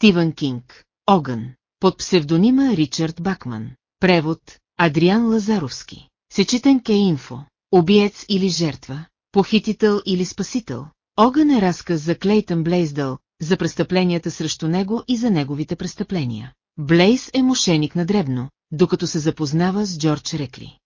Стивън Кинг. Огън. Под псевдонима Ричард Бакман. Превод Адриан Лазаровски. Сечетен Ке Инфо. Обиец или жертва. Похитител или спасител. Огън е разказ за Клейтън Блейздъл, за престъпленията срещу него и за неговите престъпления. Блейз е мошеник на дребно, докато се запознава с Джордж Рекли.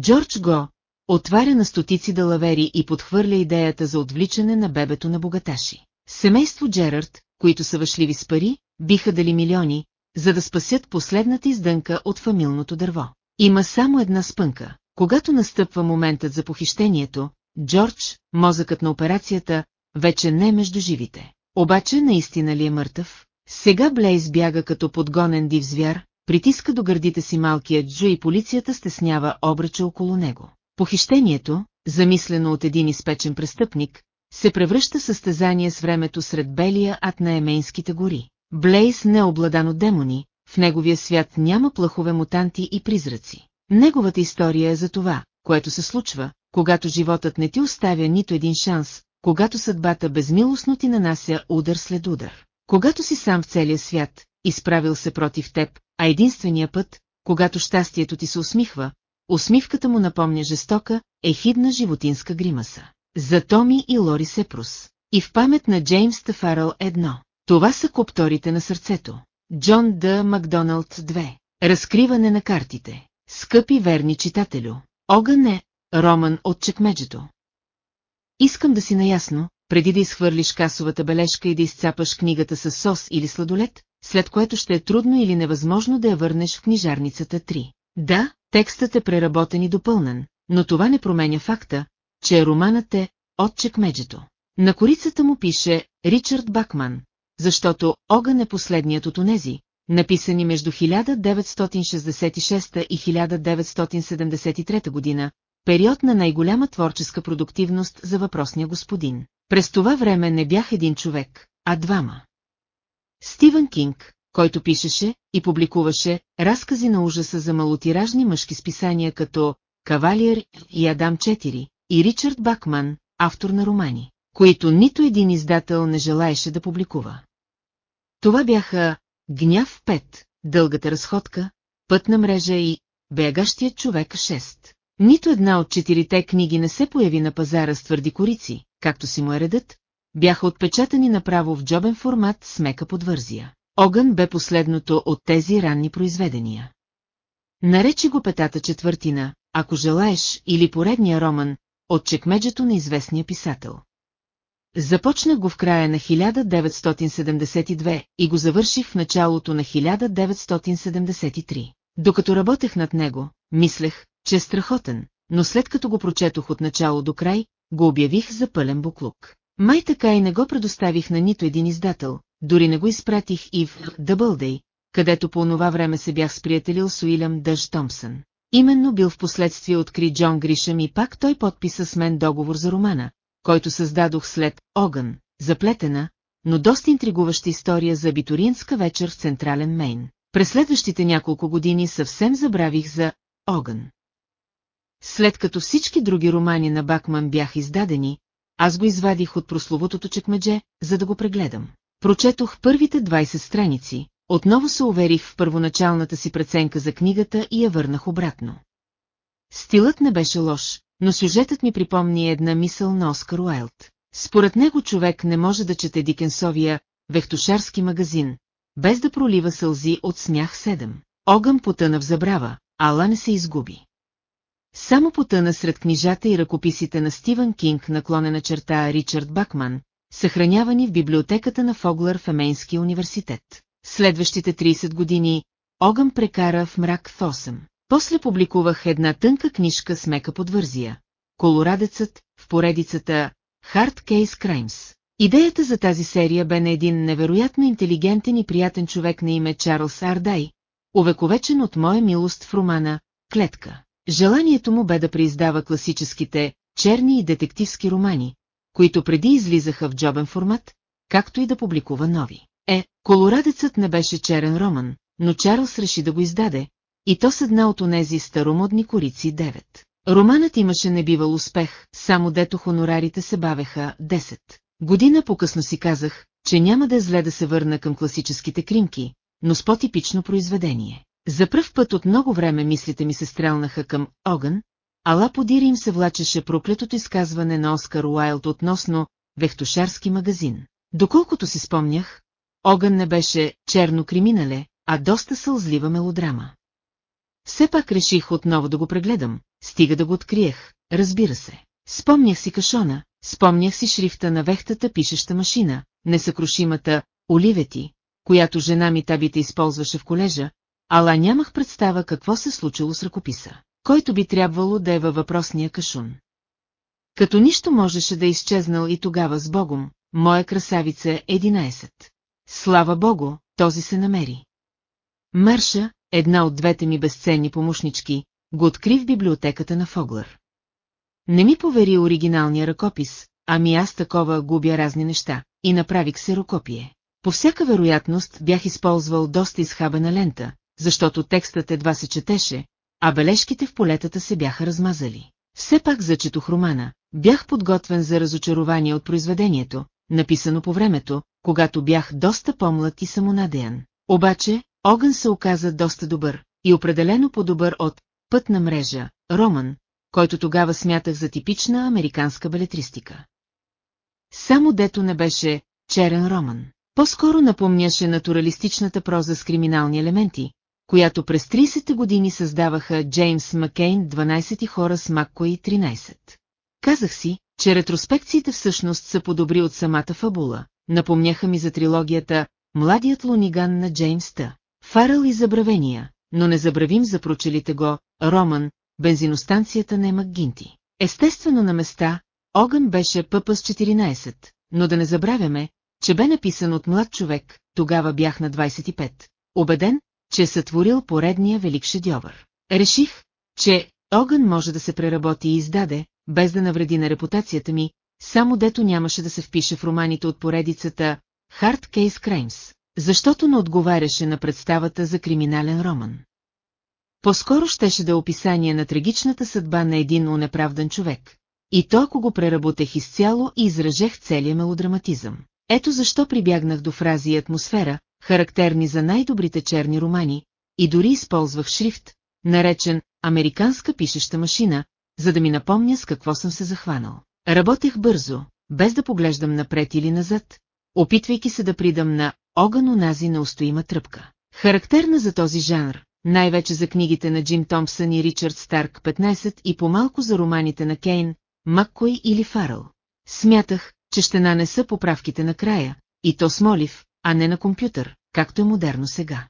Джордж го отваря на стотици далавери и подхвърля идеята за отвличане на бебето на богаташи. Семейство Джерард, които са въшливи с пари, биха дали милиони, за да спасят последната издънка от фамилното дърво. Има само една спънка. Когато настъпва моментът за похищението, Джордж, мозъкът на операцията, вече не е между живите. Обаче наистина ли е мъртъв? Сега Блейз бяга като подгонен див звяр, притиска до гърдите си малкият Джо и полицията стеснява обръча около него. Похищението, замислено от един изпечен престъпник, се превръща състезание с времето сред белия ад на Емейнските гори. Блейз не е обладан от демони, в неговия свят няма плахове мутанти и призраци. Неговата история е за това, което се случва, когато животът не ти оставя нито един шанс, когато съдбата безмилостно ти нанася удар след удар. Когато си сам в целия свят, изправил се против теб, а единствения път, когато щастието ти се усмихва, усмивката му напомня жестока, ехидна животинска гримаса. За Томи и Лори Сепрус. И в памет на Джеймс Тафаръл едно. Това са копторите на сърцето. Джон Д. Макдоналд 2. Разкриване на картите. Скъпи верни читателю. Огън е роман от чекмеджето. Искам да си наясно, преди да изхвърлиш касовата бележка и да изцапаш книгата с сос или сладолет, след което ще е трудно или невъзможно да я върнеш в книжарницата 3. Да, текстът е преработен и допълнен, но това не променя факта, че романът е от чекмеджето. На корицата му пише Ричард Бакман, защото Огън е последният от онези, написани между 1966 и 1973 година, период на най-голяма творческа продуктивност за въпросния господин. През това време не бях един човек, а двама. Стивън Кинг, който пишеше и публикуваше разкази на ужаса за малотиражни мъжки списания като Кавалиер и Адам 4, и Ричард Бакман, автор на романи, които нито един издател не желаеше да публикува. Това бяха Гняв 5, Дългата разходка, Пътна мрежа и Бегащият човек 6. Нито една от четирите книги не се появи на пазара с твърди корици, както си му е редът, бяха отпечатани направо в джобен формат с мека подвързия. Огън бе последното от тези ранни произведения. Наречи го петата четвъртина, ако желаеш, или поредния роман, от чекмеджето на известния писател. Започнах го в края на 1972 и го завърших в началото на 1973. Докато работех над него, мислех, че е страхотен, но след като го прочетох от начало до край, го обявих за пълен буклук. Май така и не го предоставих на нито един издател, дори не го изпратих и в Дъбълдей, където по онова време се бях сприятелил с Уилям Дъж Томпсън. Именно бил в последствие откри Джон Гришъм и пак той подписа с мен договор за романа, който създадох след Огън, заплетена, но доста интригуваща история за абитуриентска вечер в Централен Мейн. През следващите няколко години съвсем забравих за Огън. След като всички други романи на Бакман бяха издадени, аз го извадих от прословутото чекмедже, за да го прегледам. Прочетох първите 20 страници, отново се уверих в първоначалната си преценка за книгата и я върнах обратно. Стилът не беше лош, но сюжетът ми припомни една мисъл на Оскар Уайлд. Според него човек не може да чете Дикенсовия вехтошарски магазин, без да пролива сълзи от смях седем. Огън потъна в забрава, ала не се изгуби. Само потъна сред книжата и ръкописите на Стивън Кинг наклонена черта Ричард Бакман, съхранявани в библиотеката на Фоглър в Емейнския университет. Следващите 30 години Огън прекара в мрак в 8. После публикувах една тънка книжка с мека подвързия. Колорадецът в поредицата Hard Case Crimes. Идеята за тази серия бе на един невероятно интелигентен и приятен човек на име Чарлз Ардай, увековечен от моя милост в романа «Клетка». Желанието му бе да преиздава класическите, черни и детективски романи, които преди излизаха в джобен формат, както и да публикува нови. Е, Колорадецът не беше черен роман, но Чарлз реши да го издаде, и то с една от онези старомодни корици 9. Романът имаше небивал успех, само дето хонорарите се бавеха 10. Година по-късно си казах, че няма да е зле да се върна към класическите кримки, но с по-типично произведение. За пръв път от много време мислите ми се стрелнаха към огън, ала подири им се влачеше проклетото изказване на Оскар Уайлд относно вехтошарски магазин. Доколкото си спомнях, огън не беше черно криминале, а доста сълзлива мелодрама. Все пак реших отново да го прегледам, стига да го откриех, разбира се. Спомнях си кашона, спомнях си шрифта на вехтата пишеща машина, несъкрушимата Оливети, която жена ми табите използваше в колежа, ала нямах представа какво се случило с ръкописа, който би трябвало да е във въпросния кашун. Като нищо можеше да е изчезнал и тогава с Богом, моя красавица е 11. Слава Богу, този се намери. Марша, една от двете ми безценни помощнички, го откри в библиотеката на Фоглър. Не ми повери оригиналния ръкопис, ами аз такова губя разни неща, и направих се рукопие. По всяка вероятност бях използвал доста изхабена лента, защото текстът едва се четеше, а бележките в полетата се бяха размазали. Все пак зачетох романа, бях подготвен за разочарование от произведението, написано по времето, когато бях доста по-млад и самонадеян. Обаче, Огън се оказа доста добър, и определено по-добър от «Пътна мрежа», роман, който тогава смятах за типична американска балетристика. Само дето не беше черен роман. По-скоро напомняше натуралистичната проза с криминални елементи, която през 30-те години създаваха Джеймс Маккейн 12 хора с Маккои 13. Казах си, че ретроспекциите всъщност са подобри от самата фабула, напомняха ми за трилогията «Младият луниган» на Джеймс Т. Фарел и забравения, но не забравим за прочелите го, Роман, бензиностанцията на Макгинти. Естествено на места, огън беше ПП с 14, но да не забравяме, че бе написан от млад човек, тогава бях на 25, убеден, че е сътворил поредния велик шедьовър. Реших, че огън може да се преработи и издаде, без да навреди на репутацията ми, само дето нямаше да се впише в романите от поредицата Hard Case Crimes, защото не отговаряше на представата за криминален роман. По-скоро щеше да е описание на трагичната съдба на един унеправдан човек. И то ако го преработех изцяло и изражех целия мелодраматизъм. Ето защо прибягнах до фрази и атмосфера, характерни за най-добрите черни романи, и дори използвах шрифт, наречен «Американска пишеща машина», за да ми напомня с какво съм се захванал. Работех бързо, без да поглеждам напред или назад, опитвайки се да придам на огън унази неустоима тръпка. Характерна за този жанр, най-вече за книгите на Джим Томпсън и Ричард Старк 15 и по-малко за романите на Кейн, Маккой или Фаръл. Смятах, че ще нанеса поправките накрая, и то с молив, а не на компютър, както е модерно сега.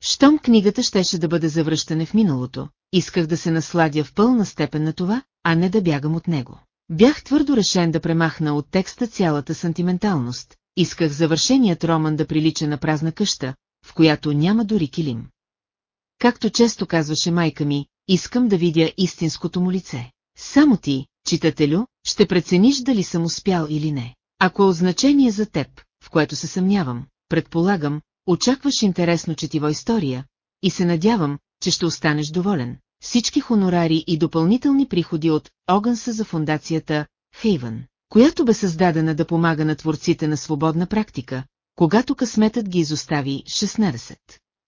Щом книгата щеше да бъде завръщане в миналото, исках да се насладя в пълна степен на това, а не да бягам от него. Бях твърдо решен да премахна от текста цялата сантименталност, исках завършеният роман да прилича на празна къща, в която няма дори килим. Както често казваше майка ми, искам да видя истинското му лице. Само ти, читателю, ще прецениш дали съм успял или не. Ако е значение за теб, в което се съмнявам, предполагам, очакваш интересно четиво история и се надявам, че ще останеш доволен. Всички хонорари и допълнителни приходи от огън са за фундацията Хейвън, която бе създадена да помага на творците на свободна практика, когато късметът ги изостави 16.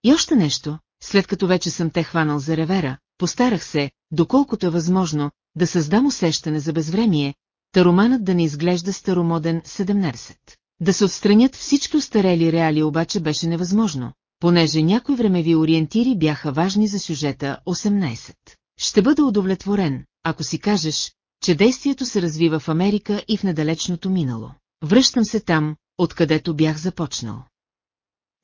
И още нещо, след като вече съм те хванал за ревера, постарах се, доколкото е възможно, да създам усещане за безвремие, та романът да не изглежда старомоден 17. Да се отстранят всички устарели реали обаче беше невъзможно, понеже някои времеви ориентири бяха важни за сюжета 18. Ще бъда удовлетворен, ако си кажеш, че действието се развива в Америка и в недалечното минало. Връщам се там, откъдето бях започнал.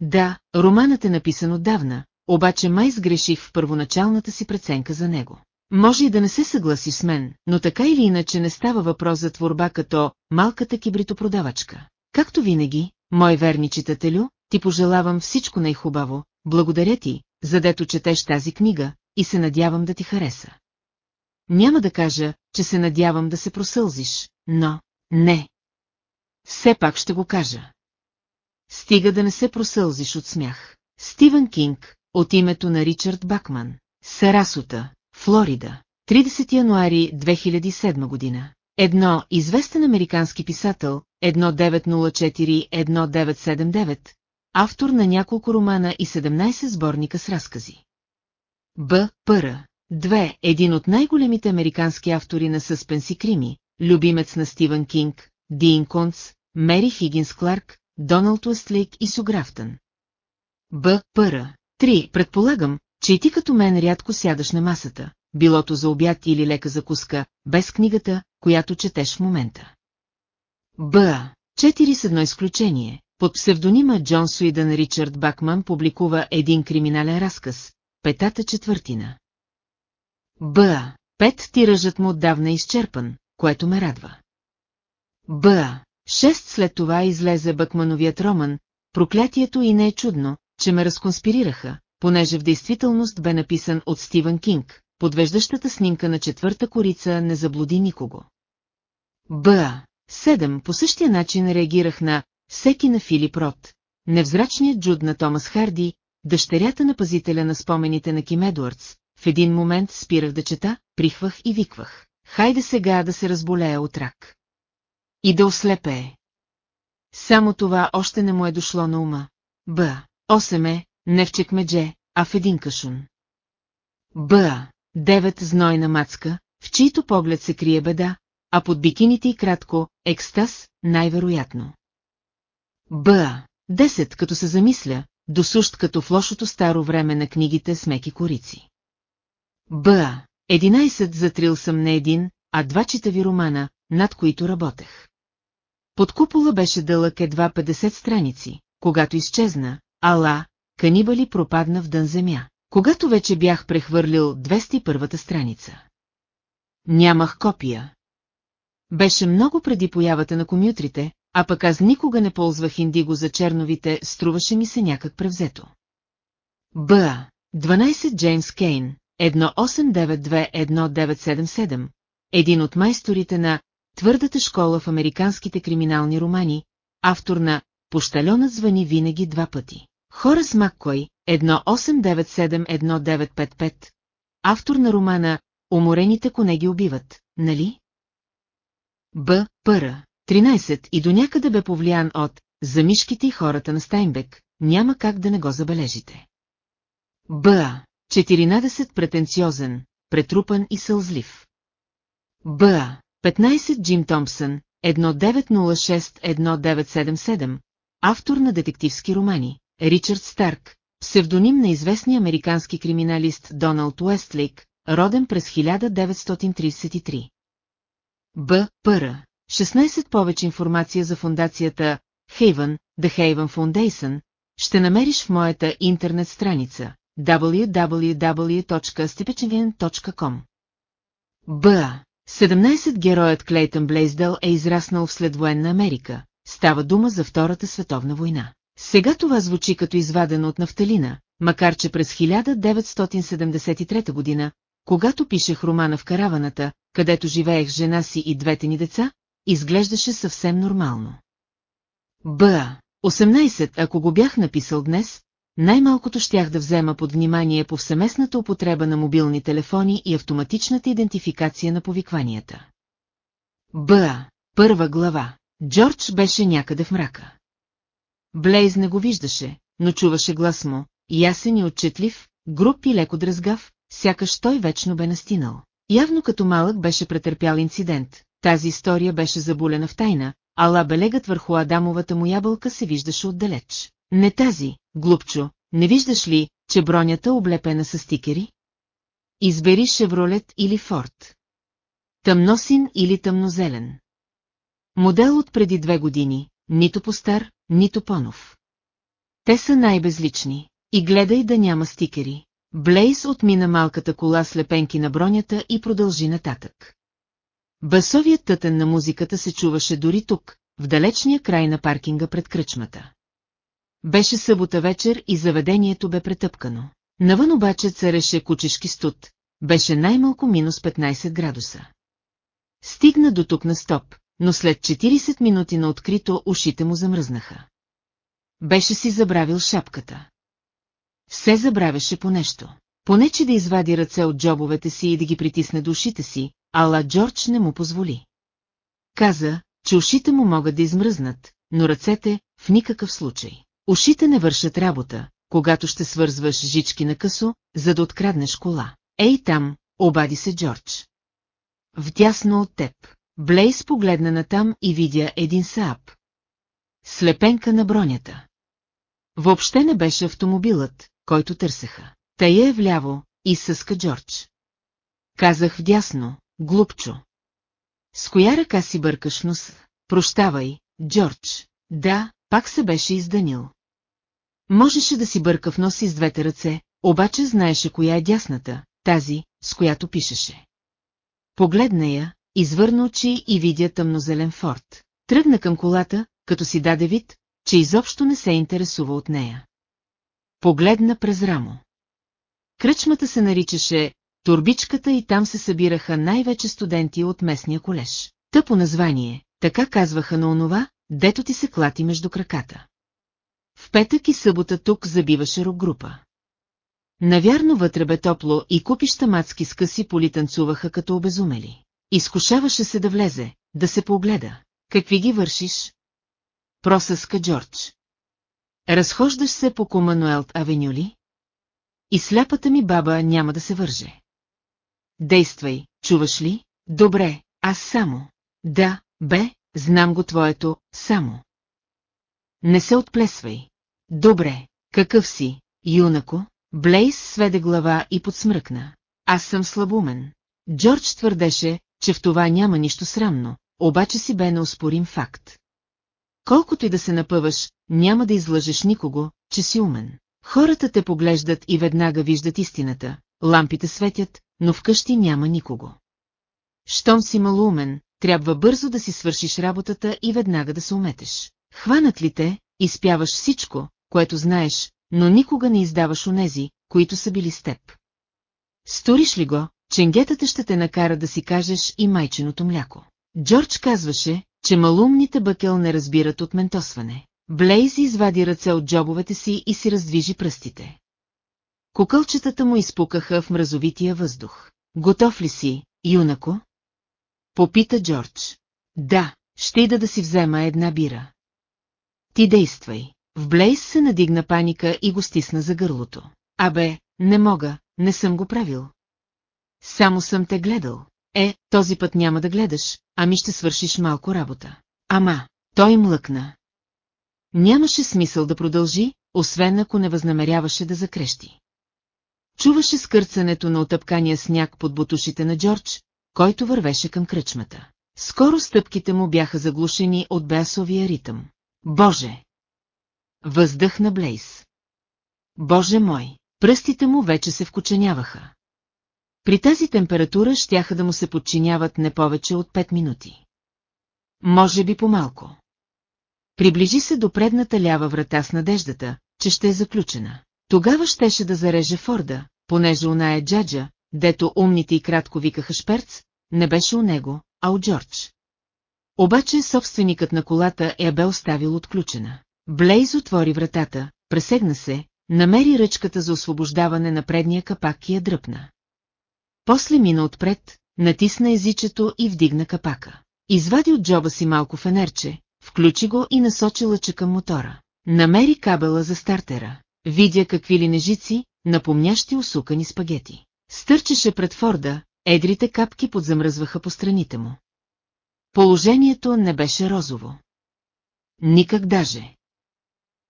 Да, романът е написан отдавна, обаче май сгреших в първоначалната си преценка за него. Може и да не се съгласи с мен, но така или иначе не става въпрос за творба като малката кибритопродавачка. Както винаги, мой верни читателю, ти пожелавам всичко най-хубаво, благодаря ти, задето четеш тази книга, и се надявам да ти хареса. Няма да кажа, че се надявам да се просълзиш, но... Не. Все пак ще го кажа. Стига да не се просълзиш от смях. Стивън Кинг, от името на Ричард Бакман. Сарасота, Флорида. 30 януари 2007 година. Едно известен американски писател, 1904-1979, автор на няколко романа и 17 сборника с разкази. Б. Пъра. 2. Един от най-големите американски автори на съспенси крими, любимец на Стивън Кинг, Дин Конц, Мери Хигинс Кларк, Доналд Уестлейк и Суграфтън. Б. Пъра. 3. Предполагам, че и ти като мен рядко сядаш на масата, билото за обяд или лека закуска, без книгата, която четеш в момента. Б. Четири с едно изключение. Под псевдонима Джон Суидън Ричард Бакман публикува един криминален разказ, петата четвъртина. Б. Пет тиражът му отдавна е изчерпан, което ме радва. Б. Шест след това излезе Бакмановият роман, проклятието и не е чудно, че ме разконспирираха, понеже в действителност бе написан от Стивън Кинг, подвеждащата снимка на четвърта корица не заблуди никого. Б. Седем по същия начин реагирах на всеки на Филип Рот, невзрачният джуд на Томас Харди, дъщерята на пазителя на спомените на Ким Едуардс. В един момент спирах да чета, прихвах и виквах. Хайде сега да се разболея от рак. И да ослепее. Само това още не му е дошло на ума. Б. Осем е, не в чекмедже, а в един кашун. Б. Девет знойна мацка, в чийто поглед се крие беда, а под бикините и кратко, екстаз, най-вероятно. Б. Десет, като се замисля, досущ като в лошото старо време на книгите с меки корици. Б. Единайсет затрил съм не един, а два читави романа, над които работех. Под купола беше дълъг едва 50 страници, когато изчезна, ала, канибали пропадна в дън земя, когато вече бях прехвърлил 201-та страница. Нямах копия. Беше много преди появата на комютрите, а пък аз никога не ползвах индиго за черновите, струваше ми се някак превзето. Б. 12 Джеймс Кейн, 1892-1977, един от майсторите на твърдата школа в американските криминални романи, автор на «Пощалонът звъни винаги два пъти». Хорас Маккой, 1897-1955, автор на романа «Уморените коне ги убиват», нали? Б. Пъра, 13 и до някъде бе повлиян от «Замишките и хората на Стайнбек», няма как да не го забележите. Б. 14 претенциозен, претрупан и сълзлив. Б. 15 Джим Томпсън, 1906-1977, автор на детективски романи, Ричард Старк, псевдоним на известния американски криминалист Доналд Уестлейк, роден през 1933. Б. Пъра. 16 повече информация за фундацията Haven, The Haven Foundation, ще намериш в моята интернет страница www.stepečevin.com Б. 17 героят Клейтън Блейздъл е израснал в следвоенна Америка. Става дума за Втората световна война. Сега това звучи като извадено от нафталина, макар че през 1973 година, когато пишех романа в караваната, където живеех жена си и двете ни деца, изглеждаше съвсем нормално. Б. 18, ако го бях написал днес, най-малкото щях да взема под внимание повсеместната употреба на мобилни телефони и автоматичната идентификация на повикванията. Б. Първа глава. Джордж беше някъде в мрака. Блейз не го виждаше, но чуваше глас му, ясен и отчетлив, груп и леко дръзгав, сякаш той вечно бе настинал. Явно като малък беше претърпял инцидент, тази история беше забулена в тайна, ала белегът върху Адамовата му ябълка се виждаше отдалеч. Не тази, глупчо, не виждаш ли, че бронята облепена с стикери? Избери Шевролет или Форд. Тъмносин или тъмнозелен. Модел от преди две години, нито по-стар, нито по-нов. Те са най-безлични. И гледай да няма стикери. Блейз отмина малката кола с лепенки на бронята и продължи нататък. Басовият тътен на музиката се чуваше дори тук, в далечния край на паркинга пред кръчмата. Беше събота вечер и заведението бе претъпкано. Навън обаче цареше кучешки студ, беше най-малко минус 15 градуса. Стигна до тук на стоп, но след 40 минути на открито ушите му замръзнаха. Беше си забравил шапката. Все забравяше по нещо. Поне че да извади ръце от джобовете си и да ги притисне до ушите си, ала Джордж не му позволи. Каза, че ушите му могат да измръзнат, но ръцете в никакъв случай. Ушите не вършат работа, когато ще свързваш жички на късо, за да откраднеш кола. Ей там, обади се Джордж. Вдясно от теб. Блейс погледна натам и видя един саап. Слепенка на бронята. Въобще не беше автомобилът, който търсеха. Тая е вляво, и съска Джордж. Казах вдясно, глупчо. С коя ръка си бъркаш нос? Прощавай, Джордж. Да, пак се беше изданил. Можеше да си бърка в нос с двете ръце, обаче знаеше коя е дясната, тази, с която пишеше. Погледна я, извърна очи и видя тъмнозелен форт. Тръгна към колата, като си даде вид, че изобщо не се интересува от нея. Погледна през рамо. Кръчмата се наричаше Турбичката и там се събираха най-вече студенти от местния колеж. Тъпо название, така казваха на онова, дето ти се клати между краката. В петък и събота тук забиваше рок-група. Навярно вътре бе топло и купища мацки с къси поли танцуваха като обезумели. Изкушаваше се да влезе, да се погледа. Какви ги вършиш? Просъска Джордж. Разхождаш се по Комануелт Авеню ли? И сляпата ми баба няма да се върже. Действай, чуваш ли? Добре, аз само. Да, бе, знам го твоето, само. Не се отплесвай. Добре, какъв си, юнако? Блейс сведе глава и подсмръкна. Аз съм слабумен. Джордж твърдеше, че в това няма нищо срамно, обаче си бе неоспорим факт. Колкото и да се напъваш, няма да излъжеш никого, че си умен. Хората те поглеждат и веднага виждат истината, лампите светят, но вкъщи няма никого. Щом си малумен, трябва бързо да си свършиш работата и веднага да се уметеш. Хванат ли те, изпяваш всичко, което знаеш, но никога не издаваш онези, които са били с теб. Сториш ли го, ченгетата ще те накара да си кажеш и майченото мляко. Джордж казваше, че малумните бъкел не разбират от ментосване. Блейз извади ръце от джобовете си и си раздвижи пръстите. Кукълчетата му изпукаха в мразовития въздух. Готов ли си, юнако? Попита Джордж. Да, ще ида да си взема една бира. Ти действай. В Блейс се надигна паника и го стисна за гърлото. Абе, не мога, не съм го правил. Само съм те гледал. Е, този път няма да гледаш, ами ще свършиш малко работа. Ама, той млъкна. Нямаше смисъл да продължи, освен ако не възнамеряваше да закрещи. Чуваше скърцането на отъпкания сняг под бутушите на Джордж, който вървеше към кръчмата. Скоро стъпките му бяха заглушени от беасовия ритъм. Боже! Въздъхна Блейс. Боже мой! Пръстите му вече се вкоченяваха. При тази температура щяха да му се подчиняват не повече от 5 минути. Може би по-малко. Приближи се до предната лява врата с надеждата, че ще е заключена. Тогава щеше да зареже Форда, понеже оная джаджа, дето умните и кратко викаха шперц, не беше у него, а у Джордж. Обаче собственикът на колата я бе оставил отключена. Блейз отвори вратата, пресегна се, намери ръчката за освобождаване на предния капак и я дръпна. После мина отпред, натисна езичето и вдигна капака. Извади от джоба си малко фенерче, включи го и насочи лъча към мотора. Намери кабела за стартера. Видя какви ли нежици, напомнящи усукани спагети. Стърчеше пред Форда, едрите капки подзамръзваха по страните му. Положението не беше розово. Никак даже.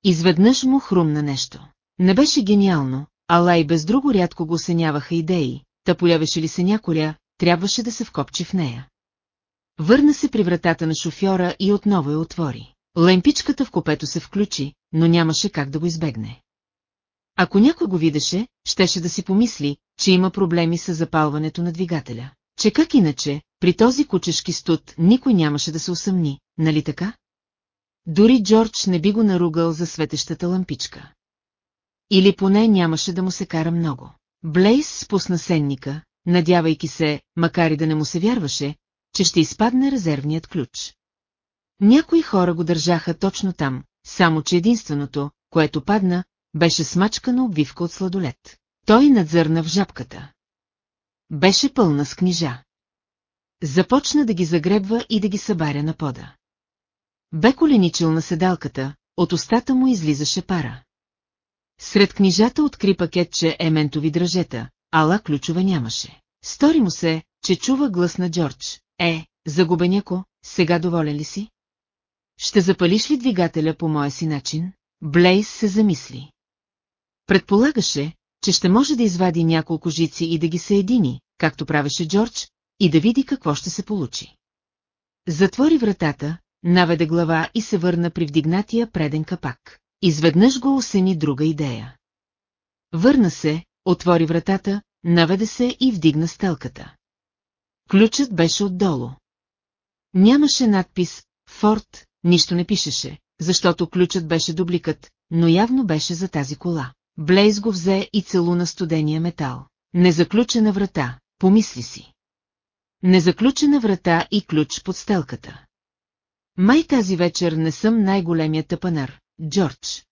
Изведнъж му хрумна нещо. Не беше гениално, ала и без друго рядко го осеняваха идеи, та полявеше ли се няколя, трябваше да се вкопчи в нея. Върна се при вратата на шофьора и отново я отвори. Лемпичката в копето се включи, но нямаше как да го избегне. Ако някой го видеше, щеше да си помисли, че има проблеми с запалването на двигателя. Че как иначе, при този кучешки студ никой нямаше да се усъмни, нали така? Дори Джордж не би го наругал за светещата лампичка. Или поне нямаше да му се кара много. Блейс спусна сенника, надявайки се, макар и да не му се вярваше, че ще изпадне резервният ключ. Някои хора го държаха точно там, само че единственото, което падна, беше смачкана обвивка от сладолет. Той надзърна в жабката. Беше пълна с книжа. Започна да ги загребва и да ги събаря на пода. Бе коленичил на седалката, от устата му излизаше пара. Сред книжата откри пакетче ементови дръжета, ала ключове нямаше. Стори му се, че чува глас на Джордж. Е, загубеняко, сега доволен ли си? Ще запалиш ли двигателя по моя си начин? Блейс се замисли. Предполагаше, че ще може да извади няколко жици и да ги съедини, както правеше Джордж, и да види какво ще се получи. Затвори вратата, наведе глава и се върна при вдигнатия преден капак. Изведнъж го осени друга идея. Върна се, отвори вратата, наведе се и вдигна стелката. Ключът беше отдолу. Нямаше надпис «Форд», нищо не пишеше, защото ключът беше дубликът, но явно беше за тази кола. Блейз го взе и целуна студения метал. Незаключена врата, помисли си. Незаключена врата и ключ под стелката. Май тази вечер не съм най-големият тъпанар, Джордж.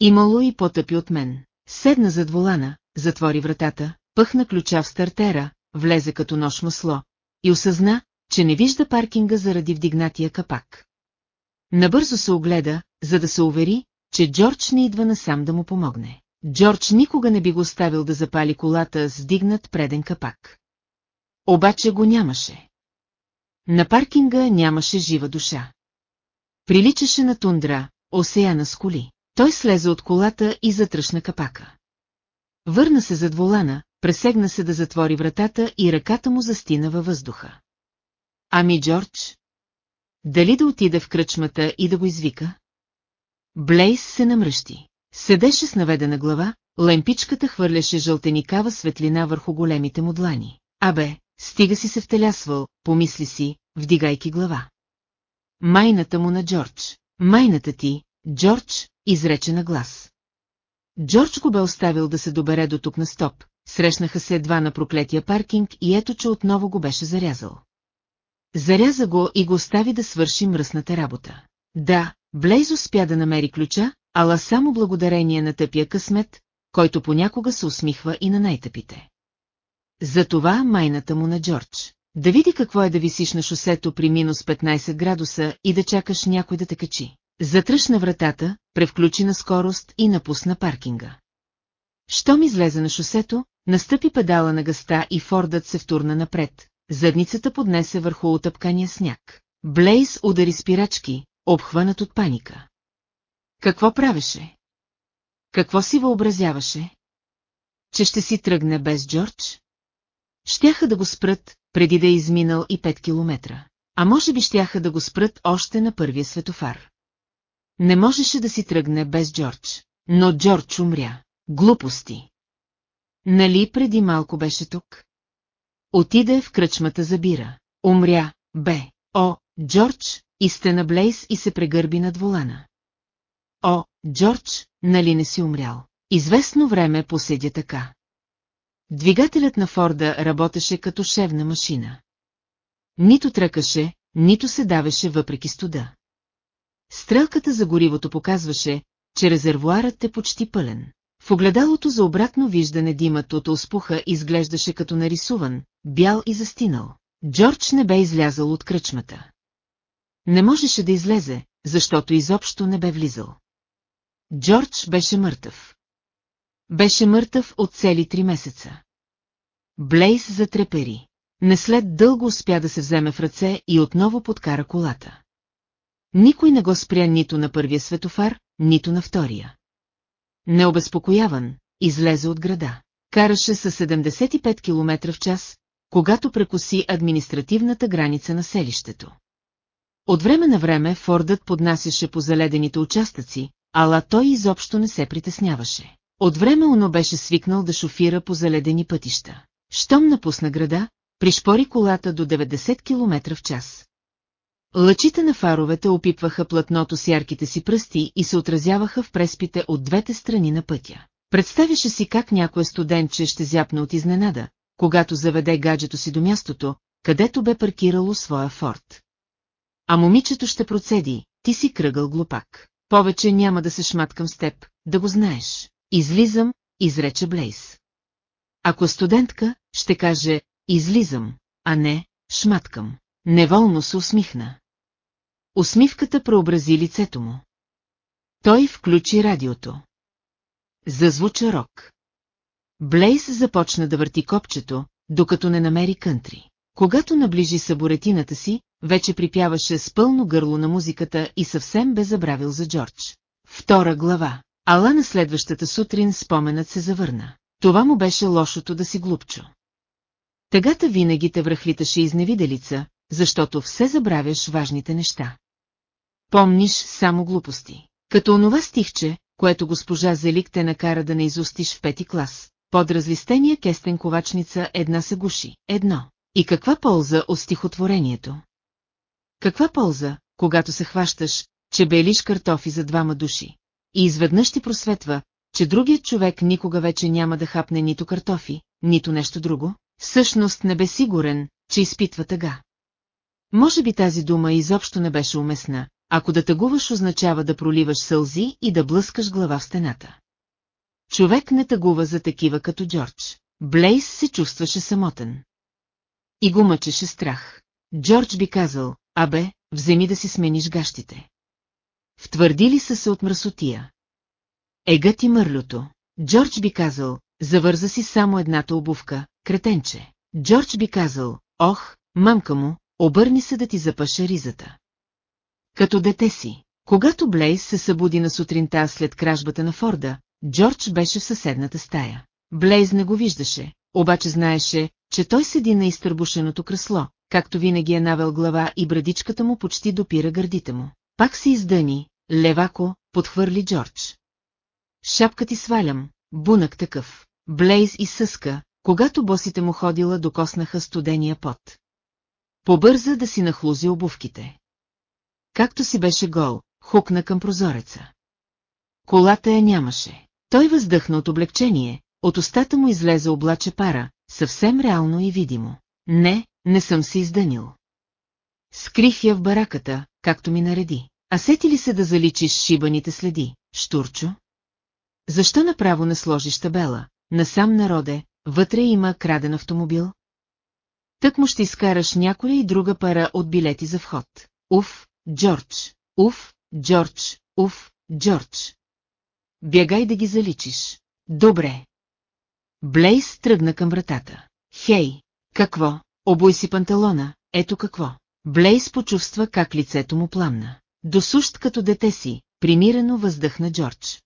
Имало и по-тъпи от мен. Седна зад волана, затвори вратата, пъхна ключа в стартера, влезе като нож масло и осъзна, че не вижда паркинга заради вдигнатия капак. Набързо се огледа, за да се увери, че Джордж не идва насам да му помогне. Джордж никога не би го оставил да запали колата с вдигнат преден капак. Обаче го нямаше. На паркинга нямаше жива душа. Приличаше на тундра, осеяна с коли. Той слезе от колата и затръшна капака. Върна се зад волана, пресегна се да затвори вратата и ръката му застина във въздуха. Ами Джордж? Дали да отиде в кръчмата и да го извика? Блейс се намръщи. Седеше с наведена глава, лемпичката хвърляше жълтеникава светлина върху големите му длани. Абе, стига си се втелясвал, помисли си, вдигайки глава. Майната му на Джордж. Майната ти, Джордж, изрече на глас. Джордж го бе оставил да се добере до тук на стоп, срещнаха се едва на проклетия паркинг и ето, че отново го беше зарязал. Заряза го и го остави да свърши мръсната работа. Да, Блейз успя да намери ключа, ала само благодарение на тъпия късмет, който понякога се усмихва и на най-тъпите. Затова майната му на Джордж. Да види какво е да висиш на шосето при минус 15 градуса и да чакаш някой да те качи. Затръшна вратата, превключи на скорост и напусна паркинга. Щом излезе на шосето, настъпи педала на гъста и Фордът се втурна напред. Задницата поднесе върху отъпкания сняг. Блейз удари спирачки, обхванат от паника. Какво правеше? Какво си въобразяваше? Че ще си тръгне без Джордж? Щяха да го спрат, преди да е изминал и 5 километра. А може би щяха да го спрат още на първия светофар. Не можеше да си тръгне без Джордж. Но Джордж умря. Глупости. Нали преди малко беше тук? Отиде в кръчмата за бира. Умря, бе. О, Джордж, изтена Блейс и се прегърби над волана. О, Джордж, нали не си умрял? Известно време поседя така. Двигателят на Форда работеше като шевна машина. Нито тръкаше, нито се давеше въпреки студа. Стрелката за горивото показваше, че резервуарът е почти пълен. В огледалото за обратно виждане димът от успуха изглеждаше като нарисуван, бял и застинал. Джордж не бе излязъл от кръчмата. Не можеше да излезе, защото изобщо не бе влизал. Джордж беше мъртъв. Беше мъртъв от цели три месеца. Блейс затрепери. Не след дълго успя да се вземе в ръце и отново подкара колата. Никой не го спря нито на първия светофар, нито на втория. Необезпокояван, излезе от града. Караше с 75 км в час, когато прекоси административната граница на селището. От време на време Фордът поднасяше по заледените участъци, ала той изобщо не се притесняваше. От време оно беше свикнал да шофира по заледени пътища. Щом напусна града, пришпори колата до 90 км в час. Лъчите на фаровете опипваха платното с ярките си пръсти и се отразяваха в преспите от двете страни на пътя. Представяше си как някое студентче ще зяпне от изненада, когато заведе гаджето си до мястото, където бе паркирало своя форт. А момичето ще процеди, ти си кръгъл глупак. Повече няма да се шматкам с теб, да го знаеш. Излизам, изрече Блейс. Ако студентка, ще каже, излизам, а не, шматкам. Неволно се усмихна. Усмивката преобрази лицето му. Той включи радиото. Зазвуча рок. Блейс започна да върти копчето, докато не намери кънтри. Когато наближи съборетината си, вече припяваше с пълно гърло на музиката и съвсем бе забравил за Джордж. Втора глава. Ала на следващата сутрин споменът се завърна. Това му беше лошото да си глупчо. Тъгата винаги те връхлиташе изневиделица, защото все забравяш важните неща. Помниш само глупости. Като онова стихче, което госпожа Зелик те накара да не изустиш в пети клас. Под разлистения кестен ковачница една се гуши. Едно. И каква полза от стихотворението? Каква полза, когато се хващаш, че белиш картофи за двама души? И изведнъж ти просветва, че другият човек никога вече няма да хапне нито картофи, нито нещо друго? Всъщност не бе сигурен, че изпитва тъга. Може би тази дума изобщо не беше уместна, ако да тъгуваш означава да проливаш сълзи и да блъскаш глава в стената. Човек не тъгува за такива като Джордж. Блейс се чувстваше самотен. И го мъчеше страх. Джордж би казал, абе, вземи да си смениш гащите. Втвърдили са се от мръсотия. Ега ти мърлюто. Джордж би казал, завърза си само едната обувка, кретенче. Джордж би казал, ох, мамка му, обърни се да ти запъша ризата. Като дете си, когато Блейс се събуди на сутринта след кражбата на Форда, Джордж беше в съседната стая. Блейз не го виждаше, обаче знаеше, че той седи на изтърбушеното кресло, както винаги е навел глава и брадичката му почти допира гърдите му. Пак се издъни, левако, подхвърли Джордж. Шапка ти свалям, бунак такъв. Блейз и съска, когато босите му ходила докоснаха студения пот. Побърза да си нахлузи обувките. Както си беше гол, хукна към прозореца. Колата я нямаше. Той въздъхна от облегчение, от устата му излезе облаче пара, съвсем реално и видимо. Не, не съм се издънил. Скрих я в бараката, както ми нареди. А сети ли се да заличиш шибаните следи, штурчо? Защо направо не сложиш табела? Насам народе, вътре има краден автомобил? Тък му ще изкараш някоя и друга пара от билети за вход. Уф, Джордж, уф, Джордж, уф, Джордж. Бягай да ги заличиш. Добре. Блейс тръгна към вратата. Хей, какво? Обой си панталона, ето какво. Блейс почувства как лицето му пламна. Досущ като дете си, примирено въздъхна Джордж.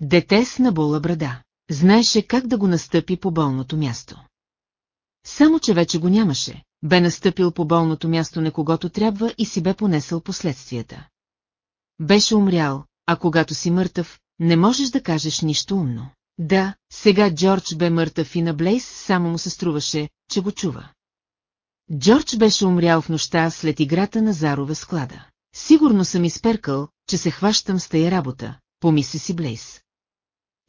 Дете с набола брада. Знаеше как да го настъпи по болното място. Само, че вече го нямаше, бе настъпил по болното място на когото трябва и си бе понесъл последствията. Беше умрял, а когато си мъртъв, не можеш да кажеш нищо умно. Да, сега Джордж бе мъртъв и на Блейс само му се струваше, че го чува. Джордж беше умрял в нощта след играта на Зарове склада. Сигурно съм изперкал, че се хващам с тая работа, помисли си Блейс.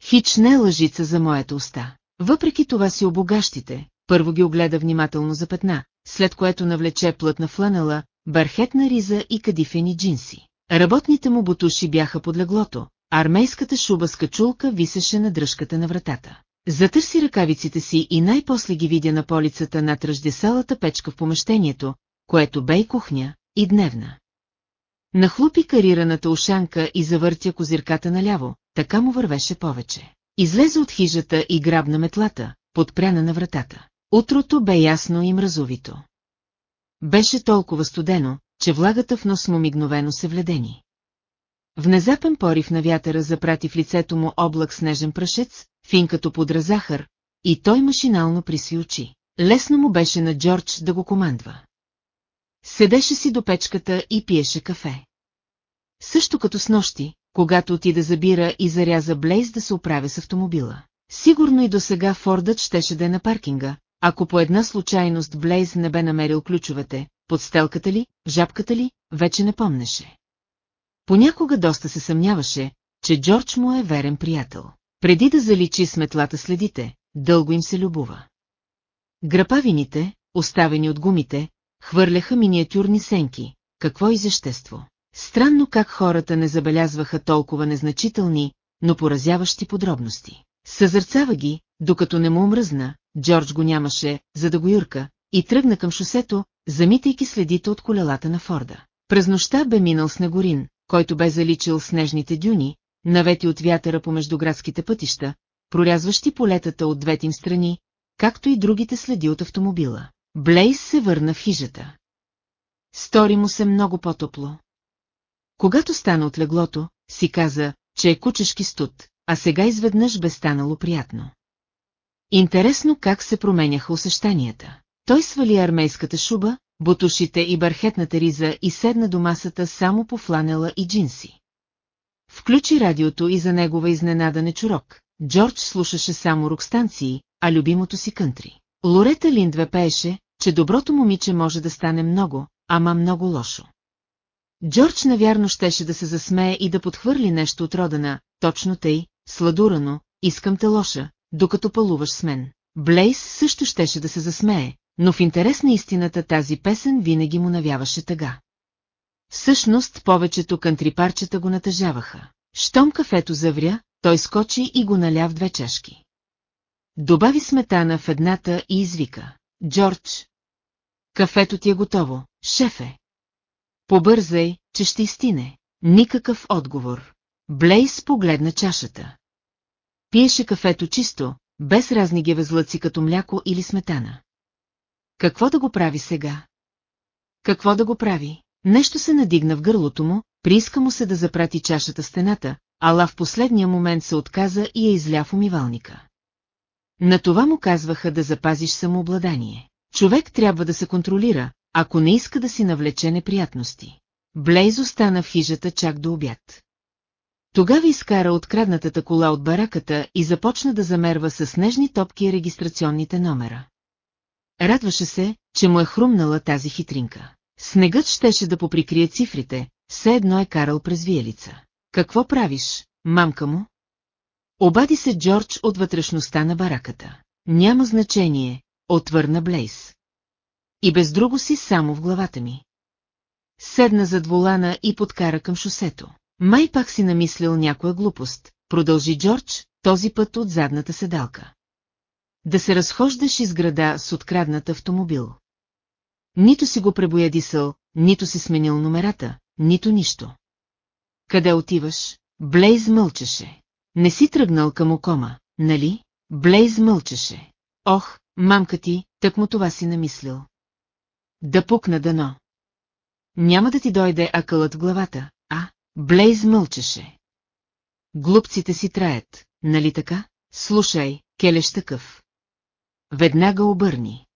Хич не е лъжица за моята уста. Въпреки това си обогащите, първо ги огледа внимателно за петна, след което навлече плътна фланела, бархетна риза и кадифени джинси. Работните му бутуши бяха под леглото, армейската шуба с качулка висеше на дръжката на вратата. Затърси ръкавиците си и най-после ги видя на полицата над ръждесалата печка в помещението, което бе и кухня, и дневна. Нахлупи карираната ушанка и завъртя козирката наляво, така му вървеше повече. Излезе от хижата и грабна метлата, подпряна на вратата. Утрото бе ясно и мразовито. Беше толкова студено, че влагата в нос му мигновено се вледени. Внезапен порив на вятъра запрати в лицето му облак снежен прашец, фин като подра захар, и той машинално приси очи. Лесно му беше на Джордж да го командва. Седеше си до печката и пиеше кафе. Също като с нощи, когато отида за бира и заряза Блейз да се оправя с автомобила. Сигурно и до сега Фордът щеше да е на паркинга, ако по една случайност Блейз не бе намерил ключовете, под стелката ли, жабката ли, вече не помнеше. Понякога доста се съмняваше, че Джордж му е верен приятел. Преди да заличи сметлата следите, дълго им се любува. Грапавините, оставени от гумите, хвърляха миниатюрни сенки, какво изещество. Странно как хората не забелязваха толкова незначителни, но поразяващи подробности. Съзърцава ги, докато не му омръзна, Джордж го нямаше, за да го юрка, и тръгна към шосето, замитайки следите от колелата на Форда. През нощта бе минал снегорин, който бе заличил снежните дюни, навети от вятъра по междуградските пътища, прорязващи полетата от двете им страни, както и другите следи от автомобила. Блейс се върна в хижата. Стори му се много по-топло. Когато стана от леглото, си каза, че е кучешки студ, а сега изведнъж бе станало приятно. Интересно как се променяха усещанията. Той свали армейската шуба, бутушите и бархетната риза и седна до масата само по фланела и джинси. Включи радиото и за негова изненада не чурок. Джордж слушаше само рок-станции, а любимото си кънтри. Лорета Линдве пееше, че доброто момиче може да стане много, ама много лошо. Джордж навярно щеше да се засмее и да подхвърли нещо от родена, точно тъй, сладурано, искам те лоша, докато пълуваш с мен. Блейс също щеше да се засмее, но в интерес на истината тази песен винаги му навяваше тъга. Всъщност повечето кантрипарчета го натъжаваха. Щом кафето завря, той скочи и го наля в две чашки. Добави сметана в едната и извика. Джордж. Кафето ти е готово, шефе. Побързай, че ще изтине. Никакъв отговор. Блейс погледна чашата. Пиеше кафето чисто, без разни гевезлъци като мляко или сметана. Какво да го прави сега? Какво да го прави? Нещо се надигна в гърлото му, прииска му се да запрати чашата стената, ала в последния момент се отказа и я изля в умивалника. На това му казваха да запазиш самообладание. Човек трябва да се контролира, ако не иска да си навлече неприятности. Блейз остана в хижата чак до обяд. Тогава изкара откраднатата кола от бараката и започна да замерва с нежни топки регистрационните номера. Радваше се, че му е хрумнала тази хитринка. Снегът щеше да поприкрие цифрите, все едно е карал през виелица. Какво правиш, мамка му? Обади се Джордж от вътрешността на бараката. Няма значение, отвърна Блейс. И без друго си само в главата ми. Седна зад волана и подкара към шосето. Май пак си намислил някоя глупост, продължи Джордж, този път от задната седалка. Да се разхождаш из града с откраднат автомобил. Нито си го пребоядисал, нито си сменил номерата, нито нищо. Къде отиваш? Блейз мълчеше. Не си тръгнал към окома, нали? Блейз мълчеше. Ох, мамка ти, тък му това си намислил. Да пукна дано. Няма да ти дойде акълът в главата, а? Блейз мълчеше. Глупците си траят, нали така? Слушай, келеш такъв. Веднага обърни.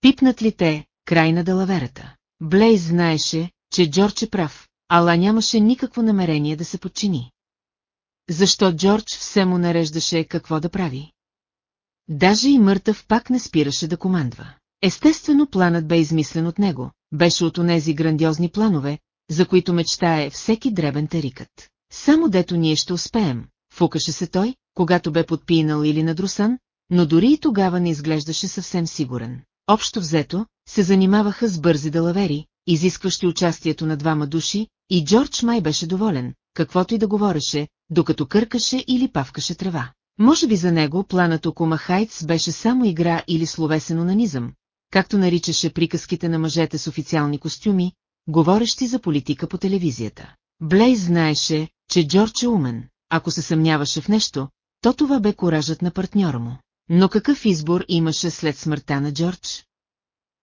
Пипнат ли те, край на далаверата? Блейз знаеше, че Джордж е прав, ала нямаше никакво намерение да се подчини. Защо Джордж все му нареждаше какво да прави? Даже и мъртъв пак не спираше да командва. Естествено планът бе измислен от него, беше от онези грандиозни планове, за които мечтае всеки дребен тарикът. Само дето ние ще успеем, фукаше се той, когато бе подпинал или надрусан, но дори и тогава не изглеждаше съвсем сигурен. Общо взето, се занимаваха с бързи далавери, изискващи участието на двама души, и Джордж май беше доволен, каквото и да говореше, докато къркаше или павкаше трева. Може би за него планът Окума Хайтс беше само игра или словесен онанизъм, както наричаше приказките на мъжете с официални костюми, говорещи за политика по телевизията. Блейз знаеше, че Джордж е умен, ако се съмняваше в нещо, то това бе коражът на партньора му. Но какъв избор имаше след смъртта на Джордж?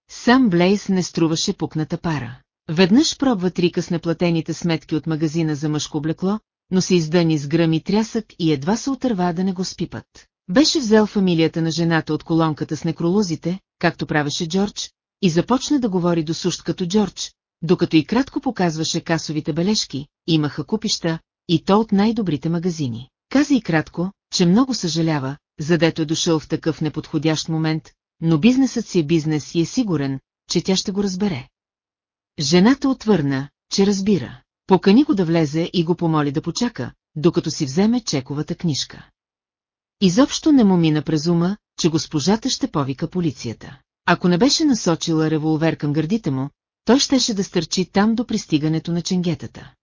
Сам Блейз не струваше пукната пара. Веднъж пробва трика с неплатените сметки от магазина за мъжко облекло, но се издъни с гръм и трясък и едва се отърва да не го спипат. Беше взел фамилията на жената от колонката с некролозите, както правеше Джордж, и започна да говори до сущ като Джордж, докато и кратко показваше касовите бележки, имаха купища, и то от най-добрите магазини. Каза и кратко, че много съжалява, задето е дошъл в такъв неподходящ момент, но бизнесът си е бизнес и е сигурен, че тя ще го разбере. Жената отвърна, че разбира. Покани го да влезе и го помоли да почака, докато си вземе чековата книжка. Изобщо не му мина през ума, че госпожата ще повика полицията. Ако не беше насочила револвер към гърдите му, той щеше да стърчи там до пристигането на ченгетата.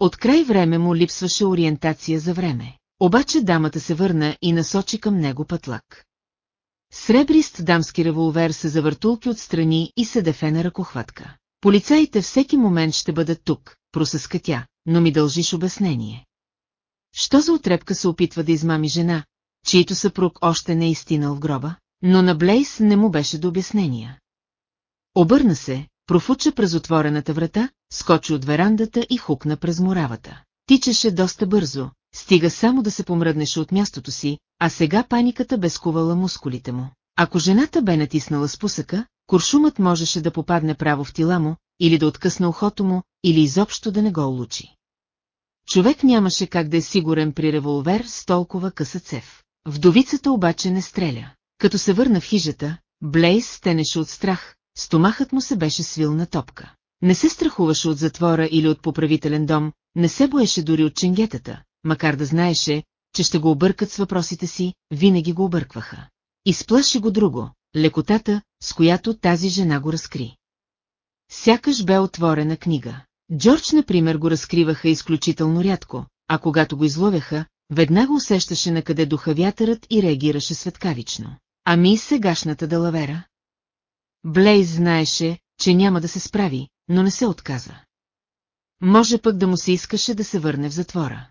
От край време му липсваше ориентация за време. Обаче дамата се върна и насочи към него пътлак. Сребрист дамски револвер се завъртулки отстрани и се дефе на ръкохватка. Полицаите всеки момент ще бъдат тук, просъска тя, но ми дължиш обяснение. Що за отрепка се опитва да измами жена, чието съпруг още не е изтинал в гроба, но на Блейс не му беше до обяснения. Обърна се, профуча през отворената врата, скочи от верандата и хукна през моравата. Тичаше доста бързо, стига само да се помръднеше от мястото си, а сега паниката бе скувала мускулите му. Ако жената бе натиснала спусъка, куршумът можеше да попадне право в тила му, или да откъсне ухото му, или изобщо да не го улучи. Човек нямаше как да е сигурен при револвер с толкова къса цев. Вдовицата обаче не стреля. Като се върна в хижата, Блейс стенеше от страх, стомахът му се беше свил на топка. Не се страхуваше от затвора или от поправителен дом, не се боеше дори от ченгетата, макар да знаеше, че ще го объркат с въпросите си, винаги го объркваха. Изплаши го друго, лекотата, с която тази жена го разкри. Сякаш бе отворена книга. Джордж, например, го разкриваха изключително рядко, а когато го изловяха, веднага усещаше на къде духа вятърът и реагираше светкавично. Ами и сегашната далавера? Блейз знаеше, че няма да се справи, но не се отказа. Може пък да му се искаше да се върне в затвора.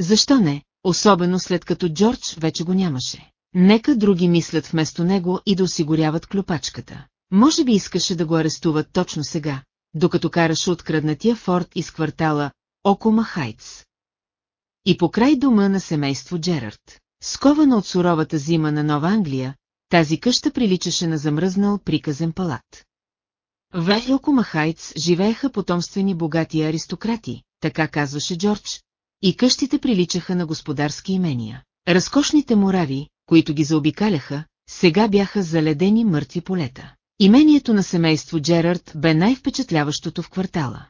Защо не, особено след като Джордж вече го нямаше? Нека други мислят вместо него и да осигуряват клюпачката. Може би искаше да го арестуват точно сега, докато караше откраднатия форт из квартала Окома Хайтс. И по край дома на семейство Джерард. Скована от суровата зима на Нова Англия, тази къща приличаше на замръзнал приказен палат. В Окома Хайтс живееха потомствени богати аристократи, така казваше Джордж, и къщите приличаха на господарски имения. Разкошните морави, които ги заобикаляха, сега бяха заледени мъртви полета. Имението на семейство Джерард бе най-впечатляващото в квартала.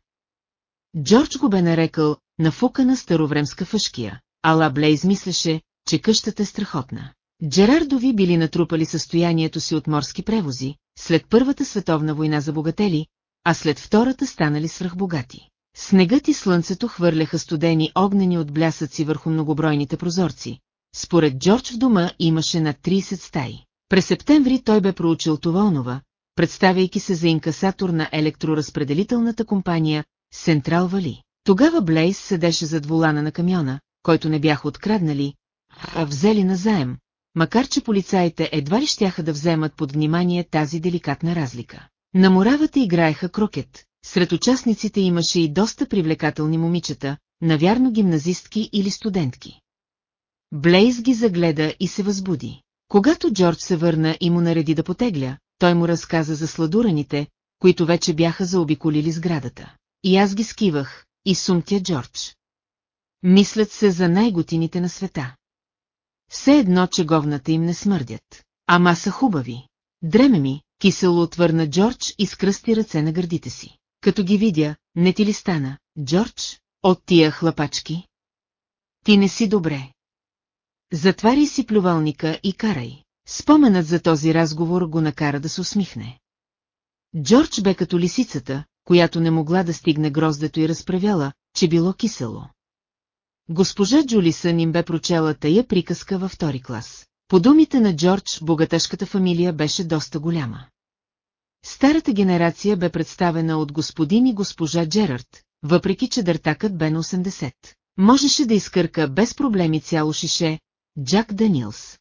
Джордж го бе нарекал нафукана старовремска фъшкия, ала Блейз мислеше, че къщата е страхотна. Джерардови били натрупали състоянието си от морски превози, след Първата световна война забогатели, а след Втората станали свръхбогати. Снегът и слънцето хвърляха студени огнени от блясъци върху многобройните прозорци. Според Джордж в дома имаше над 30 стаи. През септември той бе проучил това представяйки се за инкасатор на електроразпределителната компания Сентрал Вали. Тогава Блейс седеше зад волана на камиона, който не бяха откраднали, а взели на заем, макар че полицаите едва ли щяха да вземат под внимание тази деликатна разлика. На моравата играеха крокет, сред участниците имаше и доста привлекателни момичета, навярно гимназистки или студентки. Блейз ги загледа и се възбуди. Когато Джордж се върна и му нареди да потегля, той му разказа за сладураните, които вече бяха заобиколили сградата. И аз ги скивах, и сумтя Джордж. Мислят се за най-готините на света. Все едно, че говната им не смърдят. Ама са хубави. Дреме ми, кисело отвърна Джордж и скръсти ръце на гърдите си. Като ги видя, не ти ли стана, Джордж, от тия хлапачки? Ти не си добре. Затваряй си плювалника и карай. Споменът за този разговор го накара да се усмихне. Джордж бе като лисицата, която не могла да стигне гроздето и разправяла, че било кисело. Госпожа Джулисън им бе прочела тая приказка във втори клас. По думите на Джордж, богатъшката фамилия беше доста голяма. Старата генерация бе представена от господин и госпожа Джерард, въпреки че дъртакът бе на 80. Можеше да изкърка без проблеми цяло шише Джак Данилс.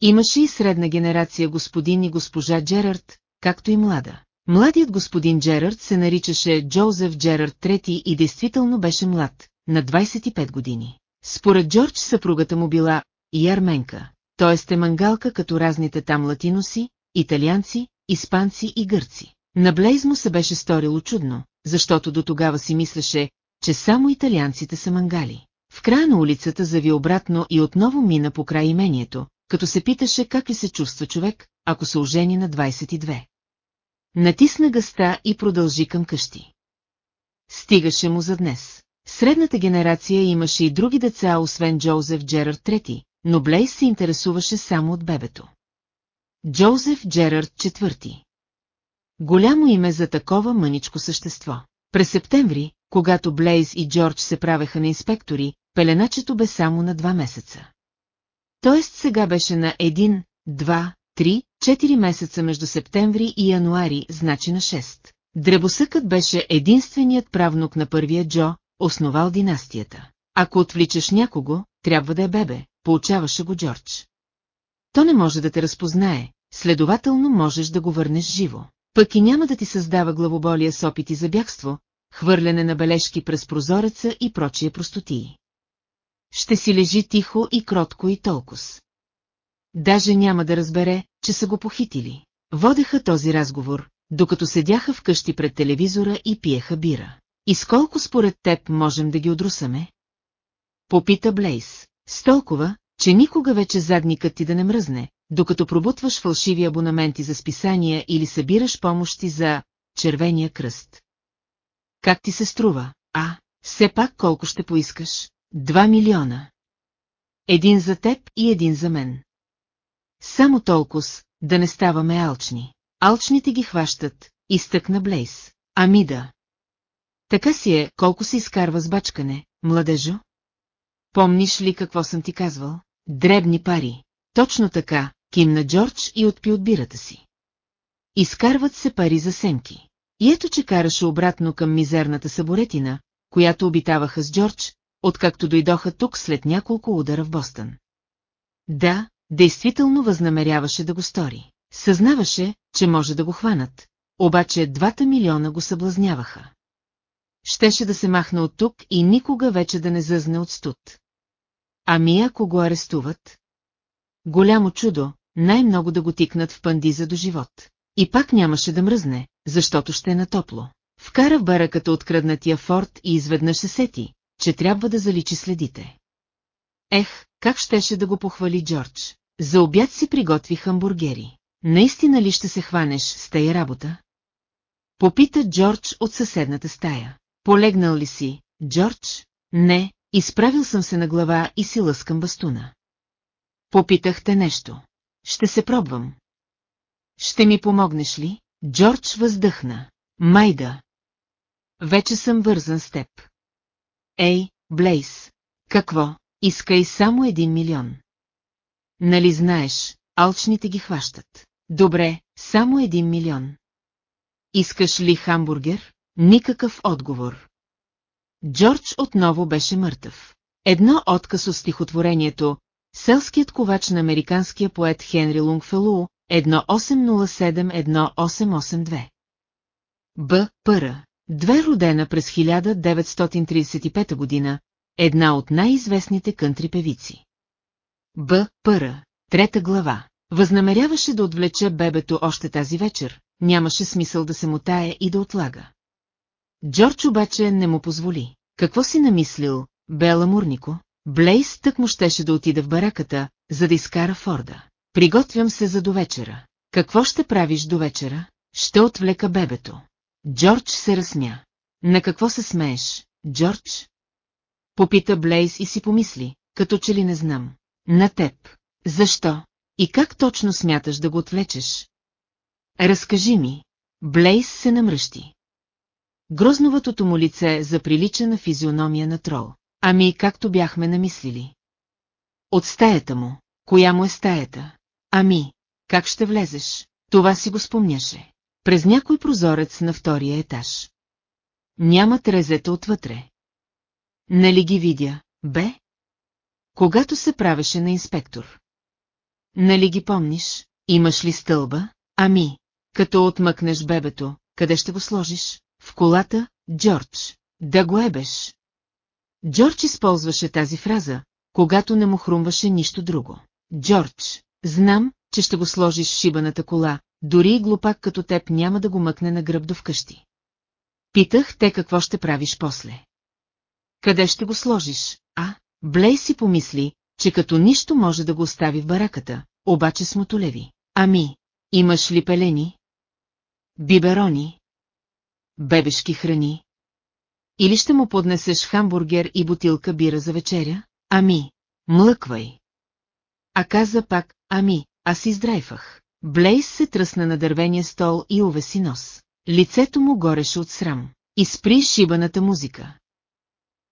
Имаше и средна генерация господин и госпожа Джерард, както и млада. Младият господин Джерард се наричаше Джозеф Джерард III и действително беше млад, на 25 години. Според Джордж съпругата му била и арменка, т.е. мангалка като разните там латиноси, италианци, испанци и гърци. На Блейз му се беше сторило чудно, защото до тогава си мислеше, че само италианците са мангали. В края на улицата зави обратно и отново мина по край имението, като се питаше как ли се чувства човек, ако се ожени на 22. Натисна гъста и продължи към къщи. Стигаше му за днес. Средната генерация имаше и други деца, освен Джозеф Джерард III, но Блейс се интересуваше само от бебето. Джозеф Джерард IV. Голямо име за такова мъничко същество. През септември, когато Блейз и Джордж се правеха на инспектори, пеленачето бе само на два месеца. Тоест сега беше на един, два, три, четири месеца между септември и януари, значи на 6. Дребосъкът беше единственият правнук на първия Джо, основал династията. Ако отвличаш някого, трябва да е бебе, получаваше го Джордж. То не може да те разпознае, следователно можеш да го върнеш живо. Пък и няма да ти създава главоболие с опити за бягство, хвърляне на бележки през прозореца и прочие простотии. Ще си лежи тихо и кротко и толкос. Даже няма да разбере, че са го похитили. Водеха този разговор, докато седяха вкъщи пред телевизора и пиеха бира. И сколко според теб можем да ги отрусаме? Попита Блейс. С толкова, че никога вече задникът ти да не мръзне, докато пробутваш фалшиви абонаменти за списания или събираш помощи за червения кръст. Как ти се струва? А, все пак колко ще поискаш? Два милиона. Един за теб и един за мен. Само толкова, да не ставаме алчни. Алчните ги хващат, изтъкна Блейс. Ами да. Така си е, колко се изкарва с бачкане, младежо? Помниш ли какво съм ти казвал? Дребни пари. Точно така, кимна Джордж и отпи от бирата си. Изкарват се пари за семки. И ето, че караше обратно към мизерната саборетина, която обитаваха с Джордж, откакто дойдоха тук след няколко удара в Бостън. Да, действително възнамеряваше да го стори. Съзнаваше, че може да го хванат, обаче двата милиона го съблазняваха. Щеше да се махне от тук и никога вече да не зъзне от студ. Ами ако го арестуват? Голямо чудо, най-много да го тикнат в пандиза до живот. И пак нямаше да мръзне, защото ще е натопло. Вкара в бараката откраднатия форт и изведнъж се сети, че трябва да заличи следите. Ех, как щеше да го похвали Джордж. За обяд си приготви хамбургери. Наистина ли ще се хванеш с тая работа? Попита Джордж от съседната стая. Полегнал ли си, Джордж? Не, изправил съм се на глава и си лъскам бастуна. Попитах те нещо. Ще се пробвам. Ще ми помогнеш ли? Джордж въздъхна. Майда. Вече съм вързан с теб. Ей, Блейс, какво? Искай само един милион. Нали знаеш, алчните ги хващат. Добре, само един милион. Искаш ли хамбургер? Никакъв отговор. Джордж отново беше мъртъв. Едно отказ от стихотворението Селският ковач на американския поет Хенри Лунгфелу 1807-1882. Б. Пъра. Две родена през 1935 година, една от най-известните кънтри певици. Б. Пъра. Трета глава. Възнамеряваше да отвлече бебето още тази вечер, нямаше смисъл да се мутае и да отлага. Джордж обаче не му позволи. Какво си намислил, Бела Мурнико? Блейс тък му щеше да отида в бараката, за да изкара Форда. Приготвям се за довечера. Какво ще правиш до вечера? Ще отвлека бебето. Джордж се разсмя. На какво се смееш, Джордж? Попита Блейс и си помисли, като че ли не знам. На теб. Защо? И как точно смяташ да го отвлечеш? Разкажи ми. Блейс се намръщи. Грозноватото му лице заприлича на физиономия на трол. Ами както бяхме намислили. От стаята му. Коя му е стаята? Ами, как ще влезеш? Това си го спомняше. През някой прозорец на втория етаж. Няма трезета отвътре. Нали ги видя, бе? Когато се правеше на инспектор. Нали ги помниш? Имаш ли стълба? Ами, като отмъкнеш бебето, къде ще го сложиш? В колата, Джордж. Да го ебеш. Джордж използваше тази фраза, когато не му хрумваше нищо друго. Джордж, знам, че ще го сложиш в шибаната кола, дори и глупак като теб няма да го мъкне на гръб до вкъщи. Питах те какво ще правиш после. Къде ще го сложиш, а? Блей си помисли, че като нищо може да го остави в бараката, обаче с мотолеви. Ами, имаш ли пелени? Биберони? Бебешки храни? Или ще му поднесеш хамбургер и бутилка бира за вечеря? Ами, млъквай. А каза пак, ами, аз издрайфах. Блейс се тръсна на дървения стол и увеси нос. Лицето му гореше от срам. Изпри шибаната музика.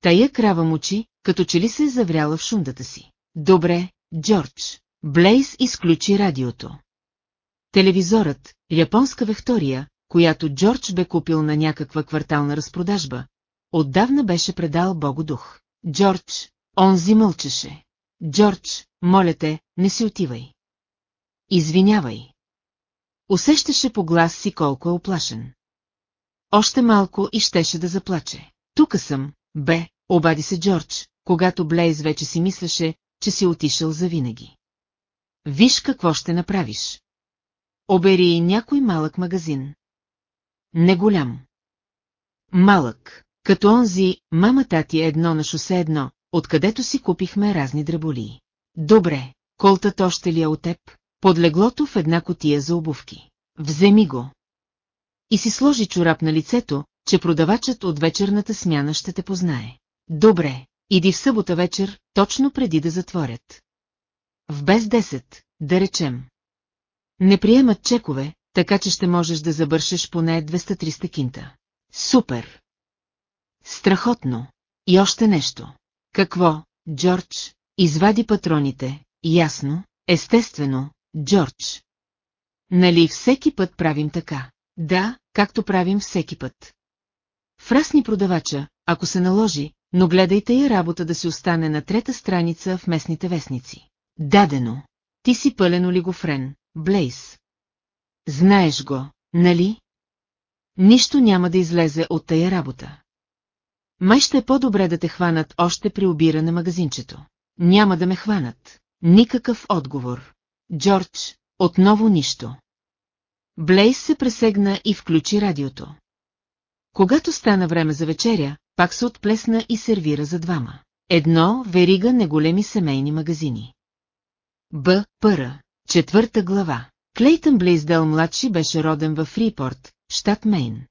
Тая крава мучи, като че ли се е завряла в шундата си. Добре, Джордж. Блейс изключи радиото. Телевизорът, японска вектория, която Джордж бе купил на някаква квартална разпродажба, отдавна беше предал Богу дух. Джордж, онзи мълчеше. Джордж, моля те, не си отивай. Извинявай. Усещаше по глас си колко е оплашен. Още малко и щеше да заплаче. Тука съм, бе, обади се Джордж, когато Блейз вече си мислеше, че си отишъл завинаги. Виж какво ще направиш. Обери някой малък магазин. Не голям. Малък, като онзи, мама тати едно на шосе едно, откъдето си купихме разни дреболии. Добре, колтът още ли е от теб? Под леглото в една котия за обувки. Вземи го. И си сложи чорап на лицето, че продавачът от вечерната смяна ще те познае. Добре, иди в събота вечер, точно преди да затворят. В без 10, да речем. Не приемат чекове, така че ще можеш да забършеш поне 200-300 кинта. Супер! Страхотно! И още нещо. Какво, Джордж? Извади патроните, ясно, естествено, Джордж. Нали всеки път правим така? Да, както правим всеки път. Фрасни продавача, ако се наложи, но гледайте я работа да си остане на трета страница в местните вестници. Дадено. Ти си пълен олигофрен, Блейс. Знаеш го, нали? Нищо няма да излезе от тая работа. Май ще е по-добре да те хванат още при обира на магазинчето. Няма да ме хванат. Никакъв отговор. Джордж, отново нищо. Блейс се пресегна и включи радиото. Когато стана време за вечеря, пак се отплесна и сервира за двама. Едно, верига неголеми семейни магазини. Б. Пъра. Четвърта глава. Клейтън Блейсдел младши беше роден в Фрипорт, щат Мейн.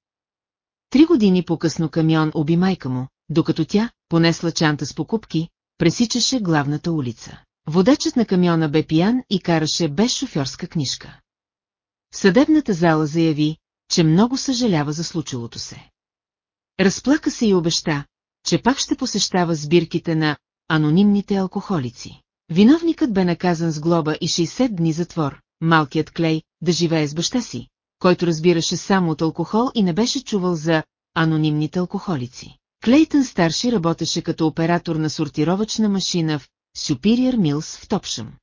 Три години по-късно камион уби майка му, докато тя, понесла чанта с покупки, пресичаше главната улица. Водачът на камиона бе пиян и караше без шофьорска книжка. В съдебната зала заяви, че много съжалява за случилото се. Разплака се и обеща, че пак ще посещава сбирките на анонимните алкохолици. Виновникът бе наказан с глоба и 60 дни затвор, малкият Клей, да живее с баща си, който разбираше само от алкохол и не беше чувал за анонимните алкохолици. Клейтън старши работеше като оператор на сортировачна машина в Superior Mills в Топшъм.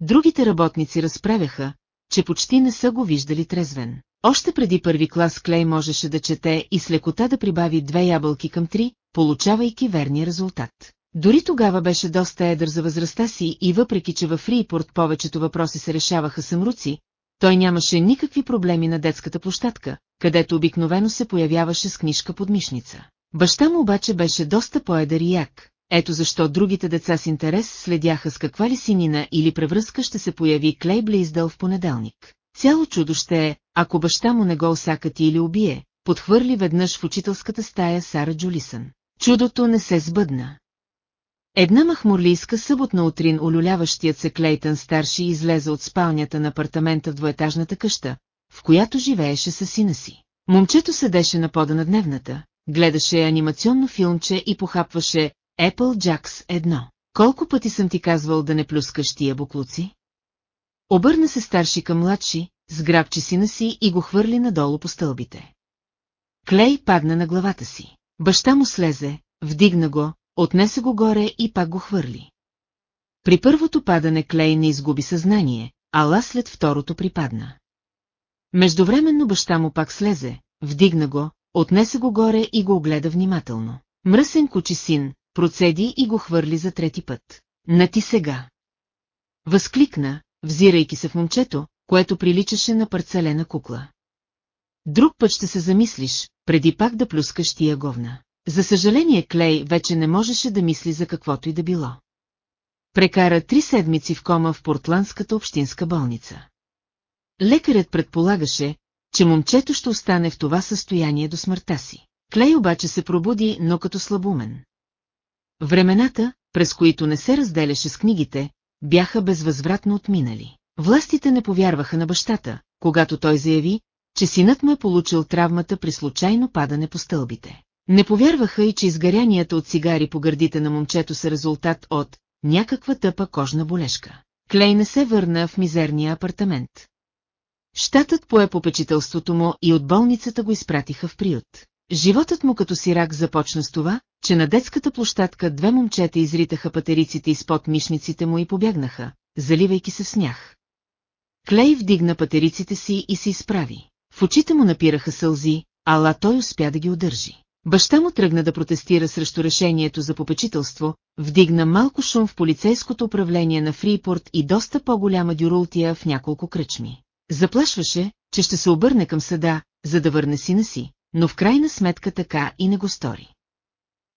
Другите работници разправяха, че почти не са го виждали трезвен. Още преди първи клас Клей можеше да чете и с лекота да прибави две ябълки към три, получавайки верния резултат. Дори тогава беше доста едър за възрастта си и въпреки, че във Фрипорт повечето въпроси се решаваха самруци, той нямаше никакви проблеми на детската площадка, където обикновено се появяваше с книжка под мишница. Баща му обаче беше доста по-едър и як, ето защо другите деца с интерес следяха с каква ли синина или превръзка ще се появи Клей Блейздъл в понеделник. Цяло чудо ще е, ако баща му не го осакати или убие, подхвърли веднъж в учителската стая Сара Джулисън. Чудото не се сбъдна. Една махмурлийска съботна утрин олюляващият се Клейтън старши излезе от спалнята на апартамента в двоетажната къща, в която живееше със сина си. Момчето седеше на пода на дневната, гледаше анимационно филмче и похапваше Apple Jacks едно. Колко пъти съм ти казвал да не плюскаш тия буклуци? Обърна се старши към младши, сграбчи сина си и го хвърли надолу по стълбите. Клей падна на главата си. Баща му слезе, вдигна го, отнесе го горе и пак го хвърли. При първото падане Клей не изгуби съзнание, ала след второто припадна. Междувременно баща му пак слезе, вдигна го, отнесе го горе и го огледа внимателно. Мръсен кучи син, процеди и го хвърли за трети път. На ти сега! Възкликна, взирайки се в момчето, което приличаше на парцелена кукла. Друг път ще се замислиш, преди пак да плюскаш тия говна. За съжаление Клей вече не можеше да мисли за каквото и да било. Прекара три седмици в кома в Портландската общинска болница. Лекарят предполагаше, че момчето ще остане в това състояние до смъртта си. Клей обаче се пробуди, но като слабумен. Времената, през които не се разделяше с книгите, бяха безвъзвратно отминали. Властите не повярваха на бащата, когато той заяви, че синът му е получил травмата при случайно падане по стълбите. Не повярваха и, че изгарянията от цигари по гърдите на момчето са резултат от някаква тъпа кожна болешка. Клей не се върна в мизерния апартамент. Щатът пое попечителството му и от болницата го изпратиха в приют. Животът му като сирак започна с това, че на детската площадка две момчета изритаха патериците изпод мишниците му и побягнаха, заливайки се в смях. Клей вдигна патериците си и се изправи. В очите му напираха сълзи, ала той успя да ги удържи. Баща му тръгна да протестира срещу решението за попечителство, вдигна малко шум в полицейското управление на Фрипорт и доста по-голяма дюрултия в няколко кръчми. Заплашваше, че ще се обърне към съда, за да върне сина си, но в крайна сметка така и не го стори.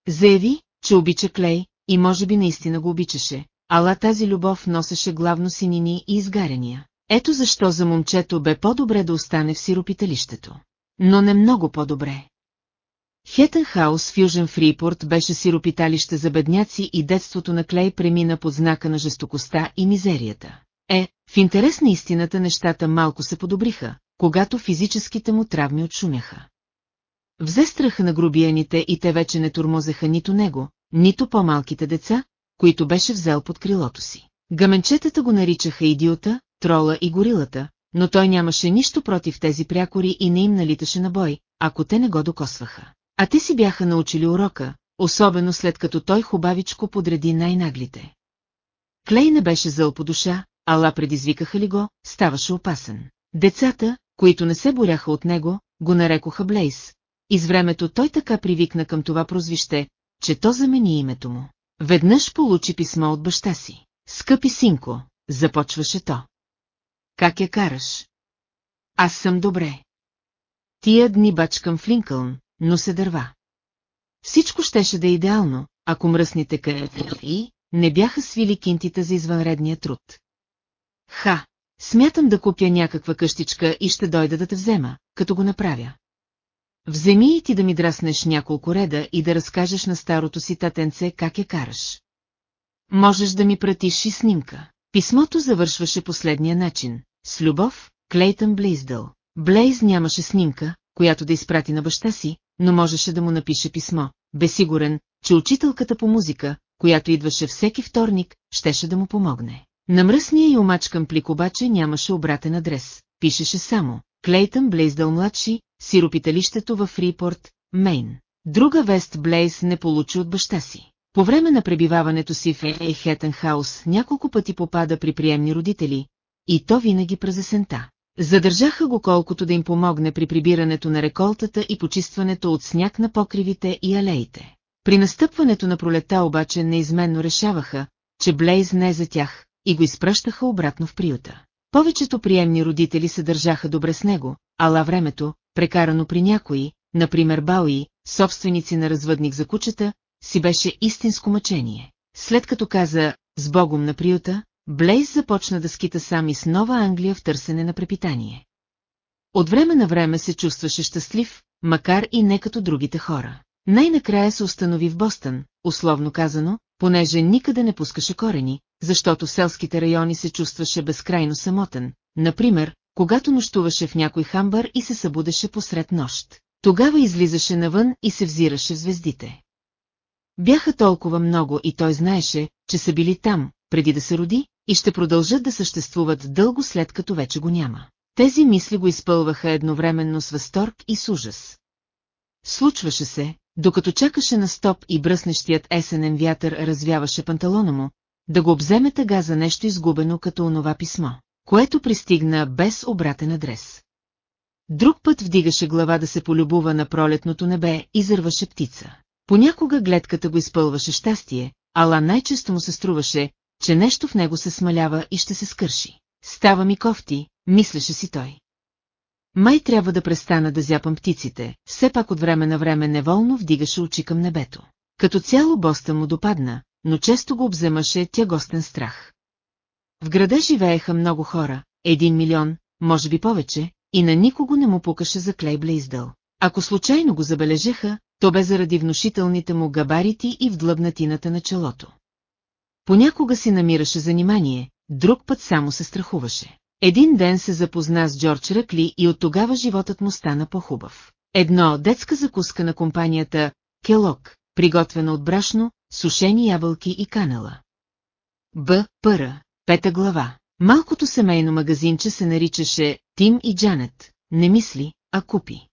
Заяви, че обича Клей и може би наистина го обичаше, ала тази любов носеше главно синини и изгаряния. Ето защо за момчето бе по-добре да остане в сиропиталището. Но не много по-добре. Хетенхаус Фюжен Фрипорт беше сиропиталище за бедняци и детството на Клей премина под знака на жестокостта и мизерията. Е, в интерес на истината нещата малко се подобриха, когато физическите му травми отшумяха. Взе страха на грубияните и те вече не турмозеха нито него, нито по-малките деца, които беше взел под крилото си. Гаменчетата го наричаха идиота, трола и горилата, но той нямаше нищо против тези прякори и не им налиташе на бой, ако те не го докосваха. А те си бяха научили урока, особено след като той хубавичко подреди най-наглите. Клей не беше зъл по душа, ала предизвикаха ли го, ставаше опасен. Децата, които не се боряха от него, го нарекоха Блейс. И с времето той така привикна към това прозвище, че то замени името му. Веднъж получи писмо от баща си. Скъпи синко, започваше то. Как я караш? Аз съм добре. Тия дни бачкам в Линкълн, но се дърва. Всичко щеше да е идеално, ако мръсните и не бяха свили кинтите за извънредния труд. Ха, смятам да купя някаква къщичка и ще дойда да те взема, като го направя. Вземи и ти да ми драснеш няколко реда и да разкажеш на старото си татенце как я караш. Можеш да ми пратиш и снимка. Писмото завършваше последния начин. С любов, Клейтън Блейздъл. Блейз нямаше снимка, която да изпрати на баща си, но можеше да му напише писмо, безсигурен, че учителката по музика, която идваше всеки вторник, щеше да му помогне. На мръсния и омачкан плик обаче нямаше обратен адрес. Пишеше само Клейтън Блейздъл младши, сиропиталището във Фрипорт, Мейн. Друга вест Блейз не получи от баща си. По време на пребиваването си в Ейхетенхаус няколко пъти попада при приемни родители, и то винаги през есента. Задържаха го колкото да им помогне при прибирането на реколтата и почистването от сняг на покривите и алеите. При настъпването на пролета обаче неизменно решаваха, че Блейз не е за тях, и го изпращаха обратно в приюта. Повечето приемни родители се държаха добре с него, ала времето, прекарано при някои, например Бауи, собственици на развъдник за кучета, си беше истинско мъчение. След като каза «с Богом на приюта», Блейз започна да скита сам из Нова Англия в търсене на препитание. От време на време се чувстваше щастлив, макар и не като другите хора. Най-накрая се установи в Бостън, условно казано, понеже никъде не пускаше корени, защото в селските райони се чувстваше безкрайно самотен, например, когато нощуваше в някой хамбър и се събудеше посред нощ. Тогава излизаше навън и се взираше в звездите. Бяха толкова много и той знаеше, че са били там, преди да се роди, и ще продължат да съществуват дълго след като вече го няма. Тези мисли го изпълваха едновременно с възторг и с ужас. Случваше се, докато чакаше на стоп и бръснещият есенен вятър развяваше панталона му, да го обземе тъга за нещо изгубено като онова писмо, което пристигна без обратен адрес. Друг път вдигаше глава да се полюбува на пролетното небе и зърваше птица. Понякога гледката го изпълваше щастие, ала най-често му се струваше, че нещо в него се смалява и ще се скърши. Става ми кофти, мислеше си той. Май трябва да престана да зяпам птиците, все пак от време на време неволно вдигаше очи към небето. Като цяло Боста му допадна, но често го обземаше тягостен страх. В града живееха много хора, един милион, може би повече, и на никого не му пукаше за Клей Блейздъл. Ако случайно го забележеха, то бе заради внушителните му габарити и вдлъбнатината на челото. Понякога си намираше занимание, друг път само се страхуваше. Един ден се запозна с Джордж Ръкли и от тогава животът му стана по-хубав. Едно детска закуска на компанията Келок, приготвена от брашно, сушени ябълки и канела. Б. Пъра. Пета глава. Малкото семейно магазинче се наричаше Тим и Джанет, не мисли, а купи.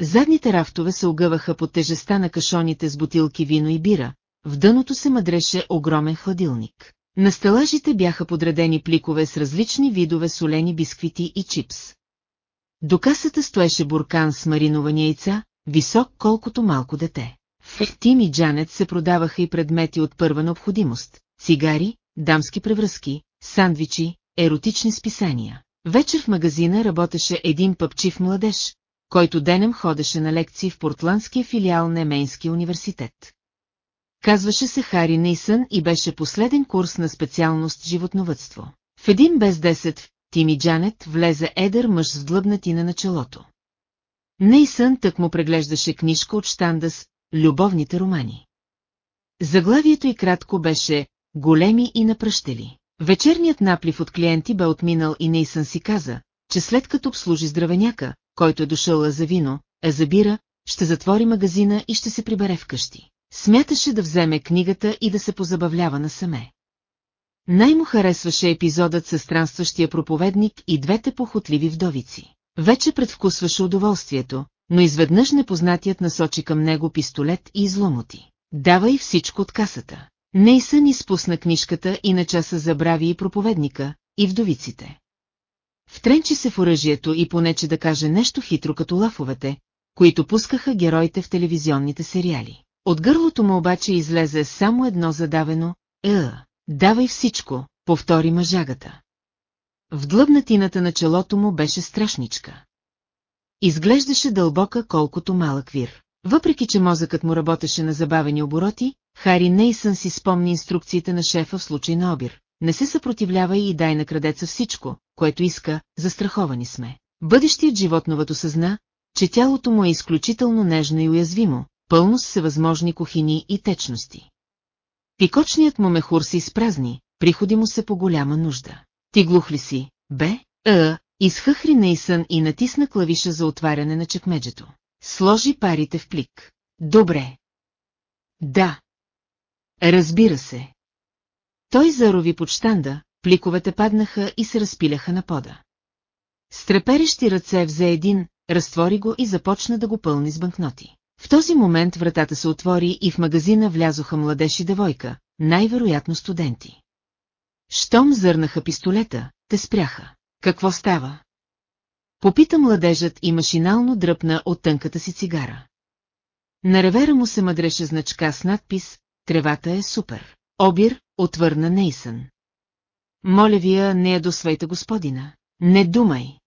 Задните рафтове се огъваха под тежеста на кашоните с бутилки вино и бира, в дъното се мъдреше огромен хладилник. На стелажите бяха подредени пликове с различни видове солени бисквити и чипс. До касата стоеше буркан с мариновани яйца, висок колкото малко дете. В Тим и Джанет се продаваха и предмети от първа необходимост – цигари, дамски превръзки, сандвичи, еротични списания. Вечер в магазина работеше един пъпчив младеж, който денем ходеше на лекции в портландския филиал на Емейнския университет. Казваше се Хари Нейсън и беше последен курс на специалност животновътство. В един без 10 Тими Джанет влезе едър мъж с длъбнатина на челото. Нейсън тък му преглеждаше книжка от штанда с «Любовните романи». Заглавието и кратко беше «Големи и напръщели». Вечерният наплив от клиенти бе отминал и Нейсън си каза, че след като обслужи здравеняка, който е дошъл за вино, е забира, ще затвори магазина и ще се прибере вкъщи. Смяташе да вземе книгата и да се позабавлява насаме. Най-му харесваше епизодът със странстващия проповедник и двете похотливи вдовици. Вече предвкусваше удоволствието, но изведнъж непознатият насочи към него пистолет и изломоти. Давай всичко от касата. Нейсън изпусна книжката и на часа забрави и проповедника, и вдовиците. Втренчи се в оръжието и понече да каже нещо хитро като лафовете, които пускаха героите в телевизионните сериали. От гърлото му обаче излезе само едно задавено «Е, давай всичко», повтори мъжагата. В длъбнатината на челото му беше страшничка. Изглеждаше дълбока колкото малък вир. Въпреки, че мозъкът му работеше на забавени обороти, Хари Нейсън си спомни инструкциите на шефа в случай на обир. Не се съпротивлявай и дай на крадеца всичко, което иска, застраховани сме. Бъдещият животновато съзна, че тялото му е изключително нежно и уязвимо, пълно с всевъзможни кухини и течности. Пикочният му мехур се изпразни, приходи му се по голяма нужда. Ти глух ли си, бе? Е, изхъхри Нейсън и натисна клавиша за отваряне на чекмеджето. Сложи парите в плик. Добре. Да. Разбира се. Той зарови под штанда, пликовете паднаха и се разпиляха на пода. С треперещи ръце взе един, разтвори го и започна да го пълни с банкноти. В този момент вратата се отвори и в магазина влязоха младеж и девойка, най-вероятно студенти. Щом зърнаха пистолета, те спряха. Какво става? Попита младежът и машинално дръпна от тънката си цигара. На ревера му се мъдреше значка с надпис «Тревата е супер». Обир, отвърна Нейсън. Моля вия, не я досвайте господина. Не думай.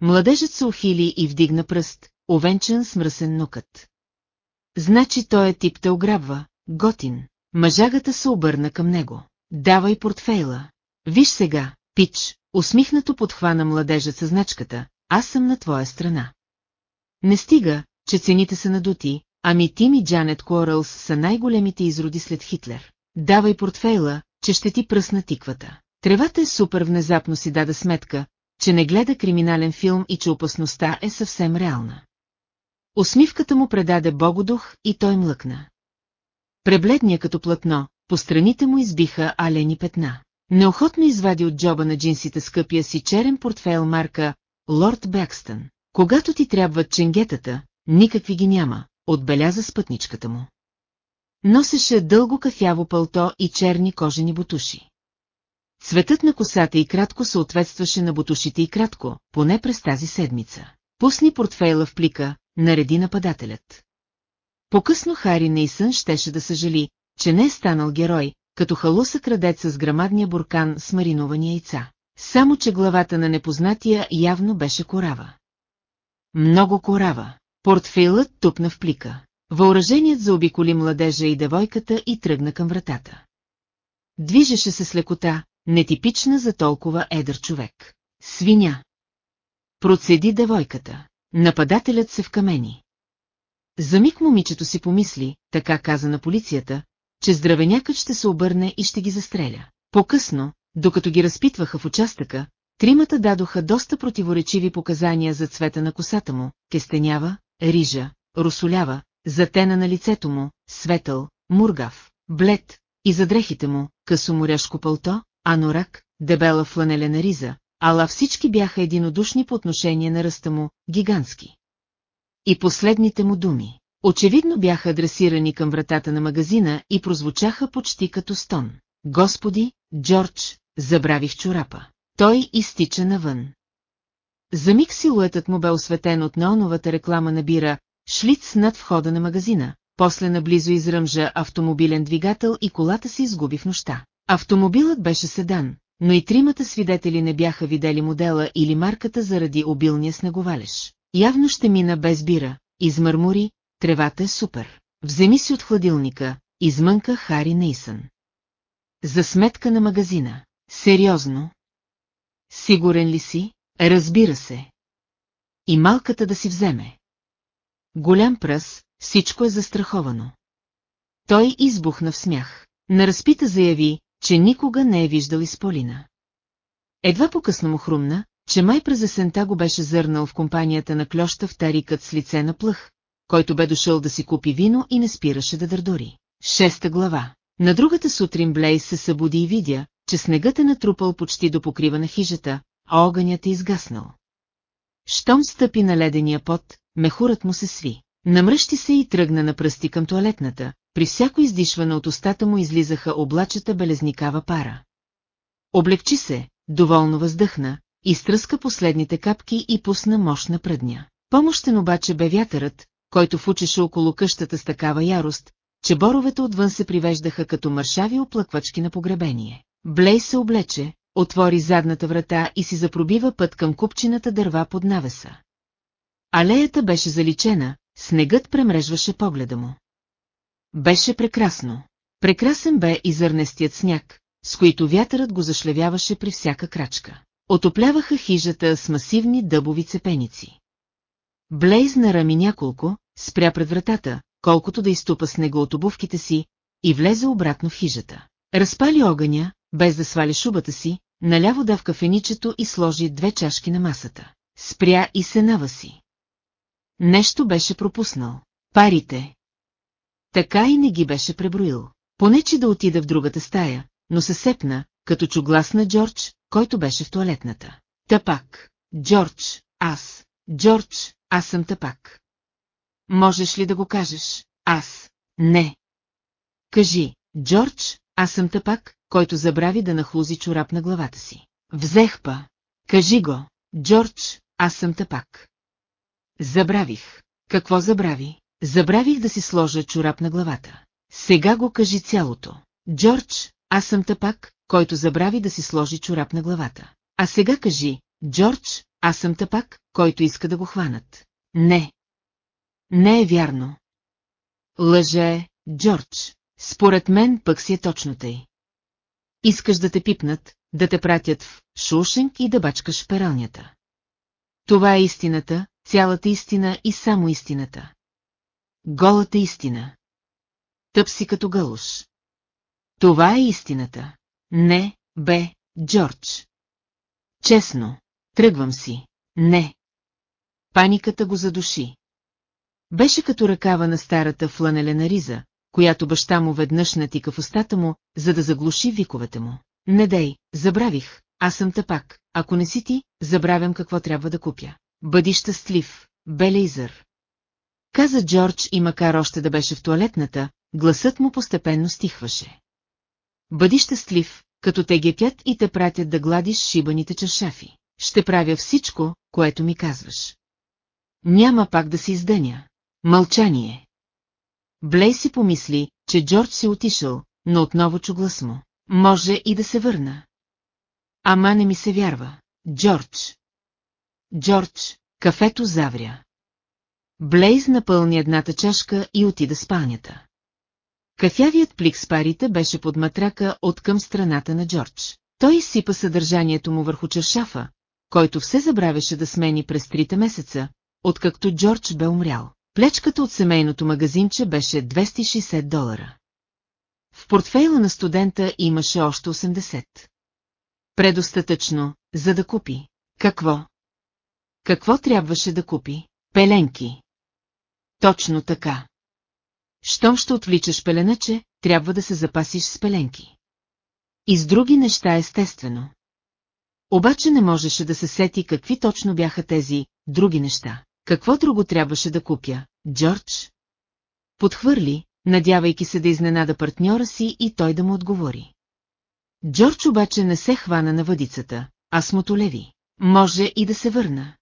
Младежът се ухили и вдигна пръст, овенчан с мръсен нукът. Значи той е тип те ограбва, готин. Мъжагата се обърна към него. Давай портфейла. Виж сега, пич, усмихнато подхвана младежът със значката, аз съм на твоя страна. Не стига, че цените са надути, ами Тим и Джанет Корълс са най-големите изроди след Хитлер. Давай портфейла, че ще ти пръсна тиквата. Тревата е супер внезапно си даде сметка, че не гледа криминален филм и че опасността е съвсем реална. Усмивката му предаде богодух и той млъкна. Пребледния като платно, по страните му избиха алени петна. Неохотно извади от джоба на джинсите скъпия си черен портфейл марка Лорд Бекстън. Когато ти трябват ченгетата, никакви ги няма, отбеляза спътничката му. Носеше дълго кафяво пълто и черни кожени бутуши. Цветът на косата и кратко съответстваше на бутушите и кратко, поне през тази седмица. Пусни портфейла в плика, нареди нападателят. По-късно Хари Нейсън щеше да съжали, че не е станал герой, като халуса крадец с грамадния буркан с мариновани яйца. Само, че главата на непознатия явно беше корава. Много корава. Портфейлът тупна в плика. Въоръженият заобиколи младежа и девойката и тръгна към вратата. Движеше се с лекота, нетипична за толкова едър човек. Свиня. Процеди девойката. Нападателят се вкамени. За миг момичето си помисли, така каза на полицията, че здравенякът ще се обърне и ще ги застреля. По-късно, докато ги разпитваха в участъка, тримата дадоха доста противоречиви показания за цвета на косата му, кестенява, рижа, русолява, затена на лицето му, светъл, мургав, блед, и за дрехите му, късо моряшко пълто, анорак, дебела фланелена риза, ала всички бяха единодушни по отношение на ръста му, гигантски. И последните му думи. Очевидно бяха адресирани към вратата на магазина и прозвучаха почти като стон. Господи, Джордж, забравих чорапа. Той изтича навън. За миг силуетът му бе осветен от неоновата реклама на бира, шлиц над входа на магазина, после наблизо изръмжа автомобилен двигател и колата се изгуби в нощта. Автомобилът беше седан, но и тримата свидетели не бяха видели модела или марката заради обилния снеговалеж. Явно ще мина без бира, измърмори, тревата е супер. Вземи си от хладилника, измънка Хари Нейсън. За сметка на магазина. Сериозно? Сигурен ли си? Разбира се. И малката да си вземе. Голям пръс, всичко е застраховано. Той избухна в смях. На разпита заяви, че никога не е виждал изполина. Едва по-късно му хрумна, че май през есента го беше зърнал в компанията на клюща в тарикът с лице на плъх, който бе дошъл да си купи вино и не спираше да дърдори. Шеста глава. На другата сутрин Блейс се събуди и видя, че снегът е натрупал почти до покрива на хижата, а огънят е изгаснал. Щом стъпи на ледения пот, мехурът му се сви. Намръщи се и тръгна на пръсти към туалетната, при всяко издишване от устата му излизаха облачета белезникава пара. Облегчи се, доволно въздъхна, изтръска последните капки и пусна мощна пръдня. Помощен обаче бе вятърът, който фучеше около къщата с такава ярост, че боровете отвън се привеждаха като мършави оплъквачки на погребение. Блей се облече, отвори задната врата и си запробива път към купчината дърва под навеса. Алеята беше заличена, снегът премрежваше погледа му. Беше прекрасно. Прекрасен бе и зърнестият сняг, с които вятърът го зашлевяваше при всяка крачка. Отопляваха хижата с масивни дъбови цепеници. Блейз нарами няколко, спря пред вратата, колкото да изтупа снега от обувките си, и влезе обратно в хижата. Разпали огъня, без да свали шубата си, наляво да в кафеничето и сложи две чашки на масата. Спря и се наваси. Нещо беше пропуснал. Парите. Така и не ги беше преброил. Понече да отида в другата стая, но се сепна, като чу глас на Джордж, който беше в туалетната. Тапак. Джордж, аз. Джордж, аз съм тапак. Можеш ли да го кажеш? Аз. Не. Кажи, Джордж, аз съм тъпак, който забрави да нахлузи чорап на главата си. Взех па. Кажи го, Джордж, аз съм тъпак. Забравих. Какво забрави? Забравих да си сложа чорап на главата. Сега го кажи цялото. Джордж, аз съм тъпак, който забрави да си сложи чорап на главата. А сега кажи, Джордж, аз съм тъпак, който иска да го хванат. Не. Не е вярно. Лъже, Джордж. Според мен пък си е точно тъй. Искаш да те пипнат, да те пратят в Шушенк и да бачкаш в пералнята. Това е истината, цялата истина и само истината. Голата истина. Тъп си като гълуш. Това е истината. Не, бе, Джордж. Честно, тръгвам си. Не. Паниката го задуши. Беше като ръкава на старата фланелена риза, която баща му веднъж натика в устата му, за да заглуши виковете му. Не дей, забравих, аз съм тъпак, ако не си ти, забравям какво трябва да купя. Бъди щастлив, Белейзър. Каза Джордж и макар още да беше в туалетната, гласът му постепенно стихваше. Бъди щастлив, като те гепят и те пратят да гладиш шибаните чашафи. Ще правя всичко, което ми казваш. Няма пак да се издъня. Мълчание. Блей си помисли, че Джордж се отишъл, но отново чу глас му. Може и да се върна. Ама не ми се вярва. Джордж. Джордж, кафето завря. Блейз напълни едната чашка и отида спалнята. Кафявият плик с парите беше под матрака от към страната на Джордж. Той изсипа съдържанието му върху чершафа, който все забравяше да смени през трите месеца, откакто Джордж бе умрял. Плечката от семейното магазинче беше 260 долара. В портфейла на студента имаше още 80. Предостатъчно, за да купи. Какво? Какво трябваше да купи? Пеленки. Точно така. Щом ще отвличаш пеленаче, трябва да се запасиш с пеленки. И с други неща естествено. Обаче не можеше да се сети какви точно бяха тези други неща. Какво друго трябваше да купя, Джордж? Подхвърли, надявайки се да изненада партньора си и той да му отговори. Джордж обаче не се хвана на въдицата, а смотолеви. Може и да се върна.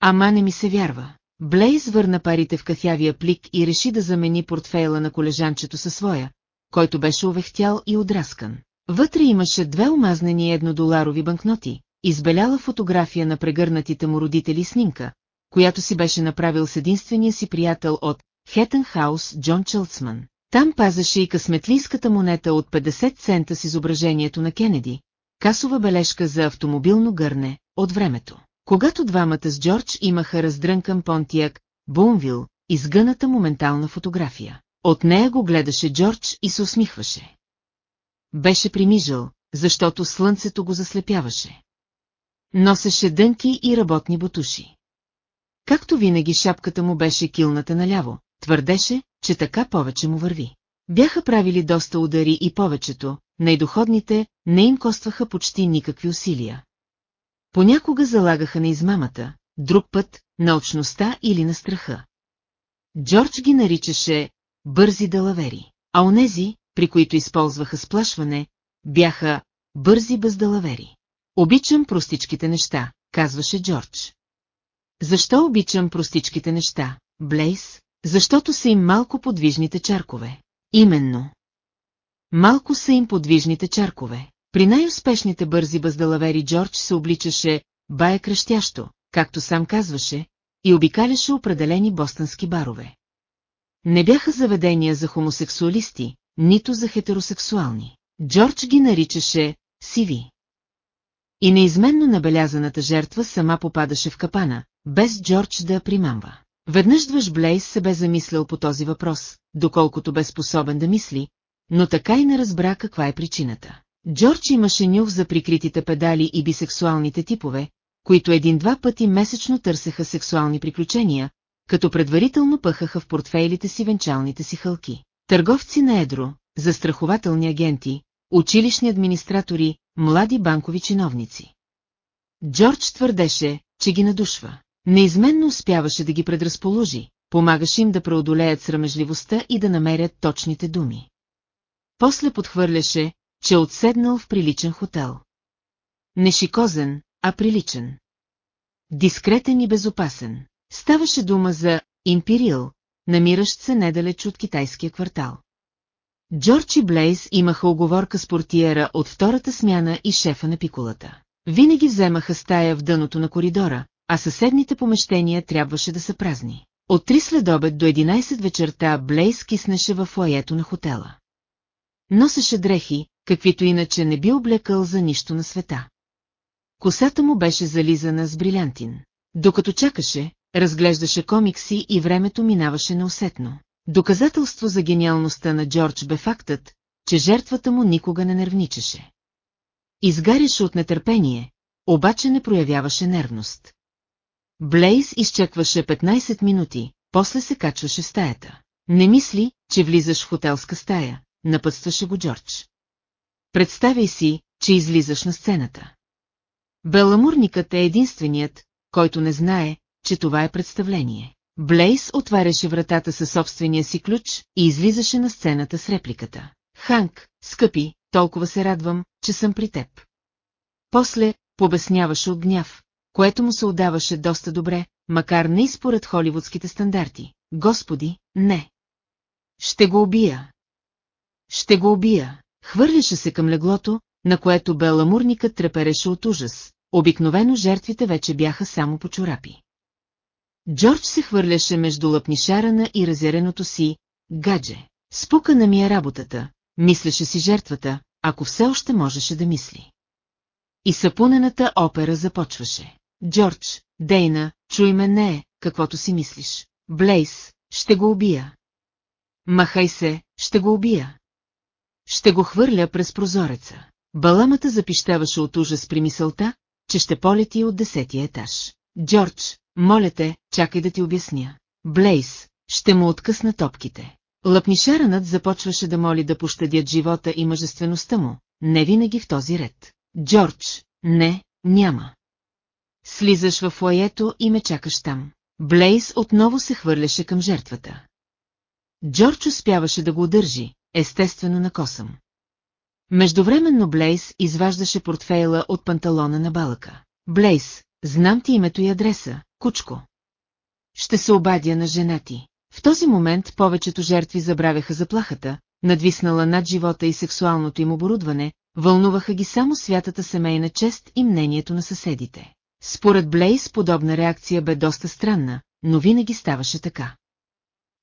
Ама не ми се вярва. Блейз върна парите в кафявия плик и реши да замени портфейла на колежанчето със своя, който беше увехтял и отраскан. Вътре имаше две омазнени еднодоларови банкноти, избеляла фотография на прегърнатите му родители снимка, която си беше направил с единствения си приятел от Хетън Хаус Джон Чълцман. Там пазеше и късметлийската монета от 50 цента с изображението на Кенеди, касова бележка за автомобилно гърне от времето. Когато двамата с Джордж имаха раздрънкан понтияк, Бунвил, изгъната моментална фотография. От нея го гледаше Джордж и се усмихваше. Беше примижал, защото слънцето го заслепяваше. Носеше дънки и работни бутуши. Както винаги шапката му беше килната наляво, твърдеше, че така повече му върви. Бяха правили доста удари и повечето, най-доходните, не им костваха почти никакви усилия. Понякога залагаха на измамата, друг път – на очността или на страха. Джордж ги наричаше «бързи далавери», а онези, при които използваха сплашване, бяха «бързи бездалавери». Обичам простичките неща, казваше Джордж. Защо обичам простичките неща, Блейс? Защото са им малко подвижните чаркове. Именно. Малко са им подвижните чаркове. При най-успешните бързи бъздалавери Джордж се обличаше бая кръщящо, както сам казваше, и обикаляше определени бостънски барове. Не бяха заведения за хомосексуалисти, нито за хетеросексуални. Джордж ги наричаше «сиви». И неизменно набелязаната жертва сама попадаше в капана, без Джордж да примамва. Веднъж двъж Блейс се бе замислял по този въпрос, доколкото бе способен да мисли, но така и не разбра каква е причината. Джордж имаше нюх за прикритите педали и бисексуалните типове, които един-два пъти месечно търсеха сексуални приключения, като предварително пъхаха в портфейлите си венчалните си хълки. Търговци на едро, застрахователни агенти, училищни администратори, млади банкови чиновници. Джордж твърдеше, че ги надушва. Неизменно успяваше да ги предразположи, помагаше им да преодолеят срамежливостта и да намерят точните думи. После подхвърляше, че отседнал в приличен хотел. Не шикозен, а приличен. Дискретен и безопасен. Ставаше дума за Империал, намиращ се недалеч от китайския квартал. Джордж и Блейз имаха оговорка с портиера от втората смяна и шефа на пикулата. Винаги вземаха стая в дъното на коридора, а съседните помещения трябваше да са празни. От 3 следобед до 11 вечерта Блейз киснеше в лаето на хотела. Носеше дрехи, каквито иначе не би облекал за нищо на света. Косата му беше зализана с брилянтин. Докато чакаше, разглеждаше комикси и времето минаваше неусетно. Доказателство за гениалността на Джордж бе фактът, че жертвата му никога не нервничеше. Изгаряше от нетърпение, обаче не проявяваше нервност. Блейз изчекваше 15 минути, после се качваше в стаята. Не мисли, че влизаш в хотелска стая, напътстваше го Джордж. Представяй си, че излизаш на сцената. Беламурникът е единственият, който не знае, че това е представление. Блейс отваряше вратата със собствения си ключ и излизаше на сцената с репликата. Ханк, скъпи, толкова се радвам, че съм при теб. После побесняваше от гняв, което му се отдаваше доста добре, макар не и според холивудските стандарти. Господи, не! Ще го убия! Ще го убия! Хвърляше се към леглото, на което беламурникът трепереше от ужас. Обикновено жертвите вече бяха само по чорапи. Джордж се хвърляше между лъпнишарана и разяреното си гадже. Спукана ми е работата, мислеше си жертвата, ако все още можеше да мисли. И сапунената опера започваше. Джордж, Дейна, чуй ме не, каквото си мислиш. Блейс, ще го убия. Махай се, ще го убия. Ще го хвърля през прозореца. Баламата запищаваше от ужас при мисълта, че ще полети от десетия етаж. Джордж, моля те, чакай да ти обясня. Блейс, ще му откъсна топките. Лъпнишаранът започваше да моли да пощадят живота и мъжествеността му, не винаги в този ред. Джордж, не, няма. Слизаш в фоето и ме чакаш там. Блейз отново се хвърляше към жертвата. Джордж успяваше да го удържи, естествено на косъм. Междувременно Блейз изваждаше портфейла от панталона на балъка. Блейз, знам ти името и адреса, кучко. Ще се обадя на жена ти. В този момент повечето жертви забравяха заплахата, надвиснала над живота и сексуалното им оборудване, вълнуваха ги само святата семейна чест и мнението на съседите. Според Блейс подобна реакция бе доста странна, но винаги ставаше така.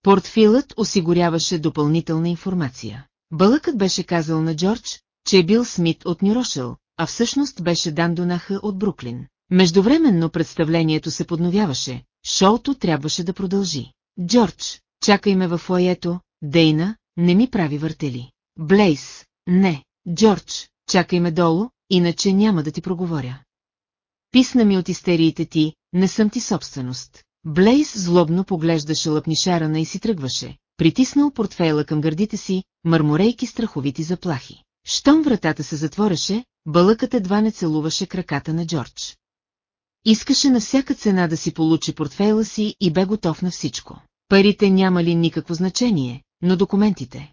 Портфилът осигуряваше допълнителна информация. Бълъкът беше казал на Джордж, че е бил Смит от Нюрошел, а всъщност беше Дан Донаха от Бруклин. Междувременно представлението се подновяваше, шоуто трябваше да продължи. Джордж, чакай ме във фоето, Дейна, не ми прави въртели. Блейс, не, Джордж, чакай ме долу, иначе няма да ти проговоря. Писна ми от истериите ти, не съм ти собственост. Блейс злобно поглеждаше лъпнишарана и си тръгваше, притиснал портфейла към гърдите си, мърморейки страховити заплахи. Щом вратата се затвореше, бълъкът едва не целуваше краката на Джордж. Искаше на всяка цена да си получи портфейла си и бе готов на всичко. Парите няма ли никакво значение, но документите.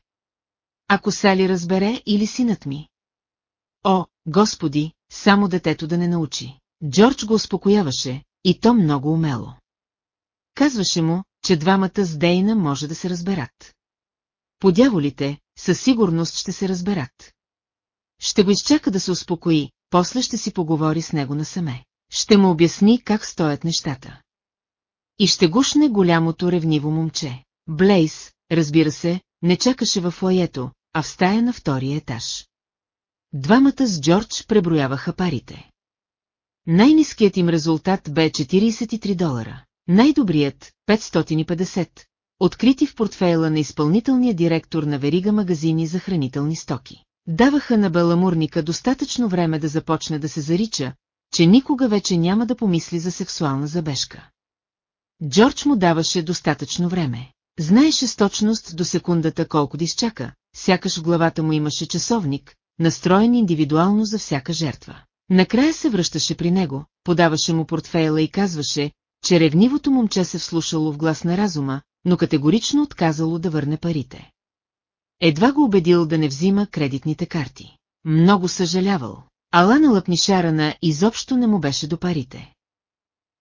Ако Сали разбере или синът ми. О, господи, само детето да не научи. Джордж го успокояваше, и то много умело. Казваше му, че двамата с Дейна може да се разберат. Подяволите, със сигурност ще се разберат. Ще го изчака да се успокои, после ще си поговори с него насаме. Ще му обясни как стоят нещата. И ще гушне голямото ревниво момче. Блейс, разбира се, не чакаше в лаето, а в стая на втория етаж. Двамата с Джордж преброяваха парите. Най-низкият им резултат бе 43 долара. Най-добрият – 550, открити в портфейла на изпълнителния директор на верига магазини за хранителни стоки. Даваха на Беламурника достатъчно време да започне да се зарича, че никога вече няма да помисли за сексуална забежка. Джордж му даваше достатъчно време. Знаеше с точност до секундата колко да изчака, сякаш в главата му имаше часовник, настроен индивидуално за всяка жертва. Накрая се връщаше при него, подаваше му портфейла и казваше, че ревнивото момче се вслушало в глас на разума, но категорично отказало да върне парите. Едва го убедил да не взима кредитните карти. Много съжалявал. Алана Лъпнишарана изобщо не му беше до парите.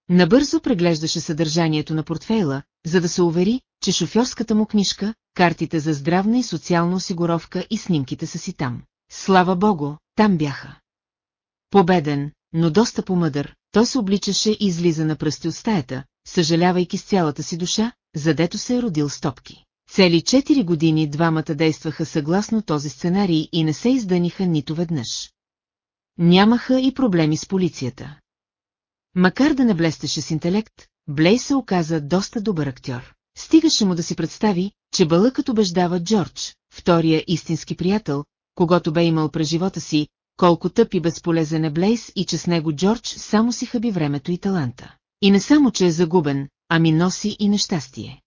Набързо преглеждаше съдържанието на портфейла, за да се увери, че шофьорската му книжка, картите за здравна и социална осигуровка и снимките са си там. Слава богу, там бяха. Победен, но доста помъдър, той се обличаше и излиза на пръсти от стаята, съжалявайки с цялата си душа, задето се е родил стопки. Цели четири години двамата действаха съгласно този сценарий и не се издъниха нито веднъж. Нямаха и проблеми с полицията. Макар да не блестеше с интелект, Блей се оказа доста добър актьор. Стигаше му да си представи, че бълъкът убеждава Джордж, втория истински приятел, когато бе имал през живота си, колко тъп и безполезен е Блейс и че с него Джордж само си хаби времето и таланта. И не само, че е загубен, ами носи и нещастие.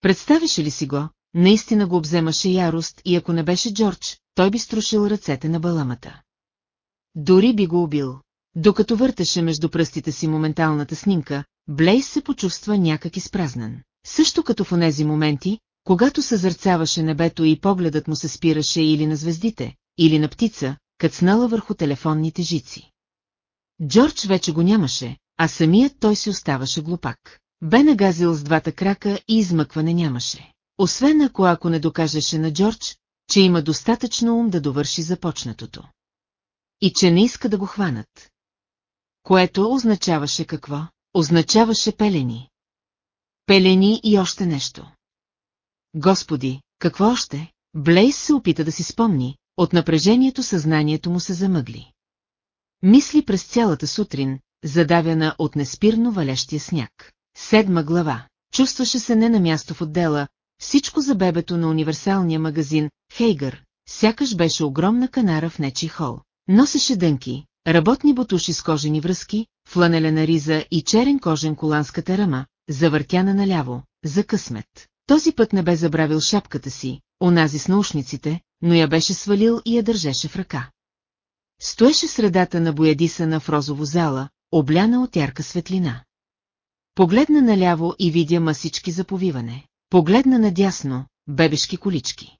Представяше ли си го, наистина го обземаше ярост и ако не беше Джордж, той би струшил ръцете на баламата. Дори би го убил. Докато въртеше между пръстите си моменталната снимка, Блейс се почувства някак изпразнен. Също като в онези моменти, когато съзърцаваше небето и погледът му се спираше или на звездите, или на птица, кацнала върху телефонните жици. Джордж вече го нямаше, а самият той си оставаше глупак. Бе нагазил с двата крака и измъкване нямаше. Освен ако ако не докажеше на Джордж, че има достатъчно ум да довърши започнатото. И че не иска да го хванат. Което означаваше какво? Означаваше пелени. Пелени и още нещо. Господи, какво още? Блейс се опита да си спомни, от напрежението съзнанието му се замъгли. Мисли през цялата сутрин, задавяна от неспирно валещия сняг. Седма глава. Чувстваше се не на място в отдела, всичко за бебето на универсалния магазин, Хейгър, сякаш беше огромна канара в нечи хол. Носеше дънки, работни бутуши с кожени връзки, фланелена риза и черен кожен коланската рама, завъртяна наляво, за късмет. Този път не бе забравил шапката си, онази с наушниците, но я беше свалил и я държеше в ръка. Стоеше средата на боядисана в розово зала, обляна от ярка светлина. Погледна наляво и видя масички за повиване. Погледна надясно, бебешки колички.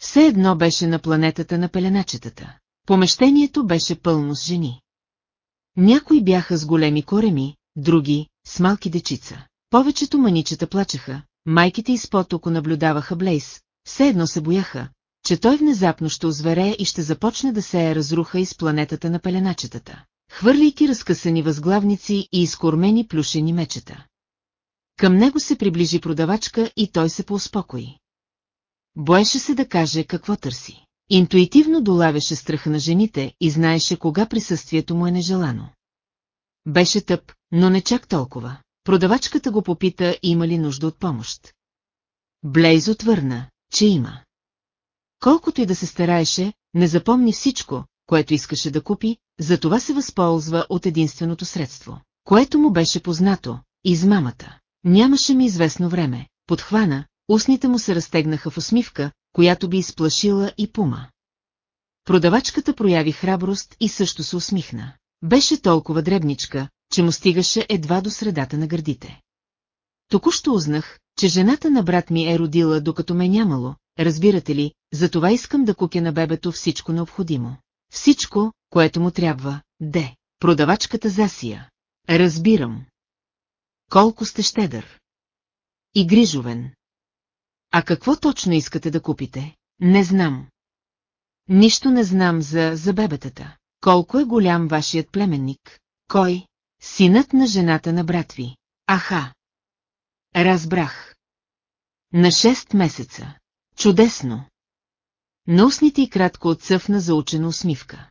Все едно беше на планетата на пеленачетата. Помещението беше пълно с жени. Някои бяха с големи кореми, други – с малки дечица. Повечето маничета плачеха, майките изпод око наблюдаваха Блейс, все едно се бояха, че той внезапно ще озверее и ще започне да сее разруха из планетата на пеленачетата, хвърляйки разкъсани възглавници и изкормени плюшени мечета. Към него се приближи продавачка и той се поуспокои. Боеше се да каже какво търси. Интуитивно долавяше страха на жените и знаеше кога присъствието му е нежелано. Беше тъп, но не чак толкова. Продавачката го попита има ли нужда от помощ. Блейз отвърна, че има. Колкото и да се стараеше, не запомни всичко, което искаше да купи, затова се възползва от единственото средство, което му беше познато – измамата. Нямаше ми известно време, подхвана, устните му се разтегнаха в усмивка, която би изплашила и пума. Продавачката прояви храброст и също се усмихна. Беше толкова дребничка, че му стигаше едва до средата на гърдите. Току-що узнах, че жената на брат ми е родила докато ме нямало, разбирате ли, затова искам да купя на бебето всичко необходимо. Всичко, което му трябва, де. Продавачката засия. Разбирам. Колко сте щедър. И грижовен. А какво точно искате да купите? Не знам. Нищо не знам за, за бебетата. Колко е голям вашият племенник? Кой? Синът на жената на брат ви. Аха. Разбрах. На 6 месеца. Чудесно. На устните и кратко отцъфна заучена усмивка.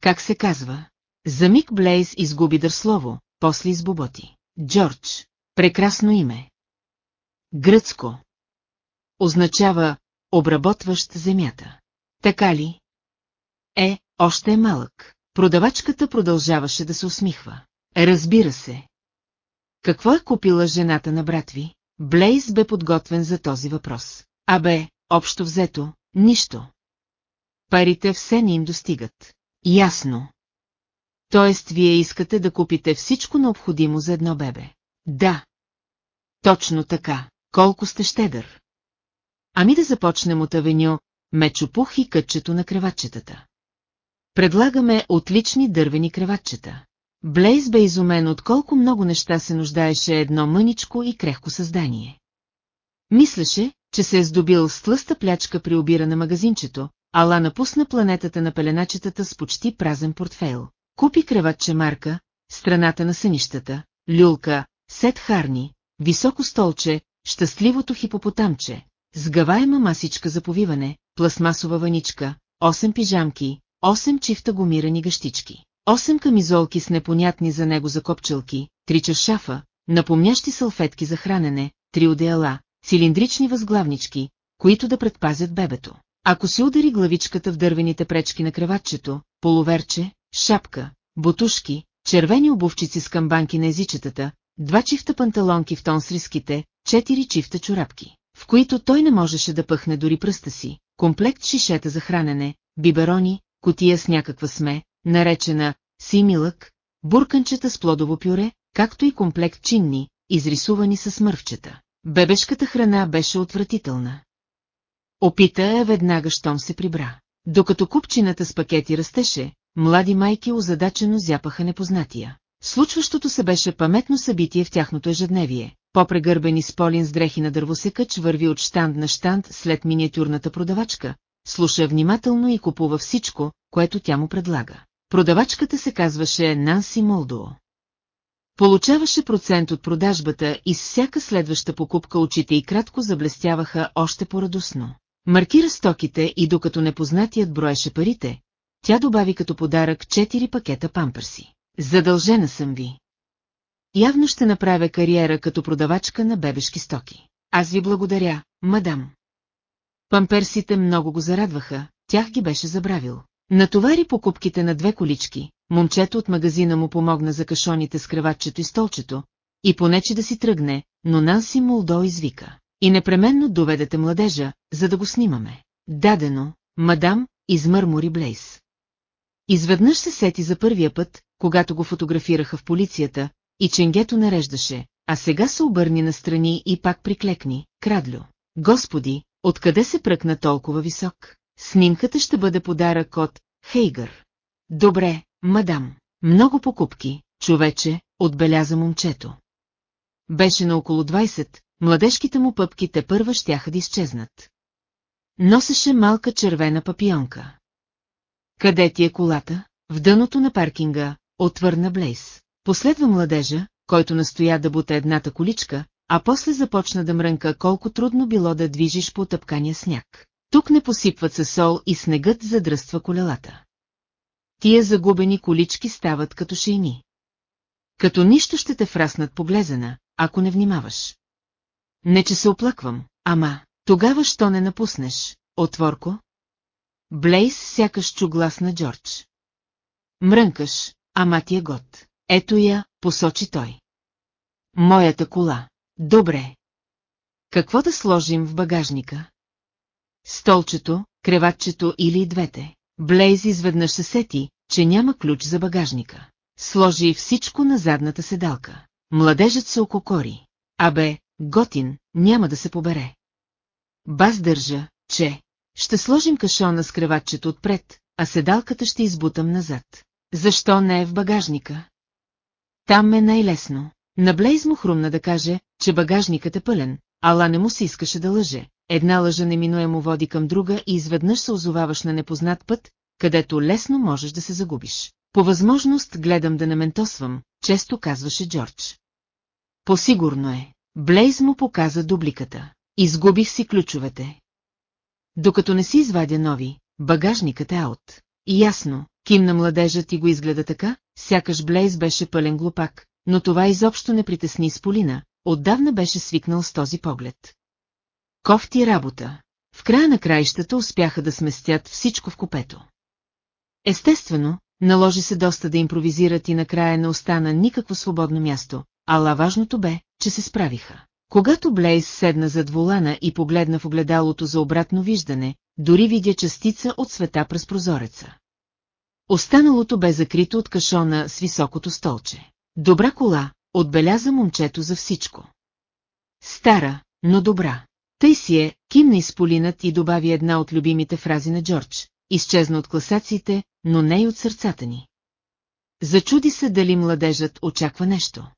Как се казва? За миг Блейз изгуби дър слово, после избоботи. Джордж. Прекрасно име. Гръцко. Означава обработващ земята. Така ли? Е, още е малък. Продавачката продължаваше да се усмихва. Разбира се. Какво е купила жената на брат ви? Блейз бе подготвен за този въпрос. Абе, общо взето, нищо. Парите все не им достигат. Ясно. Тоест, вие искате да купите всичко необходимо за едно бебе. Да. Точно така. Колко сте щедър. Ами да започнем от авеню, мечопух и кътчето на креватчетата. Предлагаме отлични дървени креватчета. Блейз бе изумен от колко много неща се нуждаеше едно мъничко и крехко създание. Мислеше, че се е здобил с тлъста плячка при обира на магазинчето, ала напусна планетата на пеленачетата с почти празен портфейл. Купи креватче марка, страната на сънищата, люлка, сет харни, високо столче, щастливото хипопотамче, сгъваема масичка за повиване, пластмасова ваничка, 8 пижамки, 8 чифта гумирани гъщички, 8 камизолки с непонятни за него закопчелки, 3 чашафа, напомнящи салфетки за хранене, 3 одеяла, цилиндрични възглавнички, които да предпазят бебето. Ако си удари главичката в дървените пречки на креватчето, полуверче, шапка, бутушки, червени обувчици с камбанки на езичетата, два чифта панталонки в тон с риските, четири чифта чорапки, в които той не можеше да пъхне дори пръста си, комплект шишета за хранене, биберони, котия с някаква сме, наречена симилък, бурканчета с плодово пюре, както и комплект чинни, изрисувани с мървчета. Бебешката храна беше отвратителна. Опита я веднага, щом се прибра. Докато купчината с пакети растеше, млади майки озадачено зяпаха непознатия. Случващото се беше паметно събитие в тяхното ежедневие. Попрегърбени с полин с дрехи на дървосекач върви от штанд на штанд след миниатюрната продавачка, слуша внимателно и купува всичко, което тя му предлага. Продавачката се казваше Нанси Молдоо. Получаваше процент от продажбата и с всяка следваща покупка очите и кратко заблестяваха още по-радостно. Маркира стоките и докато непознатият броеше парите, тя добави като подарък 4 пакета памперси. Задължена съм ви. Явно ще направя кариера като продавачка на бебешки стоки. Аз ви благодаря, мадам. Памперсите много го зарадваха, тях ги беше забравил. Натовари покупките на две колички, момчето от магазина му помогна за кашоните с креватчето и столчето, и понече да си тръгне, но Нанси Молдо извика. И непременно доведете младежа, за да го снимаме. Дадено, мадам, измърмори Блейс. Изведнъж се сети за първия път, когато го фотографираха в полицията, и ченгето нареждаше, а сега се обърни настрани и пак приклекни, крадлю. Господи, откъде се пръкна толкова висок? Снимката ще бъде подарък от Хейгър. Добре, мадам. Много покупки, човече, отбеляза момчето. Беше на около 20, младежките му пъпки те първа щяха да изчезнат. Носеше малка червена папионка. Къде ти е колата? В дъното на паркинга, отвърна Блейс. Последва младежа, който настоя да бута едната количка, а после започна да мрънка колко трудно било да движиш по тъпкания сняг. Тук не посипват се сол и снегът задръства колелата. Тия загубени колички стават като шейни. Като нищо ще те фраснат поглезена, ако не внимаваш. Не, че се оплаквам, ама, тогава що не напуснеш, отворко? Блейс сякаш чу глас на Джордж. Мрънкаш, ама ти е год. Ето я, посочи той. Моята кола. Добре. Какво да сложим в багажника? Столчето, креватчето или и двете. Блейз изведнъж се сети, че няма ключ за багажника. Сложи всичко на задната седалка. Младежът се ококори. Абе, готин, няма да се побере. Баз държа, че ще сложим кашона с креватчето отпред, а седалката ще избутам назад. Защо не е в багажника? Там е най-лесно. На Блейз му хрумна да каже, че багажникът е пълен, ала не му се искаше да лъже. Една лъжа неминуемо води към друга и изведнъж се озоваваш на непознат път, където лесно можеш да се загубиш. По възможност гледам да не ментосвам, често казваше Джордж. Посигурно е. Блейз му показа дубликата. Изгубих си ключовете. Докато не си извадя нови, багажникът е аут. И ясно, кимна младежът и го изгледа така, сякаш Блейз беше пълен глупак, но това изобщо не притесни Сполина, отдавна беше свикнал с този поглед. Кофти работа. В края на краищата успяха да сместят всичко в купето. Естествено, наложи се доста да импровизират и накрая не остана никакво свободно място, ала важното бе, че се справиха. Когато Блейз седна зад волана и погледна в огледалото за обратно виждане, дори видя частица от света през прозореца. Останалото бе закрито от кашона с високото столче. Добра кола, отбеляза момчето за всичко. Стара, но добра. Тъй си е, кимна изполинат и добави една от любимите фрази на Джордж. Изчезна от класациите, но не и от сърцата ни. Зачуди се дали младежът очаква нещо.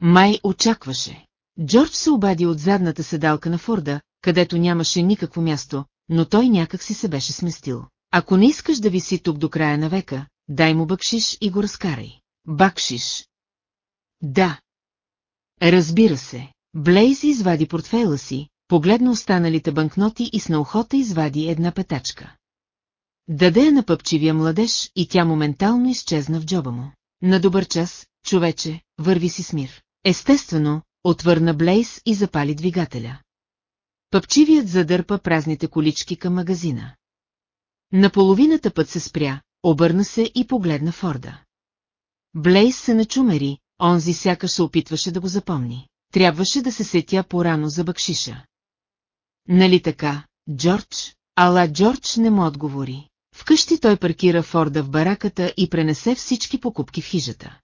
Май очакваше. Джордж се обади от задната седалка на Форда, където нямаше никакво място, но той някак си се беше сместил. Ако не искаш да виси тук до края на века, дай му бъкшиш и го разкарай. Бакшиш. Да. Разбира се. Блейз извади портфейла си, погледна останалите банкноти и с наухота извади една петачка. Даде я на пъпчивия младеж и тя моментално изчезна в джоба му. На добър час, човече, върви си с мир. Естествено, отвърна Блейс и запали двигателя. Пъпчивият задърпа празните колички към магазина. На половината път се спря, обърна се и погледна Форда. Блейс се начумери, онзи сякаш се опитваше да го запомни. Трябваше да се сетя порано за бакшиша. Нали така, Джордж? Ала Джордж не му отговори. Вкъщи той паркира Форда в бараката и пренесе всички покупки в хижата.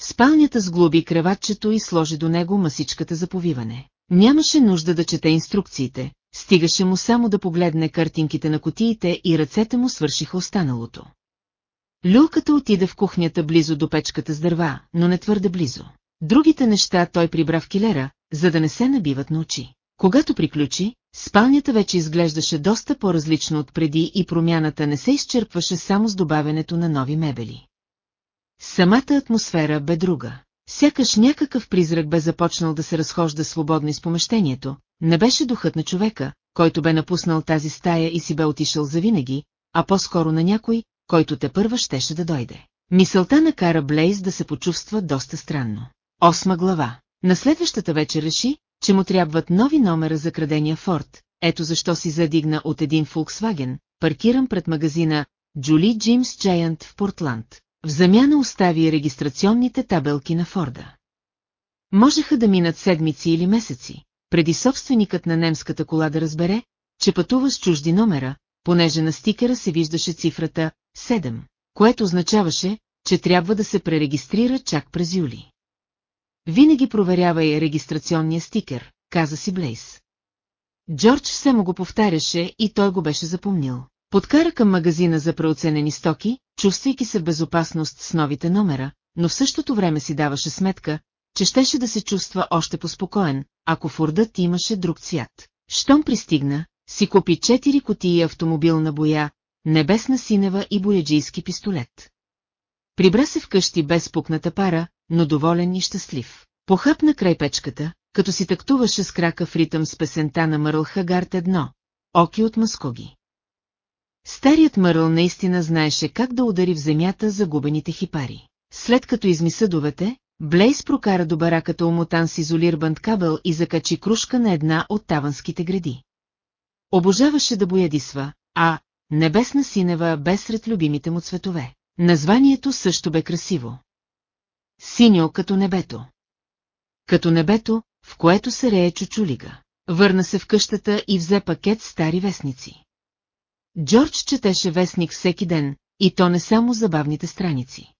В спалнята сглоби креватчето и сложи до него масичката за повиване. Нямаше нужда да чете инструкциите, стигаше му само да погледне картинките на котиите и ръцете му свършиха останалото. Люлката отиде в кухнята близо до печката с дърва, но не твърде близо. Другите неща той прибра в килера, за да не се набиват на очи. Когато приключи, спалнята вече изглеждаше доста по-различно от преди и промяната не се изчерпваше само с добавянето на нови мебели. Самата атмосфера бе друга. Сякаш някакъв призрак бе започнал да се разхожда свободно из помещението, не беше духът на човека, който бе напуснал тази стая и си бе отишъл завинаги, а по-скоро на някой, който те първа щеше да дойде. Мисълта накара Блейз да се почувства доста странно. Осма глава. На следващата вечер реши, че му трябват нови номера за крадения Форд, ето защо си задигна от един Фолксваген, паркиран пред магазина Джули Джимс Джайант в Портланд. В замяна остави регистрационните табелки на Форда. Можеха да минат седмици или месеци, преди собственикът на немската кола да разбере, че пътува с чужди номера, понеже на стикера се виждаше цифрата 7, което означаваше, че трябва да се пререгистрира чак през юли. Винаги проверявай регистрационния стикер, каза си Блейс. Джордж все му го повтаряше и той го беше запомнил. Подкара към магазина за преоценени стоки, чувствайки се в безопасност с новите номера, но в същото време си даваше сметка, че щеше да се чувства още поспокоен, ако фордът имаше друг цвят. Щом пристигна, си купи четири котии автомобилна боя, небесна синева и бояджийски пистолет. Прибра се вкъщи без пукната пара, но доволен и щастлив. Похъпна край печката, като си тактуваше с крака в ритъм с песента на Мърл Хагарт едно. Оки от маскоги. Старият Мърл наистина знаеше как да удари в земята загубените хипари. След като изми съдовете, Блейс прокара до бараката умотан с изолирбанд кабел и закачи кружка на една от таванските гради. Обожаваше да боядисва, а небесна синева бе сред любимите му цветове. Названието също бе красиво. Синьо като небето. Като небето, в което се рее чучулига. Върна се в къщата и взе пакет стари вестници. Джордж четеше вестник всеки ден, и то не само забавните страници.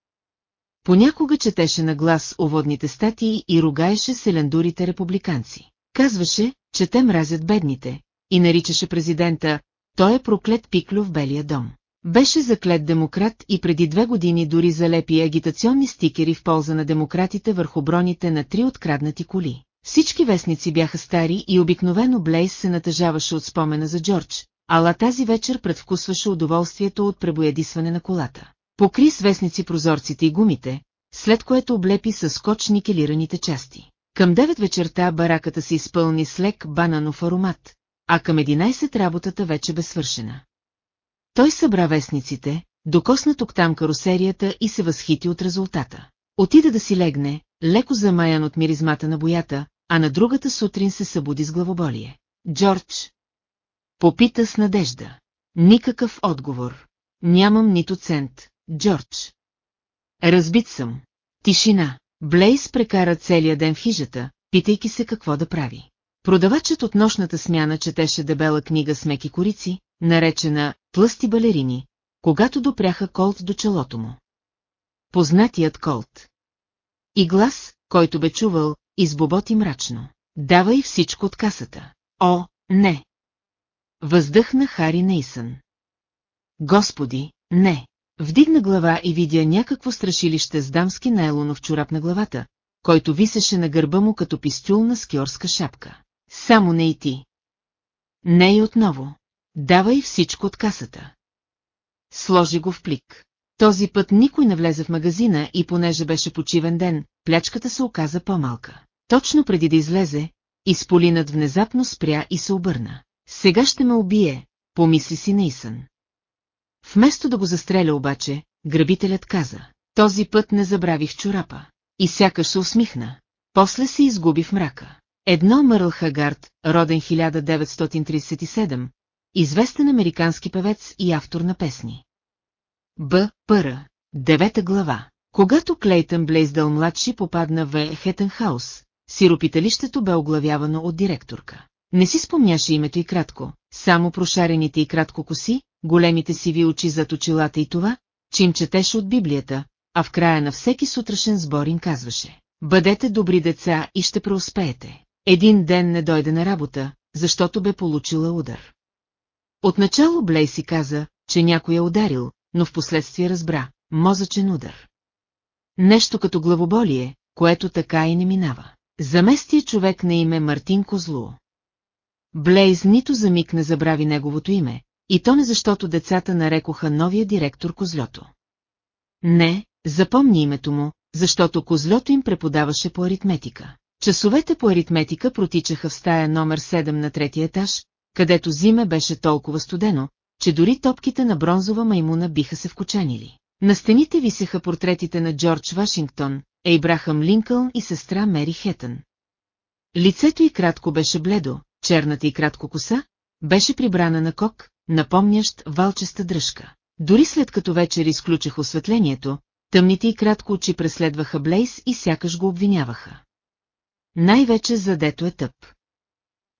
Понякога четеше на глас уводните статии и ругаеше селендурите републиканци. Казваше, че те мразят бедните, и наричаше президента «Той е проклет пиклю в Белия дом». Беше заклет демократ и преди две години дори залепи агитационни стикери в полза на демократите върху броните на три откраднати коли. Всички вестници бяха стари и обикновено Блейс се натъжаваше от спомена за Джордж, ала тази вечер предвкусваше удоволствието от пребоядисване на колата. Покри с вестници прозорците и гумите, след което облепи с скоч никелираните части. Към 9 вечерта бараката се изпълни с лек бананов аромат, а към 11 работата вече бе свършена. Той събра вестниците, докосна тук там карусерията и се възхити от резултата. Отида да си легне, леко замаян от миризмата на боята, а на другата сутрин се събуди с главоболие. Джордж. Попита с надежда. Никакъв отговор. Нямам нито цент, Джордж. Разбит съм. Тишина. Блейс прекара целия ден в хижата, питайки се какво да прави. Продавачът от нощната смяна четеше дебела книга с меки корици, наречена «Тлъсти балерини», когато допряха Колт до челото му. Познатият Колт. И глас, който бе чувал, избоботи мрачно. Давай всичко от касата. О, не! Въздъхна Хари Нейсън. Господи, не! Вдигна глава и видя някакво страшилище с дамски найлонов чорап на главата, който висеше на гърба му като пистюл на скиорска шапка. Само не и ти. Не и отново. Давай всичко от касата. Сложи го в плик. Този път никой не влезе в магазина и понеже беше почивен ден, плячката се оказа по-малка. Точно преди да излезе, изполинът внезапно спря и се обърна. Сега ще ме убие, помисли си Нейсън. Вместо да го застреля обаче, грабителят каза. Този път не забравих чорапа. И сякаш се усмихна. После се изгуби в мрака. Едно Мърл Хагард, роден 1937, известен американски певец и автор на песни. Б. Пъра. Девета глава. Когато Клейтън Блейздъл младши попадна в Хетенхаус, сиропиталището бе оглавявано от директорка. Не си спомняше името и кратко, само прошарените и кратко коси, големите сиви очи зад очилата и това, че им четеше от Библията, а в края на всеки сутрешен сбор им казваше «Бъдете добри деца и ще преуспеете». Един ден не дойде на работа, защото бе получила удар. Отначало Блей си каза, че някой е ударил, но в последствие разбра – мозъчен удар. Нещо като главоболие, което така и не минава. Заместия човек на име Мартин Козлу. Блейз нито за миг не забрави неговото име, и то не защото децата нарекоха новия директор Козлото. Не, запомни името му, защото Козлото им преподаваше по аритметика. Часовете по аритметика протичаха в стая номер 7 на третия етаж, където зиме беше толкова студено, че дори топките на бронзова маймуна биха се вкочанили. На стените висеха портретите на Джордж Вашингтон, Ейбрахам Линкълн и сестра Мери Хетън. Лицето й кратко беше бледо, черната и кратко коса, беше прибрана на кок, напомнящ валчеста дръжка. Дори след като вечер изключих осветлението, тъмните и кратко очи преследваха Блейс и сякаш го обвиняваха. Най-вече задето е тъп.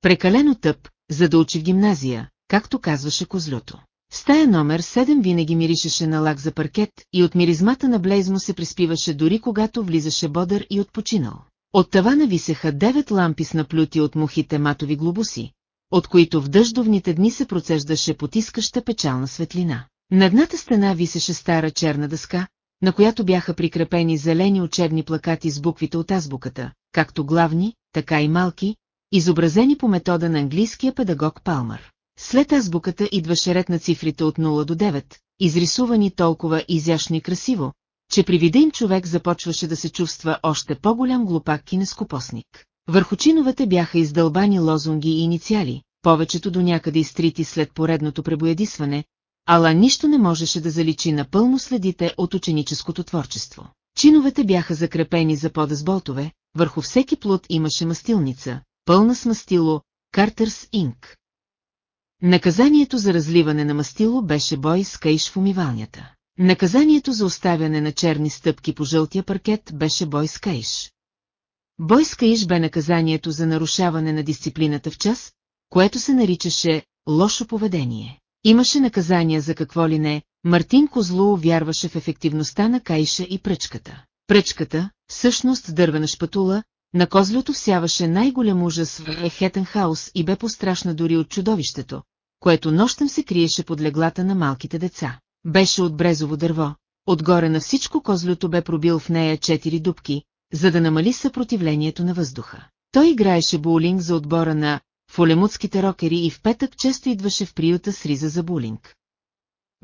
Прекалено тъп, за да учи в гимназия, както казваше козлото. Стая номер 7 винаги миришеше на лак за паркет и от миризмата на Блейз се приспиваше дори когато влизаше бодър и отпочинал. От тавана висеха девет лампи с наплюти от мухите матови глобуси, от които в дъждовните дни се процеждаше потискаща печална светлина. На едната стена висеше стара черна дъска, на която бяха прикрепени зелени учебни плакати с буквите от азбуката, както главни, така и малки, изобразени по метода на английския педагог Палмър. След азбуката идваше ред на цифрите от 0 до 9, изрисувани толкова изящно и красиво, че при вида им човек започваше да се чувства още по-голям глупак и нескопосник. Върху чиновете бяха издълбани лозунги и инициали, повечето до някъде изтрити след поредното пребоядисване, ала нищо не можеше да заличи напълно следите от ученическото творчество. Чиновете бяха закрепени за пода върху всеки плод имаше мастилница, пълна с мастило, Картърс Инк. Наказанието за разливане на мастило беше бой с каиш в умивалнята. Наказанието за оставяне на черни стъпки по жълтия паркет беше бой с каиш. Бой с каиш бе наказанието за нарушаване на дисциплината в час, което се наричаше лошо поведение. Имаше наказания за какво ли не, Мартин Козлоу вярваше в ефективността на каиша и пръчката. Пръчката, всъщност дървена шпатула, на козлото всяваше най-голям ужас в Хетенхаус и бе пострашна дори от чудовището, което нощем се криеше под леглата на малките деца. Беше от брезово дърво, отгоре на всичко козлото бе пробил в нея четири дубки, за да намали съпротивлението на въздуха. Той играеше боулинг за отбора на фолемутските рокери и в петък често идваше в приюта с риза за булинг.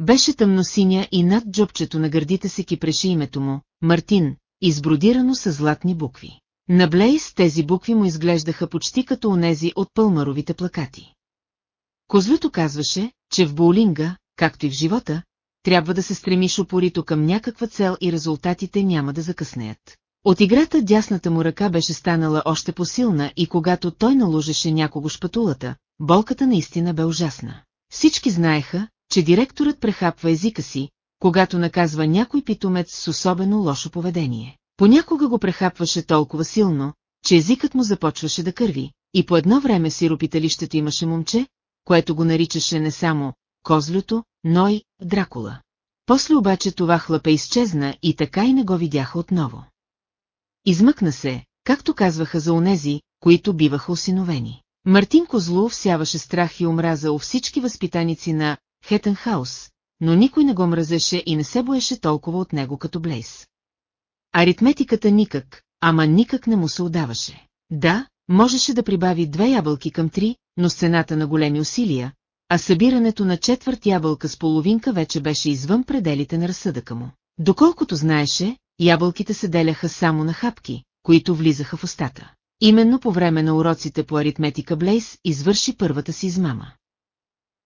Беше тъмносиня и над джобчето на гърдите се кипреше името му, Мартин, избродирано с златни букви. На Блейс тези букви му изглеждаха почти като онези от пълмаровите плакати. Козлото казваше, че в боулинга, както и в живота, трябва да се стремиш упорито към някаква цел и резултатите няма да закъснеят. От играта дясната му ръка беше станала още посилна и когато той наложеше някого шпатулата, болката наистина бе ужасна. Всички знаеха, че директорът прехапва езика си, когато наказва някой питомец с особено лошо поведение. Понякога го прехапваше толкова силно, че езикът му започваше да кърви, и по едно време сиропиталището имаше момче, което го наричаше не само Козлюто, но и Дракула. После обаче това хлапе изчезна и така и не го видяха отново. Измъкна се, както казваха за онези, които биваха осиновени. Мартин Козлов всяваше страх и омраза у всички възпитаници на Хетенхаус, но никой не го мразеше и не се боеше толкова от него като Блейс. Аритметиката никак, ама никак не му се отдаваше. Да, можеше да прибави две ябълки към три, но с цената на големи усилия, а събирането на четвърт ябълка с половинка вече беше извън пределите на разсъдъка му. Доколкото знаеше, ябълките се деляха само на хапки, които влизаха в устата. Именно по време на уроците по аритметика Блейс извърши първата си измама.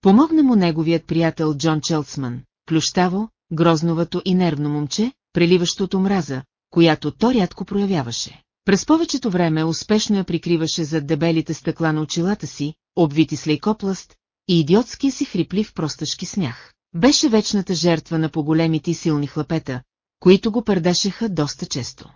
Помогна му неговият приятел Джон Челцман, плющаво, грозновато и нервно момче, преливащо от омраза, която то рядко проявяваше. През повечето време успешно я прикриваше зад дебелите стъкла на очилата си, обвити с лейкопласт, и идиотския си хриплив простъшки смях. Беше вечната жертва на поголемите и силни хлапета, които го пърдашеха доста често.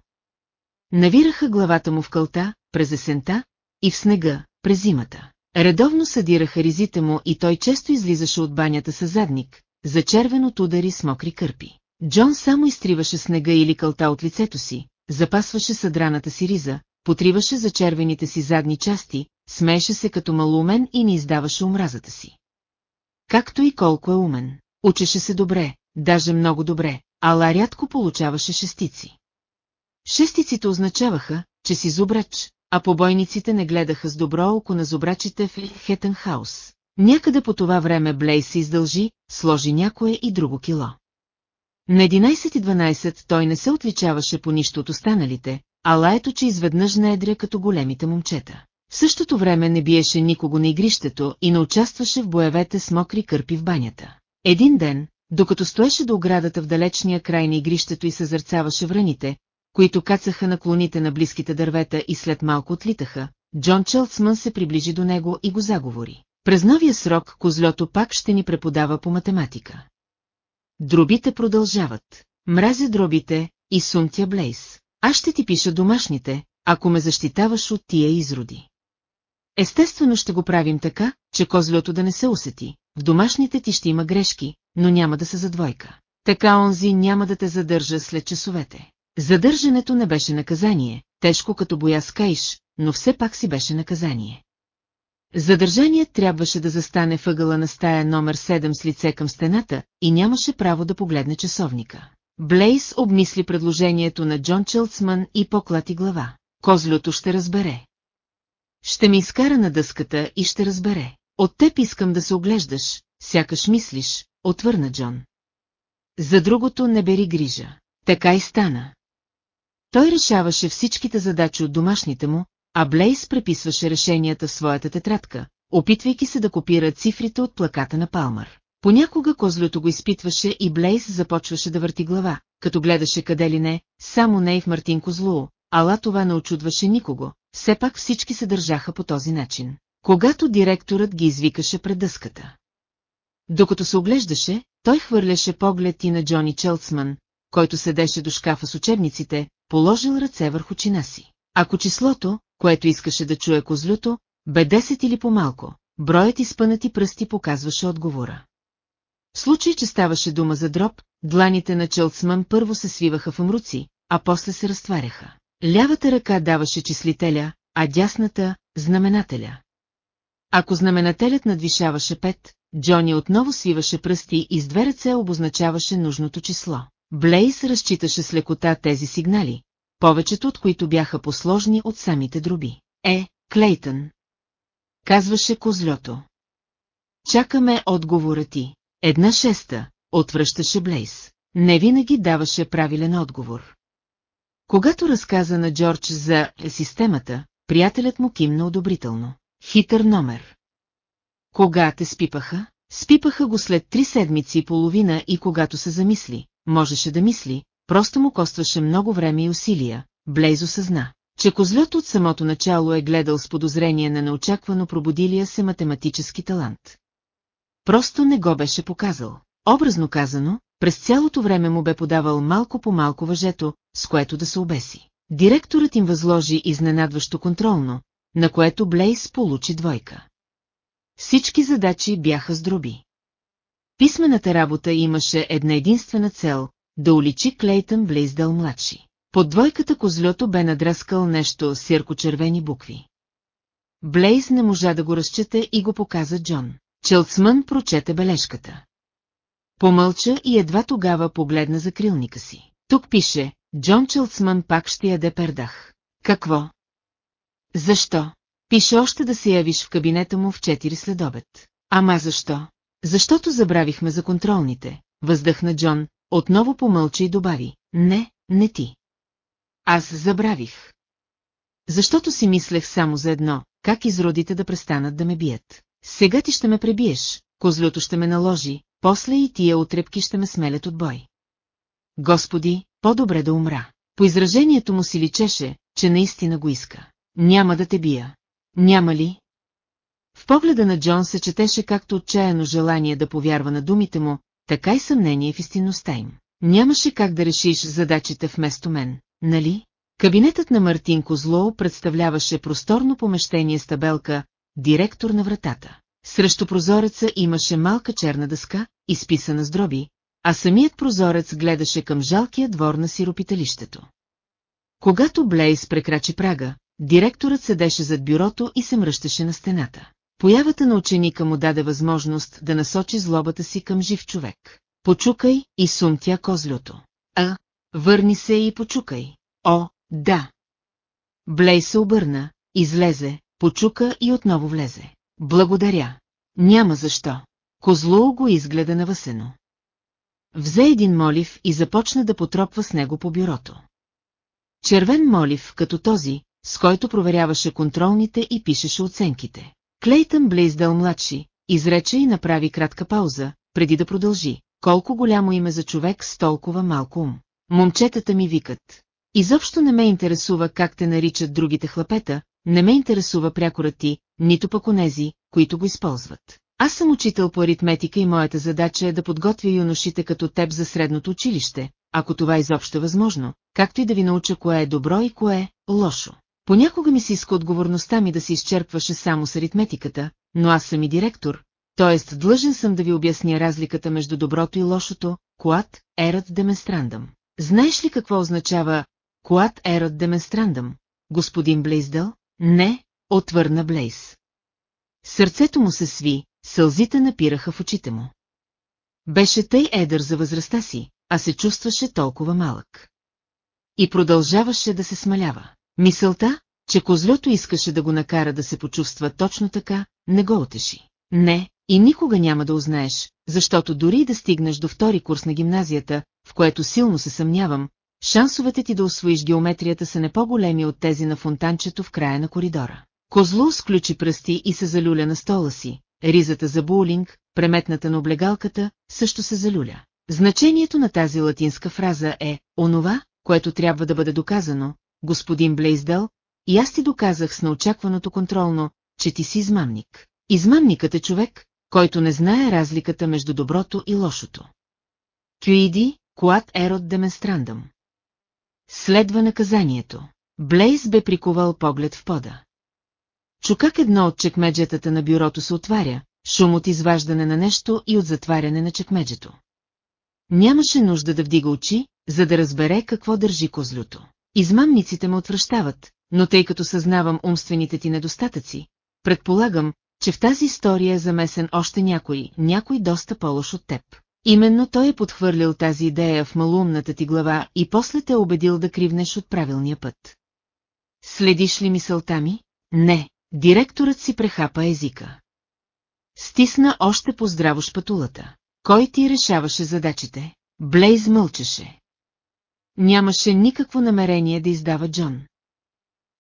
Навираха главата му в кълта, през есента, и в снега, през зимата. Редовно съдираха ризите му и той често излизаше от банята със задник, зачервен от удари с мокри кърпи. Джон само изтриваше снега или кълта от лицето си, запасваше съдраната си риза, потриваше за червените си задни части, смееше се като малумен и не издаваше омразата си. Както и колко е умен. Учеше се добре, даже много добре, ала рядко получаваше шестици. Шестиците означаваха, че си зубрач, а побойниците не гледаха с добро око на зубрачите в Хетенхаус. Някъде по това време Блей се издължи, сложи някое и друго кило. На 11-12 той не се отличаваше по нищо от останалите, ала ето че изведнъж наедря като големите момчета. В същото време не биеше никого на игрището и не участваше в боевете с мокри кърпи в банята. Един ден, докато стоеше до оградата в далечния край на игрището и съзърцаваше враните, които кацаха на клоните на близките дървета и след малко отлитаха, Джон Челцман се приближи до него и го заговори. През новия срок козлето пак ще ни преподава по математика. Дробите продължават. Мразя дробите и сумтя Блейс. Аз ще ти пиша домашните, ако ме защитаваш от тия изроди. Естествено ще го правим така, че козлето да не се усети, в домашните ти ще има грешки, но няма да са за двойка. Така онзи няма да те задържа след часовете. Задържането не беше наказание, тежко като боя с но все пак си беше наказание. Задържаният трябваше да застане въгъла на стая номер 7 с лице към стената и нямаше право да погледне часовника. Блейс обмисли предложението на Джон Челцман и поклати глава. Козлюто ще разбере. Ще ми изкара на дъската и ще разбере. От теб искам да се оглеждаш, сякаш мислиш, отвърна Джон. За другото не бери грижа. Така и стана. Той решаваше всичките задачи от домашните му, а Блейс преписваше решенията в своята тетрадка, опитвайки се да копира цифрите от плаката на Палмър. Понякога козлето го изпитваше и Блейс започваше да върти глава, като гледаше къде ли не, само не и в Мартин Козлоо, ала това не очудваше никого, все пак всички се държаха по този начин. Когато директорът ги извикаше пред дъската. Докато се оглеждаше, той хвърляше поглед и на Джони Челцман, който седеше до шкафа с учебниците, положил ръце върху чина си. Ако числото, което искаше да чуе козлюто, бе 10 или по-малко, броят изпънати пръсти показваше отговора. В случай, че ставаше дума за дроб, дланите на Челцман първо се свиваха в мруци, а после се разтваряха. Лявата ръка даваше числителя, а дясната – знаменателя. Ако знаменателят надвишаваше 5, Джони отново свиваше пръсти и с две ръце обозначаваше нужното число. Блейс разчиташе с лекота тези сигнали, повечето от които бяха посложни от самите дроби. Е, Клейтън. Казваше козлето. Чакаме отговора ти. Една шеста, отвръщаше Блейс. Не винаги даваше правилен отговор. Когато разказа на Джордж за системата, приятелят му кимна одобрително. Хитър номер. Кога те спипаха? Спипаха го след три седмици и половина и когато се замисли, можеше да мисли, просто му костваше много време и усилия, Блейзо съзна, че козлят от самото начало е гледал с подозрение на неочаквано пробудилия се математически талант. Просто не го беше показал. Образно казано, през цялото време му бе подавал малко по малко въжето, с което да се обеси. Директорът им възложи изненадващо контролно, на което Блейс получи двойка. Всички задачи бяха здроби. Писмената работа имаше една единствена цел – да уличи Клейтън Блейсдъл младши. Под двойката козлето бе надраскал нещо с ярко-червени букви. Блейз не можа да го разчете и го показа Джон. Челцмън прочете бележката. Помълча и едва тогава погледна за крилника си. Тук пише, Джон Челцман пак ще яде пердах. Какво? Защо? Пише още да се явиш в кабинета му в 4 следобед. Ама защо? Защото забравихме за контролните, въздъхна Джон, отново помълча и добави. Не, не ти. Аз забравих. Защото си мислех само за едно, как изродите да престанат да ме бият. Сега ти ще ме пребиеш, козлото ще ме наложи, после и тия отрепки ще ме смелят от бой. Господи, по-добре да умра. По изражението му си личеше, че наистина го иска. Няма да те бия. Няма ли? В погледа на Джон се четеше както отчаяно желание да повярва на думите му, така и съмнение в истинността им. Нямаше как да решиш задачите вместо мен, нали? Кабинетът на Мартин Козлоу представляваше просторно помещение с табелка «Директор на вратата». Срещу прозореца имаше малка черна дъска, изписана с дроби, а самият прозорец гледаше към жалкия двор на сиропиталището. Когато Блейс прекрачи прага, директорът седеше зад бюрото и се мръщеше на стената. Появата на ученика му даде възможност да насочи злобата си към жив човек. Почукай и сумтя козлюто. А, върни се и почукай. О, да. Блей се обърна, излезе, почука и отново влезе. Благодаря. Няма защо. Козло го изгледа навъсено. Взе един молив и започна да потропва с него по бюрото. Червен молив, като този, с който проверяваше контролните и пишеше оценките. Клейтън Блейздъл младши, изрече и направи кратка пауза, преди да продължи. Колко голямо име за човек с толкова малко ум. Момчетата ми викат. Изобщо не ме интересува как те наричат другите хлапета, не ме интересува прякорът ти, нито пък онези, които го използват. Аз съм учител по аритметика и моята задача е да подготвя юношите като теб за средното училище, ако това изобщо е възможно, както и да ви науча кое е добро и кое е лошо. Понякога ми се иска отговорността ми да се изчерпваше само с аритметиката, но аз съм и директор, т.е. длъжен съм да ви обясня разликата между доброто и лошото, коат ерат деменстрандъм. Знаеш ли какво означава коат ерат деменстрандъм, господин Блейздъл? Не, отвърна Блейз. Сърцето му се сви, сълзите напираха в очите му. Беше тъй едър за възрастта си, а се чувстваше толкова малък. И продължаваше да се смалява. Мисълта, че козлото искаше да го накара да се почувства точно така, не го отеши. Не, и никога няма да узнаеш, защото дори да стигнеш до втори курс на гимназията, в което силно се съмнявам, шансовете ти да освоиш геометрията са не по-големи от тези на фонтанчето в края на коридора. Козло сключи пръсти и се залюля на стола си, ризата за боулинг, преметната на облегалката, също се залюля. Значението на тази латинска фраза е «онова, което трябва да бъде доказано», господин Блейздел, и аз ти доказах с неочакваното контролно, че ти си измамник. Измамникът е човек, който не знае разликата между доброто и лошото. Кюиди, Куат Ерот Деменстрандъм. Следва наказанието. Блейз бе приковал поглед в пода. Чу как едно от чекмеджетата на бюрото се отваря, шум от изваждане на нещо и от затваряне на чекмеджето. Нямаше нужда да вдига очи, за да разбере какво държи козлюто. Измамниците ме отвръщават, но тъй като съзнавам умствените ти недостатъци, предполагам, че в тази история е замесен още някой, някой доста по-лош от теб. Именно той е подхвърлил тази идея в малумната ти глава и после те е убедил да кривнеш от правилния път. Следиш ли мисълта ми? Не, директорът си прехапа езика. Стисна още по-здраво шпатулата. Кой ти решаваше задачите? Блейз мълчеше. Нямаше никакво намерение да издава Джон.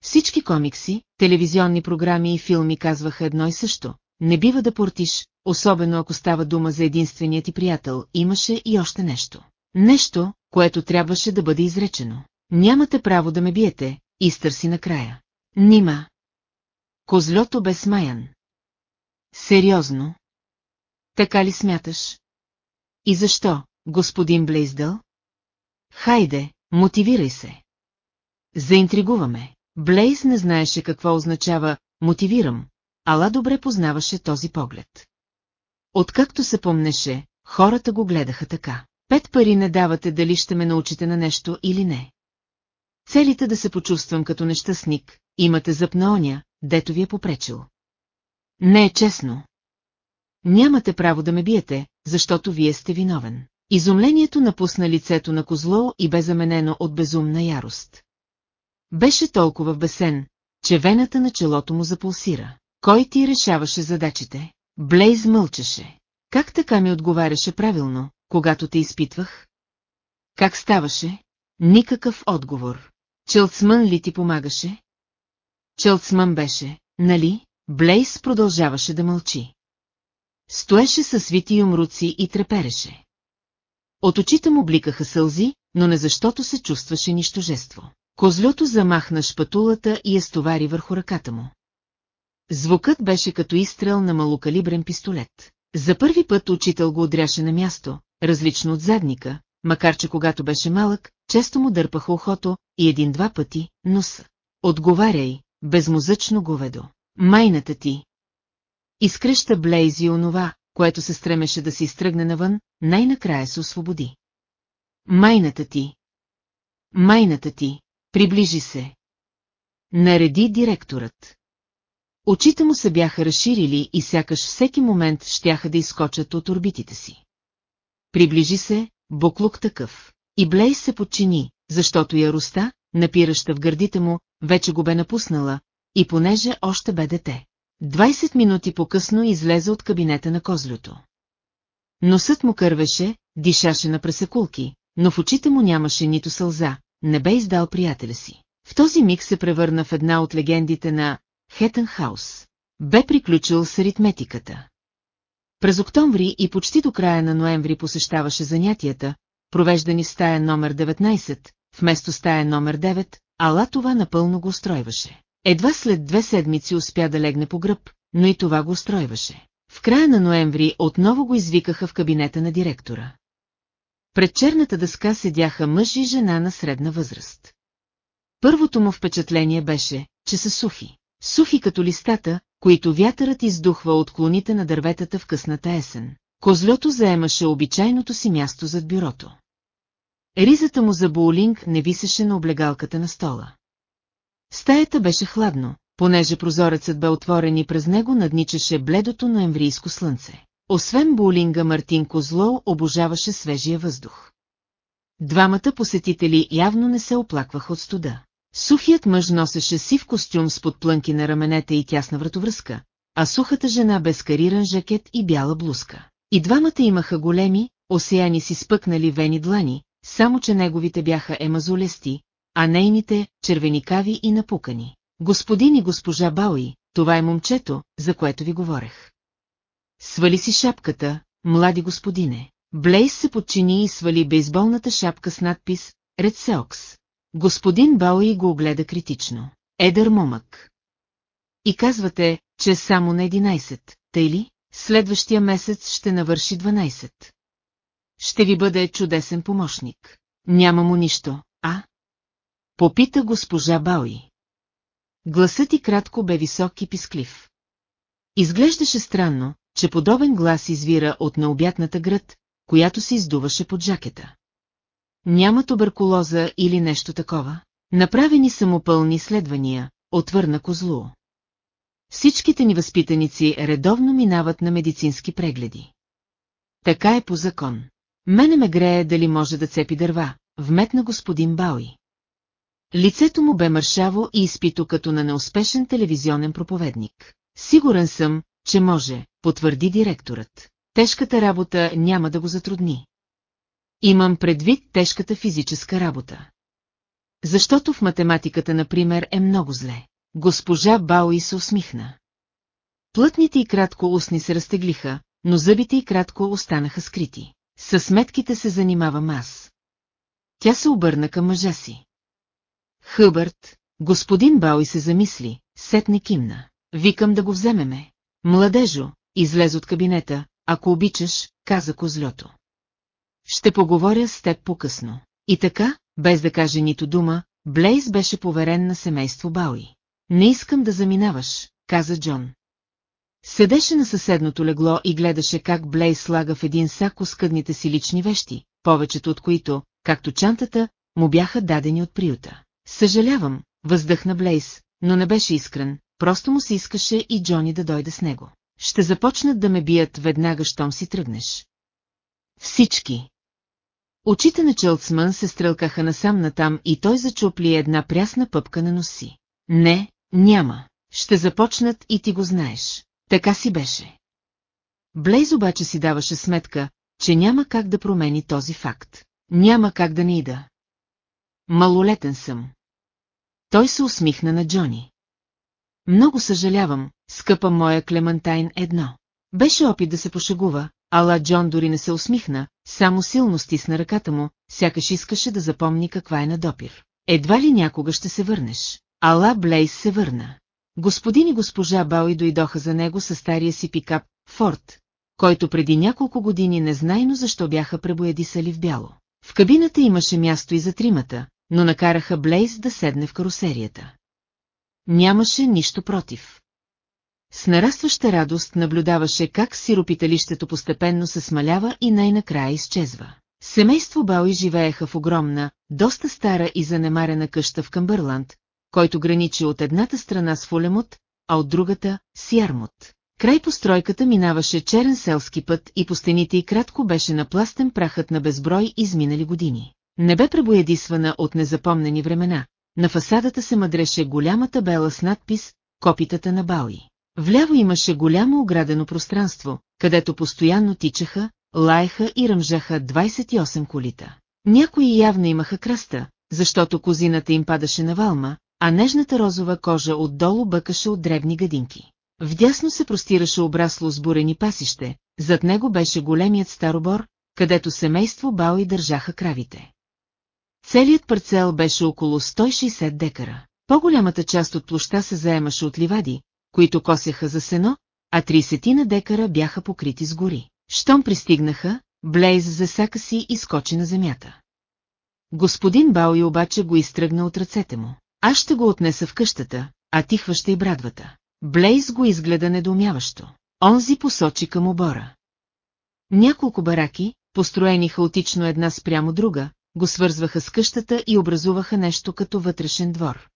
Всички комикси, телевизионни програми и филми казваха едно и също. Не бива да портиш, особено ако става дума за единственият ти приятел, имаше и още нещо. Нещо, което трябваше да бъде изречено. Нямате право да ме биете, изтърси накрая. Нима. Козлото бе смаян. Сериозно? Така ли смяташ? И защо, господин Блейздъл? Хайде, мотивирай се. Заинтригуваме. Блейз не знаеше какво означава «мотивирам», ала добре познаваше този поглед. Откакто се помнеше, хората го гледаха така. Пет пари не давате дали ще ме научите на нещо или не. Целите да се почувствам като нещастник, имате зъб на дето ви е попречил. Не е честно. Нямате право да ме биете, защото вие сте виновен. Изумлението напусна лицето на Козло и бе заменено от безумна ярост. Беше толкова бесен, че вената на челото му запулсира. Кой ти решаваше задачите? Блейз мълчеше. Как така ми отговаряше правилно, когато те изпитвах? Как ставаше? Никакъв отговор. Челцмън ли ти помагаше? Челцмън беше, нали? Блейз продължаваше да мълчи. Стоеше със свити юмруци и трепереше. От очите му бликаха сълзи, но не защото се чувстваше нищожество. Козлото замахна шпатулата и я стовари върху ръката му. Звукът беше като изстрел на малокалибрен пистолет. За първи път учител го удряше на място, различно от задника, макар че когато беше малък, често му дърпаха ухото и един-два пъти носа. Отговаряй, безмозъчно говедо. Майната ти. Изкръща Блейзи онова, което се стремеше да се изтръгне навън, най-накрая се освободи. Майната ти. Майната ти. Приближи се. Нареди директорът. Очите му се бяха разширили и сякаш всеки момент щяха да изкочат от орбитите си. Приближи се, буклук такъв. И Блей се подчини, защото яростта, напираща в гърдите му, вече го бе напуснала, и понеже още бе дете. 20 минути по-късно излезе от кабинета на козлюто. Носът му кървеше, дишаше на пресекулки, но в очите му нямаше нито сълза, не бе издал приятеля си. В този миг се превърна в една от легендите на Хетън Хаус. Бе приключил с аритметиката. През октомври и почти до края на ноември посещаваше занятията, провеждани в стая номер 19, вместо стая номер 9, ала това напълно го устройваше. Едва след две седмици успя да легне по гръб, но и това го устройваше. В края на ноември отново го извикаха в кабинета на директора. Пред черната дъска седяха мъж и жена на средна възраст. Първото му впечатление беше, че са сухи. Сухи като листата, които вятърът издухва от клоните на дърветата в късната есен. Козлото заемаше обичайното си място зад бюрото. Ризата му за боулинг не висеше на облегалката на стола. Стаята беше хладно, понеже прозорецът бе отворен и през него надничаше бледото ноемврийско слънце. Освен боулинга Мартин Козлоу обожаваше свежия въздух. Двамата посетители явно не се оплакваха от студа. Сухият мъж носеше сив костюм с подплънки на раменете и тясна вратовръзка, а сухата жена без кариран жакет и бяла блузка. И двамата имаха големи, осеяни си спъкнали вени длани, само че неговите бяха емазолести, а нейните – червеникави и напукани. Господин и госпожа Бауи, това е момчето, за което ви говорех. Свали си шапката, млади господине. Блейс се подчини и свали бейсболната шапка с надпис «Ред Сеокс». Господин Бауи го огледа критично. Едър момък. И казвате, че само на 11, тъй ли? Следващия месец ще навърши 12. Ще ви бъде чудесен помощник. Няма му нищо? Попита госпожа Бауи. Гласът и кратко бе висок и писклив. Изглеждаше странно, че подобен глас извира от необятната град, която се издуваше под жакета. Няма туберкулоза или нещо такова. Направени самопълни изследвания, отвърна Козлу. Всичките ни възпитаници редовно минават на медицински прегледи. Така е по закон. Мене ме грее дали може да цепи дърва, вметна господин Бауи. Лицето му бе мършаво и изпито като на неуспешен телевизионен проповедник. Сигурен съм, че може, потвърди директорът. Тежката работа няма да го затрудни. Имам предвид тежката физическа работа. Защото в математиката, например, е много зле. Госпожа Бауи се усмихна. Плътните и кратко устни се разтеглиха, но зъбите и кратко останаха скрити. С сметките се занимавам аз. Тя се обърна към мъжа си. Хъбърт, господин Бауи се замисли, сетне кимна. Викам да го вземеме. Младежо, излез от кабинета, ако обичаш, каза козлето. Ще поговоря с теб по-късно. И така, без да каже нито дума, Блейз беше поверен на семейство Бауи. Не искам да заминаваш, каза Джон. Седеше на съседното легло и гледаше как Блейз слага в един сак оскъдните си лични вещи, повечето от които, както чантата, му бяха дадени от приюта. Съжалявам, въздъхна Блейз, но не беше искрен, просто му се искаше и Джони да дойде с него. Ще започнат да ме бият веднага, щом си тръгнеш. Всички. Очите на Челцман се стрелкаха насам натам и той зачупли една прясна пъпка на носи. Не, няма. Ще започнат и ти го знаеш. Така си беше. Блейз обаче си даваше сметка, че няма как да промени този факт. Няма как да не ида. Малолетен съм. Той се усмихна на Джони. Много съжалявам, скъпа моя Клемантайн едно. Беше опит да се пошегува, ала Джон дори не се усмихна, само силно стисна ръката му, сякаш искаше да запомни каква е на допир. Едва ли някога ще се върнеш. Ала Блейс се върна. Господин и госпожа Бауи дойдоха за него със стария си пикап, Форд, който преди няколко години незнайно защо бяха пребоядисали в бяло. В кабината имаше място и за тримата, но накараха Блейз да седне в карусерията. Нямаше нищо против. С нарастваща радост наблюдаваше как сиропиталището постепенно се смалява и най-накрая изчезва. Семейство Бауи живееха в огромна, доста стара и занемарена къща в Камбърланд, който граничи от едната страна с Фулемот, а от другата – с Ярмут. Край постройката минаваше черен селски път и по стените и кратко беше напластен прахът на безброй изминали години. Не бе пребоядисвана от незапомнени времена, на фасадата се мъдреше голяма табела с надпис «Копитата на Бауи». Вляво имаше голямо оградено пространство, където постоянно тичаха, лаеха и ръмжаха 28 колита. Някои явно имаха кръста, защото козината им падаше на валма, а нежната розова кожа отдолу бъкаше от дребни гадинки. Вдясно се простираше обрасло с бурени пасище, зад него беше големият старобор, където семейство Бауи държаха кравите. Целият парцел беше около 160 декара. По-голямата част от площа се заемаше от ливади, които косеха за сено, а 30 на декара бяха покрити с гори. Щом пристигнаха, Блейз засака си и скочи на земята. Господин Бауи обаче го изтръгна от ръцете му. Аз ще го отнеса в къщата, а ти хваща и брадвата. Блейз го изгледа недоумяващо. Онзи посочи към обора. Няколко бараки, построени хаотично една спрямо друга, го свързваха с къщата и образуваха нещо като вътрешен двор.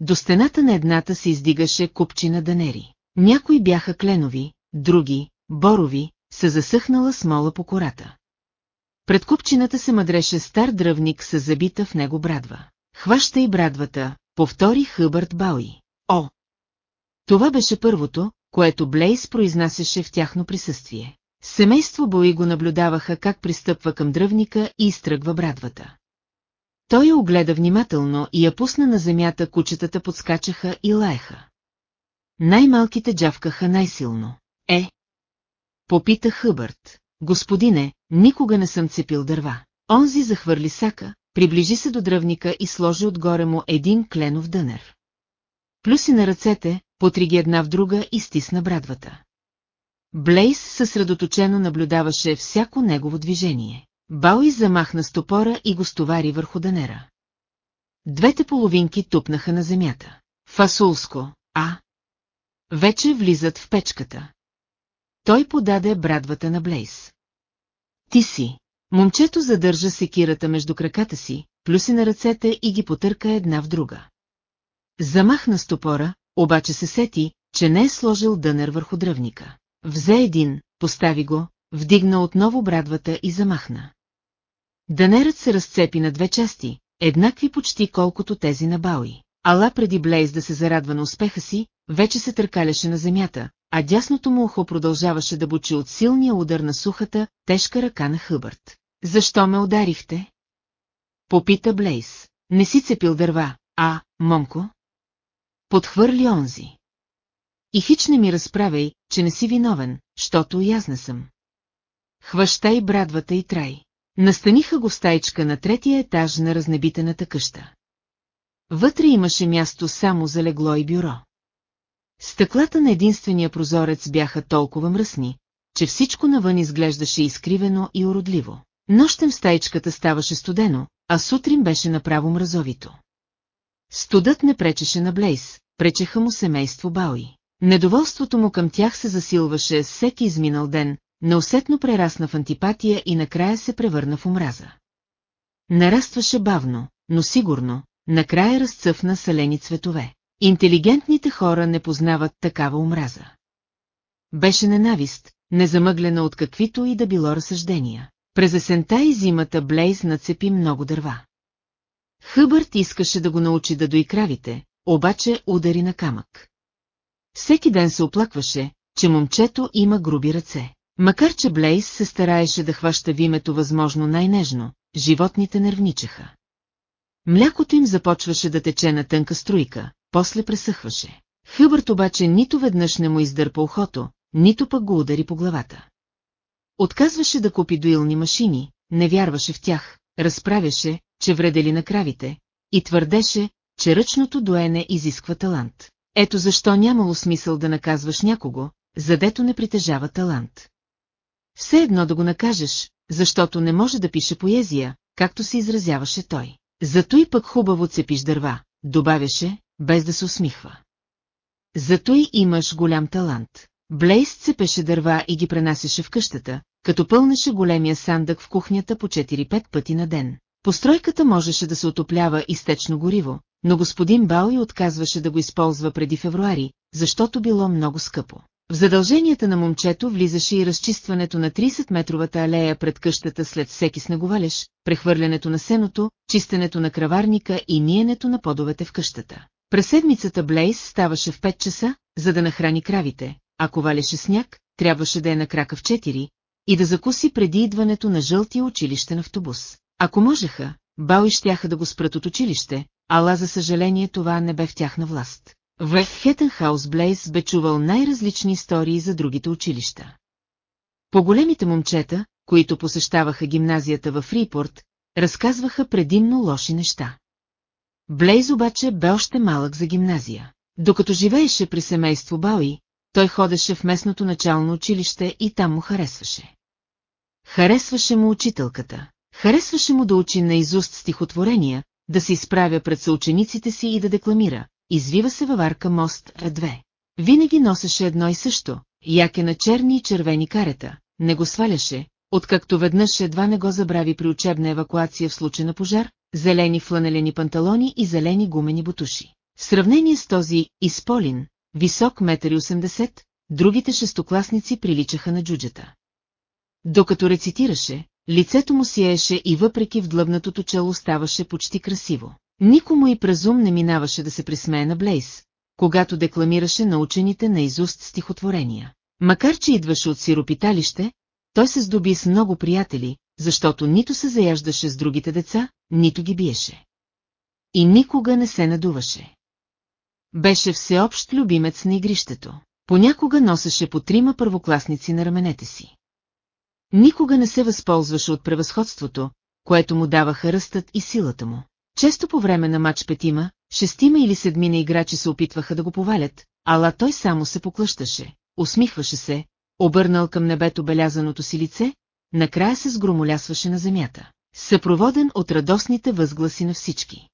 До стената на едната се издигаше купчина данери. Някои бяха кленови, други, борови, са засъхнала смола по кората. Пред купчината се мъдреше стар дръвник с забита в него брадва. Хваща и брадвата, повтори Хъбърт Бауи. О! Това беше първото, което Блейс произнасяше в тяхно присъствие. Семейство Бои го наблюдаваха как пристъпва към дръвника и изтръгва брадвата. Той я огледа внимателно и я пусна на земята, кучетата подскачаха и лаеха. Най-малките джавкаха най-силно. Е! Попита Хъбърт. Господине, никога не съм цепил дърва. Онзи захвърли сака, приближи се до дръвника и сложи отгоре му един кленов дънер. Плюси на ръцете, потри ги една в друга и стисна брадвата. Блейс съсредоточено наблюдаваше всяко негово движение. Бауи замахна стопора и го стовари върху данера. Двете половинки тупнаха на земята. Фасулско, а? Вече влизат в печката. Той подаде брадвата на Блейс. Ти си. Момчето задържа секирата между краката си, плюси на ръцете и ги потърка една в друга. Замахна стопора, обаче се сети, че не е сложил дънер върху дръвника. Взе един, постави го, вдигна отново брадвата и замахна. Дънерът се разцепи на две части, еднакви почти колкото тези на Бауи. Ала преди Блейз да се зарадва на успеха си, вече се търкаляше на земята, а дясното му ухо продължаваше да бучи от силния удар на сухата, тежка ръка на Хъбърт. Защо ме ударихте? Попита Блейс. Не си цепил дърва, а, момко? Подхвърли онзи. И хич не ми разправяй, че не си виновен, щото и аз не съм. Хващай брадвата и трай. Настаниха го в стайчка на третия етаж на разнебитената къща. Вътре имаше място само за легло и бюро. Стъклата на единствения прозорец бяха толкова мръсни, че всичко навън изглеждаше изкривено и уродливо. Нощем в стайчката ставаше студено, а сутрин беше направо мразовито. Студът не пречеше на Блейс, пречеха му семейство Бауи. Недоволството му към тях се засилваше всеки изминал ден, неусетно прерасна в антипатия и накрая се превърна в омраза. Нарастваше бавно, но сигурно, накрая разцъфна салени цветове. Интелигентните хора не познават такава омраза. Беше ненавист, незамъглена от каквито и да било разсъждения. През есента и зимата Блейз нацепи много дърва. Хъбърт искаше да го научи да дои кравите, обаче удари на камък. Всеки ден се оплакваше, че момчето има груби ръце. Макар че Блейс се стараеше да хваща вимето възможно най-нежно, животните нервничаха. Млякото им започваше да тече на тънка струйка, после пресъхваше. Хъбърт обаче нито веднъж не му издърпа ухото, нито пък го удари по главата. Отказваше да купи дуилни машини, не вярваше в тях, разправяше, че вредели на кравите, и твърдеше, че ръчното доене изисква талант. Ето защо нямало смисъл да наказваш някого, задето не притежава талант. Все едно да го накажеш, защото не може да пише поезия, както се изразяваше той. Зато и пък хубаво цепиш дърва, добавяше, без да се усмихва. Зато и имаш голям талант. Блейс цепеше дърва и ги пренасяше в къщата, като пълнеше големия сандък в кухнята по 4-5 пъти на ден. Постройката можеше да се отоплява и стечно гориво, но господин Бауи отказваше да го използва преди февруари, защото било много скъпо. В задълженията на момчето влизаше и разчистването на 30-метровата алея пред къщата след всеки снеговалеж, прехвърлянето на сеното, чистенето на краварника и ниенето на подовете в къщата. През седмицата Блейс ставаше в 5 часа, за да нахрани кравите, ако валеше сняг, трябваше да е на крака в 4 и да закуси преди идването на жълтия училищен автобус. Ако можеха, Бауи щяха да го спрат от училище, ала за съжаление това не бе в тяхна власт. В Хетенхаус Блейс бе чувал най-различни истории за другите училища. По-големите момчета, които посещаваха гимназията в Фрипорт, разказваха предимно лоши неща. Блейз обаче бе още малък за гимназия. Докато живееше при семейство Бауи, той ходеше в местното начално училище и там му харесваше. Харесваше му учителката. Харесваше му да учи наизуст стихотворения, да се изправя пред съучениците си и да декламира. Извива се във арка мост Р2. Винаги носеше едно и също, яке на черни и червени карета, не го сваляше, откакто веднъж едва не го забрави при учебна евакуация в случай на пожар, зелени фланелени панталони и зелени гумени бутуши. В сравнение с този изполин, висок 1,80 м, другите шестокласници приличаха на джуджета. Докато рецитираше, лицето му сияеше и въпреки вдлъбнатото чело ставаше почти красиво. Никому и през ум не минаваше да се присмее на Блейс, когато декламираше научените на изуст стихотворения. Макар че идваше от сиропиталище, той се здоби с много приятели, защото нито се заяждаше с другите деца, нито ги биеше. И никога не се надуваше. Беше всеобщ любимец на игрището. Понякога носеше по трима първокласници на раменете си. Никога не се възползваше от превъзходството, което му даваха ръстът и силата му. Често по време на матч петима, шестима или седмина играчи се опитваха да го повалят, ала той само се поклъщаше, усмихваше се, обърнал към небето белязаното си лице, накрая се сгромолясваше на земята, съпроводен от радостните възгласи на всички.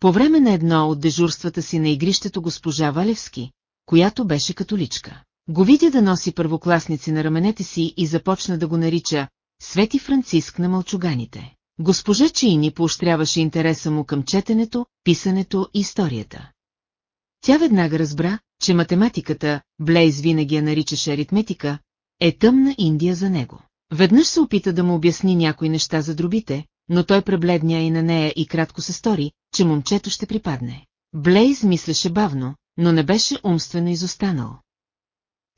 По време на едно от дежурствата си на игрището госпожа Валевски, която беше католичка, го видя да носи първокласници на раменете си и започна да го нарича Свети Франциск на мълчуганите. Госпожа Чиини поощряваше интереса му към четенето, писането и историята. Тя веднага разбра, че математиката, Блейз винаги я наричаше аритметика, е тъмна Индия за него. Веднъж се опита да му обясни някои неща за дробите, но той пребледня и на нея и кратко се стори, че момчето ще припадне. Блейз мислеше бавно, но не беше умствено изостанал.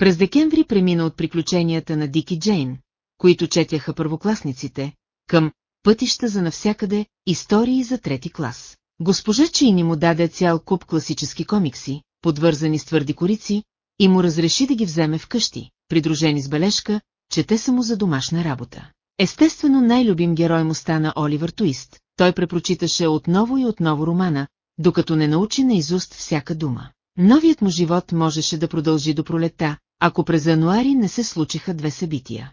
През декември премина от приключенията на Дики Джейн, които четяха първокласниците, към пътища за навсякъде, истории за трети клас. Госпожа Чини му даде цял куп класически комикси, подвързани с твърди корици, и му разреши да ги вземе вкъщи, придружени с бележка, че те са му за домашна работа. Естествено най-любим герой му стана Оливър Туист, той препрочиташе отново и отново романа, докато не научи наизуст всяка дума. Новият му живот можеше да продължи до пролета, ако през януари не се случиха две събития.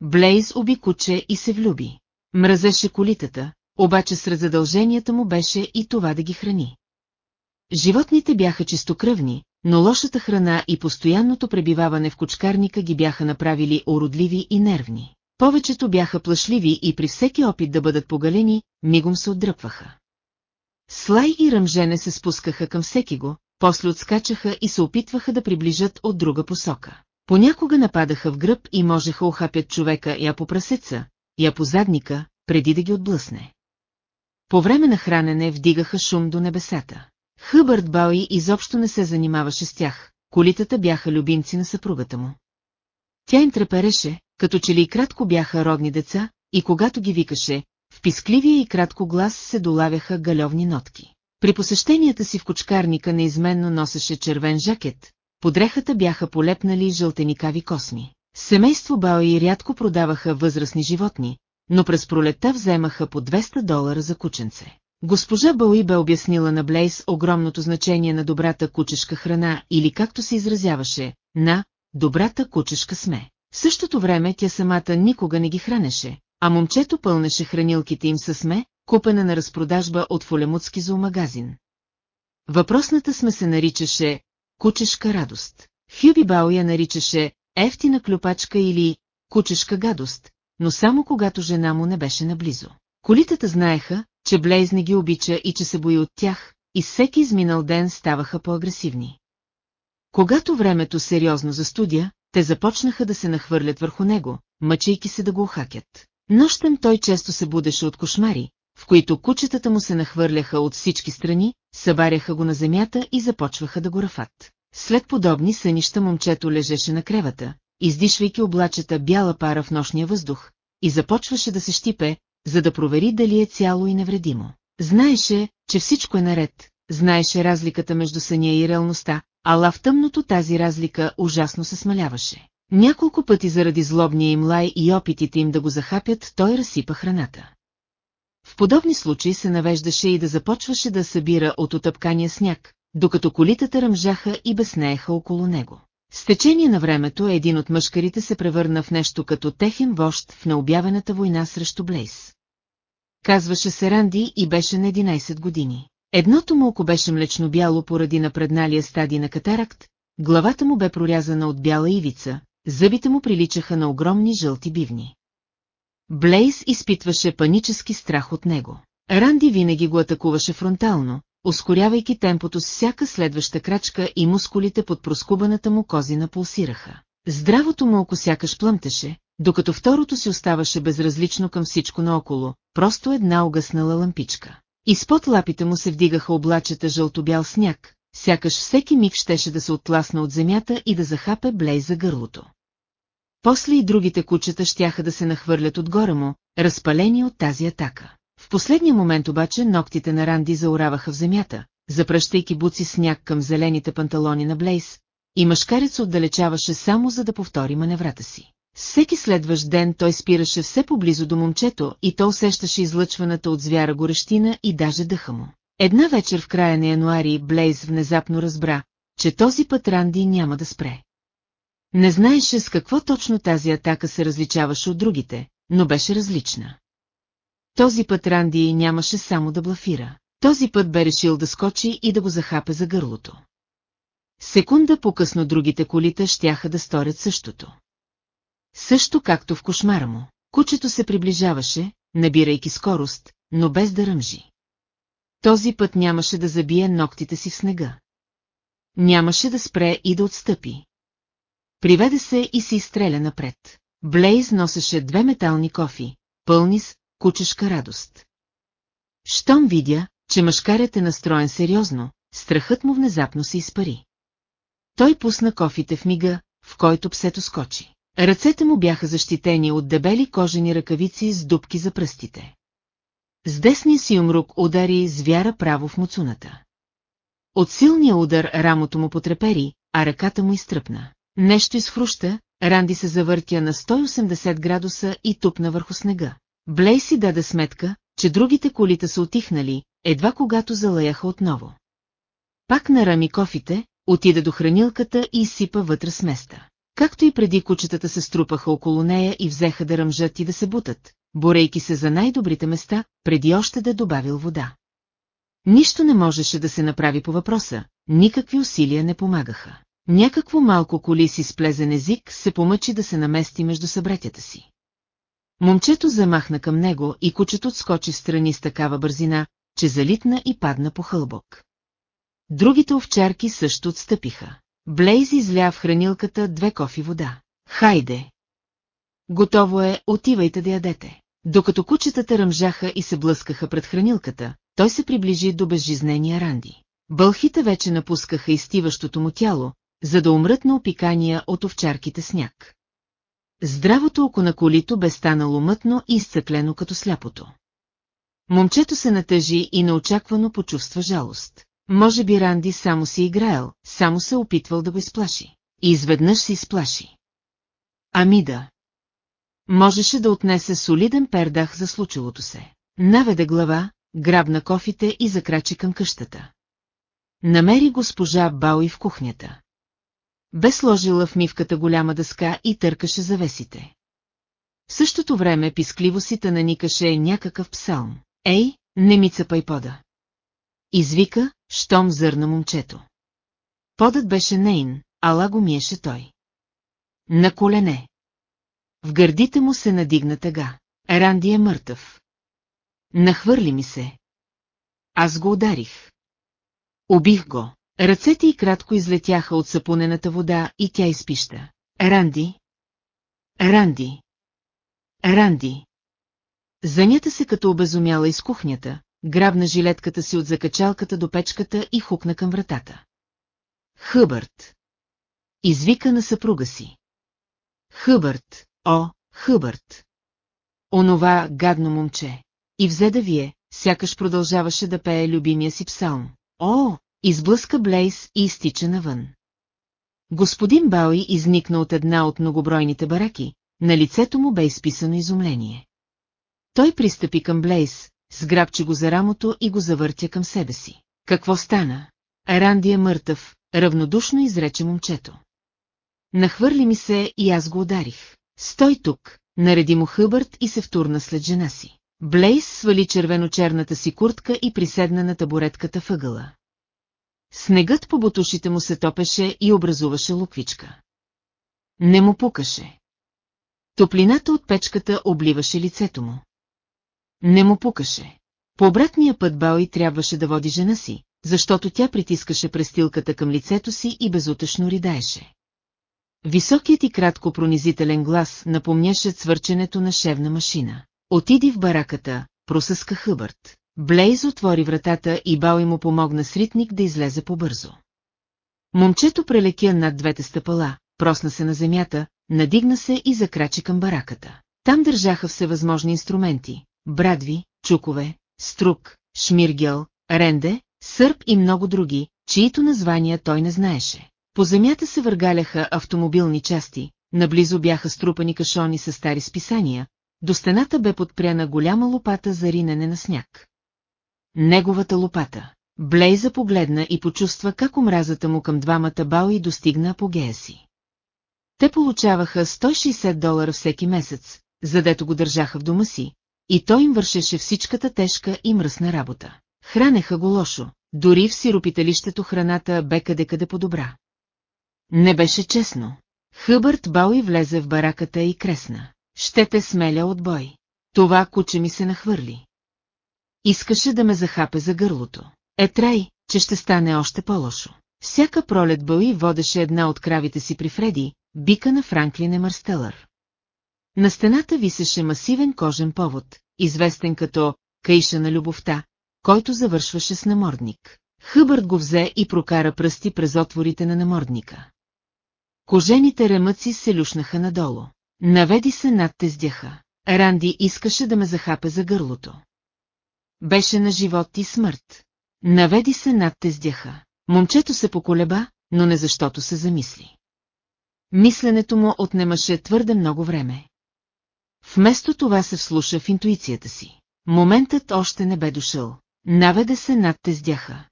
Блейз уби куче и се влюби. Мразеше колитата, обаче сред задълженията му беше и това да ги храни. Животните бяха чистокръвни, но лошата храна и постоянното пребиваване в кучкарника ги бяха направили уродливи и нервни. Повечето бяха плашливи и при всеки опит да бъдат погалени, мигом се отдръпваха. Слай и ръмжене се спускаха към всеки го, после отскачаха и се опитваха да приближат от друга посока. Понякога нападаха в гръб и можеха охапят човека я по прасеца, я по задника, преди да ги отблъсне. По време на хранене вдигаха шум до небесата. Хъбърт Бауи изобщо не се занимаваше с тях, колитата бяха любимци на съпругата му. Тя им трепереше, като че ли и кратко бяха родни деца, и когато ги викаше, в пискливия и кратко глас се долавяха галевни нотки. При посещенията си в кочкарника неизменно носеше червен жакет, подрехата бяха полепнали жълтеникави косми. Семейство Бауи рядко продаваха възрастни животни, но през пролетта вземаха по 200 долара за кученце. Госпожа Бауи бе обяснила на Блейс огромното значение на добрата кучешка храна или както се изразяваше, на добрата кучешка сме. В същото време тя самата никога не ги хранеше, а момчето пълнеше хранилките им със сме, купена на разпродажба от фолемутски зоомагазин. Въпросната сме се наричаше «Кучешка радост». Хюби Бао я наричаше «Ефтина клюпачка» или «Кучешка гадост», но само когато жена му не беше наблизо. Колитата знаеха, че Блейз не ги обича и че се бои от тях, и всеки изминал ден ставаха по-агресивни. Когато времето сериозно застудя, те започнаха да се нахвърлят върху него, мъчейки се да го охакят. Нощем той често се будеше от кошмари, в които кучетата му се нахвърляха от всички страни, събаряха го на земята и започваха да го рафат. След подобни сънища момчето лежеше на кревата, издишвайки облачета бяла пара в нощния въздух, и започваше да се щипе, за да провери дали е цяло и невредимо. Знаеше, че всичко е наред, знаеше разликата между съня и реалността, ала в тъмното тази разлика ужасно се смаляваше. Няколко пъти заради злобния им лай и опитите им да го захапят, той разсипа храната. В подобни случаи се навеждаше и да започваше да събира от отъпкания сняг, докато колитата ръмжаха и безнееха около него. С течение на времето един от мъжкарите се превърна в нещо като техен вожд в необявената война срещу Блейс. Казваше се Ранди и беше на 11 години. Едното му око беше млечно-бяло поради напредналия стадий на катаракт, главата му бе прорязана от бяла ивица, зъбите му приличаха на огромни жълти бивни. Блейз изпитваше панически страх от него. Ранди винаги го атакуваше фронтално, ускорявайки темпото с всяка следваща крачка и мускулите под проскубаната му козина пулсираха. Здравото му око сякаш плъмтеше, докато второто си оставаше безразлично към всичко наоколо, просто една угаснала лампичка. Изпод лапите му се вдигаха облачета жълто-бял сняг, сякаш всеки миг щеше да се отласна от земята и да захапе Блей за гърлото. После и другите кучета щяха да се нахвърлят отгоре му, разпалени от тази атака. В последния момент обаче ногтите на Ранди заураваха в земята, запръщайки буци сняг към зелените панталони на Блейс, и мъжкарец отдалечаваше само за да повтори маневрата си. Всеки следващ ден той спираше все поблизо до момчето и то усещаше излъчваната от звяра горещина и даже дъха му. Една вечер в края на януари Блейз внезапно разбра, че този път Ранди няма да спре. Не знаеше с какво точно тази атака се различаваше от другите, но беше различна. Този път Ранди нямаше само да блафира. Този път бе решил да скочи и да го захапе за гърлото. Секунда по-късно другите колите щяха да сторят същото. Също както в кошмара му, кучето се приближаваше, набирайки скорост, но без да ръмжи. Този път нямаше да забие ногтите си в снега. Нямаше да спре и да отстъпи. Приведе се и се изстреля напред. Блейз носеше две метални кофи, пълни с кучешка радост. Щом видя, че мъжкарят е настроен сериозно, страхът му внезапно се изпари. Той пусна кофите в мига, в който псето скочи. Ръцете му бяха защитени от дебели кожени ръкавици с дубки за пръстите. С десния си умрук удари звяра право в муцуната. От силния удар рамото му потрепери, а ръката му изтръпна. Нещо изхруща, Ранди се завъртя на 180 градуса и тупна върху снега. Блей си даде сметка, че другите колите са отихнали, едва когато залаяха отново. Пак нарами кофите, отида до хранилката и изсипа вътре с места. Както и преди кучетата се струпаха около нея и взеха да ръмжат и да се бутат, борейки се за най-добрите места, преди още да е добавил вода. Нищо не можеше да се направи по въпроса, никакви усилия не помагаха. Някакво малко коли си с плезен език се помъчи да се намести между събретята си. Момчето замахна към него и кучето отскочи в страни с такава бързина, че залитна и падна по хълбок. Другите овчарки също отстъпиха. Блейз изля в хранилката две кофи вода. Хайде! Готово е, отивайте да ядете. Докато кучетата ръмжаха и се блъскаха пред хранилката, той се приближи до безжизнения Ранди. Бълхите вече напускаха изтиващото му тяло, за да умрат на опикания от овчарките сняг. Здравото око на колито бе станало мътно и изцъклено като сляпото. Момчето се натъжи и неочаквано почувства жалост. Може би Ранди само си играел, само се опитвал да го изплаши. И изведнъж се изплаши. Ами да. Можеше да отнесе солиден пердах за случилото се. Наведе глава, грабна кофите и закрачи към къщата. Намери госпожа Бауи в кухнята. Бе сложила в мивката голяма дъска и търкаше завесите. В същото време пискливо си наникаше някакъв псалм. Ей, не ми цъпай пода. Извика, щом зърна момчето. Подът беше нейн, ала го миеше той. На колене. В гърдите му се надигна тъга. Ранди е мъртъв. Нахвърли ми се. Аз го ударих. Убих го. Ръцете й кратко излетяха от сапунената вода и тя изпища. Ранди! Ранди! Ранди! Занята се като обезумяла из кухнята, грабна жилетката си от закачалката до печката и хукна към вратата. Хъбърт! Извика на съпруга си. Хъбърт, о, Хъбърт! Онова гадно момче. И взе да вие, сякаш продължаваше да пее любимия си псалм. О, Изблъска Блейс и изтича навън. Господин Бауи изникна от една от многобройните бараки, на лицето му бе изписано изумление. Той пристъпи към Блейс, сграбчи го за рамото и го завъртя към себе си. Какво стана? Ранди е мъртъв, равнодушно изрече момчето. Нахвърли ми се и аз го ударих. Стой тук, нареди му Хъбърт и се втурна след жена си. Блейс свали червено-черната си куртка и приседна на табуретката въгъла. Снегът по бутушите му се топеше и образуваше луквичка. Не му пукаше. Топлината от печката обливаше лицето му. Не му пукаше. По обратния път Баой трябваше да води жена си, защото тя притискаше престилката към лицето си и безутешно ридаеше. Високият и кратко пронизителен глас напомняше цвърченето на шевна машина. Отиди в бараката, просъска Хъбърт. Блейз отвори вратата и Бауи му помогна с ритник да излезе побързо. Момчето прелетя над двете стъпала, просна се на земята, надигна се и закрачи към бараката. Там държаха всевъзможни инструменти – брадви, чукове, струк, шмиргел, ренде, сърп и много други, чието названия той не знаеше. По земята се въргаляха автомобилни части, наблизо бяха струпани кашони с стари списания, до стената бе подпряна голяма лопата за ринене на сняг. Неговата лопата. Блейза погледна и почувства как омразата му към двамата бао достигна апогея си. Те получаваха 160 долара всеки месец, задето го държаха в дома си, и той им вършеше всичката тежка и мръсна работа. Хранеха го лошо, дори в сиропиталището храната бе къде-къде по-добра. Не беше честно. Хъбърт Бауи влезе в бараката и кресна. Ще те смеля от бой. Това куче ми се нахвърли. Искаше да ме захапе за гърлото. Е трай, че ще стане още по-лошо. Всяка пролет Бауи водеше една от кравите си при Фреди, бика на Франклин Емърстелър. На стената висеше масивен кожен повод, известен като «Кайша на любовта», който завършваше с намордник. Хъбърт го взе и прокара пръсти през отворите на намордника. Кожените ремъци се люшнаха надолу. Наведи се над тездяха. Ранди искаше да ме захапе за гърлото. Беше на живот и смърт. Наведи се над тездяха. Момчето се поколеба, но не защото се замисли. Мисленето му отнемаше твърде много време. Вместо това се вслуша в интуицията си. Моментът още не бе дошъл. Наведе се над тездяха.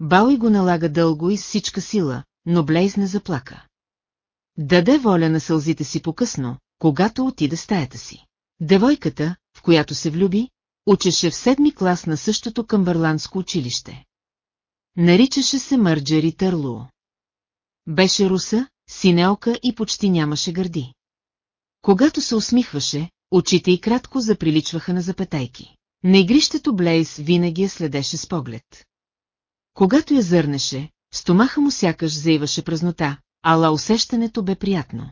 Бауи го налага дълго и с всичка сила, но Блейз не заплака. Даде воля на сълзите си покъсно, когато отида стаята си. Девойката, в която се влюби, учеше в седми клас на същото камбърландско училище. Наричаше се Мърджери Търлуо. Беше руса, синелка и почти нямаше гърди. Когато се усмихваше, очите й кратко заприличваха на запетайки. На игрището Блейс винаги я следеше с поглед. Когато я зърнеше, стомаха му сякаш заиваше празнота, ала усещането бе приятно.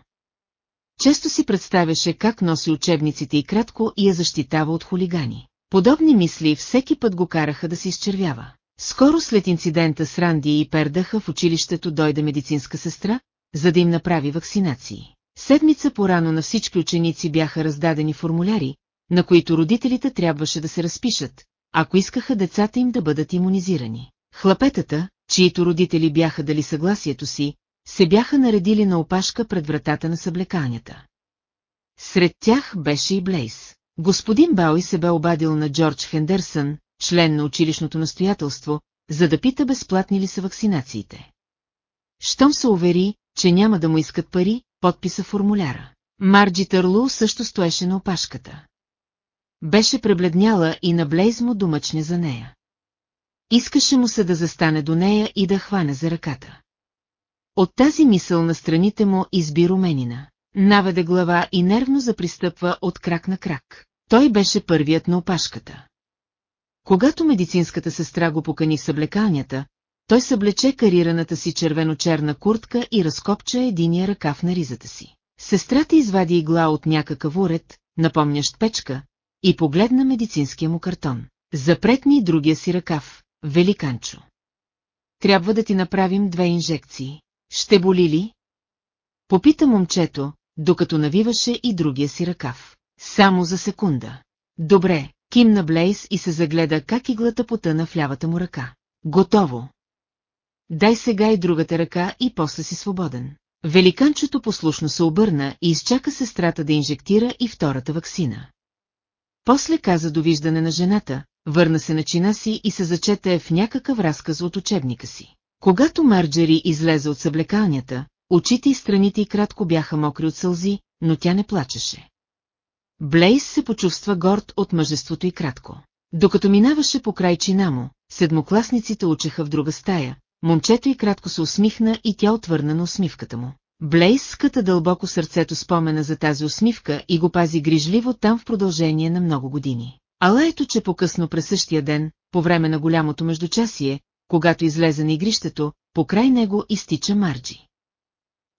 Често си представяше как носи учебниците и кратко и я защитава от хулигани. Подобни мисли всеки път го караха да се изчервява. Скоро след инцидента с Ранди и Пердаха в училището дойде медицинска сестра, за да им направи вакцинации. Седмица порано на всички ученици бяха раздадени формуляри, на които родителите трябваше да се разпишат, ако искаха децата им да бъдат иммунизирани. Хлапетата, чието родители бяха дали съгласието си, се бяха наредили на опашка пред вратата на съблеканията. Сред тях беше и Блейс. Господин Бауи се бе обадил на Джордж Хендерсън, член на училищното настоятелство, за да пита безплатни ли са вакцинациите. Щом се увери, че няма да му искат пари, подписа формуляра. Марджи Търлу също стоеше на опашката. Беше пребледняла и на Блейз му домъчне за нея. Искаше му се да застане до нея и да хване за ръката. От тази мисъл на страните му изби руменина. Наведе глава и нервно запристъпва от крак на крак. Той беше първият на опашката. Когато медицинската сестра го покани в съблекалнята, той съблече карираната си червено-черна куртка и разкопча единия ръкав на ризата си. Сестрата извади игла от някакъв уред, напомнящ печка, и погледна медицинския му картон. Запретни другия си ръкав, великанчо. Трябва да ти направим две инжекции. Ще боли ли? Попита момчето, докато навиваше и другия си ръкав. Само за секунда. Добре, кимна Блейс и се загледа как иглата потъна в лявата му ръка. Готово. Дай сега и другата ръка и после си свободен. Великанчето послушно се обърна и изчака сестрата да инжектира и втората ваксина. После каза довиждане на жената, върна се на чина си и се зачете в някакъв разказ от учебника си. Когато Марджери излезе от съблекалнята, очите и страните й кратко бяха мокри от сълзи, но тя не плачеше. Блейс се почувства горд от мъжеството и кратко. Докато минаваше по край чина му, седмокласниците учеха в друга стая, момчето и кратко се усмихна и тя отвърна на усмивката му. Блейс ската дълбоко сърцето спомена за тази усмивка и го пази грижливо там в продължение на много години. Ала ето, че по-късно през същия ден, по време на голямото междучасие, когато излезе на игрището, покрай него изтича Марджи.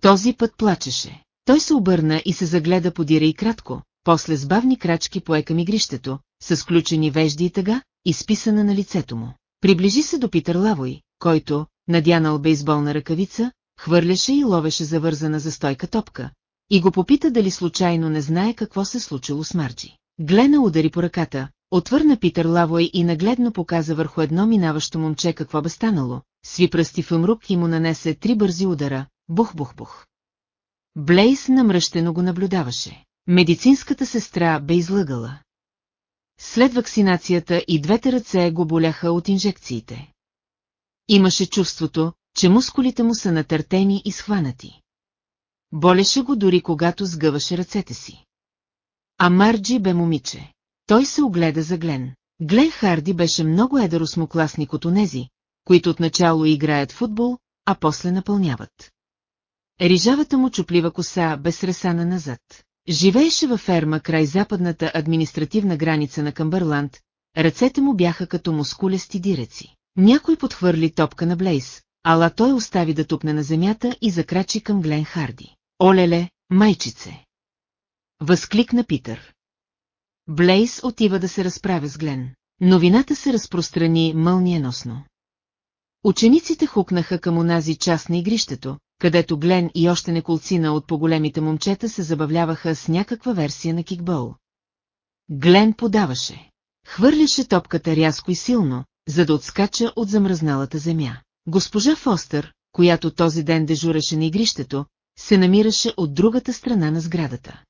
Този път плачеше. Той се обърна и се загледа подира и кратко, после с бавни крачки пое към игрището, с включени вежди и тъга, изписана на лицето му. Приближи се до Питър Лавой, който, надянал бейсболна ръкавица, хвърляше и ловеше завързана за стойка топка, и го попита дали случайно не знае какво се случило с Марджи. Глена удари по ръката, отвърна Питър Лавой и нагледно показа върху едно минаващо момче какво бе станало, сви пръсти в умрук и му нанесе три бързи удара, бух-бух-бух. Блейс намръщено го наблюдаваше. Медицинската сестра бе излъгала. След вакцинацията и двете ръце го боляха от инжекциите. Имаше чувството, че мускулите му са натъртени и схванати. Болеше го дори когато сгъваше ръцете си. А Марджи бе момиче. Той се огледа за Глен. Глен Харди беше много едър осмокласник от онези, които отначало играят футбол, а после напълняват. Рижавата му чуплива коса бе сресана назад. Живееше във ферма край западната административна граница на Камбърланд, ръцете му бяха като мускулести диреци. Някой подхвърли топка на Блейс, ала той остави да тупне на земята и закрачи към Глен Харди. Олеле, майчице! Възкликна Питър. Блейс отива да се разправя с Глен. Новината се разпространи мълниеносно. Учениците хукнаха към онази част на игрището, където Глен и още неколцина от по-големите момчета се забавляваха с някаква версия на кикбол. Глен подаваше. Хвърляше топката рязко и силно, за да отскача от замръзналата земя. Госпожа Фостър, която този ден дежуреше на игрището, се намираше от другата страна на сградата.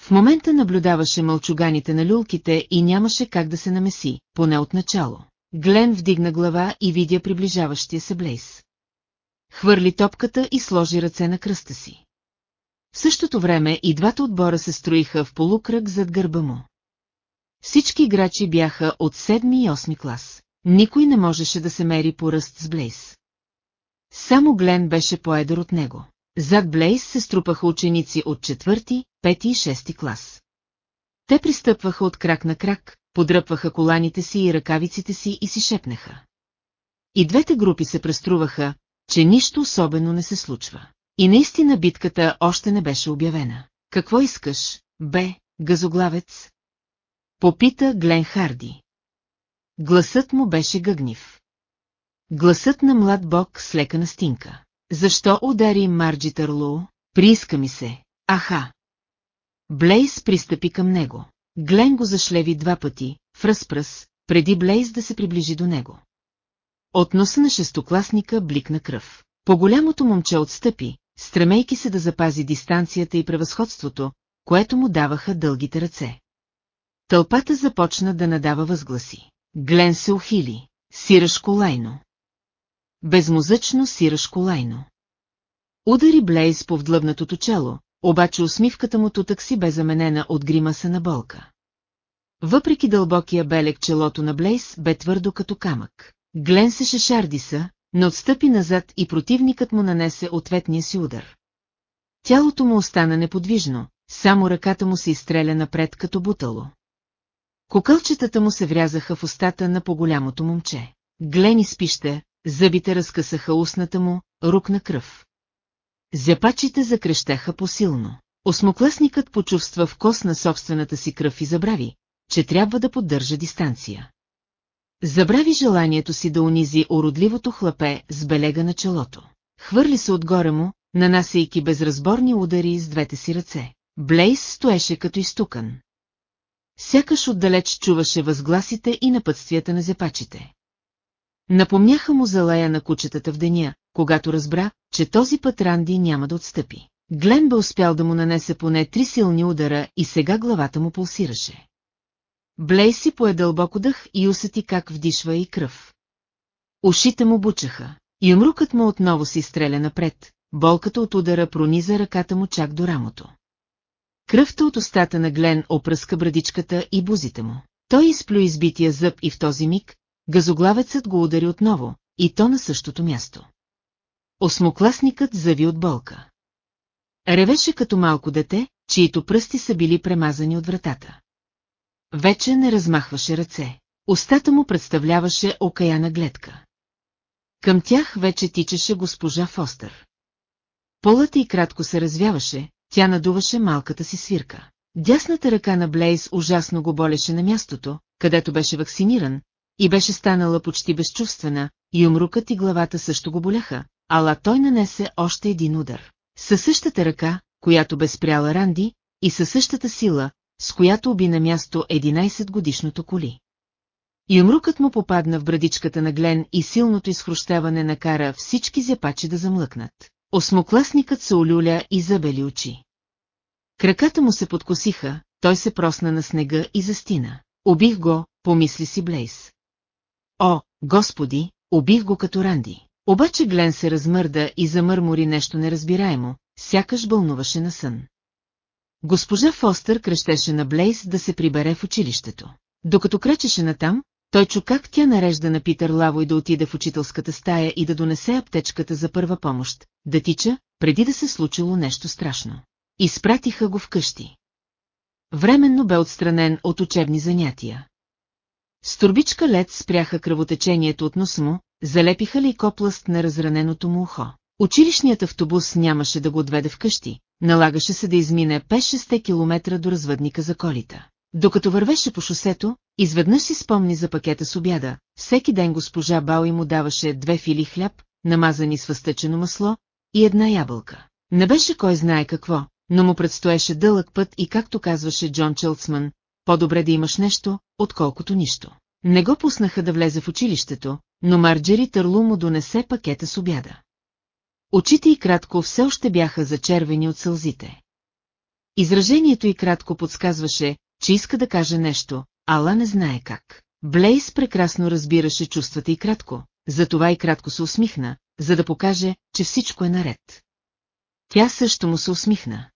В момента наблюдаваше мълчуганите на люлките и нямаше как да се намеси, поне от начало. Глен вдигна глава и видя приближаващия се Блейс. Хвърли топката и сложи ръце на кръста си. В същото време и двата отбора се строиха в полукръг зад гърба му. Всички играчи бяха от седми и осми клас. Никой не можеше да се мери по ръст с Блейс. Само Глен беше поедър от него. Зад Блейс се струпаха ученици от четвърти, пети и шести клас. Те пристъпваха от крак на крак, подръпваха коланите си и ръкавиците си и си шепнеха. И двете групи се преструваха, че нищо особено не се случва. И наистина битката още не беше обявена. Какво искаш, бе, газоглавец? Попита Глен Харди. Гласът му беше гъгнив. Гласът на млад бог с лека настинка. Защо удари Марджи Търлу? Прииска ми се. Аха! Блейз пристъпи към него. Глен го зашлеви два пъти, в разпръс, преди Блейз да се приближи до него. От носа на шестокласника бликна кръв. По-голямото момче отстъпи, стремейки се да запази дистанцията и превъзходството, което му даваха дългите ръце. Тълпата започна да надава възгласи. Глен се ухили. Сираш колайно. Безмозъчно сираш колайно. Удари Блейз по вдлъбнатото чело, обаче усмивката му тутък си бе заменена от гримаса на болка. Въпреки дълбокия белек челото на Блейс бе твърдо като камък. Глен се шешардиса, но отстъпи назад и противникът му нанесе ответния си удар. Тялото му остана неподвижно, само ръката му се изстреля напред като бутало. Кокълчетата му се врязаха в устата на по-голямото момче. Глен изпища, зъбите разкъсаха устната му, рук на кръв. Зяпачите закрещаха посилно. Осмокласникът почувства вкус на собствената си кръв и забрави, че трябва да поддържа дистанция. Забрави желанието си да унизи уродливото хлапе с белега на челото. Хвърли се отгоре му, нанасяйки безразборни удари с двете си ръце. Блейс стоеше като изтукан. Сякаш отдалеч чуваше възгласите и напътствията на зепачите. Напомняха му за лая на кучетата в деня, когато разбра, че този път Ранди няма да отстъпи. Глен бе успял да му нанесе поне три силни удара и сега главата му пулсираше. Блейси пое дълбоко дъх и усети как вдишва и кръв. Ушите му бучаха. И умрукът му отново се изстреля напред, болката от удара прониза ръката му чак до рамото. Кръвта от устата на Глен опръска брадичката и бузите му. Той изплю избития зъб и в този миг, газоглавецът го удари отново, и то на същото място. Осмокласникът зави от болка. Ревеше като малко дете, чието пръсти са били премазани от вратата. Вече не размахваше ръце. Остата му представляваше окаяна гледка. Към тях вече тичаше госпожа Фостър. Полът и кратко се развяваше, тя надуваше малката си свирка. Дясната ръка на Блейз ужасно го болеше на мястото, където беше вакциниран, и беше станала почти безчувствена, и умрукът и главата също го боляха, ала той нанесе още един удар. Със същата ръка, която бе спряла Ранди, и със същата сила, с която уби на място 11-годишното коли. Юмрукът му попадна в брадичката на Глен и силното изхрущаване накара всички зяпачи да замлъкнат. Осмокласникът се олюля и забели очи. Краката му се подкосиха, той се просна на снега и застина. Убих го, помисли си Блейс. О, господи, убих го като Ранди. Обаче Глен се размърда и замърмори нещо неразбираемо, сякаш бълнуваше на сън. Госпожа Фостър крещеше на Блейс да се прибере в училището. Докато кречеше натам, той чу как тя нарежда на Питър Лаво и да отиде в учителската стая и да донесе аптечката за първа помощ, да тича, преди да се случило нещо страшно. Изпратиха го вкъщи. Временно бе отстранен от учебни занятия. С турбичка лед спряха кръвотечението от нос му, залепиха ли копласт на разраненото му ухо. Училищният автобус нямаше да го отведе вкъщи, налагаше се да измине 5-6 километра до развъдника за колита. Докато вървеше по шосето, изведнъж си спомни за пакета с обяда, всеки ден госпожа Бауи му даваше две фили хляб, намазани с въстъчено масло, и една ябълка. Не беше кой знае какво, но му предстоеше дълъг път и както казваше Джон Челцман, по-добре да имаш нещо, отколкото нищо. Не го пуснаха да влезе в училището, но Марджери Търлу му донесе пакета с обяда. Очите й кратко все още бяха зачервени от сълзите. Изражението й кратко подсказваше, че иска да каже нещо, ала не знае как. Блейс прекрасно разбираше чувствата и кратко, затова и кратко се усмихна, за да покаже, че всичко е наред. Тя също му се усмихна.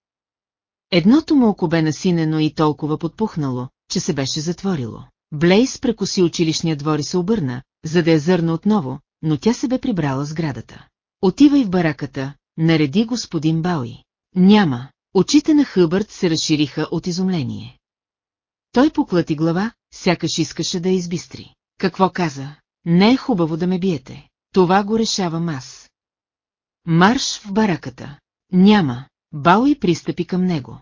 Едното му око бе насинено и толкова подпухнало, че се беше затворило. Блейс прекоси училищния двор и се обърна, за да я зърна отново, но тя се бе прибрала сградата. Отивай в бараката, нареди господин Бауи. Няма. Очите на Хъбърт се разшириха от изумление. Той поклати глава, сякаш искаше да я избистри. Какво каза? Не е хубаво да ме биете. Това го решавам аз. Марш в бараката. Няма. Бауи пристъпи към него.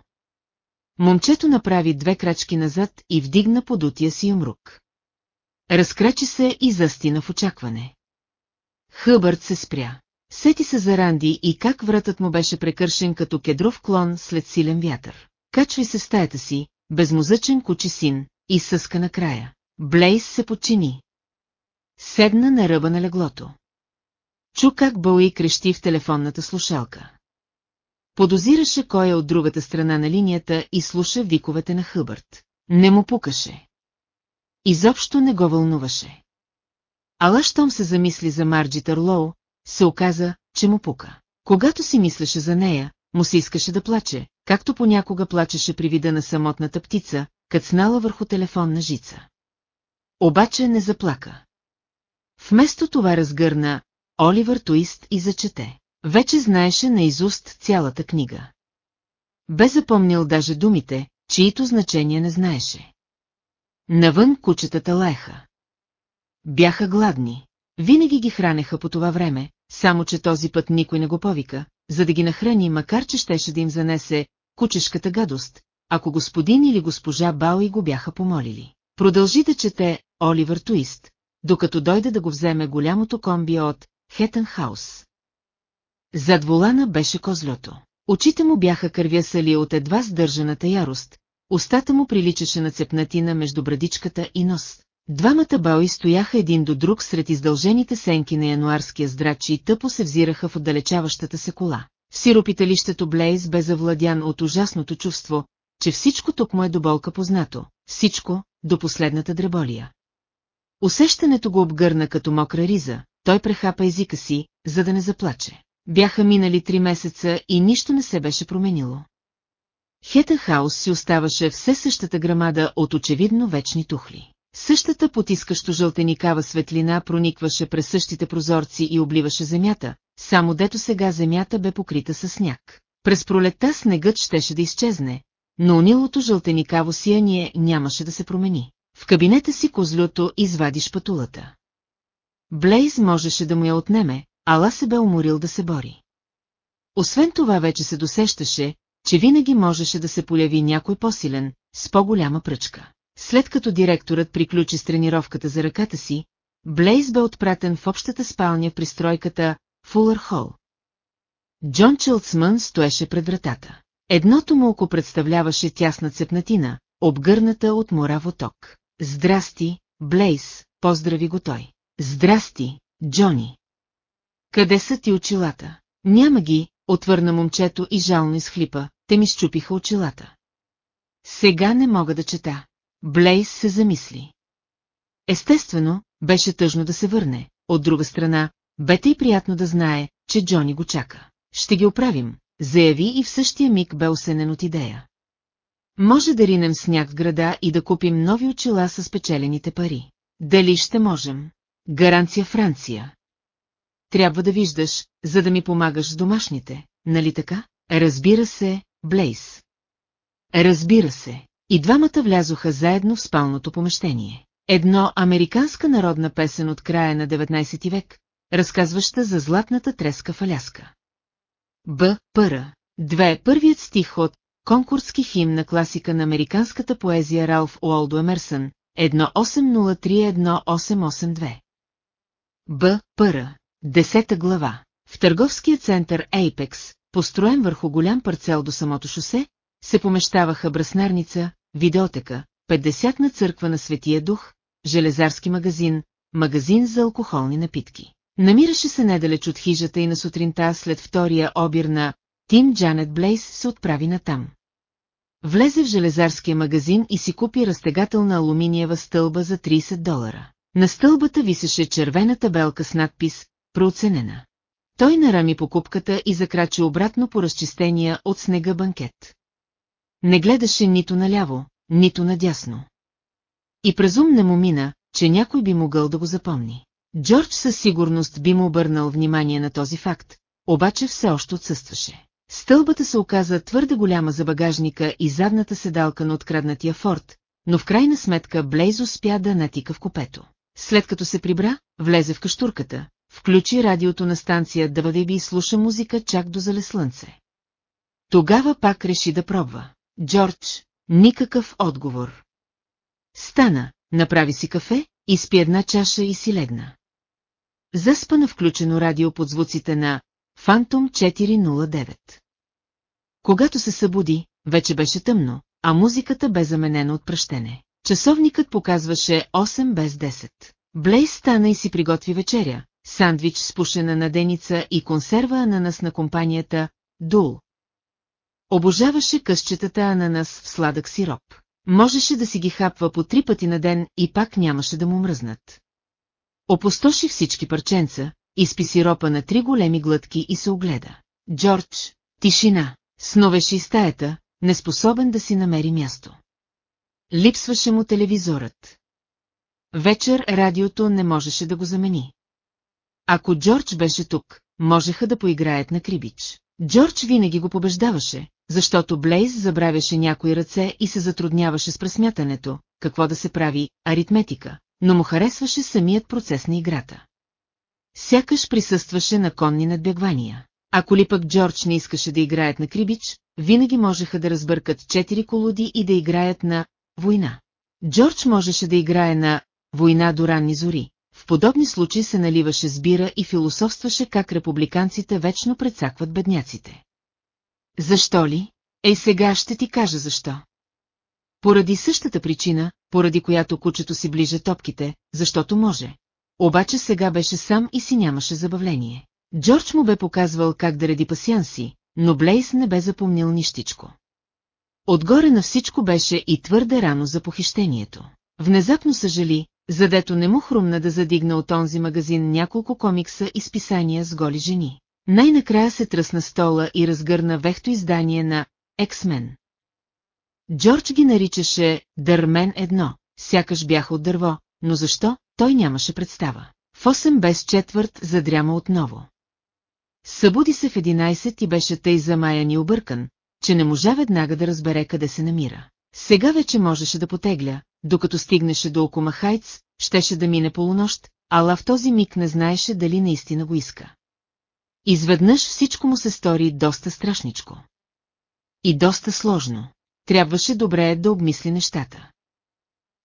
Момчето направи две крачки назад и вдигна подутия си умрук. Разкрачи се и застина в очакване. Хъбърт се спря. Сети се за Ранди и как вратът му беше прекършен като кедров клон след силен вятър. Качвай се в стаята си, безмозъчен кучи син, и съска на края. Блейс се подчини. Седна на ръба на леглото. Чу как Боуи крещи в телефонната слушалка. Подозираше кой е от другата страна на линията и слуша виковете на Хъбърт. Не му пукаше. Изобщо не го вълнуваше. Ала щом се замисли за Марджи Търлоу, се оказа, че му пука. Когато си мислеше за нея, му се искаше да плаче, както понякога плачеше при вида на самотната птица, кацнала върху телефонна жица. Обаче не заплака. Вместо това разгърна Оливър Туист и зачете. Вече знаеше наизуст цялата книга. Бе запомнил даже думите, чието значение не знаеше. Навън кучетата лаеха. Бяха гладни. Винаги ги хранеха по това време, само че този път никой не го повика, за да ги нахрани, макар че щеше да им занесе кучешката гадост, ако господин или госпожа Бауи го бяха помолили. Продължи да чете Оливър Туист, докато дойде да го вземе голямото комби от Хетън Хаус. Зад волана беше козлото. Очите му бяха кървясали от едва сдържаната ярост, устата му приличаше на цепнатина между брадичката и нос. Двамата баои стояха един до друг сред издължените сенки на януарския здрач и тъпо се взираха в отдалечаващата се кола. Сиропиталището Блейз бе завладян от ужасното чувство, че всичко тук му е до болка познато, всичко, до последната дреболия. Усещането го обгърна като мокра риза, той прехапа езика си, за да не заплаче. Бяха минали три месеца и нищо не се беше променило. Хетън Хаус си оставаше все същата грамада от очевидно вечни тухли. Същата потискащо жълтеникава светлина проникваше през същите прозорци и обливаше земята, само дето сега земята бе покрита със сняг. През пролетта снегът щеше да изчезне, но унилото жълтеникаво сияние нямаше да се промени. В кабинета си козлюто извади шпатулата. Блейз можеше да му я отнеме, ала се бе уморил да се бори. Освен това вече се досещаше, че винаги можеше да се поляви някой по-силен, с по-голяма пръчка. След като директорът приключи с тренировката за ръката си, Блейз бе отпратен в общата спалня при стройката Фулър Хол. Джон Чилдсмън стоеше пред вратата. Едното му око представляваше тясна цепнатина, обгърната от мораво ток. Здрасти, Блейз, поздрави го той. Здрасти, Джони. Къде са ти очилата? Няма ги, отвърна момчето и жално изхлипа, те ми щупиха очилата. Сега не мога да чета. Блейз се замисли. Естествено, беше тъжно да се върне, от друга страна, бете и приятно да знае, че Джони го чака. Ще ги оправим, заяви и в същия миг бе осенен от идея. Може да ринем сняг в града и да купим нови очила с печелените пари. Дали ще можем? Гаранция Франция. Трябва да виждаш, за да ми помагаш с домашните, нали така? Разбира се, Блейс. Разбира се. И двамата влязоха заедно в спалното помещение. Едно американска народна песен от края на 19 век, разказваща за златната треска в Аляска. Б. Пъра. Две. Първият стих от конкурски хим на класика на американската поезия Ралф Уолдо Емерсън 1803-1882. Б. Пъра. Десета глава. В търговския център Ейпекс, построен върху голям парцел до самото шосе, се помещаваха браснарница, видеотека, 50 на църква на Светия Дух, железарски магазин, магазин за алкохолни напитки. Намираше се недалеч от хижата и на сутринта след втория обир на Тим Джанет Блейс се отправи натам. Влезе в железарския магазин и си купи разтегателна алуминиева стълба за 30 долара. На стълбата висеше червена табелка с надпис «Прооценена». Той нарами покупката и закрачи обратно по разчистения от снега банкет. Не гледаше нито наляво, нито надясно. И през ум не му мина, че някой би могъл да го запомни. Джордж със сигурност би му обърнал внимание на този факт, обаче все още отсъстваше. Стълбата се оказа твърде голяма за багажника и задната седалка на откраднатия форт, но в крайна сметка Блейз успя да натика в купето. След като се прибра, влезе в каштурката, включи радиото на станция бъде и слуша музика чак до зале слънце. Тогава пак реши да пробва. Джордж, никакъв отговор. Стана, направи си кафе, изпи една чаша и си легна. Заспа на включено радио под звуците на Фантом 409. Когато се събуди, вече беше тъмно, а музиката бе заменена от пръщене. Часовникът показваше 8 без 10. Блейс стана и си приготви вечеря, сандвич с пушена наденица и консерва ананас на компанията Дул. Обожаваше късчетата ананас в сладък сироп. Можеше да си ги хапва по три пъти на ден и пак нямаше да му мръзнат. Опустоши всички парченца, изпи сиропа на три големи глътки и се огледа. Джордж, тишина, сновеше и стаята, неспособен да си намери място. Липсваше му телевизорът. Вечер радиото не можеше да го замени. Ако Джордж беше тук, можеха да поиграят на крибич. Джордж винаги го побеждаваше, защото Блейз забравяше някои ръце и се затрудняваше с пресмятането, какво да се прави, аритметика, но му харесваше самият процес на играта. Сякаш присъстваше на конни надбягвания. Ако ли пък Джордж не искаше да играят на крибич, винаги можеха да разбъркат четири колоди и да играят на война. Джордж можеше да играе на война до ранни зори. В подобни случаи се наливаше с бира и философстваше как републиканците вечно предсакват бедняците. Защо ли? Ей сега ще ти кажа защо. Поради същата причина, поради която кучето си ближе топките, защото може. Обаче сега беше сам и си нямаше забавление. Джордж му бе показвал как да реди пасянси, но Блейс не бе запомнил нищичко. Отгоре на всичко беше и твърде рано за похищението. Внезапно съжали, задето не му хрумна да задигна от онзи магазин няколко комикса и списания с голи жени. Най-накрая се тръсна стола и разгърна вехто издание на X-Men. Джордж ги наричаше «Дърмен едно», сякаш бяха от дърво, но защо, той нямаше представа. В 8 без четвърт задряма отново. Събуди се в 11 и беше тъй замаян и объркан, че не можа веднага да разбере къде се намира. Сега вече можеше да потегля, докато стигнеше до Окума Хайтс, щеше да мине полунощ, ала в този миг не знаеше дали наистина го иска. Изведнъж всичко му се стори доста страшничко. И доста сложно. Трябваше добре да обмисли нещата.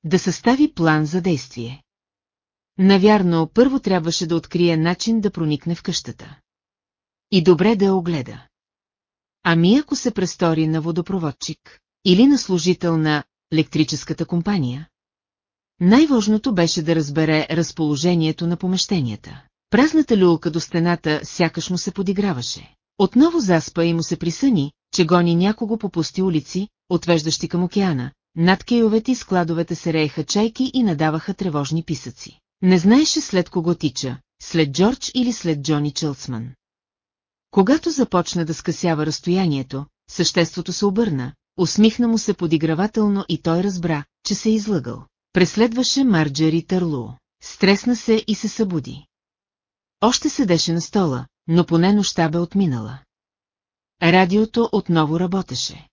Да състави план за действие. Навярно, първо трябваше да открие начин да проникне в къщата. И добре да я огледа. Ами ако се престори на водопроводчик или на служител на електрическата компания? Най-важното беше да разбере разположението на помещенията. Празната люлка до стената сякаш му се подиграваше. Отново заспа и му се присъни, че гони някого по пусти улици, отвеждащи към океана. Над кейовете и складовете се рееха чайки и надаваха тревожни писъци. Не знаеше след кого тича, след Джордж или след Джони Чълцман. Когато започна да скъсява разстоянието, съществото се обърна, усмихна му се подигравателно и той разбра, че се е излъгал. Преследваше Марджери Търлу. Стресна се и се събуди. Още седеше на стола, но поне нощта бе отминала. Радиото отново работеше.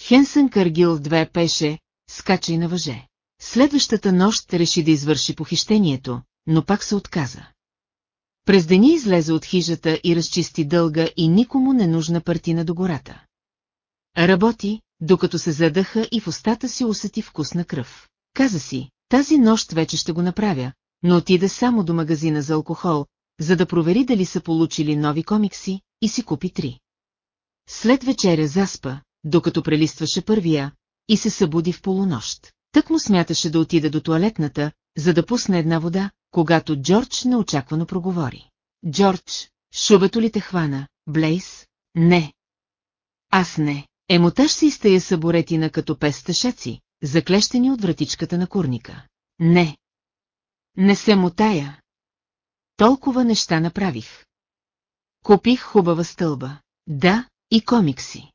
Хенсън Каргил 2 пеше, скача и на въже. Следващата нощ реши да извърши похищението, но пак се отказа. През деня излезе от хижата и разчисти дълга и никому ненужна партина до гората. Работи, докато се задъха и в устата си усети вкусна кръв. Каза си, тази нощ вече ще го направя, но отида само до магазина за алкохол, за да провери дали са получили нови комикси, и си купи три. След вечеря заспа, докато прелистваше първия, и се събуди в полунощ. Тък му смяташе да отида до туалетната, за да пусне една вода, когато Джордж неочаквано проговори. Джордж, шубето ли те хвана, Блейс? Не. Аз не. Емотаж се изтая съборетина като пес тъшаци, заклещени от вратичката на курника. Не. Не се мутая. Толкова неща направих. Купих хубава стълба. Да, и комикси.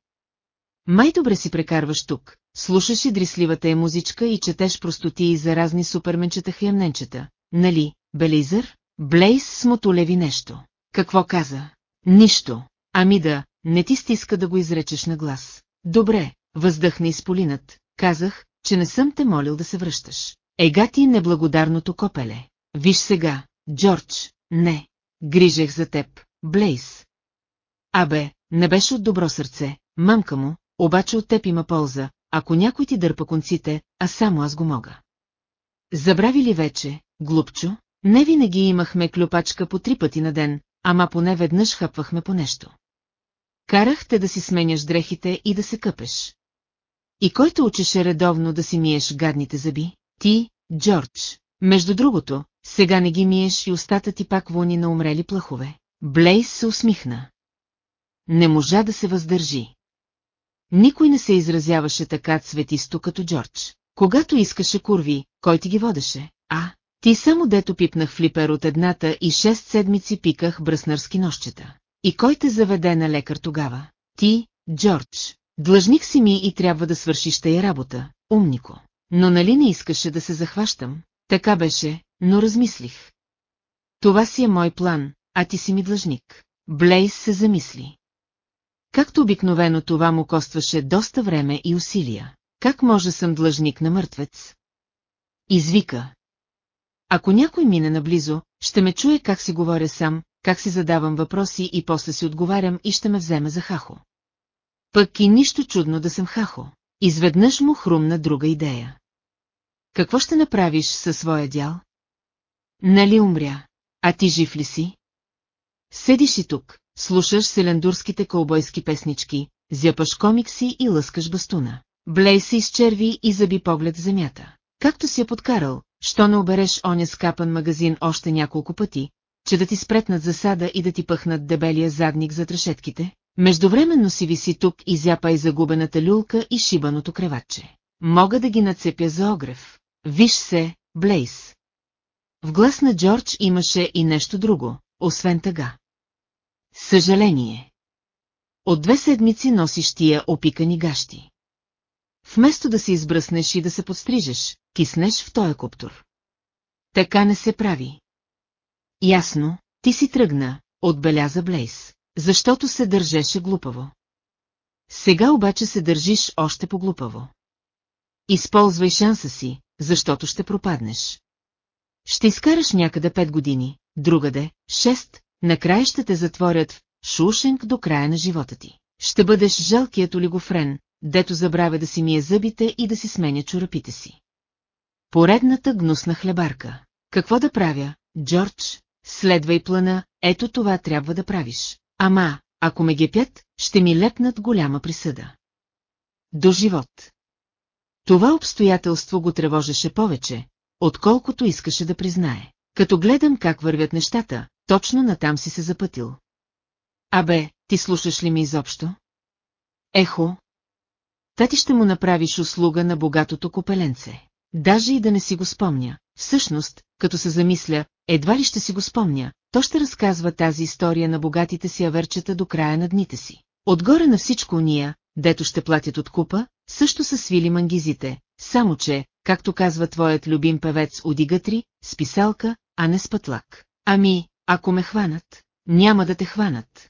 Май добре си прекарваш тук, слушаш и дрисливата е музичка и четеш простотии за разни суперменчета хямненчета. Нали, Белизър? Блейс смотолеви нещо. Какво каза? Нищо. Ами да, не ти стиска да го изречеш на глас. Добре, въздъхна изполинат. Казах, че не съм те молил да се връщаш. Ега ти неблагодарното копеле. Виж сега, Джордж, не. Грижех за теб, Блейс. Абе, не беше от добро сърце, мамка му, обаче от теб има полза, ако някой ти дърпа конците, а само аз го мога. Забрави ли вече, глупчо? Не винаги имахме клюпачка по три пъти на ден, ама поне веднъж хапвахме по нещо. Карах те да си сменяш дрехите и да се къпеш. И който учеше редовно да си миеш гадните зъби? Ти, Джордж. Между другото, сега не ги миеш и устата ти пак вони на умрели плахове. Блейс се усмихна. Не можа да се въздържи. Никой не се изразяваше така цветисто като Джордж. Когато искаше курви, кой ти ги водеше? А, ти само дето пипнах флипер от едната и шест седмици пиках бръснарски нощчета. И кой те заведе на лекар тогава? Ти, Джордж. Длъжник си ми и трябва да свършиш тая работа, умнико. Но нали не искаше да се захващам? Така беше, но размислих. Това си е мой план, а ти си ми длъжник. Блейс се замисли. Както обикновено това му костваше доста време и усилия. Как може съм длъжник на мъртвец? Извика. Ако някой мине наблизо, ще ме чуе как си говоря сам, как си задавам въпроси и после си отговарям и ще ме вземе за хахо. Пък и нищо чудно да съм хахо. Изведнъж му хрумна друга идея. Какво ще направиш със своя дял? Нали умря? А ти жив ли си? Седиш и тук, слушаш селендурските кълбойски песнички, зяпаш комикси и лъскаш бастуна. Блей се изчерви и заби поглед в земята. Както си я подкарал, що не обереш оня скапан магазин още няколко пъти, че да ти спретнат засада и да ти пъхнат дебелия задник за трешетките? Междувременно си виси тук и зяпай загубената люлка и шибаното креватче. Мога да ги нацепя за огрев. Виж се, Блейс. В глас на Джордж имаше и нещо друго, освен тъга. Съжаление. От две седмици носиш тия опикани гащи. вместо да се избръснеш и да се подстрижеш, киснеш в тоя куптур. Така не се прави. Ясно, ти си тръгна, отбеляза Блейс, защото се държеше глупаво. Сега обаче се държиш още по-глупаво. Използвай шанса си, защото ще пропаднеш. Ще изкараш някъде пет години, другаде, шест, накрая ще те затворят в Шушенк до края на живота ти. Ще бъдеш жалкият олигофрен, дето забравя да си мие зъбите и да си сменя чорапите си. Поредната гнусна хлебарка. Какво да правя, Джордж? Следвай плана, ето това трябва да правиш. Ама, ако ме гепят, ще ми лепнат голяма присъда. До живот. Това обстоятелство го тревожеше повече, отколкото искаше да признае. Като гледам как вървят нещата, точно натам си се запътил. Абе, ти слушаш ли ми изобщо? Ехо. Тати ще му направиш услуга на богатото копеленце. Даже и да не си го спомня. Всъщност, като се замисля, едва ли ще си го спомня, то ще разказва тази история на богатите си аверчета до края на дните си. Отгоре на всичко уния, дето ще платят от купа, също са свили мангизите, само че, както казва твоят любим певец Одигатри, с писалка, а не с пътлак. Ами, ако ме хванат, няма да те хванат.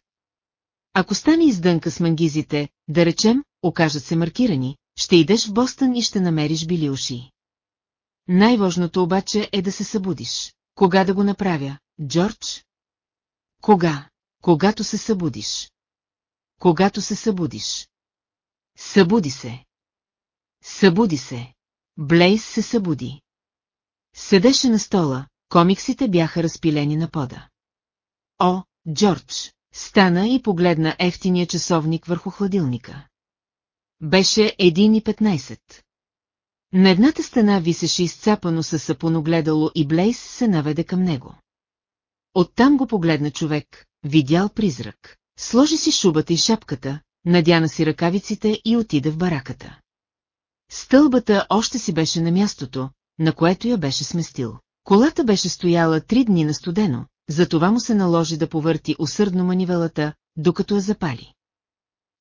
Ако стане издънка с мангизите, да речем, окажат се маркирани, ще идеш в Бостън и ще намериш били уши. Най-важното обаче е да се събудиш. Кога да го направя, Джордж? Кога? Когато се събудиш. Когато се събудиш. Събуди се. Събуди се. Блейс се събуди. Седеше на стола, комиксите бяха разпилени на пода. О, Джордж, стана и погледна ефтиния часовник върху хладилника. Беше 1.15. На едната стена висеше изцапано със сапоногледало и Блейс се наведе към него. Оттам го погледна човек, видял призрак. Сложи си шубата и шапката, надяна си ръкавиците и отида в бараката. Стълбата още си беше на мястото, на което я беше сместил. Колата беше стояла три дни на студено, затова му се наложи да повърти усърдно манивелата, докато я запали.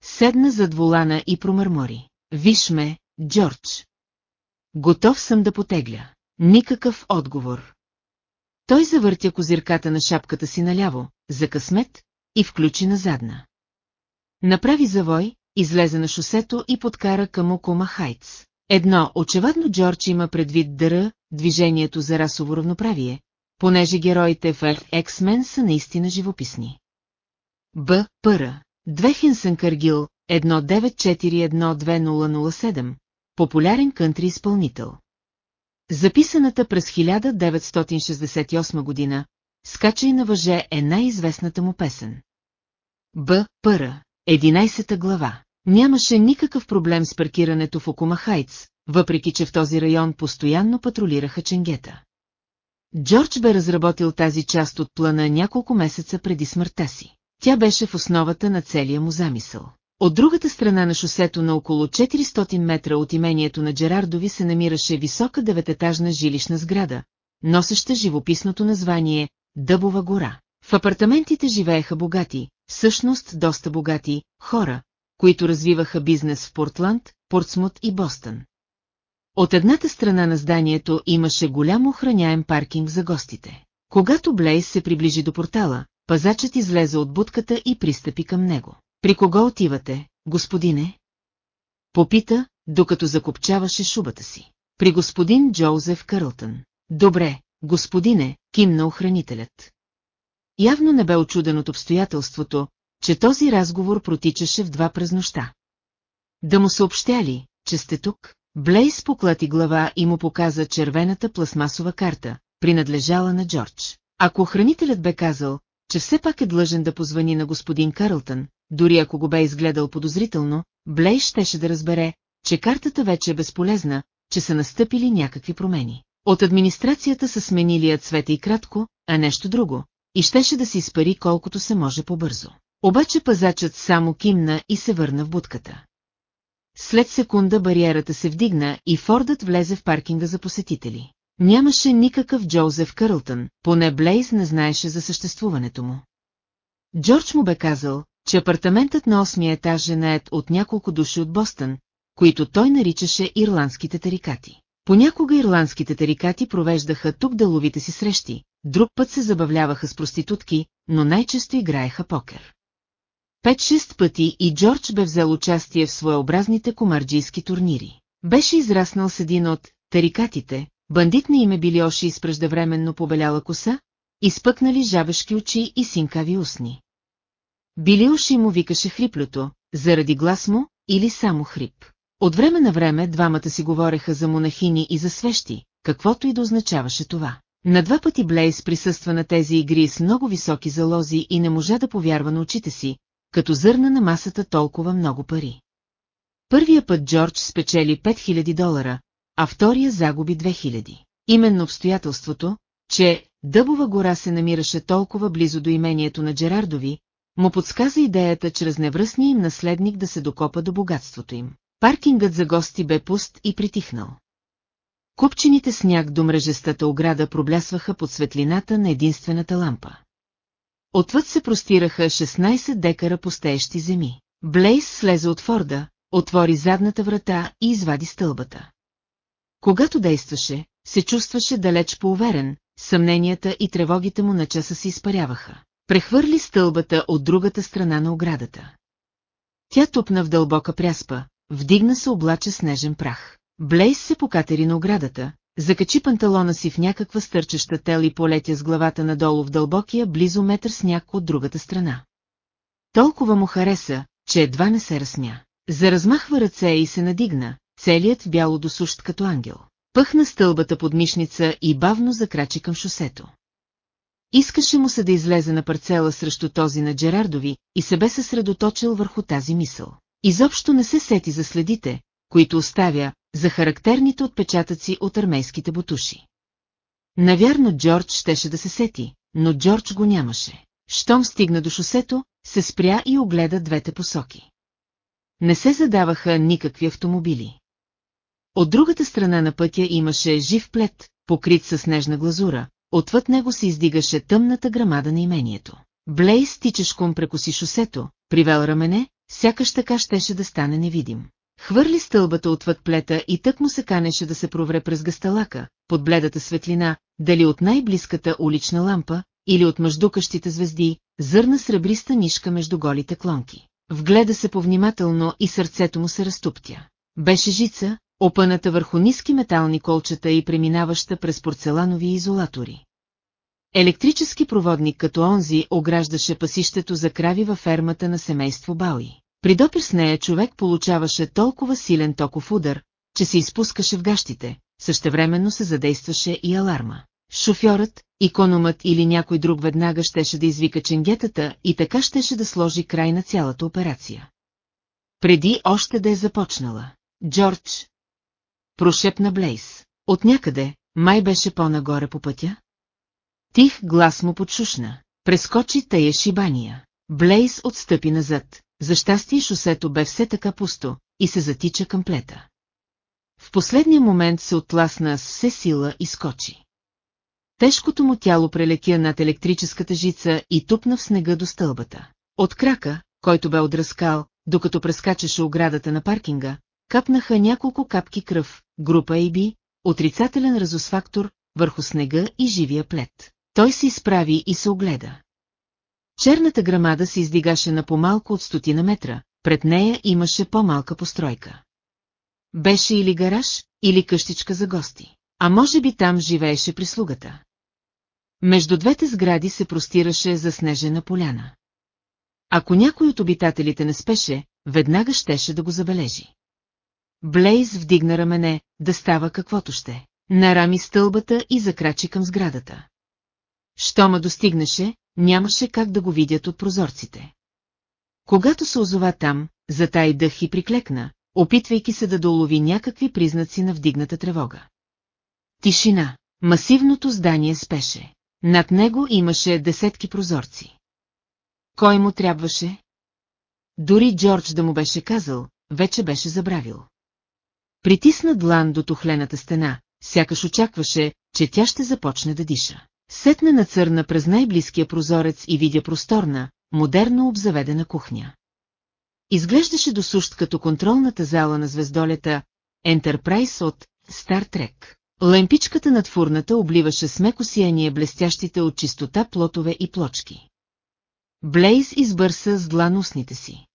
Седна зад волана и промърмори. Виж ме, Джордж. Готов съм да потегля. Никакъв отговор. Той завъртя козирката на шапката си наляво, за късмет, и включи на задна. Направи завой, излезе на шосето и подкара към Окома Хайтс. Едно, очевидно Джордж има предвид дъра, движението за расово равноправие, понеже героите в X-Men са наистина живописни. Б. Пъра. Две Хинсън Каргил, 1941-2007, популярен кънтри изпълнител. Записаната през 1968 година, скача и на въже е най-известната му песен. Б. Пъра. 11 глава. Нямаше никакъв проблем с паркирането в Окума Хайтс, въпреки че в този район постоянно патрулираха ченгета. Джордж бе разработил тази част от плана няколко месеца преди смъртта си. Тя беше в основата на целия му замисъл. От другата страна на шосето на около 400 метра от имението на Джерардови се намираше висока девететажна жилищна сграда, носеща живописното название Дъбова гора. В апартаментите живееха богати, всъщност доста богати, хора, които развиваха бизнес в Портланд, Портсмут и Бостън. От едната страна на зданието имаше голям охраняем паркинг за гостите. Когато Блейс се приближи до портала, пазачът излезе от будката и пристъпи към него. При кого отивате, господине? Попита, докато закопчаваше шубата си. При господин Джоузеф Кърлтън. Добре, господине, кимна охранителят. Явно не бе очуден от обстоятелството, че този разговор протичаше в два през нощта. Да му съобщя ли, че сте тук? Блейс поклати глава и му показа червената пластмасова карта, принадлежала на Джордж. Ако охранителят бе казал, че все пак е длъжен да позвани на господин Карлтън, дори ако го бе изгледал подозрително, Блейс щеше да разбере, че картата вече е безполезна, че са настъпили някакви промени. От администрацията са сменили я цвета и кратко, а нещо друго, и щеше да се изпари колкото се може по-бързо. Обаче пазачът само кимна и се върна в будката. След секунда бариерата се вдигна и Фордът влезе в паркинга за посетители. Нямаше никакъв Джозеф Кърлтън, поне Блейз не знаеше за съществуването му. Джордж му бе казал, че апартаментът на осмия етаж е наед от няколко души от Бостън, които той наричаше ирландските тарикати. Понякога ирландските тарикати провеждаха тук деловите си срещи, друг път се забавляваха с проститутки, но най-често играеха покер. Пет-шест пъти и Джордж бе взел участие в своеобразните комарджийски турнири. Беше израснал с един от тарикатите, бандит на име Билиоши с преждевременно побеляла коса, изпъкнали жабешки очи и синкави устни. Билиоши му викаше хриплюто, заради глас му или само хрип. От време на време двамата си говореха за монахини и за свещи, каквото и да означаваше това. На два пъти Блейс присъства на тези игри с много високи залози и не можа да повярва на очите си, като зърна на масата толкова много пари. Първия път Джордж спечели 5000 долара, а втория загуби 2000. Именно обстоятелството, че Дъбова гора се намираше толкова близо до имението на Джерардови, му подсказа идеята чрез невръстния им наследник да се докопа до богатството им. Паркингът за гости бе пуст и притихнал. Купчените сняг до мрежестата ограда проблясваха под светлината на единствената лампа. Отвъд се простираха 16 декара пустеещи земи. Блейс слезе от Форда, отвори задната врата и извади стълбата. Когато действаше, се чувстваше далеч по-уверен, съмненията и тревогите му на часа се изпаряваха. Прехвърли стълбата от другата страна на оградата. Тя тупна в дълбока пряспа, вдигна се облача снежен прах. Блейс се покатери на оградата, закачи панталона си в някаква стърчеща тел и полетя с главата надолу в дълбокия близо метър сняг от другата страна. Толкова му хареса, че едва не се разсмя. Заразмахва ръце и се надигна, целият бяло досущ като ангел. Пъхна стълбата под мишница и бавно закрачи към шосето. Искаше му се да излезе на парцела срещу този на Джерардови и се бе съсредоточил върху тази мисъл. Изобщо не се сети за следите, които оставя, за характерните отпечатъци от армейските бутуши. Навярно Джордж щеше да се сети, но Джордж го нямаше. Щом стигна до шосето, се спря и огледа двете посоки. Не се задаваха никакви автомобили. От другата страна на пътя имаше жив плет, покрит със снежна глазура, отвъд него се издигаше тъмната грамада на имението. Блейс тичешком прекоси шосето, привел рамене, сякаш така щеше да стане невидим. Хвърли стълбата отвъд плета и тък му се канеше да се провре през гасталака, под бледата светлина, дали от най-близката улична лампа, или от мъждукащите звезди, зърна сребриста нишка между голите клонки. Вгледа се повнимателно и сърцето му се разтуптя. Беше жица, опъната върху ниски метални колчета и преминаваща през порцеланови изолатори. Електрически проводник като онзи ограждаше пасището за крави във фермата на семейство Бауи. При допир с нея човек получаваше толкова силен токов удар, че се изпускаше в гащите, същевременно се задействаше и аларма. Шофьорът, икономът или някой друг веднага щеше да извика ченгетата и така щеше да сложи край на цялата операция. Преди още да е започнала. Джордж. Прошепна Блейс. От някъде, май беше по-нагоре по пътя? Тих глас му подшушна. Прескочи тая шибания. Блейс отстъпи назад. За щастие шосето бе все така пусто и се затича към плета. В последния момент се отласна с все сила и скочи. Тежкото му тяло прелетя над електрическата жица и тупна в снега до стълбата. От крака, който бе отразкал, докато прескачаше оградата на паркинга, капнаха няколко капки кръв, група AB, отрицателен разосфактор, върху снега и живия плет. Той се изправи и се огледа. Черната грамада се издигаше на по-малко от стотина метра, пред нея имаше по-малка постройка. Беше или гараж, или къщичка за гости, а може би там живееше прислугата. Между двете сгради се простираше заснежена поляна. Ако някой от обитателите не спеше, веднага щеше да го забележи. Блейз вдигна рамене, да става каквото ще. Нарами стълбата и закрачи към сградата. Щома достигнеше, нямаше как да го видят от прозорците. Когато се озова там, затай дъх и приклекна, опитвайки се да долови някакви признаци на вдигната тревога. Тишина. Масивното здание спеше. Над него имаше десетки прозорци. Кой му трябваше? Дори Джордж да му беше казал, вече беше забравил. Притисна длан до тухлената стена, сякаш очакваше, че тя ще започне да диша. Сетне нацърна през най-близкия прозорец и видя просторна, модерно обзаведена кухня. Изглеждаше досущ като контролната зала на звездолета Ентерпрайс от Стар Трек. Лемпичката над фурната обливаше с меко сияние блестящите от чистота плотове и плочки. Блейз избърса с длан устните си.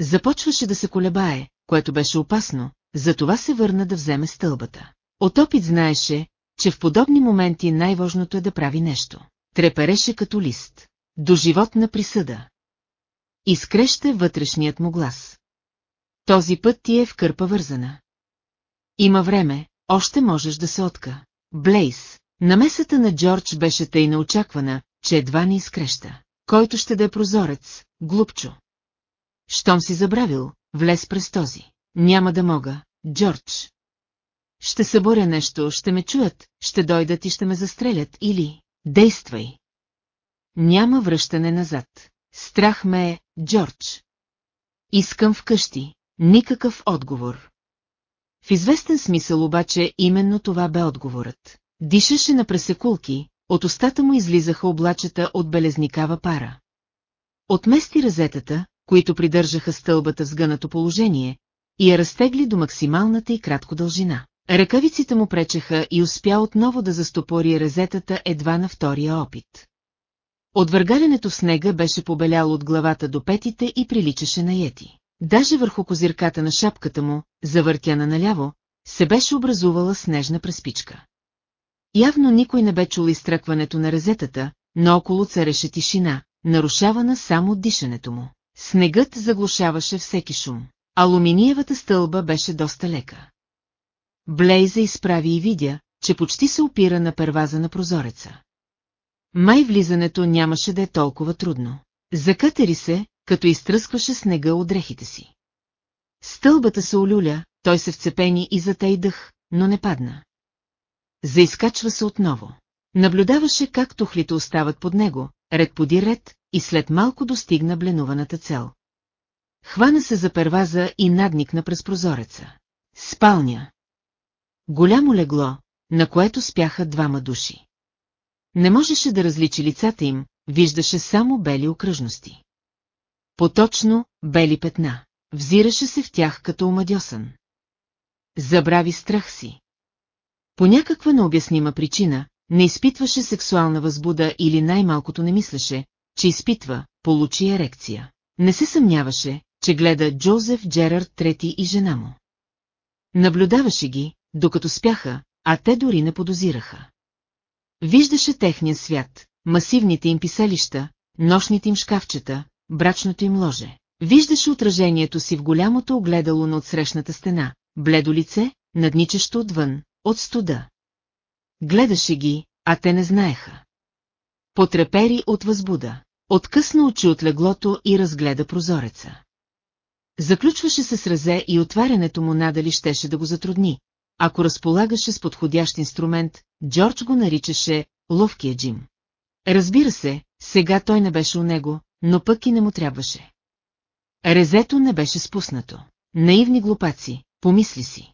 Започваше да се колебае, което беше опасно, затова се върна да вземе стълбата. От опит знаеше, че в подобни моменти най-важното е да прави нещо. Трепереше като лист. До животна присъда. Изкреща вътрешният му глас. Този път ти е в кърпа вързана. Има време, още можеш да се отка. Блейс, намесата на Джордж беше тъй неочаквана, че едва ни изкреща. Който ще да е прозорец, глупчо. Щом си забравил, влез през този. Няма да мога, Джордж. Ще съборя нещо, ще ме чуят, ще дойдат и ще ме застрелят или... Действай! Няма връщане назад. Страх ме е, Джордж. Искам вкъщи. Никакъв отговор. В известен смисъл обаче именно това бе отговорът. Дишаше на пресекулки, от устата му излизаха облачета от белезникава пара. Отмести разетата, които придържаха стълбата в сгънато положение, и я разтегли до максималната и кратко дължина. Ръкавиците му пречеха и успя отново да застопори резетата едва на втория опит. Отвъргалянето в снега беше побеляло от главата до петите и приличаше на ети. Даже върху козирката на шапката му, завъртяна наляво, се беше образувала снежна преспичка. Явно никой не бе чул изтръкването на резетата, но около цареше тишина, нарушавана само дишането му. Снегът заглушаваше всеки шум. Алуминиевата стълба беше доста лека. Блейза изправи и видя, че почти се опира на перваза на прозореца. Май влизането нямаше да е толкова трудно. Закатери се, като изтръскваше снега от дрехите си. Стълбата се олюля, той се вцепени и затей дъх, но не падна. Заискачва се отново. Наблюдаваше как тухлите остават под него, ред поди ред, и след малко достигна бленуваната цел. Хвана се за перваза и надникна през прозореца. Спалня. Голямо легло, на което спяха двама души. Не можеше да различи лицата им, виждаше само бели окръжности. Поточно, бели петна. Взираше се в тях като омадьосан. Забрави страх си. По някаква необяснима причина, не изпитваше сексуална възбуда или най-малкото не мислеше, че изпитва, получи ерекция. Не се съмняваше, че гледа Джозеф Джерард трети и жена му. Наблюдаваше ги, докато спяха, а те дори не подозираха. Виждаше техния свят, масивните им писалища, нощните им шкафчета, брачното им ложе. Виждаше отражението си в голямото огледало на отсрещната стена, бледо лице, надничащо отвън, от студа. Гледаше ги, а те не знаеха. Потрепери от възбуда. Откъсна очи от леглото и разгледа прозореца. Заключваше се с разе и отварянето му надали щеше да го затрудни. Ако разполагаше с подходящ инструмент, Джордж го наричаше «ловкия Джим». Разбира се, сега той не беше у него, но пък и не му трябваше. Резето не беше спуснато. Наивни глупаци, помисли си.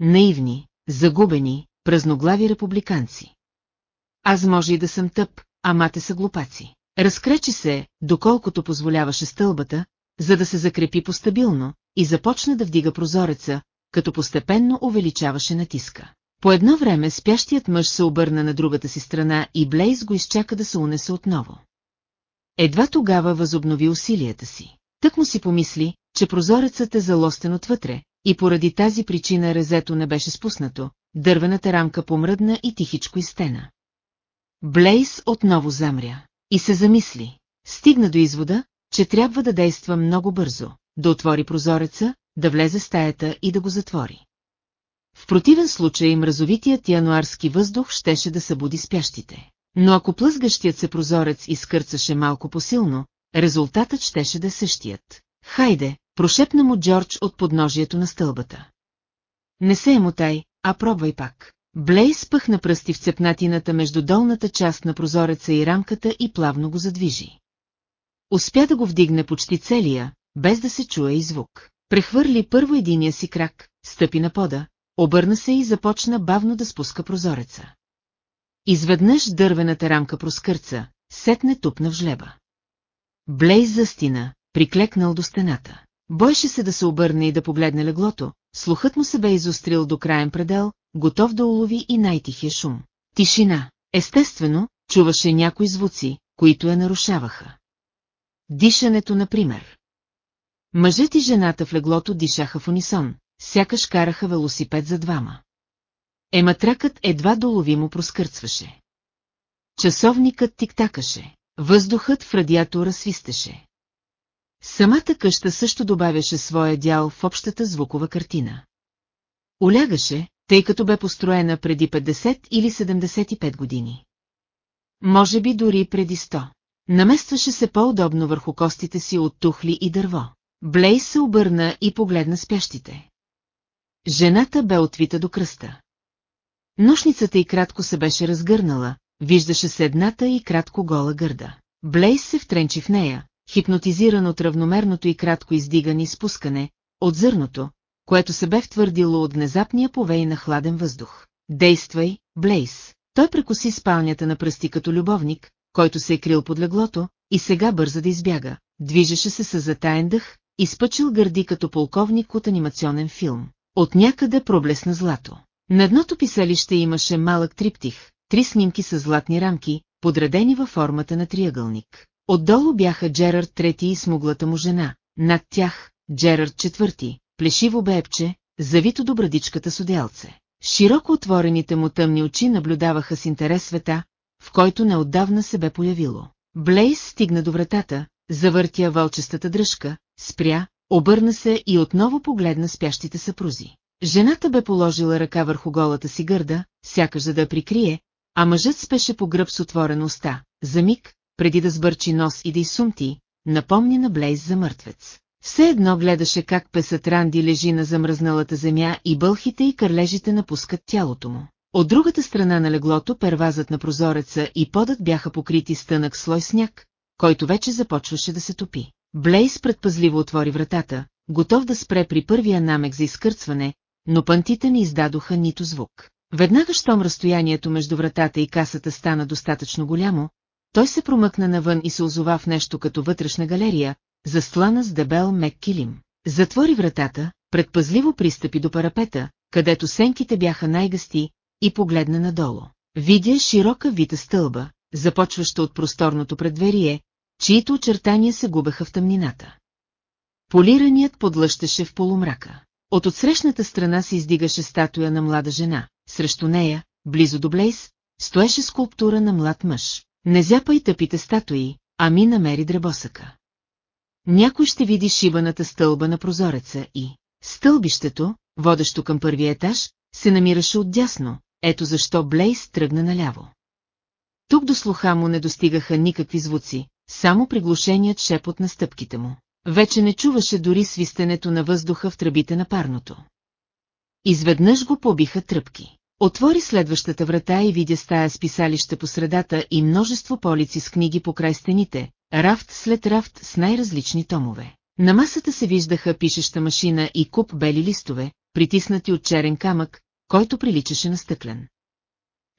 Наивни, загубени, празноглави републиканци. Аз може и да съм тъп, ама те са глупаци. Разкречи се, доколкото позволяваше стълбата, за да се закрепи постабилно, и започна да вдига прозореца, като постепенно увеличаваше натиска. По едно време спящият мъж се обърна на другата си страна и Блейз го изчака да се унесе отново. Едва тогава възобнови усилията си. Тък му си помисли, че прозорецът е залостен отвътре, и поради тази причина резето не беше спуснато, дървената рамка помръдна и тихичко изтена. Блейс отново замря и се замисли. Стигна до извода, че трябва да действа много бързо, да отвори прозореца, да влезе в стаята и да го затвори. В противен случай мразовитият януарски въздух щеше да събуди спящите. Но ако плъзгащият се прозорец изкърцаше малко посилно, резултатът щеше да е същият. Хайде, прошепна му Джордж от подножието на стълбата. Не се емотай, а пробвай пак. Блейс пъхна пръсти в цепнатината между долната част на прозореца и рамката и плавно го задвижи. Успя да го вдигне почти целия, без да се чуе и звук. Прехвърли първо единия си крак, стъпи на пода, обърна се и започна бавно да спуска прозореца. Изведнъж дървената рамка проскърца, сетне тупна в жлеба. Блейз застина, приклекнал до стената. Бойше се да се обърне и да погледне леглото, слухът му се бе изострил до краен предел, готов да улови и най-тихия шум. Тишина. Естествено, чуваше някои звуци, които я нарушаваха. Дишането, например. Мъжът и жената в леглото дишаха в унисон, сякаш караха велосипед за двама. Ематракът едва доловимо проскърцваше. Часовникът тиктакаше, въздухът в радиатора свистеше. Самата къща също добавяше своя дял в общата звукова картина. Олягаше, тъй като бе построена преди 50 или 75 години. Може би дори преди 100. Наместваше се по-удобно върху костите си от тухли и дърво. Блейс се обърна и погледна спящите. Жената бе отвита до кръста. Нощницата и кратко се беше разгърнала, виждаше се едната и кратко гола гърда. Блейс се втренчи в нея, хипнотизиран от равномерното и кратко издигане и спускане, от зърното, което се бе втвърдило от внезапния повей на хладен въздух. Действай, Блейс! Той прекоси спалнята на пръсти като любовник, който се е крил под леглото, и сега бърза да избяга. Движеше се с затаен дъх, изпъчил гърди като полковник от анимационен филм. От някъде проблесна злато. На дното писалище имаше малък триптих, три снимки с златни рамки, подредени във формата на триъгълник. Отдолу бяха Джерард трети и смуглата му жена, над тях Джерард четвърти, плешиво бебче, завито до брадичката с одялце. Широко отворените му тъмни очи наблюдаваха с интерес света, в който неотдавна се бе появило. Блейс стигна до вратата, завъртя вълчестата дръжка, спря, обърна се и отново погледна спящите съпрузи. Жената бе положила ръка върху голата си гърда, сякаш за да прикрие, а мъжът спеше по гръб с отворена уста. За миг, преди да сбърчи нос и да изсумти, напомни на Блейз за мъртвец. Все едно гледаше как песът Ранди лежи на замръзналата земя и бълхите и кърлежите напускат тялото му. От другата страна на леглото первазът на прозореца и подът бяха покрити с тънък слой сняг, който вече започваше да се топи. Блейз предпазливо отвори вратата, готов да спре при първия намек за изкърцване, но пантите не издадоха нито звук. Веднага щом разстоянието между вратата и касата стана достатъчно голямо, той се промъкна навън и се озова в нещо като вътрешна галерия, застлана с дебел мек килим. Затвори вратата, предпазливо пристъпи до парапета, където сенките бяха най-гъсти, и погледна надолу. Видя широка вита стълба, започваща от просторното предверие, чието очертания се губеха в тъмнината. Полираният подлъщеше в полумрака. От отсрещната страна се издигаше статуя на млада жена, срещу нея, близо до Блейс, стоеше скулптура на млад мъж. Не зяпай тъпите статуи, ами намери дребосъка. Някой ще види шибаната стълба на прозореца и... Стълбището, водещо към първия етаж, се намираше отдясно, ето защо Блейс тръгна наляво. Тук до слуха му не достигаха никакви звуци, само приглушеният шепот на стъпките му. Вече не чуваше дори свистенето на въздуха в тръбите на парното. Изведнъж го побиха тръпки. Отвори следващата врата и видя стая с писалище по средата и множество полици с книги по край стените, рафт след рафт с най-различни томове. На масата се виждаха пишеща машина и куп бели листове, притиснати от черен камък, който приличаше на стъклен.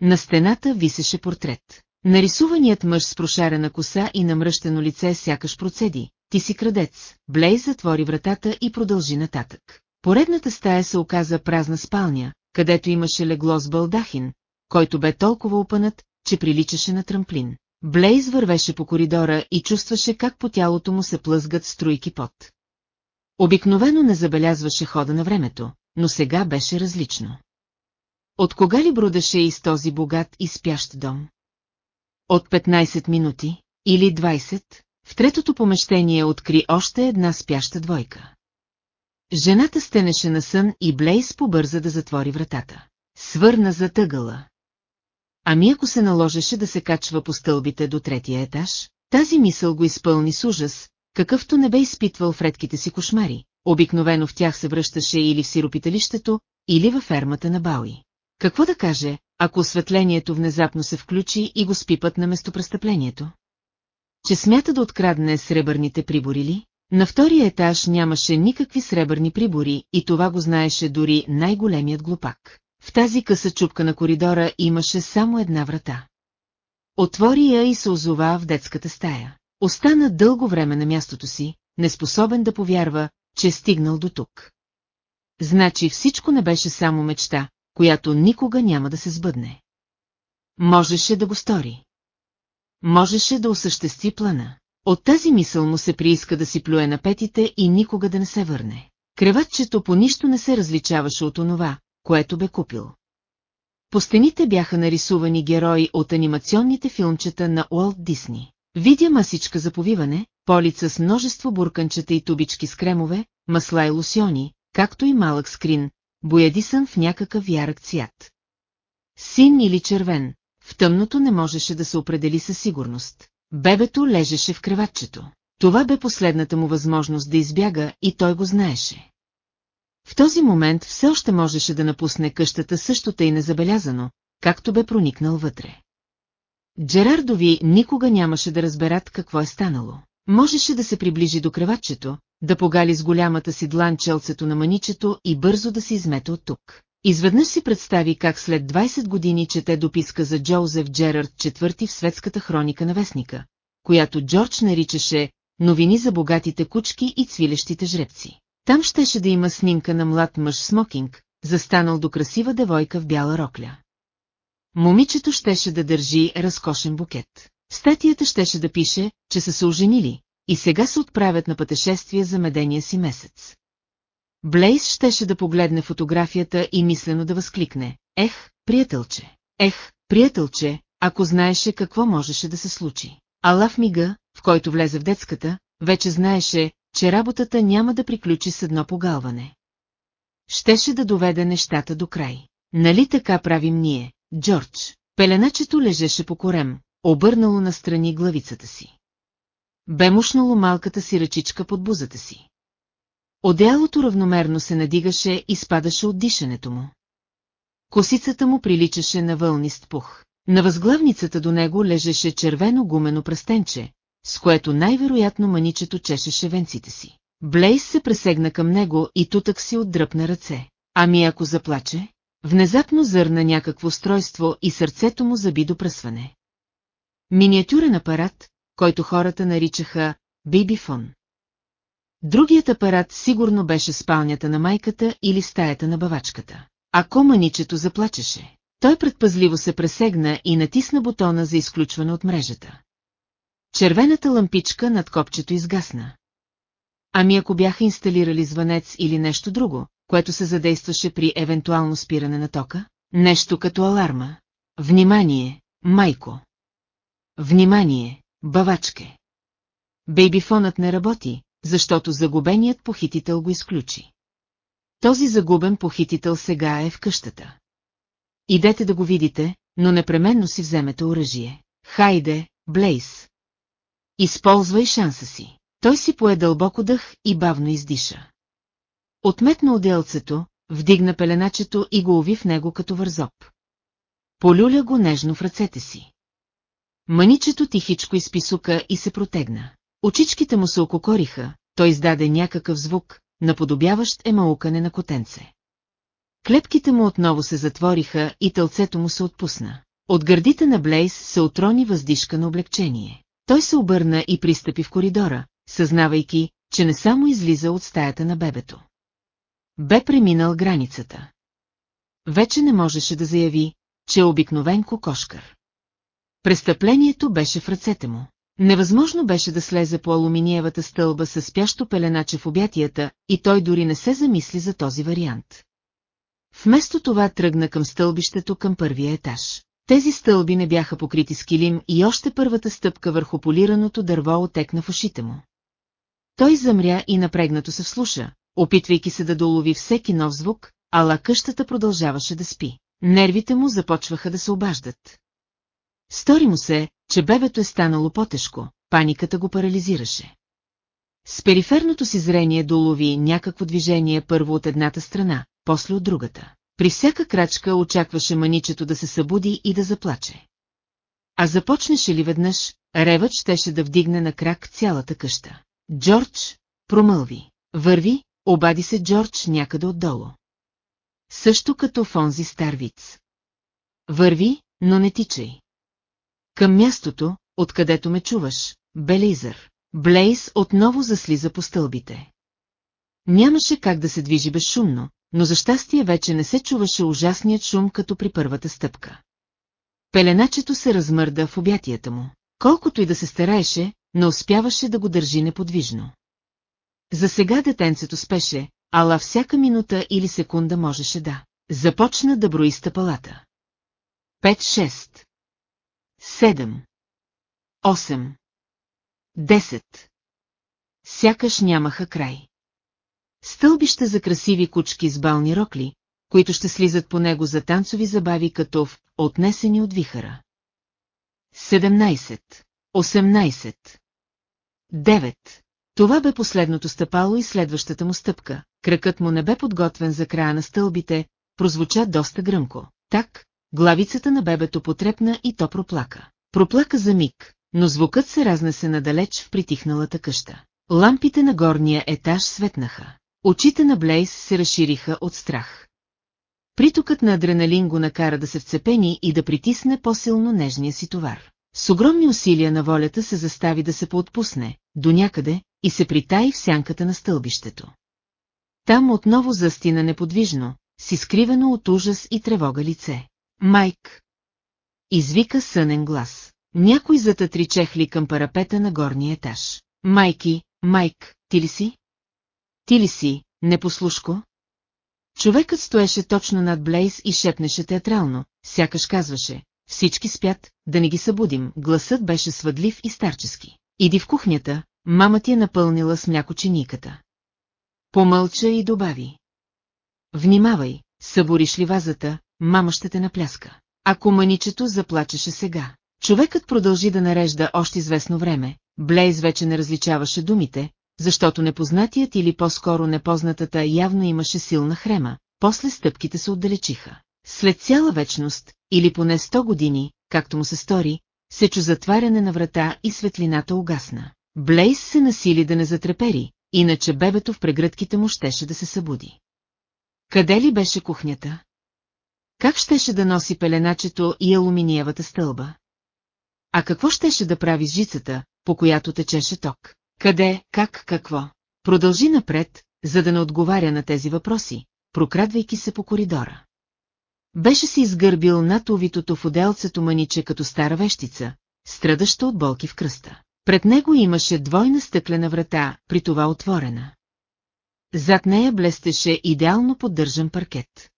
На стената висеше портрет. Нарисуваният мъж с прошарена коса и намръщено лице сякаш процеди. Ти си крадец. Блейз затвори вратата и продължи нататък. Поредната стая се оказа празна спалня, където имаше легло с балдахин, който бе толкова опънат, че приличаше на трамплин. Блейз вървеше по коридора и чувстваше как по тялото му се плъзгат струйки пот. Обикновено не забелязваше хода на времето, но сега беше различно. От кога ли брудеше из този богат и спящ дом? От 15 минути, или 20, в третото помещение откри още една спяща двойка. Жената стенеше на сън и Блейс побърза да затвори вратата. Свърна затъгала. Ами ако се наложеше да се качва по стълбите до третия етаж, тази мисъл го изпълни с ужас, какъвто не бе изпитвал в редките си кошмари. Обикновено в тях се връщаше или в сиропиталището, или във фермата на Бауи. Какво да каже, ако осветлението внезапно се включи и го спипат на местопрестъплението? Че смята да открадне сребърните прибори ли? На втория етаж нямаше никакви сребърни прибори и това го знаеше дори най-големият глупак. В тази къса чупка на коридора имаше само една врата. Отвори я и се озова в детската стая. Остана дълго време на мястото си, неспособен да повярва, че е стигнал до тук. Значи всичко не беше само мечта, която никога няма да се сбъдне. Можеше да го стори. Можеше да осъществи плана. От тази мисъл му се прииска да си плюе на петите и никога да не се върне. Креватчето по нищо не се различаваше от онова, което бе купил. По стените бяха нарисувани герои от анимационните филмчета на Уолт Дисни. Видя масичка за повиване, полица с множество бурканчета и тубички с кремове, масла и лосьони, както и малък скрин, боядисан в някакъв ярък цвят. Син или червен, в тъмното не можеше да се определи със сигурност. Бебето лежеше в креватчето. Това бе последната му възможност да избяга и той го знаеше. В този момент все още можеше да напусне къщата същото и незабелязано, както бе проникнал вътре. Джерардови никога нямаше да разберат какво е станало. Можеше да се приближи до креватчето, да погали с голямата си длан челцето на маничето и бързо да се измете от тук. Изведнъж си представи как след 20 години чете дописка за Джоузеф Джерард четвърти в светската хроника на вестника, която Джордж наричаше «Новини за богатите кучки и цвилещите жребци». Там щеше да има снимка на млад мъж смокинг, застанал до красива девойка в бяла рокля. Момичето щеше да държи разкошен букет. Статията щеше да пише, че са се оженили и сега се отправят на пътешествие за медения си месец. Блейс щеше да погледне фотографията и мислено да възкликне. Ех, приятелче! Ех, приятелче, ако знаеше какво можеше да се случи. Ала в мига, в който влезе в детската, вече знаеше, че работата няма да приключи с едно погалване. Щеше да доведе нещата до край. Нали така правим ние, Джордж? Пеленачето лежеше по корем, обърнало настрани главицата си. Бе мушнало малката си ръчичка под бузата си. Одеялото равномерно се надигаше и спадаше от дишането му. Косицата му приличаше на вълнист пух. На възглавницата до него лежеше червено гумено пръстенче, с което най-вероятно маничето чешеше венците си. Блейс се пресегна към него и тутък си отдръпна ръце. Ами ако заплаче? Внезапно зърна някакво устройство и сърцето му заби до пръсване. Миниатюрен апарат, който хората наричаха бибифон. Другият апарат сигурно беше спалнята на майката или стаята на бавачката. Ако маничето заплачеше, той предпазливо се пресегна и натисна бутона за изключване от мрежата. Червената лампичка над копчето изгасна. Ами ако бяха инсталирали звънец или нещо друго, което се задействаше при евентуално спиране на тока? Нещо като аларма. Внимание, майко! Внимание, бавачке! Бейбифонът не работи, защото загубеният похитител го изключи. Този загубен похитител сега е в къщата. Идете да го видите, но непременно си вземете оръжие. Хайде, Блейс! Използвай шанса си. Той си пое дълбоко дъх и бавно издиша. Отметна отделцето, вдигна пеленачето и го уви в него като вързоп. Полюля го нежно в ръцете си. Маничето тихичко изписука и се протегна. Очичките му се ококориха, той издаде някакъв звук, наподобяващ емаукане на котенце. Клепките му отново се затвориха и тълцето му се отпусна. От гърдите на Блейс се отрони въздишка на облегчение. Той се обърна и пристъпи в коридора, съзнавайки, че не само излиза от стаята на бебето. Бе преминал границата. Вече не можеше да заяви, че е обикновен кокошкар. Престъплението беше в ръцете му. Невъзможно беше да слезе по алуминиевата стълба с спящо пеленаче в обятията и той дори не се замисли за този вариант. Вместо това тръгна към стълбището към първия етаж. Тези стълби не бяха покрити с килим и още първата стъпка върху полираното дърво отекна в ушите му. Той замря и напрегнато се вслуша, опитвайки се да долови всеки нов звук, ала къщата продължаваше да спи. Нервите му започваха да се обаждат. Стори му се, че бебето е станало по-тежко, паниката го парализираше. С периферното си зрение долови някакво движение първо от едната страна, после от другата. При всяка крачка очакваше маничето да се събуди и да заплаче. А започнеше ли веднъж, ревът щеше да вдигне на крак цялата къща. Джордж, промълви. Върви, обади се Джордж някъде отдолу. Също като в онзи стар виц. Върви, но не тичай. Към мястото, откъдето ме чуваш, Белизър. Блейс отново заслиза по стълбите. Нямаше как да се движи безшумно, но за щастие вече не се чуваше ужасният шум като при първата стъпка. Пеленачето се размърда в обятията му. Колкото и да се стараеше, не успяваше да го държи неподвижно. За сега детенцето спеше, ала всяка минута или секунда можеше да. Започна да брои стъпалата. Пет, шест. Седем. Осем. Десет. Сякаш нямаха край. Стълбища за красиви кучки с бални рокли, които ще слизат по него за танцови забави като в отнесени от вихара. 17. 18. 9. Това бе последното стъпало и следващата му стъпка. Кръкът му не бе подготвен за края на стълбите, прозвуча доста гръмко. Так, главицата на бебето потрепна и то проплака. Проплака за миг, но звукът се разнесе надалеч в притихналата къща. Лампите на горния етаж светнаха. Очите на Блейс се разшириха от страх. Притокът на адреналин го накара да се вцепени и да притисне по-силно нежния си товар. С огромни усилия на волята се застави да се поотпусне, до някъде, и се притаи в сянката на стълбището. Там отново застина неподвижно, с изкривено от ужас и тревога лице. Майк! Извика сънен глас. Някой затътри чехли към парапета на горния етаж. Майки, Майк, ти ли си? Ти ли си, непослушко? Човекът стоеше точно над Блейз и шепнеше театрално, сякаш казваше, всички спят, да не ги събудим, гласът беше свъдлив и старчески. Иди в кухнята, мама ти е напълнила с мляко чиниката. Помълча и добави. Внимавай, събориш ли вазата, мама ще те напляска. Ако маничето заплачеше сега. Човекът продължи да нарежда още известно време, Блейз вече не различаваше думите, защото непознатият или по-скоро непознатата явно имаше силна хрема, после стъпките се отдалечиха. След цяла вечност, или поне сто години, както му се стори, се чу затваряне на врата и светлината угасна. Блейс се насили да не затрепери, иначе бебето в прегръдките му щеше да се събуди. Къде ли беше кухнята? Как щеше да носи пеленачето и алуминиевата стълба? А какво щеше да прави с жицата, по която течеше ток? Къде, как, какво? Продължи напред, за да не отговаря на тези въпроси, прокрадвайки се по коридора. Беше се изгърбил над увитото в отделцето маниче като стара вещица, страдаща от болки в кръста. Пред него имаше двойна стъклена врата, при това отворена. Зад нея блестеше идеално поддържан паркет.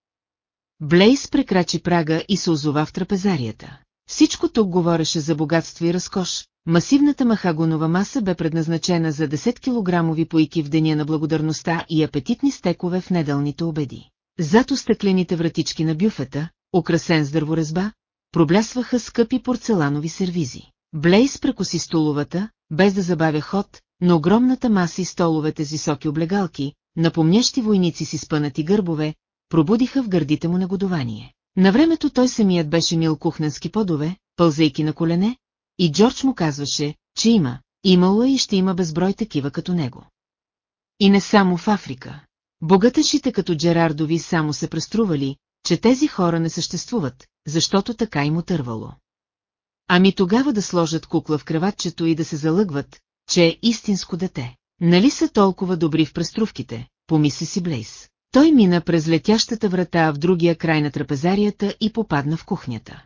Блейс прекрачи прага и се озова в трапезарията. Всичко тук говореше за богатство и разкош, Масивната махагонова маса бе предназначена за 10 килограмови поики в деня на благодарността и апетитни стекове в неделните обеди. Зато стъклените вратички на бюфета, украсен с дърворезба, проблясваха скъпи порцеланови сервизи. Блейс прекоси столовата, без да забавя ход, но огромната маса и столовете с високи облегалки, напомнящи войници си спънати гърбове, пробудиха в гърдите му негодование. На времето той самият беше мил кухненски подове, пълзейки на колене, и Джордж му казваше, че има, имало е и ще има безброй такива като него. И не само в Африка. Богаташите като Джерардови само се престрували, че тези хора не съществуват, защото така им отървало. Ами тогава да сложат кукла в креватчето и да се залъгват, че е истинско дете. Нали са толкова добри в преструвките, помисли си Блейс. Той мина през летящата врата в другия край на трапезарията и попадна в кухнята.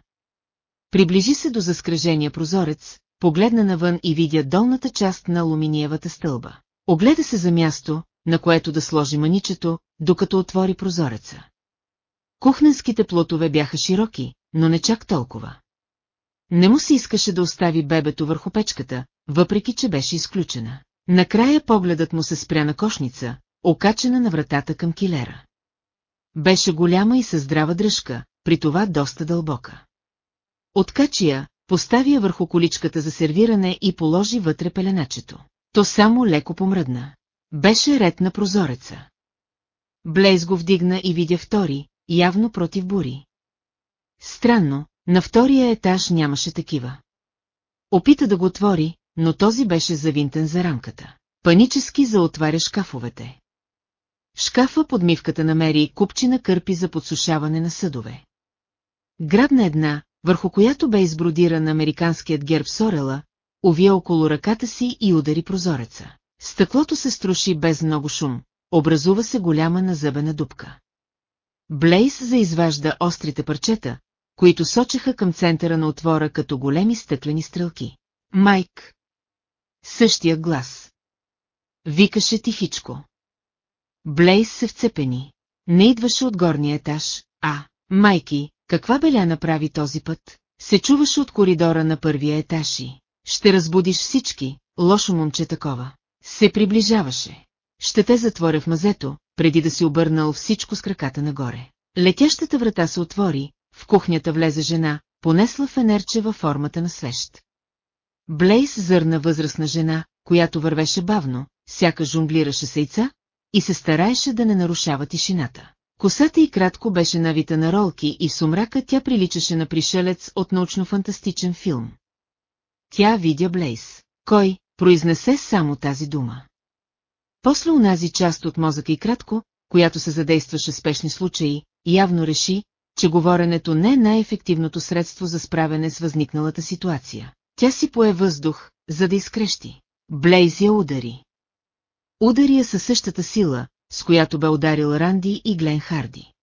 Приближи се до заскрежения прозорец, погледна навън и видя долната част на алуминиевата стълба. Огледа се за място, на което да сложи маничето, докато отвори прозореца. Кухненските плотове бяха широки, но не чак толкова. Не му се искаше да остави бебето върху печката, въпреки че беше изключена. Накрая погледът му се спря на кошница, окачена на вратата към килера. Беше голяма и със здрава дръжка, при това доста дълбока. Откачи я, постави я върху количката за сервиране и положи вътре пеленачето. То само леко помръдна. Беше ред на прозореца. Блейз го вдигна и видя втори, явно против бури. Странно, на втория етаж нямаше такива. Опита да го отвори, но този беше завинтен за рамката. Панически заотваря шкафовете. Шкафа под мивката намери купчина кърпи за подсушаване на съдове. Грабна една, върху която бе избродиран американският герб Сорела, увия около ръката си и удари прозореца. Стъклото се струши без много шум, образува се голяма назъбена дупка. Блейс заизважда острите парчета, които сочеха към центъра на отвора като големи стъклени стрелки. Майк! Същия глас. Викаше тихичко. Блейс се вцепени. Не идваше от горния етаж, а, майки, каква беля направи този път? Се чуваше от коридора на първия етаж и... Ще разбудиш всички, лошо момче такова. Се приближаваше. Ще те затворя в мазето, преди да си обърнал всичко с краката нагоре. Летящата врата се отвори, в кухнята влезе жена, понесла фенерче във формата на свещ. Блейс зърна възрастна жена, която вървеше бавно, сяка жонглираше сейца и се стараеше да не нарушава тишината. Косата й кратко беше навита на ролки и в сумрака тя приличаше на пришелец от научно-фантастичен филм. Тя видя Блейс. Кой произнесе само тази дума? После унази част от мозъка и кратко, която се задействаше в спешни случаи, явно реши, че говоренето не е най-ефективното средство за справяне с възникналата ситуация. Тя си пое въздух, за да изкрещи. Блейз я удари. Удари я със същата сила, с която бе ударил Ранди и Глен Харди.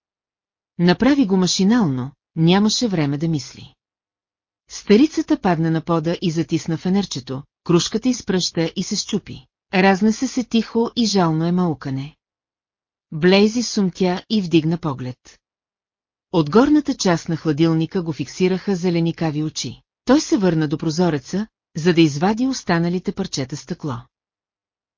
Направи го машинално, нямаше време да мисли. Старицата падна на пода и затисна фенерчето, кружката изпръща и се щупи. Разнесе се тихо и жално е маукане. Блейзи сумтя и вдигна поглед. От горната част на хладилника го фиксираха зеленикави очи. Той се върна до прозореца, за да извади останалите парчета стъкло.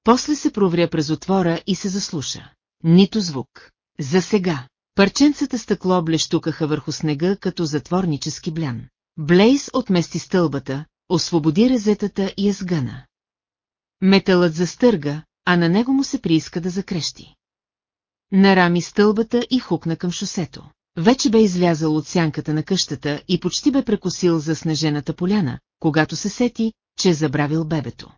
После се провря през отвора и се заслуша. Нито звук. За сега. Парченцата стъкло блещукаха върху снега като затворнически блян. Блейз отмести стълбата, освободи резетата и я сгъна. Металът застърга, а на него му се прииска да закрещи. Нарами стълбата и хукна към шосето. Вече бе излязъл от сянката на къщата и почти бе прекусил за снежената поляна, когато се сети, че е забравил бебето.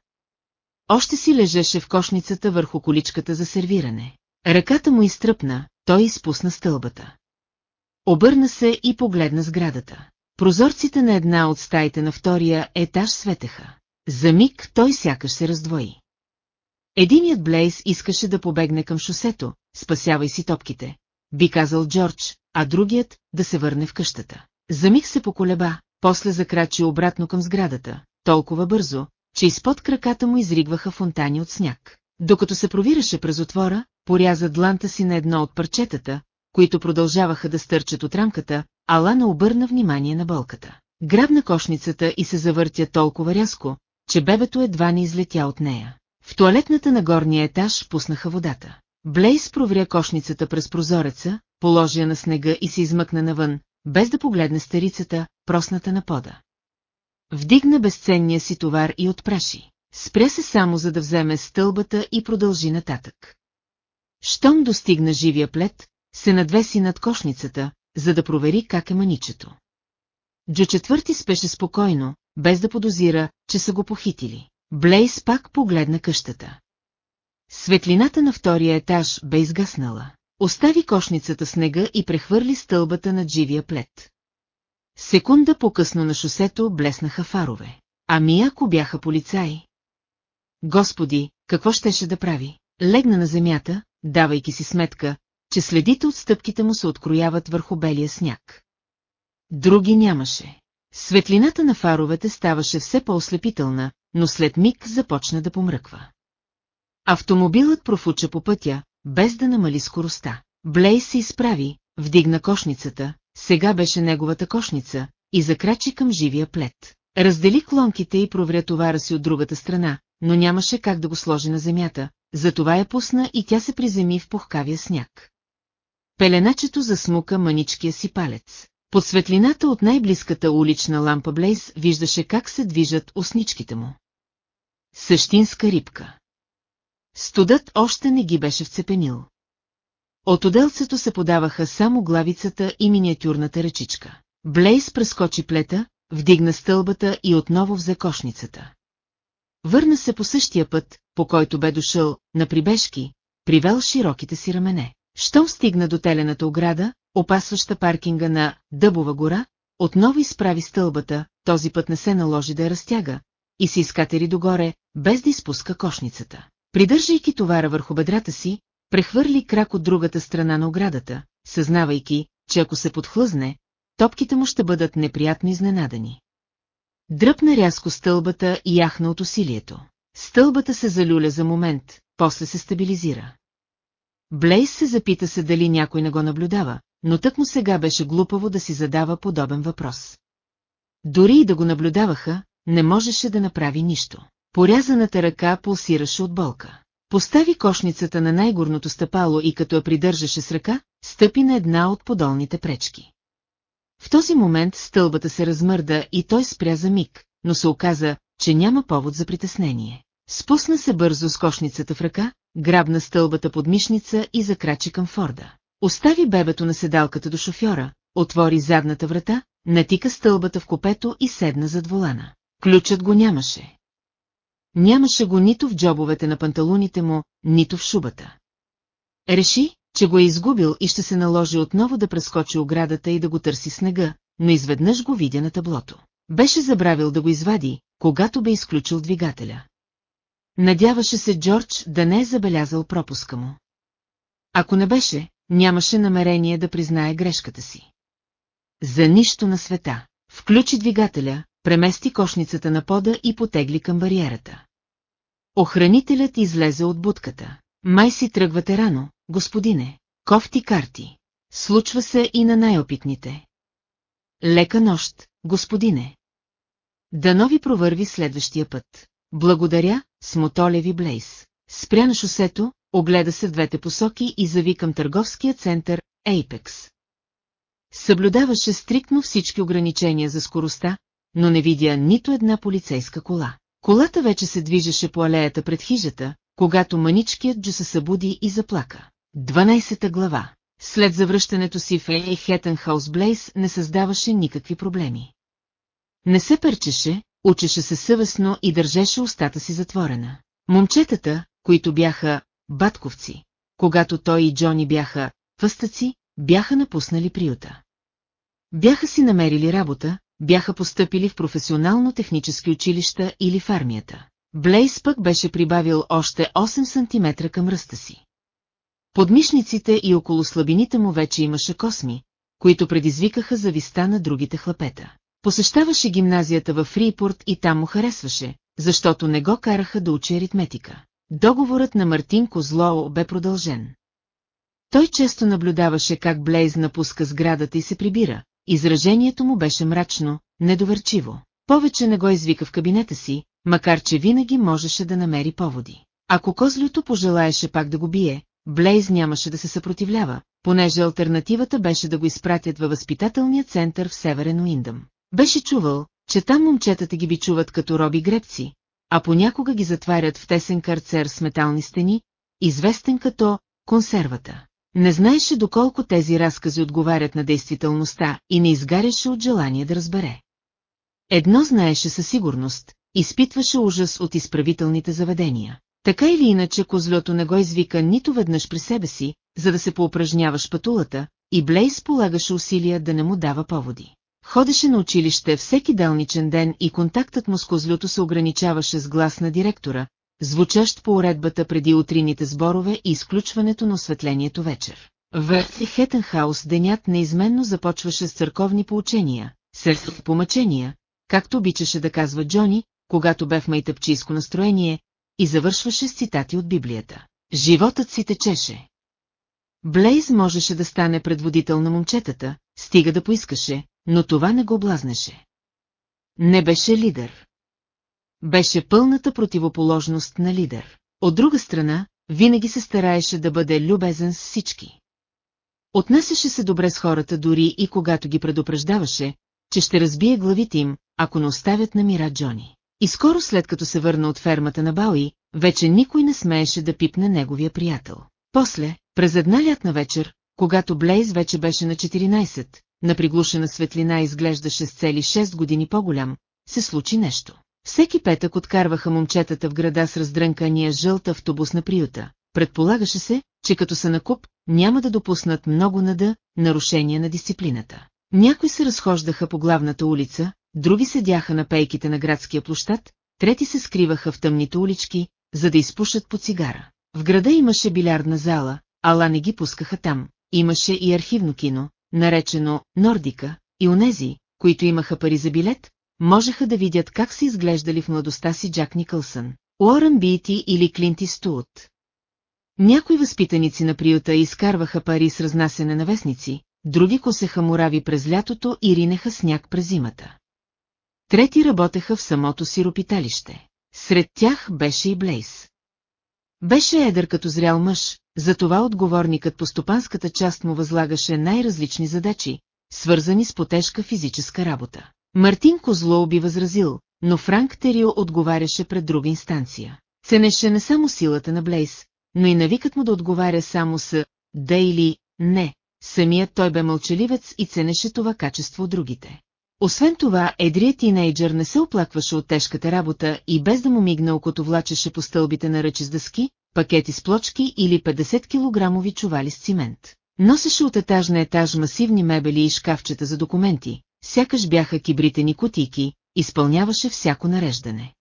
Още си лежеше в кошницата върху количката за сервиране. Ръката му изтръпна, той изпусна стълбата. Обърна се и погледна сградата. Прозорците на една от стаите на втория етаж светеха. За миг той сякаш се раздвои. Единият Блейз искаше да побегне към шосето, спасявай си топките, би казал Джордж, а другият да се върне в къщата. За миг се поколеба, после закрачи обратно към сградата, толкова бързо, че изпод краката му изригваха фонтани от сняг. Докато се провираше през отвора, поряза дланта си на едно от парчетата, които продължаваха да стърчат от рамката, а Лана обърна внимание на болката. Грабна кошницата и се завъртя толкова рязко, че бебето едва не излетя от нея. В туалетната на горния етаж пуснаха водата. Блейс провря кошницата през прозореца, положи я на снега и се измъкна навън, без да погледне старицата, просната на пода. Вдигна безценния си товар и отпраши. Спря се само за да вземе стълбата и продължи нататък. Щом достигна живия плет, се надвеси над кошницата, за да провери как е маничето. Джо четвърти спеше спокойно, без да подозира, че са го похитили. Блейс пак погледна къщата. Светлината на втория етаж бе изгаснала. Остави кошницата снега и прехвърли стълбата над живия плет. Секунда по-късно на шосето блеснаха фарове. Ами ако бяха полицаи? Господи, какво щеше да прави? Легна на земята, давайки си сметка, че следите от стъпките му се открояват върху белия сняг. Други нямаше. Светлината на фаровете ставаше все по-ослепителна, но след миг започна да помръква. Автомобилът профуча по пътя, без да намали скоростта. Блей се изправи, вдигна кошницата, сега беше неговата кошница, и закрачи към живия плет. Раздели клонките и провря товара си от другата страна, но нямаше как да го сложи на земята, затова я пусна и тя се приземи в пухкавия сняг. Пеленачето засмука маничкия си палец. Под светлината от най-близката улична лампа Блейз виждаше как се движат усничките му. Същинска рибка. Студът още не ги беше вцепенил. От отделцето се подаваха само главицата и миниатюрната ръчичка. Блейс прескочи плета, вдигна стълбата и отново взе кошницата. Върна се по същия път, по който бе дошъл, на прибежки, привел широките си рамене. Щом стигна до телената ограда, опасваща паркинга на Дъбова гора, отново изправи стълбата, този път не се наложи да я разтяга, и се изкатери догоре, без да изпуска кошницата. Придържайки товара върху бедрата си, прехвърли крак от другата страна на оградата, съзнавайки, че ако се подхлъзне, топките му ще бъдат неприятно изненадани. Дръпна рязко стълбата и яхна от усилието. Стълбата се залюля за момент, после се стабилизира. Блейс се запита се дали някой не го наблюдава, но тък му сега беше глупаво да си задава подобен въпрос. Дори и да го наблюдаваха, не можеше да направи нищо. Порязаната ръка пулсираше от болка. Постави кошницата на най-горното стъпало и като я придържаше с ръка, стъпи на една от подолните пречки. В този момент стълбата се размърда и той спря за миг, но се оказа, че няма повод за притеснение. Спусна се бързо с кошницата в ръка, грабна стълбата под мишница и закрачи към Форда. Остави бебето на седалката до шофьора, отвори задната врата, натика стълбата в копето и седна зад волана. Ключът го нямаше. Нямаше го нито в джобовете на панталоните му, нито в шубата. Реши, че го е изгубил и ще се наложи отново да прескочи оградата и да го търси снега, но изведнъж го видя на таблото. Беше забравил да го извади, когато бе изключил двигателя. Надяваше се Джордж да не е забелязал пропуска му. Ако не беше, нямаше намерение да признае грешката си. За нищо на света. Включи двигателя, премести кошницата на пода и потегли към бариерата. Охранителят излезе от будката. Май си тръгвате рано, господине. Кофти карти. Случва се и на най-опитните. Лека нощ, господине. Да нови провърви следващия път. Благодаря, смотолеви Блейс. Спря на шосето, огледа се в двете посоки и зави към търговския център Ейпекс. Съблюдаваше стриктно всички ограничения за скоростта, но не видя нито една полицейска кола. Колата вече се движеше по алеята пред хижата, когато маничкият Джо се събуди и заплака. 12 глава След завръщането си в Ей Хетенхаус Блейс не създаваше никакви проблеми. Не се пърчеше, учеше се съвестно и държеше устата си затворена. Момчетата, които бяха батковци, когато той и Джони бяха пъстъци, бяха напуснали приюта. Бяха си намерили работа, бяха постъпили в професионално-технически училища или в армията. Блейс пък беше прибавил още 8 см към ръста си. Под мишниците и около слабините му вече имаше косми, които предизвикаха зависта на другите хлапета. Посещаваше гимназията във Фрипорт и там му харесваше, защото не го караха да учи аритметика. Договорът на Мартин Козлоо бе продължен. Той често наблюдаваше как Блейз напуска сградата и се прибира. Изражението му беше мрачно, недоверчиво. Повече не го извика в кабинета си, макар че винаги можеше да намери поводи. Ако Козлюто пожелаеше пак да го бие, Блейз нямаше да се съпротивлява, понеже альтернативата беше да го изпратят във възпитателния център в Северен Уиндъм. Беше чувал, че там момчетата ги бичуват като роби гребци, а понякога ги затварят в тесен карцер с метални стени, известен като консервата. Не знаеше доколко тези разкази отговарят на действителността и не изгаряше от желание да разбере. Едно знаеше със сигурност, изпитваше ужас от изправителните заведения. Така или иначе козлето не го извика нито веднъж при себе си, за да се поупражнява шпатулата, и Блейс полагаше усилия да не му дава поводи. Ходеше на училище всеки делничен ден и контактът му с козлюто се ограничаваше с глас на директора, звучащ по уредбата преди утрините сборове и изключването на осветлението вечер. В Хетенхаус денят неизменно започваше с църковни поучения, с помъчения, както обичаше да казва Джони, когато бе в майтъпчийско настроение, и завършваше с цитати от Библията. Животът си течеше. Блейз можеше да стане предводител на момчетата, стига да поискаше, но това не го блазнеше. Не беше лидер. Беше пълната противоположност на лидер. От друга страна, винаги се стараеше да бъде любезен с всички. Отнасяше се добре с хората дори и когато ги предупреждаваше, че ще разбие главите им, ако не оставят на мира Джони. И скоро след като се върна от фермата на Бауи, вече никой не смееше да пипне неговия приятел. После, през една лятна вечер, когато Блейз вече беше на 14, на приглушена светлина изглеждаше с цели 6 години по-голям, се случи нещо. Всеки петък откарваха момчетата в града с раздрънкания жълт автобус на приюта. Предполагаше се, че като са на куп, няма да допуснат много нада, нарушения на дисциплината. Някои се разхождаха по главната улица, други седяха на пейките на градския площад, трети се скриваха в тъмните улички, за да изпушат по цигара. В града имаше билярдна зала, ала не ги пускаха там. Имаше и архивно кино, наречено Нордика, и онези, които имаха пари за билет, можеха да видят как са изглеждали в младостта си Джак Никълсън, Уорън Бити или Клинти Стуот. Някои възпитаници на приюта изкарваха пари с разнасене на вестници, други косеха мурави през лятото и ринеха сняг през зимата. Трети работеха в самото си ропиталище. Сред тях беше и Блейс. Беше едър като зрял мъж, затова отговорникът по стопанската част му възлагаше най-различни задачи, свързани с потежка физическа работа. Мартин Козлоу би възразил, но Франк Терио отговаряше пред друга инстанция. Ценеше не само силата на Блейс, но и навикът му да отговаря само с «да» или «не». Самият той бе мълчаливец и ценеше това качество от другите. Освен това, едрият тинейджър не се оплакваше от тежката работа и без да му мигна окото влачеше по стълбите на ръчи с дъски, пакети с плочки или 50 килограмови чували с цимент. Носеше от етаж на етаж масивни мебели и шкафчета за документи, сякаш бяха кибритени кутийки, изпълняваше всяко нареждане.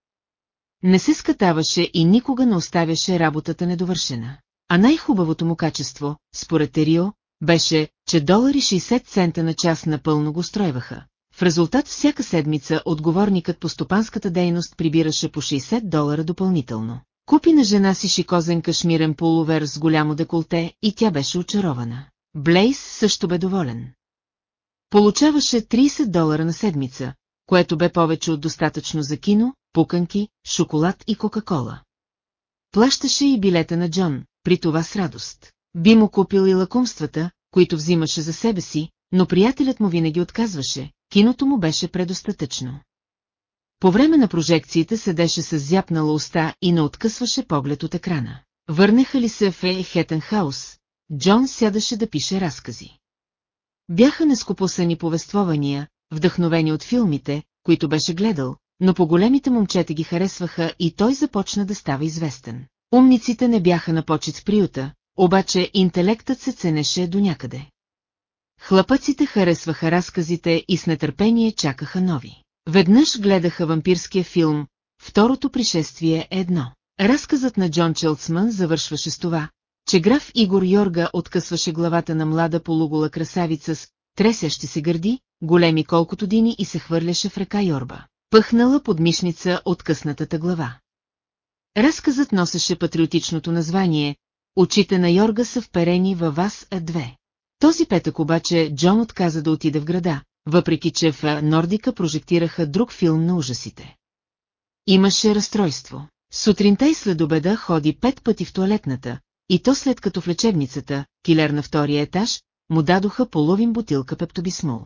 Не се скатаваше и никога не оставяше работата недовършена. А най-хубавото му качество, според Терио, беше, че долари 60 цента на час напълно го стройваха. В резултат всяка седмица отговорникът по стопанската дейност прибираше по 60 долара допълнително. Купи на жена си шикозен кашмирен полувер с голямо деколте и тя беше очарована. Блейс също бе доволен. Получаваше 30 долара на седмица, което бе повече от достатъчно за кино, пуканки, шоколад и кока-кола. Плащаше и билета на Джон, при това с радост. Би му купил и лакумствата, които взимаше за себе си, но приятелят му винаги отказваше, киното му беше предостатъчно. По време на прожекциите седеше с зяпнала уста и не откъсваше поглед от екрана. Върнеха ли се в Хетенхаус, Джон сядаше да пише разкази. Бяха нескопосани повествования, вдъхновени от филмите, които беше гледал, но по големите момчета ги харесваха и той започна да става известен. Умниците не бяха на почет в приюта, обаче интелектът се ценеше до някъде. Хлапъците харесваха разказите и с нетърпение чакаха нови. Веднъж гледаха вампирския филм «Второто пришествие е едно». Разказът на Джон Челцман завършваше с това, че граф Игор Йорга откъсваше главата на млада полугола красавица с тресящи се гърди, големи колкото дини и се хвърляше в река Йорба, пъхнала под мишница от къснатата глава. Разказът носеше патриотичното название «Очите на Йорга са вперени във вас а две». Този петък обаче Джон отказа да отиде в града, въпреки че в Нордика прожектираха друг филм на ужасите. Имаше разстройство. Сутринта и след обеда ходи пет пъти в туалетната, и то след като в лечебницата, килер на втория етаж, му дадоха половин бутилка пептобисмол.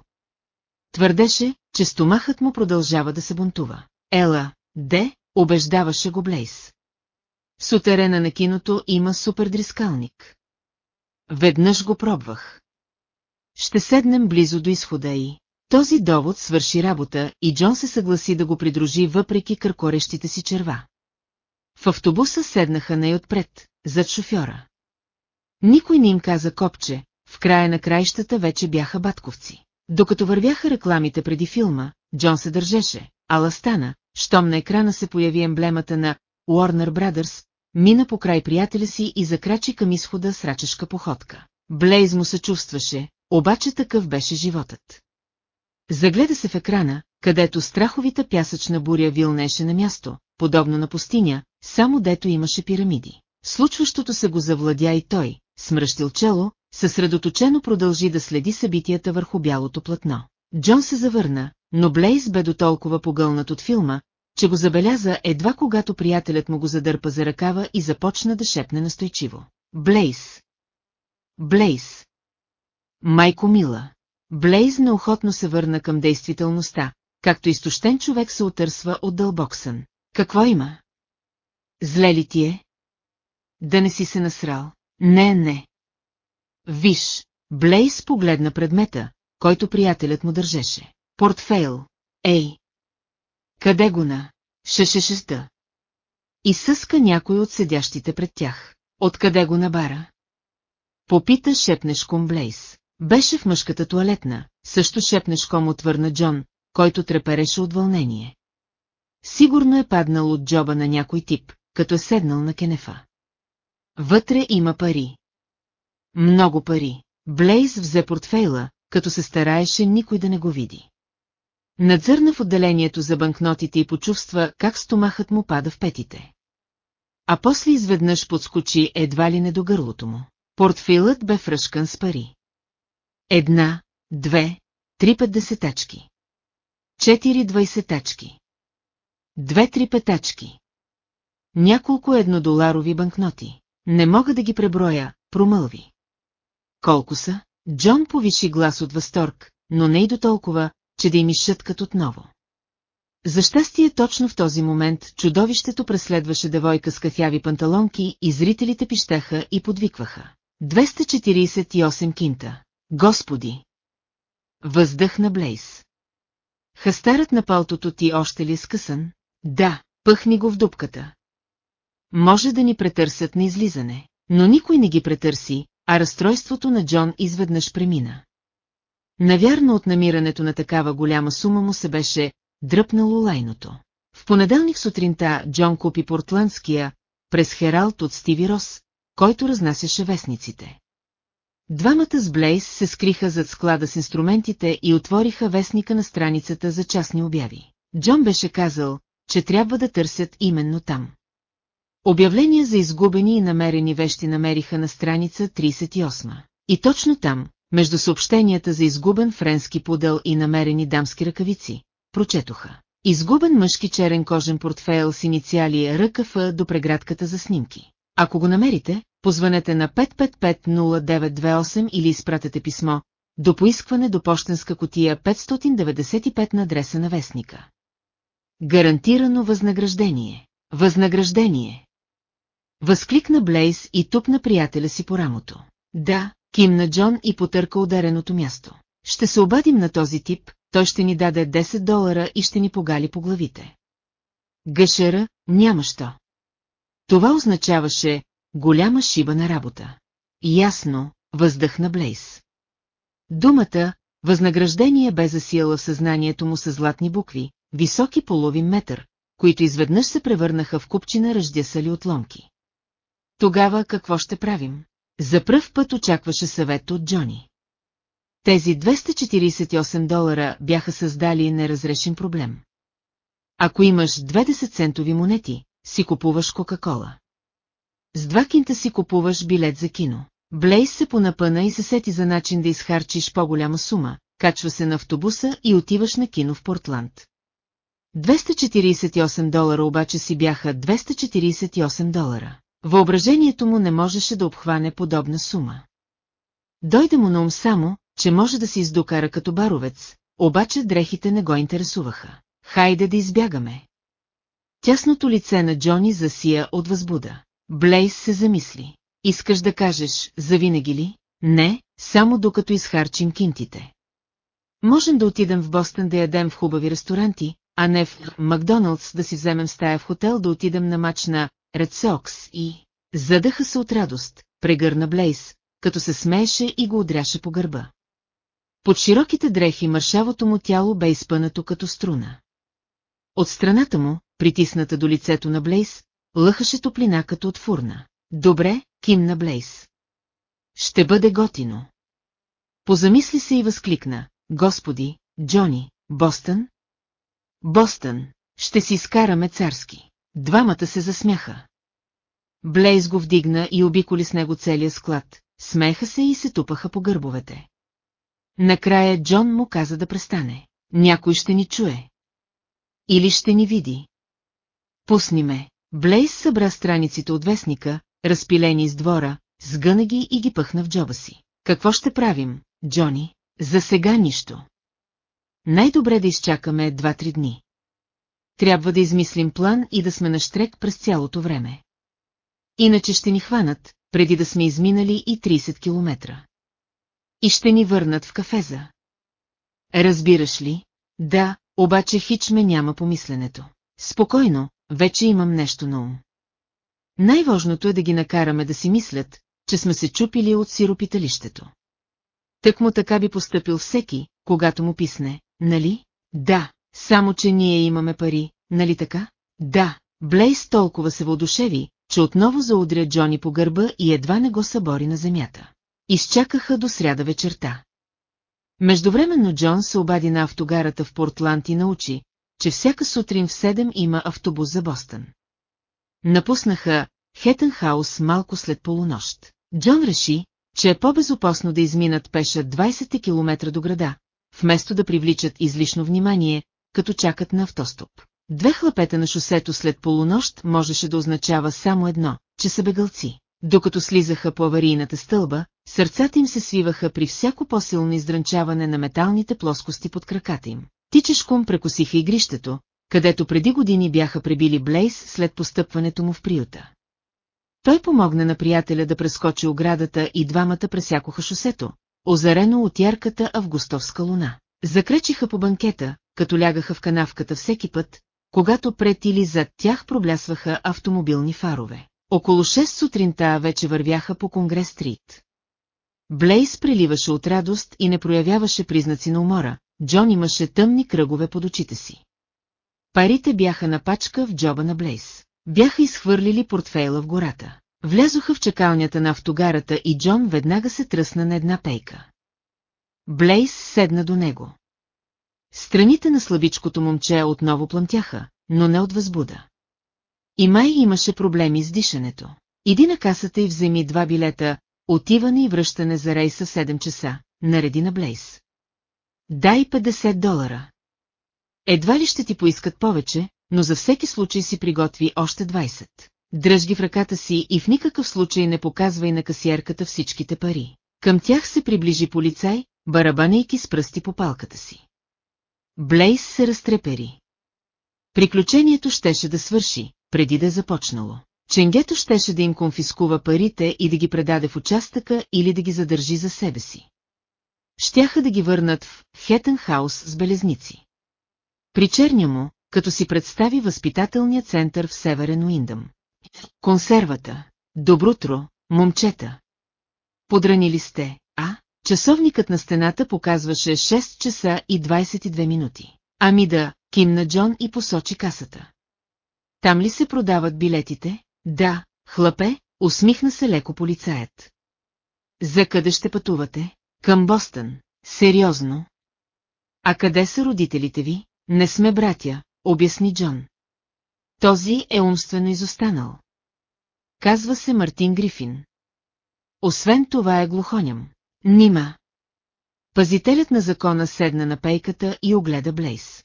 Твърдеше, че стомахът му продължава да се бунтува. Ела, де, убеждаваше го Блейс. Сутерена на киното има супердрискалник. Веднъж го пробвах. Ще седнем близо до изхода и... Този довод свърши работа и Джон се съгласи да го придружи въпреки къркорещите си черва. В автобуса седнаха най-отпред, зад шофьора. Никой не им каза копче, в края на краищата вече бяха батковци. Докато вървяха рекламите преди филма, Джон се държеше, ала стана, щом на екрана се появи емблемата на Warner Brothers, мина по край приятеля си и закрачи към изхода с рачешка походка. Блейз му се чувстваше, обаче такъв беше животът. Загледа се в екрана, където страховита пясъчна буря вилнеше на място, подобно на пустиня, само дето имаше пирамиди. Случващото се го завладя и той, смръщил чело, съсредоточено продължи да следи събитията върху бялото платно. Джон се завърна, но Блейз бе до толкова погълнат от филма, че го забеляза едва когато приятелят му го задърпа за ръкава и започна да шепне настойчиво. Блейз! Блейз! Майко мила! Блейз неохотно се върна към действителността, както изтощен човек се отърсва от дълбок сън. Какво има? Зле ли ти е? Да не си се насрал. Не, не. Виж, Блейз погледна предмета, който приятелят му държеше. Портфейл. Ей! Къде го на? Шешешеста. И съска някой от седящите пред тях. Откъде го набара? Попита шепнешком Блейз. Беше в мъжката туалетна, също шепнешком отвърна Джон, който трепереше от вълнение. Сигурно е паднал от джоба на някой тип, като е седнал на кенефа. Вътре има пари. Много пари. Блейз взе портфейла, като се стараеше никой да не го види. Надзърна в отделението за банкнотите и почувства как стомахът му пада в петите. А после изведнъж подскочи едва ли не до гърлото му. Портфейлът бе фръшкан с пари. Една, две, три петдесетачки. Четири двайсетачки. Две-три петачки. Няколко еднодоларови банкноти. Не мога да ги преброя, промълви. Колко са? Джон повиши глас от възторг, но не и до толкова, че да им изшъткат отново. За щастие точно в този момент чудовището преследваше девойка с кафяви панталонки и зрителите пищаха и подвикваха. 248 кинта. Господи! Въздъхна Блейс. Хастарът на палтото ти още ли е скъсан? Да, пъхни го в дупката. Може да ни претърсят на излизане, но никой не ги претърси, а разстройството на Джон изведнъж премина. Навярно от намирането на такава голяма сума му се беше дръпнало лайното. В понеделник сутринта Джон купи портландския през Хералд от Стиви Рос, който разнасяше вестниците. Двамата с Блейс се скриха зад склада с инструментите и отвориха вестника на страницата за частни обяви. Джон беше казал, че трябва да търсят именно там. Обявления за изгубени и намерени вещи намериха на страница 38. И точно там, между съобщенията за изгубен френски пудел и намерени дамски ръкавици, прочетоха. Изгубен мъжки черен кожен портфейл с инициали РКФ до преградката за снимки. Ако го намерите, позванете на 5550928 или изпратете писмо до поискване до почтенска котия 595 на адреса на вестника. Гарантирано възнаграждение. Възнаграждение. Възкликна Блейз и тупна приятеля си по рамото. Да, кимна Джон и потърка удареното място. Ще се обадим на този тип, той ще ни даде 10 долара и ще ни погали по главите. Гъшера, няма що. Това означаваше голяма шиба на работа. Ясно, въздъхна Блейс. Думата възнаграждение бе засиела в съзнанието му с златни букви, високи половин метър, които изведнъж се превърнаха в купчина ръждясали отломки. Тогава какво ще правим? За пръв път очакваше съвет от Джони. Тези 248 долара бяха създали неразрешен проблем. Ако имаш 20 центови монети, си купуваш Кока-Кола. С два кинта си купуваш билет за кино. Блейс се понапъна и се сети за начин да изхарчиш по-голяма сума, качва се на автобуса и отиваш на кино в Портланд. 248 долара обаче си бяха 248 долара. Въображението му не можеше да обхване подобна сума. Дойде му на ум само, че може да се издокара като баровец, обаче дрехите не го интересуваха. Хайде да избягаме. Тясното лице на Джони засия от възбуда. Блейс се замисли. Искаш да кажеш, завинаги ли? Не, само докато изхарчим кинтите. Можем да отидем в Бостън да ядем в хубави ресторанти, а не в Макдоналдс да си вземем стая в хотел да отидем на мач на Ред Сокс и... Задъха се от радост, прегърна Блейс, като се смееше и го удряше по гърба. Под широките дрехи мършавото му тяло бе изпънато като струна. От страната му, притисната до лицето на Блейс, лъхаше топлина като от фурна. Добре, кимна Блейс. Ще бъде готино. Позамисли се и възкликна. Господи, Джони, Бостън? Бостън, ще си скараме царски. Двамата се засмяха. Блейз го вдигна и обиколи с него целия склад, смеха се и се тупаха по гърбовете. Накрая Джон му каза да престане. Някой ще ни чуе. Или ще ни види. Пусни ме. Блейз събра страниците от вестника, разпилени с двора, сгъна ги и ги пъхна в джоба си. Какво ще правим, Джони? За сега нищо. Най-добре да изчакаме два-три дни. Трябва да измислим план и да сме на штрек през цялото време. Иначе ще ни хванат, преди да сме изминали и 30 километра. И ще ни върнат в кафеза. Разбираш ли? Да, обаче хич ме няма помисленето. Спокойно, вече имам нещо на ум. Най-важното е да ги накараме да си мислят, че сме се чупили от сиропиталището. Тък му така би поступил всеки, когато му писне, нали? Да, само че ние имаме пари, нали така? Да, Блейс толкова се въодушеви, че отново заудря Джони по гърба и едва не го събори на земята. Изчакаха до сряда вечерта. Междувременно Джон се обади на автогарата в Портланд и научи, че всяка сутрин в 7 има автобус за Бостън. Напуснаха Хетенхаус малко след полунощ. Джон реши, че е по-безопасно да изминат пеша 20 км до града, вместо да привличат излишно внимание, като чакат на автостоп. Две хлапета на шосето след полунощ можеше да означава само едно, че са бегалци. Докато слизаха по аварийната стълба, сърцата им се свиваха при всяко по-силно издрънчаване на металните плоскости под краката им. Тичешком прекосиха игрището, където преди години бяха пребили Блейс след постъпването му в приюта. Той помогна на приятеля да прескочи оградата и двамата пресякоха шосето, озарено от ярката августовска луна. Закречиха по банкета, като лягаха в канавката всеки път, когато пред или зад тях проблясваха автомобилни фарове. Около 6 сутринта вече вървяха по Конгрес-стрит. Блейс преливаше от радост и не проявяваше признаци на умора, Джон имаше тъмни кръгове под очите си. Парите бяха на пачка в джоба на Блейс. Бяха изхвърлили портфейла в гората. Влязоха в чакалнята на автогарата и Джон веднага се тръсна на една пейка. Блейс седна до него. Страните на слабичкото момче отново плъмтяха, но не от възбуда. И май имаше проблеми с дишането. Иди на касата и вземи два билета, отиване и връщане за рейса 7 часа, нареди на Блейс. Дай 50 долара. Едва ли ще ти поискат повече, но за всеки случай си приготви още 20. Дръж ги в ръката си и в никакъв случай не показвай на касиерката всичките пари. Към тях се приближи полицай, барабанейки с пръсти по палката си. Блейс се разтрепери. Приключението щеше да свърши, преди да е започнало. Ченгето щеше да им конфискува парите и да ги предаде в участъка или да ги задържи за себе си. Щяха да ги върнат в Хетенхаус с белезници. Причерня му, като си представи възпитателния център в Северен Уиндъм. Консервата. Добрутро, момчета. Подранили сте? Часовникът на стената показваше 6 часа и 22 минути. Ами да, кимна Джон и посочи касата. Там ли се продават билетите? Да, хлапе, усмихна се леко полицаят. За къде ще пътувате? Към Бостън. Сериозно. А къде са родителите ви? Не сме братя, обясни Джон. Този е умствено изостанал. Казва се Мартин Грифин. Освен това е глухоням. Нима. Пазителят на закона седна на пейката и огледа Блейс.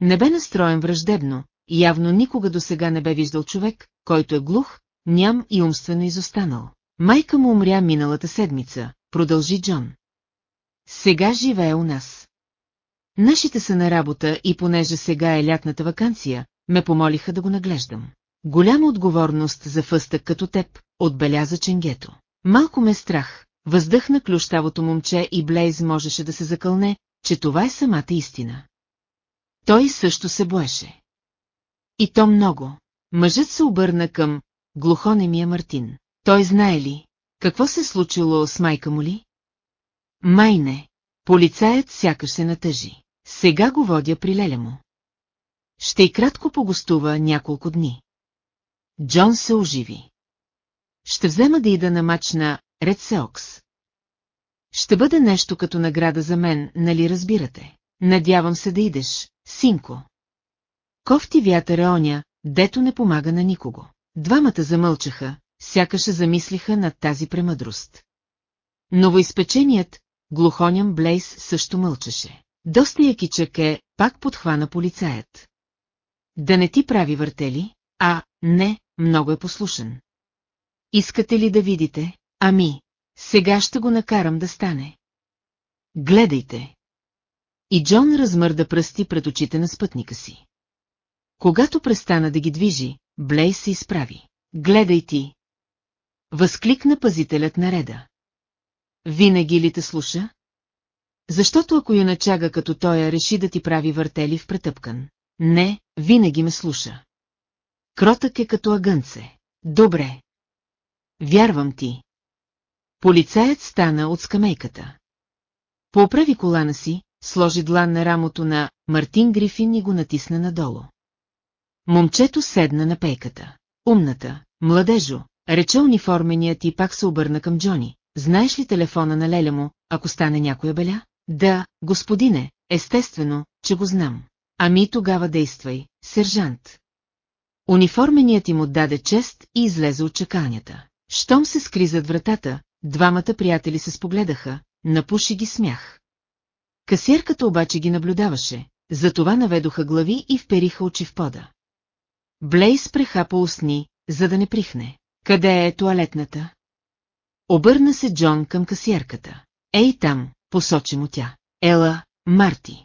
Не бе настроен враждебно, явно никога до сега не бе виждал човек, който е глух, ням и умствено изостанал. Майка му умря миналата седмица, продължи Джон. Сега живее у нас. Нашите са на работа и понеже сега е лятната вакансия, ме помолиха да го наглеждам. Голяма отговорност за фъстък като теб, отбеляза Ченгето. Малко ме страх, въздъхна клющавото момче и Блейз можеше да се закълне, че това е самата истина. Той също се боеше. И то много. Мъжът се обърна към глухонемия Мартин. Той знае ли, какво се случило с майка му ли? Майне, полицаят сякаш се натъжи. Сега го водя при леля му. Ще и кратко погостува няколко дни. Джон се оживи. Ще взема да ида на мач на Ред Сеокс. Ще бъде нещо като награда за мен, нали разбирате? Надявам се да идеш, синко. Кофти вятър е оня, дето не помага на никого. Двамата замълчаха, сякаше замислиха над тази премъдрост. Новоизпеченият, глухоням Блейс също мълчеше. Доста якичък е, пак подхвана полицаят. Да не ти прави въртели? А, не, много е послушен. Искате ли да видите? Ами, сега ще го накарам да стане. Гледайте. И Джон размърда пръсти пред очите на спътника си. Когато престана да ги движи, Блей се изправи. Гледай ти! Възкликна пазителят на реда. Винаги ли те слуша? Защото ако юначага като той реши да ти прави въртели в претъпкан. Не, винаги ме слуша. Кротък е като агънце. Добре. Вярвам ти. Полицаят стана от скамейката. Поправи колана си, сложи длан на рамото на Мартин Грифин и го натисна надолу. Момчето седна на пейката. Умната, младежо, рече униформеният и пак се обърна към Джони. Знаеш ли телефона на леля му, ако стане някоя беля? Да, господине, естествено, че го знам. Ами тогава действай, сержант. Униформеният им отдаде чест и излезе от чакалнята. Щом се скри зад вратата, двамата приятели се спогледаха, напуши ги смях. Касиерката обаче ги наблюдаваше, затова наведоха глави и впериха очи в пода. Блейс прехапа устни, за да не прихне. Къде е туалетната? Обърна се Джон към касиерката. Ей там, посочи му тя. Ела, Марти.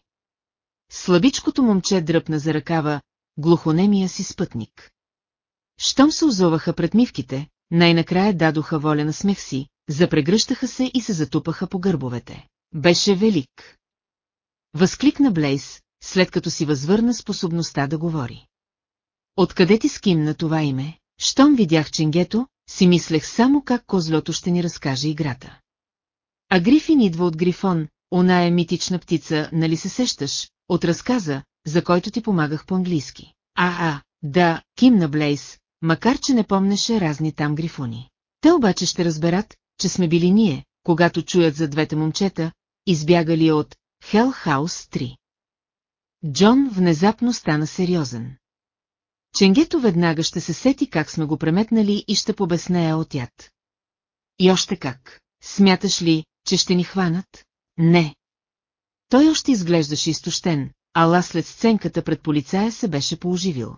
Слабичкото момче дръпна за ръкава, глухонемия си спътник. Щом се озоваха пред мивките, най-накрая дадоха воля на смех си, запрегръщаха се и се затупаха по гърбовете. Беше велик. Възкликна Блейс, след като си възвърна способността да говори. Откъде ти скимна това име? Щом видях ченгето, си мислех само как козлото ще ни разкаже играта. А Грифин идва от Грифон, оная митична птица, нали се сещаш, от разказа, за който ти помагах по-английски. А, а, да, кимна Блейс, макар че не помнеше разни там грифони. Те обаче ще разберат, че сме били ние, когато чуят за двете момчета, избягали от Хел Хаус 3. Джон внезапно стана сериозен. Ченгето веднага ще се сети как сме го преметнали и ще побеснея от яд. И още как. Смяташ ли, че ще ни хванат? Не. Той още изглеждаше изтощен, ала след сценката пред полицая се беше пооживил.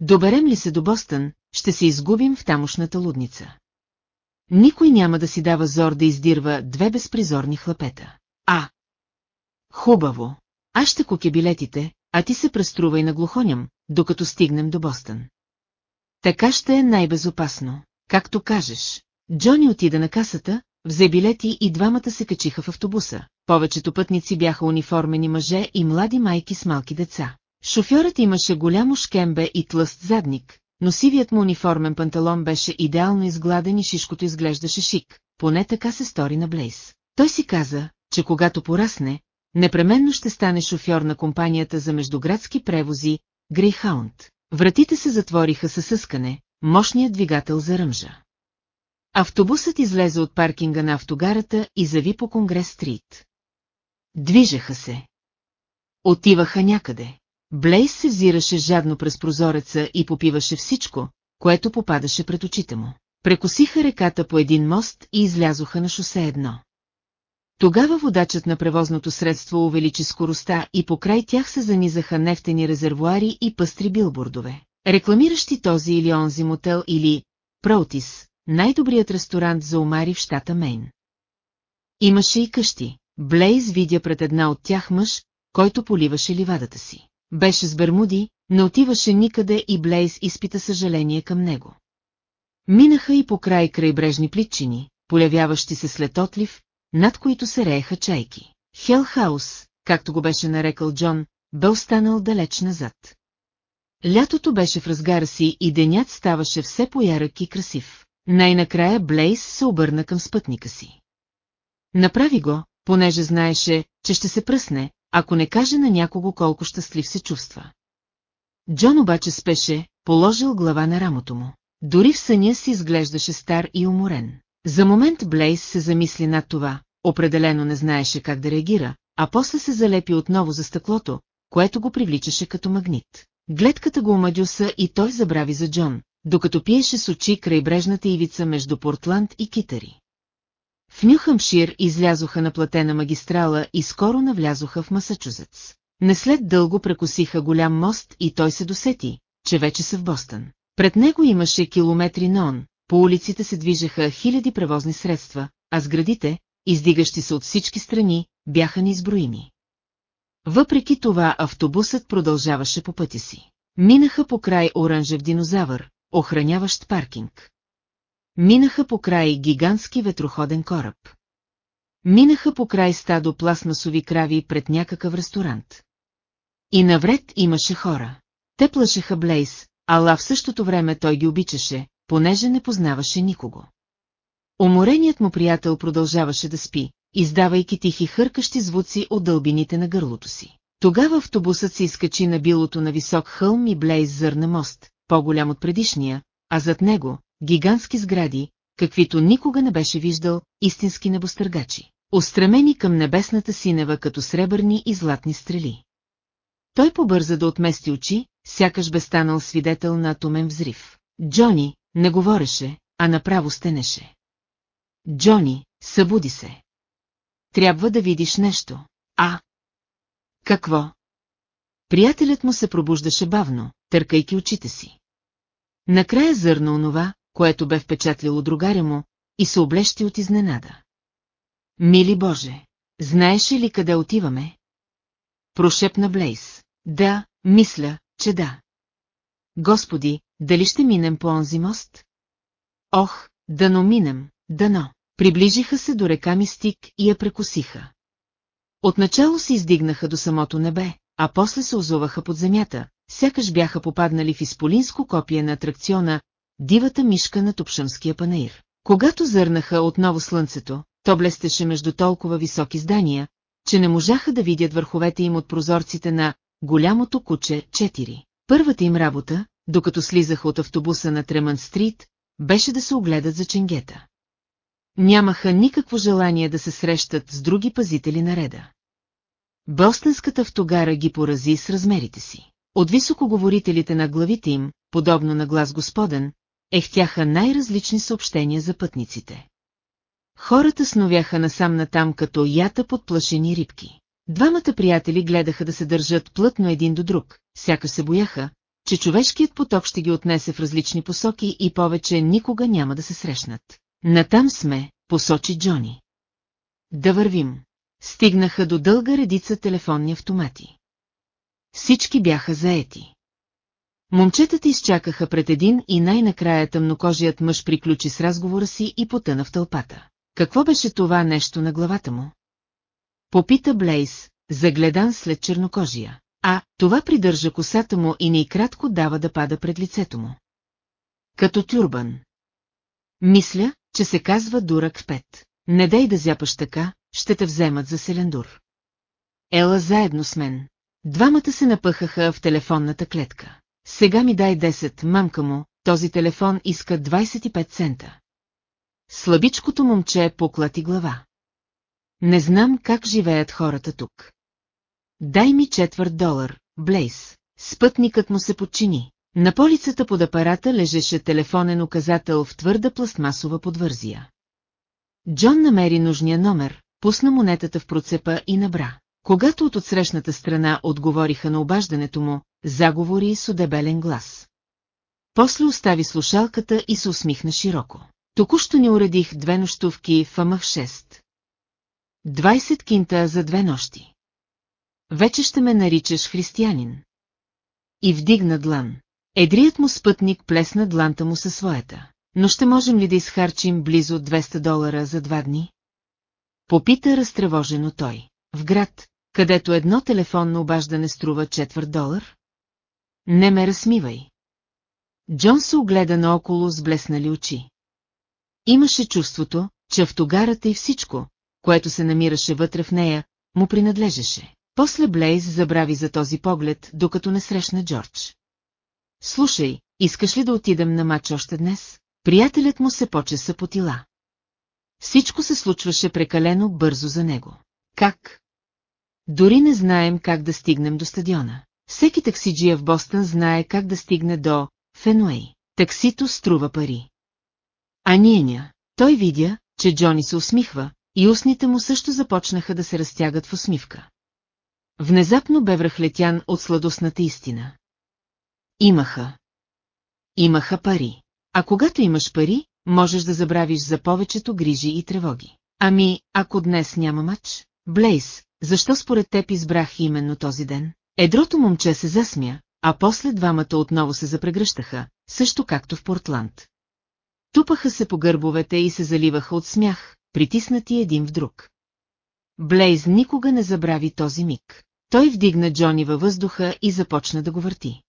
Доберем ли се до Бостън, ще се изгубим в тамошната лудница. Никой няма да си дава зор да издирва две безпризорни хлапета. А! Хубаво! Аз ще куке билетите, а ти се преструвай на глухоням, докато стигнем до Бостън. Така ще е най-безопасно, както кажеш. Джони отида на касата, взе билети и двамата се качиха в автобуса. Повечето пътници бяха униформени мъже и млади майки с малки деца. Шофьорът имаше голямо шкембе и тлъст задник, но сивият му униформен панталон беше идеално изгладен и шишкото изглеждаше шик, поне така се стори на Блейс. Той си каза, че когато порасне, непременно ще стане шофьор на компанията за междуградски превози Грейхаунд. Вратите се затвориха със съскане, мощният двигател заръмжа. Автобусът излезе от паркинга на автогарата и зави по Конгрес-стрит. Движеха се. Отиваха някъде. Блейс се взираше жадно през прозореца и попиваше всичко, което попадаше пред очите му. Прекосиха реката по един мост и излязоха на шосе едно. Тогава водачът на превозното средство увеличи скоростта и покрай тях се занизаха нефтени резервуари и пъстри билбордове, рекламиращи този или онзи мотел или Проутис, най-добрият ресторант за омари в щата Мейн. Имаше и къщи. Блейз видя пред една от тях мъж, който поливаше ливадата си. Беше с бермуди, не отиваше никъде и Блейз изпита съжаление към него. Минаха и по край крайбрежни плитчини, полявяващи се след отлив, над които се рееха чайки. Хелхаус, както го беше нарекал Джон, бе останал далеч назад. Лятото беше в разгара си и денят ставаше все по-ярък и красив. Най-накрая Блейс се обърна към спътника си. Направи го, понеже знаеше, че ще се пръсне, ако не каже на някого колко щастлив се чувства. Джон обаче спеше, положил глава на рамото му. Дори в съня си изглеждаше стар и уморен. За момент Блейс се замисли над това, определено не знаеше как да реагира, а после се залепи отново за стъклото, което го привличаше като магнит. Гледката го омадюса и той забрави за Джон, докато пиеше с очи крайбрежната ивица между Портланд и Китари. В Нюхамшир излязоха на платена магистрала и скоро навлязоха в Масачузетс. Не след дълго прекосиха голям мост и той се досети, че вече са в Бостън. Пред него имаше километри нон, по улиците се движеха хиляди превозни средства, а сградите, издигащи се от всички страни, бяха неизброими. Въпреки това автобусът продължаваше по пътя си. Минаха по край оранжев динозавър, охраняващ паркинг. Минаха по край гигантски ветроходен кораб. Минаха по край стадо пластмасови крави пред някакъв ресторант. И навред имаше хора. Те плашеха Блейс, ала в същото време той ги обичаше, понеже не познаваше никого. Умореният му приятел продължаваше да спи, издавайки тихи хъркащи звуци от дълбините на гърлото си. Тогава автобусът се изкачи на билото на висок хълм и Блейз зърна мост, по-голям от предишния, а зад него – гигантски сгради, каквито никога не беше виждал, истински небостъргачи, устремени към небесната синева като сребърни и златни стрели. Той побърза да отмести очи, сякаш бе станал свидетел на атомен взрив. Джони не говореше, а направо стенеше. Джони, събуди се. Трябва да видиш нещо. А? Какво? Приятелят му се пробуждаше бавно, търкайки очите си. Накрая зърна онова, което бе впечатлило другаря му, и се облещи от изненада. Мили Боже, знаеш ли къде отиваме? Прошепна Блейс. Да, мисля, че да. Господи, дали ще минем по онзи мост? Ох, дано минем, дано. Приближиха се до река Мистик и я прекусиха. Отначало се издигнаха до самото небе, а после се озоваха под земята, сякаш бяха попаднали в изполинско копие на атракциона «Дивата мишка на Тупшамския панаир». Когато зърнаха отново слънцето, то блестеше между толкова високи здания, че не можаха да видят върховете им от прозорците на «Голямото куче 4». Първата им работа, докато слизаха от автобуса на Тремън Стрит, беше да се огледат за ченгета. Нямаха никакво желание да се срещат с други пазители на реда. Бостънската втогара ги порази с размерите си. От високоговорителите на главите им, подобно на глас господен, ехтяха най-различни съобщения за пътниците. Хората сновяха насам натам като ята под плашени рибки. Двамата приятели гледаха да се държат плътно един до друг, сякаш се бояха, че човешкият поток ще ги отнесе в различни посоки и повече никога няма да се срещнат. Натам сме, посочи Джони. Да вървим. Стигнаха до дълга редица телефонни автомати. Всички бяха заети. Момчетата изчакаха пред един и най-накрая тъмнокожият мъж приключи с разговора си и потъна в тълпата. Какво беше това нещо на главата му? Попита Блейс, загледан след чернокожия. А, това придържа косата му и не кратко дава да пада пред лицето му. Като тюрбан. Мисля, че се казва Дурак Пет. Не дай да зяпаш така, ще те вземат за селендур. Ела заедно с мен. Двамата се напъхаха в телефонната клетка. Сега ми дай 10, мамка му, този телефон иска 25 цента. Слабичкото момче поклати глава. Не знам как живеят хората тук. Дай ми четвърт долар, Блейс. Спътникът му се подчини. На полицата под апарата лежеше телефонен указател в твърда пластмасова подвързия. Джон намери нужния номер, пусна монетата в процепа и набра. Когато от отсрещната страна отговориха на обаждането му, заговори с удебелен глас. После остави слушалката и се усмихна широко. Току-що ни уредих две нощувки в Амах 6. 20 кинта за две нощи. Вече ще ме наричаш християнин. И вдигна длан. Едрият му спътник плесна дланта му със своята. Но ще можем ли да изхарчим близо 200 долара за два дни? Попита разтревожено той. В град, където едно телефонно обаждане струва четвърт долар? Не ме разсмивай. Джон се огледа наоколо с блеснали очи. Имаше чувството, че автогарата и всичко, което се намираше вътре в нея, му принадлежеше. После Блейз забрави за този поглед, докато не срещна Джордж. Слушай, искаш ли да отидем на матч още днес? Приятелят му се почеса по тила. Всичко се случваше прекалено бързо за него. Как? Дори не знаем как да стигнем до стадиона. Всеки таксиджия в Бостън знае как да стигне до Фенуей. Таксито струва пари. А ние ня. Той видя, че Джони се усмихва, и устните му също започнаха да се разтягат в усмивка. Внезапно бе връхлетян от сладостната истина. Имаха. Имаха пари. А когато имаш пари, можеш да забравиш за повечето грижи и тревоги. Ами, ако днес няма мач? Блейс, защо според теб избрах именно този ден? Едрото момче се засмя, а после двамата отново се запрегръщаха, също както в Портланд. Тупаха се по гърбовете и се заливаха от смях, притиснати един в друг. Блейз никога не забрави този миг. Той вдигна Джони във въздуха и започна да го върти.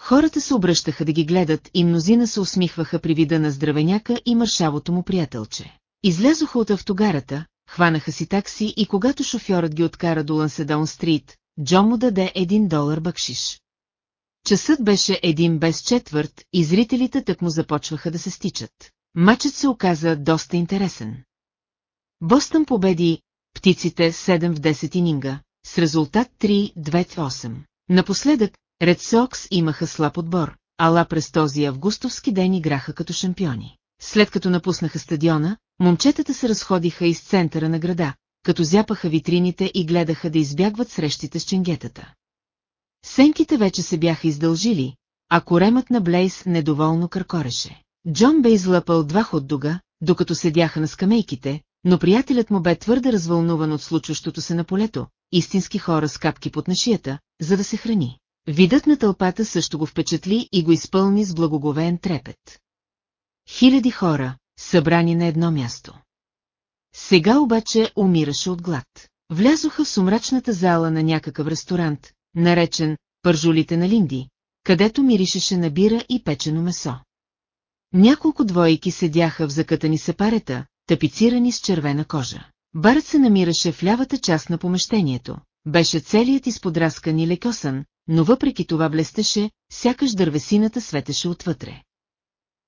Хората се обръщаха да ги гледат и мнозина се усмихваха при вида на здравеняка и мършавото му приятелче. Излязоха от автогарата, хванаха си такси и когато шофьорът ги откара до Ланседон Стрит, Джо му даде един долар бъкшиш. Часът беше един без четвърт и зрителите так му започваха да се стичат. Мачът се оказа доста интересен. Бостън победи птиците 7 в 10 ининга, с резултат 3-2-8. Напоследък, Ред Сокс имаха слаб отбор, ала през този августовски ден играха като шампиони. След като напуснаха стадиона, момчетата се разходиха из центъра на града, като зяпаха витрините и гледаха да избягват срещите с ченгетата. Сенките вече се бяха издължили, а коремът на Блейс недоволно къркореше. Джон бе излъпал два ходдуга, докато седяха на скамейките, но приятелят му бе твърде развълнуван от случващото се на полето, истински хора с капки под нашията, за да се храни. Видът на тълпата също го впечатли и го изпълни с благоговеен трепет. Хиляди хора, събрани на едно място. Сега обаче умираше от глад. Влязоха в сумрачната зала на някакъв ресторант, наречен «Пържулите на Линди», където миришеше на бира и печено месо. Няколко двойки седяха в закътани сепарета, тапицирани с червена кожа. Барът се намираше в лявата част на помещението. Беше целият изподраскан и лекосан, но въпреки това блестеше, сякаш дървесината светеше отвътре.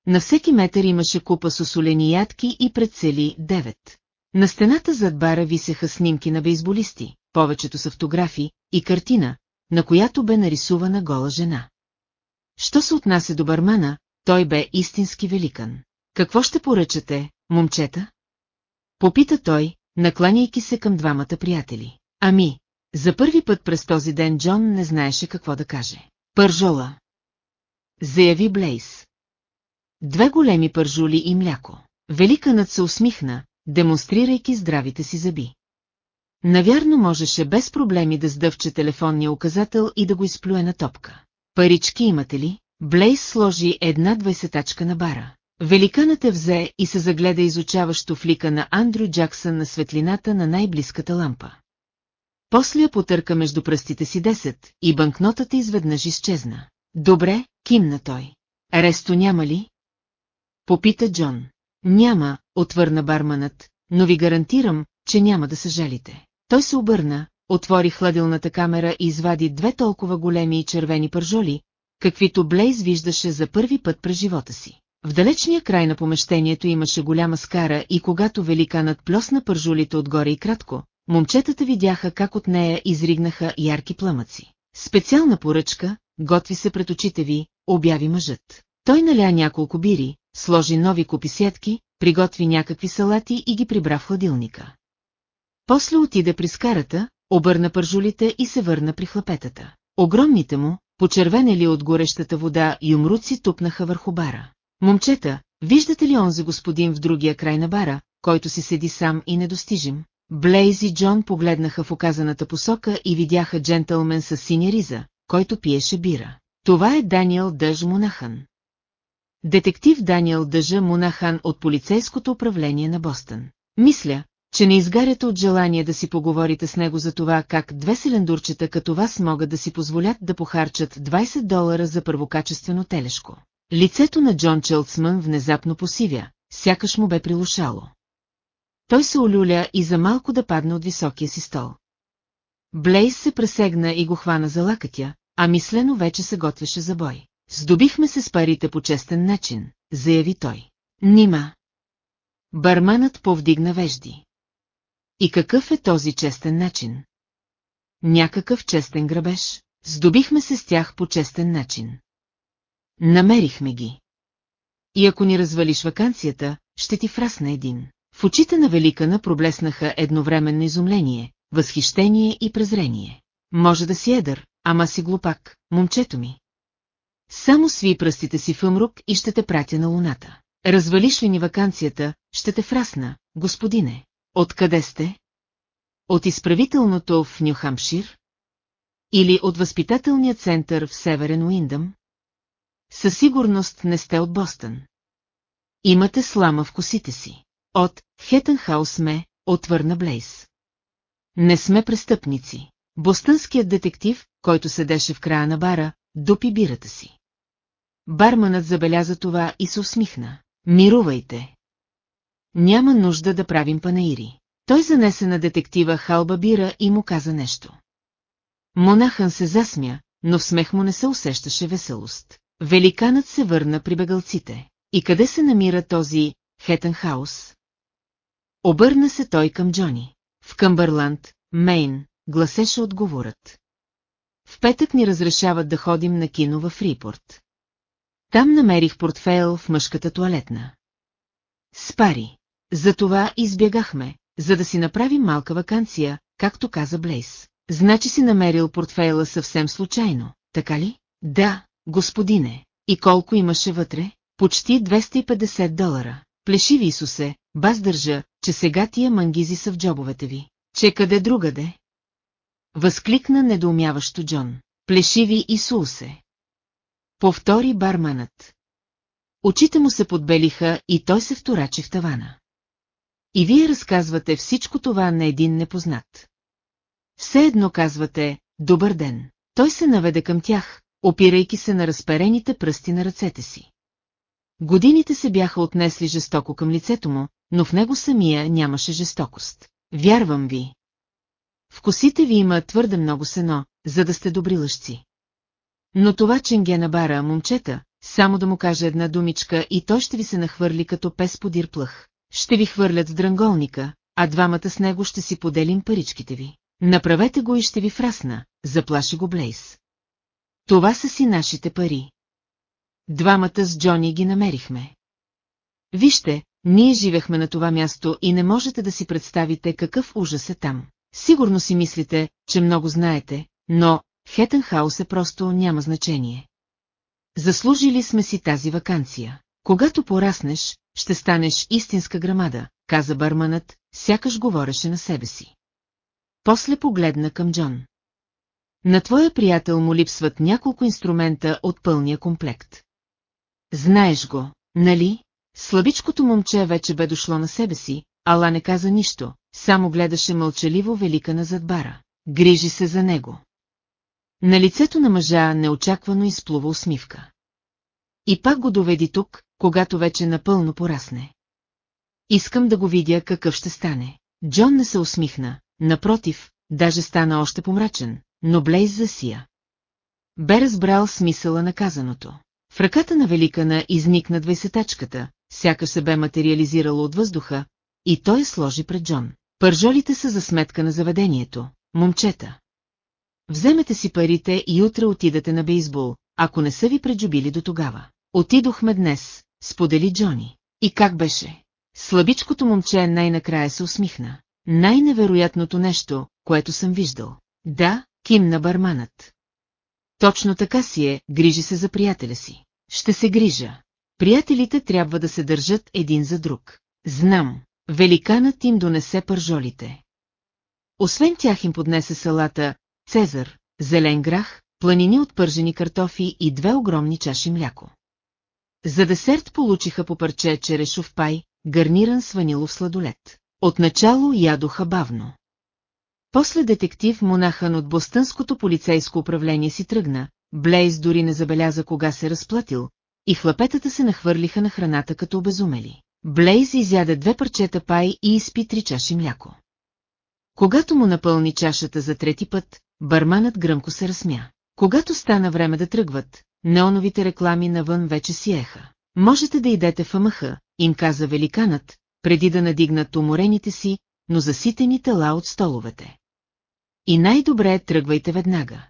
На всеки метър имаше купа с осолени ядки и пред цели девет. На стената зад бара висеха снимки на бейсболисти, повечето с автографи, и картина, на която бе нарисувана гола жена. Що се отнася до бармана, той бе истински великан. Какво ще поръчате, момчета? Попита той, накланяйки се към двамата приятели. Ами, за първи път през този ден Джон не знаеше какво да каже. Пържола. Заяви Блейс. Две големи пържули и мляко. Великанът се усмихна, демонстрирайки здравите си зъби. Навярно можеше без проблеми да сдъвче телефонния указател и да го изплюе на топка. Парички имате ли? Блейс сложи една двайсетачка на бара. Великанът е взе и се загледа изучаващо в лика на Андрю Джаксън на светлината на най-близката лампа. После я потърка между пръстите си 10 и банкнотата изведнъж изчезна. Добре, кимна той. Ресто няма ли? Попита Джон. Няма, отвърна барманът, но ви гарантирам, че няма да съжалите. Той се обърна, отвори хладилната камера и извади две толкова големи и червени пържоли, каквито Блейз виждаше за първи път през живота си. В далечния край на помещението имаше голяма скара и когато великанът плесна пържулите отгоре и кратко, момчетата видяха как от нея изригнаха ярки пламъци. Специална поръчка, готви се пред очите ви, обяви мъжът. Той наля няколко бири, сложи нови купи сетки, приготви някакви салати и ги прибра в хладилника. После отиде при скарата, обърна пържулите и се върна при хлапетата. Огромните му, почервенели от горещата вода, юмруци тупнаха върху бара. Момчета, виждате ли онзи господин в другия край на бара, който си седи сам и недостижим? Блейз и Джон погледнаха в оказаната посока и видяха джентълмен с синя риза, който пиеше бира. Това е Даниел Дъж Монахан. Детектив Даниел Дъжа Монахан от полицейското управление на Бостън. Мисля, че не изгаряте от желание да си поговорите с него за това как две селендурчета като вас могат да си позволят да похарчат 20 долара за първокачествено телешко. Лицето на Джон Челцман внезапно посивя, сякаш му бе прилушало. Той се олюля и за малко да падне от високия си стол. Блейс се пресегна и го хвана за лакътя, а мислено вече се готвеше за бой. Здобихме се с парите по честен начин, заяви той. Нима. Барманът повдигна вежди. И какъв е този честен начин? Някакъв честен грабеж. Здобихме се с тях по честен начин. Намерихме ги. И ако ни развалиш вакансията, ще ти фрасна един. В очите на Великана проблеснаха едновременно изумление, възхищение и презрение. Може да си едър, ама си глупак, момчето ми. Само сви пръстите си в умрук и ще те пратя на луната. Развалиш ли ни вакансията, ще те фрасна, господине. Откъде сте? От изправителното в Нюхамшир? Или от възпитателния център в Северен Уиндъм? Със сигурност не сте от Бостън. Имате слама в косите си. От Хетенхаус сме, отвърна Блейс. Не сме престъпници. Бостънският детектив, който седеше в края на бара, дупи бирата си. Барманът забеляза това и се усмихна. Мирувайте. Няма нужда да правим панаири. Той занесе на детектива халба бира и му каза нещо. Монахън се засмя, но в смех му не се усещаше веселост. Великанът се върна при бегалците. И къде се намира този Хетенхаус? Обърна се той към Джони. В Къмбърланд, Мейн, гласеше отговорът. В петък ни разрешават да ходим на кино в Фрипорт. Там намерих портфейл в мъжката туалетна. Спари. Затова избягахме, за да си направим малка вакансия, както каза Блейс. Значи си намерил портфейла съвсем случайно, така ли? Да, господине. И колко имаше вътре? Почти 250 долара. Плешиви Исусе, баз държа, че сега тия мангизи са в джобовете ви. Че къде другаде? Възкликна недоумяващо Джон. Плешиви Исусе. Повтори барманът. Очите му се подбелиха и той се вторачи в тавана. И вие разказвате всичко това на един непознат. Все едно казвате «Добър ден». Той се наведе към тях, опирайки се на разперените пръсти на ръцете си. Годините се бяха отнесли жестоко към лицето му, но в него самия нямаше жестокост. Вярвам ви. В косите ви има твърде много сено, за да сте добри лъжци. Но това ченге на бара, момчета, само да му каже една думичка и той ще ви се нахвърли като пес подир плъх. Ще ви хвърлят в дранголника, а двамата с него ще си поделим паричките ви. Направете го и ще ви фрасна, заплаши го Блейс. Това са си нашите пари. Двамата с Джони ги намерихме. Вижте, ние живехме на това място и не можете да си представите какъв ужас е там. Сигурно си мислите, че много знаете, но Хетенхаус е просто няма значение. Заслужили сме си тази вакансия. Когато пораснеш, ще станеш истинска грамада, каза барманът, сякаш говореше на себе си. После погледна към Джон. На твоя приятел му липсват няколко инструмента от пълния комплект. Знаеш го, нали? Слабичкото момче вече бе дошло на себе си, ала не каза нищо, само гледаше мълчаливо велика назад бара. Грижи се за него. На лицето на мъжа неочаквано изплува усмивка. И пак го доведи тук, когато вече напълно порасне. Искам да го видя какъв ще стане. Джон не се усмихна, напротив, даже стана още помрачен, но Блейз засия. Бе разбрал смисъла на казаното. В ръката на Великана изникна двайсетачката, сякаш се бе материализирало от въздуха, и той сложи пред Джон. Пържолите са за сметка на заведението, момчета. Вземете си парите и утре отидете на бейсбол, ако не са ви преджубили до тогава. Отидохме днес, сподели Джони. И как беше? Слабичкото момче най-накрая се усмихна. Най-невероятното нещо, което съм виждал. Да, кимна барманът. Точно така си е, грижи се за приятеля си. Ще се грижа. Приятелите трябва да се държат един за друг. Знам, великанът им донесе пържолите. Освен тях им поднесе салата, цезар, зелен грах, планини от пържени картофи и две огромни чаши мляко. За десерт получиха по парче черешов пай, гарниран с ванилов сладолет. Отначало ядоха бавно. После детектив монахън от Бостънското полицейско управление си тръгна, Блейз дори не забеляза кога се разплатил, и хлапетата се нахвърлиха на храната като обезумели. Блейз изяде две парчета пай и изпи три чаши мляко. Когато му напълни чашата за трети път, барманът гръмко се разсмя. Когато стана време да тръгват, неоновите реклами навън вече сиеха. Можете да идете в амъха, им каза великанът, преди да надигнат уморените си, но заситени тела от столовете. И най-добре тръгвайте веднага.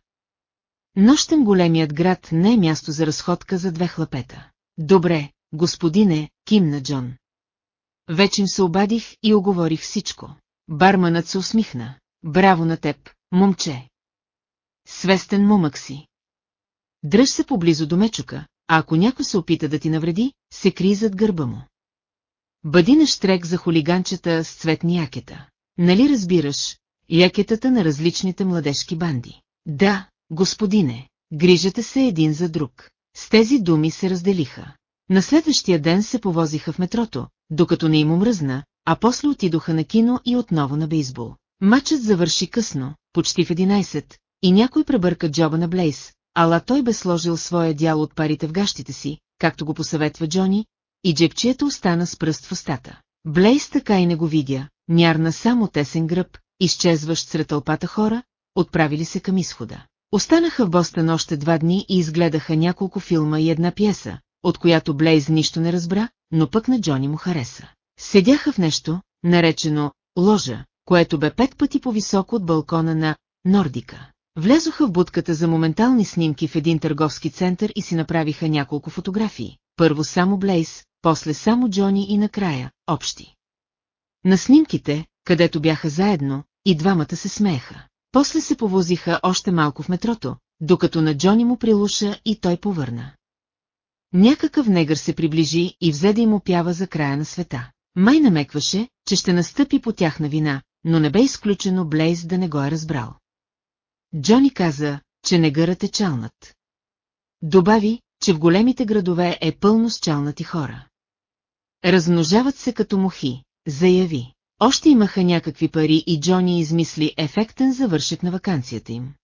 Нощем големият град не е място за разходка за две хлапета. Добре, господине, кимна Джон. Вече им се обадих и оговорих всичко. Барманът се усмихна. Браво на теб, момче. Свестен момък си. Дръж се поблизо до мечука, а ако някой се опита да ти навреди, се кри зад гърба му. Бъди на штрек за хулиганчета с цветни якета. Нали разбираш, якетата на различните младежки банди? Да, господине, грижате се един за друг. С тези думи се разделиха. На следващия ден се повозиха в метрото, докато не им омръзна, а после отидоха на кино и отново на бейсбол. Матчът завърши късно, почти в 11, и някой пребърка джоба на Блейс, ала той бе сложил своя дял от парите в гащите си, както го посъветва Джони, и джепчието остана с пръст в устата. Блейс така и не го видя, нярна само тесен гръб, изчезващ сред тълпата хора, отправили се към изхода. Останаха в Бостън още два дни и изгледаха няколко филма и една пиеса, от която Блейз нищо не разбра, но пък на Джони му хареса. Седяха в нещо, наречено «ложа», което бе пет пъти по-високо от балкона на «Нордика». Влязоха в будката за моментални снимки в един търговски център и си направиха няколко фотографии. Първо само Блейз, после само Джони и накрая – общи. На снимките, където бяха заедно, и двамата се смееха. После се повозиха още малко в метрото, докато на Джони му прилуша и той повърна. Някакъв негър се приближи и взе да им опява за края на света. Май намекваше, че ще настъпи по тяхна вина, но не бе изключено Блейз да не го е разбрал. Джони каза, че негърът е чалнат. Добави, че в големите градове е пълно с чалнати хора. Размножават се като мухи, заяви. Още имаха някакви пари и Джони измисли ефектен завършек на вакансията им.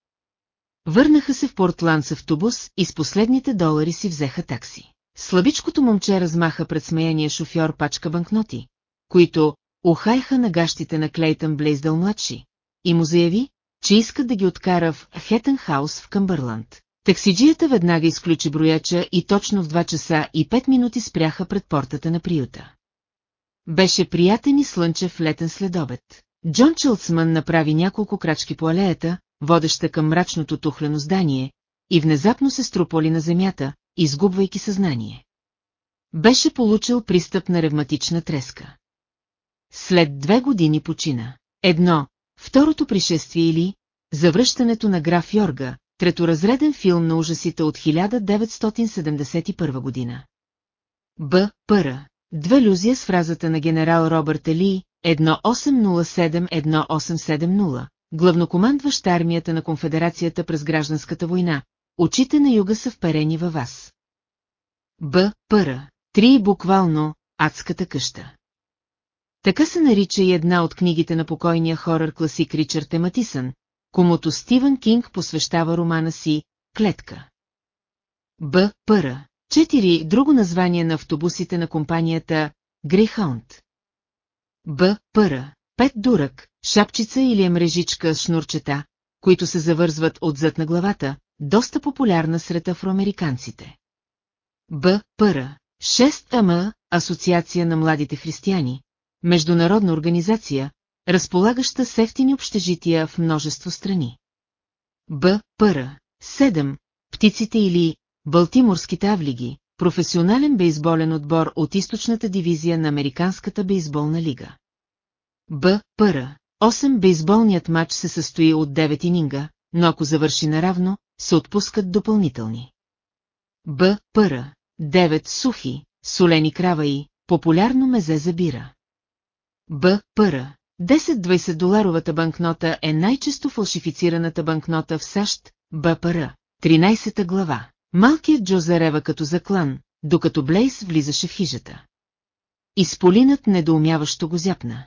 Върнаха се в Портланд с автобус и с последните долари си взеха такси. Слабичкото момче размаха пред смеяния шофьор пачка банкноти, които ухайха на гащите на Клейтън Блейздъл младши, и му заяви, че искат да ги откара в Хетенхаус в Къмбърланд. Таксиджията веднага изключи брояча и точно в 2 часа и 5 минути спряха пред портата на приюта. Беше приятен и слънчев летен следобед. Джон Чилсман направи няколко крачки по алеята, водеща към мрачното тухлено здание, и внезапно се струполи на земята, изгубвайки съзнание. Беше получил пристъп на ревматична треска. След две години почина. Едно, второто пришествие или завръщането на граф Йорга, треторазреден филм на ужасите от 1971 година. Б. Пъра. Две люзия с фразата на генерал Робърт Ели, 1807-1870, главнокомандващ армията на конфедерацията през гражданската война. Очите на юга са вперени във вас. Б. Пъра. Три буквално адската къща. Така се нарича и една от книгите на покойния хорър класик Ричард Ематисън, комуто Стивън Кинг посвещава романа си «Клетка». Б. Пъра. Четири друго название на автобусите на компанията Greyhound. Б. Пъра. Пет дурък, шапчица или мрежичка с шнурчета, които се завързват отзад на главата, доста популярна сред афроамериканците. Б. Пъра. 6 АМ, Асоциация на младите християни, международна организация, разполагаща с ефтини общежития в множество страни. Б. Пъра. 7. Птиците или Балтиморските авлиги, професионален бейсболен отбор от източната дивизия на Американската бейсболна лига. Б. Пъра. 8. Бейсболният матч се състои от 9 ининга, но ако завърши наравно, се отпускат допълнителни. Б. Пъра. 9. Сухи, солени краваи, популярно мезе за бира. Б. Пъра. 10-20 доларовата банкнота е най-често фалшифицираната банкнота в САЩ, БПР. 13 глава. Малкият Джо зарева като заклан, докато Блейс влизаше в хижата. Изполинът недоумяващо го зяпна.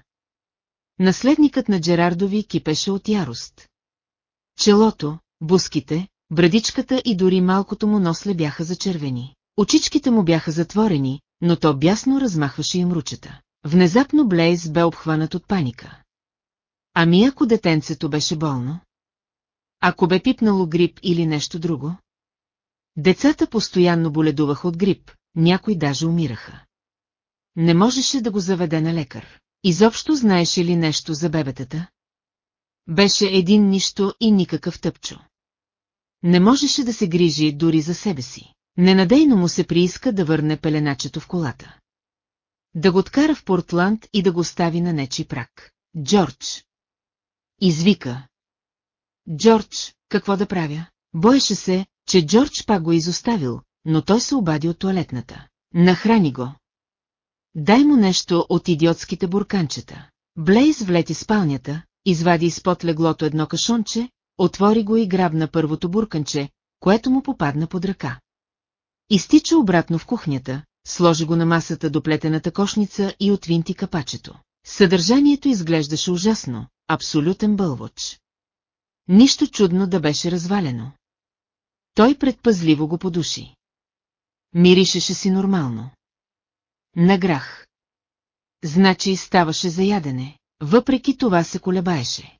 Наследникът на Джерардови кипеше от ярост. Челото, буските, брадичката и дори малкото му носле бяха зачервени. Очичките му бяха затворени, но то бясно размахваше им ручета. Внезапно Блейз бе обхванат от паника. Ами ако детенцето беше болно? Ако бе пипнало грип или нещо друго? Децата постоянно боледуваха от грип, някои даже умираха. Не можеше да го заведе на лекар. Изобщо знаеше ли нещо за бебетата? Беше един нищо и никакъв тъпчо. Не можеше да се грижи дори за себе си. Ненадейно му се прииска да върне пеленачето в колата. Да го откара в Портланд и да го стави на нечи прак. Джордж. Извика. Джордж, какво да правя? Боеше се, че Джордж пак го е изоставил, но той се обади от туалетната. Нахрани го. Дай му нещо от идиотските бурканчета. Блейз влети спалнята, извади изпод леглото едно кашонче, отвори го и грабна първото бурканче, което му попадна под ръка. Изтича обратно в кухнята, сложи го на масата до плетената кошница и отвинти капачето. Съдържанието изглеждаше ужасно, абсолютен бълвоч. Нищо чудно да беше развалено. Той предпазливо го подуши. Миришеше си нормално. Награх. Значи ставаше за ядене, въпреки това се колебаеше.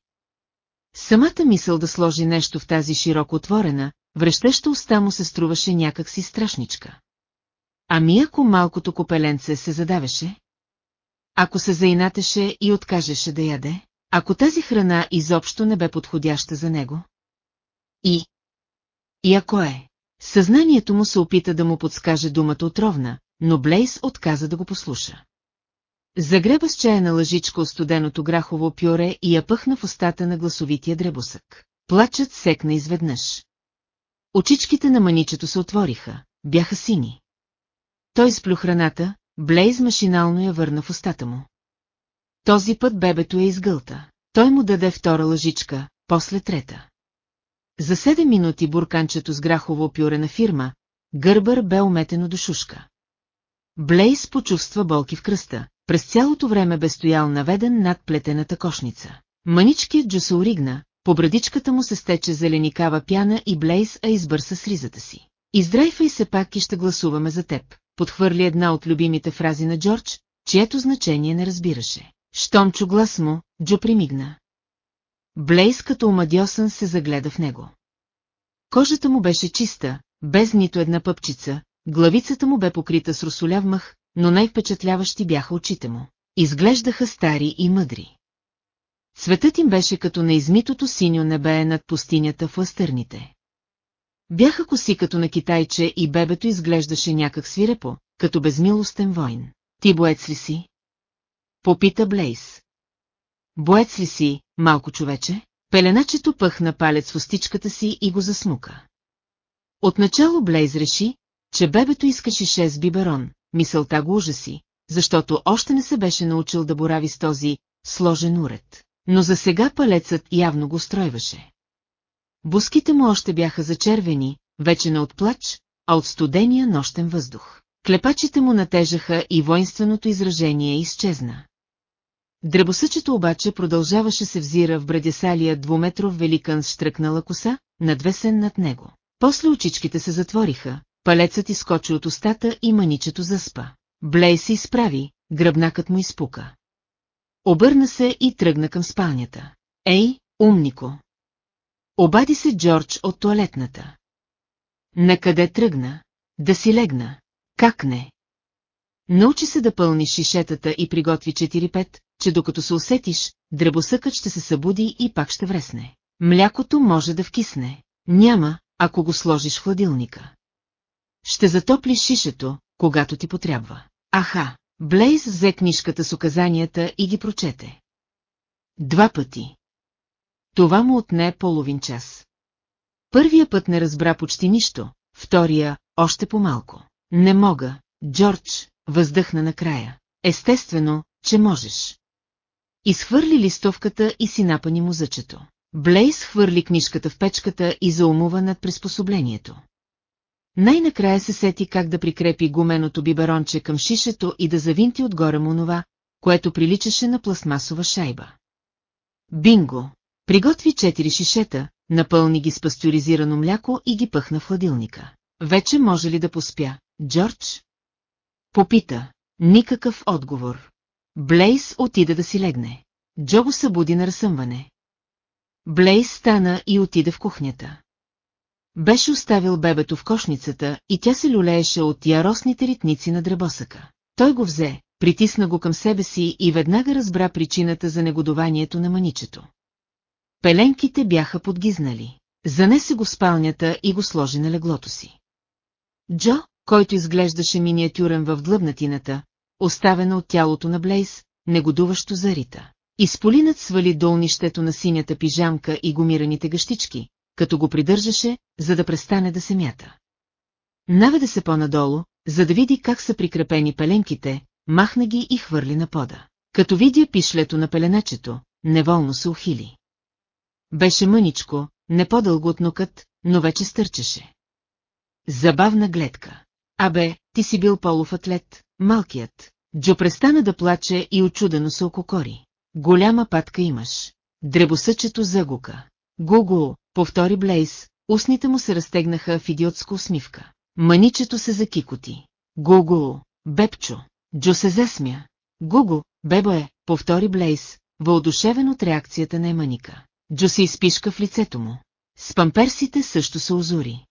Самата мисъл да сложи нещо в тази широко отворена, връщаща уста му се струваше някак си страшничка. Ами ако малкото копеленце се задавеше? Ако се заинатеше и откажеше да яде? Ако тази храна изобщо не бе подходяща за него? И... И ако е? Съзнанието му се опита да му подскаже думата отровна, но Блейс отказа да го послуша. Загреба с чая лъжичка от студеното грахово пюре и я пъхна в устата на гласовития дребосък. Плачът секна изведнъж. Очичките на маничето се отвориха, бяха сини. Той сплю храната, Блейз машинално я върна в устата му. Този път бебето я изгълта. Той му даде втора лъжичка, после трета. За седем минути бурканчето с грахово пюре на фирма, Гърбър бе ометено до шушка. Блейс почувства болки в кръста, през цялото време бе стоял наведен над плетената кошница. Маничкият джо се оригна, по брадичката му се стече зеленикава пяна и Блейс а избърса с ризата си. Издрайфай се пак и ще гласуваме за теб, подхвърли една от любимите фрази на Джордж, чието значение не разбираше. Щом чу глас му, Джо примигна. Блейс като омадьосан се загледа в него. Кожата му беше чиста, без нито една пъпчица, главицата му бе покрита с русоляв мъх, но най-впечатляващи бяха очите му. Изглеждаха стари и мъдри. Светът им беше като на измитото синьо небе над пустинята в ластърните. Бяха коси като на китайче и бебето изглеждаше някак свирепо, като безмилостен войн. Ти боец ли си? Попита Блейс. Боец ли си, малко човече? Пеленачето пъхна палец в устичката си и го засмука. Отначало Блейз реши, че бебето искаше шест биберон, мисълта го ужаси, защото още не се беше научил да борави с този сложен уред. Но за сега палецът явно го стройваше. Буските му още бяха зачервени, вече не от плач, а от студения нощен въздух. Клепачите му натежаха и воинственото изражение изчезна. Дребосъчето обаче продължаваше се взира в брадесалия двуметров великан с штръкнала коса, надвесен над него. После очичките се затвориха, палецът изкочи от устата и маничето заспа. Блей се изправи, гръбнакът му изпука. Обърна се и тръгна към спалнята. Ей, умнико! Обади се Джордж от туалетната. Накъде тръгна? Да си легна. Как не? Научи се да пълни шишетата и приготви 4-5, че докато се усетиш, дребосъкът ще се събуди и пак ще вресне. Млякото може да вкисне. Няма, ако го сложиш в хладилника. Ще затоплиш шишето, когато ти потрябва. Аха, Блейз взе книжката с указанията и ги прочете. Два пъти. Това му отне половин час. Първия път не разбра почти нищо, втория – още по-малко. Не мога, Джордж, въздъхна накрая. Естествено, че можеш. Изхвърли листовката и си напани му зъчето. Блейс хвърли книжката в печката и заумува над приспособлението. Най-накрая се сети как да прикрепи гуменото биберонче към шишето и да завинти отгоре му нова, което приличаше на пластмасова шайба. Бинго! Приготви четири шишета, напълни ги с пастеризирано мляко и ги пъхна в хладилника. Вече може ли да поспя, Джордж? Попита. Никакъв отговор. Блейс отида да си легне. Джо го събуди на разсъмване. Блейс стана и отида в кухнята. Беше оставил бебето в кошницата и тя се люлееше от яростните ритници на дребосъка. Той го взе, притисна го към себе си и веднага разбра причината за негодованието на маничето. Пеленките бяха подгизнали. Занесе го в спалнята и го сложи на леглото си. Джо, който изглеждаше миниатюрен в длъбнатината, оставена от тялото на Блейз, негодуващо зарита. Изполинът свали долнището на синята пижамка и гумираните гъщички, като го придържаше, за да престане да се мята. Наведе се по-надолу, за да види как са прикрепени пеленките, махна ги и хвърли на пода. Като видя пишлето на пеленачето, неволно се ухили. Беше мъничко, не по-дълго от нокът, но вече стърчеше. Забавна гледка. Абе, ти си бил полов атлет, малкият. Джо престана да плаче и очудено се ококори. Голяма патка имаш. Дребосъчето загука. Гугу, повтори Блейс, устните му се разтегнаха в идиотска усмивка. Маничето се закикоти. Гугу, бепчо. Джо се засмя. Гугу, бебо е, повтори Блейс, въодушевен от реакцията на Еманика. Джо се изпишка в лицето му. С памперсите също са озури.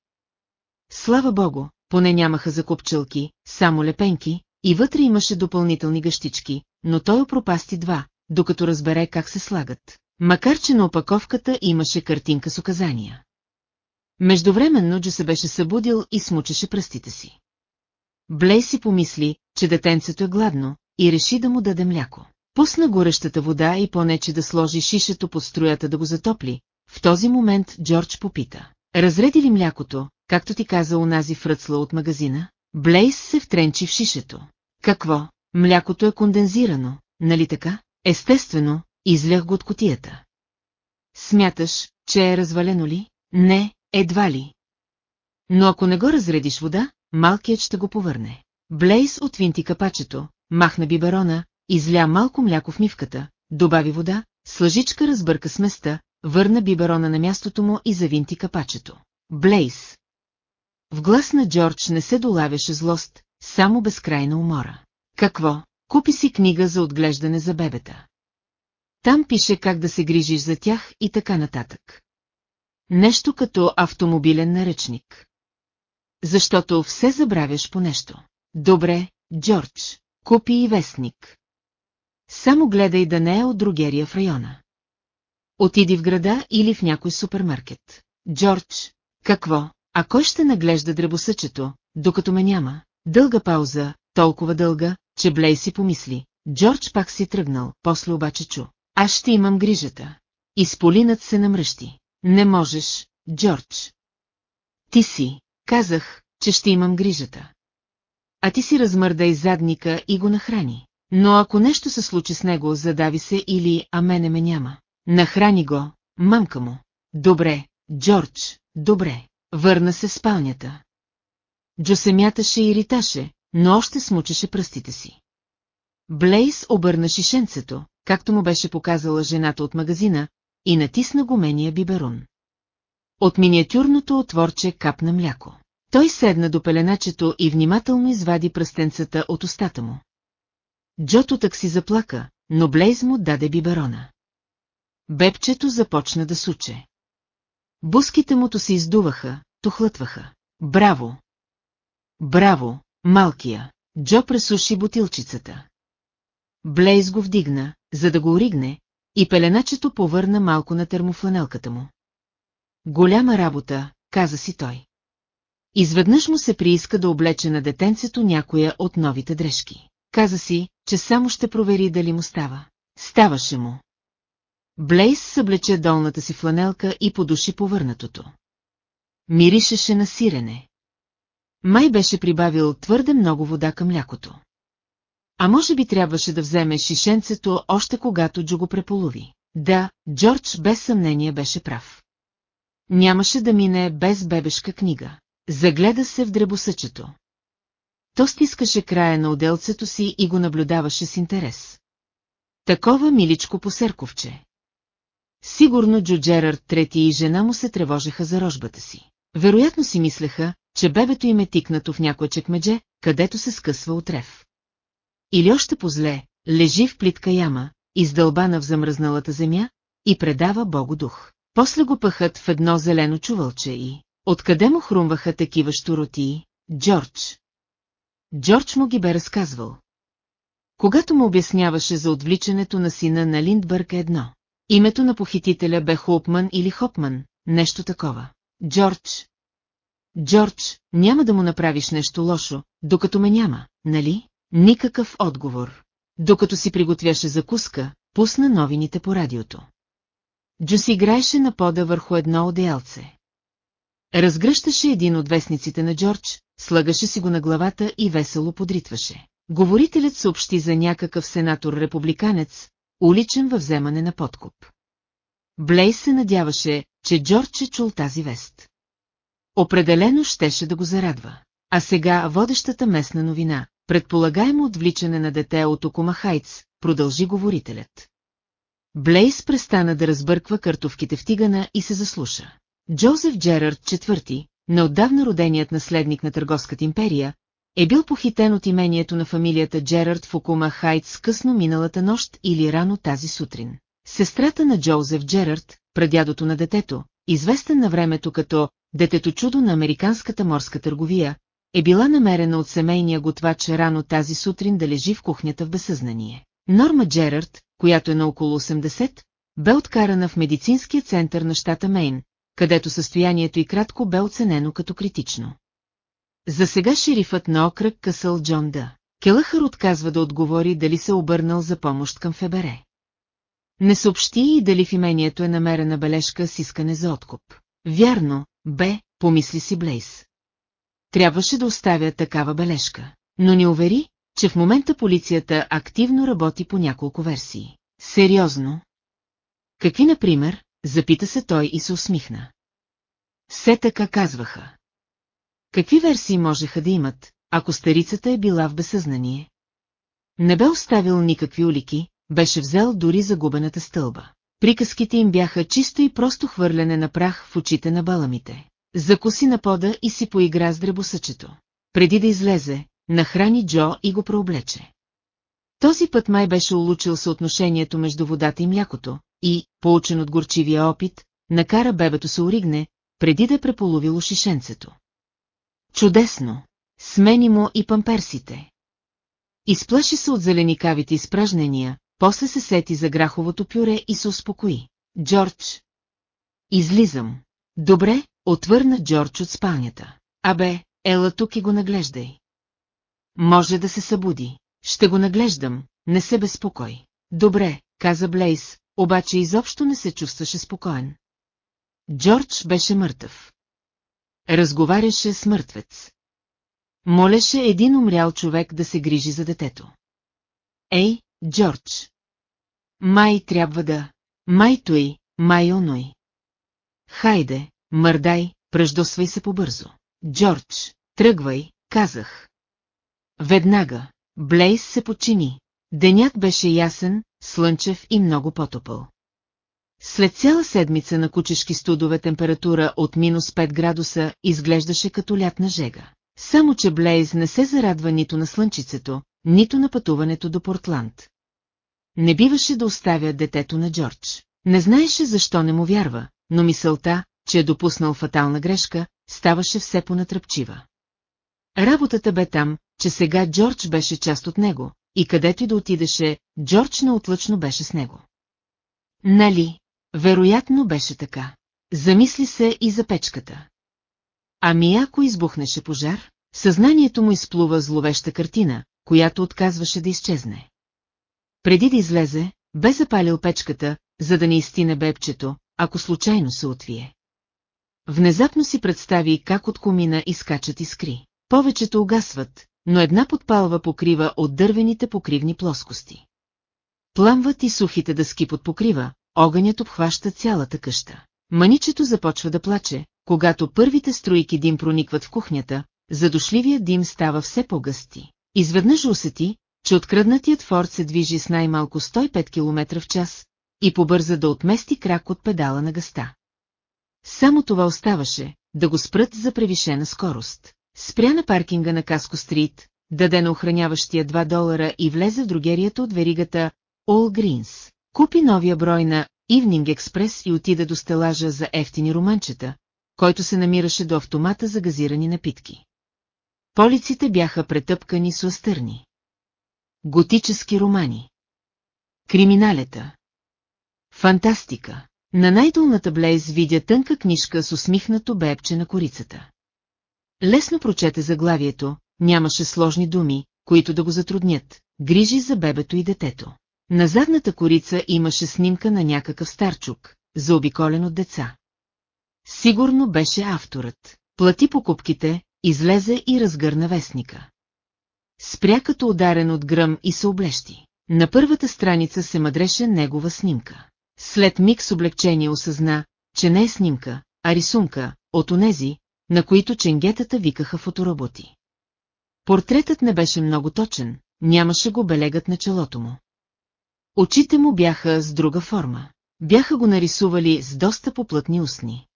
Слава богу, поне нямаха закопчелки, само лепенки, и вътре имаше допълнителни гъщички, но той опропасти два, докато разбере как се слагат. Макар че на опаковката имаше картинка с указания. Междувременно Джо се беше събудил и смучеше пръстите си. Блей си помисли, че детенцето е гладно, и реши да му даде мляко. Пусна горещата вода и понече да сложи шишето под струята да го затопли. В този момент Джордж попита. Разреди ли млякото, както ти каза онази фръцла от магазина? Блейс се втренчи в шишето. Какво? Млякото е кондензирано, нали така? Естествено, излях го от котията. Смяташ, че е развалено ли? Не, едва ли. Но ако не го разредиш вода, малкият ще го повърне. Блейс отвинти капачето, махна биберона, изля малко мляко в мивката, добави вода, с лъжичка разбърка сместа, върна биберона на мястото му и завинти капачето. Блейс. В глас на Джордж не се долавяше злост, само безкрайна умора. Какво? Купи си книга за отглеждане за бебета. Там пише как да се грижиш за тях и така нататък. Нещо като автомобилен наръчник. Защото все забравяш по нещо. Добре, Джордж, купи и вестник. Само гледай да не е от другерия в района. Отиди в града или в някой супермаркет. Джордж, какво? А кой ще наглежда дребосъчето, докато ме няма? Дълга пауза, толкова дълга, че Блей си помисли. Джордж пак си тръгнал, после обаче чу. Аз ще имам грижата. Изполинът се намръщи. Не можеш, Джордж. Ти си, казах, че ще имам грижата. А ти си размърдай задника и го нахрани. Но ако нещо се случи с него, задави се или а мене ме няма. Нахрани го, мамка му. Добре, Джордж, добре. Върна се в спалнята. Джо се мяташе и риташе, но още смучеше пръстите си. Блейс обърна шишенцето, както му беше показала жената от магазина, и натисна гумения биберун. От миниатюрното отворче капна мляко. Той седна до пеленачето и внимателно извади пръстенцата от устата му. Джото так си заплака, но Блейз му даде биберона. Бебчето започна да суче. Буските му то се издуваха, то хлътваха. Браво! Браво, малкия! Джо пресуши бутилчицата. Блейз го вдигна, за да го оригне, и пеленачето повърна малко на термофланелката му. Голяма работа, каза си той. Изведнъж му се прииска да облече на детенцето някоя от новите дрежки. Каза си, че само ще провери дали му става. Ставаше му. Блейс съблече долната си фланелка и подуши повърнатото. Миришеше на сирене. Май беше прибавил твърде много вода към млякото. А може би трябваше да вземе шишенцето още когато Джо го преполови. Да, Джордж без съмнение беше прав. Нямаше да мине без бебешка книга. Загледа се в дребосъчето. То стискаше края на отделцето си и го наблюдаваше с интерес. Такова миличко посерковче. Сигурно Джо Джерард трети и жена му се тревожеха за рожбата си. Вероятно си мислеха, че бебето им е тикнато в някое чекмедже, където се скъсва отрев. Или още позле, лежи в плитка яма, издълбана в замръзналата земя, и предава Богу дух. После го пъхат в едно зелено чувалче и... Откъде му хрумваха такива штуротии, Джордж? Джордж му ги бе разказвал. Когато му обясняваше за отвличането на сина на Линдбърг едно. Името на похитителя бе Хопман или Хопман, нещо такова. Джордж. Джордж, няма да му направиш нещо лошо, докато ме няма, нали? Никакъв отговор. Докато си приготвяше закуска, пусна новините по радиото. Джус играеше на пода върху едно одеялце. Разгръщаше един от вестниците на Джордж, слагаше си го на главата и весело подритваше. Говорителят съобщи за някакъв сенатор-републиканец, уличен във вземане на подкуп. Блей се надяваше, че Джордж е чул тази вест. Определено щеше да го зарадва. А сега водещата местна новина, предполагаемо отвличане на дете от Окума Хайтс, продължи говорителят. Блейс престана да разбърква картофките в тигана и се заслуша. Джозеф Джерард IV, неотдавна роденият наследник на търговската империя, е бил похитен от имението на фамилията Джерард Окума Хайтс късно миналата нощ или рано тази сутрин. Сестрата на Джозеф Джерард, прадядото на детето, известен на времето като «детето чудо на американската морска търговия», е била намерена от семейния готвач рано тази сутрин да лежи в кухнята в безсъзнание. Норма Джерард, която е на около 80, бе откарана в медицинския център на щата Мейн, където състоянието и кратко бе оценено като критично. За сега шерифът на окръг Късъл Джон Д. Келъхър отказва да отговори дали се обърнал за помощ към Фебере. Не съобщи и дали в имението е намерена бележка с искане за откуп. Вярно, бе, помисли си Блейс. Трябваше да оставя такава бележка, но ни увери, че в момента полицията активно работи по няколко версии. Сериозно? Какви, например, запита се той и се усмихна. Все така казваха. Какви версии можеха да имат, ако старицата е била в безсъзнание? Не бе оставил никакви улики, беше взел дори загубената стълба. Приказките им бяха чисто и просто хвърляне на прах в очите на баламите. Закуси на пода и си поигра с дребосъчето. Преди да излезе, нахрани Джо и го прооблече. Този път май беше улучил съотношението между водата и млякото и, получен от горчивия опит, накара бебето се оригне, преди да е преполовило шишенцето. Чудесно! Смени му и памперсите. Изплаши се от зеленикавите изпражнения, после се сети за граховото пюре и се успокои. Джордж. Излизам. Добре, отвърна Джордж от спалнята. Абе, ела тук и го наглеждай. Може да се събуди. Ще го наглеждам, не се безпокой. Добре, каза Блейс, обаче изобщо не се чувстваше спокоен. Джордж беше мъртъв. Разговаряше с мъртвец. Молеше един умрял човек да се грижи за детето. Ей, Джордж! Май трябва да... Май той, май оной. Хайде, мърдай, пръждосвай се побързо. Джордж, тръгвай, казах. Веднага, Блейс се подчини. Денят беше ясен, слънчев и много потопъл. След цяла седмица на кучешки студове температура от минус 5 градуса изглеждаше като лятна жега. Само, че Блейз не се зарадва нито на слънчицето, нито на пътуването до Портланд. Не биваше да оставя детето на Джордж. Не знаеше защо не му вярва, но мисълта, че е допуснал фатална грешка, ставаше все по-натръпчива. Работата бе там, че сега Джордж беше част от него, и където и да отидеше, Джордж неотлъчно беше с него. Нали, вероятно беше така. Замисли се и за печката. Ами ако избухнеше пожар, съзнанието му изплува зловеща картина, която отказваше да изчезне. Преди да излезе, бе запалил печката, за да не изтине бебчето, ако случайно се отвие. Внезапно си представи как от комина изкачат искри. Повечето угасват, но една подпалва покрива от дървените покривни плоскости. Пламват и сухите дъски под покрива, огънят обхваща цялата къща. Маничето започва да плаче, когато първите струйки дим проникват в кухнята, задушливия дим става все по-гъсти. Изведнъж усети, че откраднатият форт се движи с най-малко 105 км в час и побърза да отмести крак от педала на гъста. Само това оставаше, да го спрат за превишена скорост. Спря на паркинга на Каско Стрит, даде на охраняващия 2 долара и влезе в другерията от веригата All Greens. Купи новия брой на Evening Express и отида до стелажа за ефтини романчета, който се намираше до автомата за газирани напитки. Полиците бяха претъпкани с остърни. Готически романи. Криминалета. Фантастика. На най-долната Блейз видя тънка книжка с усмихнато бебче на корицата. Лесно прочете заглавието, нямаше сложни думи, които да го затруднят. Грижи за бебето и детето. На задната корица имаше снимка на някакъв старчук, заобиколен от деца. Сигурно беше авторът. Плати покупките, излезе и разгърна вестника. Спря като ударен от гръм и се облещи. На първата страница се мъдреше негова снимка. След миг с облегчение осъзна, че не е снимка, а рисунка, от онези, на които ченгетата викаха фотоработи. Портретът не беше много точен, нямаше го белегът на челото му. Очите му бяха с друга форма. Бяха го нарисували с доста поплътни устни.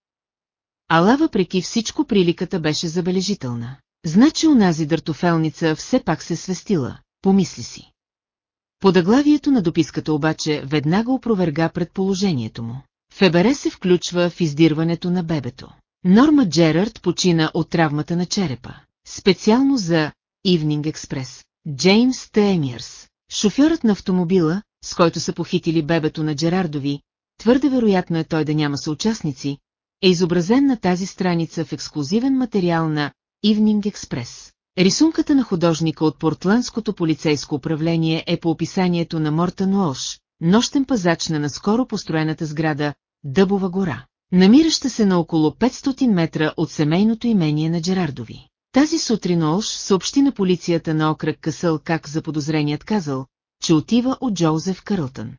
Ала въпреки всичко приликата беше забележителна. Значи унази дъртофелница все пак се свестила, помисли си. Подъглавието на дописката обаче веднага опроверга предположението му. Фебере се включва в издирването на бебето. Норма Джерард почина от травмата на черепа. Специално за Evening Express. Джеймс Теймиърс. Шофьорът на автомобила, с който са похитили бебето на Джерардови, твърде вероятно е той да няма съучастници, е изобразен на тази страница в ексклюзивен материал на Evening Express. Рисунката на художника от Портландското полицейско управление е по описанието на Мортън Уолш, нощен пазач на наскоро построената сграда Дъбова гора, намираща се на около 500 метра от семейното имение на Джерардови. Тази сутрин Олш съобщи на полицията на окръг Късъл как заподозреният казал, че отива от Джоузеф Кърлтън.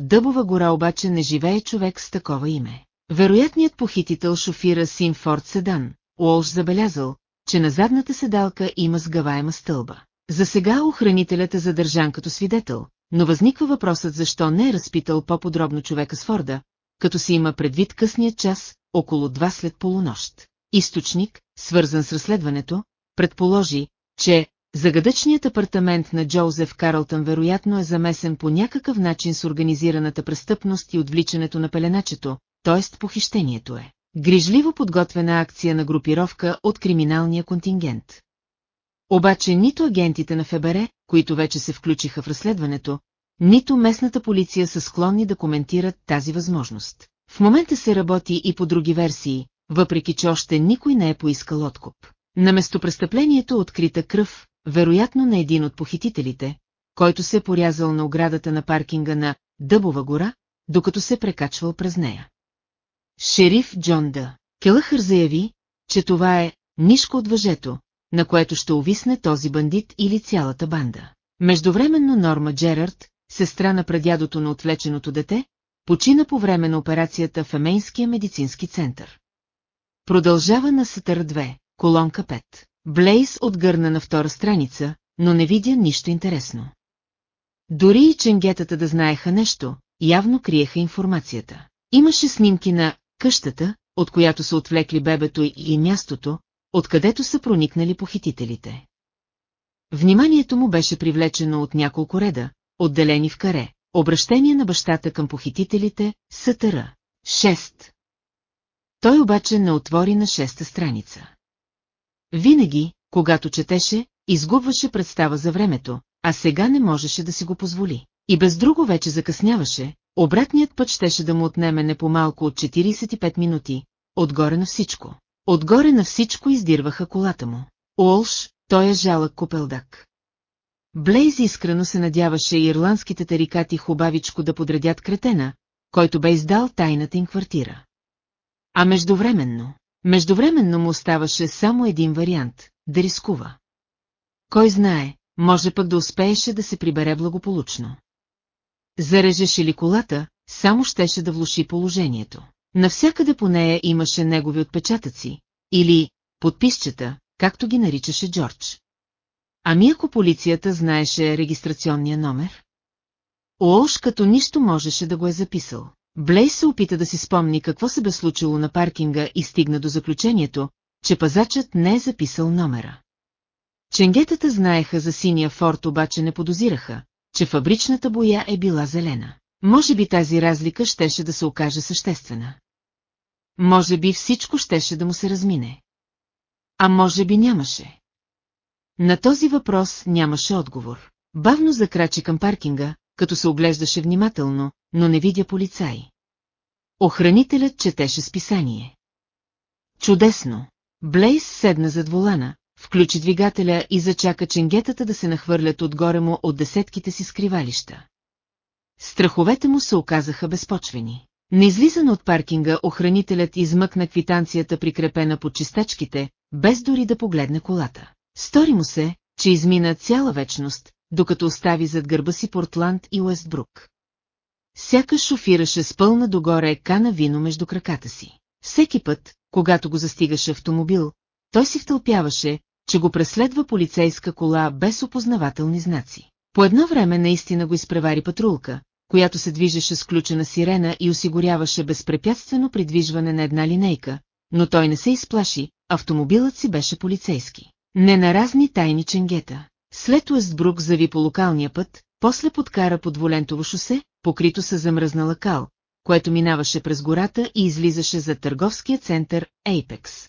Дъбова гора обаче не живее човек с такова име. Вероятният похитител шофира син Форд Седан. Уолш забелязал, че на задната седалка има сгъваема стълба. За сега охранителят е задържан като свидетел, но възниква въпросът защо не е разпитал по-подробно човека с Форда, като си има предвид късният час, около два след полунощ. Източник, свързан с разследването, предположи, че загадъчният апартамент на Джозеф Карлтън вероятно е замесен по някакъв начин с организираната престъпност и отвличането на пеленачето, т.е. похищението е. Грижливо подготвена акция на групировка от криминалния контингент. Обаче нито агентите на ФБР, които вече се включиха в разследването, нито местната полиция са склонни да коментират тази възможност. В момента се работи и по други версии, въпреки че още никой не е поискал откуп. На местопрестъплението открита кръв, вероятно на един от похитителите, който се е порязал на оградата на паркинга на Дъбова гора, докато се прекачвал през нея. Шериф Джон Д. Келъхър заяви, че това е нишко от въжето, на което ще увисне този бандит или цялата банда. Междувременно Норма Джерард, сестра на прадядото на отвлеченото дете, почина по време на операцията в Емейнския медицински център. Продължава на Сътър 2, колонка 5. Блейс отгърна на втора страница, но не видя нищо интересно. Дори и ченгетата да знаеха нещо, явно криеха информацията. Имаше снимки на къщата, от която са отвлекли бебето и мястото, откъдето са проникнали похитителите. Вниманието му беше привлечено от няколко реда, отделени в каре, обращение на бащата към похитителите, СТР. 6. Той обаче не отвори на шеста страница. Винаги, когато четеше, изгубваше представа за времето, а сега не можеше да си го позволи. И без друго вече закъсняваше, обратният път щеше да му отнеме не по-малко от 45 минути, отгоре на всичко. Отгоре на всичко издирваха колата му. Олш, той е жалък копелдак. Блейз искрено се надяваше ирландските тарикати хубавичко да подредят кретена, който бе издал тайната им квартира. А междувременно, междувременно му оставаше само един вариант – да рискува. Кой знае, може пък да успееше да се прибере благополучно. Зарежеше ли колата, само щеше да влуши положението. Навсякъде по нея имаше негови отпечатъци, или подписчета, както ги наричаше Джордж. Ами ако полицията знаеше регистрационния номер? Уолш като нищо можеше да го е записал. Блей се опита да си спомни какво се бе случило на паркинга и стигна до заключението, че пазачът не е записал номера. Ченгетата знаеха за синия форт, обаче не подозираха, че фабричната боя е била зелена. Може би тази разлика щеше да се окаже съществена. Може би всичко щеше да му се размине. А може би нямаше. На този въпрос нямаше отговор. Бавно закрачи към паркинга, като се оглеждаше внимателно, но не видя полицай. Охранителят четеше списание. Чудесно! Блейс седна зад волана, включи двигателя и зачака ченгетата да се нахвърлят отгоре му от десетките си скривалища. Страховете му се оказаха безпочвени. Неизлизан от паркинга охранителят измъкна квитанцията прикрепена под чистачките, без дори да погледне колата. Стори му се, че измина цяла вечност, докато остави зад гърба си Портланд и Уестбрук. Сякаш шофираше с пълна догоре кана вино между краката си. Всеки път, когато го застигаше автомобил, той си втълпяваше, че го преследва полицейска кола без опознавателни знаци. По едно време наистина го изпревари патрулка, която се движеше с ключена сирена и осигуряваше безпрепятствено придвижване на една линейка, но той не се изплаши, автомобилът си беше полицейски. Не на разни тайни ченгета. След Уестбрук зави по локалния път, после подкара по дволентово шосе, покрито с замръзнала кал, което минаваше през гората и излизаше за търговския център Ейпекс.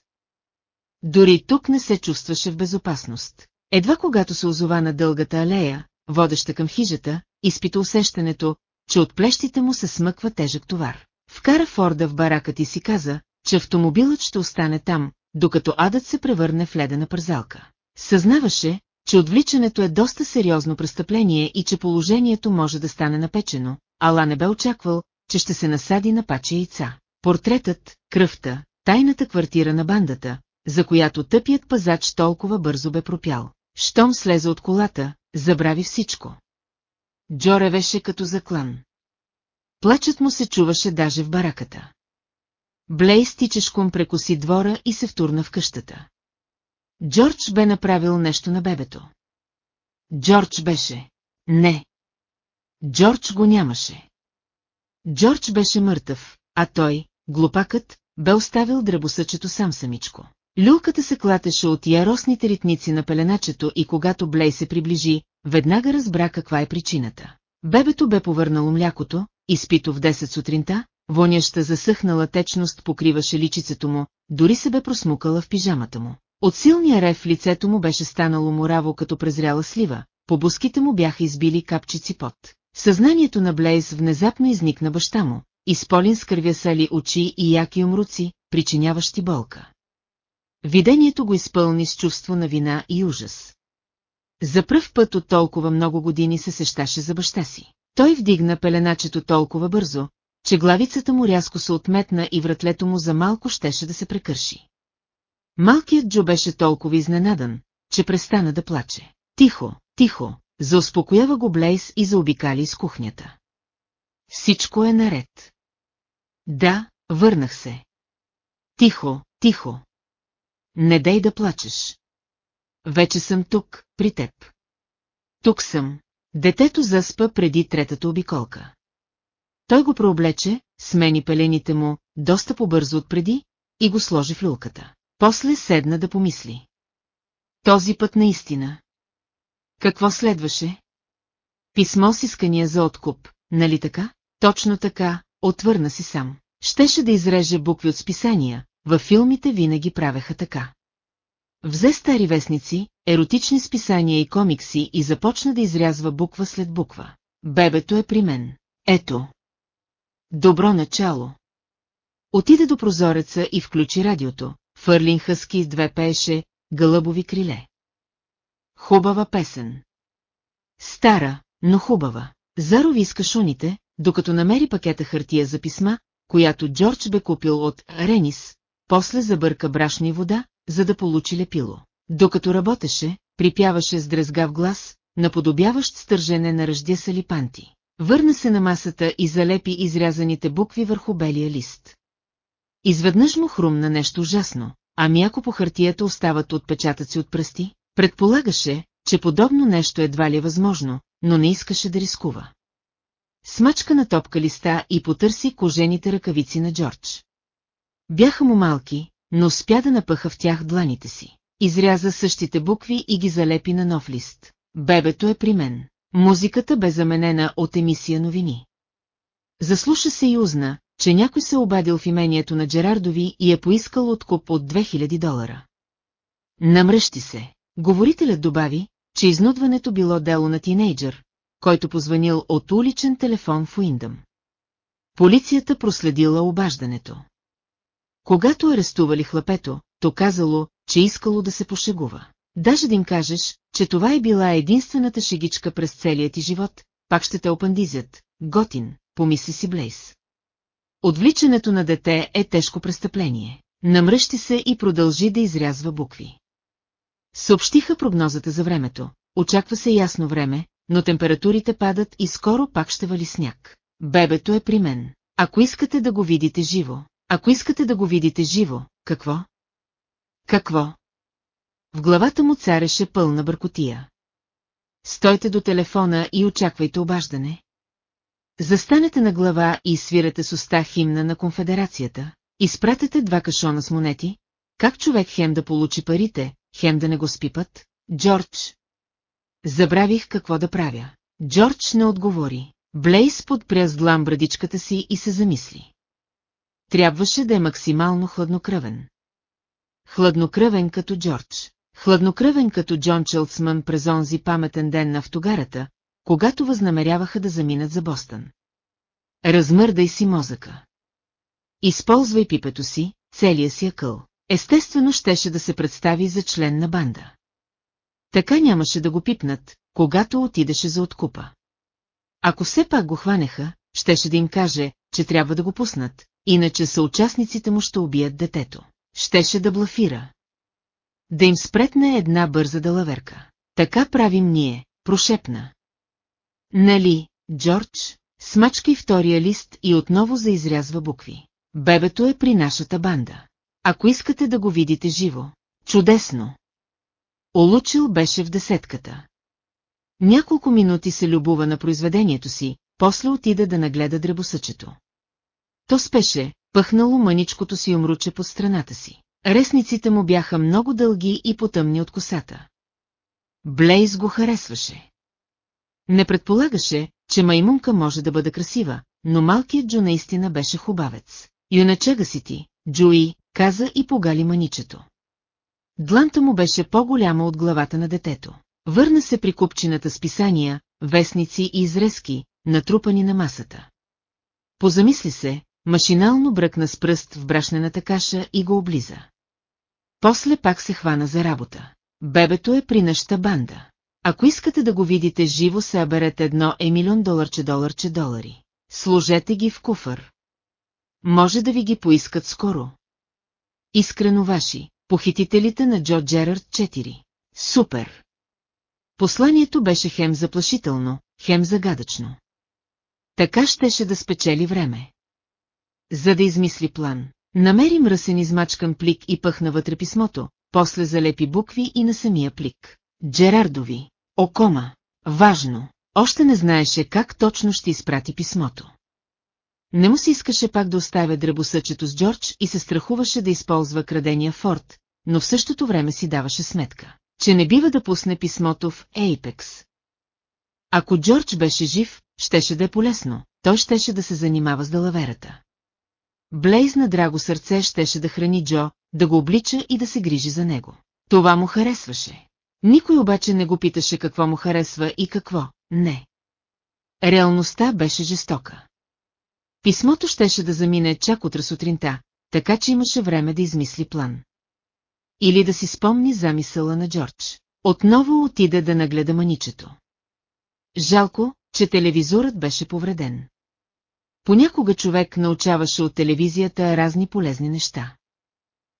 Дори тук не се чувстваше в безопасност. Едва когато се озова на дългата алея, водеща към хижата, изпита усещането, че от плещите му се смъква тежък товар. Вкара Форда в баракът и си каза, че автомобилът ще остане там, докато адът се превърне в ледена пързалка. Съзнаваше, че отвличането е доста сериозно престъпление и че положението може да стане напечено, ала не бе очаквал, че ще се насади на паче яйца. Портретът, кръвта, тайната квартира на бандата, за която тъпият пазач толкова бързо бе пропял. Щом слезе от колата, забрави всичко. Джо ревеше като заклан. Плачът му се чуваше даже в бараката. Блейс тичешком прекоси двора и се втурна в къщата. Джордж бе направил нещо на бебето. Джордж беше. Не. Джордж го нямаше. Джордж беше мъртъв, а той, глупакът, бе оставил дръбосъчето сам самичко. Люлката се клатеше от яростните ритници на пеленачето и когато Блей се приближи, веднага разбра каква е причината. Бебето бе повърнало млякото, изпито в 10 сутринта, воняща засъхнала течност покриваше личицето му, дори се бе просмукала в пижамата му. От силния рев в лицето му беше станало мораво като презряла слива, по буските му бяха избили капчици пот. Съзнанието на Блейз внезапно изникна баща му, изполин с кървясали очи и яки умруци, причиняващи болка. Видението го изпълни с чувство на вина и ужас. За пръв път от толкова много години се сещаше за баща си. Той вдигна пеленачето толкова бързо, че главицата му рязко се отметна и вратлето му за малко щеше да се прекърши. Малкият Джо беше толкова изненадан, че престана да плаче. Тихо, тихо, зауспокоява го Блейс и заобикали из кухнята. Всичко е наред. Да, върнах се. Тихо, тихо. Не дай да плачеш. Вече съм тук, при теб. Тук съм. Детето заспа преди третата обиколка. Той го прооблече, смени пелените му, доста по-бързо от преди, и го сложи в люлката. После седна да помисли. Този път наистина. Какво следваше? Писмо с искания за откуп, нали така? Точно така, отвърна си сам. Щеше да изреже букви от списания, във филмите винаги правеха така. Взе стари вестници, еротични списания и комикси и започна да изрязва буква след буква. Бебето е при мен. Ето. Добро начало. Отиде до прозореца и включи радиото. Фърлин Хъски с две пееше «Гълъбови криле». Хубава песен. Стара, но хубава. Зарови из кашуните, докато намери пакета хартия за писма, която Джордж бе купил от Ренис, после забърка брашна и вода, за да получи лепило. Докато работеше, припяваше с дрезгав глас, наподобяващ стържене на ръждя липанти. Върна се на масата и залепи изрязаните букви върху белия лист. Изведнъж му хрумна нещо ужасно, ами ако по хартията остават отпечатъци от пръсти, предполагаше, че подобно нещо едва ли е възможно, но не искаше да рискува. Смачка на топка листа и потърси кожените ръкавици на Джордж. Бяха му малки, но успя да напъха в тях дланите си. Изряза същите букви и ги залепи на нов лист. Бебето е при мен. Музиката бе заменена от емисия новини. Заслуша се и узна, че някой се обадил в имението на Джерардови и е поискал откуп от 2000 долара. Намръщи се. Говорителят добави, че изнудването било дело на тинейджър, който позванил от уличен телефон в Уиндъм. Полицията проследила обаждането. Когато арестували хлапето, то казало, че искало да се пошегува. Даже да им кажеш, че това е била единствената шегичка през целия ти живот, пак ще те опандизят. Готин, помисли си Блейс. Отвличането на дете е тежко престъпление. Намръщи се и продължи да изрязва букви. Съобщиха прогнозата за времето. Очаква се ясно време, но температурите падат и скоро пак ще вали сняг. Бебето е при мен. Ако искате да го видите живо, ако искате да го видите живо, какво? Какво? В главата му цареше пълна бъркотия. Стойте до телефона и очаквайте обаждане. Застанете на глава и свирате с уста химна на конфедерацията. Изпратете два кашона с монети. Как човек хем да получи парите, хем да не го спипат? Джордж. Забравих какво да правя. Джордж не отговори. Блейс подпря с длам брадичката си и се замисли. Трябваше да е максимално хладнокръвен. Хладнокръвен като Джордж. Хладнокръвен като Джон Челсман през онзи паметен ден на автогарата, когато възнамеряваха да заминат за Бостън. Размърдай си мозъка. Използвай пипето си, целия си акъл. Естествено щеше да се представи за член на банда. Така нямаше да го пипнат, когато отидеше за откупа. Ако все пак го хванеха, щеше да им каже, че трябва да го пуснат, иначе съучастниците му ще убият детето. Щеше да блафира. Да им спретне една бърза далаверка. Така правим ние, прошепна. Нали, Джордж, смачкай втория лист и отново заизрязва букви. Бебето е при нашата банда. Ако искате да го видите живо. Чудесно! Олучил беше в десетката. Няколко минути се любува на произведението си, после отида да нагледа дребосъчето. То спеше, пъхнало мъничкото си умруче под страната си. Ресниците му бяха много дълги и потъмни от косата. Блейз го харесваше. Не предполагаше, че маймунка може да бъде красива, но малкият Джо наистина беше хубавец. Юначега си ти, Джуи, каза и погали маничето. Дланта му беше по-голяма от главата на детето. Върна се при купчината с писания, вестници и изрезки, натрупани на масата. Позамисли се, машинално бръкна с пръст в брашнената каша и го облиза. После пак се хвана за работа. Бебето е при нашата банда. Ако искате да го видите живо, съберете едно е милион доларче доларче долари. Сложете ги в куфър. Може да ви ги поискат скоро. Искрено ваши, похитителите на Джо Джерард 4. Супер! Посланието беше хем заплашително, хем загадъчно. Така щеше да спечели време. За да измисли план, намери мръсен измачкан плик и пъхна вътре писмото, после залепи букви и на самия плик. Джерардови. Окома. Важно. Още не знаеше как точно ще изпрати писмото. Не му се искаше пак да оставя дребосъчето с Джордж и се страхуваше да използва крадения форт, но в същото време си даваше сметка, че не бива да пусне писмото в Ейпекс. Ако Джордж беше жив, щеше да е полезно, той щеше да се занимава с далаверата. Блейз на драго сърце щеше да храни Джо, да го облича и да се грижи за него. Това му харесваше. Никой обаче не го питаше какво му харесва и какво не. Реалността беше жестока. Писмото щеше да замине чак утре сутринта, така че имаше време да измисли план. Или да си спомни замисъла на Джордж. Отново отиде да нагледа маничето. Жалко, че телевизорът беше повреден. Понякога човек научаваше от телевизията разни полезни неща.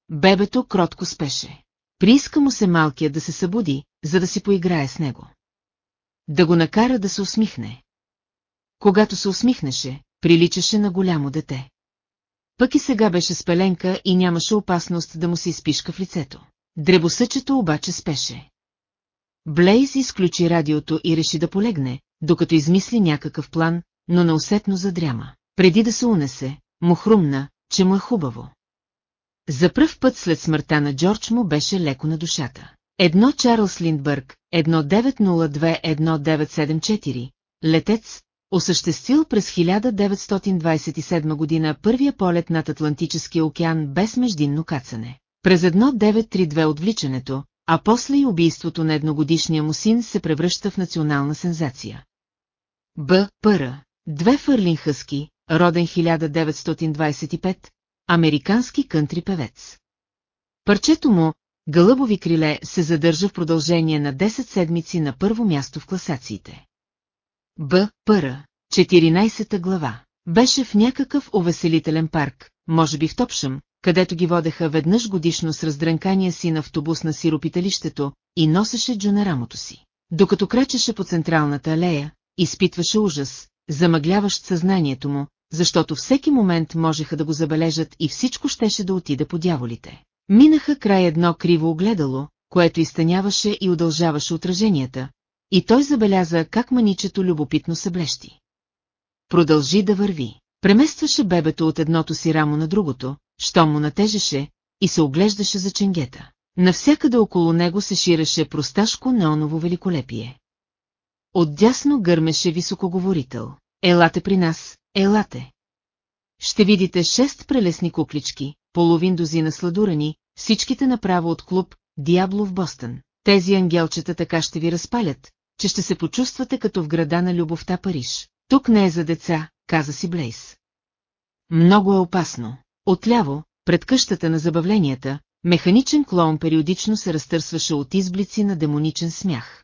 Бебето кротко спеше. Прииска му се малкия да се събуди, за да си поиграе с него. Да го накара да се усмихне. Когато се усмихнеше, приличаше на голямо дете. Пък и сега беше спеленка и нямаше опасност да му се изпишка в лицето. Дребосъчето обаче спеше. Блейз изключи радиото и реши да полегне, докато измисли някакъв план, но неусетно задряма. Преди да се унесе, му хрумна, че му е хубаво. За пръв път след смъртта на Джордж му беше леко на душата. Едно Чарлз Линдбърг, 1902-1974, летец, осъществил през 1927 година първия полет над Атлантическия океан без междинно кацане. През 1932 отвличането, а после и убийството на едногодишния му син се превръща в национална сензация. Б. Пъра. Две Фърлин Хъски, роден 1925, американски кънтри певец. Парчето му, Гълъбови криле, се задържа в продължение на 10 седмици на първо място в класациите. Б. Пъра, 14 глава. Беше в някакъв увеселителен парк, може би в Топшъм, където ги водеха веднъж годишно с раздрънкания си на автобус на сиропиталището и носеше Джо на рамото си. Докато крачеше по централната алея, изпитваше ужас, замъгляващ съзнанието му, защото всеки момент можеха да го забележат и всичко щеше да отиде по дяволите. Минаха край едно криво огледало, което изтъняваше и удължаваше отраженията, и той забеляза как маничето любопитно се блещи. Продължи да върви. Преместваше бебето от едното си рамо на другото, що му натежеше, и се оглеждаше за ченгета. Навсякъде около него се ширеше просташко неоново великолепие. Отдясно гърмеше високоговорител. елате при нас, елате. Ще видите шест прелесни куклички, половин дозина сладурани, всичките направо от клуб Диабло в Бостън. Тези ангелчета така ще ви разпалят, че ще се почувствате като в града на любовта Париж. Тук не е за деца, каза си Блейс. Много е опасно. Отляво, пред къщата на забавленията, механичен клоун периодично се разтърсваше от изблици на демоничен смях.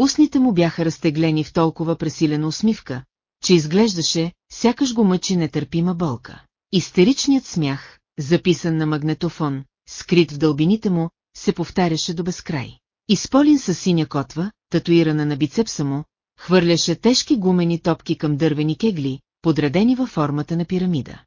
Устните му бяха разтеглени в толкова пресилена усмивка, че изглеждаше, сякаш го мъчи нетърпима болка. Истеричният смях, записан на магнетофон, скрит в дълбините му, се повтаряше до безкрай. Изполин с синя котва, татуирана на бицепса му, хвърляше тежки гумени топки към дървени кегли, подредени във формата на пирамида.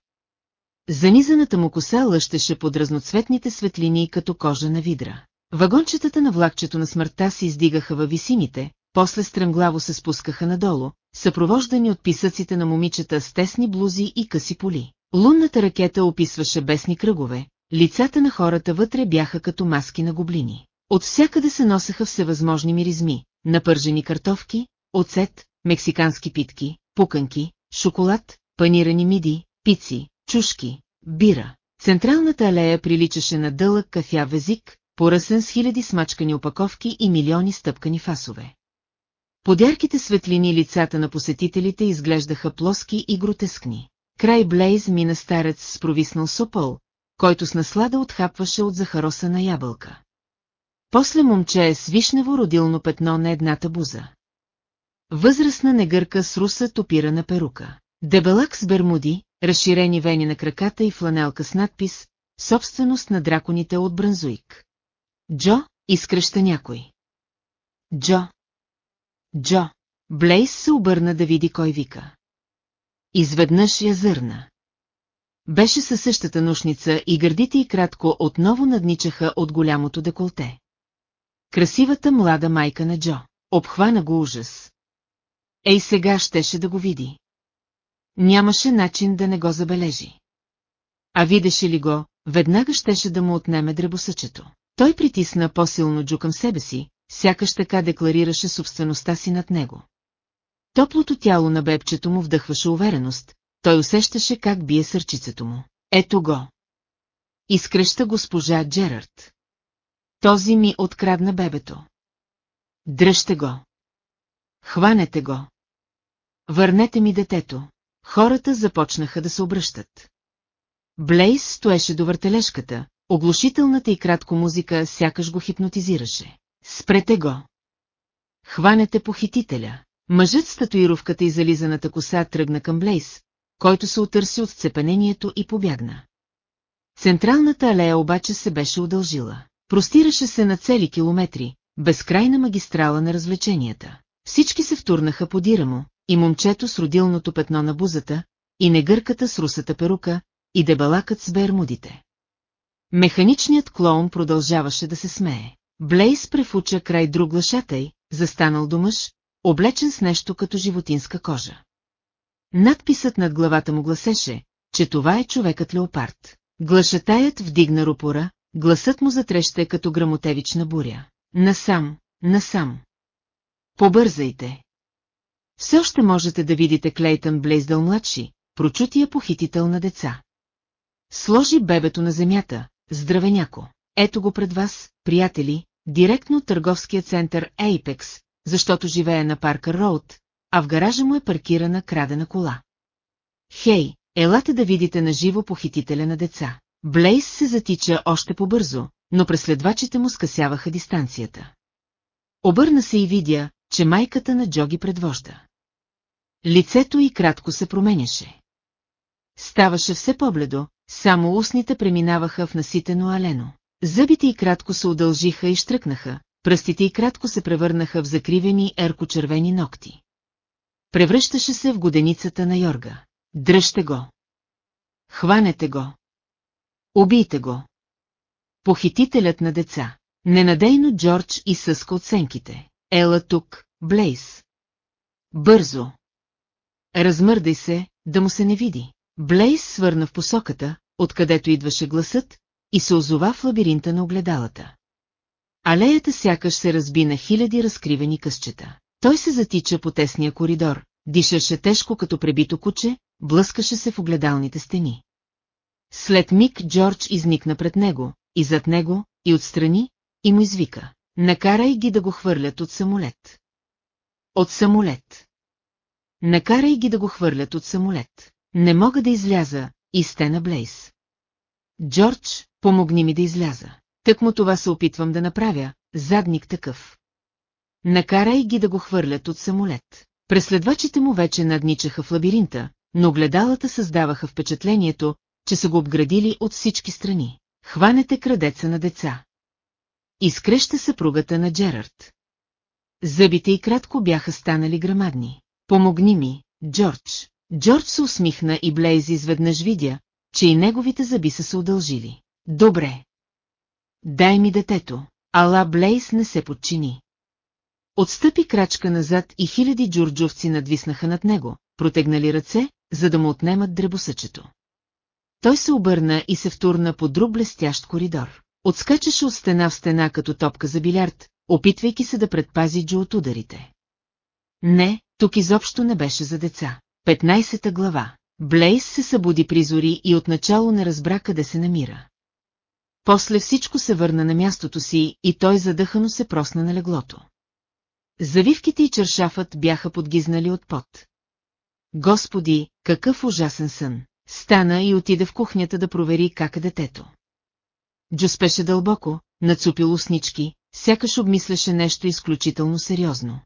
Занизаната му коса лъщеше под разноцветните светлини като кожа на видра. Вагончетата на влакчето на смъртта се издигаха във висините, после стремглаво се спускаха надолу, съпровождани от писъците на момичета с тесни блузи и къси поли. Лунната ракета описваше бесни кръгове, лицата на хората вътре бяха като маски на гоблини. От всякъде се носеха всевъзможни миризми, напържени картофки, оцет, мексикански питки, пуканки, шоколад, панирани миди, пици, чушки, бира. Централната алея приличаше на дълъг кафяв език, поръсен с хиляди смачкани опаковки и милиони стъпкани фасове. Под ярките светлини лицата на посетителите изглеждаха плоски и гротескни. Край Блейз мина старец с провиснал сопъл, който с наслада отхапваше от захароса на ябълка. После момче с вишнево родилно петно на едната буза. Възрастна негърка с руса топирана перука. Дебелак с бермуди, разширени вени на краката и фланелка с надпис «Собственост на драконите от Бранзуик». Джо, изкръща някой. Джо. Джо. Блейс се обърна да види кой вика. Изведнъж я зърна. Беше със същата нушница и гърдите й кратко отново надничаха от голямото деколте. Красивата млада майка на Джо. Обхвана го ужас. Ей сега щеше да го види. Нямаше начин да не го забележи. А видеше ли го, веднага щеше да му отнеме дребосъчето. Той притисна по-силно Джо към себе си, сякаш така декларираше собствеността си над него. Топлото тяло на бебчето му вдъхваше увереност, той усещаше как бие сърчицето му. Ето го. Изкреща госпожа Джерард. Този ми открадна бебето. Дръжте го. Хванете го. Върнете ми детето. Хората започнаха да се обръщат. Блейс стоеше до въртележката, оглушителната и кратко музика сякаш го хипнотизираше. Спрете го! Хванете похитителя. Мъжът с татуировката и зализаната коса тръгна към Блейс, който се отърси от сцепенението и побягна. Централната алея обаче се беше удължила. Простираше се на цели километри, безкрайна магистрала на развлеченията. Всички се втурнаха по дирамо, и момчето с родилното петно на бузата, и негърката с русата перука, и дебалакът с бермудите. Механичният клоун продължаваше да се смее. Блейс префуча край друг глашатай, застанал до мъж, облечен с нещо като животинска кожа. Надписът над главата му гласеше, че това е човекът леопард. Глашатаят вдигна рупора, гласът му затреща като грамотевична буря. Насам, насам. Побързайте. Все още можете да видите Клейтън Блейздъл младши, прочутия похитител на деца. Сложи бебето на земята, здравеняко. Ето го пред вас, приятели, директно търговския център Ейпекс, защото живее на Паркър Роуд, а в гаража му е паркирана крадена кола. Хей, елате да видите на живо похитителя на деца. Блейс се затича още по-бързо, но преследвачите му скъсяваха дистанцията. Обърна се и видя, че майката на Джоги предвожда. Лицето й кратко се променяше. Ставаше все по-бледо, само устните преминаваха в наситено алено. Зъбите й кратко се удължиха и штръкнаха, пръстите й кратко се превърнаха в закривени еркочервени ногти. Превръщаше се в годеницата на Йорга. Дръжте го! Хванете го! Убийте го! Похитителят на деца. Ненадейно Джордж и съска оценките. Ела тук, Блейс. Бързо. Размърдай се, да му се не види. Блейс свърна в посоката, откъдето идваше гласът, и се озова в лабиринта на огледалата. Алеята сякаш се разби на хиляди разкривени късчета. Той се затича по тесния коридор, дишаше тежко като пребито куче, блъскаше се в огледалните стени. След миг Джордж изникна пред него, и зад него, и отстрани, и му извика. Накарай ги да го хвърлят от самолет. От самолет. Накарай ги да го хвърлят от самолет. Не мога да изляза, и стена Блейс. Джордж, помогни ми да изляза. Тък му това се опитвам да направя, задник такъв. Накарай ги да го хвърлят от самолет. Преследвачите му вече надничаха в лабиринта, но гледалата създаваха впечатлението, че са го обградили от всички страни. Хванете крадеца на деца. Изкреща съпругата на Джерард. Зъбите и кратко бяха станали грамадни. Помогни ми, Джордж. Джордж се усмихна и Блейз изведнъж видя, че и неговите зъби са се удължили. Добре. Дай ми детето. Ала Блейз не се подчини. Отстъпи крачка назад и хиляди джурджовци надвиснаха над него, протегнали ръце, за да му отнемат дребосъчето. Той се обърна и се втурна по друг блестящ коридор. Отскачаше от стена в стена като топка за билярд, опитвайки се да предпази Джо от ударите. Не, тук изобщо не беше за деца. 15 глава. Блейс се събуди при зори и отначало не разбра къде се намира. После всичко се върна на мястото си и той задъхано се просна на леглото. Завивките и чершафът бяха подгизнали от пот. Господи, какъв ужасен сън! Стана и отиде в кухнята да провери как е детето. Джо спеше дълбоко, нацупил уснички, сякаш обмисляше нещо изключително сериозно.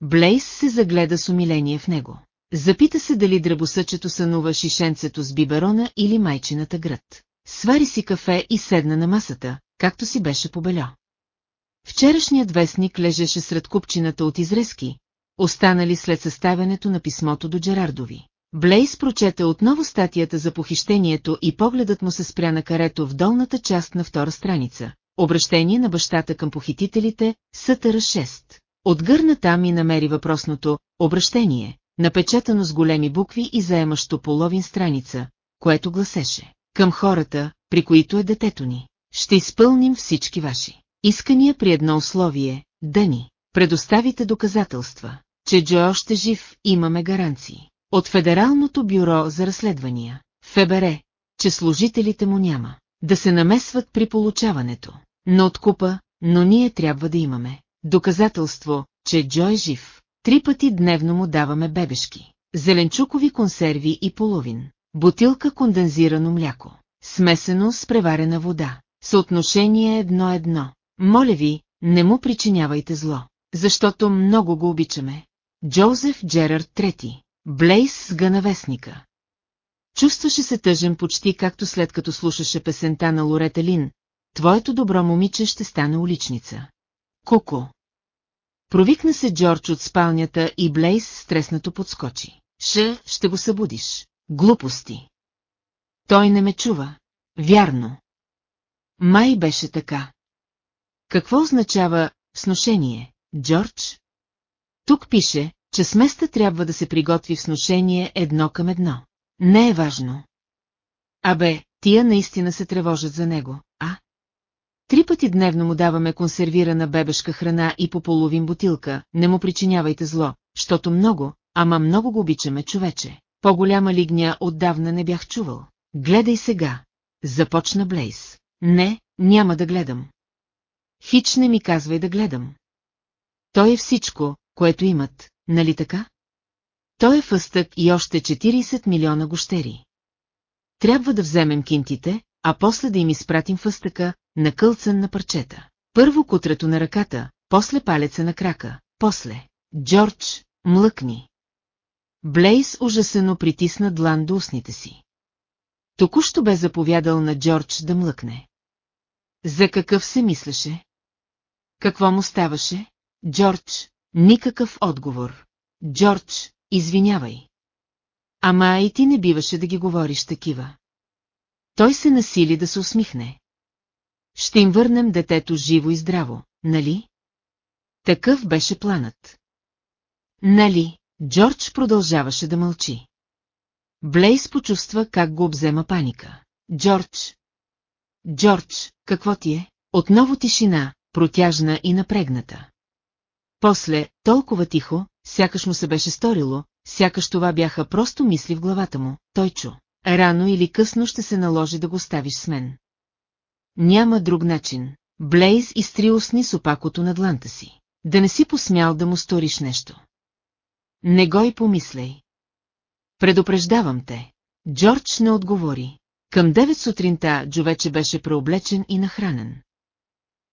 Блейс се загледа с умиление в него. Запита се дали дребосъчето сънува шишенцето с биберона или майчината град. Свари си кафе и седна на масата, както си беше побело. Вчерашният вестник лежеше сред купчината от изрезки, останали след съставянето на писмото до Джерардови. Блейс прочете отново статията за похищението и погледът му се спря на карето в долната част на втора страница. Обращение на бащата към похитителите, Сътъра 6. Отгърна там и намери въпросното «Обращение», напечатано с големи букви и заемащо половин страница, което гласеше «Към хората, при които е детето ни. Ще изпълним всички ваши искания при едно условие, да ни предоставите доказателства, че Джо още жив, имаме гаранции. От Федералното бюро за разследвания, ФБР, че служителите му няма да се намесват при получаването на откупа, но ние трябва да имаме доказателство, че Джо е жив. Три пъти дневно му даваме бебешки, зеленчукови консерви и половин, бутилка кондензирано мляко, смесено с преварена вода, съотношение едно-едно. Моля ви, не му причинявайте зло, защото много го обичаме. Джозеф Джерард Трети, Блейс с гънавестника. Чувстваше се тъжен почти както след като слушаше песента на Лорета Лин, твоето добро момиче ще стане уличница. Куко. Провикна се Джордж от спалнята и Блейс стреснато подскочи. Ш, ще го събудиш. Глупости. Той не ме чува. Вярно. Май беше така. Какво означава сношение, Джордж? Тук пише, че сместа трябва да се приготви в сношение едно към едно. Не е важно. Абе, тия наистина се тревожат за него, а? Три пъти дневно му даваме консервирана бебешка храна и по половин бутилка, не му причинявайте зло, защото много, ама много го обичаме, човече. По-голяма лигня отдавна не бях чувал. Гледай сега. Започна Блейс. Не, няма да гледам. Хич не ми казвай да гледам. Той е всичко, което имат, нали така? Той е фъстък и още 40 милиона гощери. Трябва да вземем кинтите, а после да им изпратим фъстъка, накълцан на парчета. Първо кутрето на ръката, после палеца на крака, после. Джордж, млъкни. Блейс ужасено притисна длан до устните си. Току-що бе заповядал на Джордж да млъкне. За какъв се мислеше? Какво му ставаше? Джордж, никакъв отговор. Джордж, извинявай. Ама и ти не биваше да ги говориш такива. Той се насили да се усмихне. Ще им върнем детето живо и здраво, нали? Такъв беше планът. Нали, Джордж продължаваше да мълчи. Блейс почувства как го обзема паника. Джордж. Джордж, какво ти е? Отново тишина, протяжна и напрегната. После, толкова тихо, сякаш му се беше сторило, сякаш това бяха просто мисли в главата му, той чу. Рано или късно ще се наложи да го ставиш с мен. Няма друг начин. Блейз изтри усни с опакото на дланта си. Да не си посмял да му сториш нещо. Не го и помисляй. Предупреждавам те. Джордж не отговори. Към 9 сутринта Джо вече беше преоблечен и нахранен.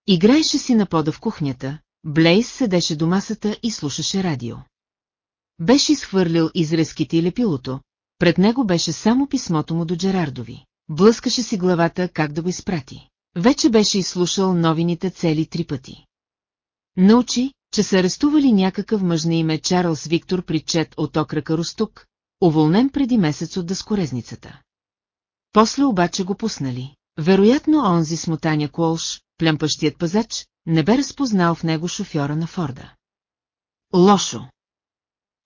Играеше си на пода в кухнята, Блейз седеше до масата и слушаше радио. Беше изхвърлил изрезките и лепилото, пред него беше само писмото му до Джерардови. Блъскаше си главата как да го изпрати. Вече беше изслушал новините цели три пъти. Научи, че са арестували някакъв мъж на име Чарлз Виктор Причет от окръка Ростук, уволнен преди месец от дъскорезницата. После обаче го пуснали. Вероятно онзи смотаня Колш, плямпащият пазач, не бе разпознал в него шофьора на Форда. Лошо.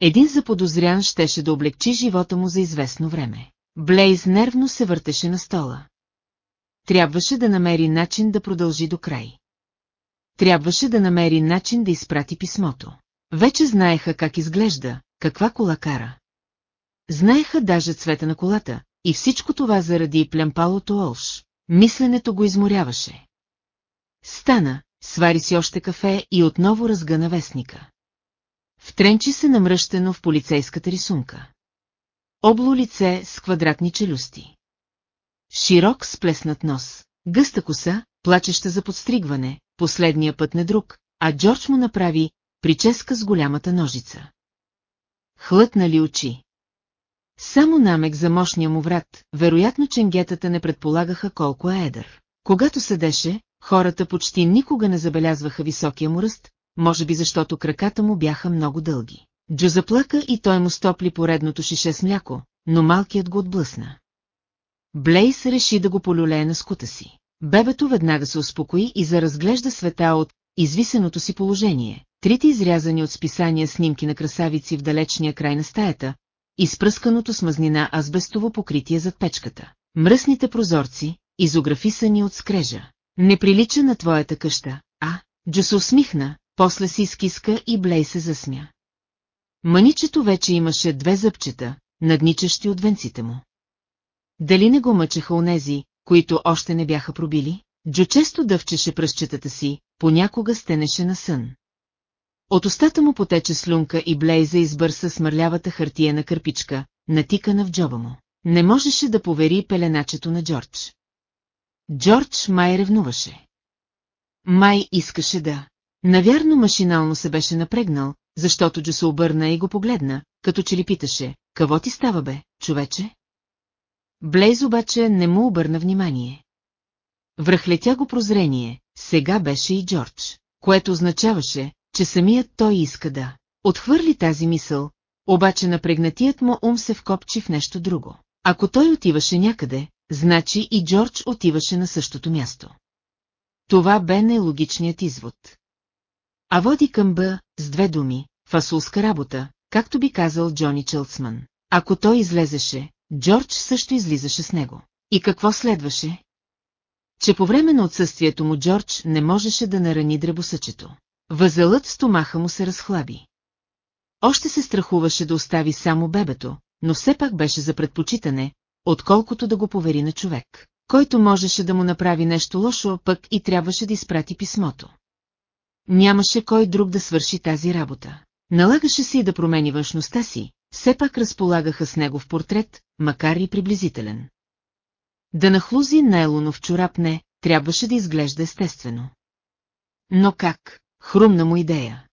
Един заподозрян щеше да облегчи живота му за известно време. Блейз нервно се въртеше на стола. Трябваше да намери начин да продължи до край. Трябваше да намери начин да изпрати писмото. Вече знаеха как изглежда, каква кола кара. Знаеха даже цвета на колата, и всичко това заради плямпалото Олш. Мисленето го изморяваше. Стана, свари си още кафе и отново разгъна вестника. Втренчи се намръщено в полицейската рисунка. Обло лице с квадратни челюсти. Широк сплеснат нос, гъста коса, плачеща за подстригване, последния път не друг, а Джордж му направи прическа с голямата ножица. Хлътнали очи. Само намек за мощния му врат, вероятно ченгетата не предполагаха колко е едър. Когато седеше, хората почти никога не забелязваха високия му ръст, може би защото краката му бяха много дълги. Джо заплака и той му стопли поредното шише с мляко, но малкият го отблъсна. Блейс реши да го полюлее на скута си. Бебето веднага се успокои и заразглежда света от извисеното си положение. Трите изрязани от списания снимки на красавици в далечния край на стаята, изпръсканото с мазнина азбестово покритие зад печката. Мръсните прозорци, изографисани от скрежа. Не прилича на твоята къща, а? Джо се усмихна, после си изкиска и Блей се засмя. Маничето вече имаше две зъбчета, надничащи от венците му. Дали не го мъчеха онези, които още не бяха пробили? Джо често дъвчеше пръстчетата си, понякога стенеше на сън. От устата му потече слюнка и Блейза избърса смърлявата хартия на кърпичка, натикана в джоба му. Не можеше да повери пеленачето на Джордж. Джордж май ревнуваше. Май искаше да. Навярно машинално се беше напрегнал, защото Джо се обърна и го погледна, като че ли питаше, какво ти става бе, човече? Блейз обаче не му обърна внимание. Връхлетя го прозрение, сега беше и Джордж, което означаваше, че самият той иска да отхвърли тази мисъл, обаче напрегнатият му ум се вкопчи в нещо друго. Ако той отиваше някъде, значи и Джордж отиваше на същото място. Това бе нелогичният извод. А води към Б, с две думи, фасулска работа, както би казал Джони Челцман. Ако той излезеше, Джордж също излизаше с него. И какво следваше? Че по време на отсъствието му Джордж не можеше да нарани дребосъчето. Възелът в стомаха му се разхлаби. Още се страхуваше да остави само бебето, но все пак беше за предпочитане, отколкото да го повери на човек, който можеше да му направи нещо лошо, пък и трябваше да изпрати писмото. Нямаше кой друг да свърши тази работа. Налагаше си да промени външността си, все пак разполагаха с него в портрет, макар и приблизителен. Да нахлузи найлонов чорап не, трябваше да изглежда естествено. Но как? Хрумна му идея.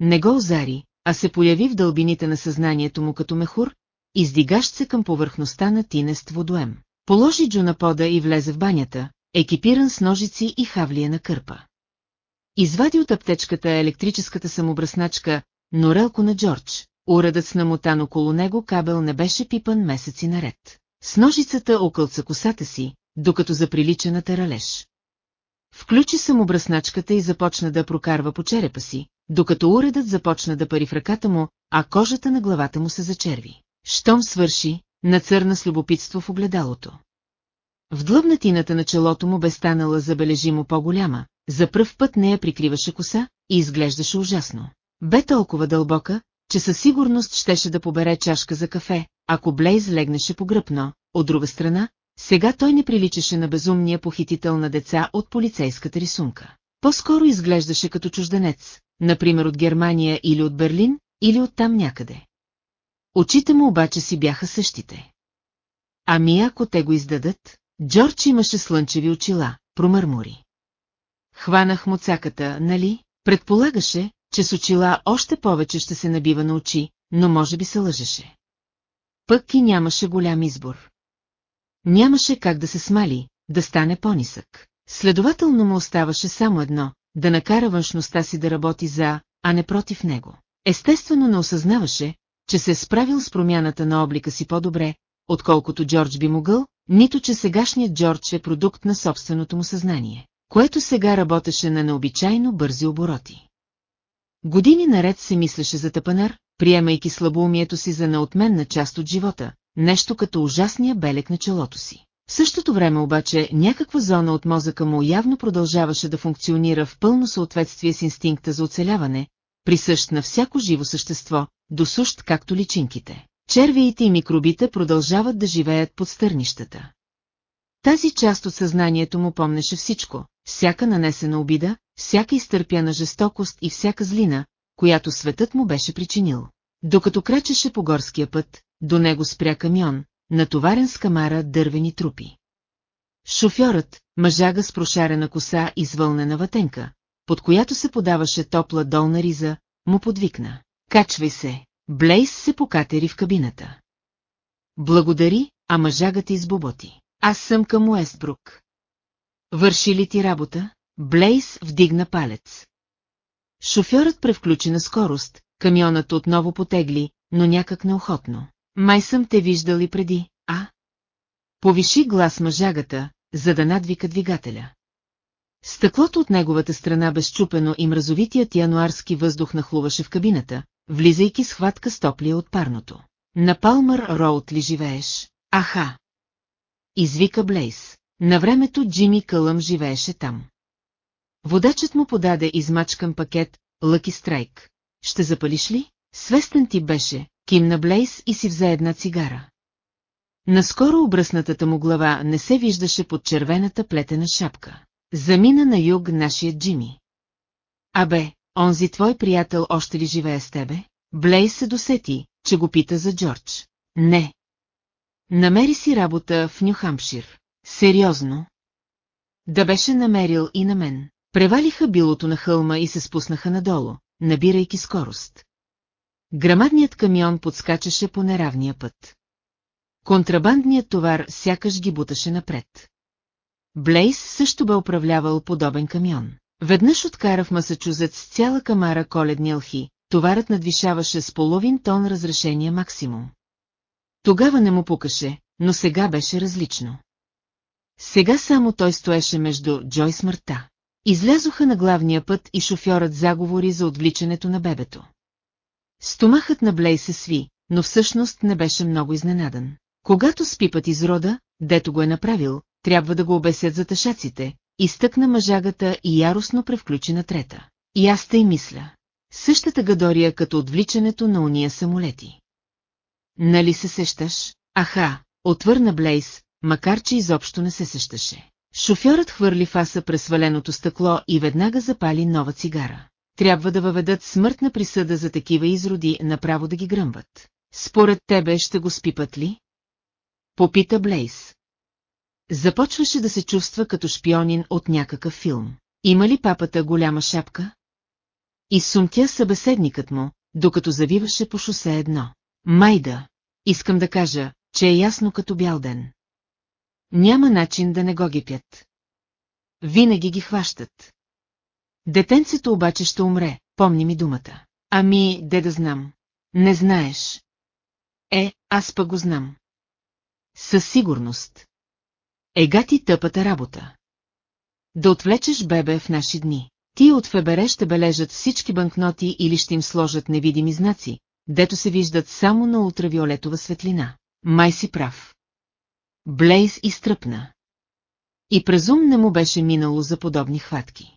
Не го озари, а се появи в дълбините на съзнанието му като мехур, издигащ се към повърхността на тинест водоем. Положи Джо на пода и влезе в банята, екипиран с ножици и хавлия на кърпа. Извади от аптечката електрическата самобръсначка, норелко на Джордж, уредът с намотан около него кабел не беше пипан месеци наред. С ножицата окълца косата си, докато заприлича на таралеж. Включи самобръсначката и започна да прокарва по черепа си, докато уредът започна да пари в ръката му, а кожата на главата му се зачерви. Щом свърши, нацърна с любопитство в огледалото. В длъбнатината на челото му бе станала забележимо по-голяма, за пръв път нея прикриваше коса и изглеждаше ужасно. бе толкова дълбока, че със сигурност щеше да побере чашка за кафе, ако Блейз легнеше погръбно, от друга страна, сега той не приличаше на безумния похитител на деца от полицейската рисунка. По-скоро изглеждаше като чужденец, например от Германия или от Берлин, или от там някъде. Очите му обаче си бяха същите. Ами ако те го издадат, Джордж имаше слънчеви очила, промърмори. Хванах му цаката, нали? Предполагаше, че с очила още повече ще се набива на очи, но може би се лъжеше. Пък и нямаше голям избор. Нямаше как да се смали, да стане по-нисък. Следователно му оставаше само едно, да накара външността си да работи за, а не против него. Естествено не осъзнаваше, че се е справил с промяната на облика си по-добре, отколкото Джордж би могъл, нито че сегашният Джордж е продукт на собственото му съзнание, което сега работеше на необичайно бързи обороти. Години наред се мислеше за тъпанар, приемайки слабоумието си за неотменна част от живота, нещо като ужасния белек на челото си. В същото време обаче някаква зона от мозъка му явно продължаваше да функционира в пълно съответствие с инстинкта за оцеляване, присъщ на всяко живо същество, досущ както личинките. Червиите и микробите продължават да живеят под стърнищата. Тази част от съзнанието му помнеше всичко, всяка нанесена обида, всяка изтърпяна жестокост и всяка злина, която светът му беше причинил. Докато крачеше по горския път, до него спря камион, натоварен с камара дървени трупи. Шофьорът, мъжага с прошарена коса и с вълнена ватенка, под която се подаваше топла долна риза, му подвикна. Качвай се! Блейс се покатери в кабината. Благодари, а мъжагата избоботи. Аз съм към Уестбрук. Върши ли ти работа? Блейс вдигна палец. Шофьорът превключи на скорост, камионът отново потегли, но някак неохотно. Май съм те виждал и преди, а? Повиши глас мъжагата, за да надвика двигателя. Стъклото от неговата страна безчупено и мразовитият януарски въздух нахлуваше в кабината, влизайки с хватка с топлия от парното. На Палмър Роуд ли живееш? Аха! Извика Блейс. На времето Джими Кълъм живееше там. Водачът му подаде измачкан пакет, Лъки Страйк. Ще запалиш ли? Свестен ти беше, кимна Блейс и си взе една цигара. Наскоро обръснатата му глава не се виждаше под червената плетена шапка. Замина на юг нашия Джими. Абе, онзи твой приятел още ли живее с тебе? Блейс се досети, че го пита за Джордж. Не. Намери си работа в Нюхампшир. Сериозно? Да беше намерил и на мен. Превалиха билото на хълма и се спуснаха надолу, набирайки скорост. Грамадният камион подскачаше по неравния път. Контрабандният товар сякаш ги буташе напред. Блейс също бе управлявал подобен камион. Веднъж откара в Масачузетс цяла камара коледни алхи, товарът надвишаваше с половин тон разрешение максимум. Тогава не му пукаше, но сега беше различно. Сега само той стоеше между Джой смъртта. Излязоха на главния път и шофьорът заговори за отвличането на бебето. Стомахът на Блей се сви, но всъщност не беше много изненадан. Когато спипът изрода, дето го е направил, трябва да го обесят за тъшаците, изтъкна мъжагата и яростно превключи на трета. И аз и мисля. Същата гадория като отвличането на уния самолети. Нали се сещаш? Аха, отвърна Блейс, макар че изобщо не се сещаше. Шофьорът хвърли фаса през сваленото стъкло и веднага запали нова цигара. Трябва да въведат смъртна присъда за такива изроди, направо да ги гръмват. Според тебе ще го спипат ли? Попита Блейс. Започваше да се чувства като шпионин от някакъв филм. Има ли папата голяма шапка? И сумтя събеседникът му, докато завиваше по шосе едно. Майда, искам да кажа, че е ясно като бял ден. Няма начин да не го гипят. Винаги ги хващат. Детенцето обаче ще умре, помни ми думата. Ами, де да знам. Не знаеш. Е, аз пък го знам. Със сигурност. Ега ти тъпата работа. Да отвлечеш бебе в наши дни. Ти от Фебере ще бележат всички банкноти или ще им сложат невидими знаци, дето се виждат само на ултравиолетова светлина. Май си прав. Блейз изтръпна. И презум не му беше минало за подобни хватки.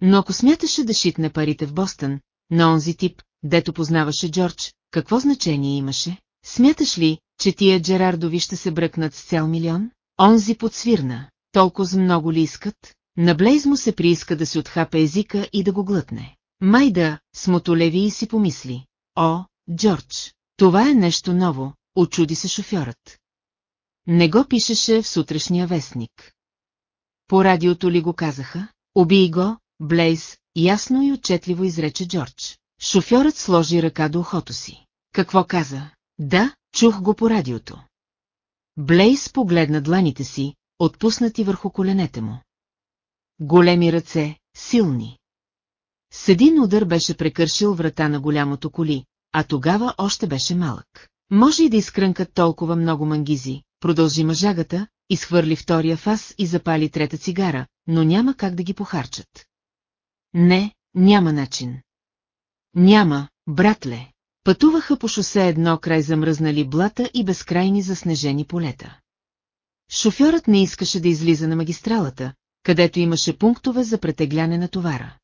Но ако смяташе да шитне парите в Бостън, на онзи тип, дето познаваше Джордж, какво значение имаше? Смяташ ли, че тия Джерардови ще се бръкнат с цял милион? Онзи подсвирна. Толкова много ли искат? На Блейз му се прииска да си отхапе езика и да го глътне. Майда, смотолеви и си помисли. О, Джордж, това е нещо ново, очуди се шофьорът. Не го пишеше в сутрешния вестник. По радиото ли го казаха? Убий го, Блейз, ясно и отчетливо изрече Джордж. Шофьорът сложи ръка до ухото си. Какво каза? Да, чух го по радиото. Блейз погледна дланите си, отпуснати върху коленете му. Големи ръце, силни. С един удар беше прекършил врата на голямото коли, а тогава още беше малък. Може и да изкрънкат толкова много мангизи, продължи мъжагата, изхвърли втория фас и запали трета цигара, но няма как да ги похарчат. Не, няма начин. Няма, братле. Пътуваха по шосе едно край замръзнали блата и безкрайни заснежени полета. Шофьорът не искаше да излиза на магистралата, където имаше пунктове за претегляне на товара.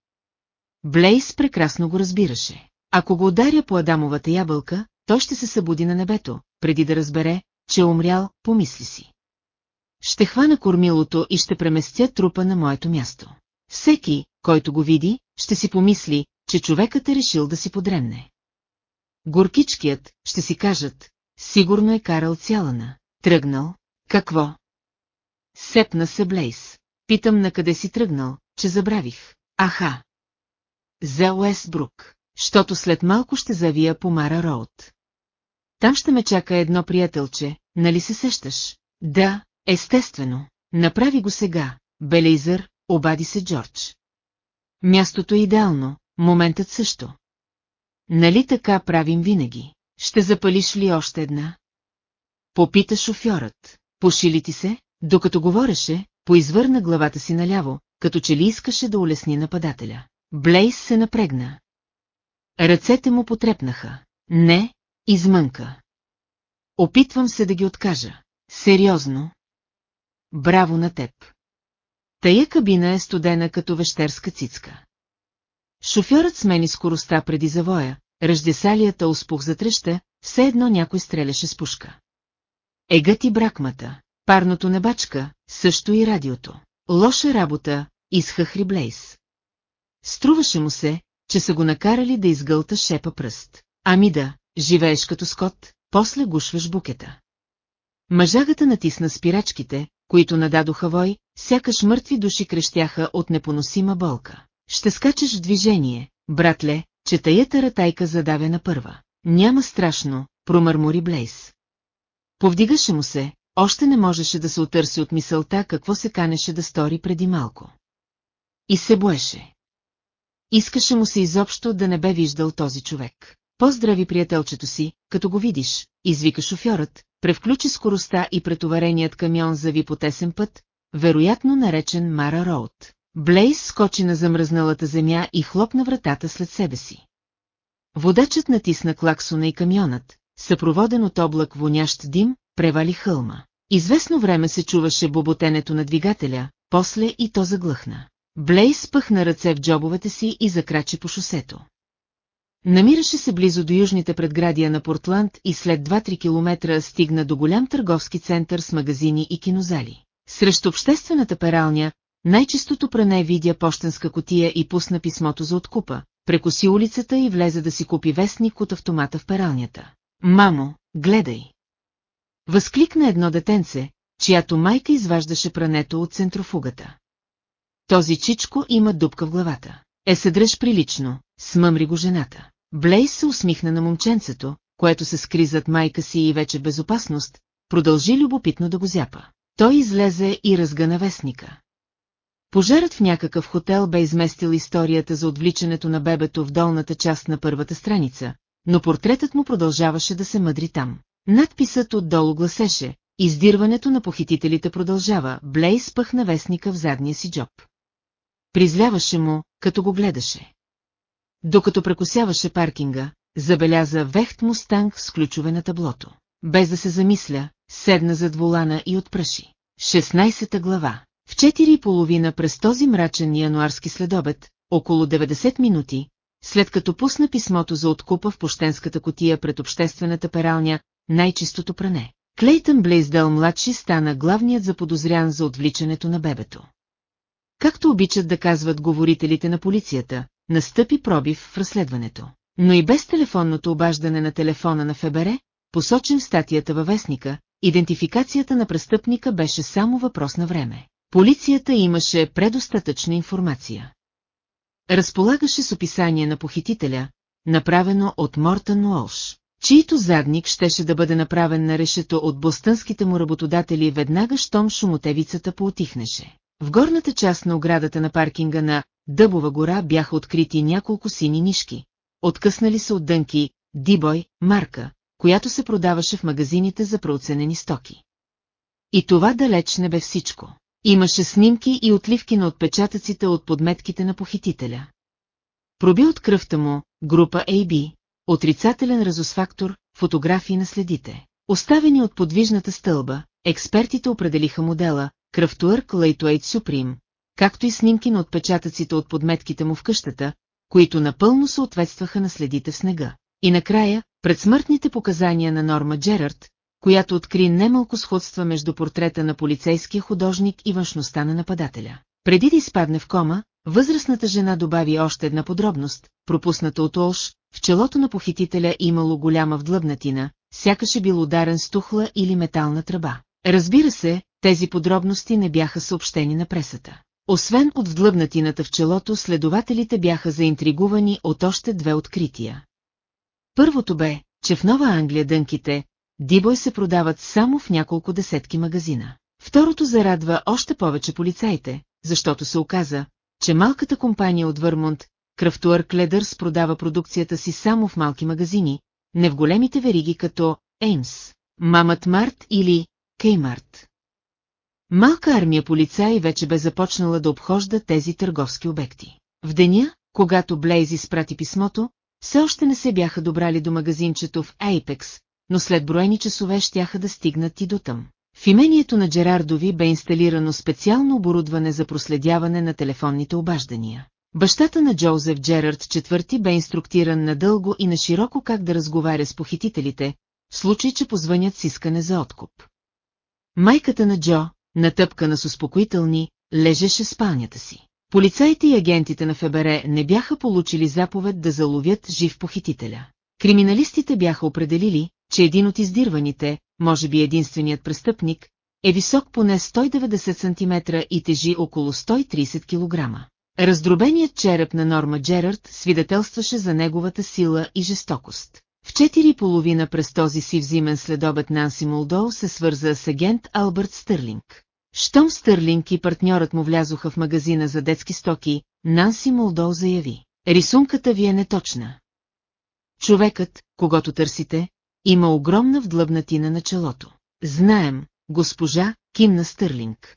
Блейс прекрасно го разбираше. Ако го ударя по Адамовата ябълка, той ще се събуди на небето, преди да разбере, че е умрял, помисли си. Ще хвана кормилото и ще преместя трупа на моето място. Всеки, който го види, ще си помисли, че човекът е решил да си подремне. Горкичкият, ще си кажат, сигурно е карал цялана. Тръгнал? Какво? Сепна се Блейс. Питам на къде си тръгнал, че забравих. Аха! За Уестбрук, щото след малко ще завия по Мара Роуд. Там ще ме чака едно приятелче, нали се сещаш? Да, естествено. Направи го сега, Белейзър, обади се Джордж. Мястото е идеално, моментът също. Нали така правим винаги? Ще запалиш ли още една? Попита шофьорът. Поши ли ти се? Докато говореше, поизвърна главата си наляво, като че ли искаше да улесни нападателя. Блейс се напрегна. Ръцете му потрепнаха. Не, измънка. Опитвам се да ги откажа. Сериозно. Браво на теб. Тая кабина е студена като вещерска цицка. Шофьорът смени скоростта преди завоя, ръждесалията успух за треща, все едно някой стреляше с пушка. Егът и бракмата, парното небачка, също и радиото. Лоша работа, изхъхри Блейс. Струваше му се, че са го накарали да изгълта шепа пръст. Ами да, живееш като скот, после гушваш букета. Мъжагата натисна спирачките, които нададоха вой, сякаш мъртви души крещяха от непоносима болка. Ще скачаш в движение, братле, че таята ратайка задавя на първа. Няма страшно, промърмори Блейс. Повдигаше му се, още не можеше да се отърси от мисълта какво се канеше да стори преди малко. И се боеше. Искаше му се изобщо да не бе виждал този човек. Поздрави приятелчето си, като го видиш, извика шофьорът, превключи скоростта и претовареният камион зави по тесен път, вероятно наречен Мара Роуд. Блейс скочи на замръзналата земя и хлопна вратата след себе си. Водачът натисна клаксона и камионът, съпроводен от облак вонящ дим, превали хълма. Известно време се чуваше боботенето на двигателя, после и то заглъхна. Блейс пъхна ръце в джобовете си и закрачи по шосето. Намираше се близо до южните предградия на Портланд и след 2-3 километра стигна до голям търговски център с магазини и кинозали. Срещу обществената пералня, най-чистото пране видя почтенска котия и пусна писмото за откупа, прекоси улицата и влезе да си купи вестник от автомата в пералнята. Мамо, гледай! Възкликна едно детенце, чиято майка изваждаше прането от центрофугата. Този чичко има дупка в главата. Е се дръж прилично, смъмри го жената. Блейс се усмихна на момченцето, което се скри зад майка си и вече безопасност, продължи любопитно да го зяпа. Той излезе и разгъна вестника. Пожарът в някакъв хотел бе изместил историята за отвличането на бебето в долната част на първата страница, но портретът му продължаваше да се мъдри там. Надписът отдолу гласеше, издирването на похитителите продължава, Блейс пъхна вестника в задния си джоб. Призляваше му, като го гледаше. Докато прекусяваше паркинга, забеляза вехт мустанг с ключове на таблото. Без да се замисля, седна зад волана и отпраши. 16 глава. В 4 и половина през този мрачен януарски следобед, около 90 минути, след като пусна писмото за откупа в пощенската котия пред обществената пералня, най-чистото пране. Клейтън Блейздъл младши стана главният заподозрян за отвличането на бебето. Както обичат да казват говорителите на полицията, настъпи пробив в разследването. Но и без телефонното обаждане на телефона на ФБР, посочен в статията във вестника, идентификацията на престъпника беше само въпрос на време. Полицията имаше предостатъчна информация. Разполагаше с описание на похитителя, направено от Мортън Уолш, чийто задник щеше да бъде направен на решето от бостънските му работодатели веднага, щом шумотевицата поотихнеше. В горната част на оградата на паркинга на Дъбова гора бяха открити няколко сини нишки, откъснали се от дънки, Дибой, марка, която се продаваше в магазините за преоценени стоки. И това далеч не бе всичко. Имаше снимки и отливки на отпечатъците от подметките на похитителя. Проби от кръвта му, група AB, отрицателен разосфактор, фотографии на следите. Оставени от подвижната стълба, експертите определиха модела, кръвтуърк Лейтуейт Суприм, както и снимки на отпечатъците от подметките му в къщата, които напълно съответстваха на следите в снега. И накрая, предсмъртните показания на Норма Джерард, която откри немалко сходства между портрета на полицейския художник и външността на нападателя. Преди да изпадне в кома, възрастната жена добави още една подробност, пропусната от Олш, в челото на похитителя имало голяма вдлъбнатина, сякаш е бил ударен с тухла или метална тръба. Разбира се, тези подробности не бяха съобщени на пресата. Освен от вдлъбнатината в челото, следователите бяха заинтригувани от още две открития. Първото бе, че в Нова Англия дънките, Дибой се продават само в няколко десетки магазина. Второто зарадва още повече полицаите, защото се оказа, че малката компания от Върмунд, Крафтуар Кледърс продава продукцията си само в малки магазини, не в големите вериги като Еймс, Мамът Март или Кеймарт. Малка армия полицаи вече бе започнала да обхожда тези търговски обекти. В деня, когато Блейз изпрати писмото, все още не се бяха добрали до магазинчето в Ейпекс, но след броени часове щяха да стигнат и до там. В имението на Джерардови бе инсталирано специално оборудване за проследяване на телефонните обаждания. Бащата на Джозеф Джерард IV бе инструктиран надълго и на широко как да разговаря с похитителите, в случай, че позвънят с искане за откуп. Майката на Джо, натъпкана с успокоителни, лежеше в спалнята си. Полицаите и агентите на ФБР не бяха получили заповед да заловят жив похитителя. Криминалистите бяха определили, че един от издирваните, може би единственият престъпник, е висок поне 190 см и тежи около 130 кг. Раздробеният череп на Норма Джерард свидетелстваше за неговата сила и жестокост. В четири половина през този си взимен следобед Нанси Молдоу се свърза с агент Албърт Стърлинг. Щом Стърлинг и партньорът му влязоха в магазина за детски стоки, Нанси Молдоу заяви. Рисунката ви е неточна. Човекът, когато търсите, има огромна вдлъбнатина на челото. Знаем, госпожа, кимна Стърлинг.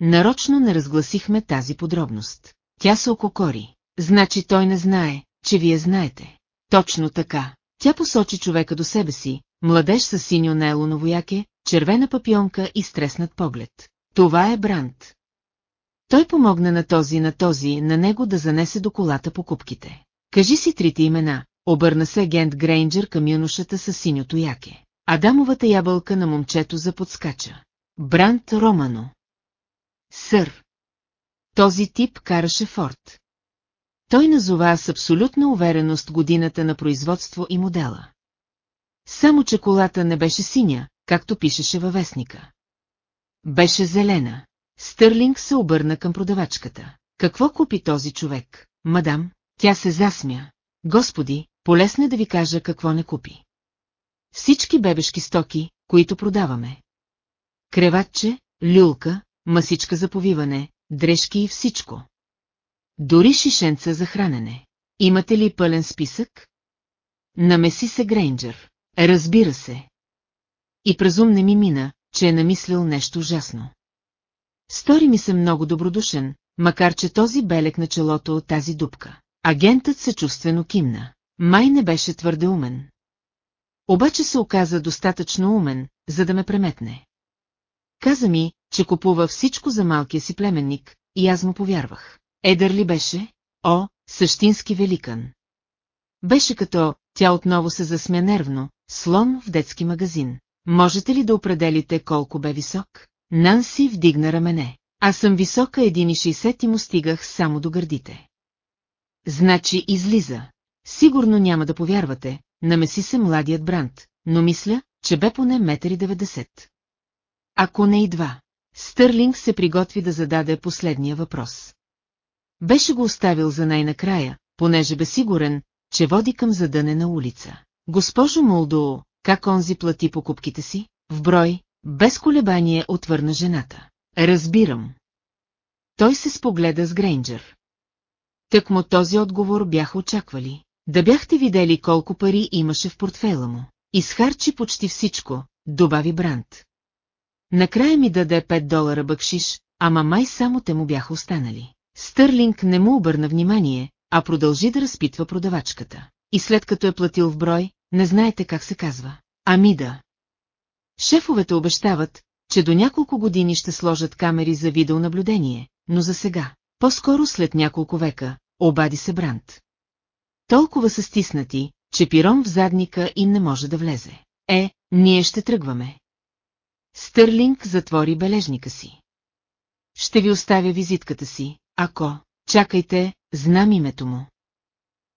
Нарочно не разгласихме тази подробност. Тя се ококори. Значи той не знае, че вие знаете. Точно така. Тя посочи човека до себе си, младеж с синьо нейлоново яке, червена папионка и стреснат поглед. Това е Брант. Той помогна на този на този на него да занесе до колата покупките. Кажи си трите имена, обърна се агент Грейнджер към юношата с синьото яке. Адамовата ябълка на момчето за подскача. Брант Романо. Сър. Този тип караше Форд. Той назова с абсолютна увереност годината на производство и модела. Само че колата не беше синя, както пишеше във вестника. Беше зелена. Стърлинг се обърна към продавачката. Какво купи този човек, мадам? Тя се засмя. Господи, полесне да ви кажа какво не купи. Всички бебешки стоки, които продаваме. Креватче, люлка, масичка за повиване, дрежки и всичко. Дори шишенца за хранене. Имате ли пълен списък? Намеси се Грейнджер. Разбира се. И празум не ми мина, че е намислил нещо ужасно. Стори ми се много добродушен, макар че този белек на челото от тази дупка. Агентът се чувствено кимна. Май не беше твърде умен. Обаче се оказа достатъчно умен, за да ме преметне. Каза ми, че купува всичко за малкия си племенник, и аз му повярвах. Едър ли беше? О, същински великан. Беше като, тя отново се засмя нервно, слон в детски магазин. Можете ли да определите колко бе висок? Нанси вдигна рамене. Аз съм висока 1,60 и му стигах само до гърдите. Значи излиза. Сигурно няма да повярвате, намеси се младият Брант, но мисля, че бе поне 1,90 Ако не и два. Стърлинг се приготви да зададе последния въпрос. Беше го оставил за най-накрая, понеже бе сигурен, че води към задънена улица. Госпожо Молдоо, как онзи плати покупките си? В брой, без колебание отвърна жената. Разбирам. Той се спогледа с Грейнджер. Тък му този отговор бяха очаквали. Да бяхте видели колко пари имаше в портфейла му. Изхарчи почти всичко, добави Брант. Накрая ми даде 5 долара бъкшиш, ама май само те му бяха останали. Стърлинг не му обърна внимание, а продължи да разпитва продавачката. И след като е платил в брой, не знаете как се казва. Ами да. Шефовете обещават, че до няколко години ще сложат камери за видеонаблюдение, но за сега, по-скоро след няколко века, обади се Брант. Толкова са стиснати, че пирон в задника им не може да влезе. Е, ние ще тръгваме. Стърлинг затвори бележника си. Ще ви оставя визитката си, ако... Чакайте, знам името му.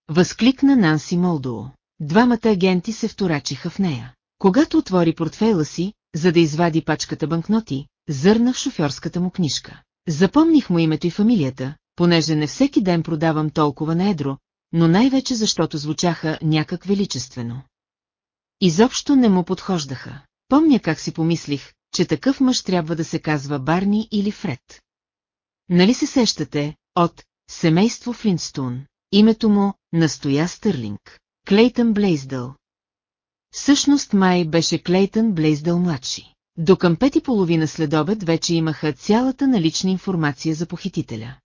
Възкликна Нанси Молдоо. Двамата агенти се вторачиха в нея. Когато отвори портфейла си, за да извади пачката банкноти, зърна в шофьорската му книжка. Запомних му името и фамилията, понеже не всеки ден продавам толкова на едро, но най-вече защото звучаха някак величествено. Изобщо не му подхождаха. Помня как си помислих, че такъв мъж трябва да се казва Барни или Фред. Нали се сещате, от семейство Флинстун, името му настоя Стърлинг, Клейтън Блейздъл. Всъщност май беше Клейтън Блейздъл младши. До към пет и половина следобед вече имаха цялата налична информация за похитителя.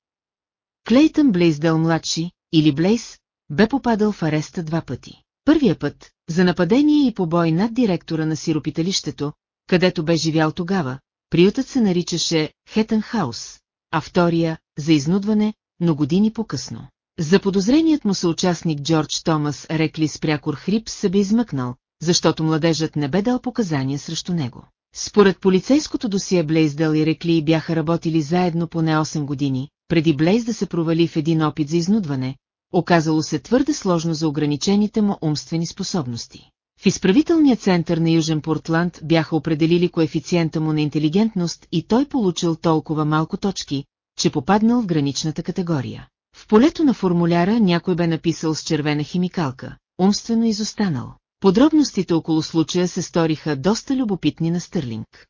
Клейтън Блейздъл младши, или Блейс, бе попадал в ареста два пъти. Първия път, за нападение и побой над директора на сиропиталището, където бе живял тогава, приютът се наричаше Хетън Хаус, а втория – за изнудване, но години по-късно. За подозреният му съучастник Джордж Томас Рекли с прякор хрип се бе измъкнал, защото младежът не бе дал показания срещу него. Според полицейското досие Блейздъл и Рекли бяха работили заедно поне 8 години, преди Блейз да се провали в един опит за изнудване, оказало се твърде сложно за ограничените му умствени способности. В изправителния център на Южен Портланд бяха определили коефициента му на интелигентност и той получил толкова малко точки, че попаднал в граничната категория. В полето на формуляра някой бе написал с червена химикалка, умствено изостанал. Подробностите около случая се сториха доста любопитни на Стърлинг.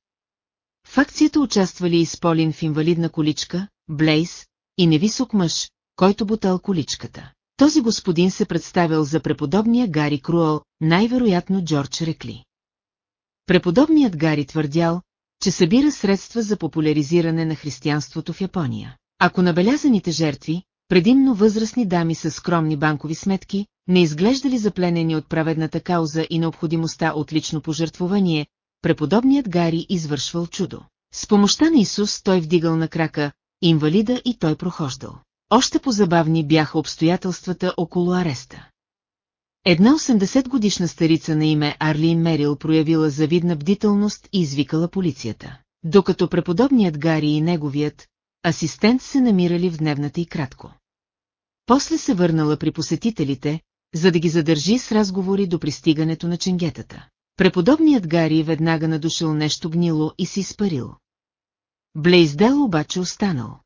В акцията участвали и Сполин в инвалидна количка, Блейс и невисок мъж, който бутал количката. Този господин се представил за преподобния Гари Круъл, най-вероятно Джордж Рекли. Преподобният Гари твърдял, че събира средства за популяризиране на християнството в Япония. Ако набелязаните жертви, предимно възрастни дами с скромни банкови сметки, не изглеждали запленени от праведната кауза и необходимостта от лично пожертвование, преподобният Гари извършвал чудо. С помощта на Исус той вдигал на крака инвалида и той прохождал. Още по-забавни бяха обстоятелствата около ареста. Една 80 годишна старица на име Арлин Мерил проявила завидна бдителност и извикала полицията. Докато преподобният Гари и неговият асистент се намирали в дневната и кратко. После се върнала при посетителите, за да ги задържи с разговори до пристигането на ченгетата. Преподобният Гари веднага надушил нещо гнило и си изпарил. Блейздел обаче останал.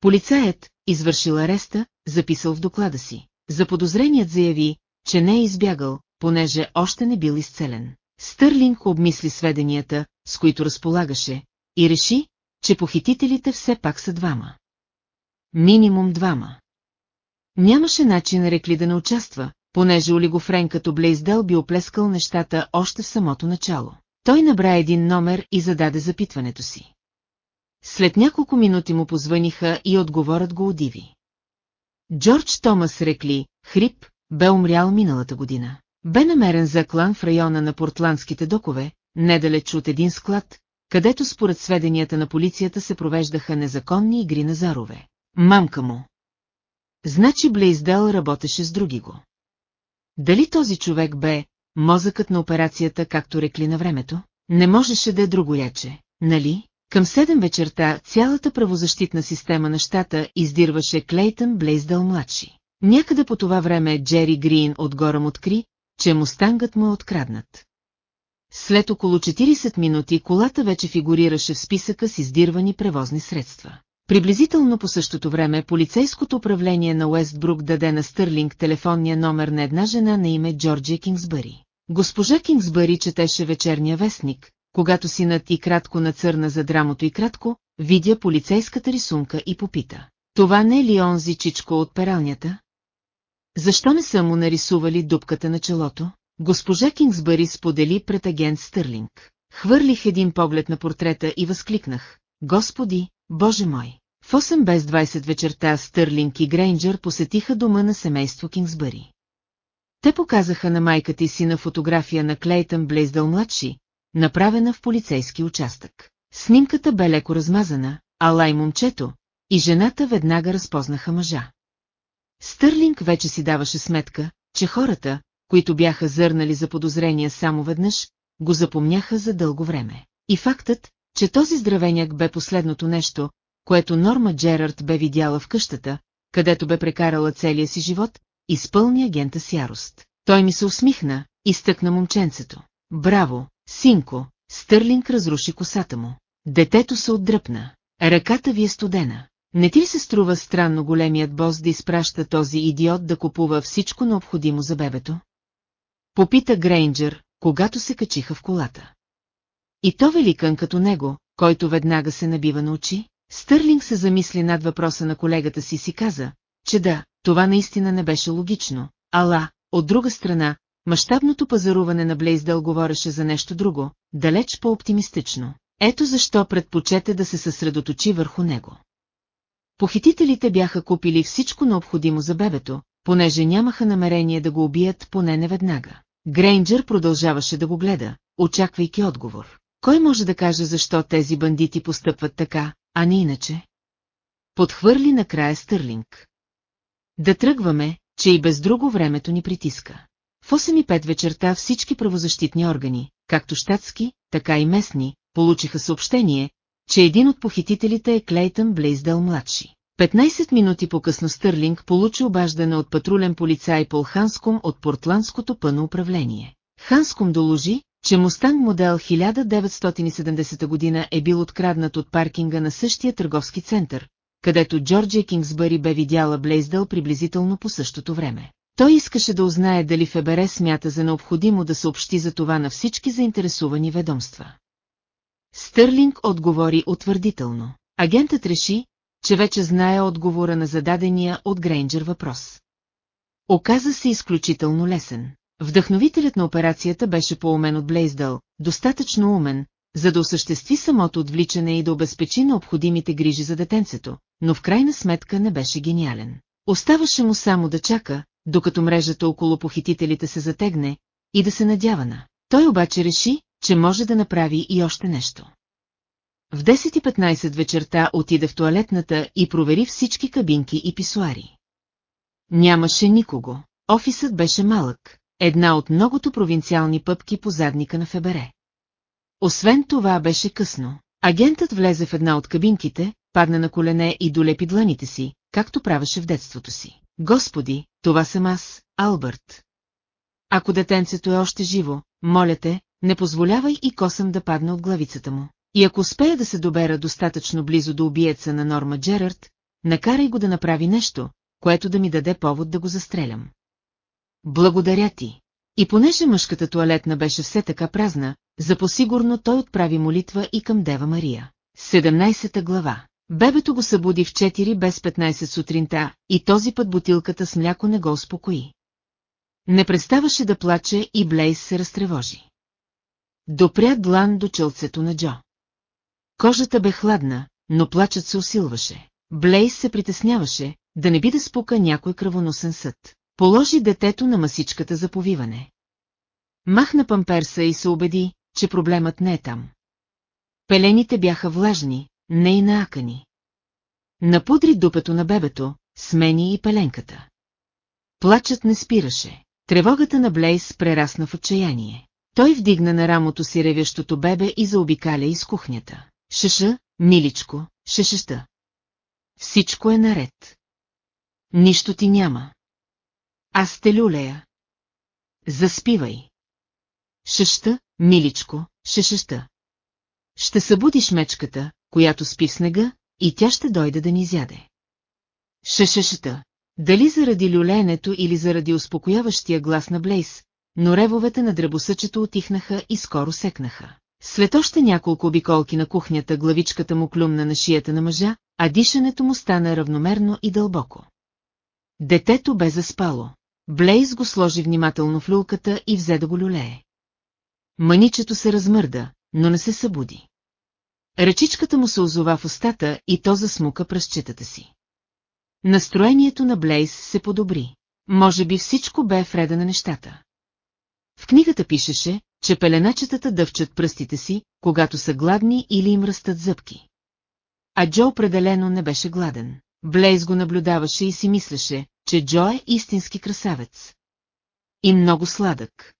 Полицаят, извършил ареста, записал в доклада си. Заподозреният заяви, че не е избягал, понеже още не бил изцелен. Стърлинг обмисли сведенията, с които разполагаше, и реши, че похитителите все пак са двама. Минимум двама. Нямаше начин Рекли да не участва, понеже олигофрен като Блейздел би оплескал нещата още в самото начало. Той набра един номер и зададе запитването си. След няколко минути му позваниха и отговорът го удиви. Джордж Томас Рекли, хрип, бе умрял миналата година. Бе намерен заклан в района на портландските докове, недалеч от един склад, където според сведенията на полицията се провеждаха незаконни игри на зарове. Мамка му. Значи Блейздел работеше с други го. Дали този човек бе мозъкът на операцията, както рекли на времето? Не можеше да е друго яче, нали? Към 7 вечерта цялата правозащитна система на щата издирваше Клейтън Блейздъл младши. Някъде по това време Джери Грин отгоре му откри, че мустангът му е откраднат. След около 40 минути колата вече фигурираше в списъка с издирвани превозни средства. Приблизително по същото време полицейското управление на Уестбрук даде на Стърлинг телефонния номер на една жена на име Джорджия Кингсбъри. Госпожа Кингсбъри четеше вечерния вестник, когато синът и кратко нацърна за драмото и кратко, видя полицейската рисунка и попита. Това не е ли онзи чичко от пералнята? Защо не са му нарисували дупката на челото? Госпожа Кингсбъри сподели пред агент Стърлинг. Хвърлих един поглед на портрета и възкликнах. Господи, Боже мой! В 8 без 20 вечерта Стърлинг и Грейнджър посетиха дома на семейство Кингсбъри. Те показаха на майката и сина фотография на Клейтън Блейздъл младши, направена в полицейски участък. Снимката бе леко размазана, ала и момчето, и жената веднага разпознаха мъжа. Стърлинг вече си даваше сметка, че хората, които бяха зърнали за подозрения само веднъж, го запомняха за дълго време. И фактът, че този здравеняк бе последното нещо, което Норма Джерард бе видяла в къщата, където бе прекарала целия си живот, изпълни агента с ярост. Той ми се усмихна и стъкна момченцето. Браво, синко, Стърлинг разруши косата му. Детето се отдръпна. Ръката ви е студена. Не ти ли се струва странно големият бос да изпраща този идиот да купува всичко необходимо за бебето? Попита Грейнджер, когато се качиха в колата. И то великан като него, който веднага се набива на очи? Стърлинг се замисли над въпроса на колегата си си каза, че да, това наистина не беше логично. Ала, от друга страна, мащабното пазаруване на Блейздъл говореше за нещо друго, далеч по-оптимистично. Ето защо предпочете да се съсредоточи върху него. Похитителите бяха купили всичко необходимо за бебето, понеже нямаха намерение да го убият поне неведнага. Грейнджър продължаваше да го гледа, очаквайки отговор. Кой може да каже защо тези бандити постъпват така, а не иначе? Подхвърли накрая Стърлинг. Да тръгваме, че и без друго времето ни притиска. В 8.5 вечерта всички правозащитни органи, както щатски, така и местни, получиха съобщение, че един от похитителите е Клейтън Блейздъл младши. 15 минути по-късно Стърлинг получи обаждане от патрулен полицай Пол Ханском от Портландското пъно управление. Ханском доложи, че Мустанг модел 1970 година е бил откраднат от паркинга на същия търговски център, където Джорджия Кингсбъри бе видяла Блейздъл приблизително по същото време. Той искаше да узнае дали ФБР смята за необходимо да съобщи за това на всички заинтересувани ведомства. Стърлинг отговори утвърдително. Агентът реши, че вече знае отговора на зададения от Грейнджер въпрос. Оказа се изключително лесен. Вдъхновителят на операцията беше поумен от Блейздъл, достатъчно умен, за да осъществи самото отвличане и да обезпечи необходимите грижи за детенцето, но в крайна сметка не беше гениален. Оставаше му само да чака, докато мрежата около похитителите се затегне, и да се надява на. Той обаче реши, че може да направи и още нещо. В 10.15 вечерта отида в туалетната и провери всички кабинки и писуари. Нямаше никого. Офисът беше малък, една от многото провинциални пъпки по задника на Фебере. Освен това беше късно. Агентът влезе в една от кабинките, падна на колене и долепи дланите си, както правеше в детството си. Господи, това съм аз, Албърт. Ако детенцето е още живо, моля те, не позволявай и косъм да падне от главицата му. И ако успея да се добера достатъчно близо до убиеца на Норма Джерард, накарай го да направи нещо, което да ми даде повод да го застрелям. Благодаря ти. И понеже мъжката туалетна беше все така празна, за посигурно той отправи молитва и към Дева Мария. 17 глава Бебето го събуди в 4 без 15 сутринта и този път бутилката с мляко не го успокои. Не преставаше да плаче и Блейс се разтревожи. Допря длан до челцето на Джо. Кожата бе хладна, но плачът се усилваше. Блейс се притесняваше, да не би да спука някой кръвоносен съд. Положи детето на масичката за повиване. Махна памперса и се убеди, че проблемът не е там. Пелените бяха влажни, не и наакани. Напудри дупето на бебето, смени и пеленката. Плачът не спираше. Тревогата на Блейс прерасна в отчаяние. Той вдигна на рамото си ревящото бебе и заобикаля из кухнята. Шеша, миличко, шешеща. Всичко е наред. Нищо ти няма. Аз те люлея. Заспивай. Шеща, миличко, шешеща. Ще събудиш мечката, която спи в снега, и тя ще дойде да ни изяде. Шешеща. Дали заради люлеенето или заради успокояващия глас на Блейс, но ревовете на дребосъчето отихнаха и скоро секнаха. След още няколко обиколки на кухнята главичката му клюмна на шията на мъжа, а дишането му стана равномерно и дълбоко. Детето бе заспало. Блейз го сложи внимателно в люлката и взе да го люлее. Маничето се размърда, но не се събуди. Ръчичката му се озова в устата и то засмука пръстчетата си. Настроението на Блейз се подобри. Може би всичко бе вреда на нещата. В книгата пишеше, че пеленачетата дъвчат пръстите си, когато са гладни или им растат зъбки. А Джо определено не беше гладен. Блейз го наблюдаваше и си мислеше, че Джо е истински красавец. И много сладък.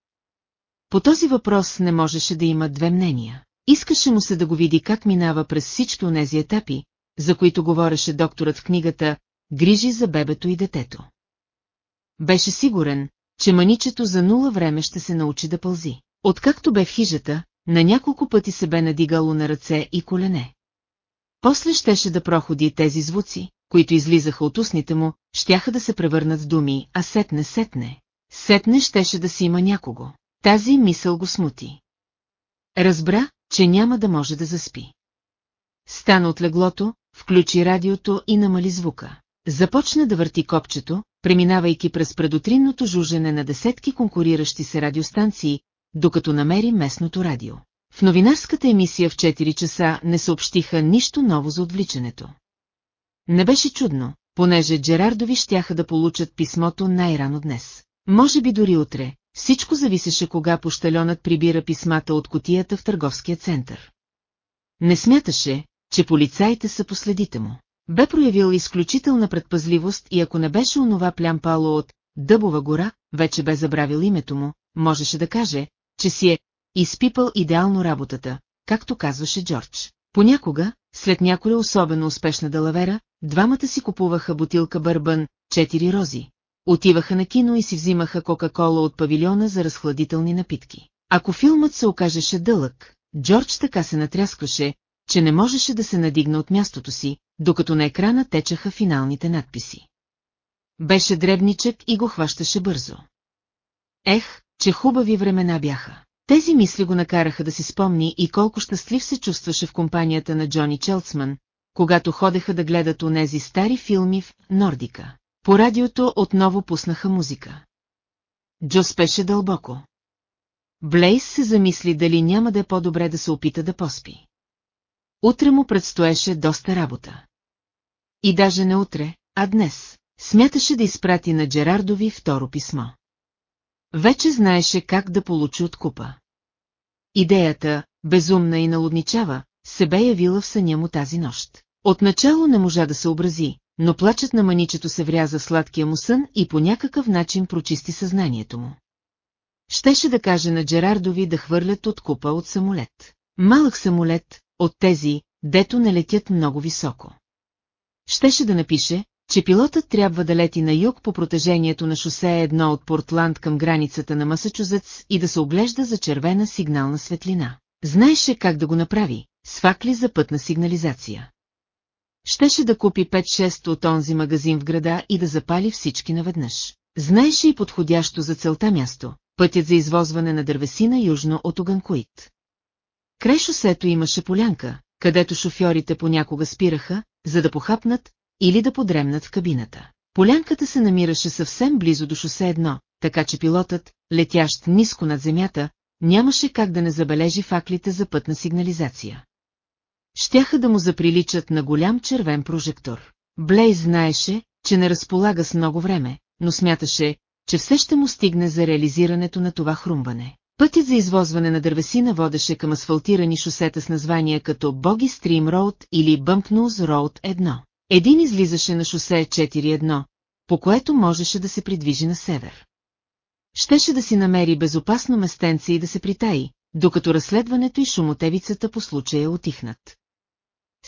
По този въпрос не можеше да има две мнения. Искаше му се да го види как минава през всички онези етапи, за които говореше докторът в книгата «Грижи за бебето и детето». Беше сигурен, че маничето за нула време ще се научи да пълзи. Откакто бе в хижата, на няколко пъти се бе надигало на ръце и колене. После щеше да проходи тези звуци, които излизаха от устните му, щяха да се превърнат в думи, а сетне, сетне. Сетне щеше да си има някого. Тази мисъл го смути. Разбра, че няма да може да заспи. Стана от леглото, включи радиото и намали звука. Започна да върти копчето, преминавайки през предутринното жужене на десетки конкуриращи се радиостанции, докато намери местното радио. В новинарската емисия в 4 часа не съобщиха нищо ново за отвличането. Не беше чудно, понеже Джерардови щяха да получат писмото най-рано днес. Може би дори утре, всичко зависеше кога пощалонът прибира писмата от котията в търговския център. Не смяташе, че полицаите са последите му. Бе проявил изключителна предпазливост и ако не беше онова плямпало от Дъбова гора, вече бе забравил името му, можеше да каже, че си е изпипал идеално работата, както казваше Джордж. Понякога, след някоя особено успешна далавера, двамата си купуваха бутилка бърбън, четири рози. Отиваха на кино и си взимаха Кока-Кола от павилиона за разхладителни напитки. Ако филмът се окажеше дълъг, Джордж така се натряскваше, че не можеше да се надигне от мястото си, докато на екрана течаха финалните надписи. Беше дребничък и го хващаше бързо. Ех, че хубави времена бяха. Тези мисли го накараха да си спомни и колко щастлив се чувстваше в компанията на Джони Челцман, когато ходеха да гледат онези стари филми в Нордика. По радиото отново пуснаха музика. Джо спеше дълбоко. Блейс се замисли дали няма да е по-добре да се опита да поспи. Утре му предстоеше доста работа. И даже не утре, а днес, смяташе да изпрати на Джерардови второ писмо. Вече знаеше как да получи откупа. Идеята, безумна и налудничава, се бе явила в съня му тази нощ. Отначало не можа да се образи, но плачът на маничето се вряза в сладкия му сън и по някакъв начин прочисти съзнанието му. Щеше да каже на Джерардови да хвърлят от купа от самолет. Малък самолет, от тези, дето не летят много високо. Щеше да напише, че пилотът трябва да лети на юг по протежението на шосе едно от Портланд към границата на Масачузетс и да се оглежда за червена сигнална светлина. Знаеше как да го направи, с факли за пътна сигнализация. Щеше да купи 5-6 от онзи магазин в града и да запали всички наведнъж. Знаеше и подходящо за целта място, пътят за извозване на дървесина южно от Оганкуит. Край шосето имаше полянка, където шофьорите понякога спираха, за да похапнат или да подремнат в кабината. Полянката се намираше съвсем близо до шосе едно, така че пилотът, летящ ниско над земята, нямаше как да не забележи факлите за пътна сигнализация. Щяха да му заприличат на голям червен прожектор. Блейз знаеше, че не разполага с много време, но смяташе, че все ще му стигне за реализирането на това хрумване. Пътят за извозване на дървесина водеше към асфалтирани шосета с названия като Боги Стрим Роуд или Бъмпнуз Роуд 1. Един излизаше на шосе 4-1, по което можеше да се придвижи на север. Щеше да си намери безопасно местенце и да се притаи, докато разследването и шумотевицата по случая отихнат.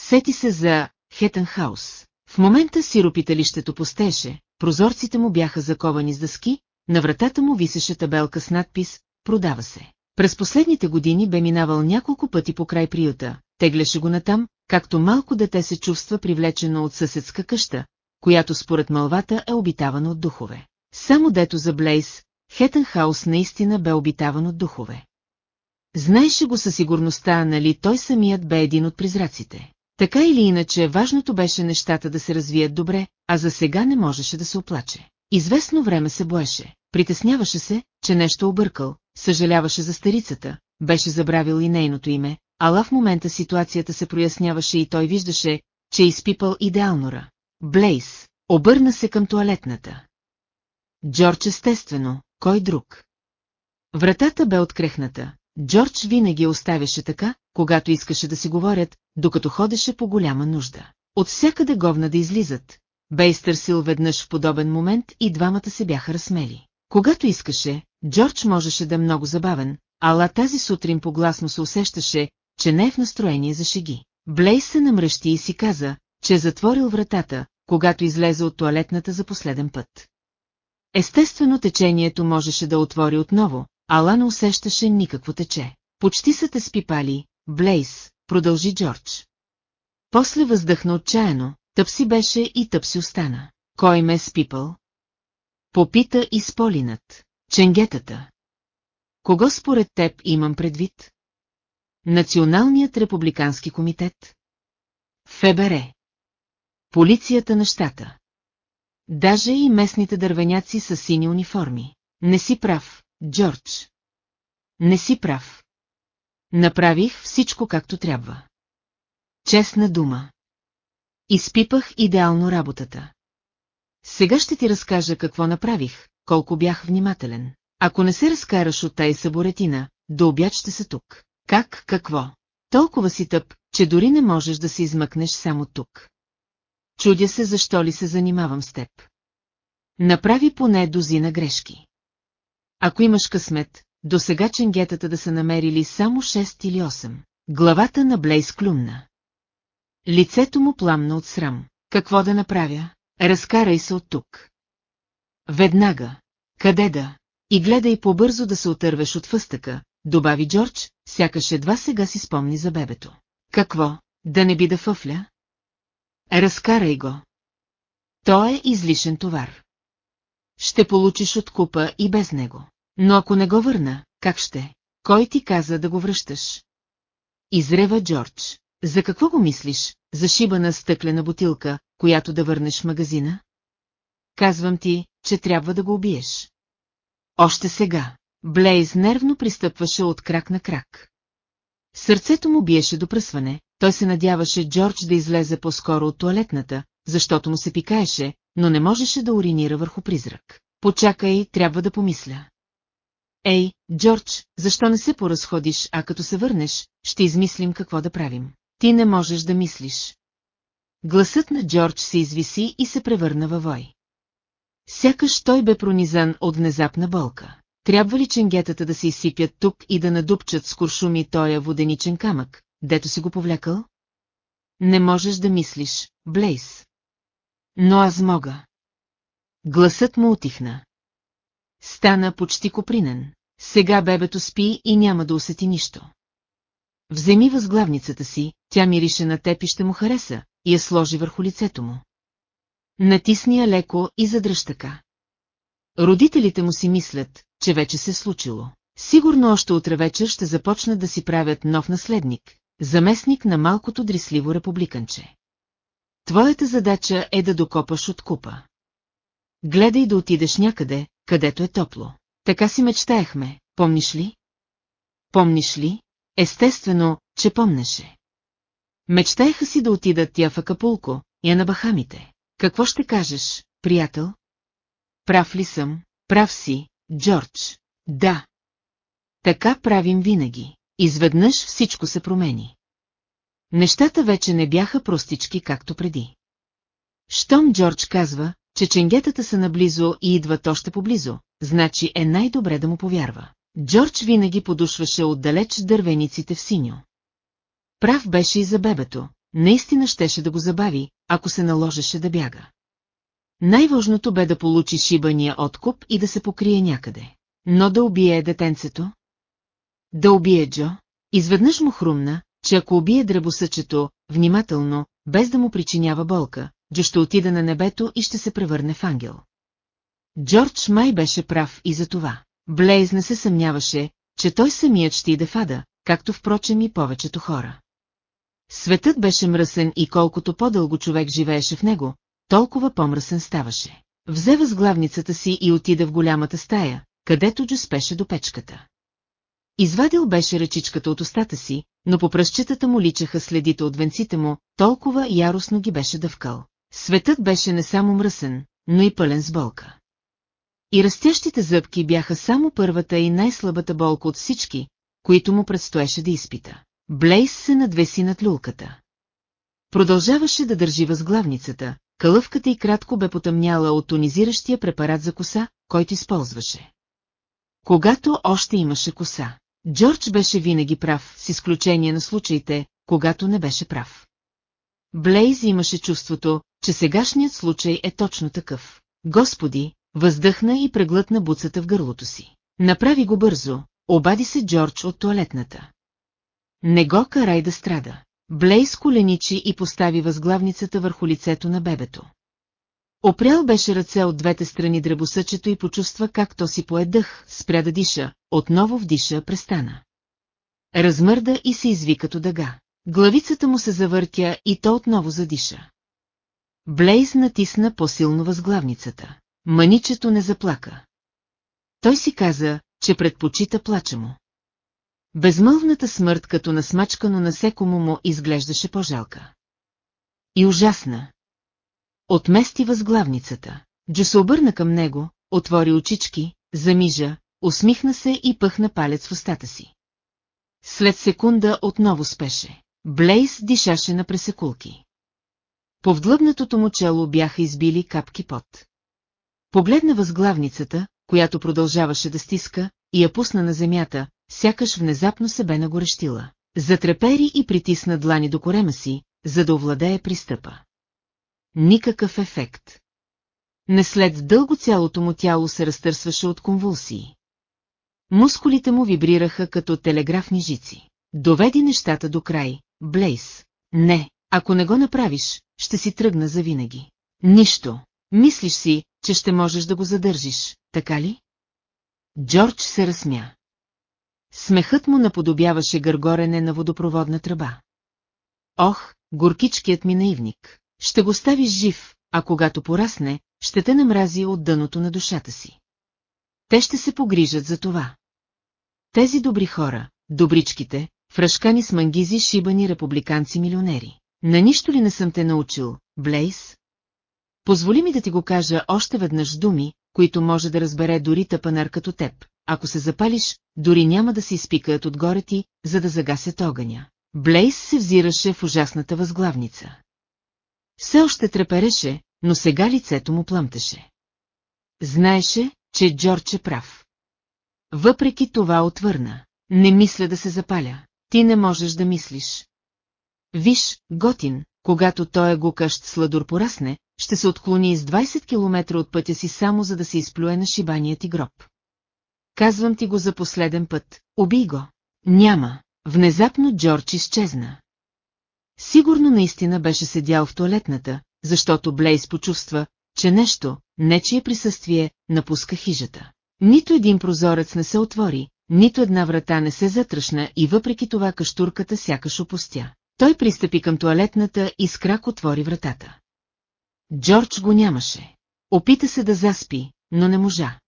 Сети се за Хетенхаус. В момента сиропиталището постеше, прозорците му бяха заковани с дъски, на вратата му висеше табелка с надпис «Продава се». През последните години бе минавал няколко пъти по край приюта, тегляше го натам, както малко дете се чувства привлечено от съседска къща, която според мълвата е обитавана от духове. Само дето за Блейс, Хетенхаус наистина бе обитаван от духове. Знаеше го със сигурността, нали той самият бе един от призраците. Така или иначе, важното беше нещата да се развият добре, а за сега не можеше да се оплаче. Известно време се боеше, притесняваше се, че нещо объркал, съжаляваше за старицата, беше забравил и нейното име, ала в момента ситуацията се проясняваше и той виждаше, че изпипал идеалнора. Блейс, обърна се към туалетната. Джордж естествено, кой друг? Вратата бе открехната. Джордж винаги оставяше така, когато искаше да си говорят, докато ходеше по голяма нужда. От всякъде говна да излизат. Бе изтърсил веднъж в подобен момент и двамата се бяха разсмели. Когато искаше, Джордж можеше да е много забавен, ала тази сутрин погласно се усещаше, че не е в настроение за шеги. Блейс се намръщи и си каза, че е затворил вратата, когато излезе от туалетната за последен път. Естествено течението можеше да отвори отново, ала не усещаше никакво тече. Почти са те спипали, Блейс, продължи Джордж. После въздъхна отчаяно, тъп си беше и тъп си остана. Кой ме е спипал? Попита и сполинат. Ченгетата. Кого според теб имам предвид? Националният републикански комитет. ФБР. Полицията на щата. Даже и местните дървеняци са сини униформи. Не си прав, Джордж. Не си прав. Направих всичко както трябва. Честна дума. Изпипах идеално работата. Сега ще ти разкажа какво направих, колко бях внимателен. Ако не се разкараш от тая саборетина, до обяд ще се тук. Как, какво? Толкова си тъп, че дори не можеш да се измъкнеш само тук. Чудя се защо ли се занимавам с теб. Направи поне дозина грешки. Ако имаш късмет, до сега ченгетата да са намерили само 6 или 8. Главата на Блейс клюмна. Лицето му пламна от срам. Какво да направя? Разкарай се от тук. Веднага. Къде да? И гледай по-бързо да се отървеш от фъстъка, добави Джордж, сякаш едва сега си спомни за бебето. Какво? Да не би да фъфля? Разкарай го. Той е излишен товар. Ще получиш от купа и без него. Но ако не го върна, как ще? Кой ти каза да го връщаш? Изрева Джордж. За какво го мислиш? За шибана стъклена бутилка, която да върнеш в магазина? Казвам ти, че трябва да го убиеш. Още сега. Блейз нервно пристъпваше от крак на крак. Сърцето му биеше до пръсване, той се надяваше Джордж да излезе по-скоро от туалетната, защото му се пикаеше, но не можеше да уринира върху призрак. Почакай, трябва да помисля. Ей, Джордж, защо не се поразходиш, а като се върнеш, ще измислим какво да правим. Ти не можеш да мислиш. Гласът на Джордж се извиси и се превърна във вой. Сякаш той бе пронизан от внезапна болка. Трябва ли ченгетата да се изсипят тук и да надупчат с куршуми тоя воденичен камък, дето си го повлякал? Не можеш да мислиш, Блейс. Но аз мога. Гласът му отихна. Стана почти копринен. Сега бебето спи и няма да усети нищо. Вземи възглавницата си, тя мирише на теб и ще му хареса, и я сложи върху лицето му. Натисни я леко и задръж така. Родителите му си мислят, че вече се е случило. Сигурно още утре вечер ще започнат да си правят нов наследник, заместник на малкото дрисливо републиканче. Твоята задача е да докопаш от купа. Гледай да отидеш някъде, където е топло. Така си мечтаехме, помниш ли? Помниш ли? Естествено, че помнеше. Мечтаеха си да отидат тя в Акапулко, я на Бахамите. Какво ще кажеш, приятел? Прав ли съм? Прав си, Джордж. Да. Така правим винаги. Изведнъж всичко се промени. Нещата вече не бяха простички както преди. Щом Джордж казва, че ченгетата са наблизо и идват още поблизо, значи е най-добре да му повярва. Джордж винаги подушваше отдалеч дървениците в синьо. Прав беше и за бебето, наистина щеше да го забави, ако се наложеше да бяга. Най-важното бе да получи шибания откуп и да се покрие някъде. Но да убие детенцето? Да убие Джо? Изведнъж му хрумна, че ако убие дребосъчето, внимателно, без да му причинява болка, Джо ще отида на небето и ще се превърне в ангел. Джордж май беше прав и за това. Блейз не се съмняваше, че той самият ще иде в ада, както впрочем и повечето хора. Светът беше мръсен и колкото по-дълго човек живееше в него, толкова по-мръсен ставаше. Взе възглавницата си и отида в голямата стая, където Джо спеше до печката. Извадил беше ръчичката от устата си, но по пръщетата му личаха следите от венците му, толкова яростно ги беше дъвкал. Светът беше не само мръсен, но и пълен с болка. И растящите зъбки бяха само първата и най-слабата болка от всички, които му предстоеше да изпита. Блейс се надвеси над люлката. Продължаваше да държи възглавницата, кълъвката и кратко бе потъмняла от тонизиращия препарат за коса, който използваше. Когато още имаше коса, Джордж беше винаги прав, с изключение на случаите, когато не беше прав. Блейз имаше чувството, че сегашният случай е точно такъв. Господи, въздъхна и преглътна буцата в гърлото си. Направи го бързо, обади се Джордж от туалетната. Не го карай да страда. Блейз коленичи и постави възглавницата върху лицето на бебето. Опрял беше ръце от двете страни дребосъчето и почувства как то си поедъх, спря да диша, отново вдиша, престана. Размърда и се изви като дъга. Главицата му се завъртя и то отново задиша. Блейз натисна по-силно възглавницата. Маничето не заплака. Той си каза, че предпочита плача му. Безмълвната смърт като насмачкано насекомо му изглеждаше по-жалка. И ужасна. Отмести възглавницата. Джо се обърна към него, отвори очички, замижа, усмихна се и пъхна палец в устата си. След секунда отново спеше. Блейс дишаше на пресекулки. По вдлъбнатото му чело бяха избили капки пот. Погледна възглавницата, която продължаваше да стиска, и я пусна на земята, сякаш внезапно се бе нагорещила. Затрепери и притисна длани до корема си, за да овладее пристъпа. Никакъв ефект. Не след дълго цялото му тяло се разтърсваше от конвулсии. Мускулите му вибрираха като телеграфни жици. Доведи нещата до край, Блейс. Не, ако не го направиш, ще си тръгна завинаги. Нищо. Мислиш си, че ще можеш да го задържиш, така ли? Джордж се разсмя. Смехът му наподобяваше гъргорене на водопроводна тръба. Ох, горкичкият ми наивник. Ще го ставиш жив, а когато порасне, ще те намрази от дъното на душата си. Те ще се погрижат за това. Тези добри хора, добричките, фрашкани с мангизи шибани републиканци-милионери. На нищо ли не съм те научил, Блейс? Позволи ми да ти го кажа още веднъж думи, които може да разбере дори тъпанар като теб. Ако се запалиш, дори няма да се изпикаят отгоре ти, за да загасят огъня. Блейс се взираше в ужасната възглавница. Все още трепереше, но сега лицето му плъмтеше. Знаеше, че Джордж е прав. Въпреки това отвърна. Не мисля да се запаля. Ти не можеш да мислиш. Виж, Готин, когато той е гукащ сладур порасне, ще се отклони с 20 км от пътя си само за да се изплюе на шибания ти гроб. Казвам ти го за последен път, убий го. Няма. Внезапно Джордж изчезна. Сигурно наистина беше седял в туалетната, защото Блейс почувства, че нещо, нечие присъствие, напуска хижата. Нито един прозорец не се отвори, нито една врата не се затръшна и въпреки това каштурката сякаш опустя. Той пристъпи към туалетната и с крак отвори вратата. Джордж го нямаше. Опита се да заспи, но не можа.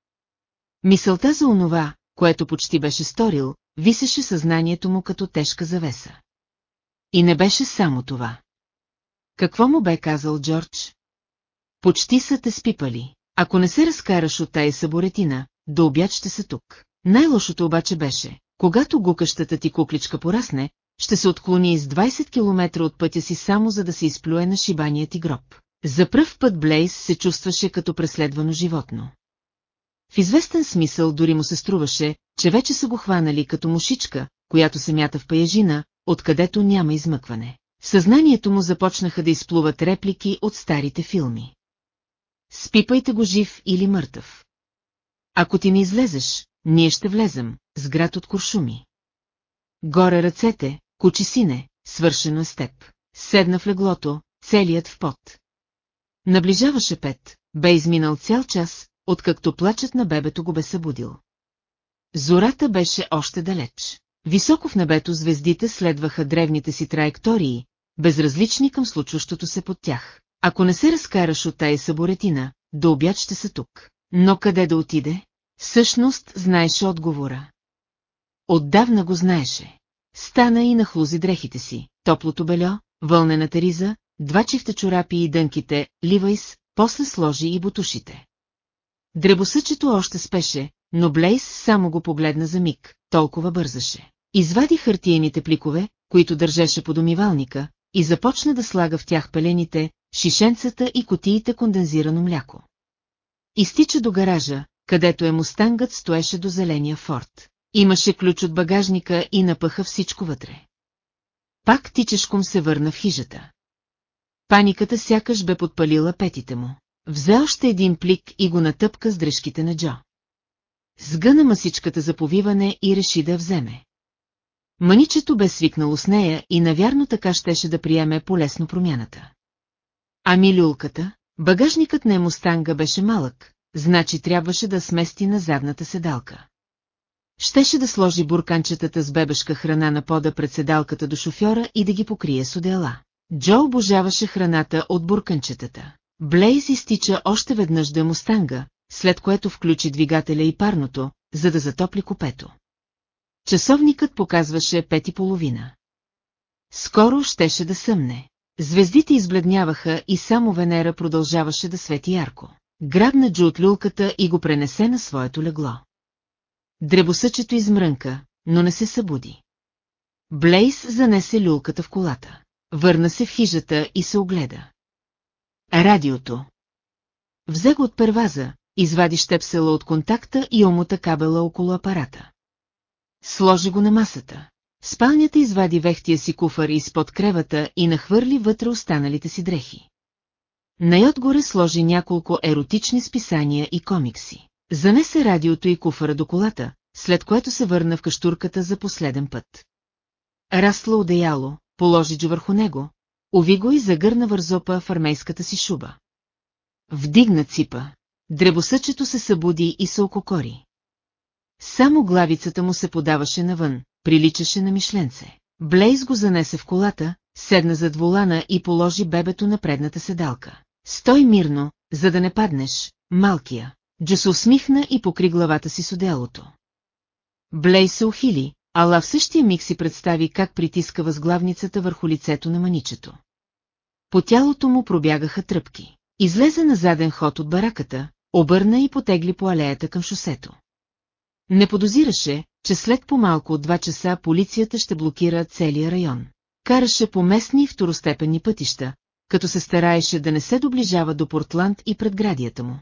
Мисълта за онова, което почти беше сторил, висеше съзнанието му като тежка завеса. И не беше само това. Какво му бе казал Джордж? Почти са те спипали. Ако не се разкараш от тая саборетина, до обяд ще се тук. Най-лошото обаче беше, когато гукащата ти кукличка порасне, ще се отклони с 20 км от пътя си само за да се изплюе на шибания ти гроб. За пръв път Блейс се чувстваше като преследвано животно. В известен смисъл дори му се струваше, че вече са го хванали като мушичка, която се мята в паяжина, откъдето няма измъкване. В съзнанието му започнаха да изплуват реплики от старите филми. Спипайте го жив или мъртъв. Ако ти не излезеш, ние ще влезем, с град от куршуми. Горе ръцете, кучи сине, свършено е с теб. Седна в леглото, целият в пот. Наближаваше пет, бе изминал цял час, откакто плачът на бебето го бе събудил. Зората беше още далеч. Високо в небето звездите следваха древните си траектории, безразлични към случващото се под тях. Ако не се разкараш от тая саборетина, до обяд ще са тук. Но къде да отиде? Всъщност знаеше отговора. Отдавна го знаеше. Стана и нахлузи дрехите си, топлото бельо, вълнената риза, два чифта чорапи и дънките, ливайс, после сложи и бутушите. Дребосъчето още спеше, но Блейс само го погледна за миг, толкова бързаше. Извади хартиените пликове, които държеше под умивалника, и започна да слага в тях пелените, шишенцата и котиите кондензирано мляко. Изтича до гаража, където е мустангът стоеше до зеления форт. Имаше ключ от багажника и напъха всичко вътре. Пак тичешком се върна в хижата. Паниката сякаш бе подпалила петите му. Взе още един плик и го натъпка с дръжките на Джо. Сгъна масичката за повиване и реши да вземе. Маничето бе свикнало с нея и навярно така щеше да приеме полесно промяната. Ами люлката, багажникът на емустанга беше малък, значи трябваше да смести на задната седалка. Щеше да сложи бурканчетата с бебешка храна на пода пред седалката до шофьора и да ги покрие с одеяла. Джо обожаваше храната от бурканчетата. Блейз изтича още веднъж до емустанга, след което включи двигателя и парното, за да затопли купето. Часовникът показваше пет и половина. Скоро щеше да съмне. Звездите избледняваха и само Венера продължаваше да свети ярко. Грабна Джо от люлката и го пренесе на своето легло. Дребосъчето измрънка, но не се събуди. Блейс занесе люлката в колата. Върна се в хижата и се огледа. Радиото. Взе го от перваза, извади щепсела от контакта и омота кабела около апарата. Сложи го на масата. Спалнята извади вехтия си куфар изпод кревата и нахвърли вътре останалите си дрехи. Най-отгоре сложи няколко еротични списания и комикси. Занесе радиото и куфара до колата, след което се върна в каштурката за последен път. Растла одеяло, положи джо върху него, уви го и загърна вързопа в армейската си шуба. Вдигна ципа. Дребосъчето се събуди и се ококори. Само главицата му се подаваше навън, приличаше на мишленце. Блейз го занесе в колата, седна зад волана и положи бебето на предната седалка. Стой мирно, за да не паднеш, малкия. Джо се усмихна и покри главата си с одеялото. Блейз се ухили, ала в същия миг си представи как притиска възглавницата върху лицето на маничето. По тялото му пробягаха тръпки. Излезе на заден ход от бараката, обърна и потегли по алеята към шосето. Не подозираше, че след по-малко от два часа полицията ще блокира целия район. Караше по местни второстепенни пътища, като се стараеше да не се доближава до Портланд и предградията му.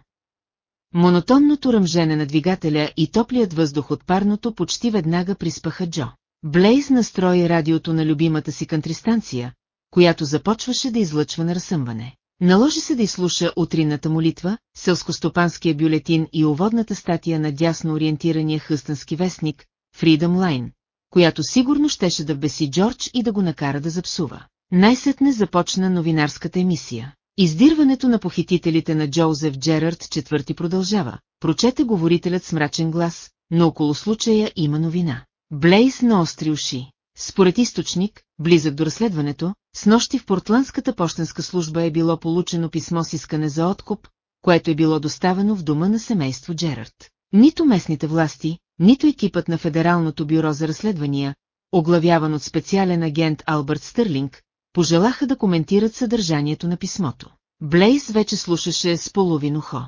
Монотонното ръмжене на двигателя и топлият въздух от парното почти веднага приспаха Джо. Блейз настрои радиото на любимата си кантристанция, която започваше да излъчва на разсъмване. Наложи се да изслуша утринната молитва, селскостопанския бюлетин и уводната статия на дясно ориентирания хъстънски вестник, Freedom Line, която сигурно щеше да вбеси Джордж и да го накара да запсува. Най-сетне започна новинарската емисия. Издирването на похитителите на Джозеф Джерард четвърти продължава, прочете говорителят с мрачен глас, но около случая има новина. Блейс на остри уши. Според източник, близък до разследването, с нощи в Портландската почтенска служба е било получено писмо с искане за откуп, което е било доставено в дома на семейство Джерард. Нито местните власти, нито екипът на Федералното бюро за разследвания, оглавяван от специален агент Албърт Стърлинг, пожелаха да коментират съдържанието на писмото. Блейс вече слушаше с половин ухо.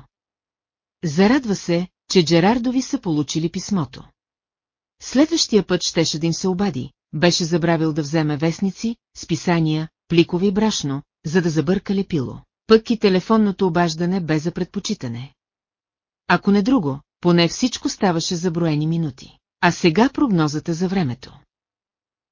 Зарадва се, че Джерардови са получили писмото. Следващия път щеше да им се обади, беше забравил да вземе вестници, списания, пликови и брашно, за да забърка лепило. пък и телефонното обаждане бе за предпочитане. Ако не друго, поне всичко ставаше за броени минути. А сега прогнозата за времето.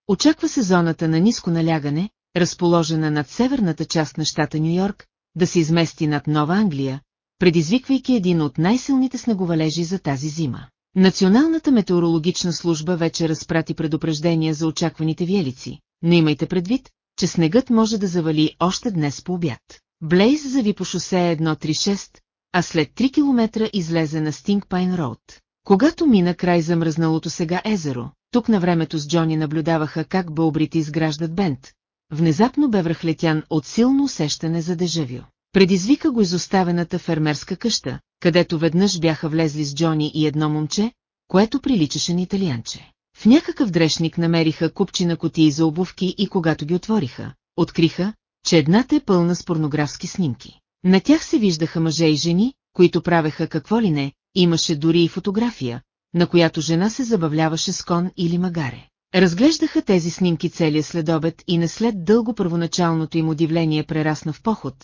Очаква се зоната на ниско налягане, разположена над северната част на щата Нью-Йорк, да се измести над Нова Англия, предизвиквайки един от най-силните снеговалежи за тази зима. Националната метеорологична служба вече разпрати предупреждения за очакваните виелици, но имайте предвид, че снегът може да завали още днес по обяд. Блейз зави по шосе 136, а след 3 километра излезе на Стингпайн Роуд. Когато мина край замръзналото сега езеро, тук на времето с Джони наблюдаваха как бълбрите изграждат бент. Внезапно бе връхлетян от силно усещане за дежавю. Предизвика го изоставената фермерска къща, където веднъж бяха влезли с Джони и едно момче, което приличаше на италианче. В някакъв дрешник намериха купчина котии за обувки и когато ги отвориха, откриха, че едната е пълна с порнографски снимки. На тях се виждаха мъже и жени, които правеха какво ли не, имаше дори и фотография, на която жена се забавляваше с кон или магаре. Разглеждаха тези снимки целия следобед и не след дълго първоначалното им удивление прерасна в поход,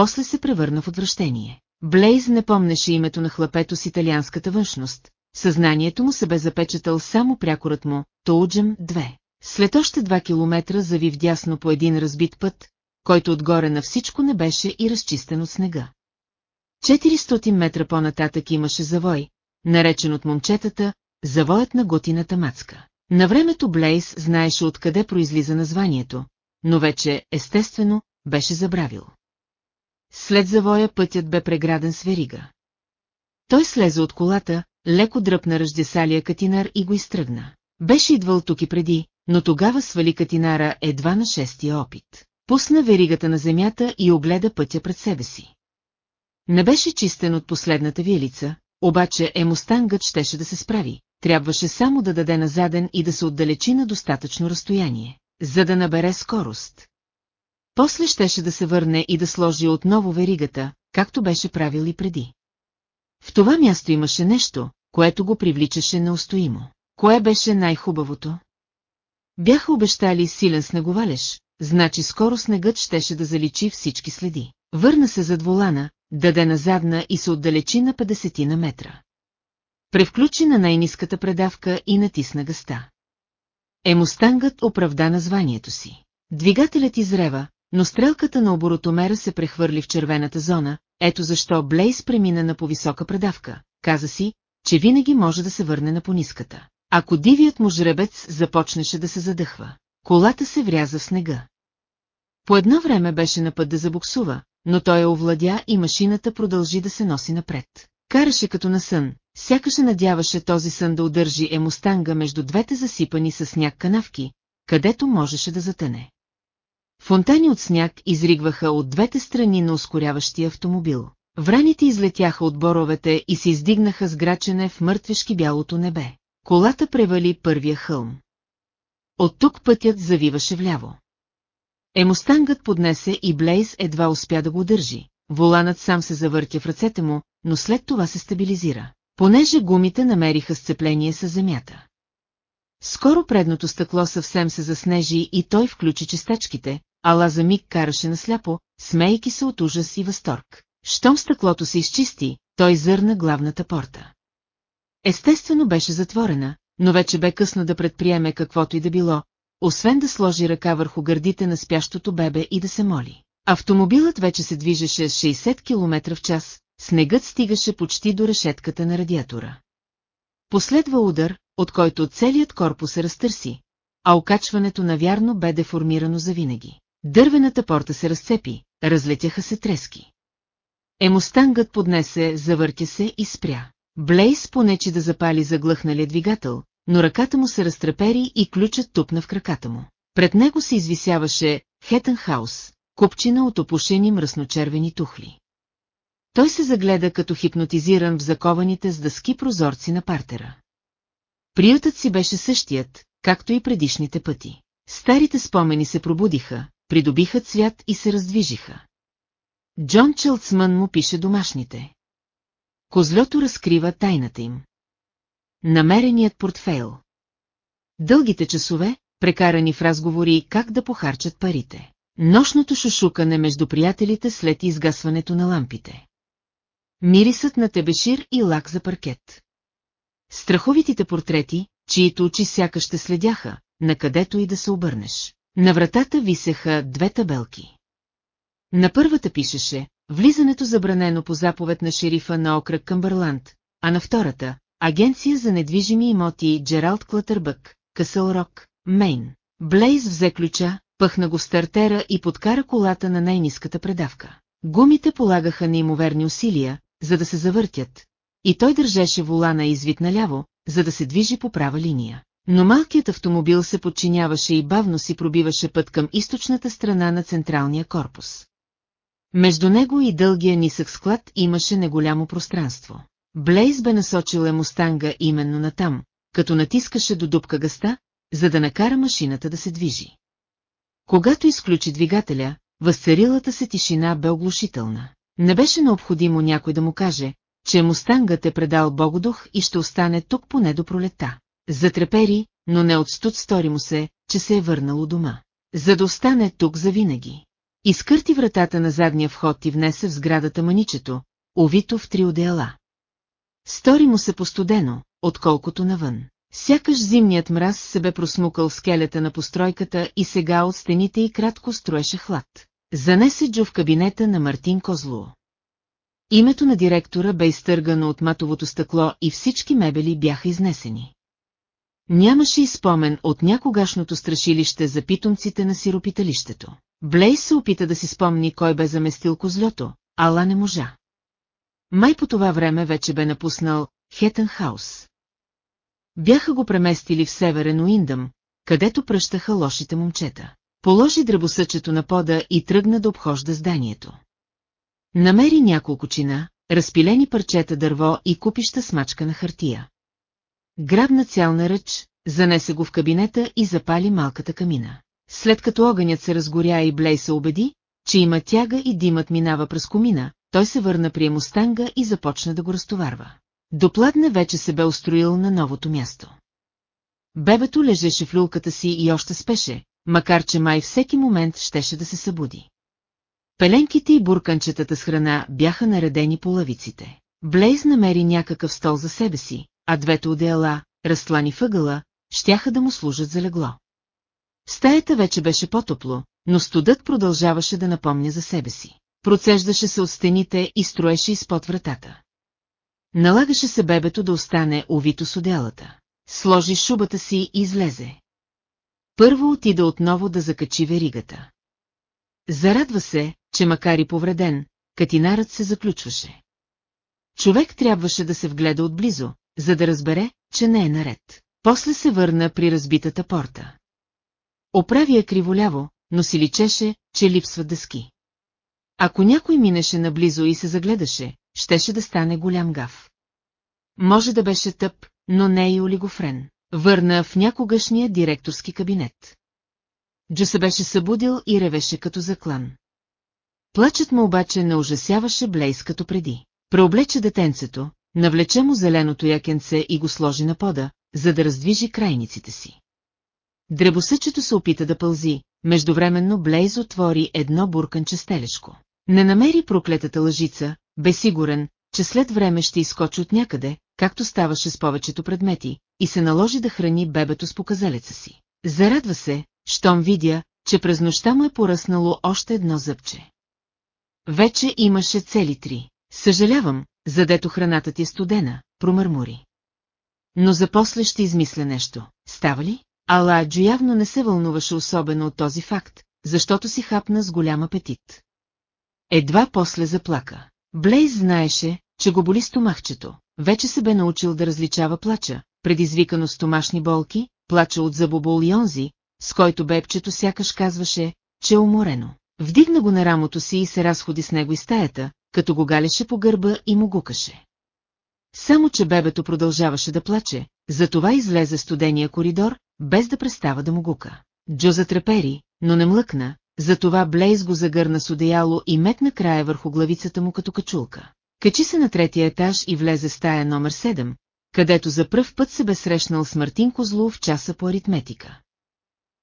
после се превърна в отвращение. Блейз не помнеше името на хлапето с италианската външност, съзнанието му се бе запечатал само прякорът му, Тоуджем 2. След още два километра зави вдясно по един разбит път, който отгоре на всичко не беше и разчистен от снега. 400 метра по-нататък имаше завой, наречен от момчетата «Завоят на готината мацка». На времето Блейс знаеше откъде произлиза названието, но вече, естествено, беше забравил. След завоя пътят бе преграден с верига. Той слезе от колата, леко дръпна ръждесалия катинар и го изтръгна. Беше идвал тук и преди, но тогава свали катинара едва на шестия опит. Пусна веригата на земята и огледа пътя пред себе си. Не беше чистен от последната виелица, обаче емостангът щеше да се справи, трябваше само да даде на заден и да се отдалечи на достатъчно разстояние, за да набере скорост. После щеше да се върне и да сложи отново веригата, както беше правил и преди. В това място имаше нещо, което го привличаше неустоимо. Кое беше най-хубавото? Бяха обещали силен снеговалеж, значи скоро снегът щеше да заличи всички следи. Върна се зад волана, даде назадна и се отдалечи на 50 на метра. Превключи на най-низката предавка и натисна гъста. Емостангът оправда названието си. Двигателят изрева, но стрелката на оборотомера се прехвърли в червената зона, ето защо Блейс премина на повисока предавка. Каза си, че винаги може да се върне на пониската. Ако дивият му жребец започнеше да се задъхва, колата се вряза в снега. По едно време беше на път да забуксува, но той я овладя и машината продължи да се носи напред. Караше като на сън, сякаш надяваше този сън да удържи емустанга между двете засипани с сняг канавки, където можеше да затъне. Фонтани от сняг изригваха от двете страни на ускоряващия автомобил. Враните излетяха от боровете и се издигнаха с грачене в мъртвешки бялото небе. Колата превали първия хълм. От тук пътят завиваше вляво. Емостангът поднесе и Блейз едва успя да го удържи. Воланът сам се завъртя в ръцете му, но след това се стабилизира, понеже гумите намериха сцепление с земята. Скоро предното стъкло съвсем се заснежи и той включи чистачките, ала за миг караше насляпо, смейки се от ужас и възторг. Щом стъклото се изчисти, той зърна главната порта. Естествено беше затворена, но вече бе късно да предприеме каквото и да било, освен да сложи ръка върху гърдите на спящото бебе и да се моли. Автомобилът вече се движеше с 60 км в час, снегът стигаше почти до решетката на радиатора. Последва удар, от който целият корпус се разтърси, а окачването навярно бе деформирано завинаги. Дървената порта се разцепи, разлетяха се трески. Емостангът поднесе, завъртя се и спря. Блейс понече да запали заглъхналия двигател, но ръката му се разтрепери и ключът тупна в краката му. Пред него се извисяваше Хетенхаус, купчина от опушени мръсночервени тухли. Той се загледа като хипнотизиран в закованите с дъски прозорци на партера. Приютът си беше същият, както и предишните пъти. Старите спомени се пробудиха, придобиха цвят и се раздвижиха. Джон Челцмън му пише домашните. Козлото разкрива тайната им. Намереният портфейл. Дългите часове, прекарани в разговори как да похарчат парите. Нощното шушукане между приятелите след изгасването на лампите. Мирисът на тебешир и лак за паркет. Страховитите портрети, чието очи сякаш ще следяха, накъдето и да се обърнеш. На вратата висеха две табелки. На първата пишеше «Влизането забранено по заповед на шерифа на окръг Къмбърланд», а на втората «Агенция за недвижими имоти Джералд Клатърбък, Късъл Рок, Мейн». Блейз взе ключа, пъхна го в стартера и подкара колата на най-низката предавка. Гумите полагаха неимоверни усилия, за да се завъртят, и той държеше волана извит наляво, за да се движи по права линия. Но малкият автомобил се подчиняваше и бавно си пробиваше път към източната страна на централния корпус. Между него и дългия нисък склад имаше неголямо пространство. Блейз бе насочил мустанга именно натам, като натискаше до дупка гъста, за да накара машината да се движи. Когато изключи двигателя, възцарилата се тишина бе оглушителна. Не беше необходимо някой да му каже, че мустангът е предал Богодух и ще остане тук поне до пролета. Затрепери, но не от студ стори му се, че се е върнало дома. За да остане тук завинаги. Изкърти вратата на задния вход и внесе в сградата маничето, овито в три одеяла. Стори му се постудено, отколкото навън. Сякаш зимният мраз се бе просмукал скелета на постройката и сега от стените и кратко строеше хлад. Занесе Джо в кабинета на Мартин Козло. Името на директора бе изтъргано от матовото стъкло и всички мебели бяха изнесени. Нямаше и спомен от някогашното страшилище за питомците на сиропиталището. Блейс се опита да си спомни кой бе заместил козлето, ала не можа. Май по това време вече бе напуснал Хетън Хаус. Бяха го преместили в северен Уиндъм, където пръщаха лошите момчета. Положи дръбосъчето на пода и тръгна да обхожда зданието. Намери няколко чина, разпилени парчета дърво и купища смачка на хартия. Грабна цял на ръч, занесе го в кабинета и запали малката камина. След като огънят се разгоря и Блей се убеди, че има тяга и димът минава през комина, той се върна при емустанга и започна да го разтоварва. Допладне вече се бе устроил на новото място. Бебето лежеше в люлката си и още спеше, макар че май всеки момент щеше да се събуди. Пеленките и бурканчетата с храна бяха наредени по лавиците. Блейз намери някакъв стол за себе си, а двете одеяла, разтлани въгъла, щяха да му служат за легло. Стаята вече беше по-топло, но студът продължаваше да напомня за себе си. Процеждаше се от стените и строеше изпод вратата. Налагаше се бебето да остане увито с одеялата. Сложи шубата си и излезе. Първо отида отново да закачи веригата. Зарадва се, че макар и повреден, катинарът се заключваше. Човек трябваше да се вгледа отблизо, за да разбере, че не е наред. После се върна при разбитата порта. Оправи я криволяво, но си личеше, че липсват дъски. Ако някой минеше наблизо и се загледаше, щеше да стане голям гав. Може да беше тъп, но не и олигофрен. Върна в някогашния директорски кабинет. Джо се беше събудил и ревеше като заклан. Плачът му обаче не ужасяваше Блейс като преди. Преоблече детенцето, навлече му зеленото якенце и го сложи на пода, за да раздвижи крайниците си. Дребосъчето се опита да пълзи, междувременно Блейз отвори едно бурканче стелешко. Не намери проклетата лъжица, бе сигурен, че след време ще изкочи от някъде, както ставаше с повечето предмети, и се наложи да храни бебето с показалеца си. Зарадва се, щом видя, че през нощта му е поръснало още едно зъбче. Вече имаше цели три. Съжалявам, задето храната ти е студена, промърмори. Но за после ще измисля нещо. Става ли? Аладжо явно не се вълнуваше особено от този факт, защото си хапна с голям апетит. Едва после заплака. Блейз знаеше, че го боли стомахчето. Вече се бе научил да различава плача, предизвикано стомашни болки, плача от забобол и с който бебчето сякаш казваше, че е уморено. Вдигна го на рамото си и се разходи с него и стаята, като го галеше по гърба и му гукаше. Само, че бебето продължаваше да плаче, затова излезе студения коридор, без да престава да му гука. Джо затрепери, но не млъкна, затова Блейз го загърна с одеяло и метна края върху главицата му като качулка. Качи се на третия етаж и влезе в стая номер 7, където за пръв път се бе срещнал с Мартин в часа по аритметика.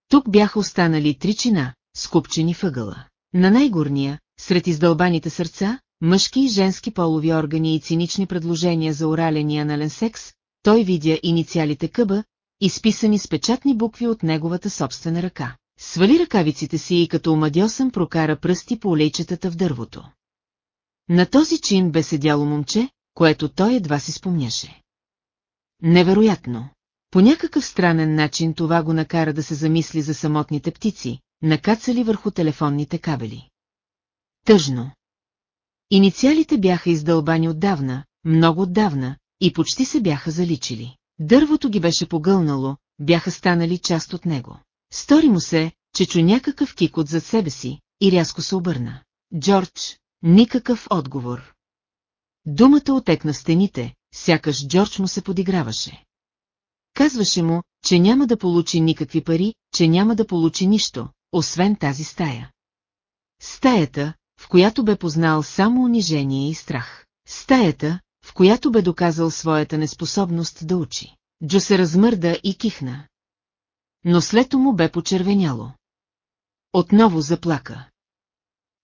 Тук бяха останали три чина, скупчени въгъла. На най-горния, сред издълбаните сърца, мъжки и женски полови органи и цинични предложения за орален и анален секс, той видя инициалите къба, изписани с печатни букви от неговата собствена ръка. Свали ръкавиците си и като омадьосан прокара пръсти по олейчетата в дървото. На този чин бе седяло момче, което той едва си спомняше. Невероятно! По някакъв странен начин това го накара да се замисли за самотните птици, накацали върху телефонните кабели. Тъжно. Инициалите бяха издълбани отдавна, много отдавна, и почти се бяха заличили. Дървото ги беше погълнало, бяха станали част от него. Стори му се, че чу някакъв кик от зад себе си, и рязко се обърна. Джордж, никакъв отговор. Думата отекна стените, сякаш Джордж му се подиграваше. Казваше му, че няма да получи никакви пари, че няма да получи нищо, освен тази стая. Стаята, в която бе познал само унижение и страх. Стаята, в която бе доказал своята неспособност да учи. Джо се размърда и кихна. Но след му бе почервеняло. Отново заплака.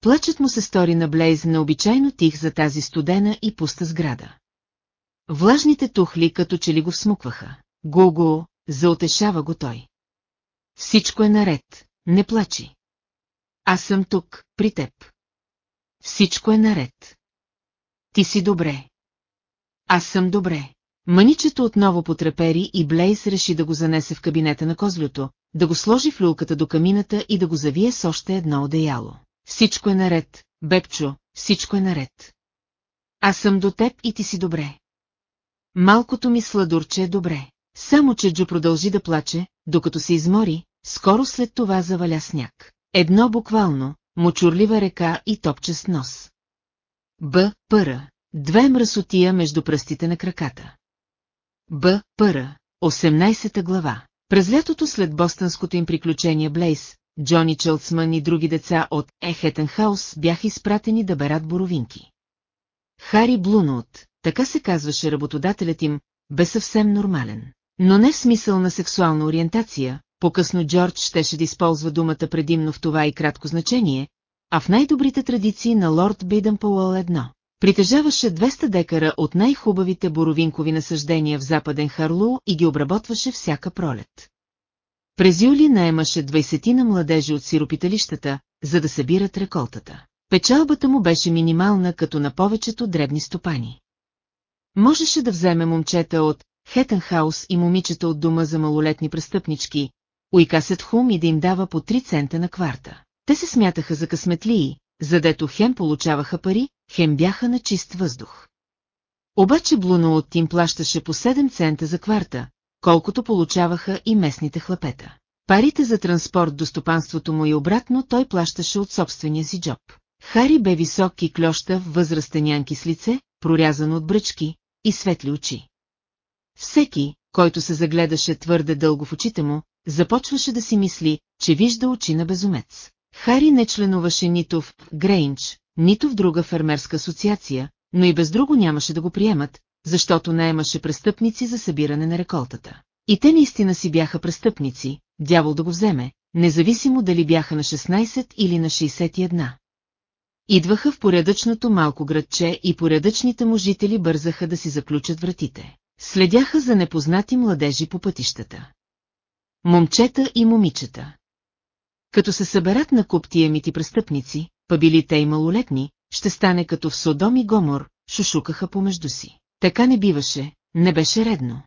Плачът му се стори на Блейз необичайно тих за тази студена и пуста сграда. Влажните тухли като че ли го всмукваха. Го-го, заотешава го той. Всичко е наред, не плачи. Аз съм тук, при теб. Всичко е наред. Ти си добре. Аз съм добре. Маничето отново потрепери и Блейс реши да го занесе в кабинета на козлюто, да го сложи в люлката до камината и да го завие с още едно одеяло. Всичко е наред, Бепчо, всичко е наред. Аз съм до теб и ти си добре. Малкото ми сладурче е добре. Само че Джо продължи да плаче, докато се измори, скоро след това заваля сняг. Едно буквално, мочурлива река и топчест нос. Б. Пъра. Две мръсотия между пръстите на краката. Б. Пъра. 18 глава. През лятото след бостънското им приключение Блейс, Джони Челцман и други деца от Ехетенхаус бяха изпратени да берат боровинки. Хари Блуноут, така се казваше работодателят им, бе съвсем нормален. Но не в смисъл на сексуална ориентация, по-късно Джордж щеше да използва думата предимно в това и кратко значение, а в най-добрите традиции на лорд Бидън Пауъл едно. Притежаваше 200 декара от най-хубавите боровинкови насъждения в западен Харлу и ги обработваше всяка пролет. През юли наемаше 20 на младежи от сиропиталищата, за да събират реколтата. Печалбата му беше минимална като на повечето дребни стопани. Можеше да вземе момчета от Хетенхаус и момичета от дома за малолетни престъпнички, уикасет хум и да им дава по 3 цента на кварта. Те се смятаха за късметлии, задето хем получаваха пари, хем бяха на чист въздух. Обаче Блуно от им плащаше по 7 цента за кварта, колкото получаваха и местните хлапета. Парите за транспорт до стопанството му и обратно той плащаше от собствения си джоб. Хари бе висок и клющав, възрастен янки с лице, прорязано от бръчки и светли очи. Всеки, който се загледаше твърде дълго в очите му, започваше да си мисли, че вижда очи на безумец. Хари не членуваше нито в Грейнч, нито в друга фермерска асоциация, но и без друго нямаше да го приемат, защото наемаше престъпници за събиране на реколтата. И те наистина си бяха престъпници, дявол да го вземе, независимо дали бяха на 16 или на 61. Идваха в порядъчното малко градче и порядъчните му жители бързаха да си заключат вратите. Следяха за непознати младежи по пътищата. Момчета и момичета. Като се съберат на куп тия мити престъпници, па били те и малолетни, ще стане като в Содом и Гомор, шушукаха помежду си. Така не биваше, не беше редно.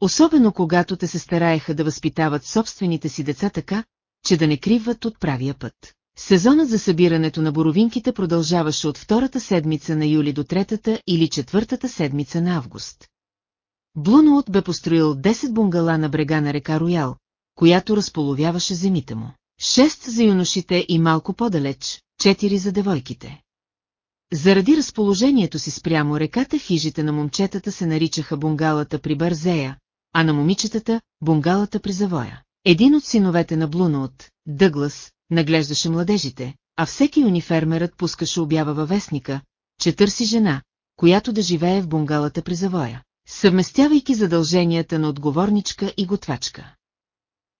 Особено когато те се стараеха да възпитават собствените си деца така, че да не криват от правия път. Сезонът за събирането на боровинките продължаваше от втората седмица на юли до третата или четвъртата седмица на август. Блуноут бе построил 10 бунгала на брега на река Роял, която разполовяваше земите му. Шест за юношите и малко по-далеч, четири за девойките. Заради разположението си спрямо реката хижите на момчетата се наричаха бунгалата при Бързея, а на момичетата – бунгалата при Завоя. Един от синовете на Блуноут, Дъглас, наглеждаше младежите, а всеки унифермерът пускаше обява във вестника, че търси жена, която да живее в бунгалата при Завоя, съвместявайки задълженията на отговорничка и готвачка.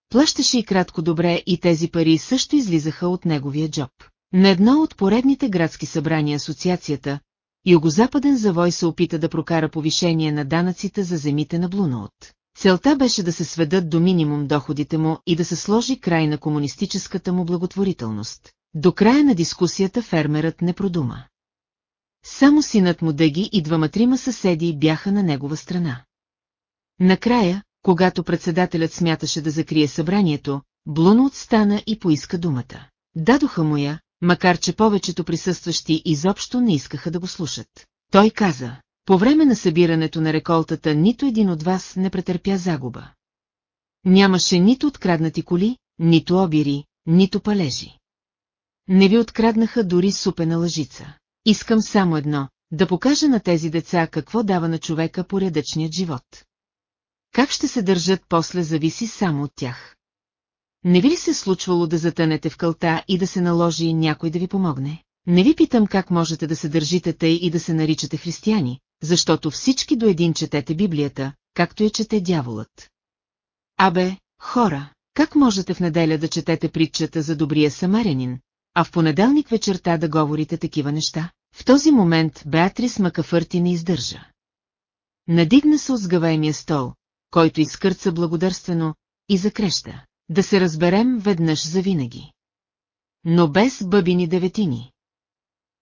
Плащаше и кратко добре и тези пари също излизаха от неговия джоб. На едно от поредните градски събрания асоциацията, Югозападен завой се опита да прокара повишение на данъците за земите на Блуноот. Целта беше да се сведат до минимум доходите му и да се сложи край на комунистическата му благотворителност. До края на дискусията фермерът не продума. Само синът му Дъги и двама-трима съседи бяха на негова страна. Накрая, когато председателят смяташе да закрие събранието, Блуно отстана и поиска думата. Дадоха му я, макар че повечето присъстващи изобщо не искаха да го слушат. Той каза, по време на събирането на реколтата нито един от вас не претърпя загуба. Нямаше нито откраднати коли, нито обири, нито палежи. Не ви откраднаха дори супена лъжица. Искам само едно, да покажа на тези деца какво дава на човека поредъчният живот. Как ще се държат после зависи само от тях. Не ви ли се случвало да затънете в кълта и да се наложи някой да ви помогне? Не ви питам как можете да се държите тъй и да се наричате християни, защото всички до един четете Библията, както я чете дяволът. Абе, хора, как можете в неделя да четете притчата за добрия самарянин, а в понеделник вечерта да говорите такива неща? В този момент Беатрис Макафърти не издържа. Надигна се от сгъваемия стол, който изкърца благодарствено, и закреща. Да се разберем веднъж завинаги. Но без бъбини деветини.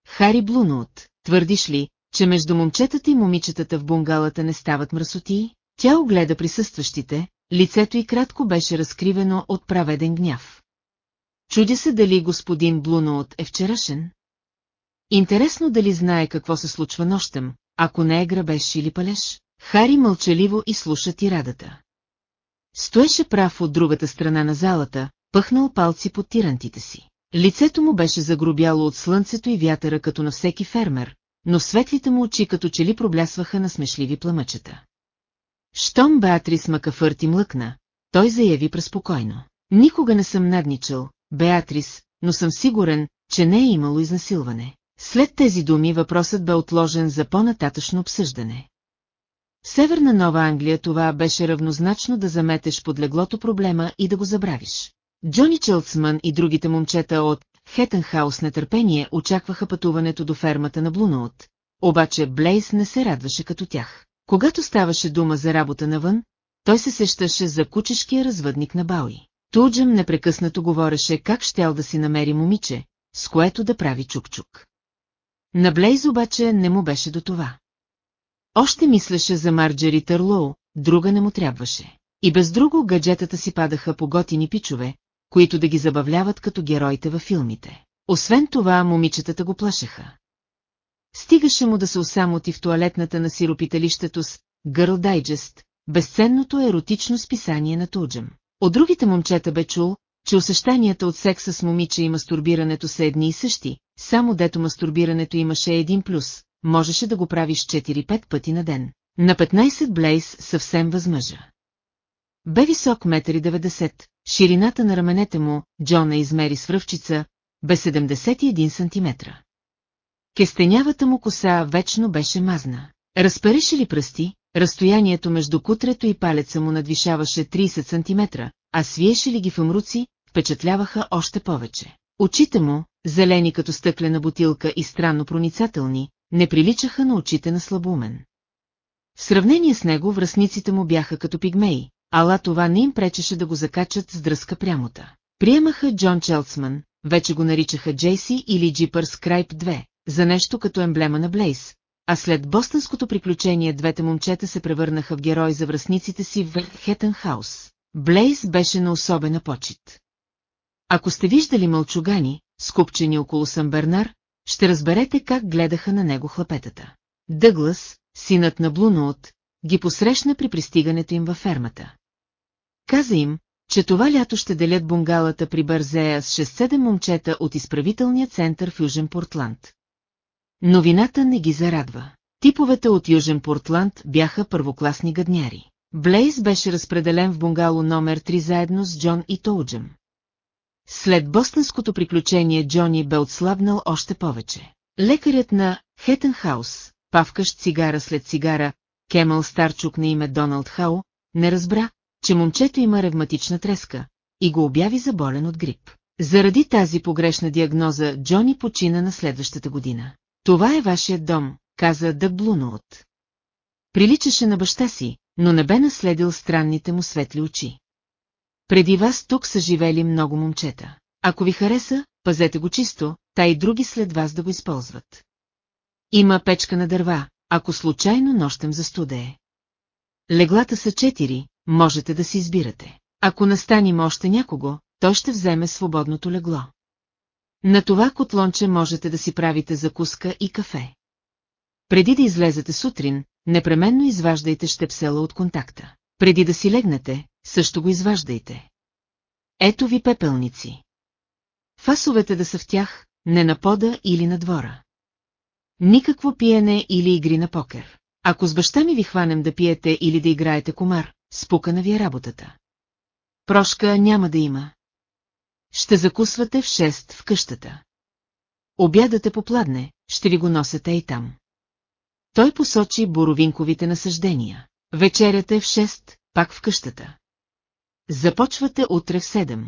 Хари Блуноут, твърдиш ли, че между момчетата и момичетата в бунгалата не стават мръсоти? Тя огледа присъстващите, лицето й кратко беше разкривено от праведен гняв. Чудя се дали господин Блуноут е вчерашен. Интересно дали знае какво се случва нощем, ако не е грабеж или палеш. Хари мълчаливо и слуша тирадата. Стоеше прав от другата страна на залата, пъхнал палци под тирантите си. Лицето му беше загробяло от слънцето и вятъра като на всеки фермер, но светлите му очи като че ли проблясваха на смешливи пламъчета. Щом Беатрис Макафърти млъкна, той заяви преспокойно. Никога не съм надничал, Беатрис, но съм сигурен, че не е имало изнасилване. След тези думи въпросът бе отложен за по-нататъчно обсъждане. В Северна Нова Англия това беше равнозначно да заметеш под леглото проблема и да го забравиш. Джони Челцман и другите момчета от Хетенхаус нетърпение очакваха пътуването до фермата на Блуноут, обаче Блейс не се радваше като тях. Когато ставаше дума за работа навън, той се сещаше за кучешкия развъдник на Бауи. Туджем непрекъснато говореше как щял да си намери момиче, с което да прави чук-чук. На Блейз обаче не му беше до това. Още мислеше за Марджери Търлоу, друга не му трябваше. И без друго гаджетата си падаха по готини пичове, които да ги забавляват като героите във филмите. Освен това, момичетата го плашеха. Стигаше му да се осамоти в туалетната на сиропиталището с Girl Digest, безценното еротично списание на Туджем. От другите момчета бе чул, че усещанията от секса с момиче и мастурбирането са едни и същи, само дето мастурбирането имаше един плюс, можеше да го правиш 4-5 пъти на ден. На 15 Блейс съвсем възмъжа. Бе висок 1,90 м, ширината на раменете му, Джона измери с връвчица, бе 71 см. Кестенявата му коса вечно беше мазна. Разпереше ли пръсти, разстоянието между кутрето и палеца му надвишаваше 30 см, а свиеше ли ги в мруци, впечатляваха още повече. Очите му, зелени като стъклена бутилка и странно проницателни, не приличаха на очите на слабумен. В сравнение с него връзниците му бяха като пигмеи, ала това не им пречеше да го закачат с дръска прямота. Приемаха Джон Челцман, вече го наричаха Джейси или Джипър Скрайп 2, за нещо като емблема на Блейс, а след бостънското приключение двете момчета се превърнаха в герой за връзниците си в Хетън Хаус. Блейс беше на особена почет. Ако сте виждали мълчугани, скупчени около Сън Бернар, ще разберете как гледаха на него хлапетата. Дъглас, синът на Блуноут, ги посрещна при пристигането им във фермата. Каза им, че това лято ще делят бунгалата при Бързея с 6-7 момчета от изправителния център в Южен Портланд. Новината не ги зарадва. Типовете от Южен Портланд бяха първокласни гадняри. Блейз беше разпределен в бунгало номер 3 заедно с Джон и Тоуджем. След бостънското приключение Джони бе отслабнал още повече. Лекарят на Хетенхаус, павкащ цигара след цигара, Кемъл Старчук на име Доналд Хау, не разбра, че момчето има ревматична треска, и го обяви за болен от грип. Заради тази погрешна диагноза Джони почина на следващата година. Това е вашият дом, каза Дък Блуноут. Приличаше на баща си, но не бе наследил странните му светли очи. Преди вас тук са живели много момчета. Ако ви хареса, пазете го чисто, та и други след вас да го използват. Има печка на дърва, ако случайно нощем за студее. Леглата са четири, можете да си избирате. Ако настаним още някого, той ще вземе свободното легло. На това котлонче можете да си правите закуска и кафе. Преди да излезете сутрин, непременно изваждайте щепсела от контакта. Преди да си легнете, също го изваждайте. Ето ви пепелници. Фасовете да са в тях, не на пода или на двора. Никакво пиене или игри на покер. Ако с баща ми ви хванем да пиете или да играете комар, спукана ви е работата. Прошка няма да има. Ще закусвате в 6 в къщата. Обядът е попладне, ще ви го носете и там. Той посочи боровинковите насъждения. Вечерята е в 6, пак в къщата. Започвате утре в 7.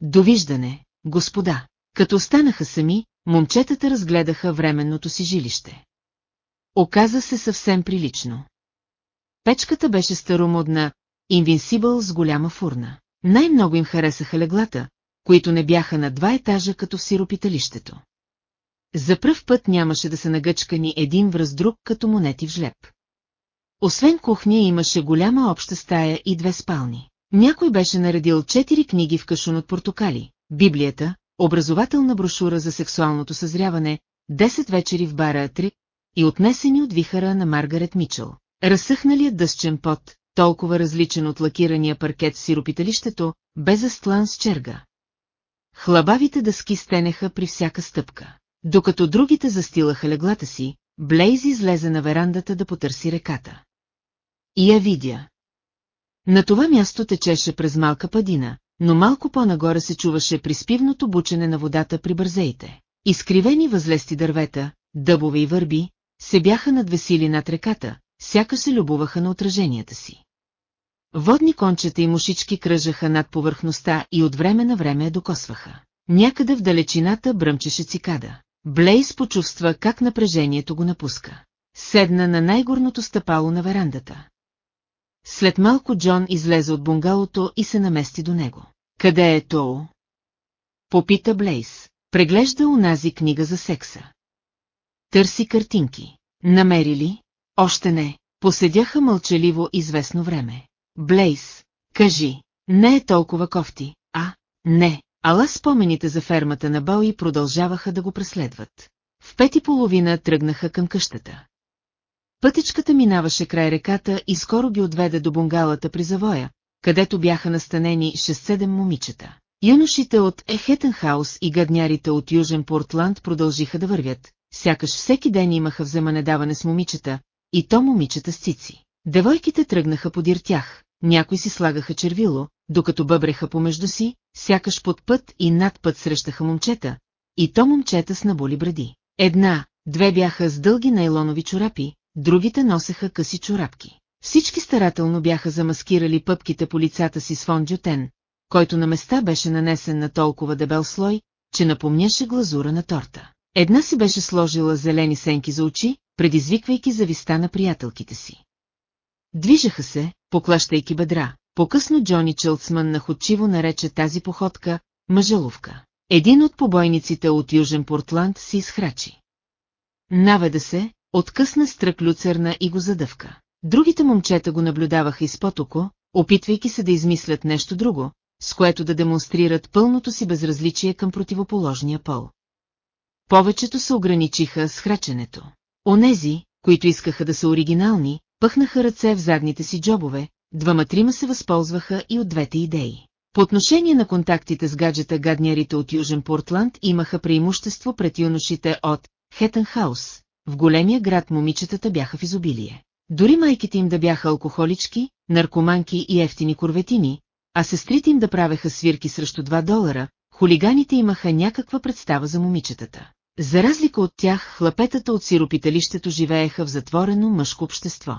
Довиждане, господа. Като останаха сами, момчетата разгледаха временното си жилище. Оказа се съвсем прилично. Печката беше старомодна, инвинсибъл с голяма фурна. Най-много им харесаха леглата, които не бяха на два етажа като в сиропиталището. За пръв път нямаше да се нагъчкани един връз друг като монети в жлеб. Освен кухня имаше голяма обща стая и две спални. Някой беше наредил четири книги в кашун от портокали, Библията, образователна брошура за сексуалното съзряване, 10 вечери в бара 3 и отнесени от вихара на Маргарет Мичел. Разсъхналият дъсчен пот, толкова различен от лакирания паркет в сиропиталището, бе застлан с черга. Хлабавите дъски стенеха при всяка стъпка. Докато другите застилаха леглата си, Блейз излезе на верандата да потърси реката. И я видя. На това място течеше през малка падина, но малко по-нагоре се чуваше приспивното бучене на водата при бързеите. Изкривени възлести дървета, дъбове и върби, се бяха надвесили над реката, сякаш се любуваха на отраженията си. Водни кончета и мушички кръжаха над повърхността и от време на време я докосваха. Някъде в далечината бръмчеше цикада. Блейс почувства как напрежението го напуска. Седна на най-горното стъпало на верандата. След малко Джон излезе от бунгалото и се намести до него. Къде е то? Попита Блейс. Преглежда унази книга за секса. Търси картинки. Намери ли? Още не. Поседяха мълчаливо известно време. Блейс, кажи, не е толкова кофти, а? Не. Ала спомените за фермата на Бои продължаваха да го преследват. В пет и половина тръгнаха към къщата. Пътичката минаваше край реката и скоро ги отведе до бунгалата при завоя, където бяха настанени 6-7 момичета. Юношите от Ехетенхаус и гаднярите от Южен Портланд продължиха да вървят, сякаш всеки ден имаха вземане-даване с момичета, и то момичета с цици. Девойките тръгнаха подир тях, някои си слагаха червило, докато бъбреха помежду си, сякаш под път и над път срещаха момчета, и то момчета с наболи бради. Една, две бяха с дълги найлонови чорапи, другите носеха къси чорапки. Всички старателно бяха замаскирали пъпките по лицата си с фондютен, който на места беше нанесен на толкова дебел слой, че напомняше глазура на торта. Една си беше сложила зелени сенки за очи, предизвиквайки зависта на приятелките си. Движеха се, поклащайки бедра. По-късно Джони Чълцман находчиво нарече тази походка «мъжеловка». Един от побойниците от Южен Портланд си изхрачи. Наведа се, откъсна стрък люцерна и го задъвка. Другите момчета го наблюдаваха изпод око, опитвайки се да измислят нещо друго, с което да демонстрират пълното си безразличие към противоположния пол. Повечето се ограничиха с храченето. Онези, които искаха да са оригинални, пъхнаха ръце в задните си джобове, двама-трима се възползваха и от двете идеи. По отношение на контактите с гаджета гаднярите от Южен Портланд имаха преимущество пред юношите от Хетенхаус. В големия град момичетата бяха в изобилие. Дори майките им да бяха алкохолички, наркоманки и ефтини корветини, а сестрите им да правеха свирки срещу 2 долара, хулиганите имаха някаква представа за момичетата. За разлика от тях, хлапетата от сиропиталището живееха в затворено мъжко общество.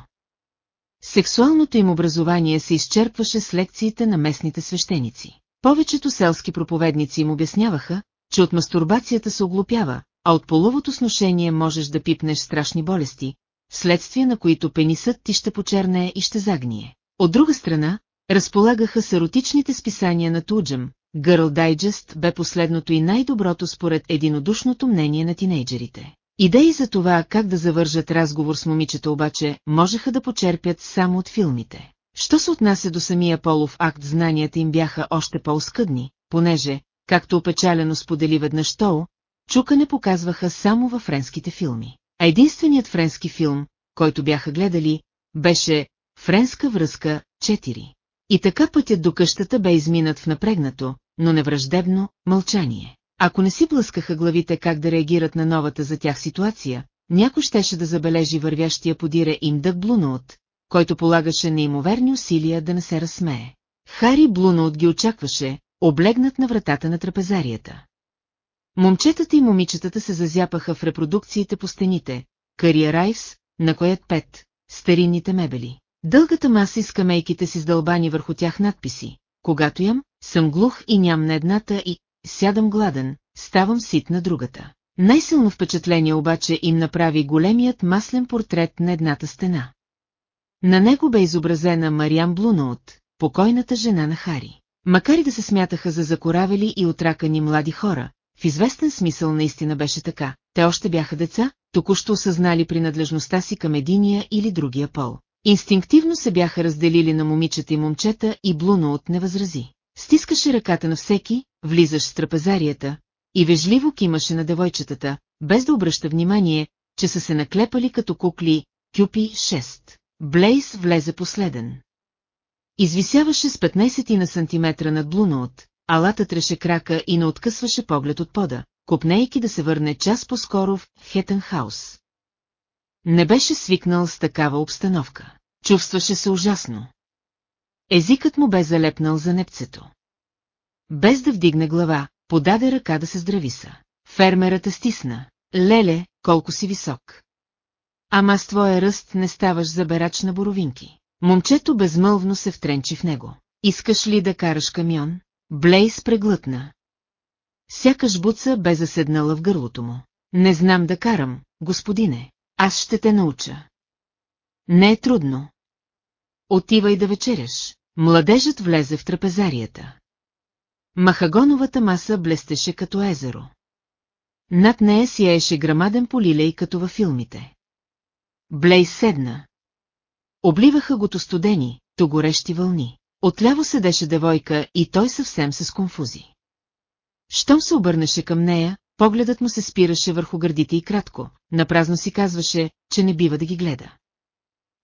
Сексуалното им образование се изчерпваше с лекциите на местните свещеници. Повечето селски проповедници им обясняваха, че от мастурбацията се оглупява, а от половото сношение можеш да пипнеш страшни болести, следствие на които пенисът ти ще почерне и ще загние. От друга страна, разполагаха с еротичните списания на Туджем, Girl Digest бе последното и най-доброто според единодушното мнение на тинейджерите. Идеи за това как да завържат разговор с момичета обаче можеха да почерпят само от филмите. Що се отнася до самия полов акт, знанията им бяха още по-оскъдни, понеже, както опечалено сподели веднъж Тоу, чука не показваха само във френските филми. А единственият френски филм, който бяха гледали, беше «Френска връзка 4». И така пътят до къщата бе изминат в напрегнато, но невраждебно, мълчание. Ако не си блъскаха главите как да реагират на новата за тях ситуация, някой щеше да забележи вървящия подире им Дък Блуноут, който полагаше неимоверни усилия да не се разсмее. Хари Блуноут ги очакваше, облегнат на вратата на трапезарията. Момчетата и момичетата се зазяпаха в репродукциите по стените, Кария Райвс, на коят пет, старинните мебели. Дългата маса и скамейките си сдълбани върху тях надписи. Когато ям, съм глух и ням на едната и сядам гладен, ставам сит на другата. Най-силно впечатление обаче им направи големият маслен портрет на едната стена. На него бе изобразена Мариан Блуноут, покойната жена на Хари. Макар и да се смятаха за закоравели и отракани млади хора, в известен смисъл наистина беше така. Те още бяха деца, току-що осъзнали принадлежността си към единия или другия пол. Инстинктивно се бяха разделили на момичета и момчета и Блуноут не възрази. Стискаше ръката на всеки, влизаш с трапезарията, и вежливо кимаше на девойчетата, без да обръща внимание, че са се наклепали като кукли Кюпи 6. Блейс влезе последен. Извисяваше с 15 на сантиметра над Блуноут, алата треше крака и не откъсваше поглед от пода, копнейки да се върне час по-скоро в Хетенхаус. Не беше свикнал с такава обстановка. Чувстваше се ужасно. Езикът му бе залепнал за непцето. Без да вдигне глава, подаде ръка да се здрависа. Фермерата стисна. Леле, колко си висок. Ама с твоя ръст не ставаш заберач на боровинки. Момчето безмълвно се втренчи в него. Искаш ли да караш камион? Блейс преглътна. Сякаш буца бе заседнала в гърлото му. Не знам да карам, господине. Аз ще те науча. Не е трудно. Отивай да вечеряш. Младежът влезе в трапезарията. Махагоновата маса блестеше като езеро. Над нея сияеше грамаден полилей като във филмите. Блей седна. Обливаха го то студени, то горещи вълни. Отляво седеше девойка и той съвсем се сконфузи. Щом се обърнеше към нея, погледът му се спираше върху гърдите и кратко, напразно си казваше, че не бива да ги гледа.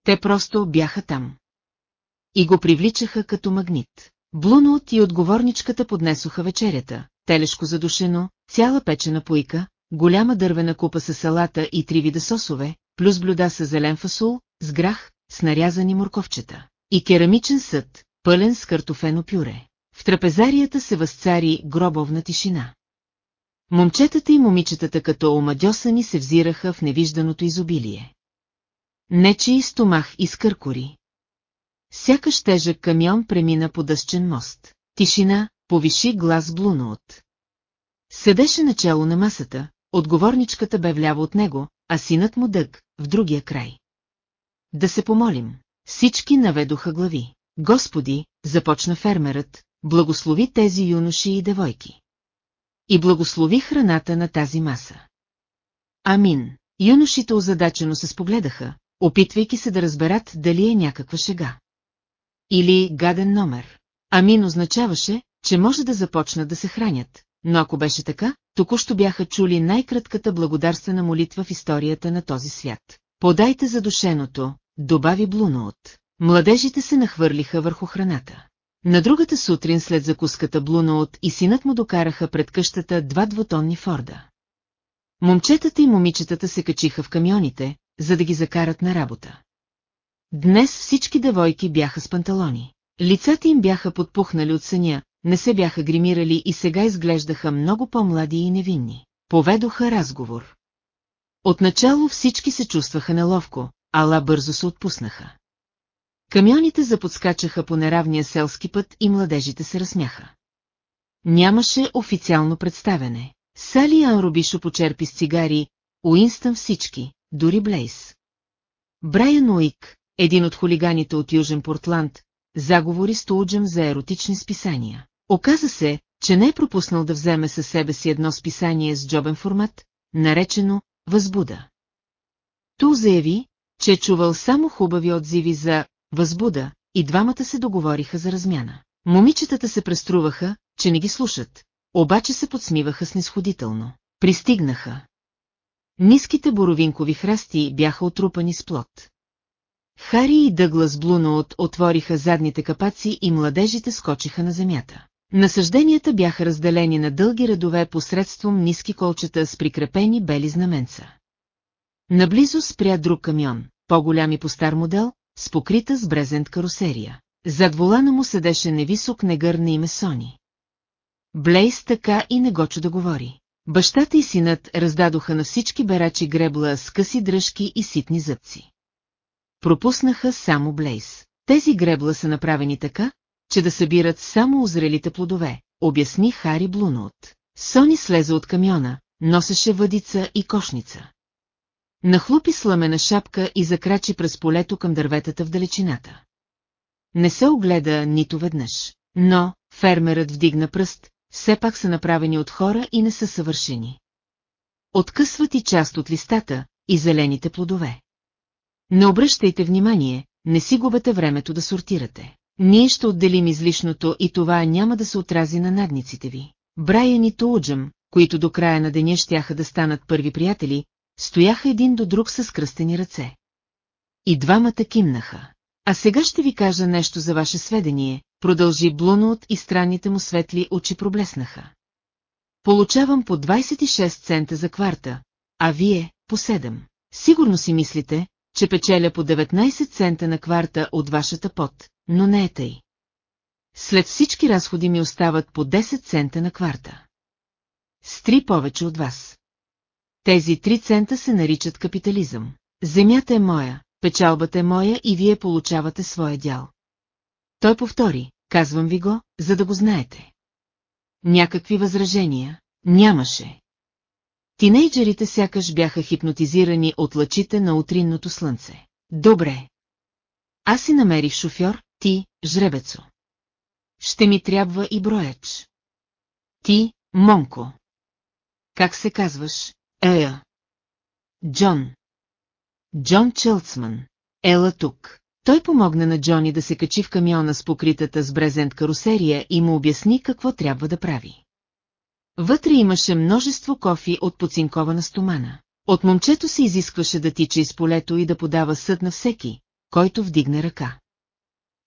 Те просто бяха там. И го привличаха като магнит. Блунот и отговорничката поднесоха вечерята, телешко задушено, цяла печена пуйка, голяма дървена купа с салата и три вида сосове, плюс блюда с зелен фасул, с грах, с нарязани морковчета. И керамичен съд, пълен с картофено пюре. В трапезарията се възцари гробовна тишина. Момчетата и момичетата като омадьосани се взираха в невижданото изобилие. Нечи стомах изкъркори. Сякаш тежък камион премина по дъсчен мост. Тишина, повиши глас Блуноот. Седеше начало на масата, отговорничката бе вляво от него, а синът му дъг, в другия край. Да се помолим. Всички наведоха глави. Господи, започна фермерът, благослови тези юноши и девойки. И благослови храната на тази маса. Амин. Юношите озадачено се спогледаха, опитвайки се да разберат дали е някаква шега. Или гаден номер. Амин означаваше, че може да започнат да се хранят, но ако беше така, току-що бяха чули най-кратката благодарствена молитва в историята на този свят. Подайте задушеното, добави Блуноот. Младежите се нахвърлиха върху храната. На другата сутрин след закуската Блуноот и синът му докараха пред къщата два двутонни форда. Момчетата и момичетата се качиха в камионите, за да ги закарат на работа. Днес всички девойки бяха с панталони. Лицата им бяха подпухнали от съня, не се бяха гримирали и сега изглеждаха много по-млади и невинни. Поведоха разговор. Отначало всички се чувстваха неловко, ала бързо се отпуснаха. Камионите заподскачаха по неравния селски път и младежите се разсмяха. Нямаше официално представене. Сали Анробишо почерпи с цигари, Уинстън всички, дори Блейс. Брайан Уик, един от хулиганите от Южен Портланд, заговори с Тулджем за еротични списания. Оказа се, че не е пропуснал да вземе със себе си едно списание с джобен формат, наречено «Възбуда». Тул заяви, че е чувал само хубави отзиви за «Възбуда» и двамата се договориха за размяна. Момичетата се преструваха, че не ги слушат, обаче се подсмиваха снисходително. Пристигнаха. Ниските боровинкови храсти бяха отрупани с плод. Хари и Дъглас Блуноут отвориха задните капаци и младежите скочиха на земята. Насъжденията бяха разделени на дълги редове посредством ниски колчета с прикрепени бели знаменца. Наблизо спря друг камион, по-голям и по стар модел, с покрита с брезент карусерия. Зад волана му седеше невисок негър на име Сони. Блейс така и не гочо да говори. Бащата и синът раздадоха на всички берачи гребла с къси дръжки и ситни зъбци. Пропуснаха само Блейс. Тези гребла са направени така, че да събират само озрелите плодове, обясни Хари Блуноут. Сони слезе от камиона, носеше въдица и кошница. Нахлупи сламена шапка и закрачи през полето към дърветата в далечината. Не се огледа нито веднъж, но фермерът вдигна пръст, все пак са направени от хора и не са съвършени. Откъсват и част от листата и зелените плодове. Не обръщайте внимание, не си губете времето да сортирате. Ние ще отделим излишното и това няма да се отрази на надниците ви. Брайан и Тууджъм, които до края на деня щяха да станат първи приятели, стояха един до друг с кръстени ръце. И двамата кимнаха. А сега ще ви кажа нещо за ваше сведение, продължи Блунот и странните му светли очи проблеснаха. Получавам по 26 цента за кварта, а вие по 7. Сигурно си мислите, че печеля по 19 цента на кварта от вашата пот, но не е тъй. След всички разходи ми остават по 10 цента на кварта. С три повече от вас. Тези 3 цента се наричат капитализъм. Земята е моя, печалбата е моя и вие получавате своя дял. Той повтори, казвам ви го, за да го знаете. Някакви възражения нямаше. Тинейджерите сякаш бяха хипнотизирани от лъчите на утринното слънце. Добре. Аз си намерих шофьор, ти, жребецо. Ще ми трябва и броеч. Ти, Монко. Как се казваш? Ея. Джон. Джон Челцман. Ела тук. Той помогна на Джони да се качи в камиона с покритата с брезент карусерия и му обясни какво трябва да прави. Вътре имаше множество кофи от поцинкована стомана. От момчето се изискваше да тича из полето и да подава съд на всеки, който вдигне ръка.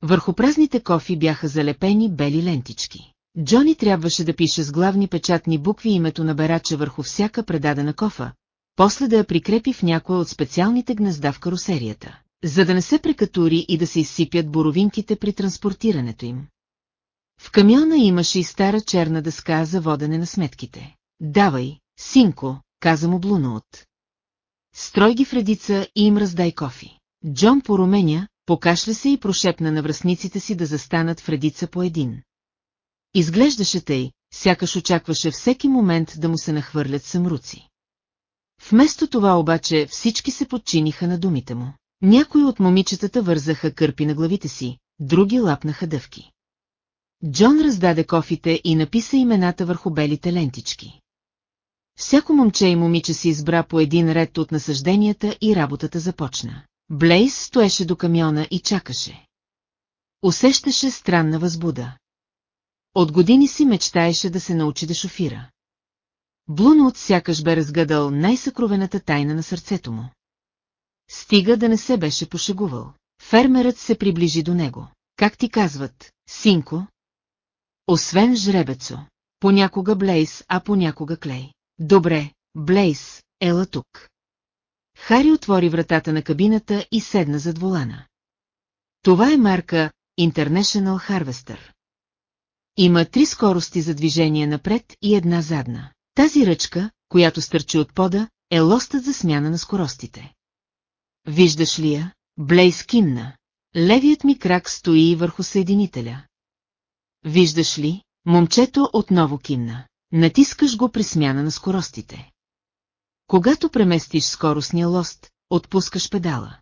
Върху празните кофи бяха залепени бели лентички. Джони трябваше да пише с главни печатни букви името на берача върху всяка предадена кофа, после да я прикрепи в някоя от специалните гнезда в карусерията, за да не се прекатури и да се изсипят боровинките при транспортирането им. В камиона имаше и стара черна дъска за водене на сметките. Давай, синко, каза му Блуноот. Строй ги в редица и им раздай кофи. Джон поруменя, покашля се и прошепна на връзниците си да застанат в редица по един. Изглеждаше тъй, сякаш очакваше всеки момент да му се нахвърлят съмруци. Вместо това обаче всички се подчиниха на думите му. Някои от момичетата вързаха кърпи на главите си, други лапнаха дъвки. Джон раздаде кофите и написа имената върху белите лентички. Всяко момче и момиче си избра по един ред от насъжденията и работата започна. Блейс стоеше до камиона и чакаше. Усещаше странна възбуда. От години си мечтаеше да се научи да шофира. Блунот сякаш бе разгадал най-съкровената тайна на сърцето му. Стига да не се беше пошегувал. Фермерът се приближи до него. Как ти казват, синко? Освен жребецо. Понякога Блейс, а понякога Клей. Добре, Блейс, ела тук. Хари отвори вратата на кабината и седна зад волана. Това е марка International Harvester. Има три скорости за движение напред и една задна. Тази ръчка, която стърчи от пода, е лостът за смяна на скоростите. Виждаш ли я? Блейс кимна. Левият ми крак стои върху съединителя. Виждаш ли, момчето отново кимна. Натискаш го при смяна на скоростите. Когато преместиш скоростния лост, отпускаш педала.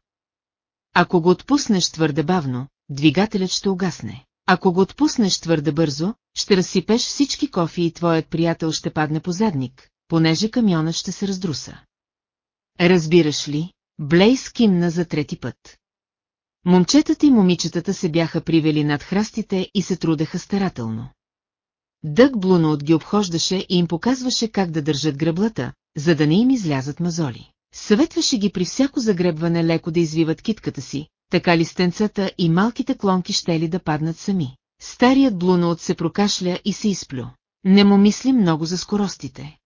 Ако го отпуснеш твърде бавно, двигателят ще угасне. Ако го отпуснеш твърде бързо, ще разсипеш всички кофи и твоят приятел ще падне по задник, понеже камионът ще се раздруса. Разбираш ли, Блейс кимна за трети път. Момчетата и момичетата се бяха привели над храстите и се трудеха старателно. Дъг Блуноот ги обхождаше и им показваше как да държат гръблата, за да не им излязат мазоли. Съветваше ги при всяко загребване леко да извиват китката си, така листенцата и малките клонки щели да паднат сами. Старият Блуноот се прокашля и се изплю. Не му мисли много за скоростите.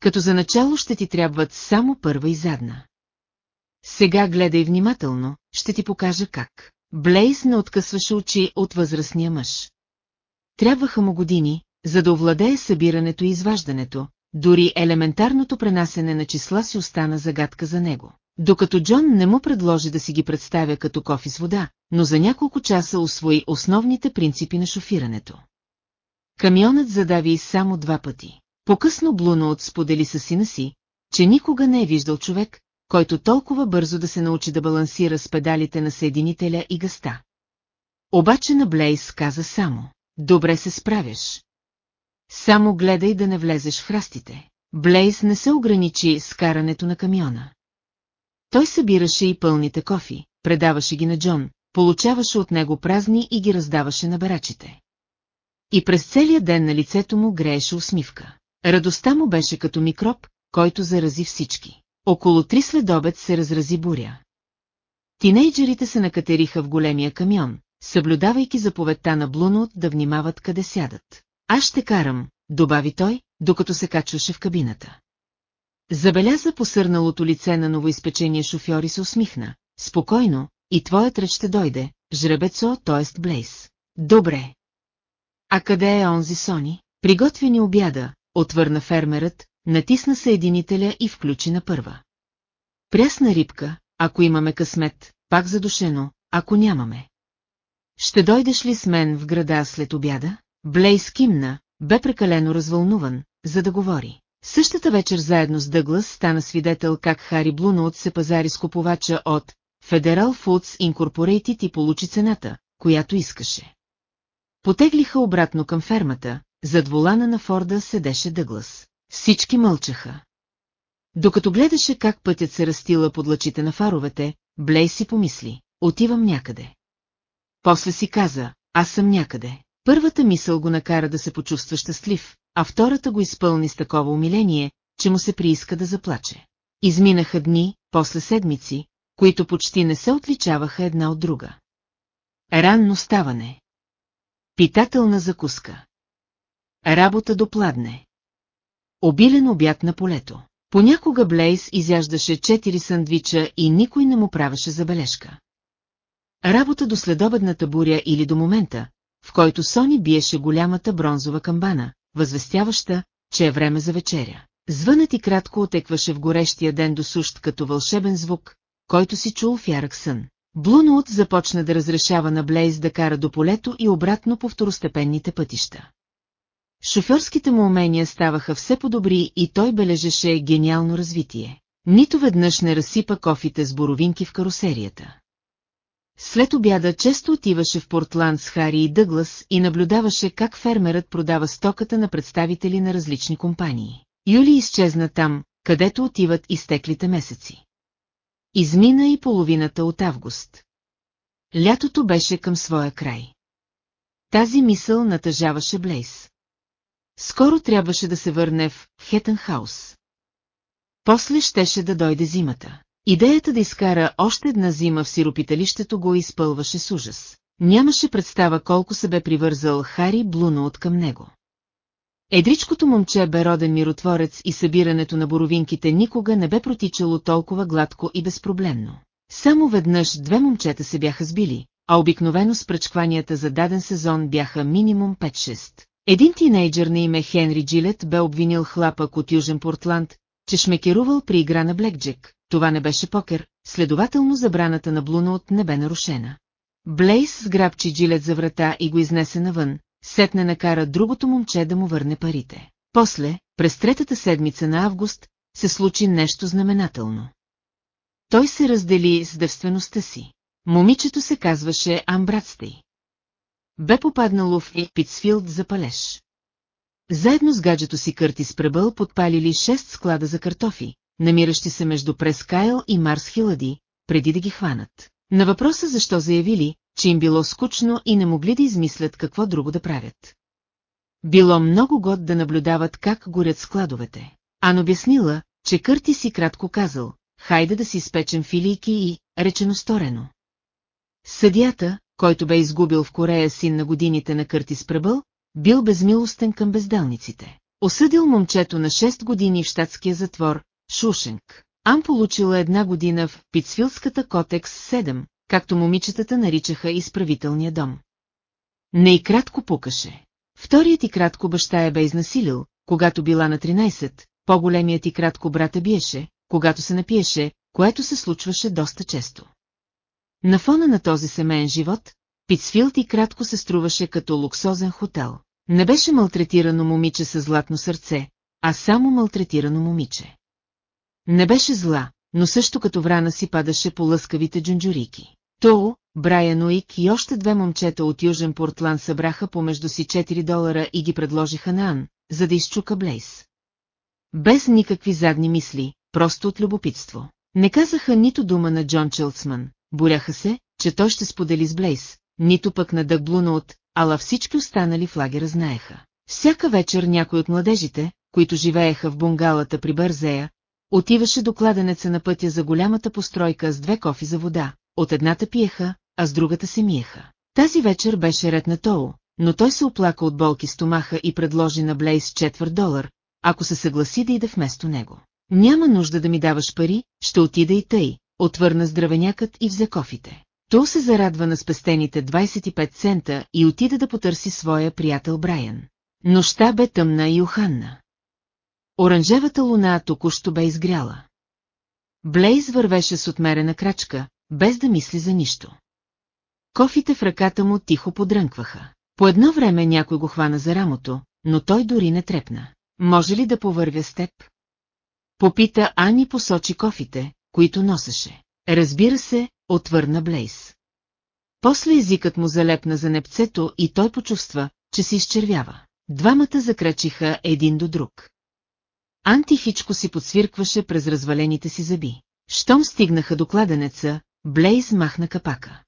Като за начало ще ти трябват само първа и задна. Сега гледай внимателно, ще ти покажа как. Блейс не откъсваше очи от възрастния мъж. Трябваха му години, за да овладее събирането и изваждането, дори елементарното пренасене на числа си остана загадка за него. Докато Джон не му предложи да си ги представя като кофи с вода, но за няколко часа освои основните принципи на шофирането. Камионът задави само два пъти. По-късно Блуноот сподели със сина си, че никога не е виждал човек, който толкова бързо да се научи да балансира с педалите на съединителя и гъста. Обаче на Блейс каза само, добре се справяш. Само гледай да не влезеш в храстите. Блейс не се ограничи с карането на камиона. Той събираше и пълните кофи, предаваше ги на Джон, получаваше от него празни и ги раздаваше на барачите. И през целия ден на лицето му грееше усмивка. Радостта му беше като микроб, който зарази всички. Около три следобед се разрази буря. Тинейджерите се накатериха в големия камион, съблюдавайки заповедта на Блунот да внимават къде сядат. Аз ще карам, добави той, докато се качваше в кабината. Забеляза посърналото лице на новоизпечения шофьор и се усмихна. Спокойно, и твоят реч ще дойде, жребецо, т.е. Блейс. Добре. А къде е онзи Сони? Приготвени обяда, отвърна фермерът, натисна съединителя и включи на първа. Прясна рибка, ако имаме късмет, пак задушено, ако нямаме. Ще дойдеш ли с мен в града след обяда? Блейс кимна, бе прекалено развълнуван, за да говори. Същата вечер заедно с Дъглас стана свидетел как Хари Блуноут се пазари с купувача от Federal Foods Incorporated и получи цената, която искаше. Потеглиха обратно към фермата, зад волана на Форда седеше Дъглас. Всички мълчаха. Докато гледаше как пътят се растила под лъчите на фаровете, Блей си помисли, отивам някъде. После си каза, аз съм някъде. Първата мисъл го накара да се почувства щастлив, а втората го изпълни с такова умиление, че му се прииска да заплаче. Изминаха дни, после седмици, които почти не се отличаваха една от друга. Ранно ставане. Питателна закуска. Работа до пладне. Обилен обяд на полето. Понякога Блейс изяждаше четири сандвича и никой не му правеше забележка. Работа до следобедната буря или до момента, в който Сони биеше голямата бронзова камбана, възвестяваща, че е време за вечеря. Звънът и кратко отекваше в горещия ден до сущ като вълшебен звук, който си чул в ярък сън. Блуноут започна да разрешава на Блейз да кара до полето и обратно по второстепенните пътища. Шофьорските му умения ставаха все по-добри и той бележеше гениално развитие. Нито веднъж не разсипа кофите с боровинки в карусерията. След обяда често отиваше в Портланд с Хари и Дъглас и наблюдаваше как фермерът продава стоката на представители на различни компании. Юли изчезна там, където отиват изтеклите месеци. Измина и половината от август. Лятото беше към своя край. Тази мисъл натъжаваше Блейс. Скоро трябваше да се върне в Хетенхаус. После щеше да дойде зимата. Идеята да изкара още една зима в сиропиталището го изпълваше с ужас. Нямаше представа колко се бе привързал Хари Блуно от към него. Едричкото момче бе роден миротворец и събирането на боровинките никога не бе протичало толкова гладко и безпроблемно. Само веднъж две момчета се бяха сбили, а обикновено спръчкванията за даден сезон бяха минимум 5-6. Един тинейджър на име Хенри Джилет бе обвинил хлапък от Южен Портланд, че шмекерувал при игра на Блекджек. Това не беше покер, следователно забраната на Блуноут не бе нарушена. Блейс сграбчи джилет за врата и го изнесе навън, сетне накара другото момче да му върне парите. После, през третата седмица на август, се случи нещо знаменателно. Той се раздели с девствеността си. Момичето се казваше Амбратстей. Бе попаднало в Питсфилд за палеж. Заедно с гаджето си Къртис Пребъл подпалили шест склада за картофи, намиращи се между Прескайл и Марс Хилади, преди да ги хванат. На въпроса защо заявили, че им било скучно и не могли да измислят какво друго да правят. Било много год да наблюдават как горят складовете. Ан обяснила, че Кърти си кратко казал, хайде да си спечем филийки и, речено сторено. Съдията, който бе изгубил в Корея син на годините на Къртис Пребъл, бил безмилостен към безделниците. Осъдил момчето на 6 години в щатския затвор, Шушенк. Ан получила една година в Питсвилската котекс 7, както момичетата наричаха изправителния дом. Не и кратко пукаше. Вторият и кратко баща я бе изнасилил, когато била на 13, по-големият и кратко брата биеше, когато се напиеше, което се случваше доста често. На фона на този семейен живот, Питсфилд и кратко се струваше като луксозен хотел. Не беше малтретирано момиче с златно сърце, а само малтретирано момиче. Не беше зла, но също като врана си падаше по лъскавите джунджурики. Тоу, Брайан Уик и още две момчета от Южен Портланд събраха помежду си 4 долара и ги предложиха на Ан, за да изчука Блейс. Без никакви задни мисли, просто от любопитство. Не казаха нито дума на Джон Челцман, боряха се, че той ще сподели с Блейс, нито пък на Дъг Блуноут, ала всички останали в лагера знаеха. Всяка вечер някой от младежите, които живееха в бунгалата при Бързея, отиваше до кладенеца на пътя за голямата постройка с две кофи за вода, от едната пиеха, а с другата се миеха. Тази вечер беше ред на Тоу, но той се оплака от болки стомаха и предложи на Блейс четвърт долар, ако се съгласи да иде вместо него. Няма нужда да ми даваш пари, ще отида и тъй, отвърна здравенякът и взе кофите. Тол се зарадва на спестените 25 цента и отида да потърси своя приятел Брайан. Нощта бе тъмна и уханна. Оранжевата луна току-що бе изгряла. Блейз вървеше с отмерена крачка, без да мисли за нищо. Кофите в ръката му тихо подрънкваха. По едно време някой го хвана за рамото, но той дори не трепна. Може ли да повървя с теб? Попита Ани посочи кофите, които носеше. Разбира се, отвърна Блейс. После езикът му залепна за непцето и той почувства, че се изчервява. Двамата закречиха един до друг. Антихичко си подсвиркваше през развалените си зъби. Щом стигнаха до кладенеца, Блейз махна капака.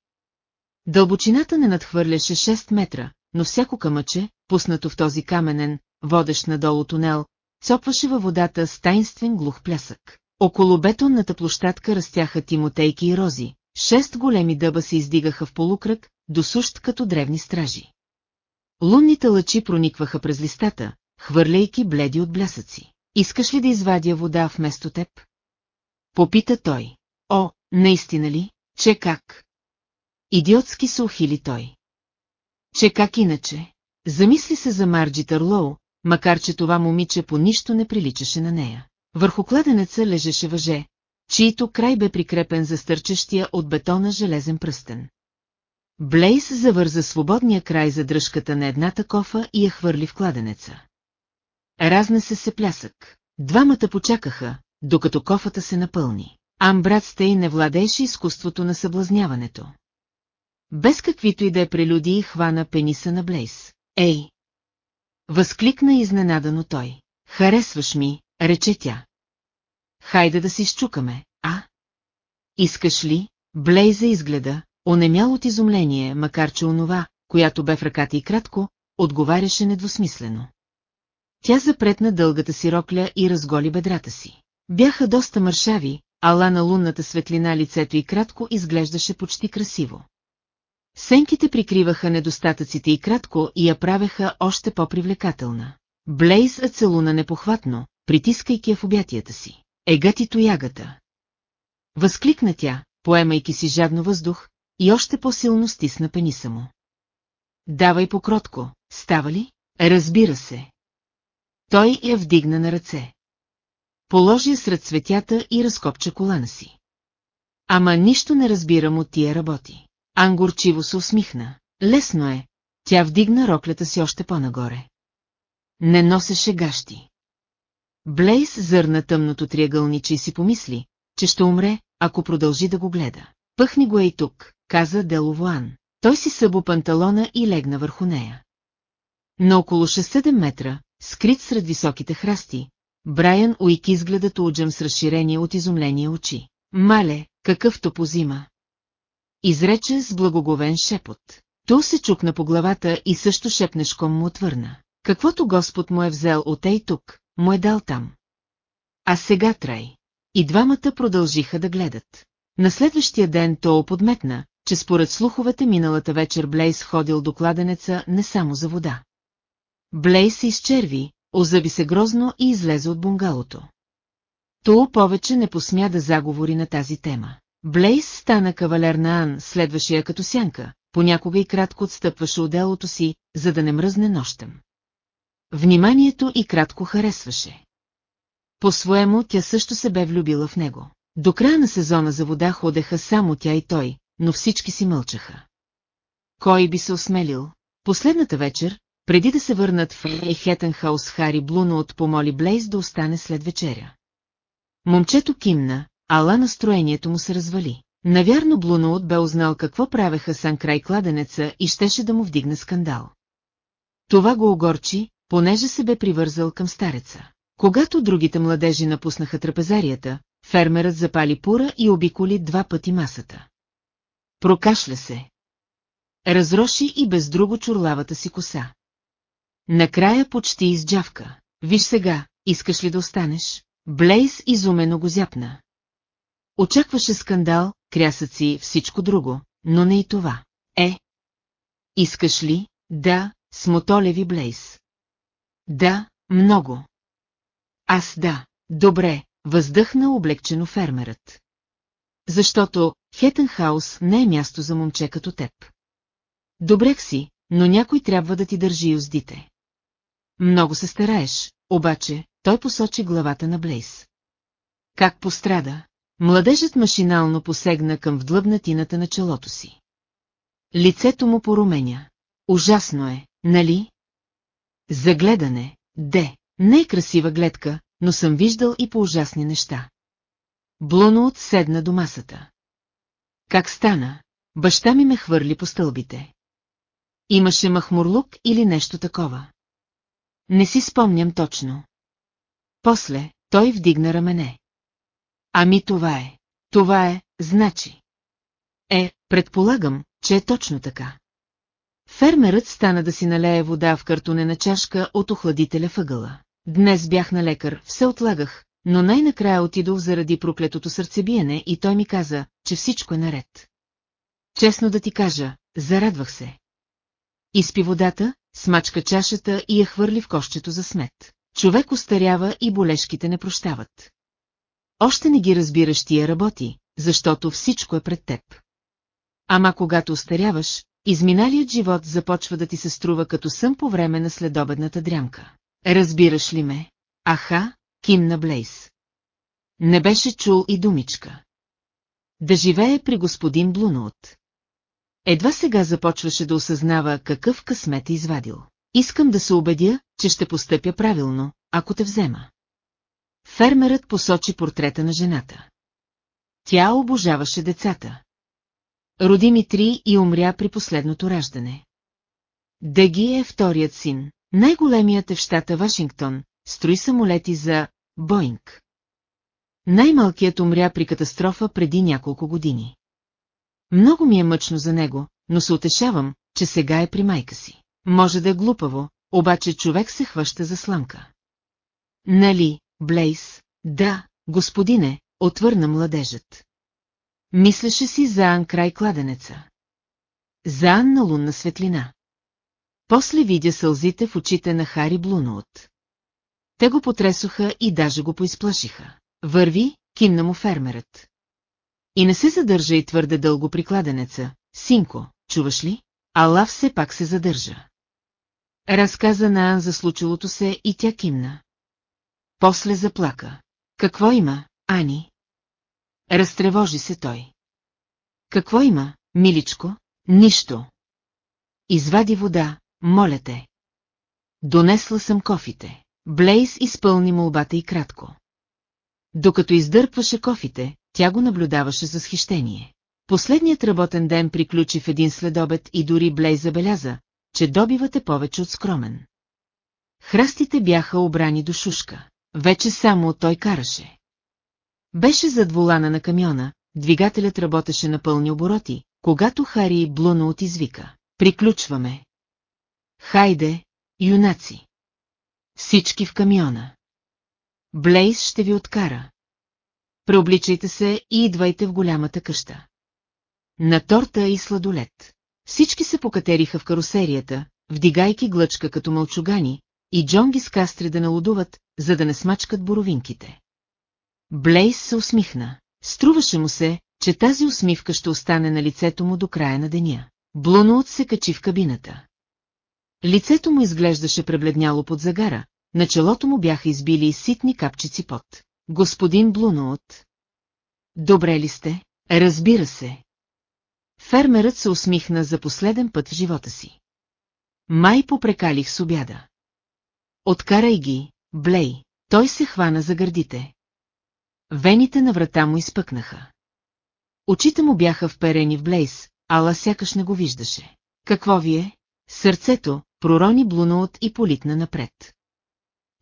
Дълбочината не надхвърляше 6 метра, но всяко камъче, пуснато в този каменен, водещ надолу тунел, цопваше във водата с тайнствен глух плясък. Около бетонната площадка растяха тимотейки и рози, шест големи дъба се издигаха в полукръг, досущ като древни стражи. Лунните лъчи проникваха през листата, хвърляйки бледи от блясъци. Искаш ли да извадя вода вместо теб? Попита той. О, наистина ли? Че как? Идиотски се ухили той. Че как иначе? Замисли се за Марджи Търлоу, макар че това момиче по нищо не приличаше на нея. Върху кладенеца лежеше въже, чието край бе прикрепен за стърчещия от бетона железен пръстен. Блейс завърза свободния край за дръжката на едната кофа и я хвърли в кладенеца. Разнесе се плясък. Двамата почакаха, докато кофата се напълни. Амбрат Стей не владееше изкуството на съблазняването. Без каквито и да е прелюдии хвана пениса на Блейс. Ей! Възкликна изненадано той. Харесваш ми, рече тя. Хайде да се изчукаме, а? Искаш ли? Блейза изгледа, онемял от изумление, макар че онова, която бе в ръката и кратко, отговаряше недвусмислено. Тя запретна дългата си рокля и разголи бедрата си. Бяха доста мършави, ала на лунната светлина лицето и кратко изглеждаше почти красиво. Сенките прикриваха недостатъците и кратко и я правеха още по-привлекателна. Блейз е целуна непохватно, притискайки я в обятията си. Ега ти тоягата. Възкликна тя, поемайки си жадно въздух, и още по-силно стисна пениса му. Давай покротко, става ли? Разбира се. Той я вдигна на ръце. Положи я сред цветята и разкопча колана си. Ама нищо не разбирам от тия работи. Ангорчиво се усмихна. Лесно е. Тя вдигна роклята си още по-нагоре. Не носеше гащи. Блейс зърна тъмното триъгълниче и си помисли, че ще умре, ако продължи да го гледа. Пъхни го и тук, каза Деловоан. Той си събо панталона и легна върху нея. На около 6-7 метра, скрит сред високите храсти, Брайан Уик изгледа Туджем с разширение от изумление очи. Мале, какъв то позима! Изрече с благоговен шепот. Ту се чукна по главата и също шепнешком му отвърна. Каквото Господ му е взел от ей тук, му е дал там. А сега трай. И двамата продължиха да гледат. На следващия ден то подметна, че според слуховете миналата вечер Блейс ходил до кладенеца не само за вода. Блейс се изчерви, озъби се грозно и излезе от бунгалото. Тоо повече не посмя да заговори на тази тема. Блейс стана кавалер на Ан, следваше я като сянка, понякога и кратко отстъпваше отделото си, за да не мръзне нощем. Вниманието и кратко харесваше. По-своему тя също се бе влюбила в него. До края на сезона за вода ходеха само тя и той, но всички си мълчаха. Кой би се осмелил? Последната вечер, преди да се върнат в Ейхетенхаус Хари Блуноот помоли Блейз да остане след вечеря. Момчето кимна, ала настроението му се развали. Навярно Блуноот бе узнал какво правеха сан край кладенеца и щеше да му вдигне скандал. Това го огорчи, понеже се бе привързал към стареца. Когато другите младежи напуснаха трапезарията, фермерът запали пура и обиколи два пъти масата. Прокашля се. Разроши и без друго чурлавата си коса. Накрая почти изджавка. Виж сега, искаш ли да останеш? Блейз изумено го зяпна. Очакваше скандал, крясъци, всичко друго, но не и това. Е. Искаш ли? Да, смотолеви Блейз. Да, много. Аз да. Добре, въздъхна облегчено фермерът. Защото Хетенхаус не е място за момче като теб. Добрех си, но някой трябва да ти държи юздите. Много се стараеш, обаче, той посочи главата на Блейс. Как пострада? Младежът машинално посегна към вдлъбнатината на челото си. Лицето му поруменя. Ужасно е, нали? Загледане, де, не е красива гледка, но съм виждал и по ужасни неща. Блоноот седна до масата. Как стана? Баща ми ме хвърли по стълбите. Имаше махмурлук или нещо такова. Не си спомням точно. После, той вдигна рамене. Ами това е. Това е, значи. Е, предполагам, че е точно така. Фермерът стана да си налее вода в картонена чашка от охладителя въгъла. Днес бях на лекар, все отлагах, но най-накрая отидох заради проклетото сърцебиене и той ми каза, че всичко е наред. Честно да ти кажа, зарадвах се. Изпи водата, смачка чашата и я хвърли в кощето за смет. Човек остарява и болешките не прощават. Още не ги разбираш тия работи, защото всичко е пред теб. Ама когато остаряваш, изминалият живот започва да ти се струва като сън по време на следобедната дрямка. Разбираш ли ме? Аха, кимна Блейс. Не беше чул и думичка. Да живее при господин Блуноут. Едва сега започваше да осъзнава какъв късмет е извадил. Искам да се убедя, че ще постъпя правилно, ако те взема. Фермерът посочи портрета на жената. Тя обожаваше децата. Роди ми три и умря при последното раждане. Деги е вторият син, най-големият е в щата Вашингтон, строи самолети за Боинг. Най-малкият умря при катастрофа преди няколко години. Много ми е мъчно за него, но се утешавам, че сега е при майка си. Може да е глупаво, обаче човек се хваща за сламка. Нали, Блейс? Да, господине, отвърна младежът. Мислеше си за Ан край кладенеца. За Ан на лунна светлина. После видя сълзите в очите на Хари Блуноут. Те го потресоха и даже го поизплашиха. Върви, кимна му фермерът. И не се задържа и твърде дълго при кладенеца. Синко, чуваш ли? Ала все пак се задържа. Разказа на Ан за случилото се и тя кимна. После заплака. Какво има, Ани? Разтревожи се той. Какво има, миличко? Нищо. Извади вода, моля те. Донесла съм кофите. Блейз изпълни молбата и кратко. Докато издърпваше кофите, тя го наблюдаваше за схищение. Последният работен ден приключи в един следобед и дори Блейз забеляза, че добивът е повече от скромен. Храстите бяха обрани до шушка. Вече само той караше. Беше зад волана на камиона, двигателят работеше на пълни обороти, когато Хари Блуно от извика. Приключваме. Хайде, юнаци. Всички в камиона. Блейз ще ви откара. Преобличайте се и идвайте в голямата къща. На торта и сладолет. Всички се покатериха в карусерията, вдигайки глъчка като мълчугани, и Джон ги скастри да налудуват, за да не смачкат боровинките. Блейс се усмихна. Струваше му се, че тази усмивка ще остане на лицето му до края на деня. Блуноут се качи в кабината. Лицето му изглеждаше пребледняло под загара, на челото му бяха избили ситни капчици пот. Господин Блуноут. Добре ли сте? Разбира се. Фермерът се усмихна за последен път в живота си. Май попрекалих с обяда. Откарай ги, Блей. Той се хвана за гърдите. Вените на врата му изпъкнаха. Очите му бяха вперени в Блейс, ала сякаш не го виждаше. Какво ви е? Сърцето, пророни Блуноот и политна напред.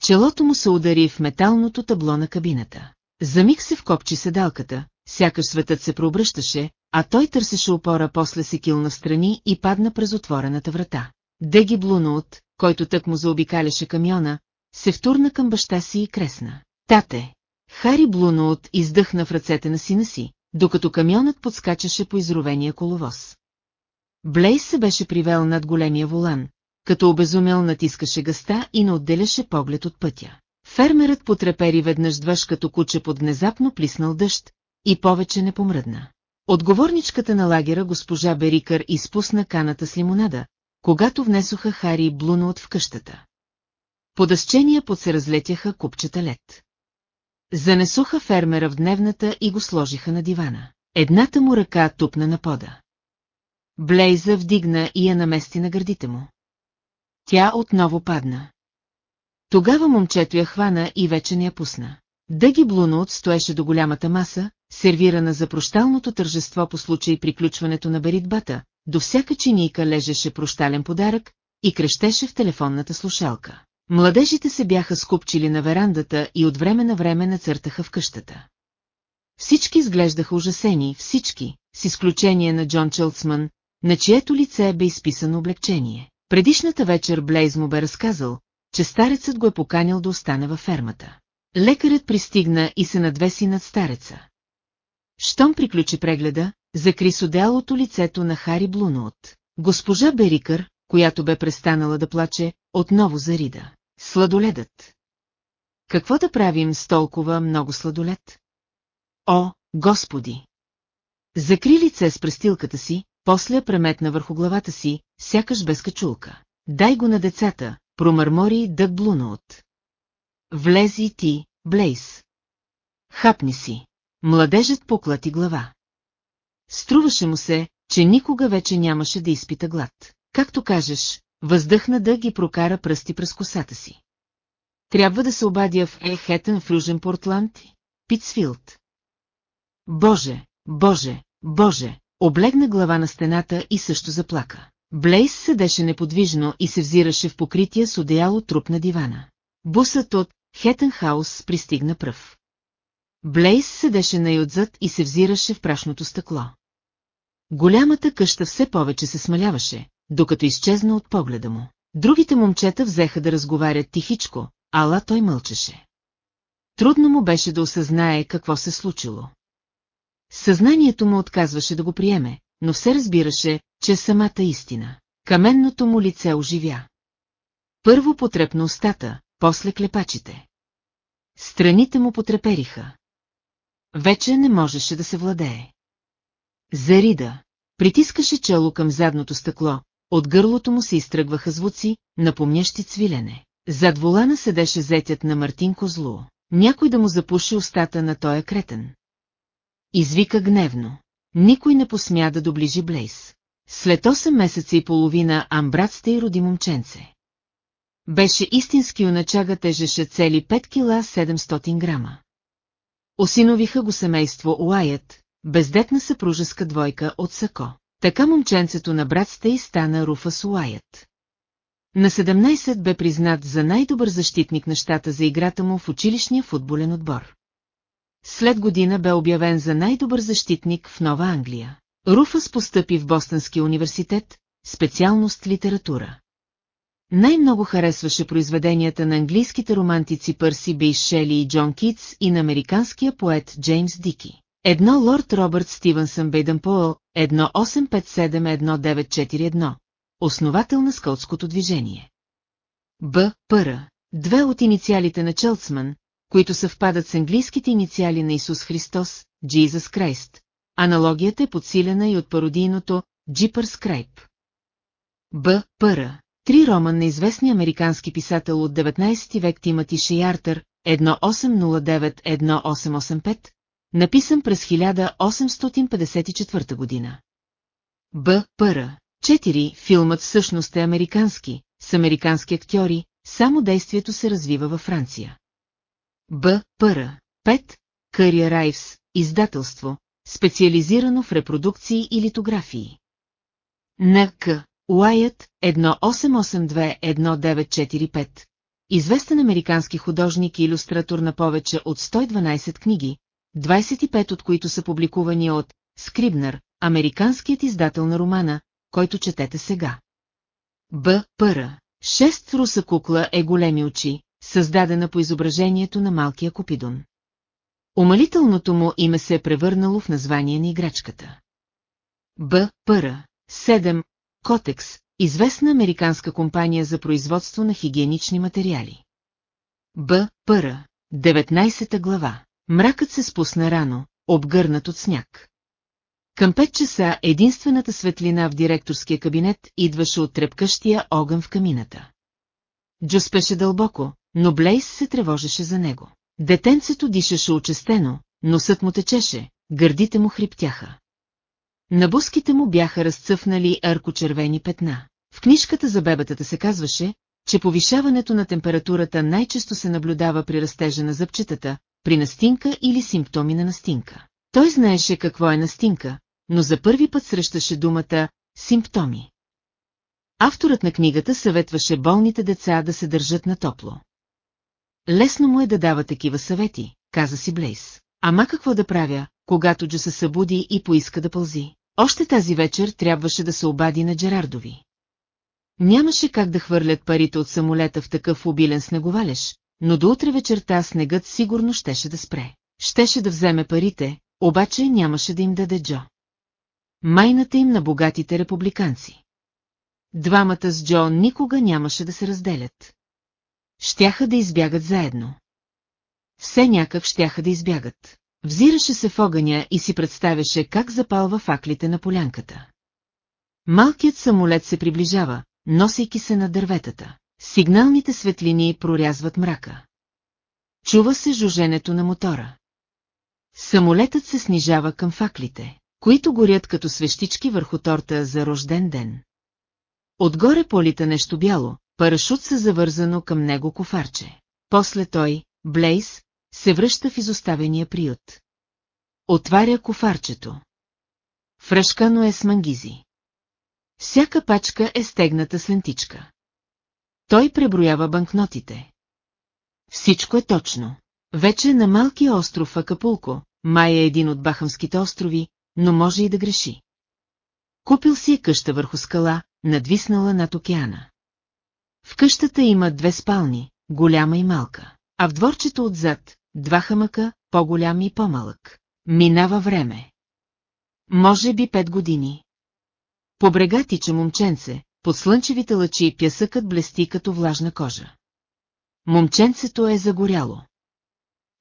Челото му се удари в металното табло на кабината. За миг се вкопчи седалката, сякаш светът се прообръщаше, а той търсеше опора после се килна страни и падна през отворената врата. Деги Блуноут, който тък му заобикаляше камиона, се втурна към баща си и кресна. Тате! Хари Блуноут издъхна в ръцете на сина си, докато камионът подскачаше по изровения коловоз. Блейс се беше привел над големия волан, като обезумел натискаше гъста и не отделяше поглед от пътя. Фермерът потрепери веднъж двъж като куче под внезапно плиснал дъжд и повече не помръдна. Отговорничката на лагера госпожа Берикър изпусна каната с лимонада, когато внесоха Хари и Блуно от в къщата. По дъщения под се разлетяха купчета лед. Занесоха фермера в дневната и го сложиха на дивана. Едната му ръка тупна на пода. Блейза вдигна и я намести на гърдите му. Тя отново падна. Тогава момчето я хвана и вече не я пусна. Дъги Блуноут стоеше до голямата маса, сервирана за прощалното тържество по случай приключването на беритбата, до всяка чинийка лежеше прощален подарък и крещеше в телефонната слушалка. Младежите се бяха скупчили на верандата и от време на време нацъртаха в къщата. Всички изглеждаха ужасени, всички, с изключение на Джон Челцман, на чието лице бе изписано облегчение. Предишната вечер Блейз му бе разказал, че старецът го е поканил да остане във фермата. Лекарят пристигна и се надвеси над стареца. Щом приключи прегледа, закри с одеялото лицето на Хари Блуноот. Госпожа Берикър, която бе престанала да плаче, отново зарида. Сладоледът. Какво да правим с толкова много сладолед? О, господи! Закри лице с престилката си, после преметна върху главата си, сякаш без качулка. Дай го на децата, промърмори Дъг Блуноут. Влези ти, Блейс. Хапни си. Младежът поклати глава. Струваше му се, че никога вече нямаше да изпита глад. Както кажеш, въздъхна да ги прокара пръсти през косата си. Трябва да се обадя в Ехетън в Южен Портланд, Питсфилд. Боже, боже, боже, облегна глава на стената и също заплака. Блейс седеше неподвижно и се взираше в покрития с одеяло труп на дивана. Бусът от Хетенхаус пристигна пръв. Блейс седеше най-отзад и се взираше в прашното стъкло. Голямата къща все повече се смаляваше, докато изчезна от погледа му. Другите момчета взеха да разговарят тихичко, ала той мълчеше. Трудно му беше да осъзнае какво се случило. Съзнанието му отказваше да го приеме, но все разбираше, че е самата истина. Каменното му лице оживя. Първо потрепна устата, после клепачите. Страните му потрепериха. Вече не можеше да се владее. Зарида. Притискаше чело към задното стъкло, от гърлото му се изтръгваха звуци, напомнящи цвилене. Зад волана седеше зетят на Мартин Козло. Някой да му запуши устата на тоя кретен. Извика гневно. Никой не посмя да доближи Блейс. След 8 месеца и половина Амбрат сте роди момченце. Беше истински уначага тежеше цели 5 кила 700 грама. Осиновиха го семейство Уайът, бездетна съпружеска двойка от Сако. Така момченцето на брат Стей стана Руфас Уайът. На 17 бе признат за най-добър защитник на щата за играта му в училищния футболен отбор. След година бе обявен за най-добър защитник в Нова Англия. Руфас постъпи в Бостонския университет, специалност литература. Най-много харесваше произведенията на английските романтици Пърси Бейс Шели и Джон Китс и на американския поет Джеймс Дики. Едно Лорд Робърт Стивенсън Бейдън Поъл, 1857-1941, основател на скаутското движение. Б. Пъра, две от инициалите на Челцман, които съвпадат с английските инициали на Исус Христос, Jesus Christ. Аналогията е подсилена и от пародийното Джипър Скрайп. Б. Пъра, три роман на известния американски писател от 19 век Тимати Шиартър, 1809-1885, написан през 1854 година. Б. Пъра. 4. Филмът всъщност е американски, с американски актьори, само действието се развива във Франция. Б. Пъра. 5. Кърия Райвс, издателство, специализирано в репродукции и литографии. Н.К. Уайът 1882-1945 Известен американски художник и иллюстратор на повече от 112 книги, 25 от които са публикувани от Скрибнер, американският издател на романа, който четете сега. Б. Пъра. Шест руса кукла е големи очи, създадена по изображението на малкия Купидон. Умалителното му име се е превърнало в название на играчката. Б. Пъра. 7. Котекс, известна американска компания за производство на хигиенични материали. Б. Пъра. 19 глава. Мракът се спусна рано, обгърнат от сняг. Към 5 часа единствената светлина в директорския кабинет идваше от трепкащия огън в камината. Джо спеше дълбоко, но Блейс се тревожеше за него. Детенцето дишаше очестено, носът му течеше, гърдите му хриптяха. На буските му бяха разцъфнали аркочервени петна. В книжката за бебетата се казваше, че повишаването на температурата най-често се наблюдава при растежа на зъбчетата, при настинка или симптоми на настинка. Той знаеше какво е настинка, но за първи път срещаше думата «симптоми». Авторът на книгата съветваше болните деца да се държат на топло. Лесно му е да дава такива съвети, каза си Блейс. Ама какво да правя, когато Джо се събуди и поиска да пълзи? Още тази вечер трябваше да се обади на Джерардови. Нямаше как да хвърлят парите от самолета в такъв обилен снеговалеж, но до утре вечерта снегът сигурно щеше да спре. Щеше да вземе парите, обаче нямаше да им даде Джо. Майната им на богатите републиканци. Двамата с Джо никога нямаше да се разделят. Щяха да избягат заедно. Все някак щяха да избягат. Взираше се в огъня и си представяше как запалва факлите на полянката. Малкият самолет се приближава, носейки се на дърветата. Сигналните светлини прорязват мрака. Чува се жуженето на мотора. Самолетът се снижава към факлите, които горят като свещички върху торта за рожден ден. Отгоре полита нещо бяло, парашут се завързано към него кофарче. После той, Блейс, се връща в изоставения приют. Отваря кофарчето. Фръшкано е с мангизи. Всяка пачка е стегната с лентичка. Той преброява банкнотите. Всичко е точно. Вече на малкия остров Акапулко, май е един от Бахамските острови, но може и да греши. Купил си е къща върху скала, надвиснала над океана. В къщата има две спални, голяма и малка, а в дворчето отзад, два хамъка, по-голям и по-малък. Минава време. Може би пет години. По брега тича момченце, под слънчевите лъчи пясъкът блести като влажна кожа. Момченцето е загоряло.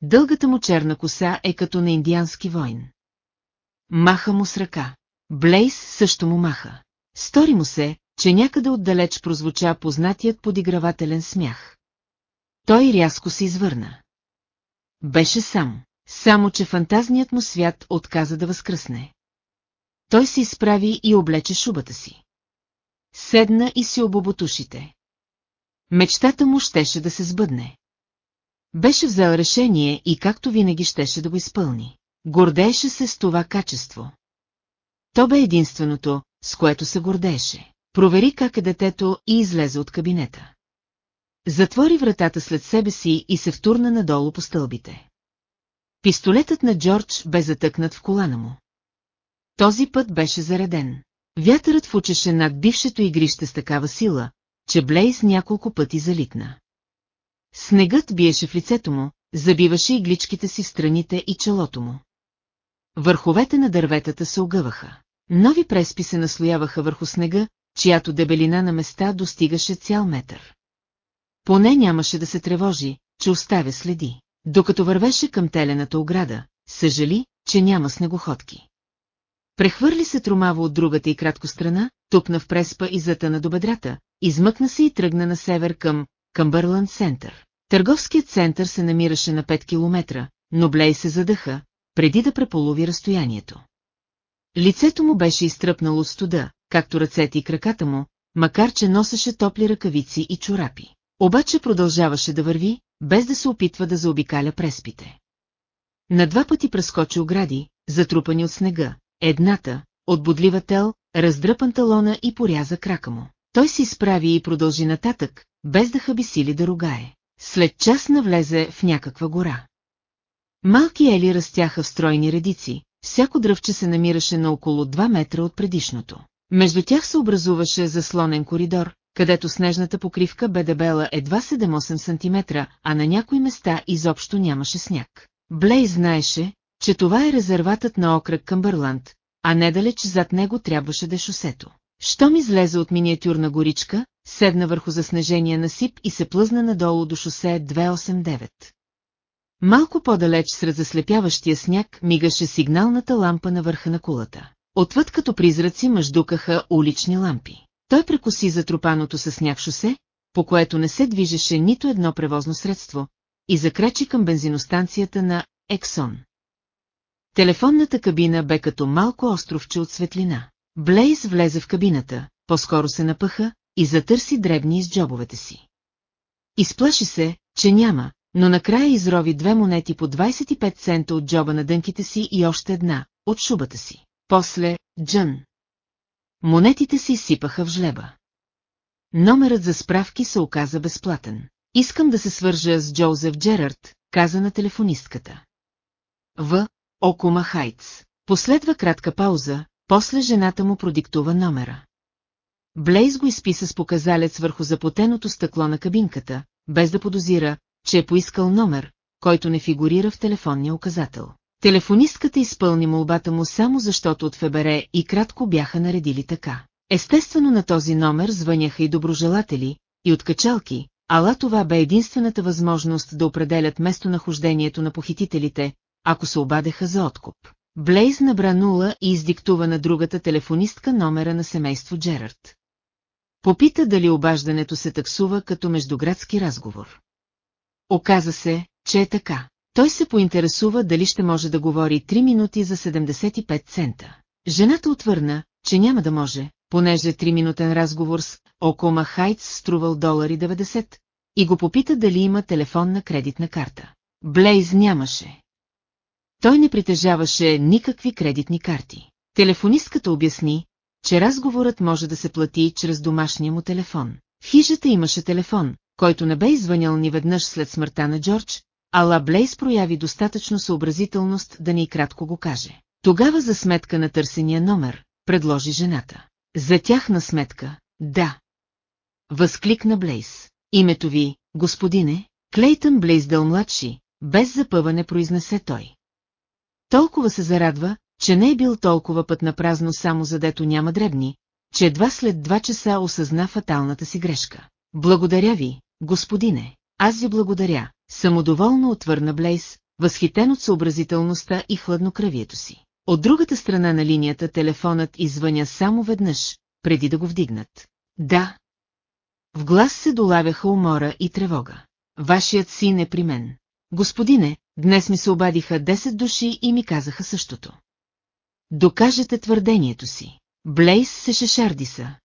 Дългата му черна коса е като на индиански войн. Маха му с ръка. Блейс също му маха. Стори му се, че някъде отдалеч прозвуча познатият подигравателен смях. Той рязко се извърна. Беше сам, само че фантазният му свят отказа да възкръсне. Той се изправи и облече шубата си. Седна и си обоботушите. Мечтата му щеше да се сбъдне. Беше взел решение и както винаги щеше да го изпълни. Гордееше се с това качество. То бе единственото, с което се гордееше. Провери как е детето и излезе от кабинета. Затвори вратата след себе си и се втурна надолу по стълбите. Пистолетът на Джордж бе затъкнат в колана му. Този път беше зареден. Вятърът фучеше над бившето игрище с такава сила, че Блейс няколко пъти залитна. Снегът биеше в лицето му, забиваше игличките си в страните и челото му. Върховете на дърветата се огъваха. Нови преспи се наслояваха върху снега, чиято дебелина на места достигаше цял метър. Поне нямаше да се тревожи, че оставя следи. Докато вървеше към телената ограда, съжали, че няма снегоходки. Прехвърли се тромаво от другата и кратко страна, тупна в преспа и затъна до бедрата, измъкна се и тръгна на север към Къмбърланд Център. Търговският център се намираше на 5 километра, но Блей се задъха, преди да преполови разстоянието. Лицето му беше изтръпнало от студа, както ръцете и краката му, макар че носеше топли ръкавици и чорапи. Обаче продължаваше да върви, без да се опитва да заобикаля преспите. На два пъти прескочи огради, затрупани от снега. Едната, от бодлива тел, раздръпан панталона и поряза крака му. Той се изправи и продължи нататък, без да хаби сили да ругае. След час навлезе в някаква гора. Малки ели растяха в стройни редици, всяко дръвче се намираше на около 2 метра от предишното. Между тях се образуваше заслонен коридор, където снежната покривка бе дебела едва 7-8 см, а на някои места изобщо нямаше сняг. Блей знаеше, че това е резерватът на окръг Къмбърланд, а недалеч зад него трябваше да е шосето. Щом излезе от миниатюрна горичка, седна върху заснежения насип и се плъзна надолу до шосе 289. Малко по-далеч сред заслепяващия сняг мигаше сигналната лампа на върха на кулата. Отвъд като призраци мъждукаха улични лампи. Той прекоси затрупаното със сняг шосе, по което не се движеше нито едно превозно средство, и закрачи към бензиностанцията на Ексон. Телефонната кабина бе като малко островче от светлина. Блейз влезе в кабината, по-скоро се напъха и затърси дребни из джобовете си. Изплаши се, че няма, но накрая изрови две монети по 25 цента от джоба на дънките си и още една, от шубата си. После, Джън. Монетите си сипаха в жлеба. Номерът за справки се оказа безплатен. Искам да се свържа с Джозеф Джерард, каза на телефонистката. В. Окума Хайтс. Последва кратка пауза, после жената му продиктува номера. Блейз го изписа с показалец върху запотеното стъкло на кабинката, без да подозира, че е поискал номер, който не фигурира в телефонния указател. Телефонистката изпълни молбата му само защото от Фебере и кратко бяха наредили така. Естествено на този номер звъняха и доброжелатели, и откачалки, ала това бе единствената възможност да определят местонахождението на похитителите, ако се обадеха за откуп. Блейз набра нула и издиктува на другата телефонистка номера на семейство Джерард. Попита дали обаждането се таксува като междуградски разговор. Оказа се, че е така. Той се поинтересува дали ще може да говори 3 минути за 75 цента. Жената отвърна, че няма да може, понеже 3-минутен разговор с Окома Хайтс струвал долари 90 и го попита дали има телефонна кредитна карта. Блейз нямаше. Той не притежаваше никакви кредитни карти. Телефонистката обясни, че разговорът може да се плати чрез домашния му телефон. В хижата имаше телефон, който не бе извънял ни веднъж след смъртта на Джордж, ала Блейс прояви достатъчно съобразителност да ни кратко го каже. Тогава за сметка на търсения номер, предложи жената. За тяхна сметка, да. Възкликна Блейс. Името ви, господине, Клейтън Блейсдъл младши, без запъване произнесе той. Толкова се зарадва, че не е бил толкова път на празно само задето няма дребни, че едва след два часа осъзна фаталната си грешка. Благодаря ви, господине, аз ви благодаря, самодоволно отвърна Блейс, възхитен от съобразителността и хладнокръвието си. От другата страна на линията телефонът извъня само веднъж, преди да го вдигнат. Да. В глас се долавяха умора и тревога. Вашият син е при мен. Господине, днес ми се обадиха 10 души и ми казаха същото. докажете твърдението си. Блейс се шешардиса.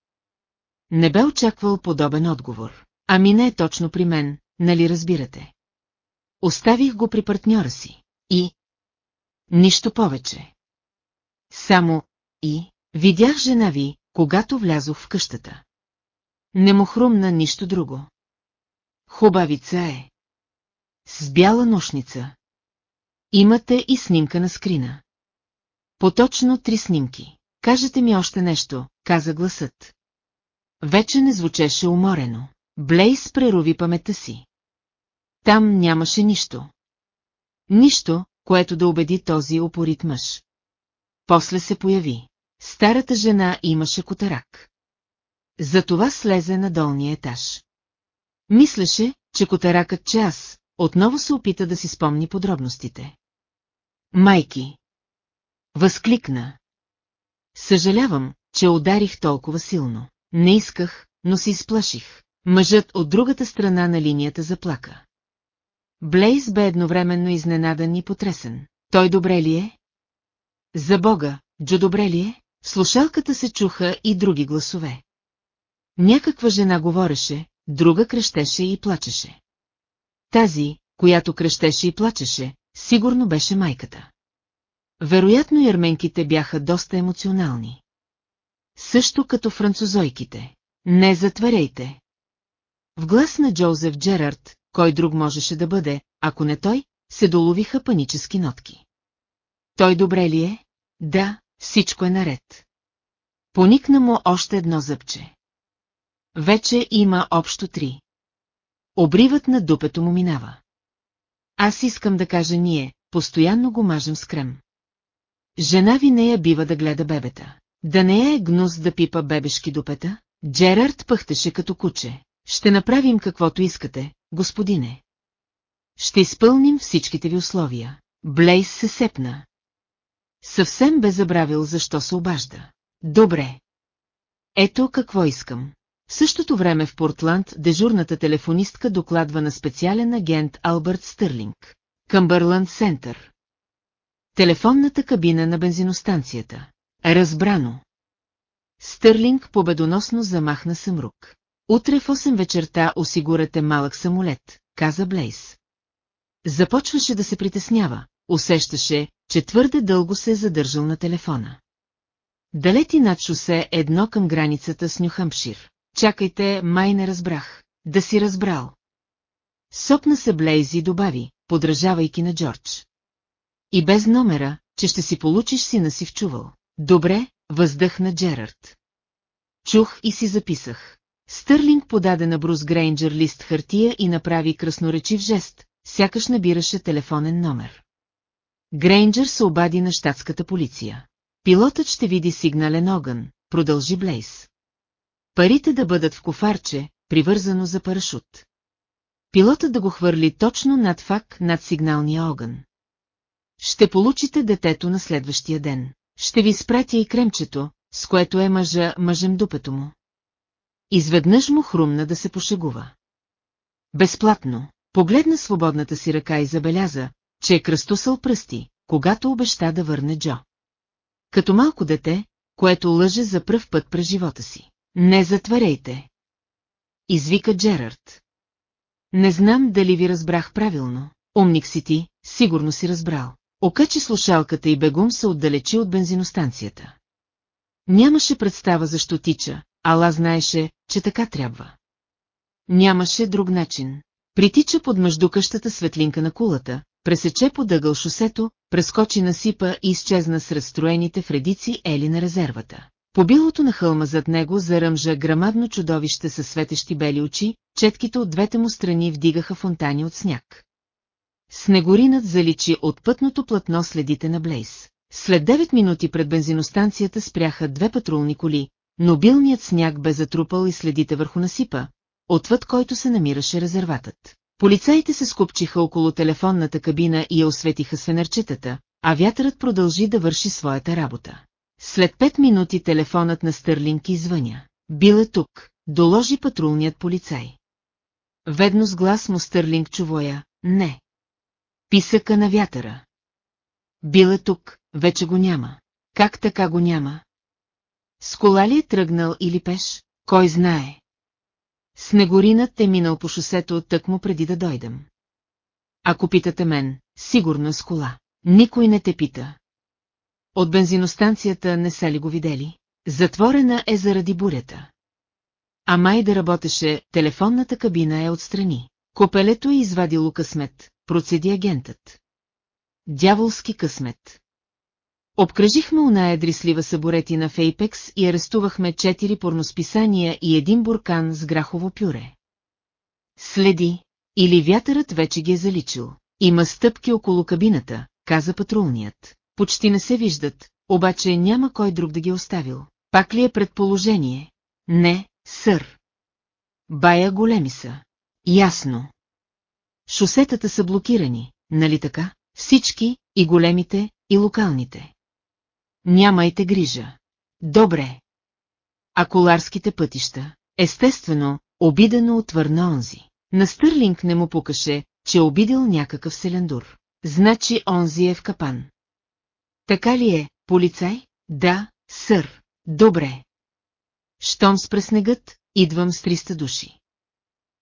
Не бе очаквал подобен отговор. Ами не е точно при мен, нали разбирате? Оставих го при партньора си. И... Нищо повече. Само... И... Видях жена ви, когато влязох в къщата. Не му хрумна нищо друго. Хубавица е. С бяла нощница. Имате и снимка на скрина. Поточно три снимки. Кажете ми още нещо, каза гласът. Вече не звучеше уморено. Блейс прерови паметта си. Там нямаше нищо. Нищо, което да убеди този опорит мъж. После се появи. Старата жена имаше котарак. Затова слезе на долния етаж. Мислеше, че котаракът че аз, отново се опита да си спомни подробностите. Майки! Възкликна. Съжалявам, че ударих толкова силно. Не исках, но се изплаших. Мъжът от другата страна на линията заплака. Блейз бе едновременно изненадан и потресен. Той добре ли е? За Бога, Джо добре ли е? В слушалката се чуха и други гласове. Някаква жена говореше, друга крещеше и плачеше. Тази, която крещеше и плачеше, сигурно беше майката. Вероятно ярменките бяха доста емоционални. Също като французойките. Не затваряйте. В глас на Джозеф Джерард, кой друг можеше да бъде, ако не той, се доловиха панически нотки. Той добре ли е? Да, всичко е наред. Поникна му още едно зъбче. Вече има общо три. Обривът на дупето му минава. Аз искам да кажа ние, постоянно го мажем с крем. Жена ви не я бива да гледа бебета. Да не е гнус да пипа бебешки дупета? Джерард пъхтеше като куче. Ще направим каквото искате, господине. Ще изпълним всичките ви условия. Блейс се сепна. Съвсем бе забравил защо се обажда. Добре. Ето какво искам. В същото време в Портланд дежурната телефонистка докладва на специален агент Албърт Стърлинг. Къмбърланд Сентър. Телефонната кабина на бензиностанцията. Разбрано. Стърлинг победоносно замахна съмрук. Утре в 8 вечерта осигурате малък самолет, каза Блейс. Започваше да се притеснява, усещаше, че твърде дълго се е задържал на телефона. Далети над шосе едно към границата с Нюхампшир. Чакайте, май не разбрах. Да си разбрал. Сопна се Блейзи и добави, подражавайки на Джордж. И без номера, че ще си получиш сина си в чувал. Добре, въздъхна Джерард. Чух и си записах. Стърлинг подаде на Брус Грейнджер лист хартия и направи красноречив жест, сякаш набираше телефонен номер. Грейнджер се обади на щатската полиция. Пилотът ще види сигнален огън, продължи Блейс. Парите да бъдат в кофарче, привързано за парашут. Пилотът да го хвърли точно над фак над сигналния огън. Ще получите детето на следващия ден. Ще ви спратя и кремчето, с което е мъжа мъжем дупето му. Изведнъж му хрумна да се пошегува. Безплатно, погледна свободната си ръка и забеляза, че е кръстосал пръсти, когато обеща да върне Джо. Като малко дете, което лъже за пръв път през живота си. Не затваряйте! Извика Джерард. Не знам дали ви разбрах правилно. Умник си ти, сигурно си разбрал. Окачи слушалката и бегом се отдалечи от бензиностанцията. Нямаше представа защо тича, ала знаеше, че така трябва. Нямаше друг начин. Притича под мъждукащата светлинка на кулата, пресече по дъгъл шосето, прескочи на сипа и изчезна с разстроените в редици ели на резервата. По билото на хълма зад него заръмжа грамадно чудовище със светещи бели очи, четките от двете му страни вдигаха фонтани от сняг. Снегоринът заличи от пътното платно следите на Блейс. След 9 минути пред бензиностанцията спряха две патрулни коли, но билният сняг бе затрупал и следите върху насипа, отвъд който се намираше резерватът. Полицаите се скупчиха около телефонната кабина и я осветиха с фенерчетата, а вятърът продължи да върши своята работа. След пет минути телефонът на Стърлинг извъня. Бил е тук, доложи патрулният полицай. Ведно с глас му Стърлинг чувоя, не. Писъка на вятъра. Бил е тук, вече го няма. Как така го няма? С кола ли е тръгнал или пеш? Кой знае? Снегоринът е минал по шосето тъкмо преди да дойдем. Ако питате мен, сигурно е с кола. Никой не те пита. От бензиностанцията не са ли го видели? Затворена е заради бурята. А май да работеше, телефонната кабина е отстрани. Копелето е извадило късмет, процеди агентът. Дяволски късмет. Обкръжихме оная дрислива съборетина в Ейпекс и арестувахме четири порносписания и един буркан с грахово пюре. Следи, или вятърът вече ги е заличил. Има стъпки около кабината, каза патрулният. Почти не се виждат, обаче няма кой друг да ги оставил. Пак ли е предположение? Не, сър. Бая големи са. Ясно. Шосетата са блокирани, нали така? Всички, и големите, и локалните. Нямайте грижа. Добре. А коларските пътища? Естествено, обидено отвърна онзи. На Стърлинг не му пукаше, че е обидил някакъв селендур. Значи онзи е в капан. Така ли е, полицай? Да, сър. Добре. Щом спре снегът, идвам с 300 души.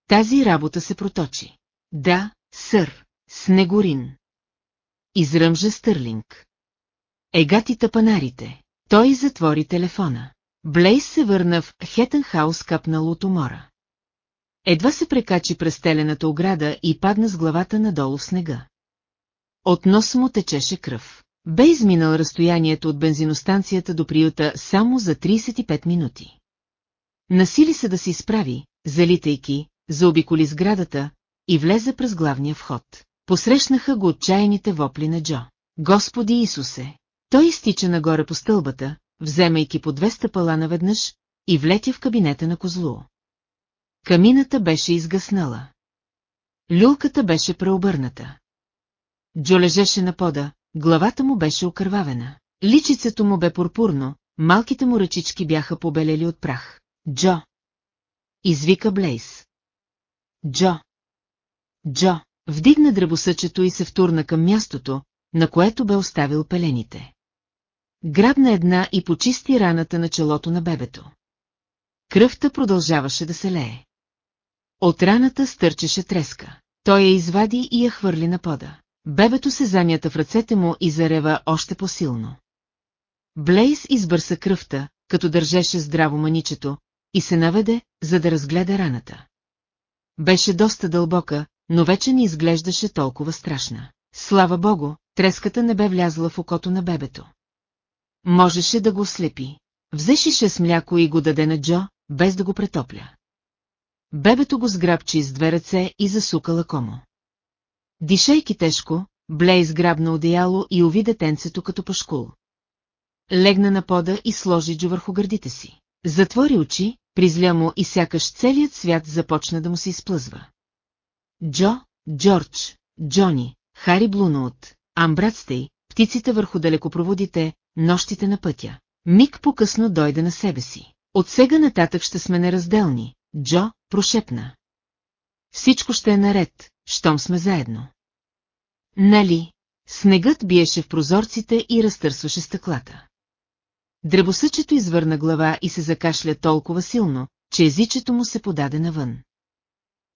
Тази работа се проточи. Да, сър, снегорин. Изръмжа Стърлинг. Егати тапанарите. Той затвори телефона. Блейс се върна в Хетенхаус капнал от умора. Едва се прекачи през телената ограда и падна с главата надолу в снега. От нос му течеше кръв. Бе изминал разстоянието от бензиностанцията до приюта само за 35 минути. Насили се да се изправи, залитайки, заобиколи сградата и влезе през главния вход. Посрещнаха го отчаяните вопли на Джо. Господи Исусе! Той изтича нагоре по стълбата, вземайки по две стъпала наведнъж, и влетя в кабинета на Козло. Камината беше изгаснала. Люлката беше преобърната. Джо лежеше на пода, главата му беше окървавена. Личицето му бе пурпурно, малките му ръчички бяха побелели от прах. Джо! Извика Блейс. Джо! Джо! Вдигна дръбосъчето и се втурна към мястото, на което бе оставил пелените. Грабна една и почисти раната на челото на бебето. Кръвта продължаваше да се лее. От раната стърчеше треска. Той я извади и я хвърли на пода. Бебето се замята в ръцете му и зарева още по-силно. Блейс избърса кръвта, като държеше здраво маничето, и се наведе, за да разгледа раната. Беше доста дълбока, но вече не изглеждаше толкова страшна. Слава богу, треската не бе влязла в окото на бебето. Можеше да го слепи. Взе шише с мляко и го даде на Джо, без да го претопля. Бебето го сграбчи с две ръце и засука лакомо. Дишайки тежко, Блейз грабна одеяло и уви детенцето като пашкул. Легна на пода и сложи Джо върху гърдите си. Затвори очи, призля му и сякаш целият свят започна да му се изплъзва. Джо, Джордж, Джони, Хари Блуноут, Амбратстей, птиците върху далекопроводите, нощите на пътя. Миг по-късно дойде на себе си. От сега нататък ще сме неразделни, Джо прошепна. Всичко ще е наред, щом сме заедно. Нали? Снегът биеше в прозорците и разтърсваше стъклата. Дребосъчето извърна глава и се закашля толкова силно, че езичето му се подаде навън.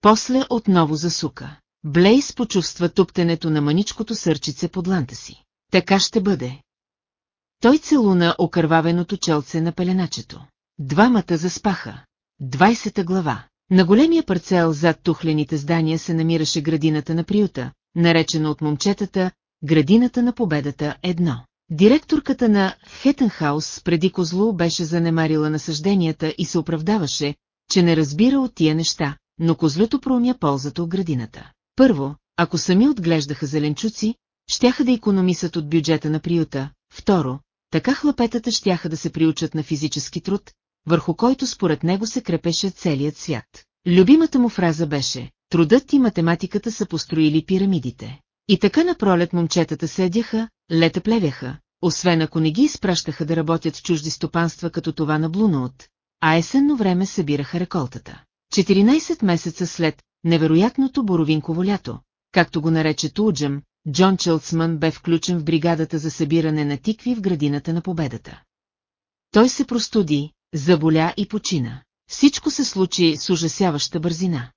После отново засука. Блейс почувства туптенето на маничкото сърчице под ланта си. Така ще бъде. Той целуна окървавеното челце на пеленачето. Двамата заспаха. Двайсета глава. На големия парцел зад тухлените здания се намираше градината на приюта, наречена от момчетата «Градината на победата едно». Директорката на Хетенхаус преди Козло беше занемарила насъжденията и се оправдаваше, че не разбира от тия неща, но Козлото проумя ползата от градината. Първо, ако сами отглеждаха зеленчуци, щяха да економисат от бюджета на приюта. Второ, така хлапетата щяха да се приучат на физически труд, върху който според него се крепеше целият свят. Любимата му фраза беше «Трудът и математиката са построили пирамидите». И така напролет момчетата седяха, лета плевяха, освен ако не ги изпращаха да работят в чужди стопанства като това на Блуноут, а есенно време събираха реколтата. 14 месеца след невероятното боровинково лято, както го нарече Тулджам, Джон Челцман бе включен в бригадата за събиране на тикви в градината на победата. Той се простуди, заболя и почина. Всичко се случи с ужасяваща бързина.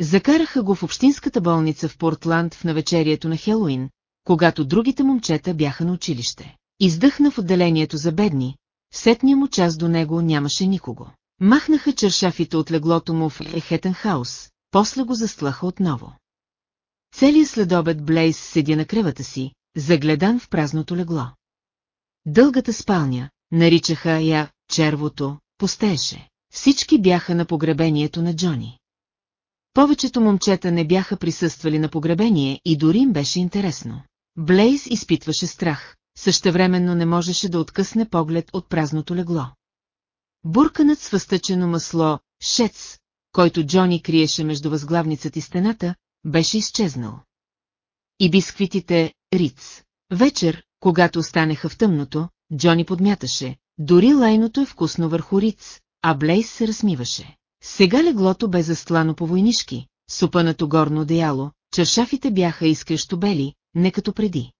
Закараха го в общинската болница в Портланд в навечерието на Хелоуин, когато другите момчета бяха на училище. Издъхна в отделението за бедни, в сетния му час до него нямаше никого. Махнаха чершафите от леглото му в Ехетенхаус, после го застлаха отново. Целият следобед Блейс седи на кревата си, загледан в празното легло. Дългата спалня, наричаха я червото, пустееше. Всички бяха на погребението на Джони. Повечето момчета не бяха присъствали на погребение и дори им беше интересно. Блейз изпитваше страх, същевременно не можеше да откъсне поглед от празното легло. Бурканът с въстъчено масло, шец, който Джони криеше между възглавницата и стената, беше изчезнал. И бисквитите, риц. Вечер, когато останеха в тъмното, Джони подмяташе, дори лайното е вкусно върху риц, а Блейс се размиваше. Сега леглото бе застлано по войнишки, супаното горно одеяло, чершафите бяха изкрещо бели, не като преди.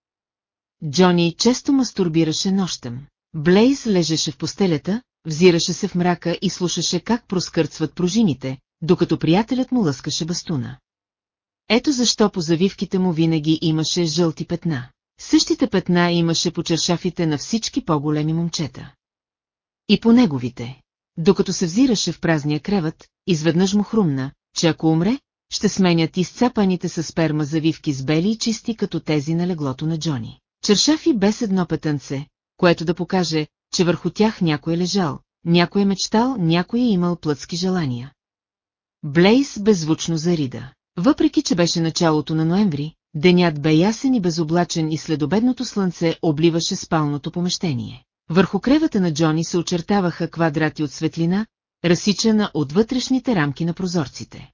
Джони често мастурбираше нощем. Блейз лежеше в постелята, взираше се в мрака и слушаше как проскърцват пружините, докато приятелят му лъскаше бастуна. Ето защо по завивките му винаги имаше жълти петна. Същите петна имаше по чершафите на всички по-големи момчета. И по неговите. Докато се взираше в празния креват, изведнъж му хрумна, че ако умре, ще сменят изцапаните със сперма завивки с бели и чисти като тези на леглото на Джони. Чершафи без едно петънце, което да покаже, че върху тях някой е лежал, някой е мечтал, някой е имал плътски желания. Блейс беззвучно зарида. Въпреки, че беше началото на ноември, денят бе ясен и безоблачен и следобедното слънце обливаше спалното помещение. Върху кревата на Джони се очертаваха квадрати от светлина, разсичана от вътрешните рамки на прозорците.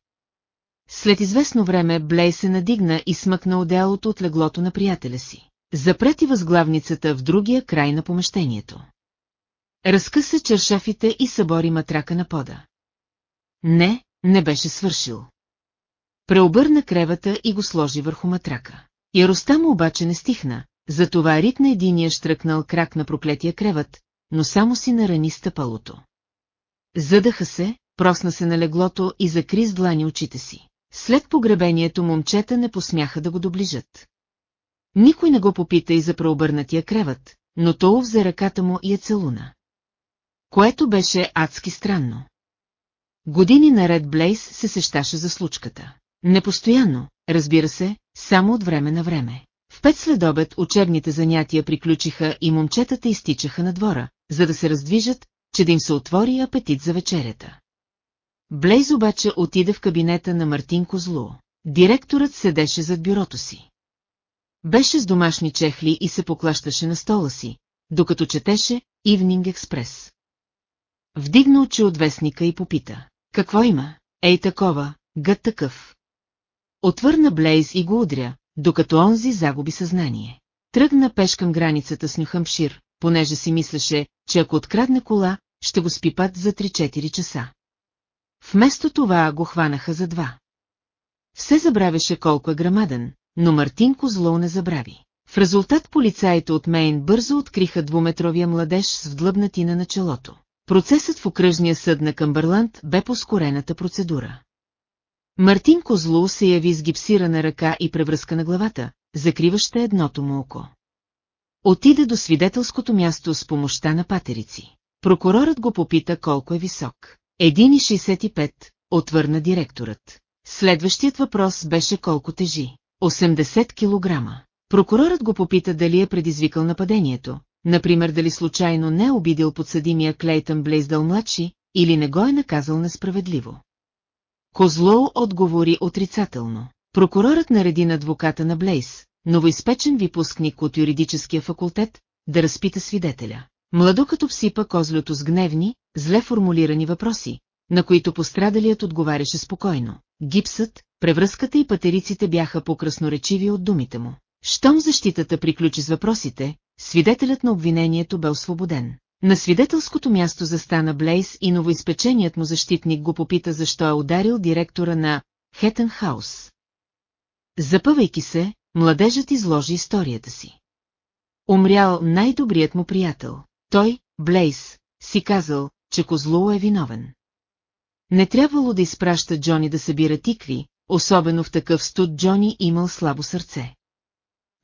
След известно време Блей се надигна и смъкна отделото от леглото на приятеля си. Запрети възглавницата в другия край на помещението. Разкъса чершафите и събори матрака на пода. Не, не беше свършил. Преобърна кревата и го сложи върху матрака. Яростта му обаче не стихна, затова ритна единия штръкнал крак на проклетия креват, но само си нарани стъпалото. Задъха се, просна се на леглото и закри с длани очите си. След погребението момчета не посмяха да го доближат. Никой не го попита и за преобърнатия креват, но то взе ръката му и е целуна. Което беше адски странно. Години наред Блейс се сещаше за случката. Непостоянно, разбира се, само от време на време. В пет следобед учебните занятия приключиха и момчетата изтичаха на двора, за да се раздвижат, че да им се отвори апетит за вечерята. Блейз обаче отиде в кабинета на Мартин Козлу. Директорът седеше зад бюрото си. Беше с домашни чехли и се поклащаше на стола си, докато четеше Ивнинг Експрес. Вдигна очи от вестника и попита. Какво има? Ей такова, гът такъв. Отвърна Блейз и го удря, докато онзи загуби съзнание. Тръгна пеш към границата с Нюхамшир, понеже си мислеше, че ако открадне кола, ще го спипат за 3-4 часа. Вместо това го хванаха за два. Все забравяше колко е грамаден, но Мартин Козлоу не забрави. В резултат полицаите от Мейн бързо откриха двуметровия младеж с вдлъбнатина на челото. Процесът в окръжния съд на Къмбърланд бе по скорената процедура. Мартин Козлу се яви с гипсирана ръка и превръзка на главата, закриваща едното му око. Отида до свидетелското място с помощта на патерици. Прокурорът го попита колко е висок. 1,65, отвърна директорът. Следващият въпрос беше колко тежи. 80 килограма. Прокурорът го попита дали е предизвикал нападението, например дали случайно не е обидил подсъдимия Клейтън Блейздъл младши, или не го е наказал несправедливо. Козлоу отговори отрицателно. Прокурорът нареди на адвоката на Блейс, новоизпечен випускник от юридическия факултет, да разпита свидетеля. Младо като псипа козлето с гневни, зле формулирани въпроси, на които пострадалият отговаряше спокойно. Гипсът, превръзката и патериците бяха по-красноречиви от думите му. Щом защитата приключи с въпросите, свидетелят на обвинението бе освободен. На свидетелското място застана Блейс и новоизпеченият му защитник го попита защо е ударил директора на Хетън Хаус. Запъвайки се, младежът изложи историята си. Умрял най-добрият му приятел. Той, Блейс, си казал, че Козлоу е виновен. Не трябвало да изпраща Джони да събира тикви, особено в такъв студ Джони имал слабо сърце.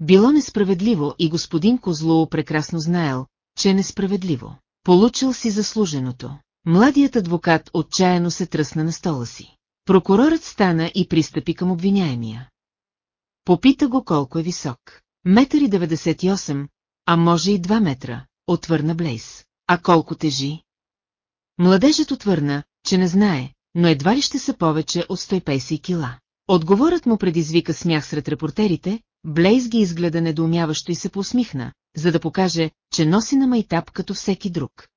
Било несправедливо и господин Козлоу прекрасно знаел, че е несправедливо. Получил си заслуженото. Младият адвокат отчаяно се тръсна на стола си. Прокурорът стана и пристъпи към обвиняемия. Попита го колко е висок. Метър и 98, а може и 2 метра, отвърна Блейс. А колко тежи? Младежът отвърна, че не знае, но едва ли ще са повече от 150 кила. Отговорът му предизвика смях сред репортерите, Блейз ги изгледа недоумяващо и се посмихна, за да покаже, че носи на майтап като всеки друг.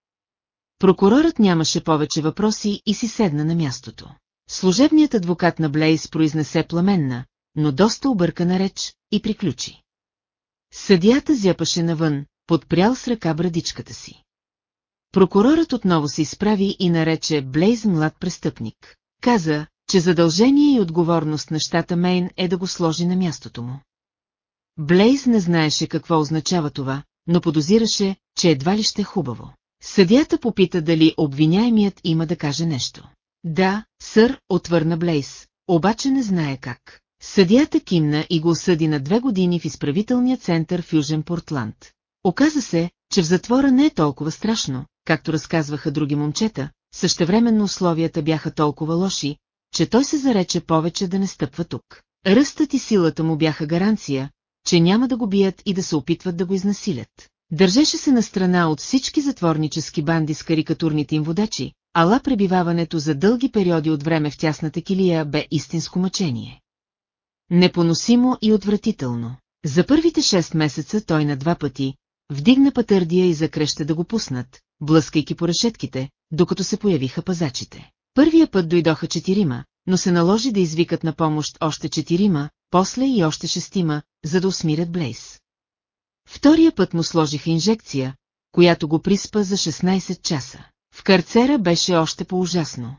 Прокурорът нямаше повече въпроси и си седна на мястото. Служебният адвокат на Блейз произнесе пламенна, но доста объркана реч и приключи. Съдията зяпаше навън, подпрял с ръка брадичката си. Прокурорът отново се изправи и нарече Блейз млад престъпник. Каза, че задължение и отговорност на щата Мейн е да го сложи на мястото му. Блейз не знаеше какво означава това, но подозираше, че едва ли ще е хубаво. Съдията попита дали обвиняемият има да каже нещо. Да, сър, отвърна Блейз, обаче не знае как. Съдията кимна и го осъди на две години в изправителния център в Южен Портланд. Оказа се, че в затвора не е толкова страшно, както разказваха други момчета, същевременно условията бяха толкова лоши, че той се зарече повече да не стъпва тук. Ръстът и силата му бяха гаранция, че няма да го бият и да се опитват да го изнасилят. Държеше се на страна от всички затворнически банди с карикатурните им водачи, ала пребиваването за дълги периоди от време в тясната килия бе истинско мъчение. Непоносимо и отвратително. За първите шест месеца той на два пъти вдигна пътърдия и закреща да го пуснат, блъскайки по решетките, докато се появиха пазачите. Първия път дойдоха четирима, но се наложи да извикат на помощ още четирима, после и още шестима, за да усмирят Блейс. Втория път му сложиха инжекция, която го приспа за 16 часа. В карцера беше още по-ужасно.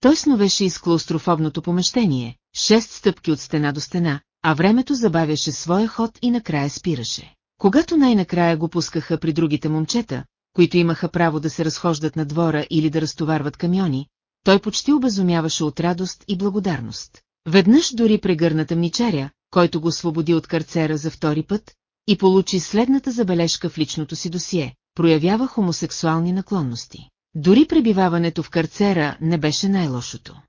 Той сновеше из клаустрофобното помещение, шест стъпки от стена до стена, а времето забавяше своя ход и накрая спираше. Когато най-накрая го пускаха при другите момчета, които имаха право да се разхождат на двора или да разтоварват камиони, той почти обезумяваше от радост и благодарност. Веднъж дори прегърна тъмничаря, който го освободи от карцера за втори път, и получи следната забележка в личното си досие – проявява хомосексуални наклонности. Дори пребиваването в карцера не беше най-лошото.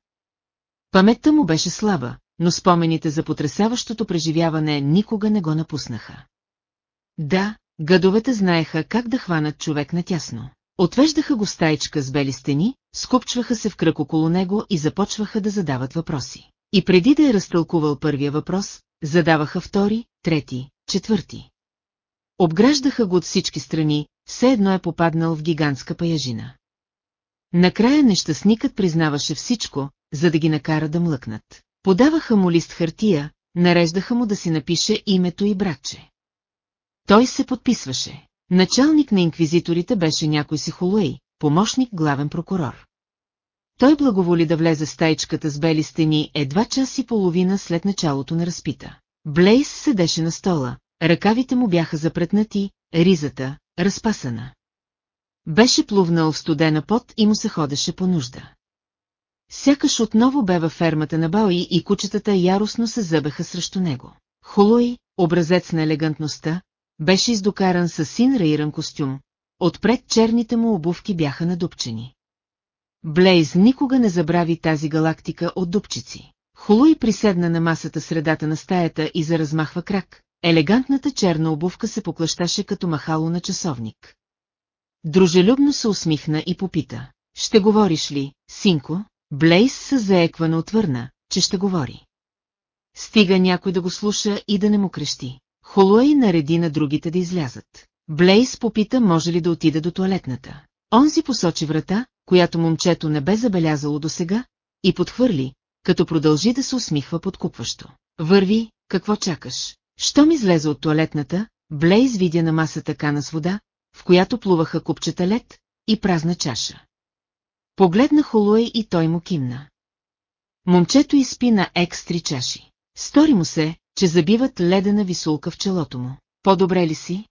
Паметта му беше слаба, но спомените за потрясаващото преживяване никога не го напуснаха. Да, гадовете знаеха как да хванат човек натясно. Отвеждаха го стайчка с бели стени, скупчваха се в кръг около него и започваха да задават въпроси. И преди да е разтълкувал първия въпрос, задаваха втори, трети, четвърти. Обграждаха го от всички страни, все едно е попаднал в гигантска паяжина. Накрая нещастникът признаваше всичко, за да ги накара да млъкнат. Подаваха му лист хартия, нареждаха му да си напише името и братче. Той се подписваше. Началник на инквизиторите беше някой си Холуей, помощник главен прокурор. Той благоволи да влезе в стайчката с бели стени едва час и половина след началото на разпита. Блейс седеше на стола, ръкавите му бяха запретнати, ризата, разпасана. Беше плувнал в студена пот и му се ходеше по нужда. Сякаш отново бе във фермата на Баои и кучетата яростно се зъбеха срещу него. Холуи, образец на елегантността, беше издокаран с син раиран костюм, отпред черните му обувки бяха надупчени. Блейз никога не забрави тази галактика от дупчици. Холуи приседна на масата средата на стаята и заразмахва крак, елегантната черна обувка се поклащаше като махало на часовник. Дружелюбно се усмихна и попита. Ще говориш ли, синко? Блейс се заеквана отвърна, че ще говори. Стига някой да го слуша и да не му крещи. Холуей нареди на другите да излязат. Блейс попита може ли да отида до туалетната. Онзи посочи врата, която момчето не бе забелязало досега, и подхвърли, като продължи да се усмихва подкупващо. Върви, какво чакаш? Щом излезе от туалетната, Блейз видя на масата кана с вода, в която плуваха купчета лед и празна чаша. Погледна Холуей и той му кимна. Момчето изпи на екс три чаши. Стори му се, че забиват ледена висулка в челото му. По-добре ли си?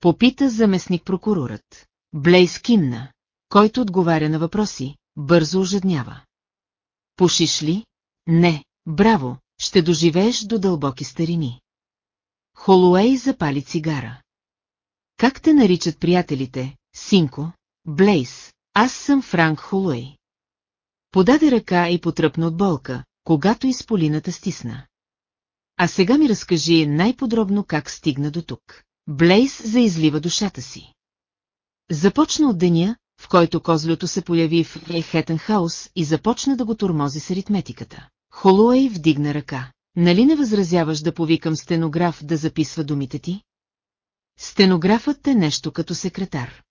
Попита заместник прокурорът. Блейс кимна, който отговаря на въпроси, бързо ожеднява. Пушиш ли? Не, браво, ще доживееш до дълбоки старини. Холуей запали цигара. Как те наричат приятелите, синко? Блейс, аз съм Франк Холуей. Подаде ръка и потръпна от болка, когато изполината стисна. А сега ми разкажи най-подробно как стигна до тук. Блейс заизлива душата си. Започна от деня, в който козлето се появи в Ехетен хаус и започна да го тормози с аритметиката. Холуей вдигна ръка. Нали не възразяваш да повикам стенограф да записва думите ти? Стенографът е нещо като секретар.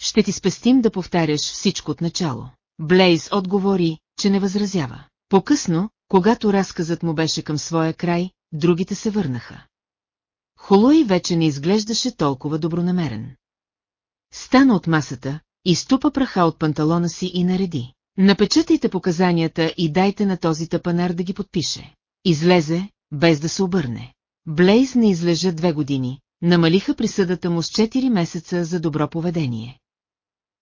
Ще ти спестим да повтаряш всичко от начало. Блейз отговори, че не възразява. По-късно, когато разказът му беше към своя край, другите се върнаха. Холуей вече не изглеждаше толкова добронамерен. Стана от масата, изтупа праха от панталона си и нареди. Напечатайте показанията и дайте на този тъпанар да ги подпише. Излезе, без да се обърне. Блейз не излежа две години, намалиха присъдата му с 4 месеца за добро поведение.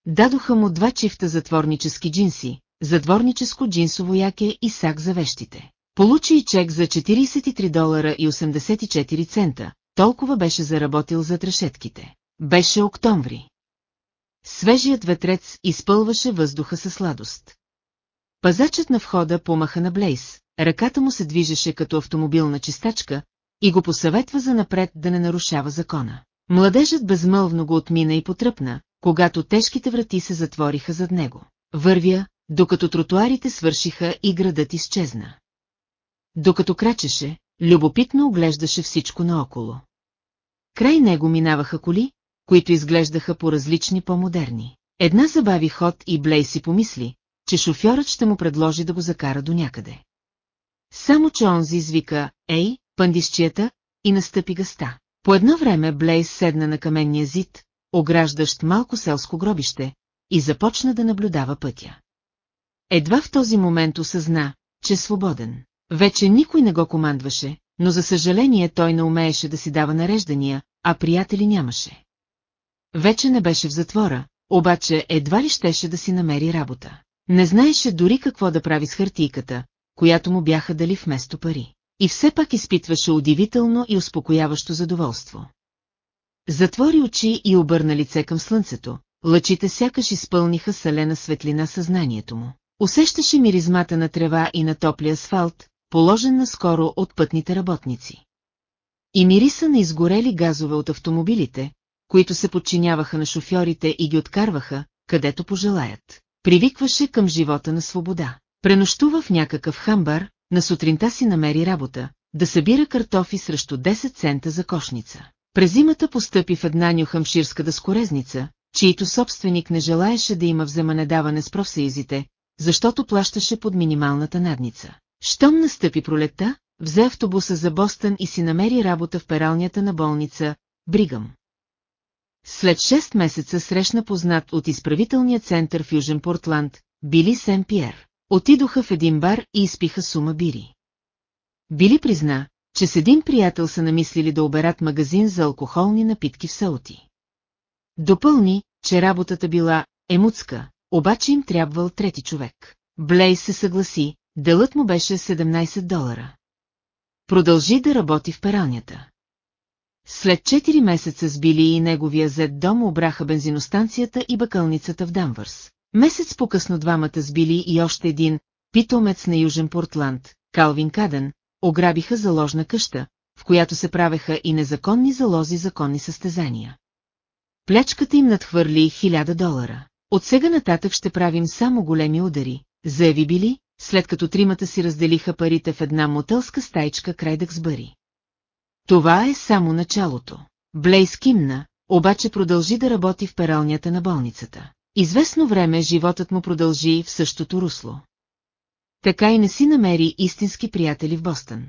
Дадоха му два чифта затворнически джинси, затворническо джинсово яке и сак за вещите. Получи и чек за 43 долара и 84 цента, толкова беше заработил за трешетките. Беше октомври. Свежият ветрец изпълваше въздуха със сладост. Пазачът на входа помаха на Блейс, ръката му се движеше като автомобилна чистачка и го посъветва за напред да не нарушава закона. Младежът безмълвно го отмина и потръпна, когато тежките врати се затвориха зад него. Вървя, докато тротуарите свършиха и градът изчезна. Докато крачеше, любопитно оглеждаше всичко наоколо. Край него минаваха коли, които изглеждаха по-различни по-модерни. Една забави ход и Блей си помисли, че шофьорът ще му предложи да го закара до някъде. Само че онзи извика «Ей, пандисчията» и настъпи гъста. По едно време Блейс седна на каменния зид, ограждащ малко селско гробище, и започна да наблюдава пътя. Едва в този момент осъзна, че е свободен. Вече никой не го командваше, но за съжаление той не умееше да си дава нареждания, а приятели нямаше. Вече не беше в затвора, обаче едва ли щеше да си намери работа. Не знаеше дори какво да прави с хартийката, която му бяха дали вместо пари. И все пак изпитваше удивително и успокояващо задоволство. Затвори очи и обърна лице към слънцето, лъчите сякаш изпълниха салена светлина съзнанието му. Усещаше миризмата на трева и на топли асфалт, положен наскоро от пътните работници. И мириса на изгорели газове от автомобилите, които се подчиняваха на шофьорите и ги откарваха, където пожелаят. Привикваше към живота на свобода. Пренощува в някакъв хамбар, на сутринта си намери работа, да събира картофи срещу 10 цента за кошница. През зимата постъпи в една нюхамширска дъскорезница, чието собственик не желаеше да има вземанедаване с профсъюзите, защото плащаше под минималната надница. Щом настъпи пролетта, взе автобуса за Бостън и си намери работа в пералнята на болница Бригъм. След 6 месеца срещна познат от изправителния център в Южен Портланд, Били Сен Пьер. Отидоха в един бар и изпиха сума бири. Били призна, че с един приятел са намислили да оберат магазин за алкохолни напитки в Саути. Допълни, че работата била емуцка, обаче им трябвал трети човек. Блей се съгласи, делът му беше 17 долара. Продължи да работи в пералнята. След 4 месеца с Били и неговия зет дом обраха бензиностанцията и бакълницата в Данвърс. Месец по-късно двамата с Били и още един, питомец на Южен Портланд, Калвин Каден, ограбиха заложна къща, в която се правеха и незаконни залози законни състезания. Плячката им надхвърли хиляда долара. От сега нататък ще правим само големи удари, заяви Били, след като тримата си разделиха парите в една мотелска стайчка край Дъксбъри. Това е само началото. Блейс кимна, обаче продължи да работи в пералнята на болницата. Известно време животът му продължи в същото русло. Така и не си намери истински приятели в Бостън.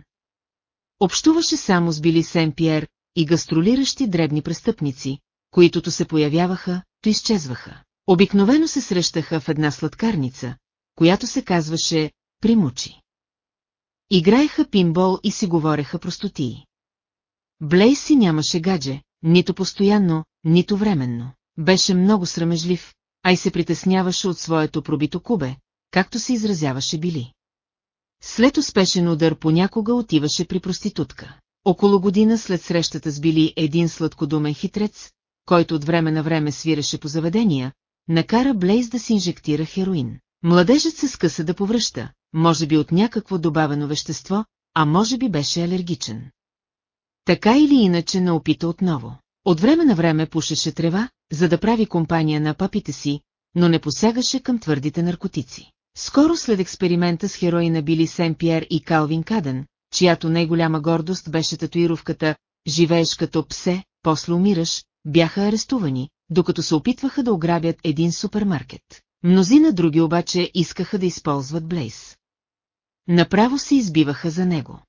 Общуваше само с Били Сен Пьер и гастролиращи дребни престъпници, които то се появяваха, то изчезваха. Обикновено се срещаха в една сладкарница, която се казваше Примучи. Играеха пинбол и си говореха простотии. Блейс си нямаше гадже, нито постоянно, нито временно. Беше много срамежлив, а и се притесняваше от своето пробито кубе, както се изразяваше Били. След успешен удар понякога отиваше при проститутка. Около година след срещата с Били един сладкодумен хитрец, който от време на време свиреше по заведения, накара Блейз да си инжектира хероин. Младежът се скъса да повръща, може би от някакво добавено вещество, а може би беше алергичен. Така или иначе не опита отново. От време на време пушеше трева, за да прави компания на папите си, но не посягаше към твърдите наркотици. Скоро след експеримента с хероина били Сен Пьер и Калвин Каден, чиято най-голяма гордост беше татуировката «Живееш като псе, после умираш», бяха арестувани, докато се опитваха да ограбят един супермаркет. Мнозина други обаче искаха да използват Блейс. Направо се избиваха за него.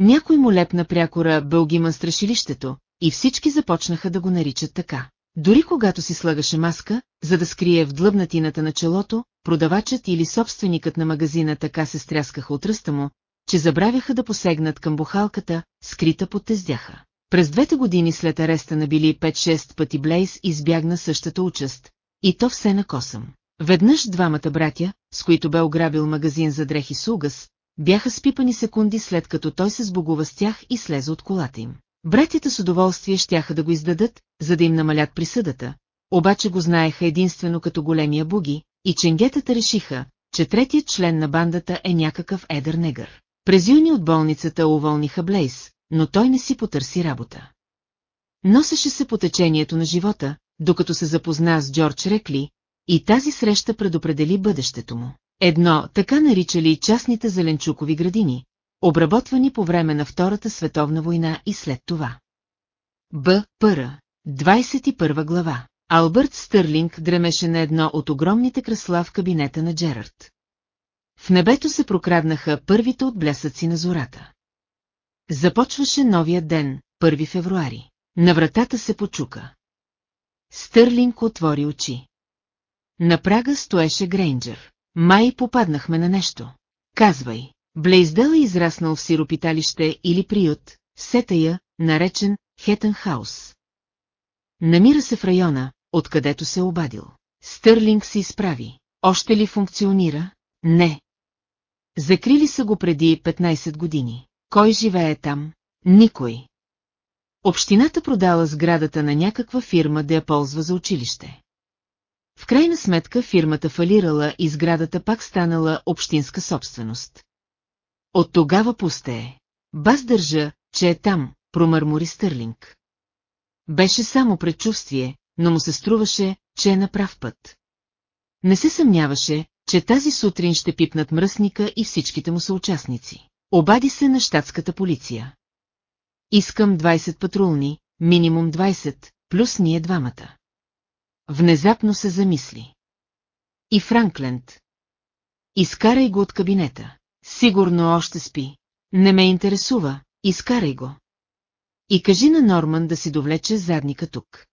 Някой му лепна прякора Бългиман страшилището, и всички започнаха да го наричат така. Дори когато си слагаше маска, за да скрие в длъбнатината на челото, продавачът или собственикът на магазина така се стряскаха от ръста му, че забравяха да посегнат към бухалката, скрита под тездяха. През двете години след ареста на били 5-6 пъти Блейс избягна същата участ, и то все на косъм. Веднъж двамата братя, с които бе ограбил магазин за дрехи Сугас, бяха спипани секунди след като той се сбогува с тях и слезе от колата им. Братята с удоволствие щяха да го издадат, за да им намалят присъдата, обаче го знаеха единствено като големия буги, и ченгетата решиха, че третият член на бандата е някакъв едър негър. През юни от болницата уволниха Блейс, но той не си потърси работа. Носеше се по течението на живота, докато се запозна с Джордж Рекли, и тази среща предопредели бъдещето му. Едно, така наричали частните зеленчукови градини, обработвани по време на Втората световна война и след това. Б. Пъра. 21 глава. Албърт Стърлинг дремеше на едно от огромните кресла в кабинета на Джерард. В небето се прокраднаха първите отблясъци на зората. Започваше новия ден, 1 февруари. На вратата се почука. Стърлинг отвори очи. На прага стоеше Грейнджер. Май попаднахме на нещо. Казвай. Блейздъл е израснал в сиропиталище или приют, сетая, наречен Хетън Хаус. Намира се в района, откъдето се обадил. Стърлинг се изправи. Още ли функционира? Не. Закрили са го преди 15 години. Кой живее там? Никой. Общината продала сградата на някаква фирма да я ползва за училище. В крайна сметка фирмата фалирала и сградата пак станала общинска собственост. От тогава пусте е. Баз държа, че е там, промърмори Стърлинг. Беше само предчувствие, но му се струваше, че е на прав път. Не се съмняваше, че тази сутрин ще пипнат мръсника и всичките му съучастници. Обади се на щатската полиция. Искам 20 патрулни, минимум 20, плюс ние двамата. Внезапно се замисли. И Франкленд. Изкарай го от кабинета. Сигурно още спи. Не ме интересува, изкарай го. И кажи на Норман да си довлече задника тук.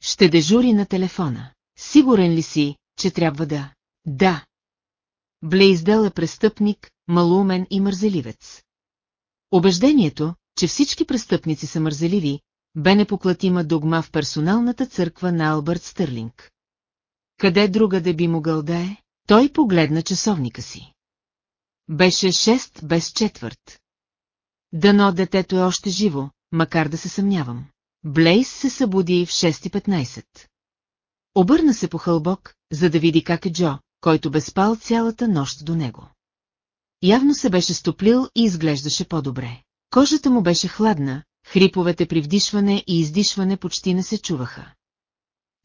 Ще дежури на телефона. Сигурен ли си, че трябва да... Да. Блейздел е престъпник, малумен и мързеливец. Убеждението, че всички престъпници са мързеливи, бе непоклатима догма в персоналната църква на Албърт Стърлинг. Къде друга да би могъл да е? Той погледна часовника си. Беше шест без четвърт. Дано детето е още живо, макар да се съмнявам. Блейс се събуди в 6.15. Обърна се по хълбок, за да види как е Джо, който бе спал цялата нощ до него. Явно се беше стоплил и изглеждаше по-добре. Кожата му беше хладна, хриповете при вдишване и издишване почти не се чуваха.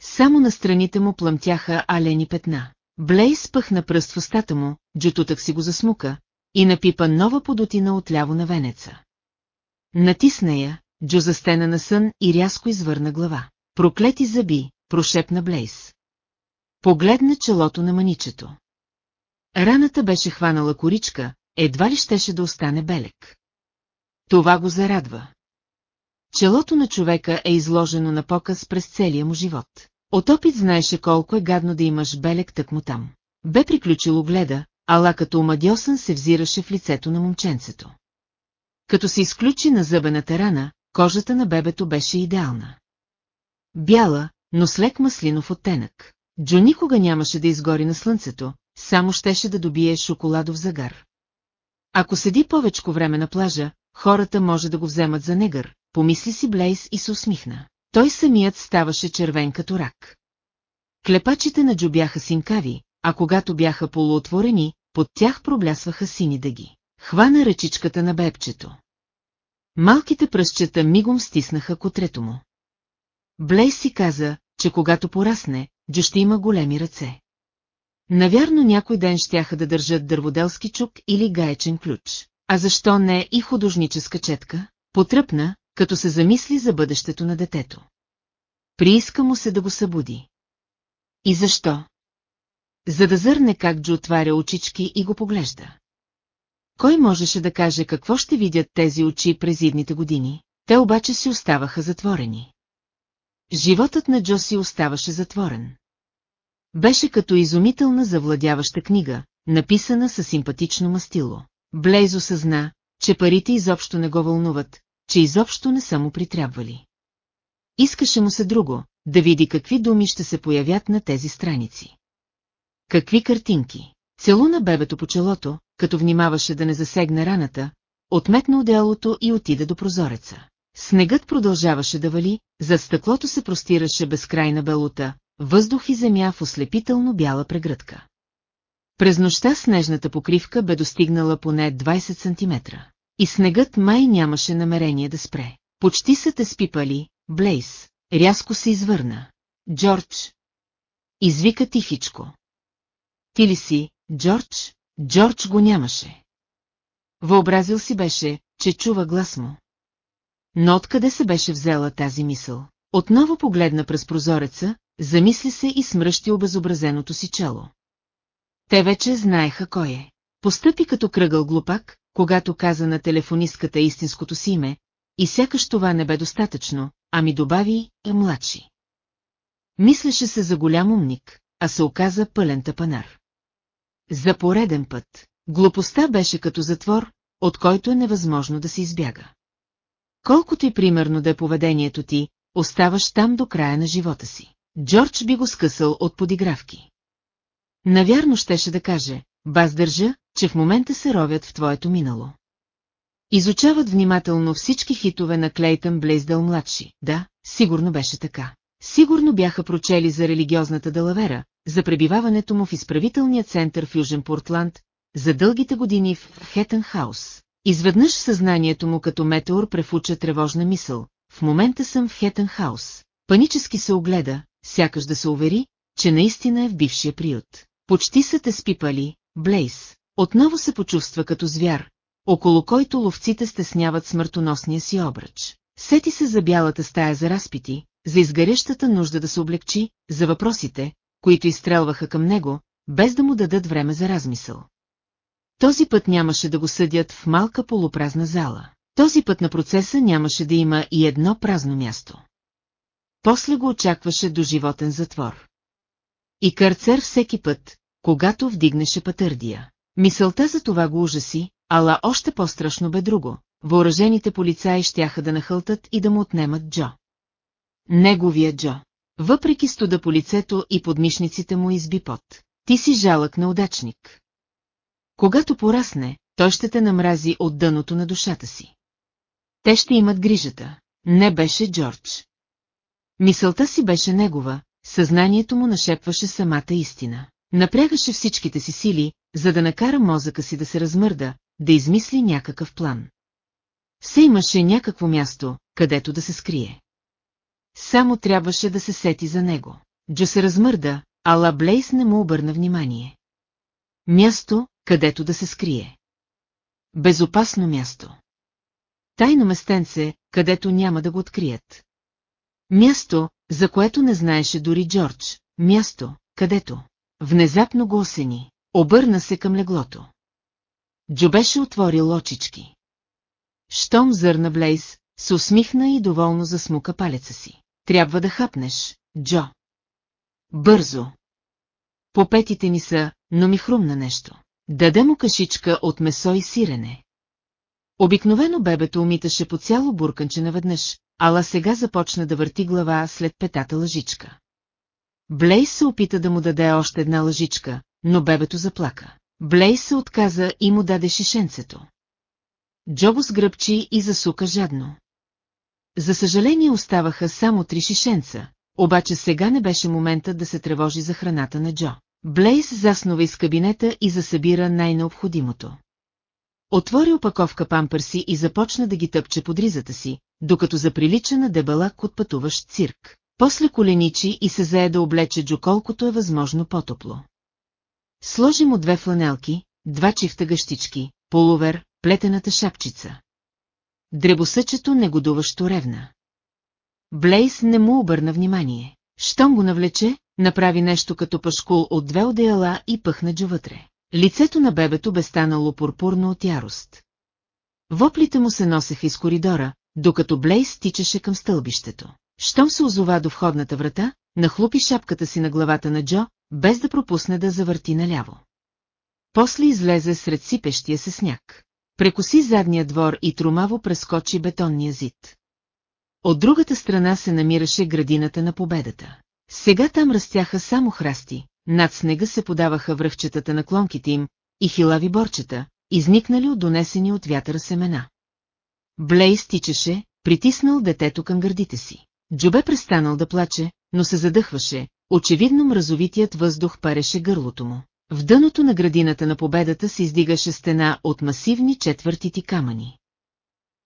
Само на страните му плъмтяха алени петна. Блейс пъхна пръст в устата му, джутутък си го засмука и напипа нова подотина отляво на венеца. Натисна я, Джо застена на сън и рязко извърна глава. Проклети зъби, прошепна Блейс. Погледна челото на маничето. Раната беше хванала коричка, едва ли щеше да остане белек. Това го зарадва. Челото на човека е изложено на показ през целия му живот. От опит знаеше колко е гадно да имаш белек тъкмо там. Бе приключил огледа, ала като омадьосан се взираше в лицето на момченцето. Като се изключи на зъбената рана, кожата на бебето беше идеална. Бяла, но с лек маслинов оттенък. Джо никога нямаше да изгори на слънцето, само щеше да добие шоколадов загар. Ако седи повечко време на плажа, хората може да го вземат за негър, помисли си Блейс и се усмихна. Той самият ставаше червен като рак. Клепачите на Джо бяха синкави, а когато бяха полуотворени, под тях проблясваха сини дъги. Хвана ръчичката на бебчето. Малките пръстчета мигом стиснаха котрето му. Блейс си каза, че когато порасне, Джо ще има големи ръце. Навярно някой ден щяха да държат дърводелски чук или гаечен ключ. А защо не и художническа четка? Потръпна, като се замисли за бъдещето на детето. Прииска му се да го събуди. И защо? За да зърне как Джо отваря очички и го поглежда. Кой можеше да каже какво ще видят тези очи през идните години? Те обаче си оставаха затворени. Животът на Джо си оставаше затворен. Беше като изумителна завладяваща книга, написана със симпатично мастило. Блейзо съзна, че парите изобщо не го вълнуват, че изобщо не са му притрябвали. Искаше му се друго, да види какви думи ще се появят на тези страници. Какви картинки. Целуна бебето по челото, като внимаваше да не засегне раната, отметна одеялото и отида до прозореца. Снегът продължаваше да вали, за стъклото се простираше безкрайна белута, въздух и земя в ослепително бяла прегръдка. През нощта снежната покривка бе достигнала поне 20 см. И снегът май нямаше намерение да спре. Почти са те спипали, Блейс, рязко се извърна. Джордж. Извика тихичко. Ти ли си, Джордж? Джордж го нямаше. Въобразил си беше, че чува глас му. Но откъде се беше взела тази мисъл? Отново погледна през прозореца, замисли се и смръщи обезобразеното си чело. Те вече знаеха кой е. Постъпи като кръгъл глупак, когато каза на телефонистката истинското си име, и сякаш това не бе достатъчно, а ми добави е младши. Мислеше се за голям умник, а се оказа пълен тъпанар. За пореден път, глупостта беше като затвор, от който е невъзможно да се избяга. Колкото и примерно да е поведението ти, оставаш там до края на живота си. Джордж би го скъсал от подигравки. Навярно щеше да каже, баз държа, че в момента се ровят в твоето минало. Изучават внимателно всички хитове на Клейтън Блейздъл младши. Да, сигурно беше така. Сигурно бяха прочели за религиозната далавера, за пребиваването му в изправителния център в Южен Портланд, за дългите години в Хетън Хаус. Изведнъж съзнанието му като метеор префуча тревожна мисъл. В момента съм в Хетън Хаус. Панически се огледа, сякаш да се увери, че наистина е в бившия приют. Почти са те спипали, Блейс. Отново се почувства като звяр, около който ловците стесняват смъртоносния си обръч. Сети се за бялата стая за разпити, за изгарящата нужда да се облегчи, за въпросите, които изстрелваха към него, без да му дадат време за размисъл. Този път нямаше да го съдят в малка полупразна зала. Този път на процеса нямаше да има и едно празно място. После го очакваше до животен затвор. И карцер всеки път, когато вдигнеше пътърдия. Мисълта за това го ужаси, ала още по-страшно бе друго. Въоръжените полицаи щяха да нахълтат и да му отнемат Джо. Неговия Джо. Въпреки студа по лицето и подмишниците му изби пот. Ти си жалък на удачник. Когато порасне, той ще те намрази от дъното на душата си. Те ще имат грижата. Не беше Джордж. Мисълта си беше негова, съзнанието му нашепваше самата истина. Напрягаше всичките си сили, за да накара мозъка си да се размърда, да измисли някакъв план. Все имаше някакво място, където да се скрие. Само трябваше да се сети за него. Джо се размърда, ала Блейс не му обърна внимание. Място, където да се скрие. Безопасно място. Тайно местенце, където няма да го открият. Място, за което не знаеше дори Джордж. Място, където. Внезапно го осени. Обърна се към леглото. Джо беше отворил очички. Щом зърна Блейс, се усмихна и доволно засмука палеца си. Трябва да хапнеш, Джо. Бързо. По петите ни са, но ми хрумна нещо. Даде му кашичка от месо и сирене. Обикновено бебето умиташе по цяло бурканче наведнъж, ала сега започна да върти глава след петата лъжичка. Блейс се опита да му даде още една лъжичка, но бебето заплака. Блейс се отказа и му даде шишенцето. Джобо сгръбчи и засука жадно. За съжаление оставаха само три шишенца, обаче сега не беше моментът да се тревожи за храната на Джо. Блейс заснува из кабинета и засъбира най-необходимото. Отвори опаковка памперси и започна да ги тъпче под ризата си, докато заприлича на дебелак от пътуващ цирк. После коленичи и се зае да облече Джо колкото е възможно по-топло. Сложи му две фланелки, два чифта гъщички, полувер, плетената шапчица. Дребосъчето негодуващо ревна. Блейс не му обърна внимание. Щом го навлече, направи нещо като пашкул от две одеяла и пъхна вътре. Лицето на бебето бе станало пурпурно от ярост. Воплите му се носеха из коридора, докато Блейс тичаше към стълбището. Щом се озова до входната врата, нахлупи шапката си на главата на Джо, без да пропусне да завърти наляво. После излезе сред сипещия се сняг. Прекоси задния двор и тромаво прескочи бетонния зид. От другата страна се намираше градината на победата. Сега там растяха само храсти, над снега се подаваха връхчетата на клонките им и хилави борчета, изникнали от донесени от вятъра семена. Блейс тичаше, притиснал детето към гърдите си. Джобе престанал да плаче, но се задъхваше, очевидно мразовитият въздух пареше гърлото му. В дъното на градината на победата се издигаше стена от масивни четвъртити камъни.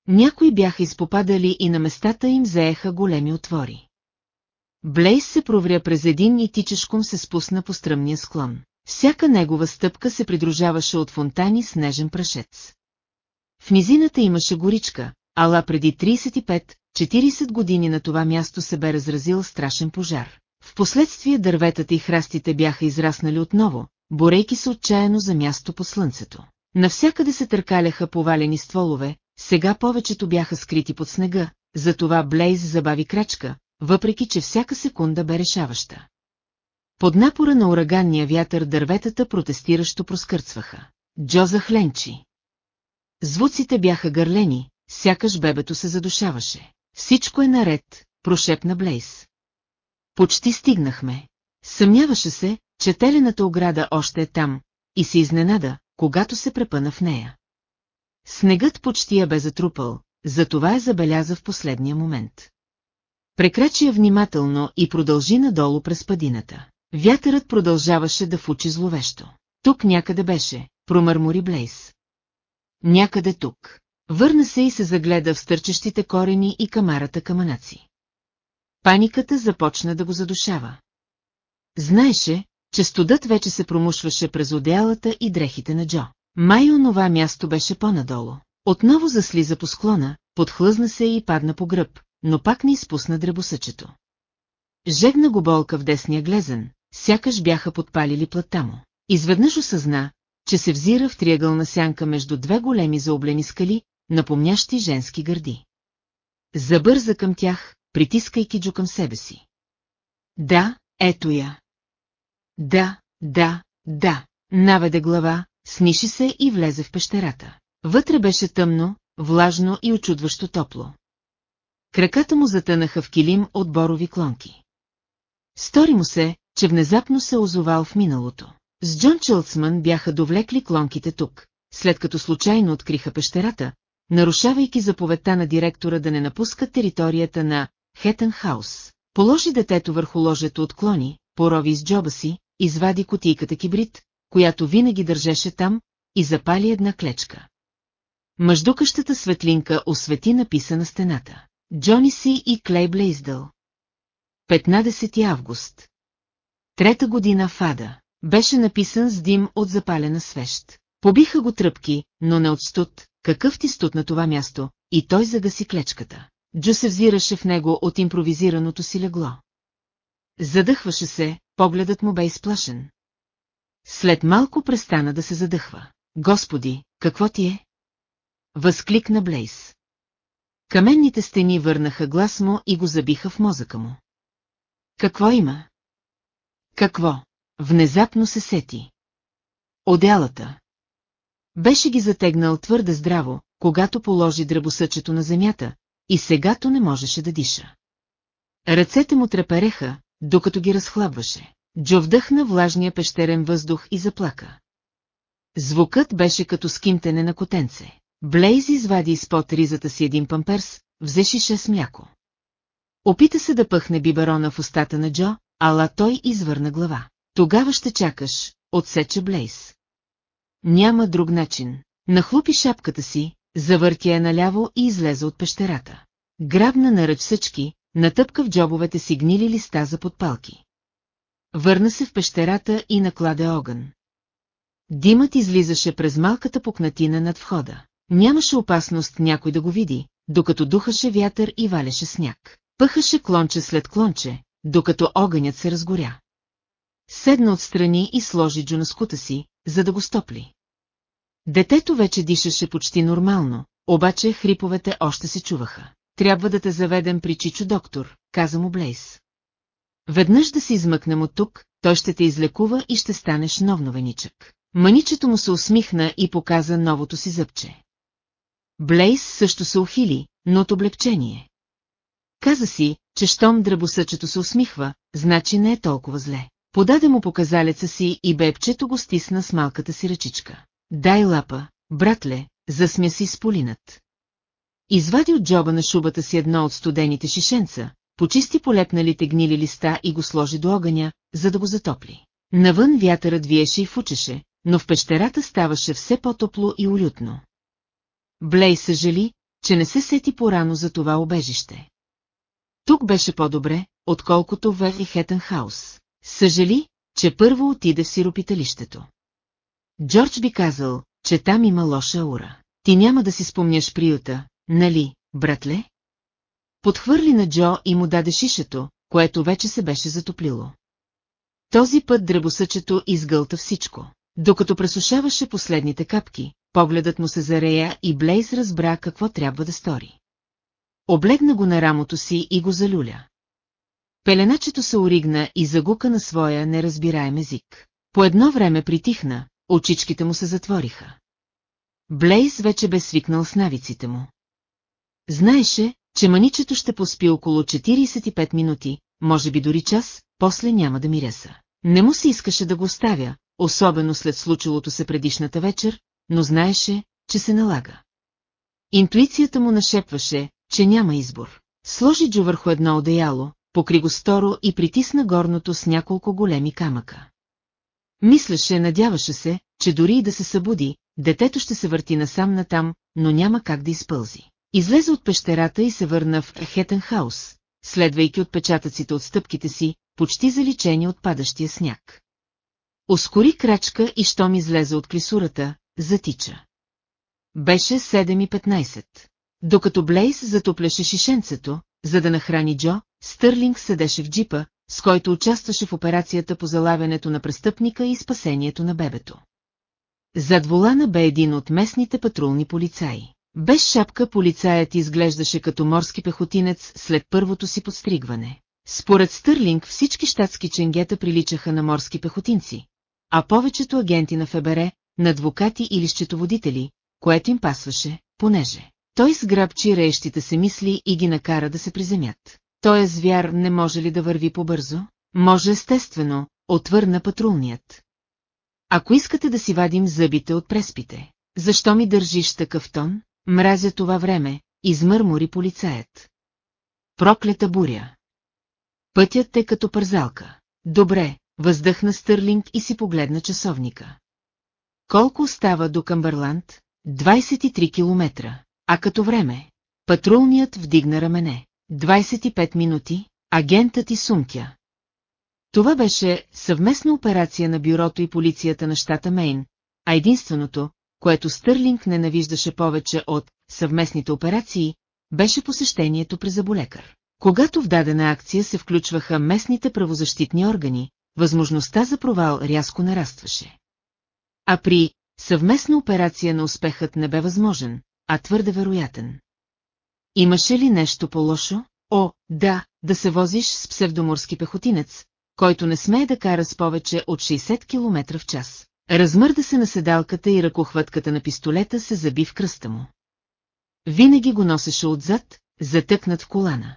Някои бяха изпопадали и на местата им заеха големи отвори. Блейс се провря през един и тичешком се спусна по стръмния склон. Всяка негова стъпка се придружаваше от фонтани с нежен прашец. В низината имаше горичка, ала преди 35-40 години на това място се бе разразил страшен пожар. Впоследствие дърветата и храстите бяха израснали отново, борейки се отчаяно за място по слънцето. Навсякъде се търкаляха повалени стволове, сега повечето бяха скрити под снега, затова Блейз забави крачка, въпреки че всяка секунда бе решаваща. Под напора на ураганния вятър дърветата протестиращо проскърцваха. Джо захленчи. Звуците бяха гърлени, сякаш бебето се задушаваше. Всичко е наред, прошепна Блейс. Почти стигнахме. Съмняваше се, че телената ограда още е там, и се изненада, когато се препъна в нея. Снегът почти я бе затрупал, затова я забеляза в последния момент. Прекрачи я внимателно и продължи надолу през падината. Вятърът продължаваше да фучи зловещо. Тук някъде беше, промърмори Блейс. Някъде тук. Върна се и се загледа в стърчещите корени и камарата каманаци. Паниката започна да го задушава. Знаеше, че студът вече се промушваше през одеялата и дрехите на Джо. Май онова място беше по-надолу. Отново заслиза по склона, подхлъзна се и падна по гръб, но пак не изпусна дребосъчето. Жегна го болка в десния глезен, сякаш бяха подпалили плътта му. Изведнъж осъзна, че се взира в триъгълна сянка между две големи заоблени скали, напомнящи женски гърди. Забърза към тях, притискайки Джо към себе си. Да, ето я. Да, да, да, наведе глава, сниши се и влезе в пещерата. Вътре беше тъмно, влажно и очудващо топло. Краката му затънаха в килим от борови клонки. Стори му се, че внезапно се озовал в миналото. С Джон Чълцман бяха довлекли клонките тук, след като случайно откриха пещерата, нарушавайки заповедта на директора да не напускат територията на Хетън Хаус. Положи детето върху ложето от клони, порови из джоба си, извади котийката кибрид, която винаги държеше там, и запали една клечка. Мъждукащата светлинка освети написа на стената. Джони Си и Клей Блейздъл. 15 август. Трета година в Ада. Беше написан с дим от запалена свещ. Побиха го тръпки, но не от студ, какъв ти студ на това място, и той загаси клечката. Джо се взираше в него от импровизираното си легло. Задъхваше се, погледът му бе изплашен. След малко престана да се задъхва. Господи, какво ти е? Възкликна Блейс. Каменните стени върнаха глас му и го забиха в мозъка му. Какво има? Какво? Внезапно се сети. Одялата. Беше ги затегнал твърде здраво, когато положи дръбосъчето на земята, и сегато не можеше да диша. Ръцете му трепереха, докато ги разхлабваше. Джо вдъхна влажния пещерен въздух и заплака. Звукът беше като скимтене на котенце. Блейз извади изпод ризата си един памперс, взе шише с мляко. Опита се да пъхне биберона в устата на Джо, ала той извърна глава. Тогава ще чакаш, отсече Блейз. Няма друг начин. Нахлупи шапката си, завърти я наляво и излезе от пещерата. Грабна на ръчсъчки, натъпка в джобовете си гнили листа за подпалки. Върна се в пещерата и накладе огън. Димът излизаше през малката пукнатина над входа. Нямаше опасност някой да го види, докато духаше вятър и валеше сняг. Пъхаше клонче след клонче, докато огънят се разгоря. Седна отстрани и сложи джунаскута си, за да го стопли. Детето вече дишаше почти нормално, обаче хриповете още се чуваха. Трябва да те заведем при Чичо доктор, каза му Блейс. Веднъж да се измъкнем от тук, той ще те излекува и ще станеш нов новеничък. Маничето му се усмихна и показа новото си зъбче. Блейс също се ухили, но от облегчение. Каза си, че щом дръбосъчето се усмихва, значи не е толкова зле. Подаде му показалеца си и бебчето го стисна с малката си ръчичка. Дай лапа, братле, засмя си с полинът. Извади от джоба на шубата си едно от студените шишенца, почисти полепналите гнили листа и го сложи до огъня, за да го затопли. Навън вятърът виеше и фучеше, но в пещерата ставаше все по-топло и уютно. Блей съжали, че не се сети порано за това обежище. Тук беше по-добре, отколкото в Хаус. Съжали, че първо отиде в сиропиталището. Джордж би казал, че там има лоша ура. Ти няма да си спомняш приюта, нали, братле? Подхвърли на Джо и му даде шишето, което вече се беше затоплило. Този път дръбосъчето изгълта всичко. Докато пресушаваше последните капки, погледът му се зарея и Блейз разбра какво трябва да стори. Облегна го на рамото си и го залюля. Пеленачето се оригна и загука на своя неразбираем език. По едно време притихна, очичките му се затвориха. Блейз вече бе свикнал с навиците му. Знаеше, че маничето ще поспи около 45 минути, може би дори час, после няма да миреса. Не му се искаше да го оставя, особено след случилото се предишната вечер, но знаеше, че се налага. Интуицията му нашепваше, че няма избор. Сложи Джо върху едно одеяло, покри го сторо и притисна горното с няколко големи камъка. Мислеше, надяваше се, че дори и да се събуди, детето ще се върти насам натам, но няма как да изпълзи. Излезе от пещерата и се върна в Хетенхаус, следвайки отпечатъците от стъпките си, почти заличени от падащия сняг. Ускори крачка и щом излезе от клисурата, затича. Беше 7.15. Докато Блейс затопляше шишенцето, за да нахрани Джо, Стърлинг седеше в джипа, с който участваше в операцията по залавянето на престъпника и спасението на бебето. Зад волана бе един от местните патрулни полицаи. Без шапка полицаят изглеждаше като морски пехотинец след първото си подстригване. Според Стърлинг всички щатски ченгета приличаха на морски пехотинци, а повечето агенти на ФБР, на адвокати или счетоводители, което им пасваше, понеже той сграбчи реещите се мисли и ги накара да се приземят. Той звяр не може ли да върви побързо? Може естествено, отвърна патрулният. Ако искате да си вадим зъбите от преспите, защо ми държиш такъв тон? Мразя това време, измърмори полицаят. Проклета буря. Пътят е като пързалка. Добре, въздъхна Стърлинг и си погледна часовника. Колко остава до Камбърланд? 23 километра. А като време? Патрулният вдигна рамене. 25 минути, агентът и сумтя. Това беше съвместна операция на бюрото и полицията на щата Мейн, а единственото, което Стърлинг ненавиждаше повече от съвместните операции, беше посещението при заболекар. Когато в дадена акция се включваха местните правозащитни органи, възможността за провал рязко нарастваше. А при съвместна операция на успехът не бе възможен, а твърде вероятен. Имаше ли нещо по-лошо? О, да, да се возиш с псевдоморски пехотинец, който не смее да кара с повече от 60 км в час. Размърда се на седалката и ръкохвътката на пистолета се заби в кръста му. Винаги го носеше отзад, затъкнат в колана.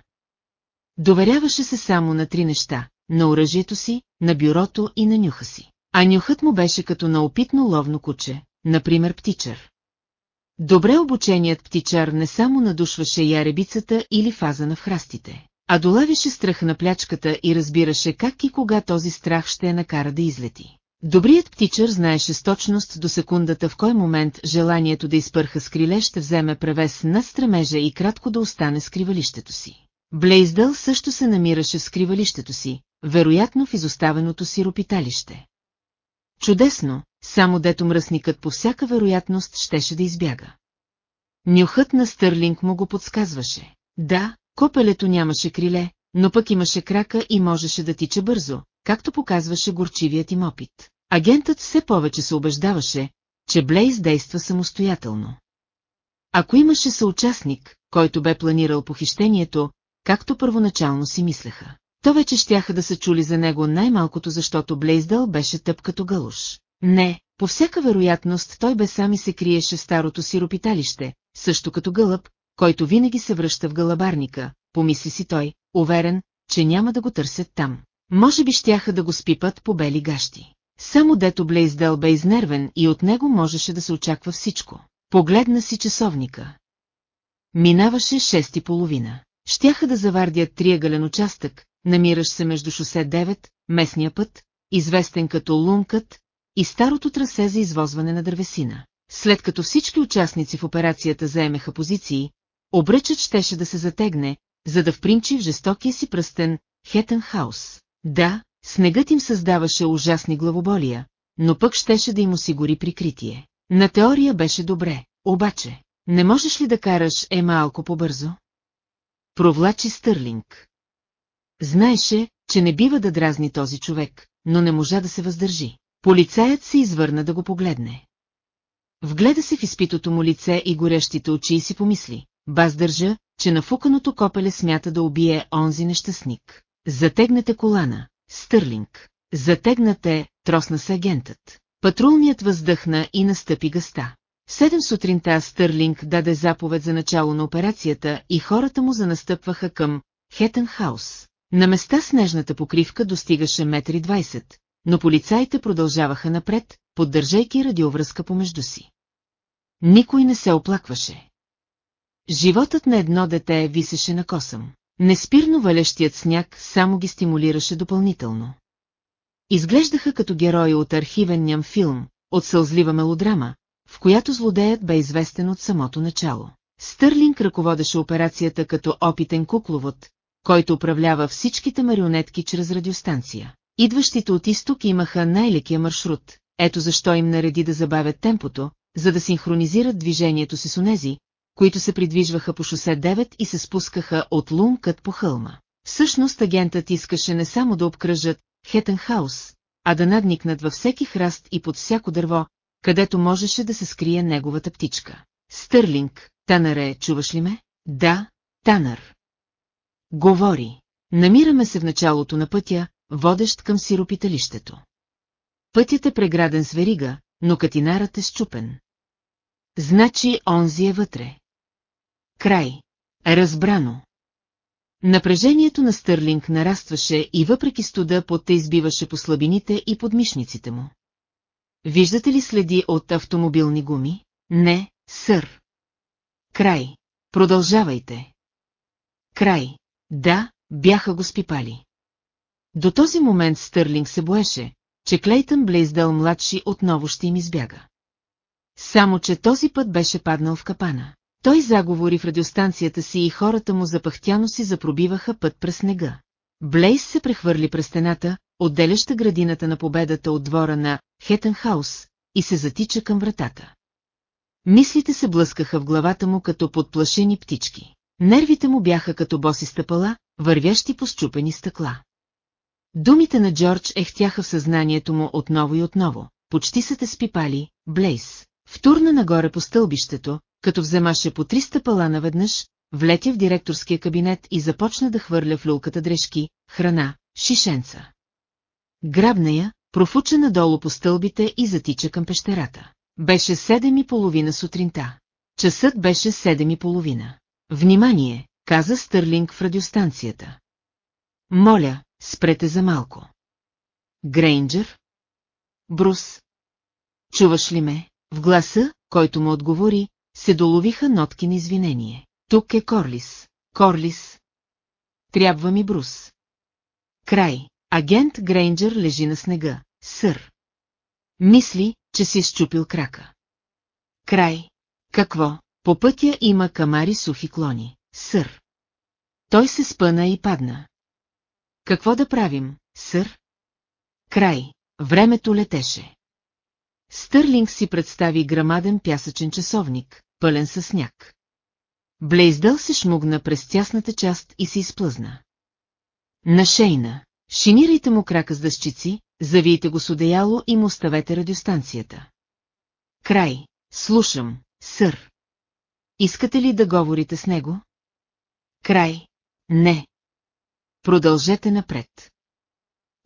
Доверяваше се само на три неща – на оръжието си, на бюрото и на нюха си. А нюхът му беше като на опитно ловно куче, например птичър. Добре обученият птичар не само надушваше яребицата или фаза на храстите, а долавише страх на плячката и разбираше как и кога този страх ще я накара да излети. Добрият птичър знаеше с точност до секундата в кой момент желанието да изпърха с криле ще вземе превес над стремежа и кратко да остане скривалището си. Блейздъл също се намираше в скривалището си, вероятно в изоставеното си ропиталище. Чудесно, само дето мръсникът по всяка вероятност щеше да избяга. Нюхът на Стърлинг му го подсказваше. Да, копелето нямаше криле, но пък имаше крака и можеше да тича бързо, както показваше горчивият им опит. Агентът все повече се убеждаваше, че Блейз действа самостоятелно. Ако имаше съучастник, който бе планирал похищението, както първоначално си мислеха, то вече щяха да са чули за него най-малкото, защото Блейздъл беше тъп като галуш. Не, по всяка вероятност той бе сами се криеше в старото си ропиталище, също като гълъб, който винаги се връща в гълъбарника, помисли си той, уверен, че няма да го търсят там. Може би щяха да го спипат по бели гащи. Само дето Блейздъл бе изнервен и от него можеше да се очаква всичко. Погледна си часовника. Минаваше шест и половина. Щяха да завардят триъгълен участък, намиращ се между шосе 9, местния път, известен като Лункът, и старото трасе за извозване на дървесина. След като всички участници в операцията заемеха позиции, обръчът щеше да се затегне, за да впринчи в жестокия си пръстен Хетън Хаус. Да, снегът им създаваше ужасни главоболия, но пък щеше да им осигури прикритие. На теория беше добре, обаче, не можеш ли да караш е малко по-бързо? Провлачи Стърлинг. Знаеше, че не бива да дразни този човек, но не можа да се въздържи. Полицаят се извърна да го погледне. Вгледа се в изпитото му лице и горещите очи и си помисли. Баз държа, че нафуканото копеле смята да убие онзи нещастник. Затегнете колана, Стърлинг. Затегнате, тросна се агентът. Патрулният въздъхна и настъпи гъста. В седем сутринта Стърлинг даде заповед за начало на операцията и хората му занастъпваха към Хетън Хаус. На места снежната покривка достигаше метри 20, но полицаите продължаваха напред, поддържайки радиовръзка помежду си. Никой не се оплакваше. Животът на едно дете висеше на косъм. Неспирно валещият сняг само ги стимулираше допълнително. Изглеждаха като герои от архивен ням филм, от сълзлива мелодрама, в която злодеят бе известен от самото начало. Стърлинг ръководеше операцията като опитен кукловод, който управлява всичките марионетки чрез радиостанция. Идващите от изток имаха най-лекия маршрут, ето защо им нареди да забавят темпото, за да синхронизират движението си с онези, които се придвижваха по шосе 9 и се спускаха от Лункът по хълма. Всъщност агентът искаше не само да обкръжат Хетенхаус, а да надникнат във всеки храст и под всяко дърво, където можеше да се скрие неговата птичка. Стърлинг, Танаре, чуваш ли ме? Да, Танър. Говори. Намираме се в началото на пътя, водещ към сиропиталището. Пътят е преграден с верига, но катинарът е щупен. Значи онзи е вътре. Край. Разбрано. Напрежението на Стърлинг нарастваше и въпреки студа те избиваше по слабините и подмишниците му. Виждате ли следи от автомобилни гуми? Не, сър. Край. Продължавайте. Край. Да, бяха го спипали. До този момент Стърлинг се боеше, че Клейтън Блейздъл младши отново ще им избяга. Само, че този път беше паднал в капана. Той заговори в радиостанцията си и хората му запахтяно си запробиваха път през снега. Блейз се прехвърли през стената, отделяща градината на победата от двора на Хетенхаус, и се затича към вратата. Мислите се блъскаха в главата му като подплашени птички. Нервите му бяха като боси стъпала, вървящи по щупени стъкла. Думите на Джордж ехтяха в съзнанието му отново и отново. Почти са те спипали, Блейс. Втурна нагоре по стълбището, като вземаше по три стъпала наведнъж, влетя в директорския кабинет и започна да хвърля в люлката дрежки, храна, шишенца. Грабна я, профуча надолу по стълбите и затича към пещерата. Беше седем и половина сутринта. Часът беше седем и половина. Внимание, каза Стърлинг в радиостанцията. Моля, спрете за малко. Грейнджер? Брус? Чуваш ли ме? В гласа, който му отговори, се доловиха нотки на извинение. Тук е Корлис. Корлис. Трябва ми Брус. Край. Агент Грейнджер лежи на снега. Сър. Мисли, че си щупил крака. Край. Какво? По пътя има камари сухи клони. Сър. Той се спъна и падна. Какво да правим, сър? Край. Времето летеше. Стърлинг си представи грамаден пясъчен часовник, пълен със сняг. Блейздъл се шмугна през тясната част и се изплъзна. На шейна. Шинирайте му крака с дъщици, завийте го с одеяло и му оставете радиостанцията. Край. Слушам, сър. Искате ли да говорите с него? Край. Не. Продължете напред.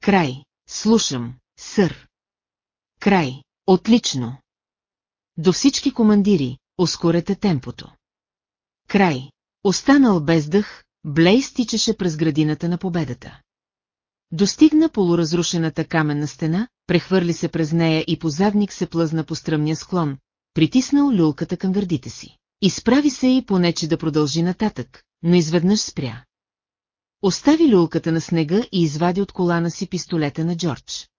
Край. Слушам, сър. Край. Отлично. До всички командири, ускорете темпото. Край. Останал без дъх, Блей стичаше през градината на победата. Достигна полуразрушената каменна стена, прехвърли се през нея и по задник се плъзна по стръмния склон, притиснал люлката към гърдите си. Изправи се и понече да продължи нататък, но изведнъж спря. Остави люлката на снега и извади от колана си пистолета на Джордж.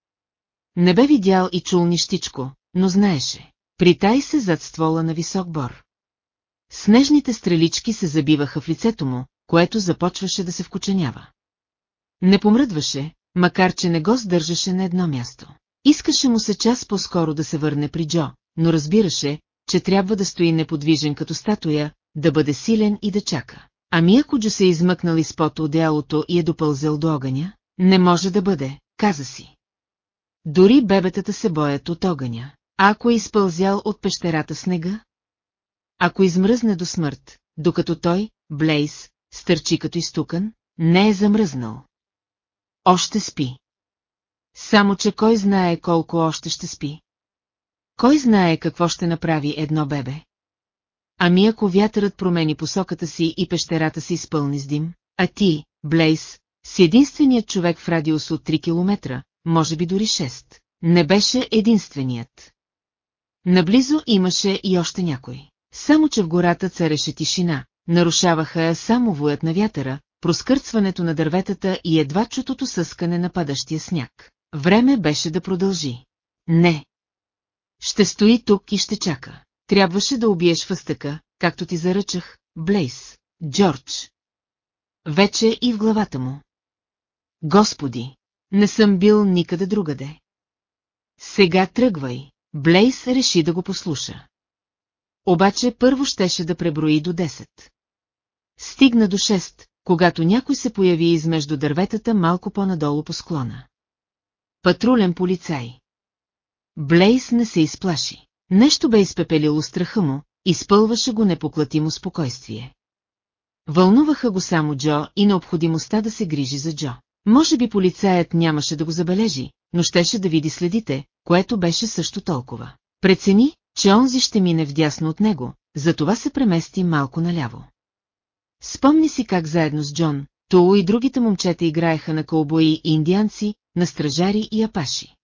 Не бе видял и чул нищичко, но знаеше. Притай се зад ствола на висок бор. Снежните стрелички се забиваха в лицето му, което започваше да се вкученява. Не помръдваше, макар че не го сдържаше на едно място. Искаше му се час по-скоро да се върне при Джо, но разбираше, че трябва да стои неподвижен като статуя, да бъде силен и да чака. Ами ако Джо се измъкнал изпод одеялото и е допълзел до огъня, не може да бъде, каза си. Дори бебетата се боят от огъня. А ако е изпълзял от пещерата снега? Ако измръзне до смърт, докато той, Блейс, стърчи като изтукан, не е замръзнал. Още спи. Само, че кой знае колко още ще спи? Кой знае какво ще направи едно бебе? Ами ако вятърът промени посоката си и пещерата се изпълни с дим, а ти, Блейс, си единственият човек в радиус от 3 километра, може би дори 6. Не беше единственият. Наблизо имаше и още някой. Само, че в гората цареше тишина, нарушаваха я само воят на вятъра, проскърцването на дърветата и едва чутото съскане на падащия сняг. Време беше да продължи. Не. Ще стои тук и ще чака. Трябваше да убиеш въстъка, както ти заръчах, Блейс, Джордж. Вече и в главата му. Господи, не съм бил никъде другаде. Сега тръгвай. Блейс реши да го послуша. Обаче първо щеше да преброи до 10. Стигна до 6, когато някой се появи измежду дърветата малко по-надолу по склона. Патрулен полицай. Блейс не се изплаши. Нещо бе изпепелило страха му, изпълваше го непоклатимо спокойствие. Вълнуваха го само Джо и необходимостта да се грижи за Джо. Може би полицаят нямаше да го забележи, но щеше да види следите, което беше също толкова. Прецени, че онзи ще мине вдясно от него, затова се премести малко наляво. Спомни си как заедно с Джон, Тоо и другите момчета играеха на кълбои и индианци, на стражари и апаши.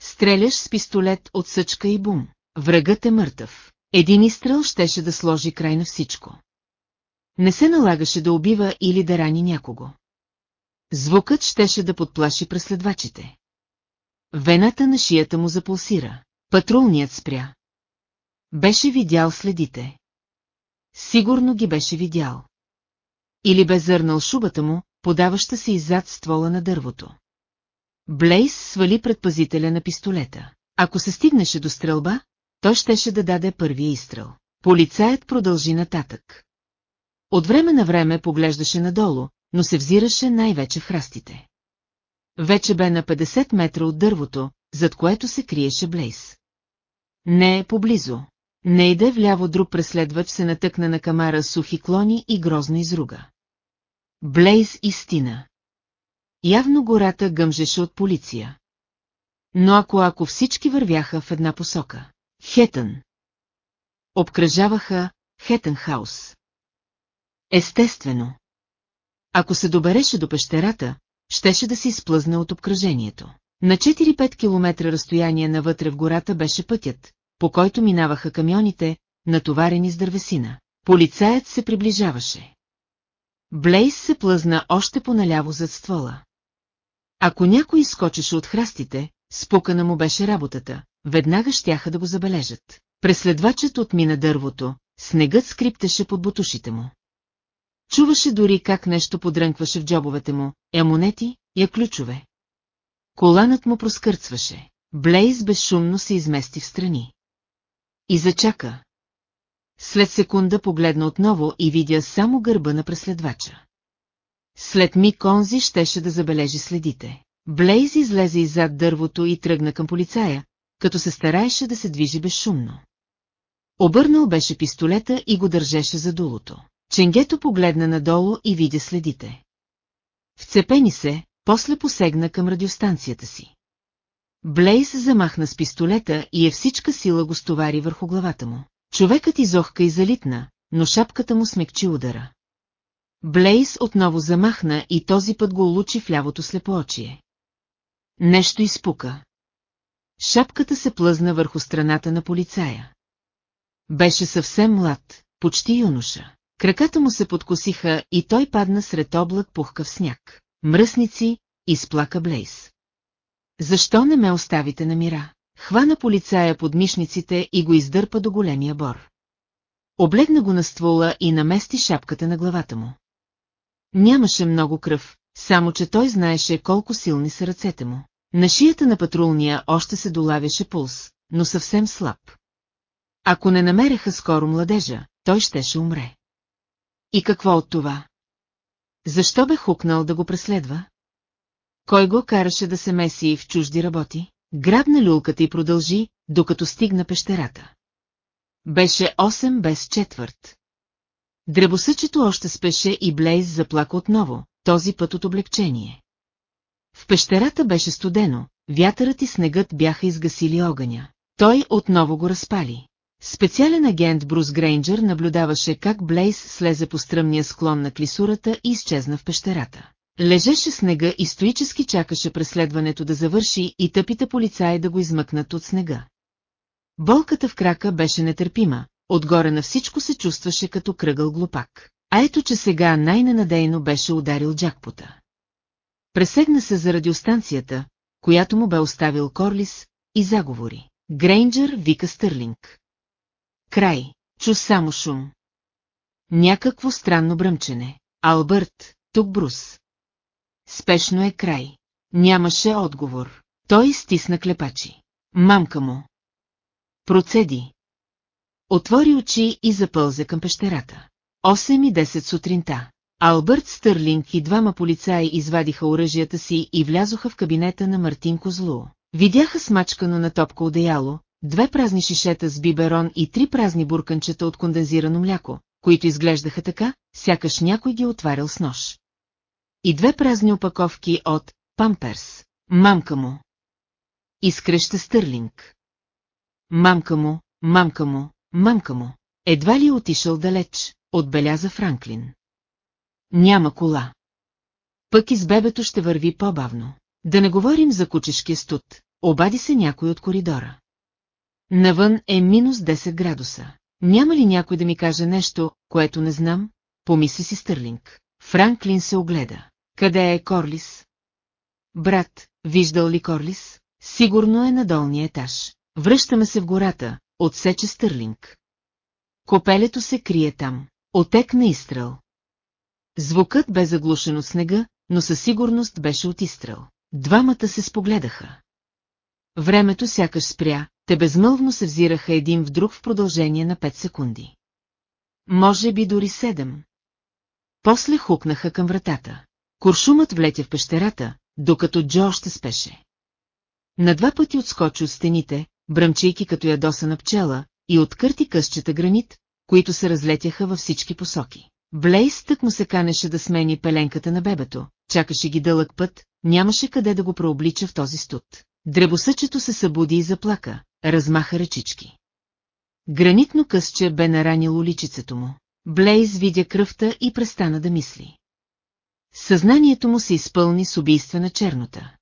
Стреляш с пистолет от съчка и бум. Врагът е мъртъв. Един изстрел щеше да сложи край на всичко. Не се налагаше да убива или да рани някого. Звукът щеше да подплаши преследвачите. Вената на шията му запулсира. Патрулният спря. Беше видял следите. Сигурно ги беше видял. Или бе зърнал шубата му, подаваща се иззад ствола на дървото. Блейс свали предпазителя на пистолета. Ако се стигнеше до стрелба, той щеше да даде първия изстрел. Полицаят продължи нататък. От време на време поглеждаше надолу, но се взираше най-вече в храстите. Вече бе на 50 метра от дървото, зад което се криеше Блейс. Не е поблизо. Не иде вляво друг преследвач се натъкна на камара сухи клони и грозно изруга. Блейз истина. Явно гората гъмжеше от полиция. но ако ако всички вървяха в една посока. Хетън. Обкръжаваха Хетънхаус. Естествено. Ако се добереше до пещерата, щеше да се изплъзне от обкръжението. На 4-5 км разстояние навътре в гората беше пътят, по който минаваха камионите, натоварени с дървесина. Полицаят се приближаваше. Блейс се плъзна още по-наляво зад ствола. Ако някой изскочеше от храстите, спукана му беше работата, веднага щяха да го забележат. Преследвачът отмина дървото, снегът скриптеше под бутушите му. Чуваше дори как нещо подрънкваше в джобовете му, я монети, я ключове. Коланът му проскърцваше. Блейз безшумно се измести в страни. И зачака. След секунда погледна отново и видя само гърба на преследвача. След миг Конзи щеше да забележи следите. Блейз излезе иззад дървото и тръгна към полицая, като се стараеше да се движи безшумно. Обърнал беше пистолета и го държеше за дулото. Ченгето погледна надолу и видя следите. Вцепени се, после посегна към радиостанцията си. Блейз замахна с пистолета и е всичка сила го стовари върху главата му. Човекът изохка и залитна, но шапката му смекчи удара. Блейз отново замахна и този път го улучи в лявото слепоочие. Нещо изпука. Шапката се плъзна върху страната на полицая. Беше съвсем млад, почти юноша. Краката му се подкосиха и той падна сред облак пухкав сняг. Мръсници, изплака Блейз. Защо не ме оставите на мира? Хвана полицая под мишниците и го издърпа до големия бор. Облегна го на ствола и намести шапката на главата му. Нямаше много кръв, само че той знаеше колко силни са ръцете му. На шията на патрулния още се долавяше пулс, но съвсем слаб. Ако не намереха скоро младежа, той щеше умре. И какво от това? Защо бе хукнал да го преследва? Кой го караше да се меси в чужди работи? Грабна люлката и продължи, докато стигна пещерата. Беше 8 без четвърт. Дребосъчето още спеше и Блейз заплака отново, този път от облегчение. В пещерата беше студено, вятърът и снегът бяха изгасили огъня. Той отново го разпали. Специален агент Брус Грейнджер наблюдаваше как Блейз слезе по стръмния склон на клисурата и изчезна в пещерата. Лежеше снега и стоически чакаше преследването да завърши и тъпите полицаи да го измъкнат от снега. Болката в крака беше нетърпима, отгоре на всичко се чувстваше като кръгъл глупак. А ето, че сега най-ненадейно беше ударил джакпота. Пресегна се за радиостанцията, която му бе оставил Корлис, и заговори. Грейнджър вика Стърлинг. Край, чу само шум. Някакво странно бръмчене. Албърт, тук Брус. Спешно е край. Нямаше отговор. Той стисна клепачи. Мамка му. Процеди. Отвори очи и запълзе към пещерата. 8 и 10 сутринта. Албърт Стърлинг и двама полицаи извадиха оръжията си и влязоха в кабинета на Мартин Козлу. Видяха смачкано на топка одеяло, две празни шишета с биберон и три празни бурканчета от кондензирано мляко, които изглеждаха така, сякаш някой ги е отварял с нож. И две празни опаковки от «Памперс». Мамка му. Изкреща Стърлинг. Мамка му, мамка му, мамка му. Едва ли е отишъл далеч, отбеляза Франклин. Няма кола. Пък и с бебето ще върви по-бавно. Да не говорим за кучешкия студ, обади се някой от коридора. Навън е минус 10 градуса. Няма ли някой да ми каже нещо, което не знам? Помисли си Стърлинг. Франклин се огледа. Къде е Корлис? Брат, виждал ли Корлис? Сигурно е на долния етаж. Връщаме се в гората, отсече Стърлинг. Копелето се крие там. Отек на изстрел. Звукът бе заглушен от снега, но със сигурност беше от изстрел. Двамата се спогледаха. Времето сякаш спря, те безмълвно се взираха един в друг в продължение на 5 секунди. Може би дори седем. После хукнаха към вратата. Куршумът влетя в пещерата, докато Джо още спеше. На два пъти отскочи от стените, бръмчейки като ядосана пчела, и откърти късчета гранит, които се разлетяха във всички посоки. Блейс тък му се канеше да смени пеленката на бебето, чакаше ги дълъг път, нямаше къде да го преоблича в този студ. дребосъчето се събуди и заплака, размаха ръчички. Гранитно късче бе наранило личицето му. Блейз видя кръвта и престана да мисли. Съзнанието му се изпълни с убийствена чернота.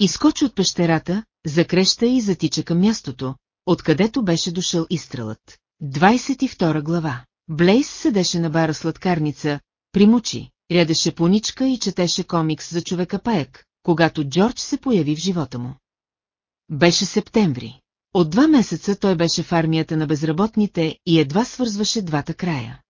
Изкочи от пещерата, закреща и затича към мястото, откъдето беше дошъл изстрелът. 22 глава Блейс седеше на бара сладкарница, примучи, рядеше поничка и четеше комикс за човека паек, когато Джордж се появи в живота му. Беше септември. От два месеца той беше в армията на безработните и едва свързваше двата края.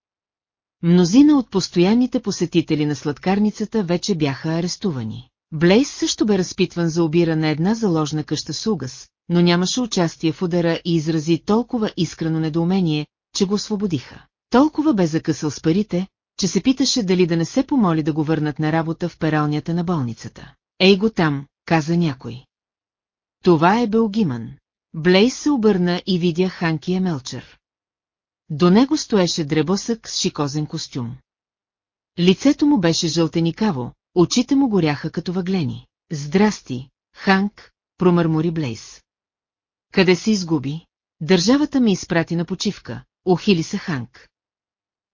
Мнозина от постоянните посетители на сладкарницата вече бяха арестувани. Блейс също бе разпитван за обира на една заложна къща с угас, но нямаше участие в удара и изрази толкова искрено недоумение, че го освободиха. Толкова бе закъсал с парите, че се питаше дали да не се помоли да го върнат на работа в пералнята на болницата. Ей го там, каза някой. Това е Белгиман. Блейс се обърна и видя Ханки Емелчър. До него стоеше дребосък с шикозен костюм. Лицето му беше жълтеникаво, очите му горяха като въглени. Здрасти, Ханк, промърмори Блейс. Къде се изгуби? Държавата ми изпрати на почивка, ухили се Ханк.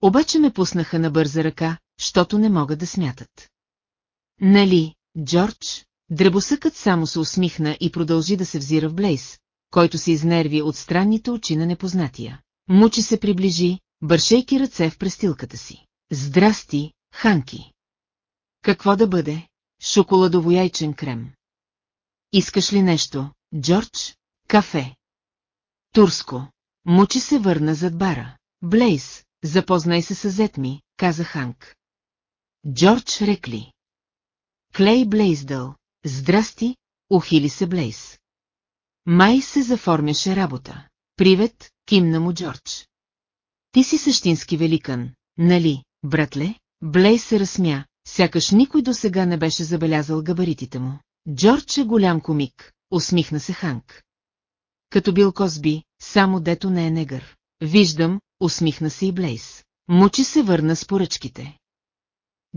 Обаче ме пуснаха на бърза ръка, щото не могат да смятат. Нали, Джордж? Дребосъкът само се усмихна и продължи да се взира в Блейс, който се изнерви от странните очи на непознатия. Мучи се приближи, бършейки ръце в престилката си. Здрасти, Ханки. Какво да бъде? Шоколадово-яйчен крем. Искаш ли нещо, Джордж? Кафе. Турско. Мучи се върна зад бара. Блейс, запознай се с зет ми, каза Ханк. Джордж рекли. Клей Блейсдъл. Здрасти, ухили се Блейс. Май се заформяше работа. Привет, кимна му Джордж. Ти си същински великан, нали, братле? Блейс се разсмя, сякаш никой до сега не беше забелязал габаритите му. Джордж е голям комик, усмихна се Ханк. Като бил Косби, само дето не е негър. Виждам, усмихна се и Блейс. Мучи се върна с поръчките.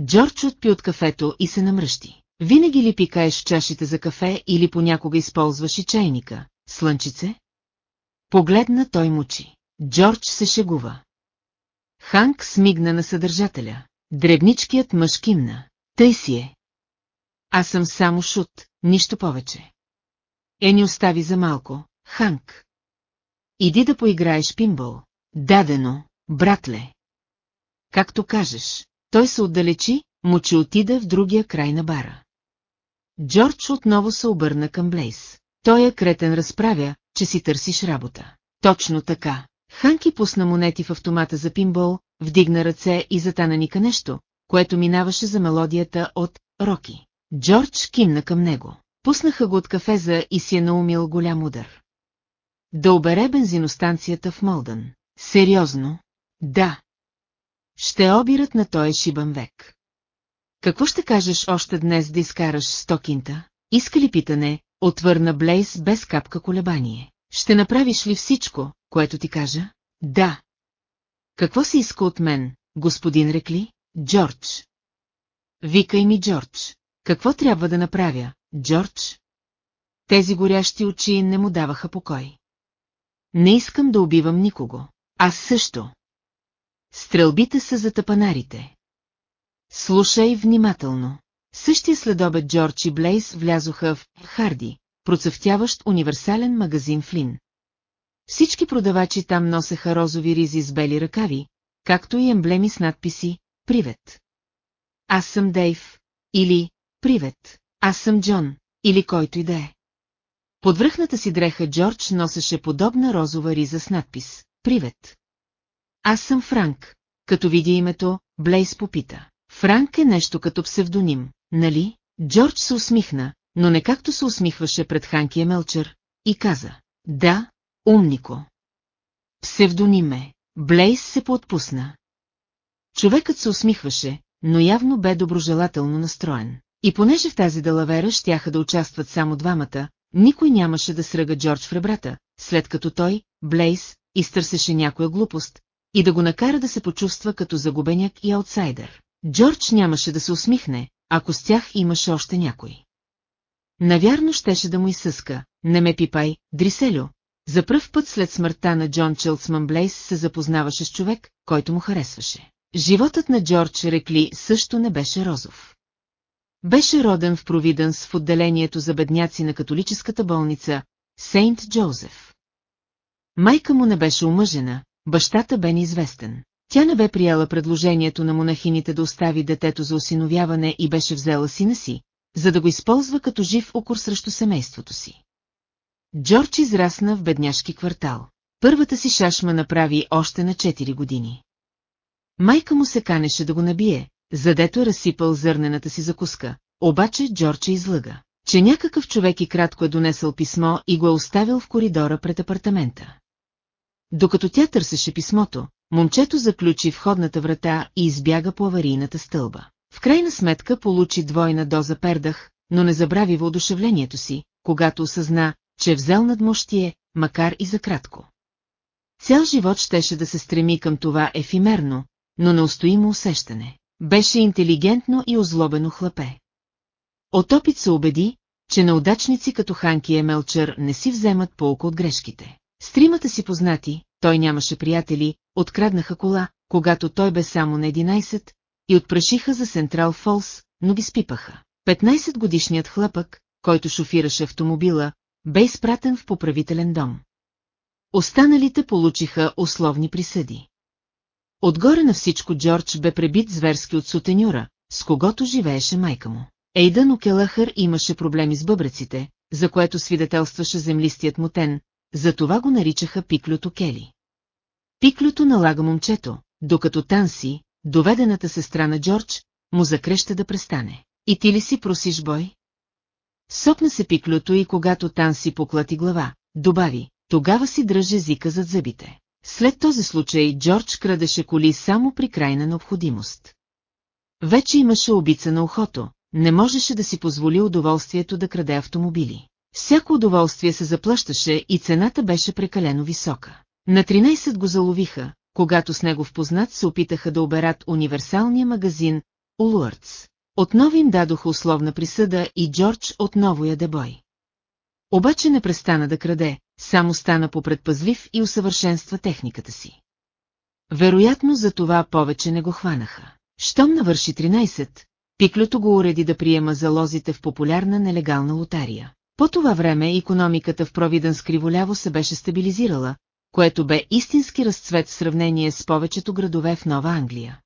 Джордж отпи от кафето и се намръщи. Винаги ли пикаеш чашите за кафе или понякога използваш и чайника, слънчице? Погледна той мучи. Джордж се шегува. Ханк смигна на съдържателя. Дребничкият мъж кимна. Тъй си е. Аз съм само шут, нищо повече. Е ни остави за малко, Ханк. Иди да поиграеш пимбол. Дадено, братле. Както кажеш, той се отдалечи, мучи отида в другия край на бара. Джордж отново се обърна към Блейс. Той е кретен разправя, че си търсиш работа. Точно така. Ханки пусна монети в автомата за пинбол, вдигна ръце и затана ника нещо, което минаваше за мелодията от «Роки». Джордж кимна към него. Пуснаха го от кафеза и си е наумил голям удар. Да обере бензиностанцията в Молдън. Сериозно? Да. Ще обират на този шибан век. Какво ще кажеш още днес да изкараш сто кинта? Иска ли питане, отвърна Блейс без капка колебание. Ще направиш ли всичко, което ти кажа? Да. Какво се иска от мен, господин Рекли? Джордж. Викай ми Джордж. Какво трябва да направя, Джордж? Тези горящи очи не му даваха покой. Не искам да убивам никого. Аз също. Стрелбите са за тъпанарите. Слушай внимателно. Същия следобед Джордж и Блейс влязоха в Харди, процъфтяващ универсален магазин Флин. Всички продавачи там носеха розови ризи с бели ръкави, както и емблеми с надписи «Привет». Аз съм Дейв, или «Привет, аз съм Джон», или който и да е. Под връхната си дреха Джордж носеше подобна розова риза с надпис «Привет». Аз съм Франк. Като видя името, Блейс попита. Франк е нещо като псевдоним, нали? Джордж се усмихна, но не както се усмихваше пред Ханки Емелчер, и каза. Да, умнико. Псевдоним е. Блейс се поотпусна. Човекът се усмихваше, но явно бе доброжелателно настроен. И понеже в тази далавера щяха да участват само двамата, никой нямаше да сръга Джордж в ребрата, след като той, Блейс, изтърсеше някоя глупост, и да го накара да се почувства като загубеняк и аутсайдер. Джордж нямаше да се усмихне, ако с тях имаше още някой. навярно щеше да му изсъска. Не ме пипай, Дриселю. За пръв път след смъртта на Джон Чилсман Блейс се запознаваше с човек, който му харесваше. Животът на Джордж Рекли също не беше розов. Беше роден в Провиденс в отделението за бедняци на католическата болница Сейнт Джозеф. Майка му не беше омъжена, бащата бе неизвестен. Тя не бе прияла предложението на монахините да остави детето за осиновяване и беше взела сина си, за да го използва като жив укор срещу семейството си. Джордж израсна в бедняшки квартал. Първата си шашма направи още на 4 години. Майка му се канеше да го набие, задето е разсипал зърнената си закуска, обаче Джордж излъга, че някакъв човек и кратко е донесъл писмо и го е оставил в коридора пред апартамента. Докато тя търсеше писмото, момчето заключи входната врата и избяга по аварийната стълба. В крайна сметка получи двойна доза пердах, но не забрави въодушевлението си, когато осъзна, че е взел надмощие, макар и за кратко. Цял живот щеше да се стреми към това ефимерно, но неустоимо усещане. Беше интелигентно и озлобено хлапе. От опит се убеди, че неудачници като Ханки и Мелчър не си вземат полка от грешките. С тримата си познати, той нямаше приятели, откраднаха кола, когато той бе само на 11, и отпрашиха за Сентрал Фолс, но ги спипаха. 15-годишният хлапък, който шофираше автомобила, бе изпратен в поправителен дом. Останалите получиха условни присъди. Отгоре на всичко Джордж бе пребит зверски от сутенюра, с когото живееше майка му. Ейдън Окелахър имаше проблеми с бъбреците, за което свидетелстваше землистият му тен, затова го наричаха Пиклюто Кели. Пиклюто налага момчето, докато Танси, доведената сестра на Джордж, му закреща да престане. И ти ли си просиш бой? Сопна се пиклюто и когато Танси поклати глава, добави, тогава си дръже езика зад зъбите. След този случай Джордж крадеше коли само при крайна необходимост. Вече имаше обица на ухото, не можеше да си позволи удоволствието да краде автомобили. Всяко удоволствие се заплащаше и цената беше прекалено висока. На 13 го заловиха, когато с негов познат се опитаха да оберат универсалния магазин Улуъртс. Отново им дадоха условна присъда и Джордж отново яде бой. Обаче не престана да краде, само стана попредпазлив и усъвършенства техниката си. Вероятно за това повече не го хванаха. Щом навърши 13, Пиклюто го уреди да приема залозите в популярна нелегална лотария. По това време економиката в Провиден скриволяво се беше стабилизирала, което бе истински разцвет в сравнение с повечето градове в Нова Англия.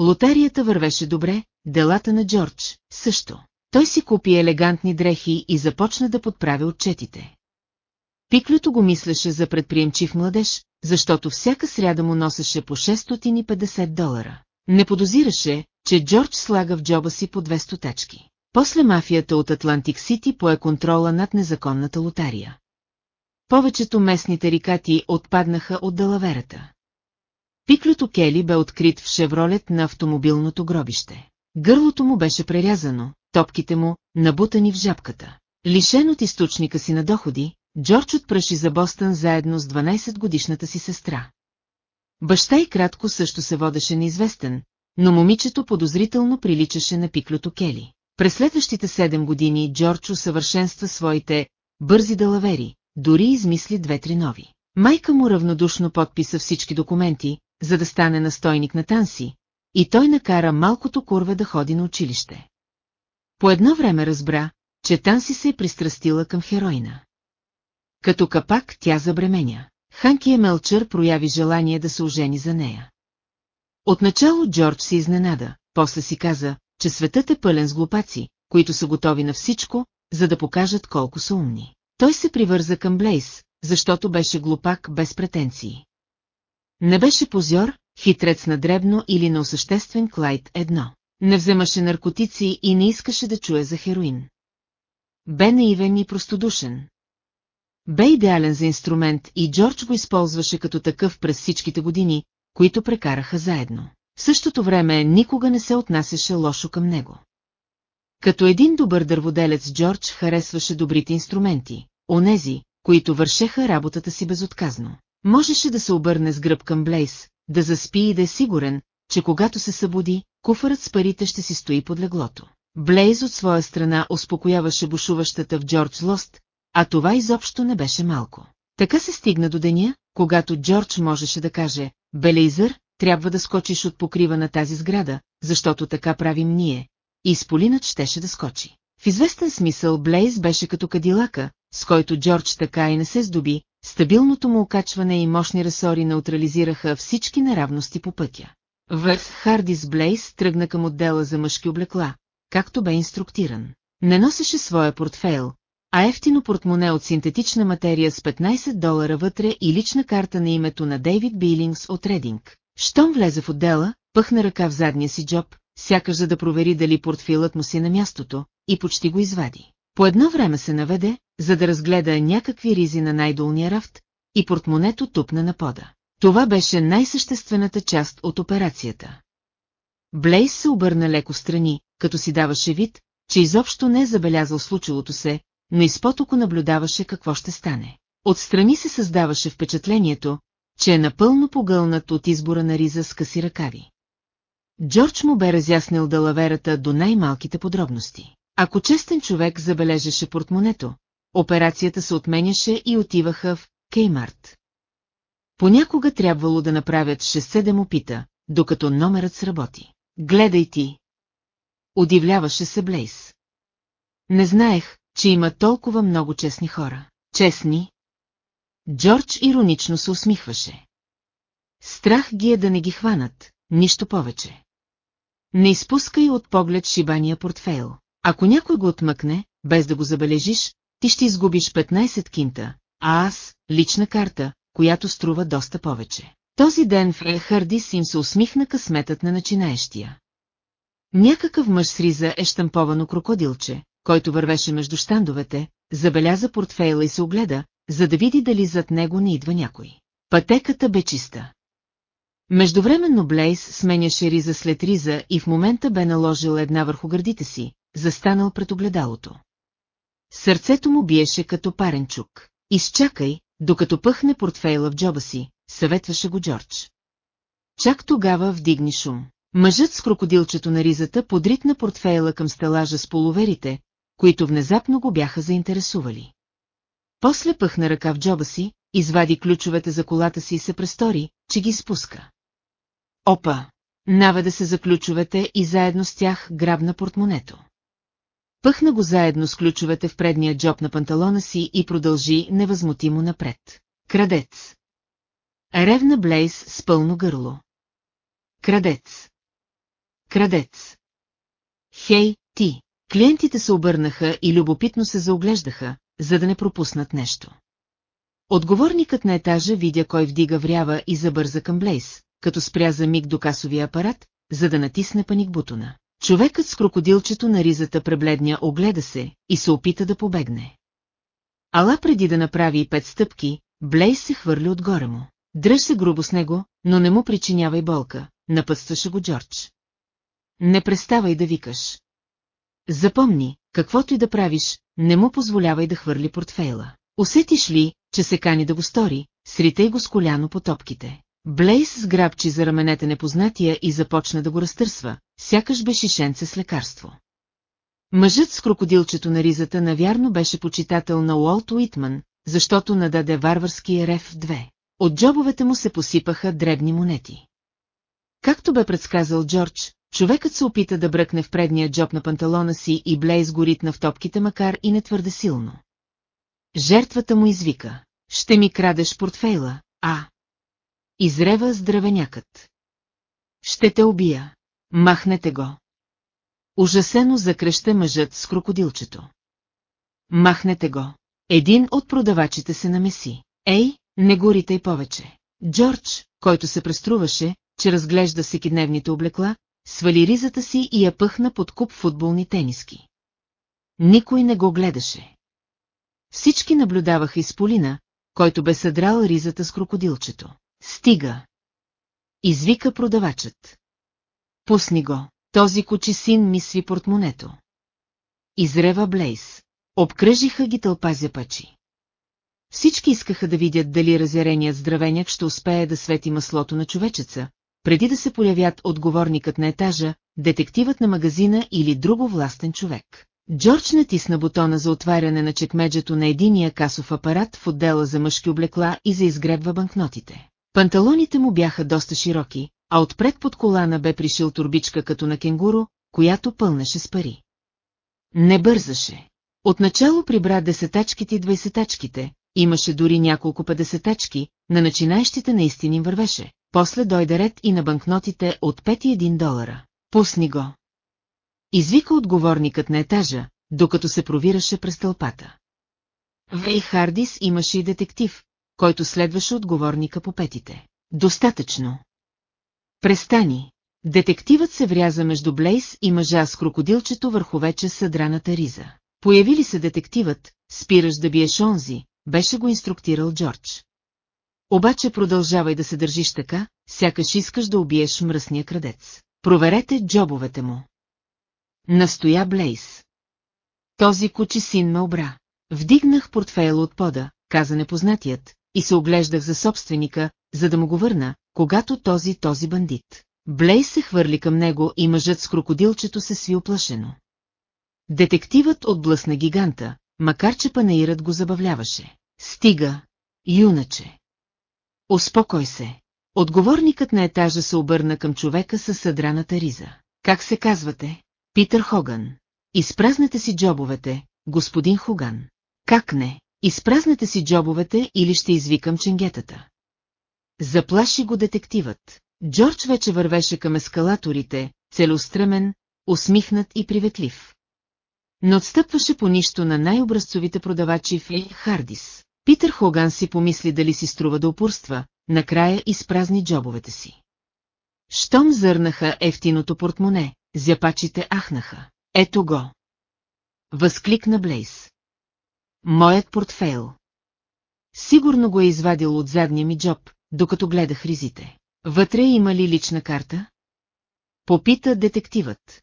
Лотарията вървеше добре, делата на Джордж също. Той си купи елегантни дрехи и започна да подправя отчетите. Пиклюто го мислеше за предприемчив младеж, защото всяка сряда му носеше по 650 долара. Не подозираше, че Джордж слага в джоба си по 200 тачки. После мафията от Атлантик Сити пое контрола над незаконната лотария. Повечето местни тарикати отпаднаха от далаверата. Пиклюто Кели бе открит в шевролет на автомобилното гробище. Гърлото му беше прерязано, топките му набутани в жабката. Лишен от източника си на доходи, Джордж отпраши за Бостън заедно с 12-годишната си сестра. Баща и кратко също се водеше неизвестен, но момичето подозрително приличаше на пиклюто Кели. През следващите 7 години Джордж усъвършенства своите бързи далавери, дори измисли две-три нови. Майка му равнодушно подписа всички документи, за да стане настойник на Танси, и той накара малкото курве да ходи на училище. По едно време разбра, че Танси се е пристрастила към хероина. Като капак тя забременя. Ханки Емелчър прояви желание да се ожени за нея. Отначало Джордж се изненада, после си каза, че светът е пълен с глупаци, които са готови на всичко, за да покажат колко са умни. Той се привърза към Блейс, защото беше глупак без претенции. Не беше позор, хитрец на дребно или на осъществен Клайд едно. Не вземаше наркотици и не искаше да чуе за хероин. Бе наивен и простодушен. Бе идеален за инструмент и Джордж го използваше като такъв през всичките години, които прекараха заедно. В същото време никога не се отнасяше лошо към него. Като един добър дърводелец Джордж харесваше добрите инструменти, онези, които вършеха работата си безотказно. Можеше да се обърне с гръб към Блейс, да заспи и да е сигурен, че когато се събуди, куфарът с парите ще си стои под леглото. Блейз от своя страна успокояваше бушуващата в Джордж злост, а това изобщо не беше малко. Така се стигна до деня, когато Джордж можеше да каже, Белейзър, трябва да скочиш от покрива на тази сграда, защото така правим ние. И Сполинът щеше да скочи. В известен смисъл Блейз беше като кадилака, с който Джордж така и не се здоби, стабилното му окачване и мощни ресори неутрализираха всички неравности по пътя. Върс Хардис Блейз тръгна към отдела за мъжки облекла, както бе инструктиран. Не носеше своя портфейл, а ефтино портмоне от синтетична материя с 15 долара вътре и лична карта на името на Дейвид Билингс от Рединг. Щом влезе в отдела, пъхна ръка в задния си джоб, сякаш за да провери дали портфилът му си на мястото, и почти го извади. По едно време се наведе, за да разгледа някакви ризи на най-долния рафт, и портмонето тупна на пода. Това беше най-съществената част от операцията. Блейс се обърна леко страни, като си даваше вид, че изобщо не е забелязал случилото се, но изпод око наблюдаваше какво ще стане. Отстрани се създаваше впечатлението, че е напълно погълнат от избора на риза с къси ръкави. Джордж му бе разяснил далаверата до най-малките подробности. Ако честен човек забележеше портмонето, операцията се отменяше и отиваха в Кеймарт. Понякога трябвало да направят 6-7 опита, докато номерът сработи. Гледай ти! Удивляваше се Блейс. Не знаех, че има толкова много честни хора. Честни? Джордж иронично се усмихваше. Страх ги е да не ги хванат, нищо повече. Не изпускай от поглед шибания портфейл. Ако някой го отмъкне, без да го забележиш, ти ще изгубиш 15 кинта, а аз – лична карта, която струва доста повече. Този ден в Хардис им се усмихна късметът на начинаещия. Някакъв мъж с риза е штамповано крокодилче, който вървеше между щандовете, забеляза портфейла и се огледа, за да види дали зад него не идва някой. Пътеката бе чиста. Междувременно Блейс сменяше риза след риза и в момента бе наложил една върху гърдите си, застанал пред огледалото. Сърцето му биеше като парен чук. Изчакай, докато пъхне портфейла в джоба си, съветваше го Джордж. Чак тогава вдигни шум. Мъжът с крокодилчето на ризата подритна портфейла към стелажа с полуверите, които внезапно го бяха заинтересували. После пъхна ръка в джоба си, извади ключовете за колата си и се престори, че ги спуска. Опа! Наведе се за ключовете и заедно с тях грабна портмонето. Пъхна го заедно с ключовете в предния джоб на панталона си и продължи невъзмутимо напред. Крадец! Ревна Блейс с пълно гърло. Крадец! Крадец! Хей, ти! Клиентите се обърнаха и любопитно се заоглеждаха, за да не пропуснат нещо. Отговорникът на етажа видя кой вдига врява и забърза към Блейс, като спря за миг до касовия апарат, за да натисне паник бутона. Човекът с крокодилчето на ризата пребледня огледа се и се опита да побегне. Ала преди да направи пет стъпки, Блейс се хвърли отгоре му. Дръж се грубо с него, но не му причинявай болка, напътстваше го Джордж. Не преставай да викаш. Запомни, каквото и да правиш, не му позволявай да хвърли портфейла. Усетиш ли, че се кани да го стори, сритай го с коляно по топките. Блейс сграбчи за раменете непознатия и започна да го разтърсва, сякаш бе шишенце с лекарство. Мъжът с крокодилчето на ризата навярно беше почитател на Уолт Уитман, защото нададе варварския в две. От джобовете му се посипаха дребни монети. Както бе предсказал Джордж, човекът се опита да бръкне в предния джоб на панталона си и Блейз го ритна в топките, макар и не твърде силно. Жертвата му извика. Ще ми крадеш портфейла, а? Изрева здравенякът. Ще те убия. Махнете го. Ужасено закръща мъжът с крокодилчето. Махнете го. Един от продавачите се намеси. Ей, не горите и повече. Джордж, който се преструваше, че разглежда всекидневните облекла, свали ризата си и я пъхна под куп футболни тениски. Никой не го гледаше. Всички наблюдаваха изполина, който бе съдрал ризата с крокодилчето. Стига! Извика продавачът. Пусни го, този кучи син ми сви портмонето. Изрева Блейс. Обкръжиха ги тълпа зяпачи. Всички искаха да видят дали разяреният здравеняк ще успее да свети маслото на човечеца, преди да се появят отговорникът на етажа, детективът на магазина или друго властен човек. Джордж натисна бутона за отваряне на чекмеджето на единия касов апарат в отдела за мъжки облекла и за изгребва банкнотите. Панталоните му бяха доста широки, а отпред под колана бе пришил турбичка като на кенгуру, която пълнеше с пари. Не бързаше. Отначало прибра десетачките и двайсетачките, имаше дори няколко петдесетачки, на начинаещите наистина им вървеше. После дойде ред и на банкнотите от 5 и 1 долара. Пусни го. Извика отговорникът на етажа, докато се провираше през тълпата. Вей Хардис имаше и детектив, който следваше отговорника по петите. Достатъчно. Престани. Детективът се вряза между Блейс и мъжа с крокодилчето върху вече съдраната риза. Появи ли се детективът, спираш да биеш онзи, беше го инструктирал Джордж. Обаче продължавай да се държиш така, сякаш искаш да убиеш мръсния крадец. Проверете джобовете му. Настоя Блейс. Този кучи син ме обра. Вдигнах портфейла от пода, каза непознатият, и се оглеждах за собственика, за да му го върна, когато този този бандит. Блейс се хвърли към него и мъжът с крокодилчето се сви оплашено. Детективът отблъсна гиганта, макар че панаирът го забавляваше. Стига, юначе. Успокой се. Отговорникът на етажа се обърна към човека с съдраната риза. Как се казвате? Питър Хоган. Изпразнете си джобовете, господин Хоган. Как не? Изпразнете си джобовете или ще извикам ченгетата. Заплаши го детективът. Джордж вече вървеше към ескалаторите, целостремен, усмихнат и приветлив. Но отстъпваше по нищо на най-образцовите продавачи в Хардис. Питър Хоган си помисли дали си струва да упорства, накрая изпразни джобовете си. Щом зърнаха ефтиното портмоне, зяпачите ахнаха. Ето го! Възкликна Блейс. Моят портфейл. Сигурно го е извадил от задния ми джоб, докато гледах ризите. Вътре има ли лична карта? Попита детективът.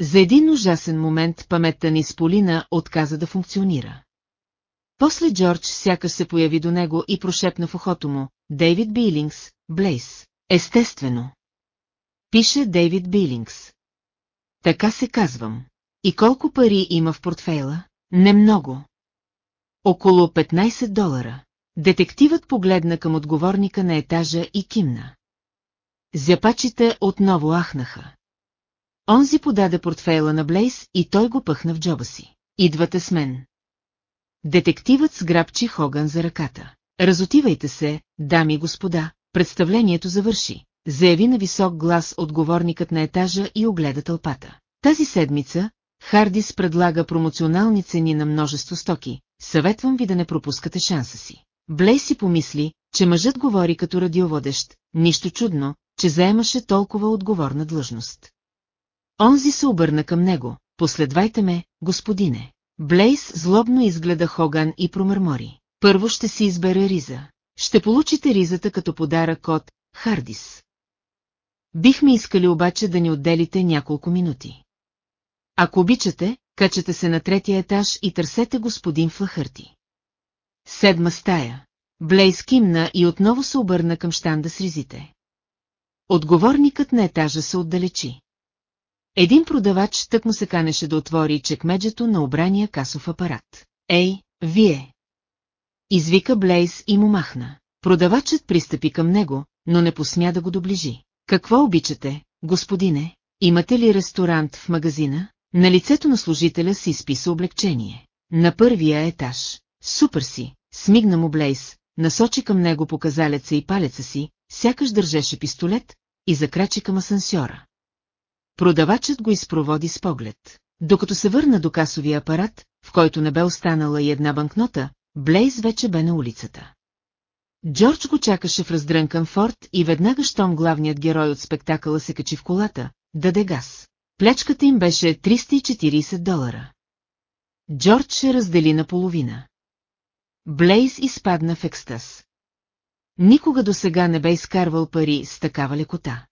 За един ужасен момент паметта ни с Полина отказа да функционира. После Джордж сякаш се появи до него и прошепна в ухото му, Дейвид Билингс, Блейс. Естествено. Пише Дейвид Билингс. Така се казвам. И колко пари има в портфейла? Не много. Около 15 долара. Детективът погледна към отговорника на етажа и кимна. Зяпачите отново ахнаха. Онзи подаде портфейла на Блейс и той го пъхна в джоба си. Идвате с мен. Детективът сграбчи Хоган за ръката. Разотивайте се, дами и господа, представлението завърши. Заяви на висок глас отговорникът на етажа и огледа тълпата. Тази седмица Хардис предлага промоционални цени на множество стоки. Съветвам ви да не пропускате шанса си. Блей си помисли, че мъжът говори като радиоводещ, нищо чудно, че заемаше толкова отговорна длъжност. Онзи се обърна към него, последвайте ме, господине. Блейс злобно изгледа Хоган и промърмори. Първо ще си избере риза. Ще получите ризата като подарък от Хардис. Бихме искали обаче да ни отделите няколко минути. Ако обичате, качете се на третия етаж и търсете господин Флахърти. Седма стая. Блейс кимна и отново се обърна към щанда с ризите. Отговорникът на етажа се отдалечи. Един продавач тък му се канеше да отвори чекмеджето на обрания касов апарат. Ей, вие! Извика Блейз и му махна. Продавачът пристъпи към него, но не посмя да го доближи. Какво обичате, господине? Имате ли ресторант в магазина? На лицето на служителя си изписа облегчение. На първия етаж. Супер си, смигна му Блейс, насочи към него показалеца и палеца си, сякаш държеше пистолет, и закрачи към асансьора. Продавачът го изпроводи с поглед. Докато се върна до касовия апарат, в който не бе останала и една банкнота, Блейз вече бе на улицата. Джордж го чакаше в раздрънкан форт и веднага щом главният герой от спектакъла се качи в колата, даде газ. Плячката им беше 340 долара. Джордж се раздели на половина. Блейз изпадна в екстаз. Никога до сега не бе изкарвал пари с такава лекота.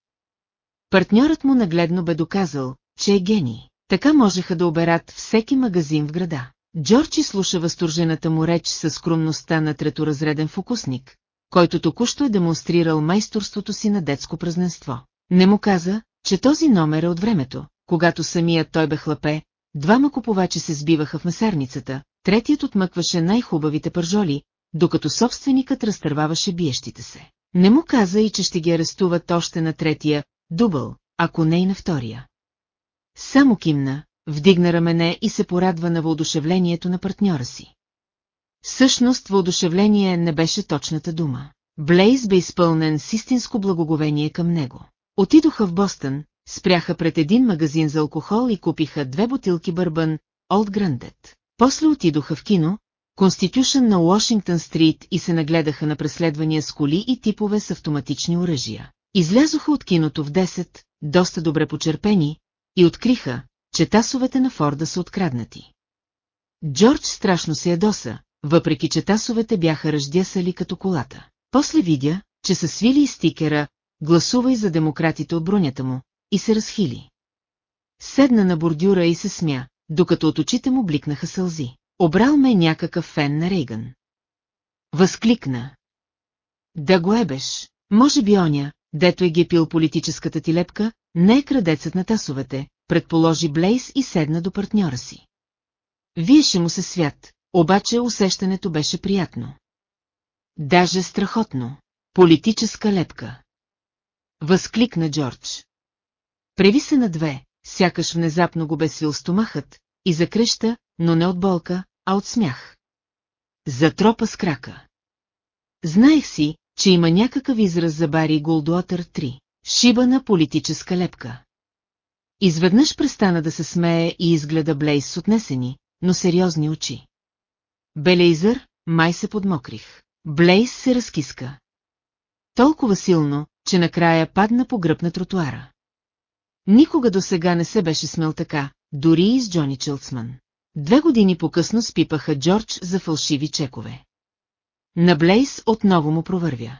Партньорът му нагледно бе доказал, че е гений. Така можеха да оберат всеки магазин в града. Джорджи слуша възторжената му реч със скромността на треторазреден фокусник, който току-що е демонстрирал майсторството си на детско празненство. Не му каза, че този номер е от времето, когато самият той бе хлапе, двама купувачи се сбиваха в месарницата, третият отмъкваше най-хубавите пържоли, докато собственикът разтърваваше биещите се. Не му каза и че ще ги арестуват още на третия, дубъл, ако не и на втория. Само кимна, вдигна рамене и се порадва на въодушевлението на партньора си. Всъщност въодушевление не беше точната дума. Блейз бе изпълнен с истинско благоговение към него. Отидоха в Бостън, спряха пред един магазин за алкохол и купиха две бутилки бърбан, Олд Грандет. После отидоха в кино, Конститюшън на Уошингтон стрит и се нагледаха на преследвания с коли и типове с автоматични оръжия. Излязоха от киното в 10, доста добре почерпени, и откриха, че тасовете на Форда са откраднати. Джордж страшно се ядоса, въпреки че тасовете бяха ръждясали като колата. После видя, че са свили и стикера «Гласувай за демократите от бронята му» и се разхили. Седна на бордюра и се смя, докато от очите му бликнаха сълзи. Обрал ме някакъв фен на Рейган. Възкликна. Да го ебеш, може би оня, дето е ги пил политическата ти лепка, не е крадецът на тасовете, предположи Блейс и седна до партньора си. Виеше му се свят, обаче усещането беше приятно. Даже страхотно. Политическа лепка. Възкликна Джордж. Преви се на две, сякаш внезапно го бе свил стомахът, и закреща, но не от болка, а от смях. Затропа с крака. Знаех си, че има някакъв израз за Бари Голдуатър 3. Шибана политическа лепка. Изведнъж престана да се смее и изгледа Блейс с отнесени, но сериозни очи. Белейзър, май се подмокрих. Блейс се разкиска. Толкова силно, че накрая падна по гръб на тротуара. Никога до сега не се беше смел така, дори и с Джони Чилсман. Две години по-късно спипаха Джордж за фалшиви чекове. На Блейс отново му провървя.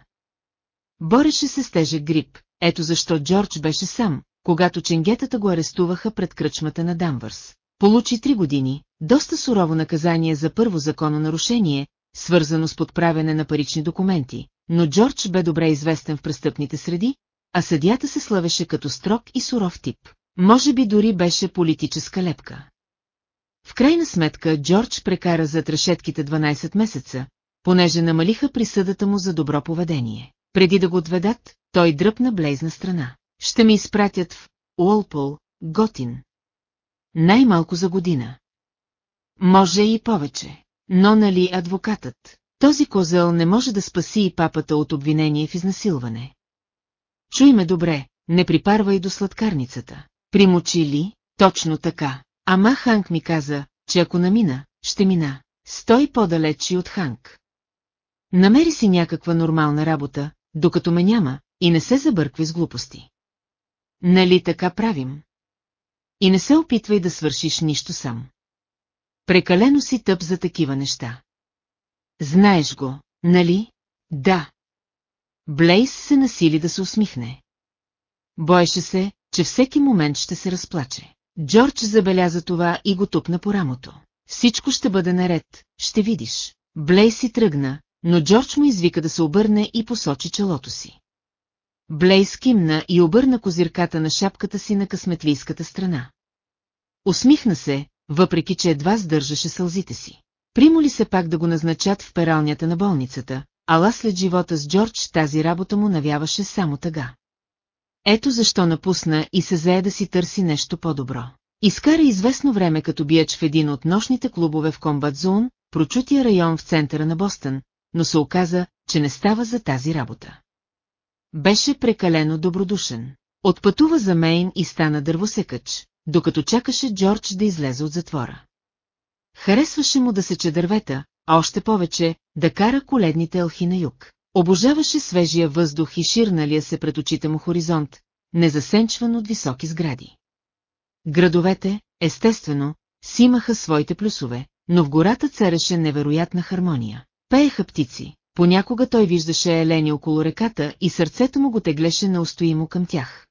Бореше се с тежък грип, ето защо Джордж беше сам, когато ченгетата го арестуваха пред кръчмата на Дамвърс. Получи три години, доста сурово наказание за първо закононарушение, свързано с подправяне на парични документи, но Джордж бе добре известен в престъпните среди, а съдията се славеше като строг и суров тип. Може би дори беше политическа лепка. В крайна сметка Джордж прекара зад решетките 12 месеца, понеже намалиха присъдата му за добро поведение. Преди да го отведат, той дръпна блейзна страна. Ще ми изпратят в Уолпол, Готин. Най-малко за година. Може и повече. Но нали адвокатът? Този козел не може да спаси и папата от обвинение в изнасилване. Чуй ме добре, не припарвай до сладкарницата. Примочи ли? Точно така. Ама Ханк ми каза, че ако намина, ще мина. Стой по-далеч и от Ханк. Намери си някаква нормална работа, докато ме няма, и не се забърквай с глупости. Нали така правим? И не се опитвай да свършиш нищо сам. Прекалено си тъп за такива неща. Знаеш го, нали? Да. Блейс се насили да се усмихне. Боеше се, че всеки момент ще се разплаче. Джордж забеляза това и го тупна по рамото. Всичко ще бъде наред, ще видиш. Блейс си тръгна, но Джордж му извика да се обърне и посочи челото си. Блейс кимна и обърна козирката на шапката си на късметлийската страна. Усмихна се, въпреки че едва сдържаше сълзите си. Примоли се пак да го назначат в пералнята на болницата, ала след живота с Джордж тази работа му навяваше само тъга. Ето защо напусна и се зае да си търси нещо по-добро. Изкара известно време като биеч в един от нощните клубове в Комбат прочутия район в центъра на Бостън, но се оказа, че не става за тази работа. Беше прекалено добродушен. Отпътува за Мейн и стана дървосекач, докато чакаше Джордж да излезе от затвора. Харесваше му да сече дървета, а още повече да кара коледните елхи на юг. Обожаваше свежия въздух и ширналия се пред очите му хоризонт, незасенчван от високи сгради. Градовете, естествено, си имаха своите плюсове, но в гората цареше невероятна хармония. Пееха птици, понякога той виждаше елени около реката и сърцето му го теглеше неустоимо към тях.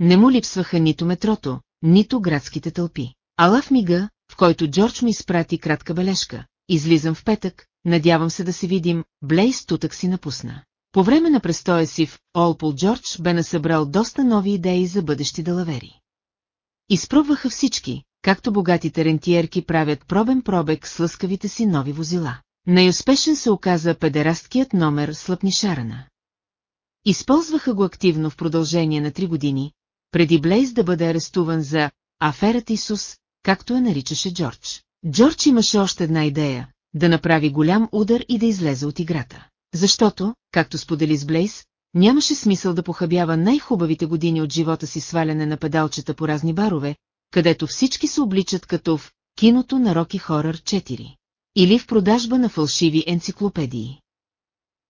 Не му липсваха нито метрото, нито градските тълпи. Ала в мига, в който Джордж ми изпрати кратка бележка, излизам в петък, надявам се да се видим, Блейс тутък си напусна. По време на престоя си в Олпол Джордж бе насъбрал доста нови идеи за бъдещи далавери. Изпробваха всички, както богатите рентиерки правят пробен пробег с лъскавите си нови возила. Най-успешен се оказа педерасткият номер с лъпнишарана. Използваха го активно в продължение на три години, преди Блейз да бъде арестуван за «аферата Исус», както я наричаше Джордж. Джордж имаше още една идея – да направи голям удар и да излезе от играта. Защото, както сподели с Блейз, нямаше смисъл да похабява най-хубавите години от живота си сваляне на педалчета по разни барове, където всички се обличат като в киното на Роки Хорър 4 или в продажба на фалшиви енциклопедии.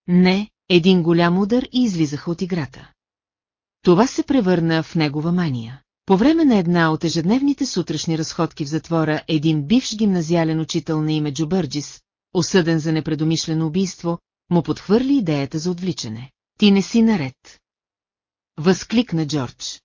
Не, един голям удар и излизаха от играта. Това се превърна в негова мания. По време на една от ежедневните сутрешни разходки в затвора един бивш гимназиален учител на име Джо Бърджис, осъден за непредомишлено убийство, му подхвърли идеята за отвличане. Ти не си наред. Възкликна Джордж.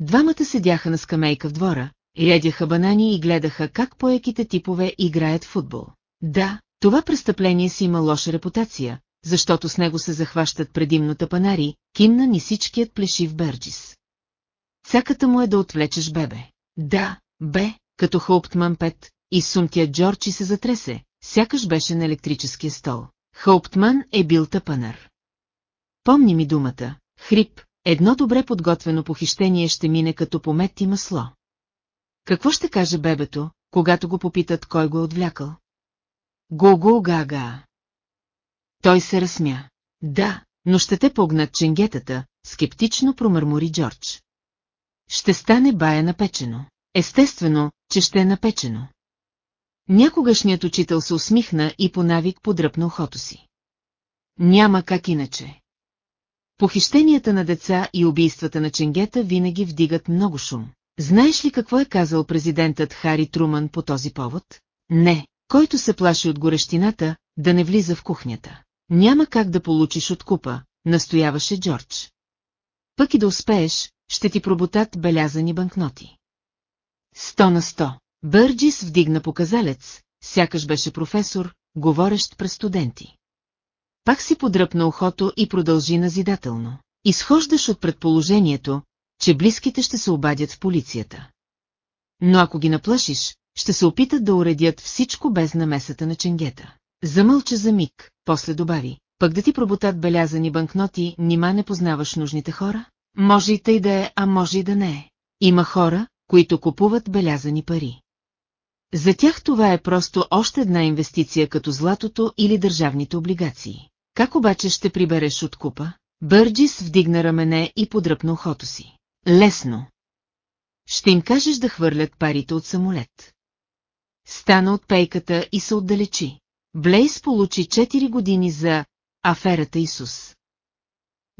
Двамата седяха на скамейка в двора, ядяха банани и гледаха как поеките типове играят футбол. Да, това престъпление си има лоша репутация, защото с него се захващат предимно тапанари, кимна ни всичкият плешив Берджис. Цаката му е да отвлечеш бебе. Да, бе, като Хоуптман Пет, и сумтия Джорджи се затресе, сякаш беше на електрическия стол. Хоуптман е бил тъпанър. Помни ми думата, хрип, едно добре подготвено похищение ще мине като помет и масло. Какво ще каже бебето, когато го попитат кой го е отвлякал? Го-го-га-га. Той се разсмя. Да, но ще те погнат ченгетата, скептично промърмори Джордж. Ще стане бая напечено. Естествено, че ще е напечено. Някогашният учител се усмихна и по навик подръпна ухото си. Няма как иначе. Похищенията на деца и убийствата на ченгета винаги вдигат много шум. Знаеш ли какво е казал президентът Хари Труман по този повод? Не, който се плаши от горещината, да не влиза в кухнята. Няма как да получиш откупа, настояваше Джордж. Пък и да успееш, ще ти пробутат белязани банкноти. Сто на сто. Бърджис вдигна показалец, сякаш беше професор, говорещ пред студенти. Пак си подръпна ухото и продължи назидателно. Изхождаш от предположението, че близките ще се обадят в полицията. Но ако ги наплашиш, ще се опитат да уредят всичко без намесата на ченгета. Замълча за миг, после добави, пък да ти пробутат белязани банкноти, нима не познаваш нужните хора? Може и тъй да е, а може и да не е. Има хора, които купуват белязани пари. За тях това е просто още една инвестиция като златото или държавните облигации. Как обаче ще прибереш от купа? Бърджис вдигна рамене и подръпна ухото си. Лесно. Ще им кажеш да хвърлят парите от самолет. Стана от пейката и се отдалечи. Блейс получи 4 години за аферата Исус.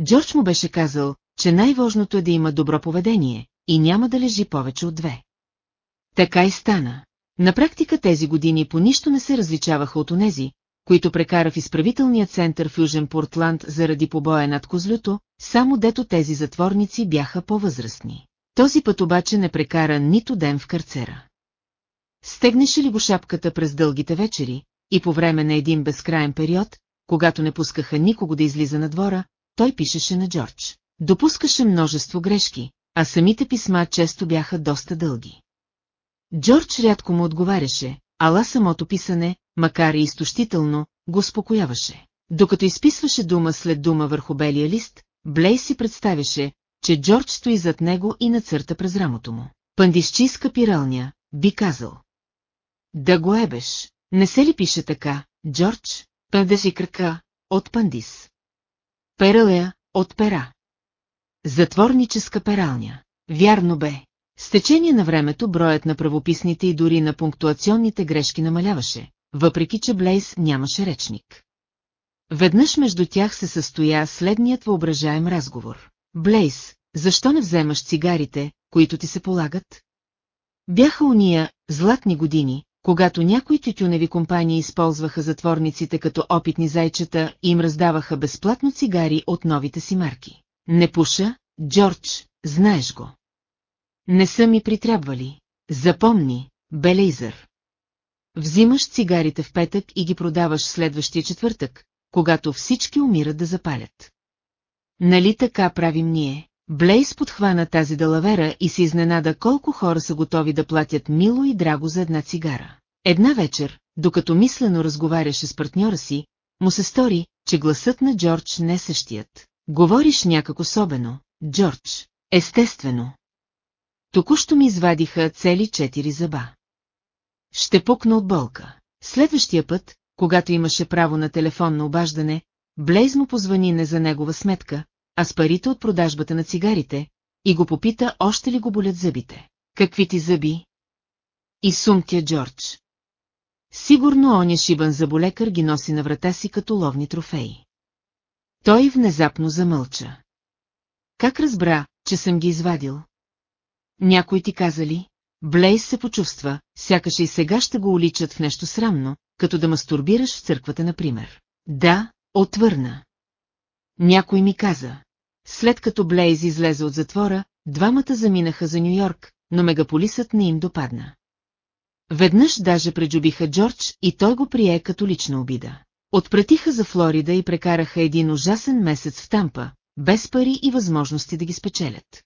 Джордж му беше казал, че най-важното е да има добро поведение и няма да лежи повече от две. Така и стана. На практика тези години по нищо не се различаваха от онези, които прекара в изправителния център в Южен Портланд заради побоя над Козлюто, само дето тези затворници бяха по-възрастни. Този път обаче не прекара нито ден в карцера. Стегнеше ли го шапката през дългите вечери, и по време на един безкрайен период, когато не пускаха никого да излиза на двора, той пишеше на Джордж. Допускаше множество грешки, а самите писма често бяха доста дълги. Джордж рядко му отговаряше, ала самото писане, макар и изтощително, го успокояваше. Докато изписваше дума след дума върху белия лист, Блей си представяше, че Джордж стои зад него и нацърта през рамото му. Пандисчийска пиралня, би казал. Да го ебеш. Не се ли пише така, Джордж? Пандеши крака, от пандис. Пералея, от пера. Затворническа пералня. Вярно бе. С течение на времето броят на правописните и дори на пунктуационните грешки намаляваше, въпреки че Блейс нямаше речник. Веднъж между тях се състоя следният въображаем разговор. Блейс, защо не вземаш цигарите, които ти се полагат? Бяха уния златни години, когато някои тютюневи компании използваха затворниците като опитни зайчета и им раздаваха безплатно цигари от новите си марки. Не пуша, Джордж, знаеш го. Не са ми притрябвали. Запомни, Белейзър. взимаш цигарите в петък и ги продаваш следващия четвъртък, когато всички умират да запалят. Нали така правим ние? Блейс подхвана тази далавера и се изненада колко хора са готови да платят мило и драго за една цигара. Една вечер, докато мислено разговаряше с партньора си, му се стори, че гласът на Джордж не е същият. Говориш някак особено, Джордж. Естествено. Току-що ми извадиха цели четири зъба. Ще пукна от болка. Следващия път, когато имаше право на телефонно обаждане, Блейз му позвани не за негова сметка, а с парите от продажбата на цигарите, и го попита още ли го болят зъбите. Какви ти зъби? И сумтя Джордж. Сигурно оня шибан заболекар ги носи на врата си като ловни трофеи. Той внезапно замълча. Как разбра, че съм ги извадил? Някой ти каза ли? Блейс се почувства, сякаш и сега ще го уличат в нещо срамно, като да мастурбираш в църквата, например. Да, отвърна. Някой ми каза. След като Блейз излезе от затвора, двамата заминаха за Нью-Йорк, но мегаполисът не им допадна. Веднъж даже преджубиха Джордж и той го прие като лична обида. Отпратиха за Флорида и прекараха един ужасен месец в Тампа, без пари и възможности да ги спечелят.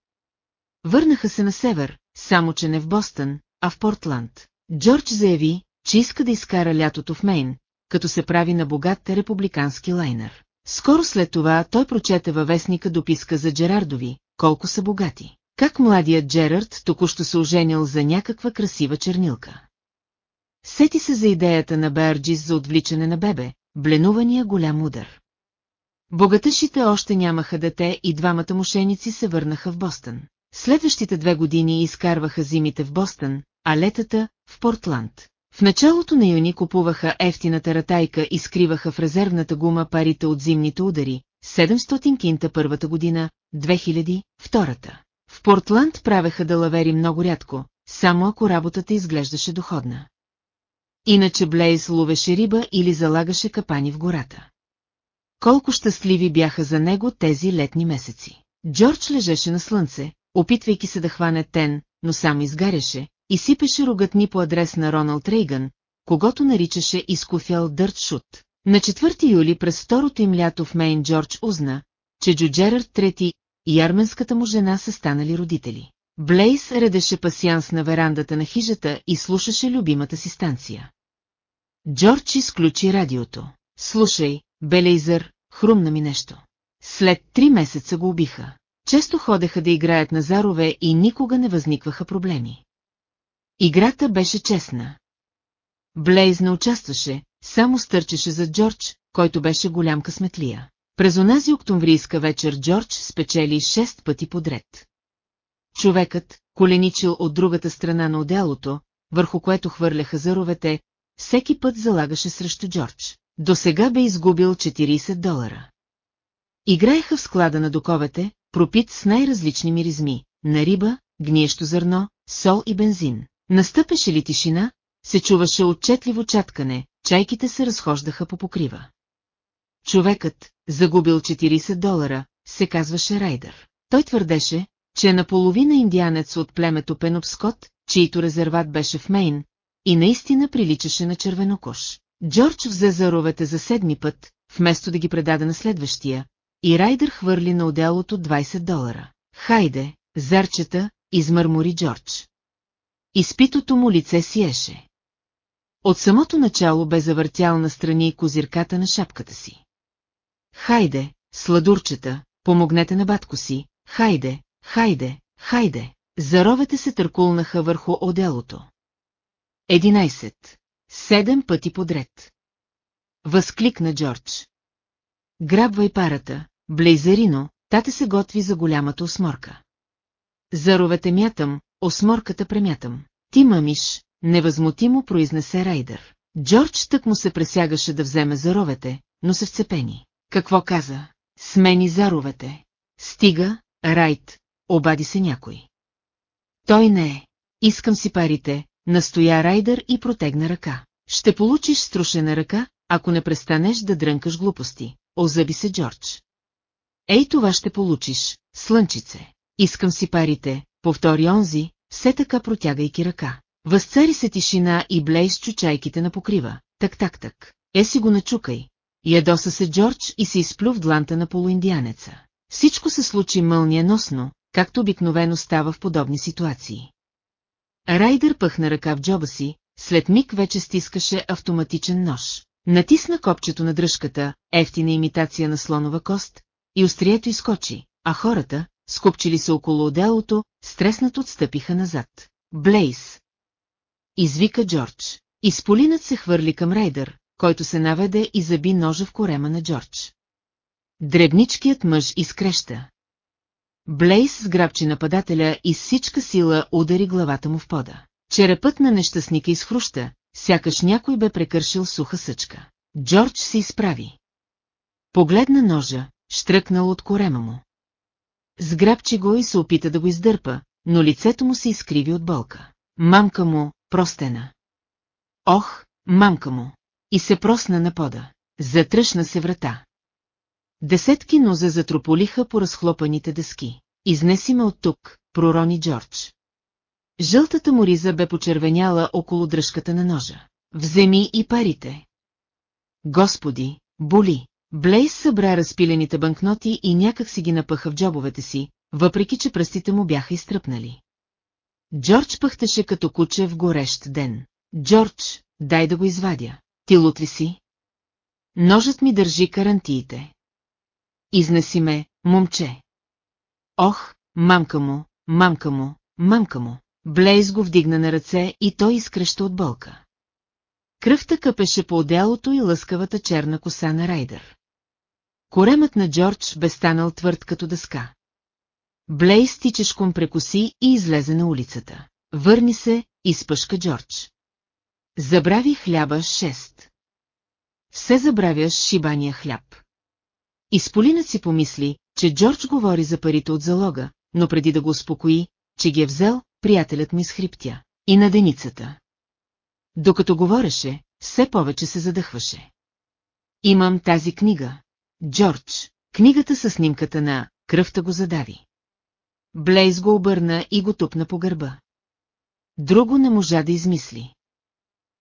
Върнаха се на север, само че не в Бостън, а в Портланд. Джордж заяви, че иска да изкара лятото в Мейн, като се прави на богат републикански лайнер. Скоро след това той прочете във вестника дописка за Джерардови, колко са богати. Как младият Джерард току-що се оженил за някаква красива чернилка. Сети се за идеята на Берджис за отвличане на бебе, бленувания голям удар. Богатъшите още нямаха дете и двамата мошеници се върнаха в Бостън. Следващите две години изкарваха зимите в Бостън, а летата – в Портланд. В началото на юни купуваха ефтината ратайка и скриваха в резервната гума парите от зимните удари, 700 кинта първата година, 2000 – втората. В Портланд правеха далавери много рядко, само ако работата изглеждаше доходна. Иначе Блейз ловеше риба или залагаше капани в гората. Колко щастливи бяха за него тези летни месеци. Джордж лежеше на слънце, опитвайки се да хване тен, но само изгаряше, и сипеше рогатни по адрес на Роналд Рейган, когато наричаше изкуфял Дърт Шут. На 4 юли през второто им лято в Мейн Джордж узна, че Джо Джерард трети и арменската му жена са станали родители. Блейс редеше пасианс на верандата на хижата и слушаше любимата си станция. Джордж изключи радиото. Слушай, Белейзър, хрумна ми нещо. След три месеца го убиха. Често ходеха да играят на зарове и никога не възникваха проблеми. Играта беше честна. Блейз не участваше, само стърчеше за Джордж, който беше голям късметлия. През онази октомврийска вечер Джордж спечели шест пъти подред. Човекът, коленичил от другата страна на отделото, върху което хвърляха заровете, всеки път залагаше срещу Джордж. До сега бе изгубил 40 долара. Играеха в склада на доковете, пропит с най-различни миризми, на риба, гниещо зърно, сол и бензин. Настъпеше ли тишина, се чуваше отчетливо чаткане, чайките се разхождаха по покрива. Човекът, загубил 40 долара, се казваше Райдър. Той твърдеше, че е наполовина индианец от племето Пенопскот, чието резерват беше в Мейн, и наистина приличаше на червенокош. Джордж взе заровете за седми път, вместо да ги предаде на следващия, и Райдър хвърли на отделото 20 долара. Хайде, зарчета, измърмори Джордж. Изпитото му лице сиеше. От самото начало бе завъртял на страни козирката на шапката си. Хайде, сладурчета, помогнете на батко си, хайде, хайде, хайде. Заровете се търкулнаха върху отделото. 11. Седем пъти подред. Възкликна Джордж. Грабвай парата, блейзарино, тате се готви за голямата осморка. Заровете мятам, осморката премятам. Ти мамиш, невъзмутимо произнесе Райдър. Джордж тък му се пресягаше да вземе заровете, но се вцепени. Какво каза? Смени заровете. Стига, Райт, обади се някой. Той не е. Искам си парите, настоя Райдър и протегна ръка. Ще получиш струшена ръка, ако не престанеш да дрънкаш глупости, озъби се Джордж. Ей това ще получиш, слънчице. Искам си парите, повтори онзи, все така протягайки ръка. Възцари се тишина и Блейс чучайките на покрива. Так-так-так. Е си го начукай. Ядоса се Джордж и се изплю в дланта на полуиндианеца. Всичко се случи мълниеносно, както обикновено става в подобни ситуации. Райдер пъхна ръка в джоба си, след миг вече стискаше автоматичен нож. Натисна копчето на дръжката, ефтина имитация на слонова кост, и острието изкочи, а хората, скупчили се около отделото, стреснато отстъпиха назад. Блейс! Извика Джордж. Изполинът се хвърли към Рейдър, който се наведе и заби ножа в корема на Джордж. Дребничкият мъж изкреща. Блейс сграбчи нападателя и с всичка сила удари главата му в пода. Черепът на нещастника изхруща, сякаш някой бе прекършил суха съчка. Джордж се изправи. Погледна ножа, штръкнал от корема му. Сграбчи го и се опита да го издърпа, но лицето му се изкриви от болка. Мамка му, простена. Ох, мамка му! И се просна на пода. Затръшна се врата. Десетки нозе затрополиха по разхлопаните дъски. Изнеси ме от тук, пророни Джордж. Жълтата му риза бе почервеняла около дръжката на ножа. Вземи и парите. Господи, боли. Блейс събра разпилените банкноти и някак си ги напъха в джобовете си, въпреки че пръстите му бяха изтръпнали. Джордж пъхтеше като куче в горещ ден. Джордж, дай да го извадя. Ти лут ли си? Ножът ми държи карантиите. Изнеси ме, момче. Ох, мамка му, мамка му, мамка му. Блейз го вдигна на ръце и той изкръща от болка. Кръвта къпеше по отделото и лъскавата черна коса на Райдър. Коремът на Джордж бе станал твърд като дъска. Блейз тичешком прекоси и излезе на улицата. Върни се, изпъшка Джордж. Забрави хляба шест. Все забравяш шибания хляб. Изполинът си помисли, че Джордж говори за парите от залога, но преди да го успокои, че ги е взел, приятелят ми схриптя. И на деницата. Докато говореше, все повече се задъхваше. Имам тази книга. Джордж, книгата със снимката на «Кръвта го задави». Блейз го обърна и го тупна по гърба. Друго не можа да измисли.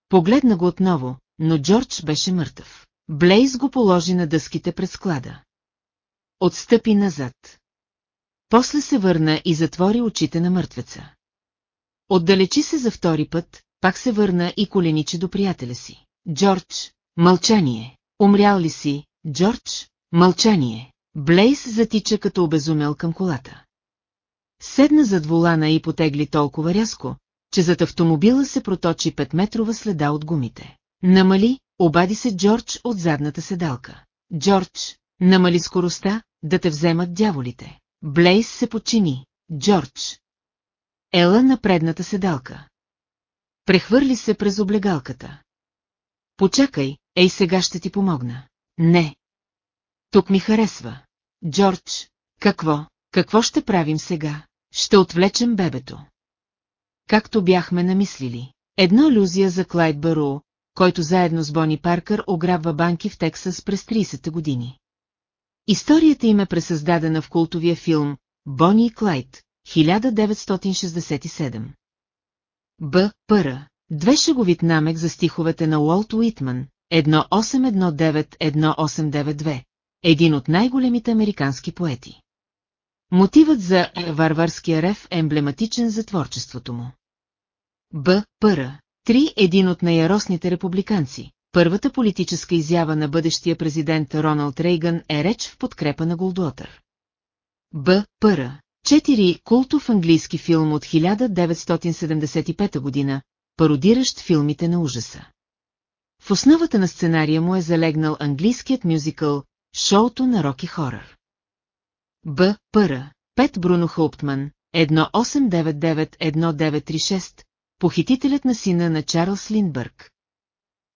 Погледна го отново, но Джордж беше мъртъв. Блейз го положи на дъските пред склада. Отстъпи назад. После се върна и затвори очите на мъртвеца. Отдалечи се за втори път, пак се върна и коленичи до приятеля си. Джордж, мълчание. Умрял ли си, Джордж? Мълчание. Блейс затича като обезумел към колата. Седна зад волана и потегли толкова рязко, че зад автомобила се проточи петметрова следа от гумите. Намали, обади се Джордж от задната седалка. Джордж, намали скоростта, да те вземат дяволите. Блейс се подчини. Джордж. Ела на предната седалка. Прехвърли се през облегалката. Почакай, ей сега ще ти помогна. Не. Тук ми харесва. Джордж, какво, какво ще правим сега? Ще отвлечем бебето. Както бяхме намислили. Едно иллюзия за Клайд Бару, който заедно с Бони Паркър ограбва банки в Тексас през 30-те години. Историята им е пресъздадена в култовия филм «Бони и Клайд» 1967. Б. Пъра. Две шеговит намек за стиховете на Уолт Уитман, 1819-1892, един от най-големите американски поети. Мотивът за варварския рев е емблематичен за творчеството му. Б. Пъра. Три един от най-яростните републиканци. Първата политическа изява на бъдещия президент Роналд Рейган е реч в подкрепа на Голдуотър. Б. Пъра. Четири култов английски филм от 1975 година, пародиращ филмите на ужаса. В основата на сценария му е залегнал английският мюзикъл «Шоуто на Роки Хорър». Б. Пъра. Пет Бруно Хоуптман, 1899-1936, похитителят на сина на Чарлз Линдбърг.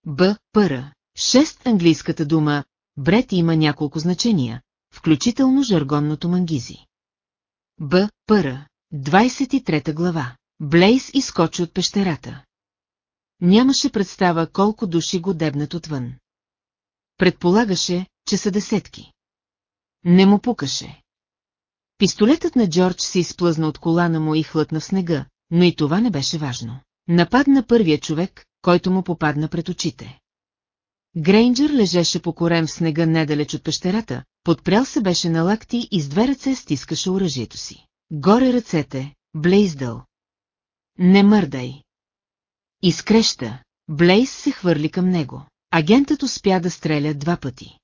Б. Пъра. Шест английската дума «бред» има няколко значения, включително жаргонното мангизи. Б. Пъра. 23 глава. Блейс изкочи от пещерата. Нямаше представа колко души го дебнат отвън. Предполагаше, че са десетки. Не му пукаше. Пистолетът на Джордж се изплъзна от колана му и хлътна в снега, но и това не беше важно. Нападна първия човек, който му попадна пред очите. Грейнджър лежеше по корем в снега недалеч от пещерата, подпрял се беше на лакти и с две ръце стискаше оръжието си. Горе ръцете, Блейздъл. Не мърдай. Изкреща, Блейз се хвърли към него. Агентът успя да стреля два пъти.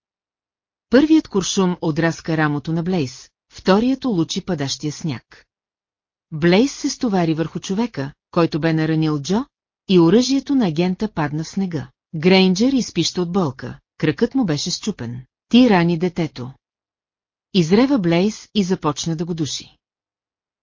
Първият куршум отраска рамото на Блейз, вторият улучи падащия сняг. Блейз се стовари върху човека, който бе наранил Джо, и оръжието на агента падна в снега. Грейнджер изпища от болка, кракът му беше щупен. Ти рани детето. Изрева Блейз и започна да го души.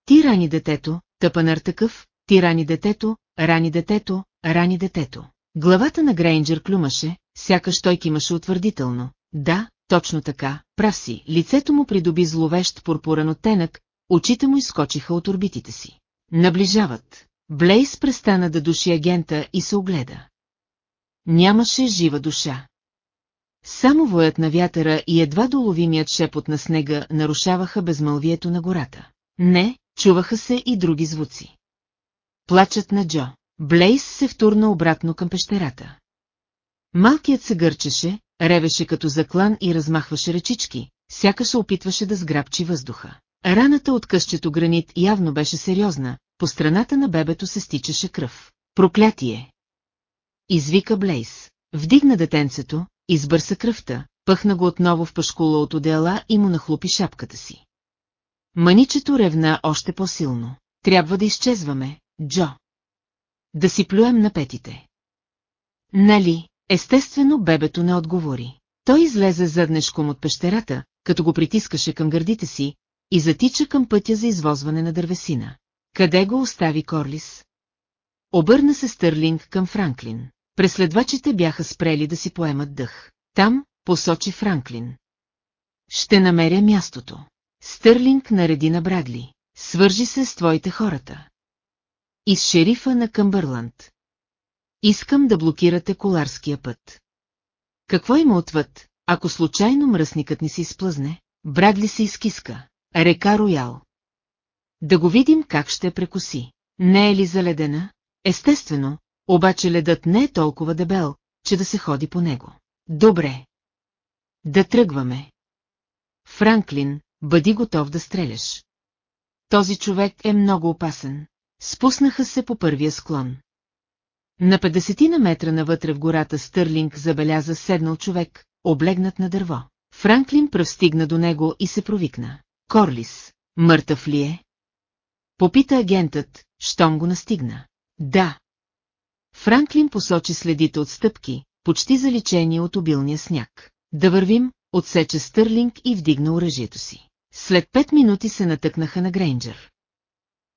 Ти рани детето, тъпанър такъв, ти рани детето, рани детето, рани детето. Главата на Грейнджер клюмаше, сякаш той кимаше утвърдително. Да, точно така, прав си, лицето му придоби зловещ пурпурен оттенък, очите му изскочиха от орбитите си. Наближават. Блейс престана да души агента и се огледа. Нямаше жива душа. Само воят на вятъра и едва доловимият шепот на снега нарушаваха безмълвието на гората. Не, чуваха се и други звуци. Плачът на Джо. Блейс се втурна обратно към пещерата. Малкият се гърчеше, ревеше като заклан и размахваше речички, сякаш опитваше да сграбчи въздуха. Раната от къщето гранит явно беше сериозна, по страната на бебето се стичаше кръв. Проклятие! Извика Блейс. Вдигна детенцето, избърса кръвта, пъхна го отново в пашкула от одеяла и му нахлупи шапката си. Маничето ревна още по-силно. Трябва да изчезваме, Джо. Да си плюем на петите. Нали, естествено бебето не отговори. Той излезе заднешком от пещерата, като го притискаше към гърдите си, и затича към пътя за извозване на дървесина. Къде го остави Корлис? Обърна се Стърлинг към Франклин. Преследвачите бяха спрели да си поемат дъх. Там, посочи Франклин. Ще намеря мястото. Стърлинг нареди на Брадли. Свържи се с твоите хората. И с шерифа на Къмбърланд. Искам да блокирате коларския път. Какво има отвъд, ако случайно мръсникът ни се изплъзне? Брадли се изкиска. Река Роял. Да го видим как ще прекоси. Не е ли заледена? Естествено, обаче ледът не е толкова дебел, че да се ходи по него. Добре. Да тръгваме. Франклин, бъди готов да стреляш. Този човек е много опасен. Спуснаха се по първия склон. На 50 на метра навътре в гората Стърлинг забеляза седнал човек, облегнат на дърво. Франклин пръв стигна до него и се провикна. Корлис, мъртъв ли е? Попита агентът, щом го настигна. Да. Франклин посочи следите от стъпки, почти заличени от обилния сняг. Да вървим, отсече Стърлинг и вдигна оръжието си. След пет минути се натъкнаха на Грейнджър.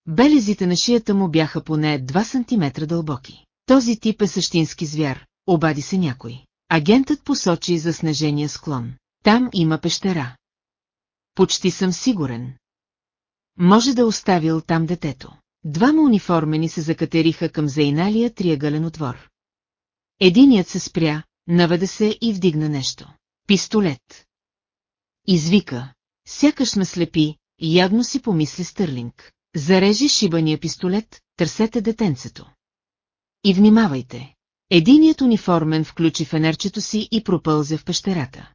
Белезите на шията му бяха поне 2 см дълбоки. Този тип е същински звяр, обади се някой. Агентът посочи за снежения склон. Там има пещера. Почти съм сигурен. Може да оставил там детето. Двама униформени се закатериха към заиналия триъгълен отвор. Единият се спря, наведе се и вдигна нещо. Пистолет. Извика. Сякаш ме слепи, явно си помисли Стърлинг. Зарежи шибания пистолет, търсете детенцето. И внимавайте. Единият униформен включи фенерчето си и пропълзе в пещерата.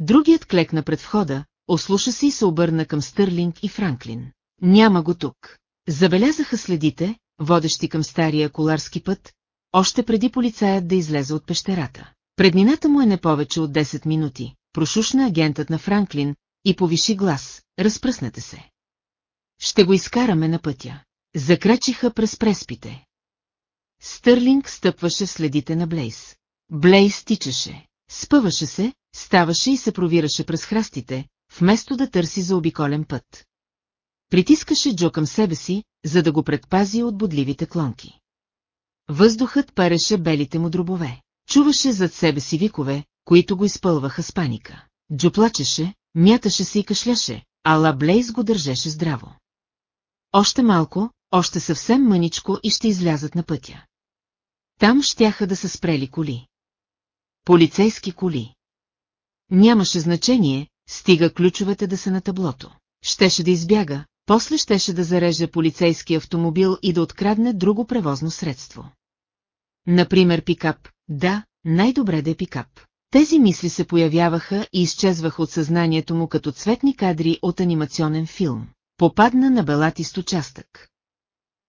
Другият клекна пред входа, ослуша се и се обърна към Стърлинг и Франклин. Няма го тук. Забелязаха следите, водещи към стария коларски път, още преди полицаят да излезе от пещерата. Преднината му е не повече от 10 минути, прошушна агентът на Франклин и повиши глас, разпръснете се. Ще го изкараме на пътя. Закрачиха през преспите. Стърлинг стъпваше в следите на Блейс. Блейс тичаше, спъваше се, ставаше и се провираше през храстите, вместо да търси за обиколен път. Притискаше Джо към себе си, за да го предпази от бодливите клонки. Въздухът пареше белите му дробове. Чуваше зад себе си викове, които го изпълваха с паника. Джо плачеше, мяташе се и кашляше, ала Блейз го държеше здраво. Още малко, още съвсем мъничко и ще излязат на пътя. Там щяха да са спрели коли. Полицейски коли. Нямаше значение, стига ключовете да са на таблото. Щеше да избяга, после щеше да зареже полицейски автомобил и да открадне друго превозно средство. Например пикап, да, най-добре да е пикап. Тези мисли се появяваха и изчезваха от съзнанието му като цветни кадри от анимационен филм. Попадна на белатист участък.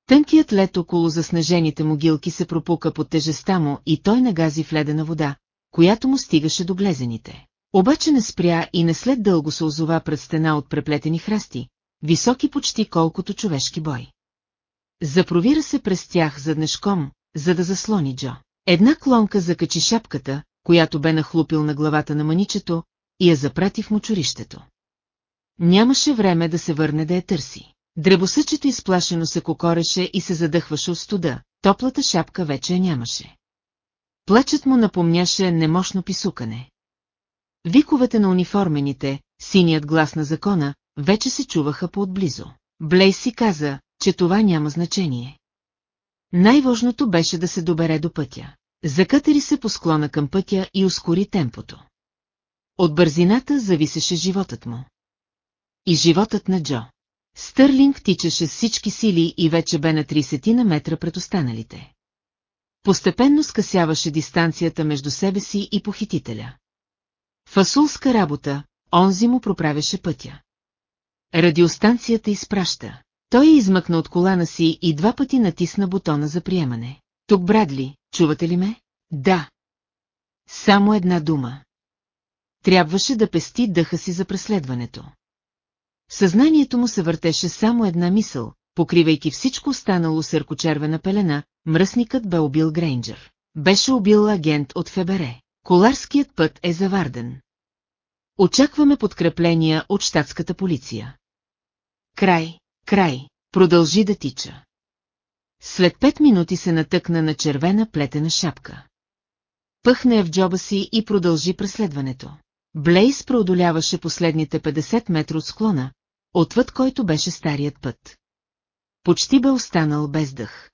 Тънкият лед около заснежените могилки се пропука под тежеста му и той нагази в ледена вода, която му стигаше до глезените. Обаче не спря и не след дълго се озова пред стена от преплетени храсти, високи почти колкото човешки бой. Запровира се през тях заднешком, за да заслони Джо. Една клонка закачи шапката, която бе нахлупил на главата на маничето, и я запрати в мочурището. Нямаше време да се върне да я търси. Дребосъчето изплашено се кокореше и се задъхваше от студа, топлата шапка вече нямаше. Плачът му напомняше немощно писукане. Виковете на униформените, синият глас на закона, вече се чуваха по-отблизо. Блей си каза, че това няма значение. Най-важното беше да се добере до пътя. Закатери се по склона към пътя и ускори темпото. От бързината зависеше животът му. И животът на Джо. Стърлинг тичаше всички сили и вече бе на 30 на метра пред останалите. Постепенно скъсяваше дистанцията между себе си и похитителя. Фасулска работа, онзи му проправяше пътя. Радиостанцията изпраща. Той измъкна от колана си и два пъти натисна бутона за приемане. Тук, Брадли, чувате ли ме? Да. Само една дума. Трябваше да пести дъха си за преследването. съзнанието му се въртеше само една мисъл, покривайки всичко останало съркочервена пелена, мръсникът бе убил Грейнджер. Беше убил агент от ФБР. Коларският път е заварден. Очакваме подкрепления от щатската полиция. Край, край, продължи да тича. След пет минути се натъкна на червена плетена шапка. Пъхна я в джоба си и продължи преследването. Блейс преодоляваше последните 50 метра от склона, отвъд който беше старият път. Почти бе останал без дъх.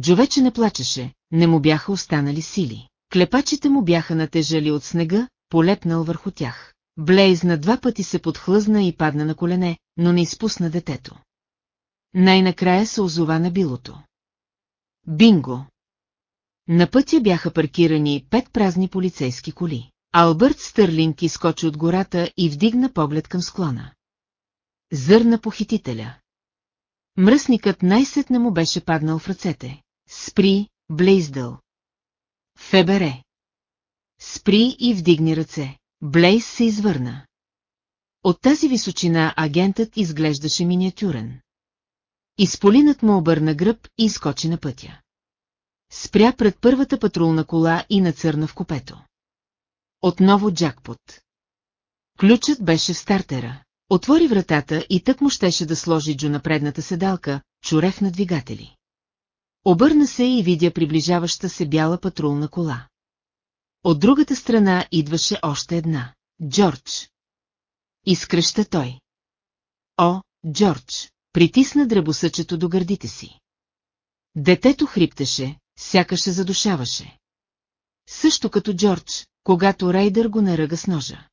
Джо вече не плачеше, не му бяха останали сили. Клепачите му бяха натежали от снега, полепнал върху тях. Блейз на два пъти се подхлъзна и падна на колене, но не изпусна детето. Най-накрая се озова на билото. Бинго! На пътя бяха паркирани пет празни полицейски коли. Албърт Стърлинг изкочи от гората и вдигна поглед към склона. Зърна похитителя. Мръсникът най-сетне му беше паднал в ръцете. Спри, Блейздъл. Фебере. Спри и вдигни ръце. Блейз се извърна. От тази височина агентът изглеждаше миниатюрен. Изполинът му обърна гръб и изкочи на пътя. Спря пред първата патрулна кола и нацърна в купето. Отново джакпот. Ключът беше в стартера. Отвори вратата и тък му щеше да сложи Джо на предната седалка, чурев на двигатели. Обърна се и видя приближаваща се бяла патрулна кола. От другата страна идваше още една. Джордж. Изкръща той. О, Джордж, притисна дребосъчето до гърдите си. Детето хриптеше, сякаш се задушаваше. Също като Джордж, когато Рейдър го наръга с ножа.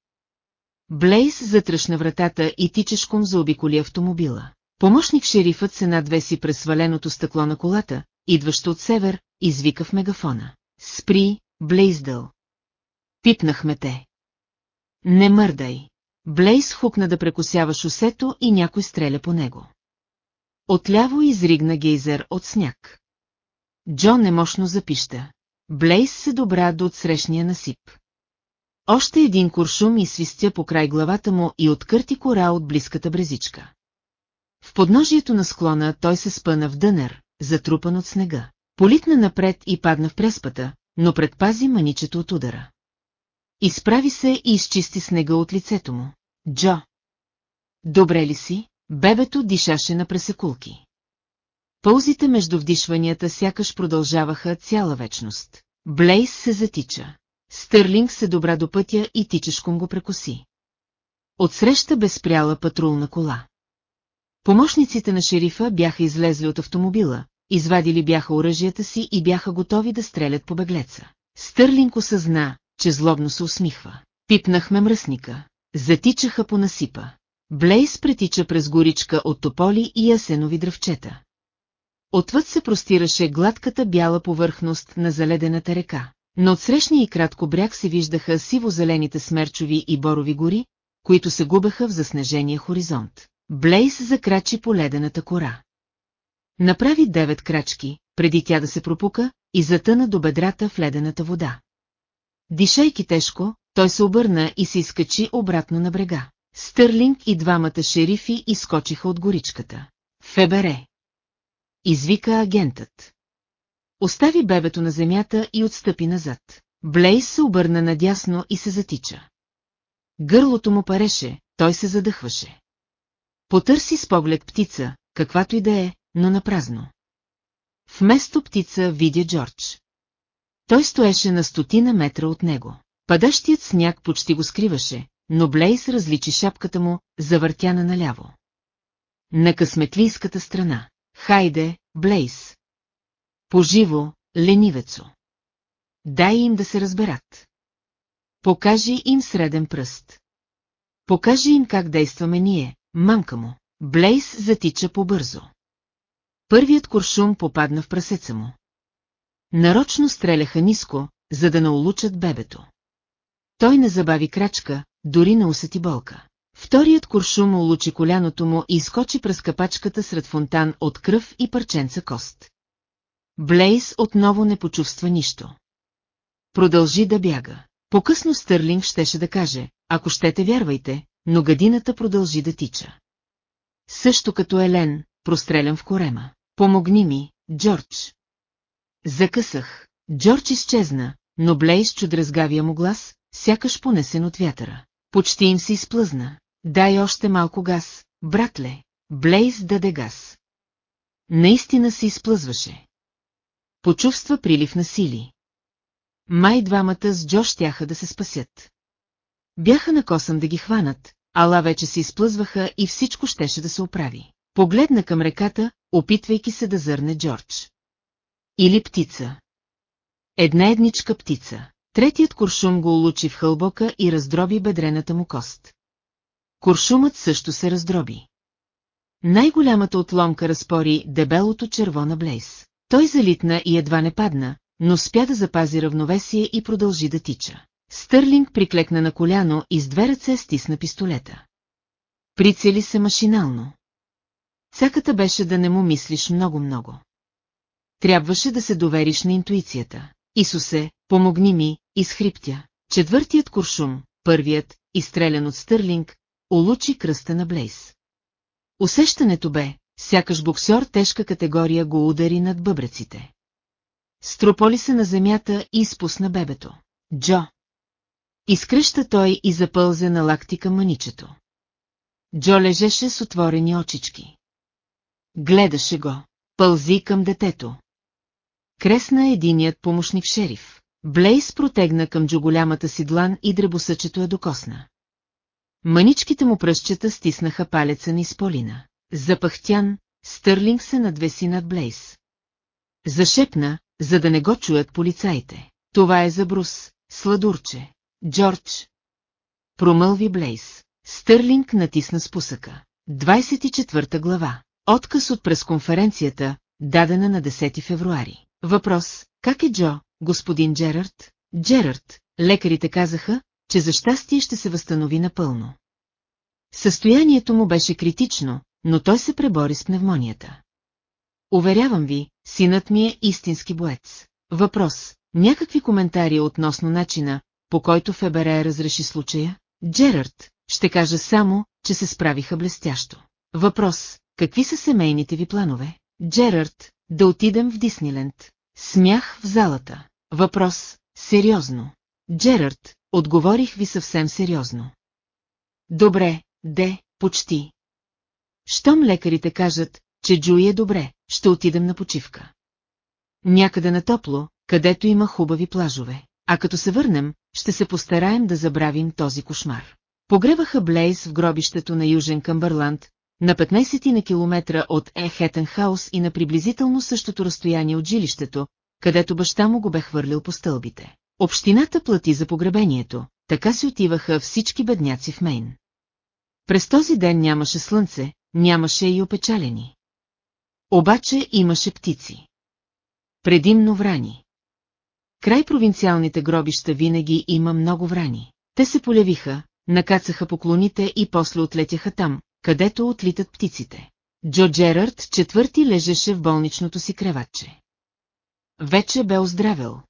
Блейс затръшна вратата и тичешком заобиколи автомобила. Помощник шерифът се надвеси през сваленото стъкло на колата, идващо от север, извика в мегафона. Спри, Блейздъл. Пипнахме те. Не мърдай. Блейс хукна да прекусява шосето и някой стреля по него. Отляво изригна гейзер от сняг. Джон немощно запища. Блейс се добра до отсрещния насип. Още един куршум свистя по край главата му и откърти кора от близката брезичка. В подножието на склона той се спъна в дънер, затрупан от снега. Политна напред и падна в преспата, но предпази маничето от удара. Изправи се и изчисти снега от лицето му. Джо! Добре ли си? Бебето дишаше на пресекулки. Пълзите между вдишванията сякаш продължаваха цяла вечност. Блейс се затича. Стърлинг се добра до пътя и тичешком го прекоси. Отсреща бе спряла патрулна кола. Помощниците на шерифа бяха излезли от автомобила, извадили бяха оръжията си и бяха готови да стрелят по беглеца. Стърлинг осъзна, че злобно се усмихва. Пипнахме мръсника. Затичаха по насипа. Блейс претича през горичка от тополи и ясенови дръвчета. Отвъд се простираше гладката бяла повърхност на заледената река. Но от срещния и кратко бряг се виждаха сиво-зелените смерчови и борови гори, които се губеха в заснежения хоризонт. Блейс закрачи по ледената кора. Направи девет крачки, преди тя да се пропука, и затъна до бедрата в ледената вода. Дишайки тежко, той се обърна и се изкачи обратно на брега. Стърлинг и двамата шерифи изкочиха от горичката. Фебере! Извика агентът. Остави бебето на земята и отстъпи назад. Блейс се обърна надясно и се затича. Гърлото му пареше, той се задъхваше. Потърси с поглед птица, каквато и да е, но на празно. Вместо птица видя Джордж. Той стоеше на стотина метра от него. Падащият сняг почти го скриваше, но Блейс различи шапката му, завъртяна наляво. На късметлийската страна. Хайде, Блейс. Поживо, ленивецо. Дай им да се разберат. Покажи им среден пръст. Покажи им как действаме ние, мамка му. Блейс затича побързо. Първият куршум попадна в прасеца му. Нарочно стреляха ниско, за да наулучат бебето. Той не забави крачка, дори не усети болка. Вторият куршум улучи коляното му и изкочи през капачката сред фонтан от кръв и парченца кост. Блейс отново не почувства нищо. Продължи да бяга. По-късно Стърлинг щеше да каже, ако щете вярвайте, но гадината продължи да тича. Също като Елен, прострелян в корема. Помогни ми, Джордж. Закъсах. Джордж изчезна, но Блейс чу дръзгавия му глас, сякаш понесен от вятъра. Почти им се изплъзна. Дай още малко газ, братле. Блейз даде газ. Наистина се изплъзваше. Почувства прилив на сили. Май двамата с Джо щяха да се спасят. Бяха на косъм да ги хванат, ала вече се изплъзваха и всичко щеше да се оправи. Погледна към реката, опитвайки се да зърне Джордж. Или птица. Една едничка птица. Третият куршум го улучи в хълбока и раздроби бедрената му кост. Куршумът също се раздроби. Най-голямата отломка разпори дебелото черво на Блейс. Той залитна и едва не падна, но спя да запази равновесие и продължи да тича. Стърлинг приклекна на коляно и с две ръце стисна пистолета. Прицели се машинално. Цяката беше да не му мислиш много-много. Трябваше да се довериш на интуицията. Исусе, помогни ми, изхриптя. Четвъртият куршум, първият, изстрелян от Стърлинг, улучи кръста на Блейс. Усещането бе, сякаш боксер тежка категория го удари над бъбреците. Строполи се на земята и изпусна бебето. Джо. Изкръща той и запълзе на лакти към маничето. Джо лежеше с отворени очички. Гледаше го. Пълзи към детето. Кресна единият помощник шериф. Блейс протегна към Джо голямата си длан и дребосъчето я докосна. Маничките му пръщчета стиснаха палеца на изполина. Запахтян, Стърлинг се надвеси над Блейс. Зашепна, за да не го чуят полицаите. Това е за Брус, сладурче. Джордж. Промълви Блейс. Стърлинг натисна спусъка. 24 глава. Отказ от пресконференцията, дадена на 10 февруари. Въпрос. Как е Джо, господин Джерард? Джерард, лекарите казаха, че за щастие ще се възстанови напълно. Състоянието му беше критично, но той се пребори с пневмонията. Уверявам ви, синът ми е истински боец. Въпрос. Някакви коментари относно начина, по който ФБР разреши случая? Джерард, ще кажа само, че се справиха блестящо. Въпрос. Какви са семейните ви планове? Джерард, да отидем в Дисниленд. Смях в залата. Въпрос. Сериозно. Джерард, отговорих ви съвсем сериозно. Добре, де, почти. Щом лекарите кажат, че Джуи е добре, ще отидем на почивка. Някъде на топло, където има хубави плажове. А като се върнем, ще се постараем да забравим този кошмар. Погребаха Блейз в гробището на Южен Къмбърланд, на 15 на километра от Ехетенхаус и на приблизително същото разстояние от жилището, където баща му го бе хвърлил по стълбите. Общината плати за погребението, така си отиваха всички бедняци в Мейн. През този ден нямаше слънце, нямаше и опечалени. Обаче имаше птици. Предимно врани. Край провинциалните гробища винаги има много врани. Те се полявиха, накацаха поклоните и после отлетяха там, където отлитат птиците. Джо Джерард четвърти лежеше в болничното си креватче. Вече бе оздравел.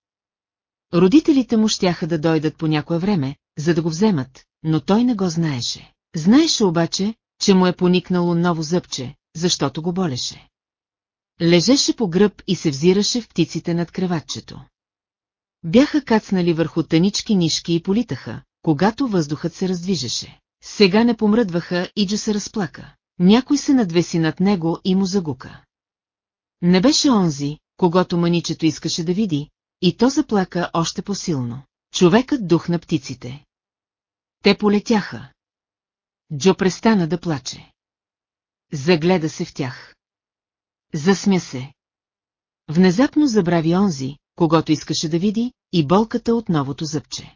Родителите му щяха да дойдат по някое време, за да го вземат, но той не го знаеше. Знаеше обаче, че му е поникнало ново зъбче, защото го болеше. Лежеше по гръб и се взираше в птиците над креватчето. Бяха кацнали върху тънички нишки и политаха, когато въздухът се раздвижеше. Сега не помръдваха и Джо се разплака. Някой се надвеси над него и му загука. Не беше онзи, когато маничето искаше да види, и то заплака още по-силно. Човекът дух на птиците. Те полетяха. Джо престана да плаче. Загледа се в тях. Засмя се. Внезапно забрави онзи, когато искаше да види, и болката от новото зъбче.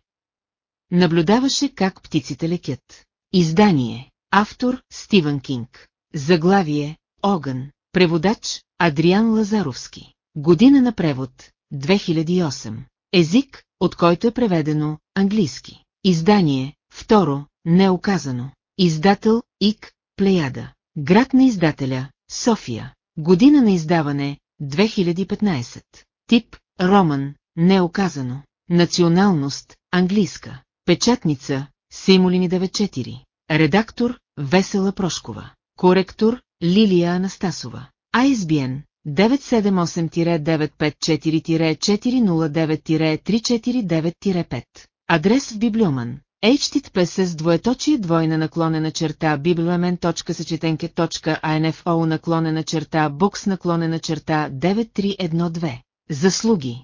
Наблюдаваше как птиците лекят. Издание. Автор Стивън Кинг. Заглавие Огън. Преводач Адриан Лазаровски. Година на превод 2008. Език, от който е преведено английски. Издание Второ, неоказано. Издател ИК Плеяда. Град на издателя София. Година на издаване 2015. Тип Роман, неоказано. Националност английска. Печатница Симолини 94. Редактор Весела Прошкова. Коректор Лилия Анастасова. ISBN 978-954-409-349-5. Адрес в Библиоман. HTTP с двоеточие двойна наклонена черта bibliomen.съчетенке.info наклонена черта бокс наклонена черта 9312. Заслуги